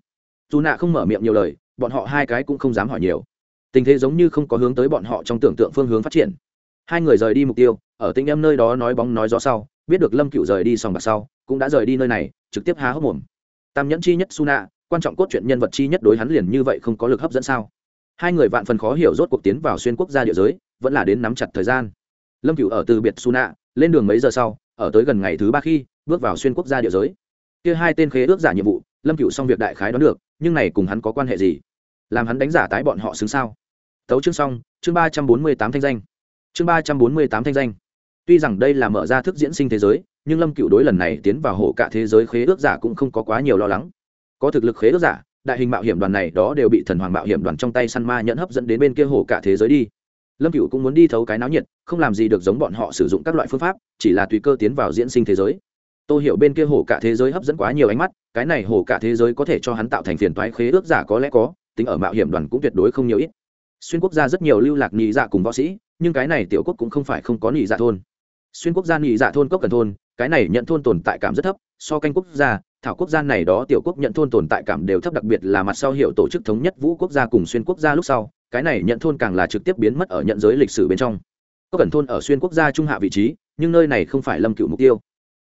S1: Dù nạ không mở miệng nhiều lời, bọn họ hai cái cũng không dám hỏi nhiều. Tình thế giống như không có hướng tới bọn họ trong tưởng tượng phương hướng phát triển. Hai người rời đi mục tiêu, ở tinh em nơi đó nói bóng nói gió sau, biết được lâm cựu rời đi sòng bạc sau, cũng đã rời đi nơi này, trực tiếp há hốc mồm tam nhẫn chi nhất su nạ quan trọng cốt truyện nhân vật chi nhất đối hắn liền như vậy không có lực hấp dẫn sao? Hai người vạn phần khó hiểu rốt cuộc tiến vào xuyên quốc gia địa giới, vẫn là đến nắm chặt thời gian. Lâm cựu ở từ biệt su nạ lên đường mấy giờ sau, ở tới gần ngày thứ ba khi, bước vào xuyên quốc gia địa giới. Kia hai tên khế ước giả nhiệm vụ, lâm cựu xong việc đại khái đoán được, nhưng này cùng hắn có quan hệ gì? Làm hắn đánh giả tái bọn họ xứng sao? Tấu chương xong, chương ba trăm bốn mươi tám thanh danh. Chương ba trăm bốn mươi tám thanh danh. Tuy rằng đây là mở ra thức diễn sinh thế giới nhưng lâm cựu đối lần này tiến vào Hổ cả thế giới khế ước giả cũng không có quá nhiều lo lắng. Có thực lực khế ước giả, đại hình mạo hiểm đoàn này đó đều bị thần hoàng mạo hiểm đoàn trong tay săn ma nhẫn hấp dẫn đến bên kia Hổ cả thế giới đi. Lâm cựu cũng muốn đi thấu cái náo nhiệt, không làm gì được giống bọn họ sử dụng các loại phương pháp, chỉ là tùy cơ tiến vào diễn sinh thế giới. Tôi hiểu bên kia Hổ cả thế giới hấp dẫn quá nhiều ánh mắt, cái này Hổ cả thế giới có thể cho hắn tạo thành phiền toái khế ước giả có lẽ có, tính ở mạo hiểm đoàn cũng tuyệt đối không nhiều ít. Xuyên quốc gia rất nhiều lưu lạc nhị dạ cùng võ sĩ, nhưng cái này tiểu quốc cũng không phải không có nhị dạ thôn xuyên quốc gia nhị dạ thôn cốc cần thôn, cái này nhận thôn tồn tại cảm rất thấp, so canh quốc gia, thảo quốc gia này đó tiểu quốc nhận thôn tồn tại cảm đều thấp đặc biệt là mặt sau hiệu tổ chức thống nhất vũ quốc gia cùng xuyên quốc gia lúc sau, cái này nhận thôn càng là trực tiếp biến mất ở nhận giới lịch sử bên trong. Có cần thôn ở xuyên quốc gia trung hạ vị trí, nhưng nơi này không phải lâm cựu mục tiêu.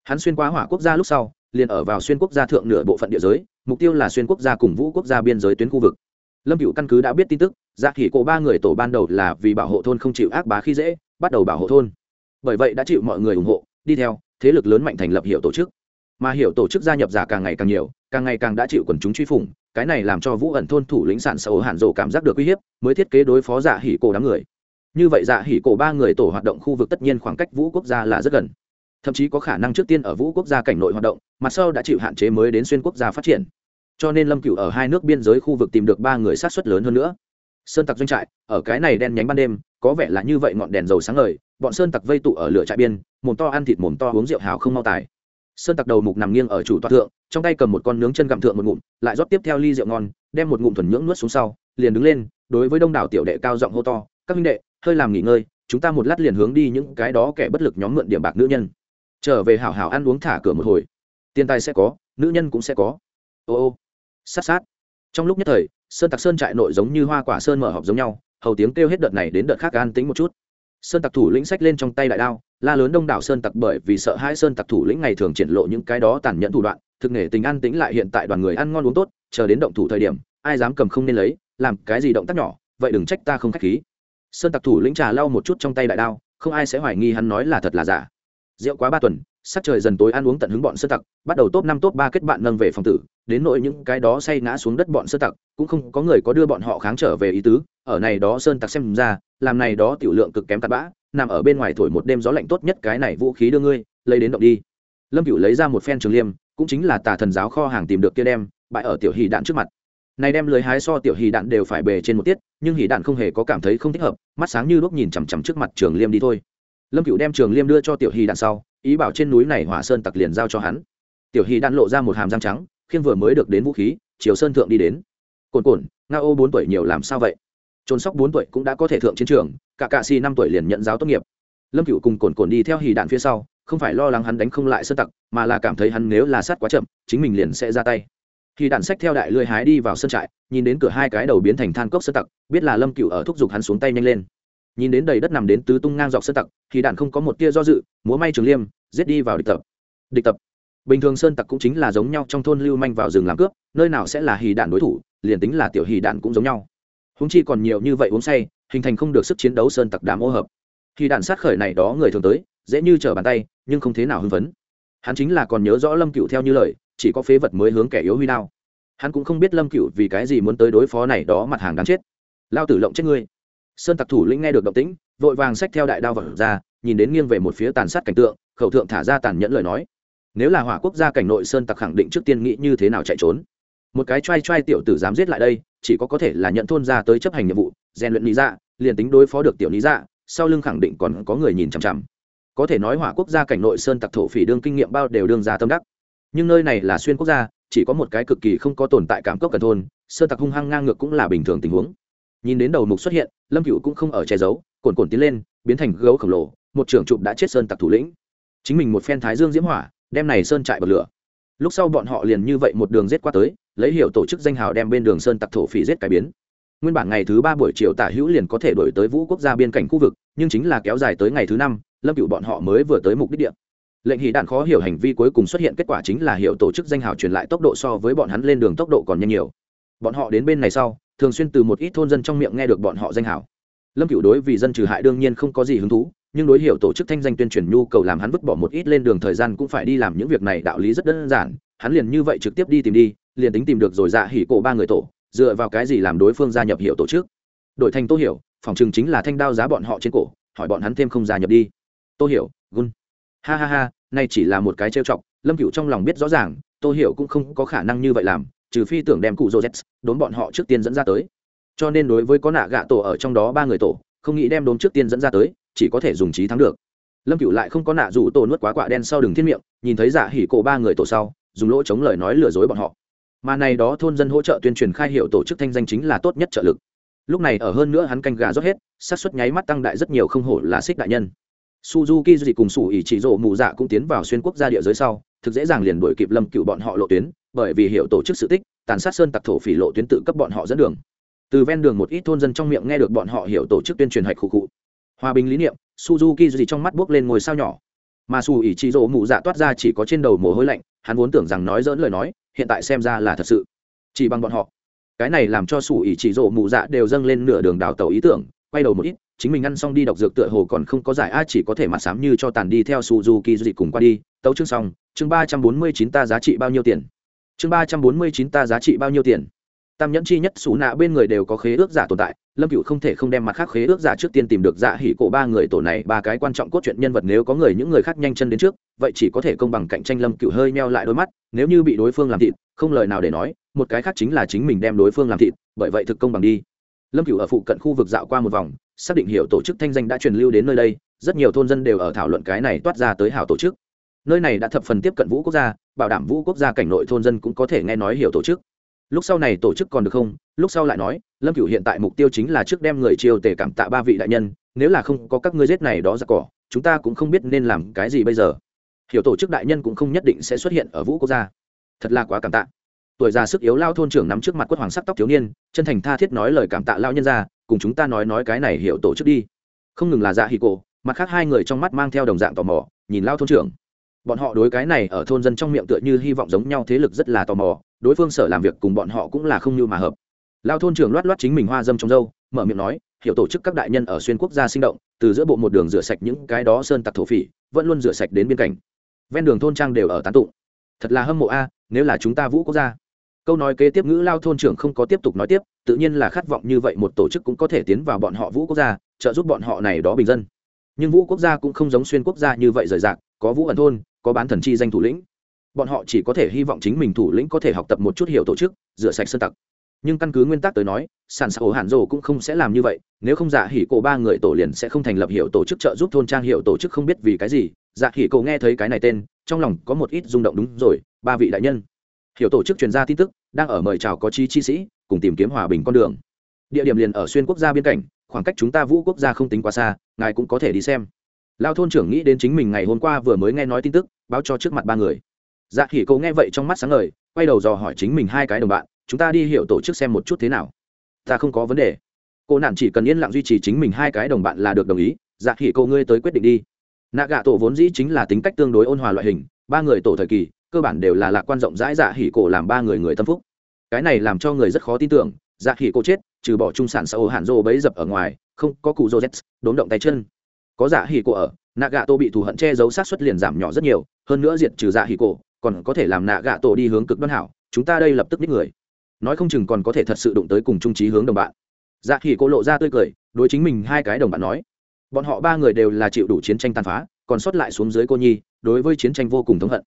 S1: Hắn xuyên qua hỏa quốc gia lúc sau, liền ở vào xuyên quốc gia thượng nửa bộ phận địa giới, mục tiêu là xuyên quốc gia cùng vũ quốc gia biên giới tuyến khu vực. Lâm cựu căn cứ đã biết tin tức dạ khỉ cổ ba người tổ ban đầu là vì bảo hộ thôn không chịu ác bá khi dễ, bắt đầu bảo hộ thôn bởi vậy đã chịu mọi người ủng hộ, đi theo, thế lực lớn mạnh thành lập hiệu tổ chức. Mà hiểu tổ chức gia nhập giả càng ngày càng nhiều, càng ngày càng đã chịu quần chúng truy phủng, cái này làm cho vũ ẩn thôn thủ lĩnh sản sầu hạn rộ cảm giác được uy hiếp, mới thiết kế đối phó giả hỉ cổ đám người. Như vậy dạ hỉ cổ ba người tổ hoạt động khu vực tất nhiên khoảng cách vũ quốc gia là rất gần. Thậm chí có khả năng trước tiên ở vũ quốc gia cảnh nội hoạt động mặt sau đã chịu hạn chế mới đến xuyên quốc gia phát triển. Cho nên lâm cửu ở hai nước biên giới khu vực tìm được ba người sát xuất lớn hơn nữa. Sơn tặc doanh trại, ở cái này đen nhánh ban đêm, có vẻ là như vậy ngọn đèn dầu sáng ngời bọn sơn tặc vây tụ ở lửa trại biên, mồm to ăn thịt mồm to uống rượu hào không mau tài. Sơn tặc đầu mục nằm nghiêng ở chủ toa thượng, trong tay cầm một con nướng chân gặm thượng một ngụm, lại rót tiếp theo ly rượu ngon, đem một ngụm thuần nhưỡng nuốt xuống sau, liền đứng lên, đối với đông đảo tiểu đệ cao giọng hô to, các minh đệ, hơi làm nghỉ ngơi, chúng ta một lát liền hướng đi những cái đó kẻ bất lực nhóm mượn điểm bạc nữ nhân. Trở về hảo hảo ăn uống thả cửa một hồi. Tiền tài sẽ có, nữ nhân cũng sẽ có. Ô ô. Sát sát. Trong lúc nhất thời, sơn tặc sơn trại nội giống như hoa quả sơn mở họp giống nhau, hầu tiếng kêu hết đợt này đến đợt khác an tính một chút sơn tặc thủ lĩnh sách lên trong tay đại đao, la lớn đông đảo sơn tặc bởi vì sợ hai sơn tặc thủ lĩnh ngày thường triển lộ những cái đó tàn nhẫn thủ đoạn, thực nghề tình an tĩnh lại hiện tại đoàn người ăn ngon uống tốt, chờ đến động thủ thời điểm, ai dám cầm không nên lấy, làm cái gì động tác nhỏ, vậy đừng trách ta không khách khí. Sơn tặc thủ lĩnh trà lau một chút trong tay đại đao, không ai sẽ hoài nghi hắn nói là thật là giả. Rượu quá ba tuần sắc trời dần tối ăn uống tận hứng bọn sơ tặc, bắt đầu top năm top ba kết bạn nâng về phòng tử, đến nỗi những cái đó say ngã xuống đất bọn sơ tặc, cũng không có người có đưa bọn họ kháng trở về ý tứ, ở này đó sơn tặc xem ra, làm này đó tiểu lượng cực kém tạt bã, nằm ở bên ngoài thổi một đêm gió lạnh tốt nhất cái này vũ khí đưa ngươi, lấy đến động đi. Lâm cựu lấy ra một phen trường liêm, cũng chính là tà thần giáo kho hàng tìm được kia đem bại ở tiểu hì đạn trước mặt. Này đem lưới hái so tiểu hì đạn đều phải bề trên một tiết, nhưng hì đạn không hề có cảm thấy không thích hợp, mắt sáng như lúc nhìn chằm chằm trước mặt trường liêm đi thôi lâm cựu đem trường liêm đưa cho tiểu hy đạn sau, ý bảo trên núi này hỏa sơn tặc liền giao cho hắn. Tiểu hy đạn lộ ra một hàm răng trắng khiên vừa mới được đến vũ khí, chiều sơn thượng đi đến. Cồn cồn nga ô bốn tuổi nhiều làm sao vậy? Trôn sóc bốn tuổi cũng đã có thể thượng chiến trường, cả cạ si năm tuổi liền nhận giáo tốt nghiệp. Lâm cựu cùng cồn cồn đi theo hì đạn phía sau, không phải lo lắng hắn đánh không lại sơn tặc, mà là cảm thấy hắn nếu là sát quá chậm, chính mình liền sẽ ra tay. Khi đạn sách theo đại lưỡi hái đi vào sân trại, nhìn đến cửa hai cái đầu biến thành than cốc sơn tặc, biết là lâm cựu ở thúc giục hắn xuống tay nhanh lên nhìn đến đầy đất nằm đến tứ tung ngang dọc sơn tặc, thì đạn không có một tia do dự, múa may trường liêm, giết đi vào địch tập. Địch tập. Bình thường sơn tặc cũng chính là giống nhau trong thôn lưu manh vào rừng làm cướp, nơi nào sẽ là hì đạn đối thủ, liền tính là tiểu hì đạn cũng giống nhau. Húng chi còn nhiều như vậy uống say, hình thành không được sức chiến đấu sơn tặc đám ô hợp. Khi đạn sát khởi này đó người thường tới, dễ như trở bàn tay, nhưng không thế nào hưng phấn. Hắn chính là còn nhớ rõ lâm cựu theo như lời, chỉ có phế vật mới hướng kẻ yếu huy đao. Hắn cũng không biết lâm cựu vì cái gì muốn tới đối phó này đó mặt hàng đáng chết. Lao tử lộng chết ngươi sơn tặc thủ lĩnh nghe được động tĩnh, vội vàng xách theo đại đao vật ra, nhìn đến nghiêng về một phía tàn sát cảnh tượng, khẩu thượng thả ra tàn nhẫn lời nói. Nếu là hỏa quốc gia cảnh nội sơn tặc khẳng định trước tiên nghĩ như thế nào chạy trốn. Một cái t r a i t r a i tiểu tử dám giết lại đây, chỉ có có thể là nhận thôn ra tới chấp hành nhiệm vụ, rèn luyện lý dạ liền tính đối phó được tiểu lý dạ sau lưng khẳng định còn có người nhìn chằm chằm. Có thể nói hỏa quốc gia cảnh nội sơn tặc thổ phỉ đương kinh nghiệm bao đều đương ra tâm đắc. Nhưng nơi này là xuyên quốc gia, chỉ có một cái cực kỳ không có tồn tại cảm cốc cần thôn, sơn tặc hung hăng ngang ngược cũng là bình thường tình huống nhìn đến đầu mục xuất hiện, lâm cựu cũng không ở che giấu, cồn cồn tiến lên, biến thành gấu khổng lồ, một trưởng trụp đã chết sơn tặc thủ lĩnh. Chính mình một phen thái dương diễm hỏa, đem này sơn trại bật lửa. Lúc sau bọn họ liền như vậy một đường giết qua tới, lấy hiệu tổ chức danh hào đem bên đường sơn tặc thổ phỉ giết cải biến. Nguyên bản ngày thứ ba buổi chiều tả hữu liền có thể đổi tới vũ quốc gia biên cảnh khu vực, nhưng chính là kéo dài tới ngày thứ năm, lâm cựu bọn họ mới vừa tới mục đích địa. Lệnh hỷ đạn khó hiểu hành vi cuối cùng xuất hiện kết quả chính là hiệu tổ chức danh hào truyền lại tốc độ so với bọn hắn lên đường tốc độ còn nhanh nhiều. Bọn họ đến bên này sau thường xuyên từ một ít thôn dân trong miệng nghe được bọn họ danh hảo lâm cựu đối vì dân trừ hại đương nhiên không có gì hứng thú, nhưng đối hiệu tổ chức thanh danh tuyên truyền nhu cầu làm hắn vứt bỏ một ít lên đường thời gian cũng phải đi làm những việc này đạo lý rất đơn giản, hắn liền như vậy trực tiếp đi tìm đi, liền tính tìm được rồi dạ hỉ cổ ba người tổ, dựa vào cái gì làm đối phương gia nhập hiệu tổ chức. Đổi thành tô hiểu, phòng chừng chính là thanh đao giá bọn họ trên cổ, hỏi bọn hắn thêm không gia nhập đi. Tô hiểu, gun. Ha ha ha, nay chỉ là một cái trêu chọc, lâm cựu trong lòng biết rõ ràng, tô hiểu cũng không có khả năng như vậy làm trừ phi tưởng đem cụ joseph đốn bọn họ trước tiên dẫn ra tới. Cho nên đối với có nạ gạ tổ ở trong đó ba người tổ, không nghĩ đem đốn trước tiên dẫn ra tới, chỉ có thể dùng trí thắng được. Lâm cựu lại không có nạ rủ tổ nuốt quá quạ đen sau đường thiên miệng, nhìn thấy giả hỉ cổ ba người tổ sau, dùng lỗ chống lời nói lừa dối bọn họ. Mà này đó thôn dân hỗ trợ tuyên truyền khai hiệu tổ chức thanh danh chính là tốt nhất trợ lực. Lúc này ở hơn nữa hắn canh gà rót hết sát suất nháy mắt tăng đại rất nhiều không hổ là xích đại nhân suzuki dị cùng sủ ỉ chỉ rộ mù dạ cũng tiến vào xuyên quốc gia địa giới sau, thực dễ dàng liền đuổi kịp lâm cựu bọn họ lộ tuyến, bởi vì hiểu tổ chức sự tích, tàn sát sơn tặc thổ phỉ lộ tuyến tự cấp bọn họ dẫn đường. Từ ven đường một ít thôn dân trong miệng nghe được bọn họ hiểu tổ chức tuyên truyền hạch khu cụ hòa bình lý niệm, suzuki dị trong mắt buốc lên ngồi sao nhỏ. Mà su ỉ chị rỗ mụ dạ toát ra chỉ có trên đầu mồ hôi lạnh, hắn vốn tưởng rằng nói dỡn lời nói, hiện tại xem ra là thật sự. Chỉ bằng bọn họ. Cái này làm cho Sủ ỉ chị rỗ mụ dạ đều dâng lên nửa đường đào tàu ý tưởng, quay đầu một ít chính mình ăn xong đi đọc dược tựa hồ còn không có giải, a, chỉ có thể mặt sám như cho tàn đi theo suzuki dị cùng qua đi. Tấu chương xong, chương ba trăm bốn mươi chín ta giá trị bao nhiêu tiền? Chương ba trăm bốn mươi chín ta giá trị bao nhiêu tiền? Tam nhẫn chi nhất xù nạ bên người đều có khế ước giả tồn tại, lâm cựu không thể không đem mặt khác khế ước giả trước tiên tìm được dạ hỉ cổ ba người tổ này, ba cái quan trọng cốt truyện nhân vật nếu có người, những người khác nhanh chân đến trước, vậy chỉ có thể công bằng cạnh tranh lâm cựu hơi meo lại đôi mắt, nếu như bị đối phương làm thịt, không lời nào để nói, một cái khác chính là chính mình đem đối phương làm thịt, bởi vậy thực công bằng đi. Lâm cựu ở phụ cận khu vực dạo qua một vòng xác định hiểu tổ chức thanh danh đã truyền lưu đến nơi đây, rất nhiều thôn dân đều ở thảo luận cái này toát ra tới hảo tổ chức. Nơi này đã thập phần tiếp cận vũ quốc gia, bảo đảm vũ quốc gia cảnh nội thôn dân cũng có thể nghe nói hiểu tổ chức. Lúc sau này tổ chức còn được không? Lúc sau lại nói, lâm cửu hiện tại mục tiêu chính là trước đem người triều tề cảm tạ ba vị đại nhân, nếu là không có các ngươi giết này đó ra cỏ, chúng ta cũng không biết nên làm cái gì bây giờ. Hiểu tổ chức đại nhân cũng không nhất định sẽ xuất hiện ở vũ quốc gia. Thật là quá cảm tạ. Tuổi già sức yếu lao thôn trưởng nắm trước mặt quất hoàng sắc tóc thiếu niên, chân thành tha thiết nói lời cảm tạ lao nhân ra cùng chúng ta nói nói cái này hiểu tổ chức đi. Không ngừng là dạ hì cổ, mặt khác hai người trong mắt mang theo đồng dạng tò mò, nhìn lao thôn trưởng. Bọn họ đối cái này ở thôn dân trong miệng tựa như hy vọng giống nhau thế lực rất là tò mò, đối phương sở làm việc cùng bọn họ cũng là không như mà hợp. Lao thôn trưởng loát loát chính mình hoa dâm trong dâu mở miệng nói hiểu tổ chức các đại nhân ở xuyên quốc gia sinh động, từ giữa bộ một đường rửa sạch những cái đó sơn tặc thổ phỉ, vẫn luôn rửa sạch đến biên cảnh. Ven đường thôn trang đều ở tán tụng. Thật là hâm mộ a, nếu là chúng ta vũ quốc gia câu nói kế tiếp ngữ lao thôn trưởng không có tiếp tục nói tiếp, tự nhiên là khát vọng như vậy một tổ chức cũng có thể tiến vào bọn họ vũ quốc gia, trợ giúp bọn họ này đó bình dân. Nhưng vũ quốc gia cũng không giống xuyên quốc gia như vậy rời rạc, có vũ ẩn thôn, có bán thần chi danh thủ lĩnh. Bọn họ chỉ có thể hy vọng chính mình thủ lĩnh có thể học tập một chút hiểu tổ chức, rửa sạch sân tặc. Nhưng căn cứ nguyên tắc tới nói, sản xã ổ hạn rồ cũng không sẽ làm như vậy, nếu không dạ hỉ cổ ba người tổ liền sẽ không thành lập hiệu tổ chức trợ giúp thôn trang hiệu tổ chức không biết vì cái gì. Dạ hỉ cổ nghe thấy cái này tên, trong lòng có một ít rung động đúng rồi, ba vị đại nhân. Hiểu tổ chức truyền ra tin tức, đang ở mời chào có chi chi sĩ, cùng tìm kiếm hòa bình con đường. Địa điểm liền ở xuyên quốc gia biên cảnh, khoảng cách chúng ta vũ quốc gia không tính quá xa, ngài cũng có thể đi xem. Lao thôn trưởng nghĩ đến chính mình ngày hôm qua vừa mới nghe nói tin tức, báo cho trước mặt ba người. Dạ khỉ cậu nghe vậy trong mắt sáng ngời, quay đầu dò hỏi chính mình hai cái đồng bạn, chúng ta đi hiểu tổ chức xem một chút thế nào? Ta không có vấn đề. Cô nạn chỉ cần yên lặng duy trì chính mình hai cái đồng bạn là được đồng ý dạ khỉ cậu ngươi tới quyết định đi. Nạ gạ tổ vốn dĩ chính là tính cách tương đối ôn hòa loại hình, ba người tổ thời kỳ cơ bản đều là lạc quan rộng rãi dạ hỉ cổ làm ba người người tâm phúc. Cái này làm cho người rất khó tin tưởng dạ hỉ cổ chết, trừ bỏ trung sản xã hội hạn rô bấy dập ở ngoài, không có cụ rô z đốn động tay chân. Có dạ hỉ cổ ở nạ gạ tổ bị thù hận che giấu sát xuất liền giảm nhỏ rất nhiều, hơn nữa diệt trừ dạ hỉ cổ, còn có thể làm nạ gạ tổ đi hướng cực đoan hảo, chúng ta đây lập tức đích người. Nói không chừng còn có thể thật sự đụng tới cùng trung trí hướng đồng bạn. Dạ hỉ cổ lộ ra tươi cười, đối chính mình hai cái đồng bạn nói, bọn họ ba người đều là chịu đủ chiến tranh tàn phá, còn sót lại xuống dưới cô nhi, đối với chiến tranh vô cùng thống hận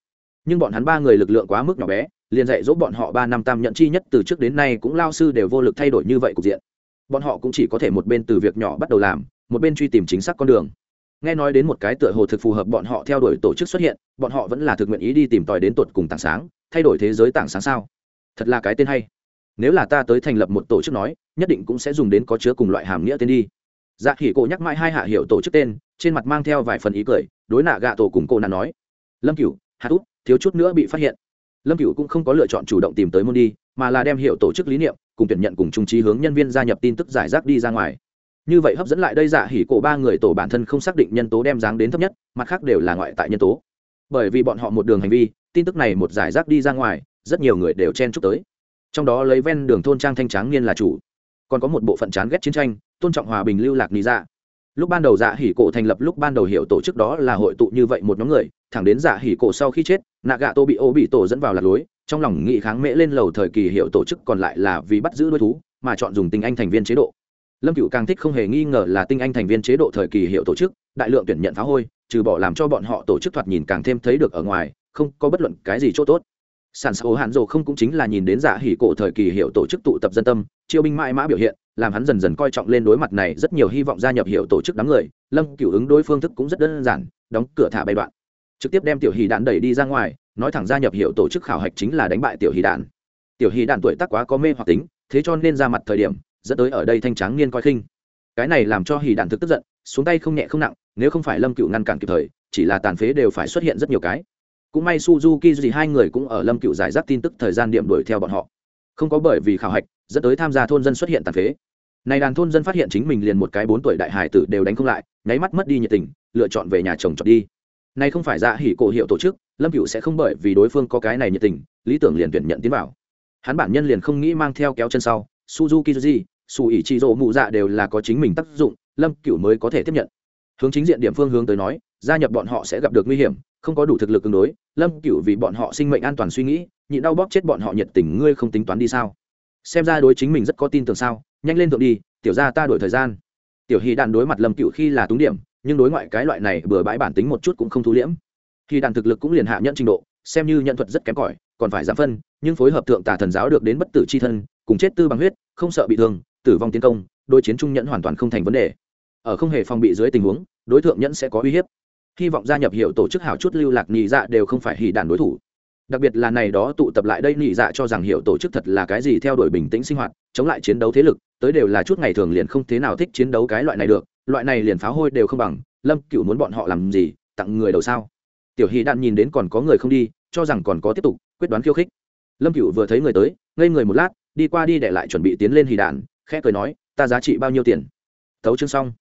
S1: nhưng bọn hắn ba người lực lượng quá mức nhỏ bé, liền dạy dỗ bọn họ ba năm tam nhận chi nhất từ trước đến nay cũng lao sư đều vô lực thay đổi như vậy cục diện. Bọn họ cũng chỉ có thể một bên từ việc nhỏ bắt đầu làm, một bên truy tìm chính xác con đường. Nghe nói đến một cái tựa hồ thực phù hợp bọn họ theo đuổi tổ chức xuất hiện, bọn họ vẫn là thực nguyện ý đi tìm tòi đến tột cùng tảng sáng, thay đổi thế giới tảng sáng sao? Thật là cái tên hay. Nếu là ta tới thành lập một tổ chức nói, nhất định cũng sẽ dùng đến có chứa cùng loại hàm nghĩa tên đi. Dạ khỉ cổ nhắc mãi hai hạ hiệu tổ chức tên, trên mặt mang theo vài phần ý cười, đối nạ gạ tổ cùng cô nà nói. Lâm cửu, hạ út thiếu chút nữa bị phát hiện. Lâm cựu cũng không có lựa chọn chủ động tìm tới môn đi, mà là đem hiệu tổ chức lý niệm, cùng tuyển nhận cùng trung trí hướng nhân viên gia nhập tin tức giải rác đi ra ngoài. Như vậy hấp dẫn lại đây dạ hỉ cổ ba người tổ bản thân không xác định nhân tố đem dáng đến thấp nhất, mặt khác đều là ngoại tại nhân tố. Bởi vì bọn họ một đường hành vi, tin tức này một giải rác đi ra ngoài, rất nhiều người đều chen chúc tới. Trong đó lấy ven đường thôn trang thanh tráng niên là chủ. Còn có một bộ phận chán ghét chiến tranh, tôn trọng hòa bình lưu lạc lý ra lúc ban đầu dạ hỉ cổ thành lập lúc ban đầu hiểu tổ chức đó là hội tụ như vậy một nhóm người, thẳng đến dạ hỉ cổ sau khi chết nạ gạ tô bị ô bị tổ dẫn vào lạc lối, trong lòng nghị kháng mễ lên lầu thời kỳ hiệu tổ chức còn lại là vì bắt giữ đôi thú, mà chọn dùng tinh anh thành viên chế độ. Lâm cựu càng thích không hề nghi ngờ là tinh anh thành viên chế độ thời kỳ hiệu tổ chức, đại lượng tuyển nhận phá hôi, trừ bỏ làm cho bọn họ tổ chức thoạt nhìn càng thêm thấy được ở ngoài, không có bất luận cái gì chỗ tốt. Sản xã hạn rồ không cũng chính là nhìn đến dạ hỉ cổ thời kỳ hiệu tổ chức tụ tập dân tâm, chiêu binh mãi mã biểu hiện làm hắn dần dần coi trọng lên đối mặt này rất nhiều hy vọng gia nhập hiệu tổ chức đám người, lâm cựu ứng đối phương thức cũng rất đơn giản, đóng cửa thả bay đoạn. Trực tiếp đem tiểu hì đạn đẩy đi ra ngoài, nói thẳng gia nhập hiệu tổ chức khảo hạch chính là đánh bại tiểu hì đạn. Tiểu hì đạn tuổi tác quá có mê hoặc tính, thế cho nên ra mặt thời điểm, dẫn tới ở đây thanh tráng niên coi khinh. Cái này làm cho hì đạn thực tức giận, xuống tay không nhẹ không nặng, nếu không phải lâm cựu ngăn cản kịp thời, chỉ là tàn phế đều phải xuất hiện rất nhiều cái. Cũng may suzuki gì hai người cũng ở lâm cựu giải rác tin tức thời gian điểm đuổi theo bọn họ. Không có bởi vì khảo hạch dẫn tới tham gia thôn dân xuất hiện tàn phế. Này đàn thôn dân phát hiện chính mình liền một cái bốn tuổi đại hải tử đều đánh không lại, nháy mắt mất đi nhiệt tình, lựa chọn về nhà chồng chọn đi. Này không phải dạ hỉ cổ hiệu tổ chức, lâm cựu sẽ không bởi vì đối phương có cái này nhiệt tình, lý tưởng liền tuyển nhận tiến vào. Hắn bản nhân liền không nghĩ mang theo kéo chân sau suzuki gì su ý chi rộ mụ dạ đều là có chính mình tác dụng, lâm cựu mới có thể tiếp nhận. Hướng chính diện điểm phương hướng tới nói, gia nhập bọn họ sẽ gặp được nguy hiểm, không có đủ thực lực tương đối, lâm cựu vì bọn họ sinh mệnh an toàn suy nghĩ, nhịn đau bóp chết bọn họ nhiệt tình, ngươi không tính toán đi sao? Xem ra đối chính mình rất có tin tưởng sao? Nhanh lên thượng đi, tiểu ra ta đổi thời gian. Tiểu hy đàn đối mặt lâm cựu khi là túng điểm, nhưng đối ngoại cái loại này bừa bãi bản tính một chút cũng không thu liễm. Khi đàn thực lực cũng liền hạ nhận trình độ, xem như nhận thuật rất kém cỏi, còn phải giảm phân, nhưng phối hợp thượng tà thần giáo được đến bất tử c h i thân, cùng chết tư bằng huyết, không sợ bị thương, tử vong tiến công đôi chiến trung nhẫn hoàn toàn không thành vấn đề. Ở không hề phòng bị dưới tình huống, đối tượng nhẫn sẽ có uy hiếp. Hy vọng gia nhập hiệu tổ chức hảo chút lưu lạc nhị dạ đều không phải hỉ đàn đối thủ đặc biệt là này đó tụ tập lại đây nhị dạ cho rằng hiệu tổ chức thật là cái gì theo đuổi bình tĩnh sinh hoạt, chống lại chiến đấu thế lực, tới đều là chút ngày thường liền không thế nào thích chiến đấu cái loại này được, loại này liền pháo hôi đều không bằng, lâm cựu muốn bọn họ làm gì, tặng người đầu sao? Tiểu hy đạn nhìn đến còn có người không đi, cho rằng còn có tiếp tục, quyết đoán khiêu khích. Lâm cựu vừa thấy người tới, ngây người một lát, đi qua đi để lại chuẩn bị tiến lên hì đạn, khẽ cười nói, ta giá trị bao nhiêu tiền? Thấu chương xong.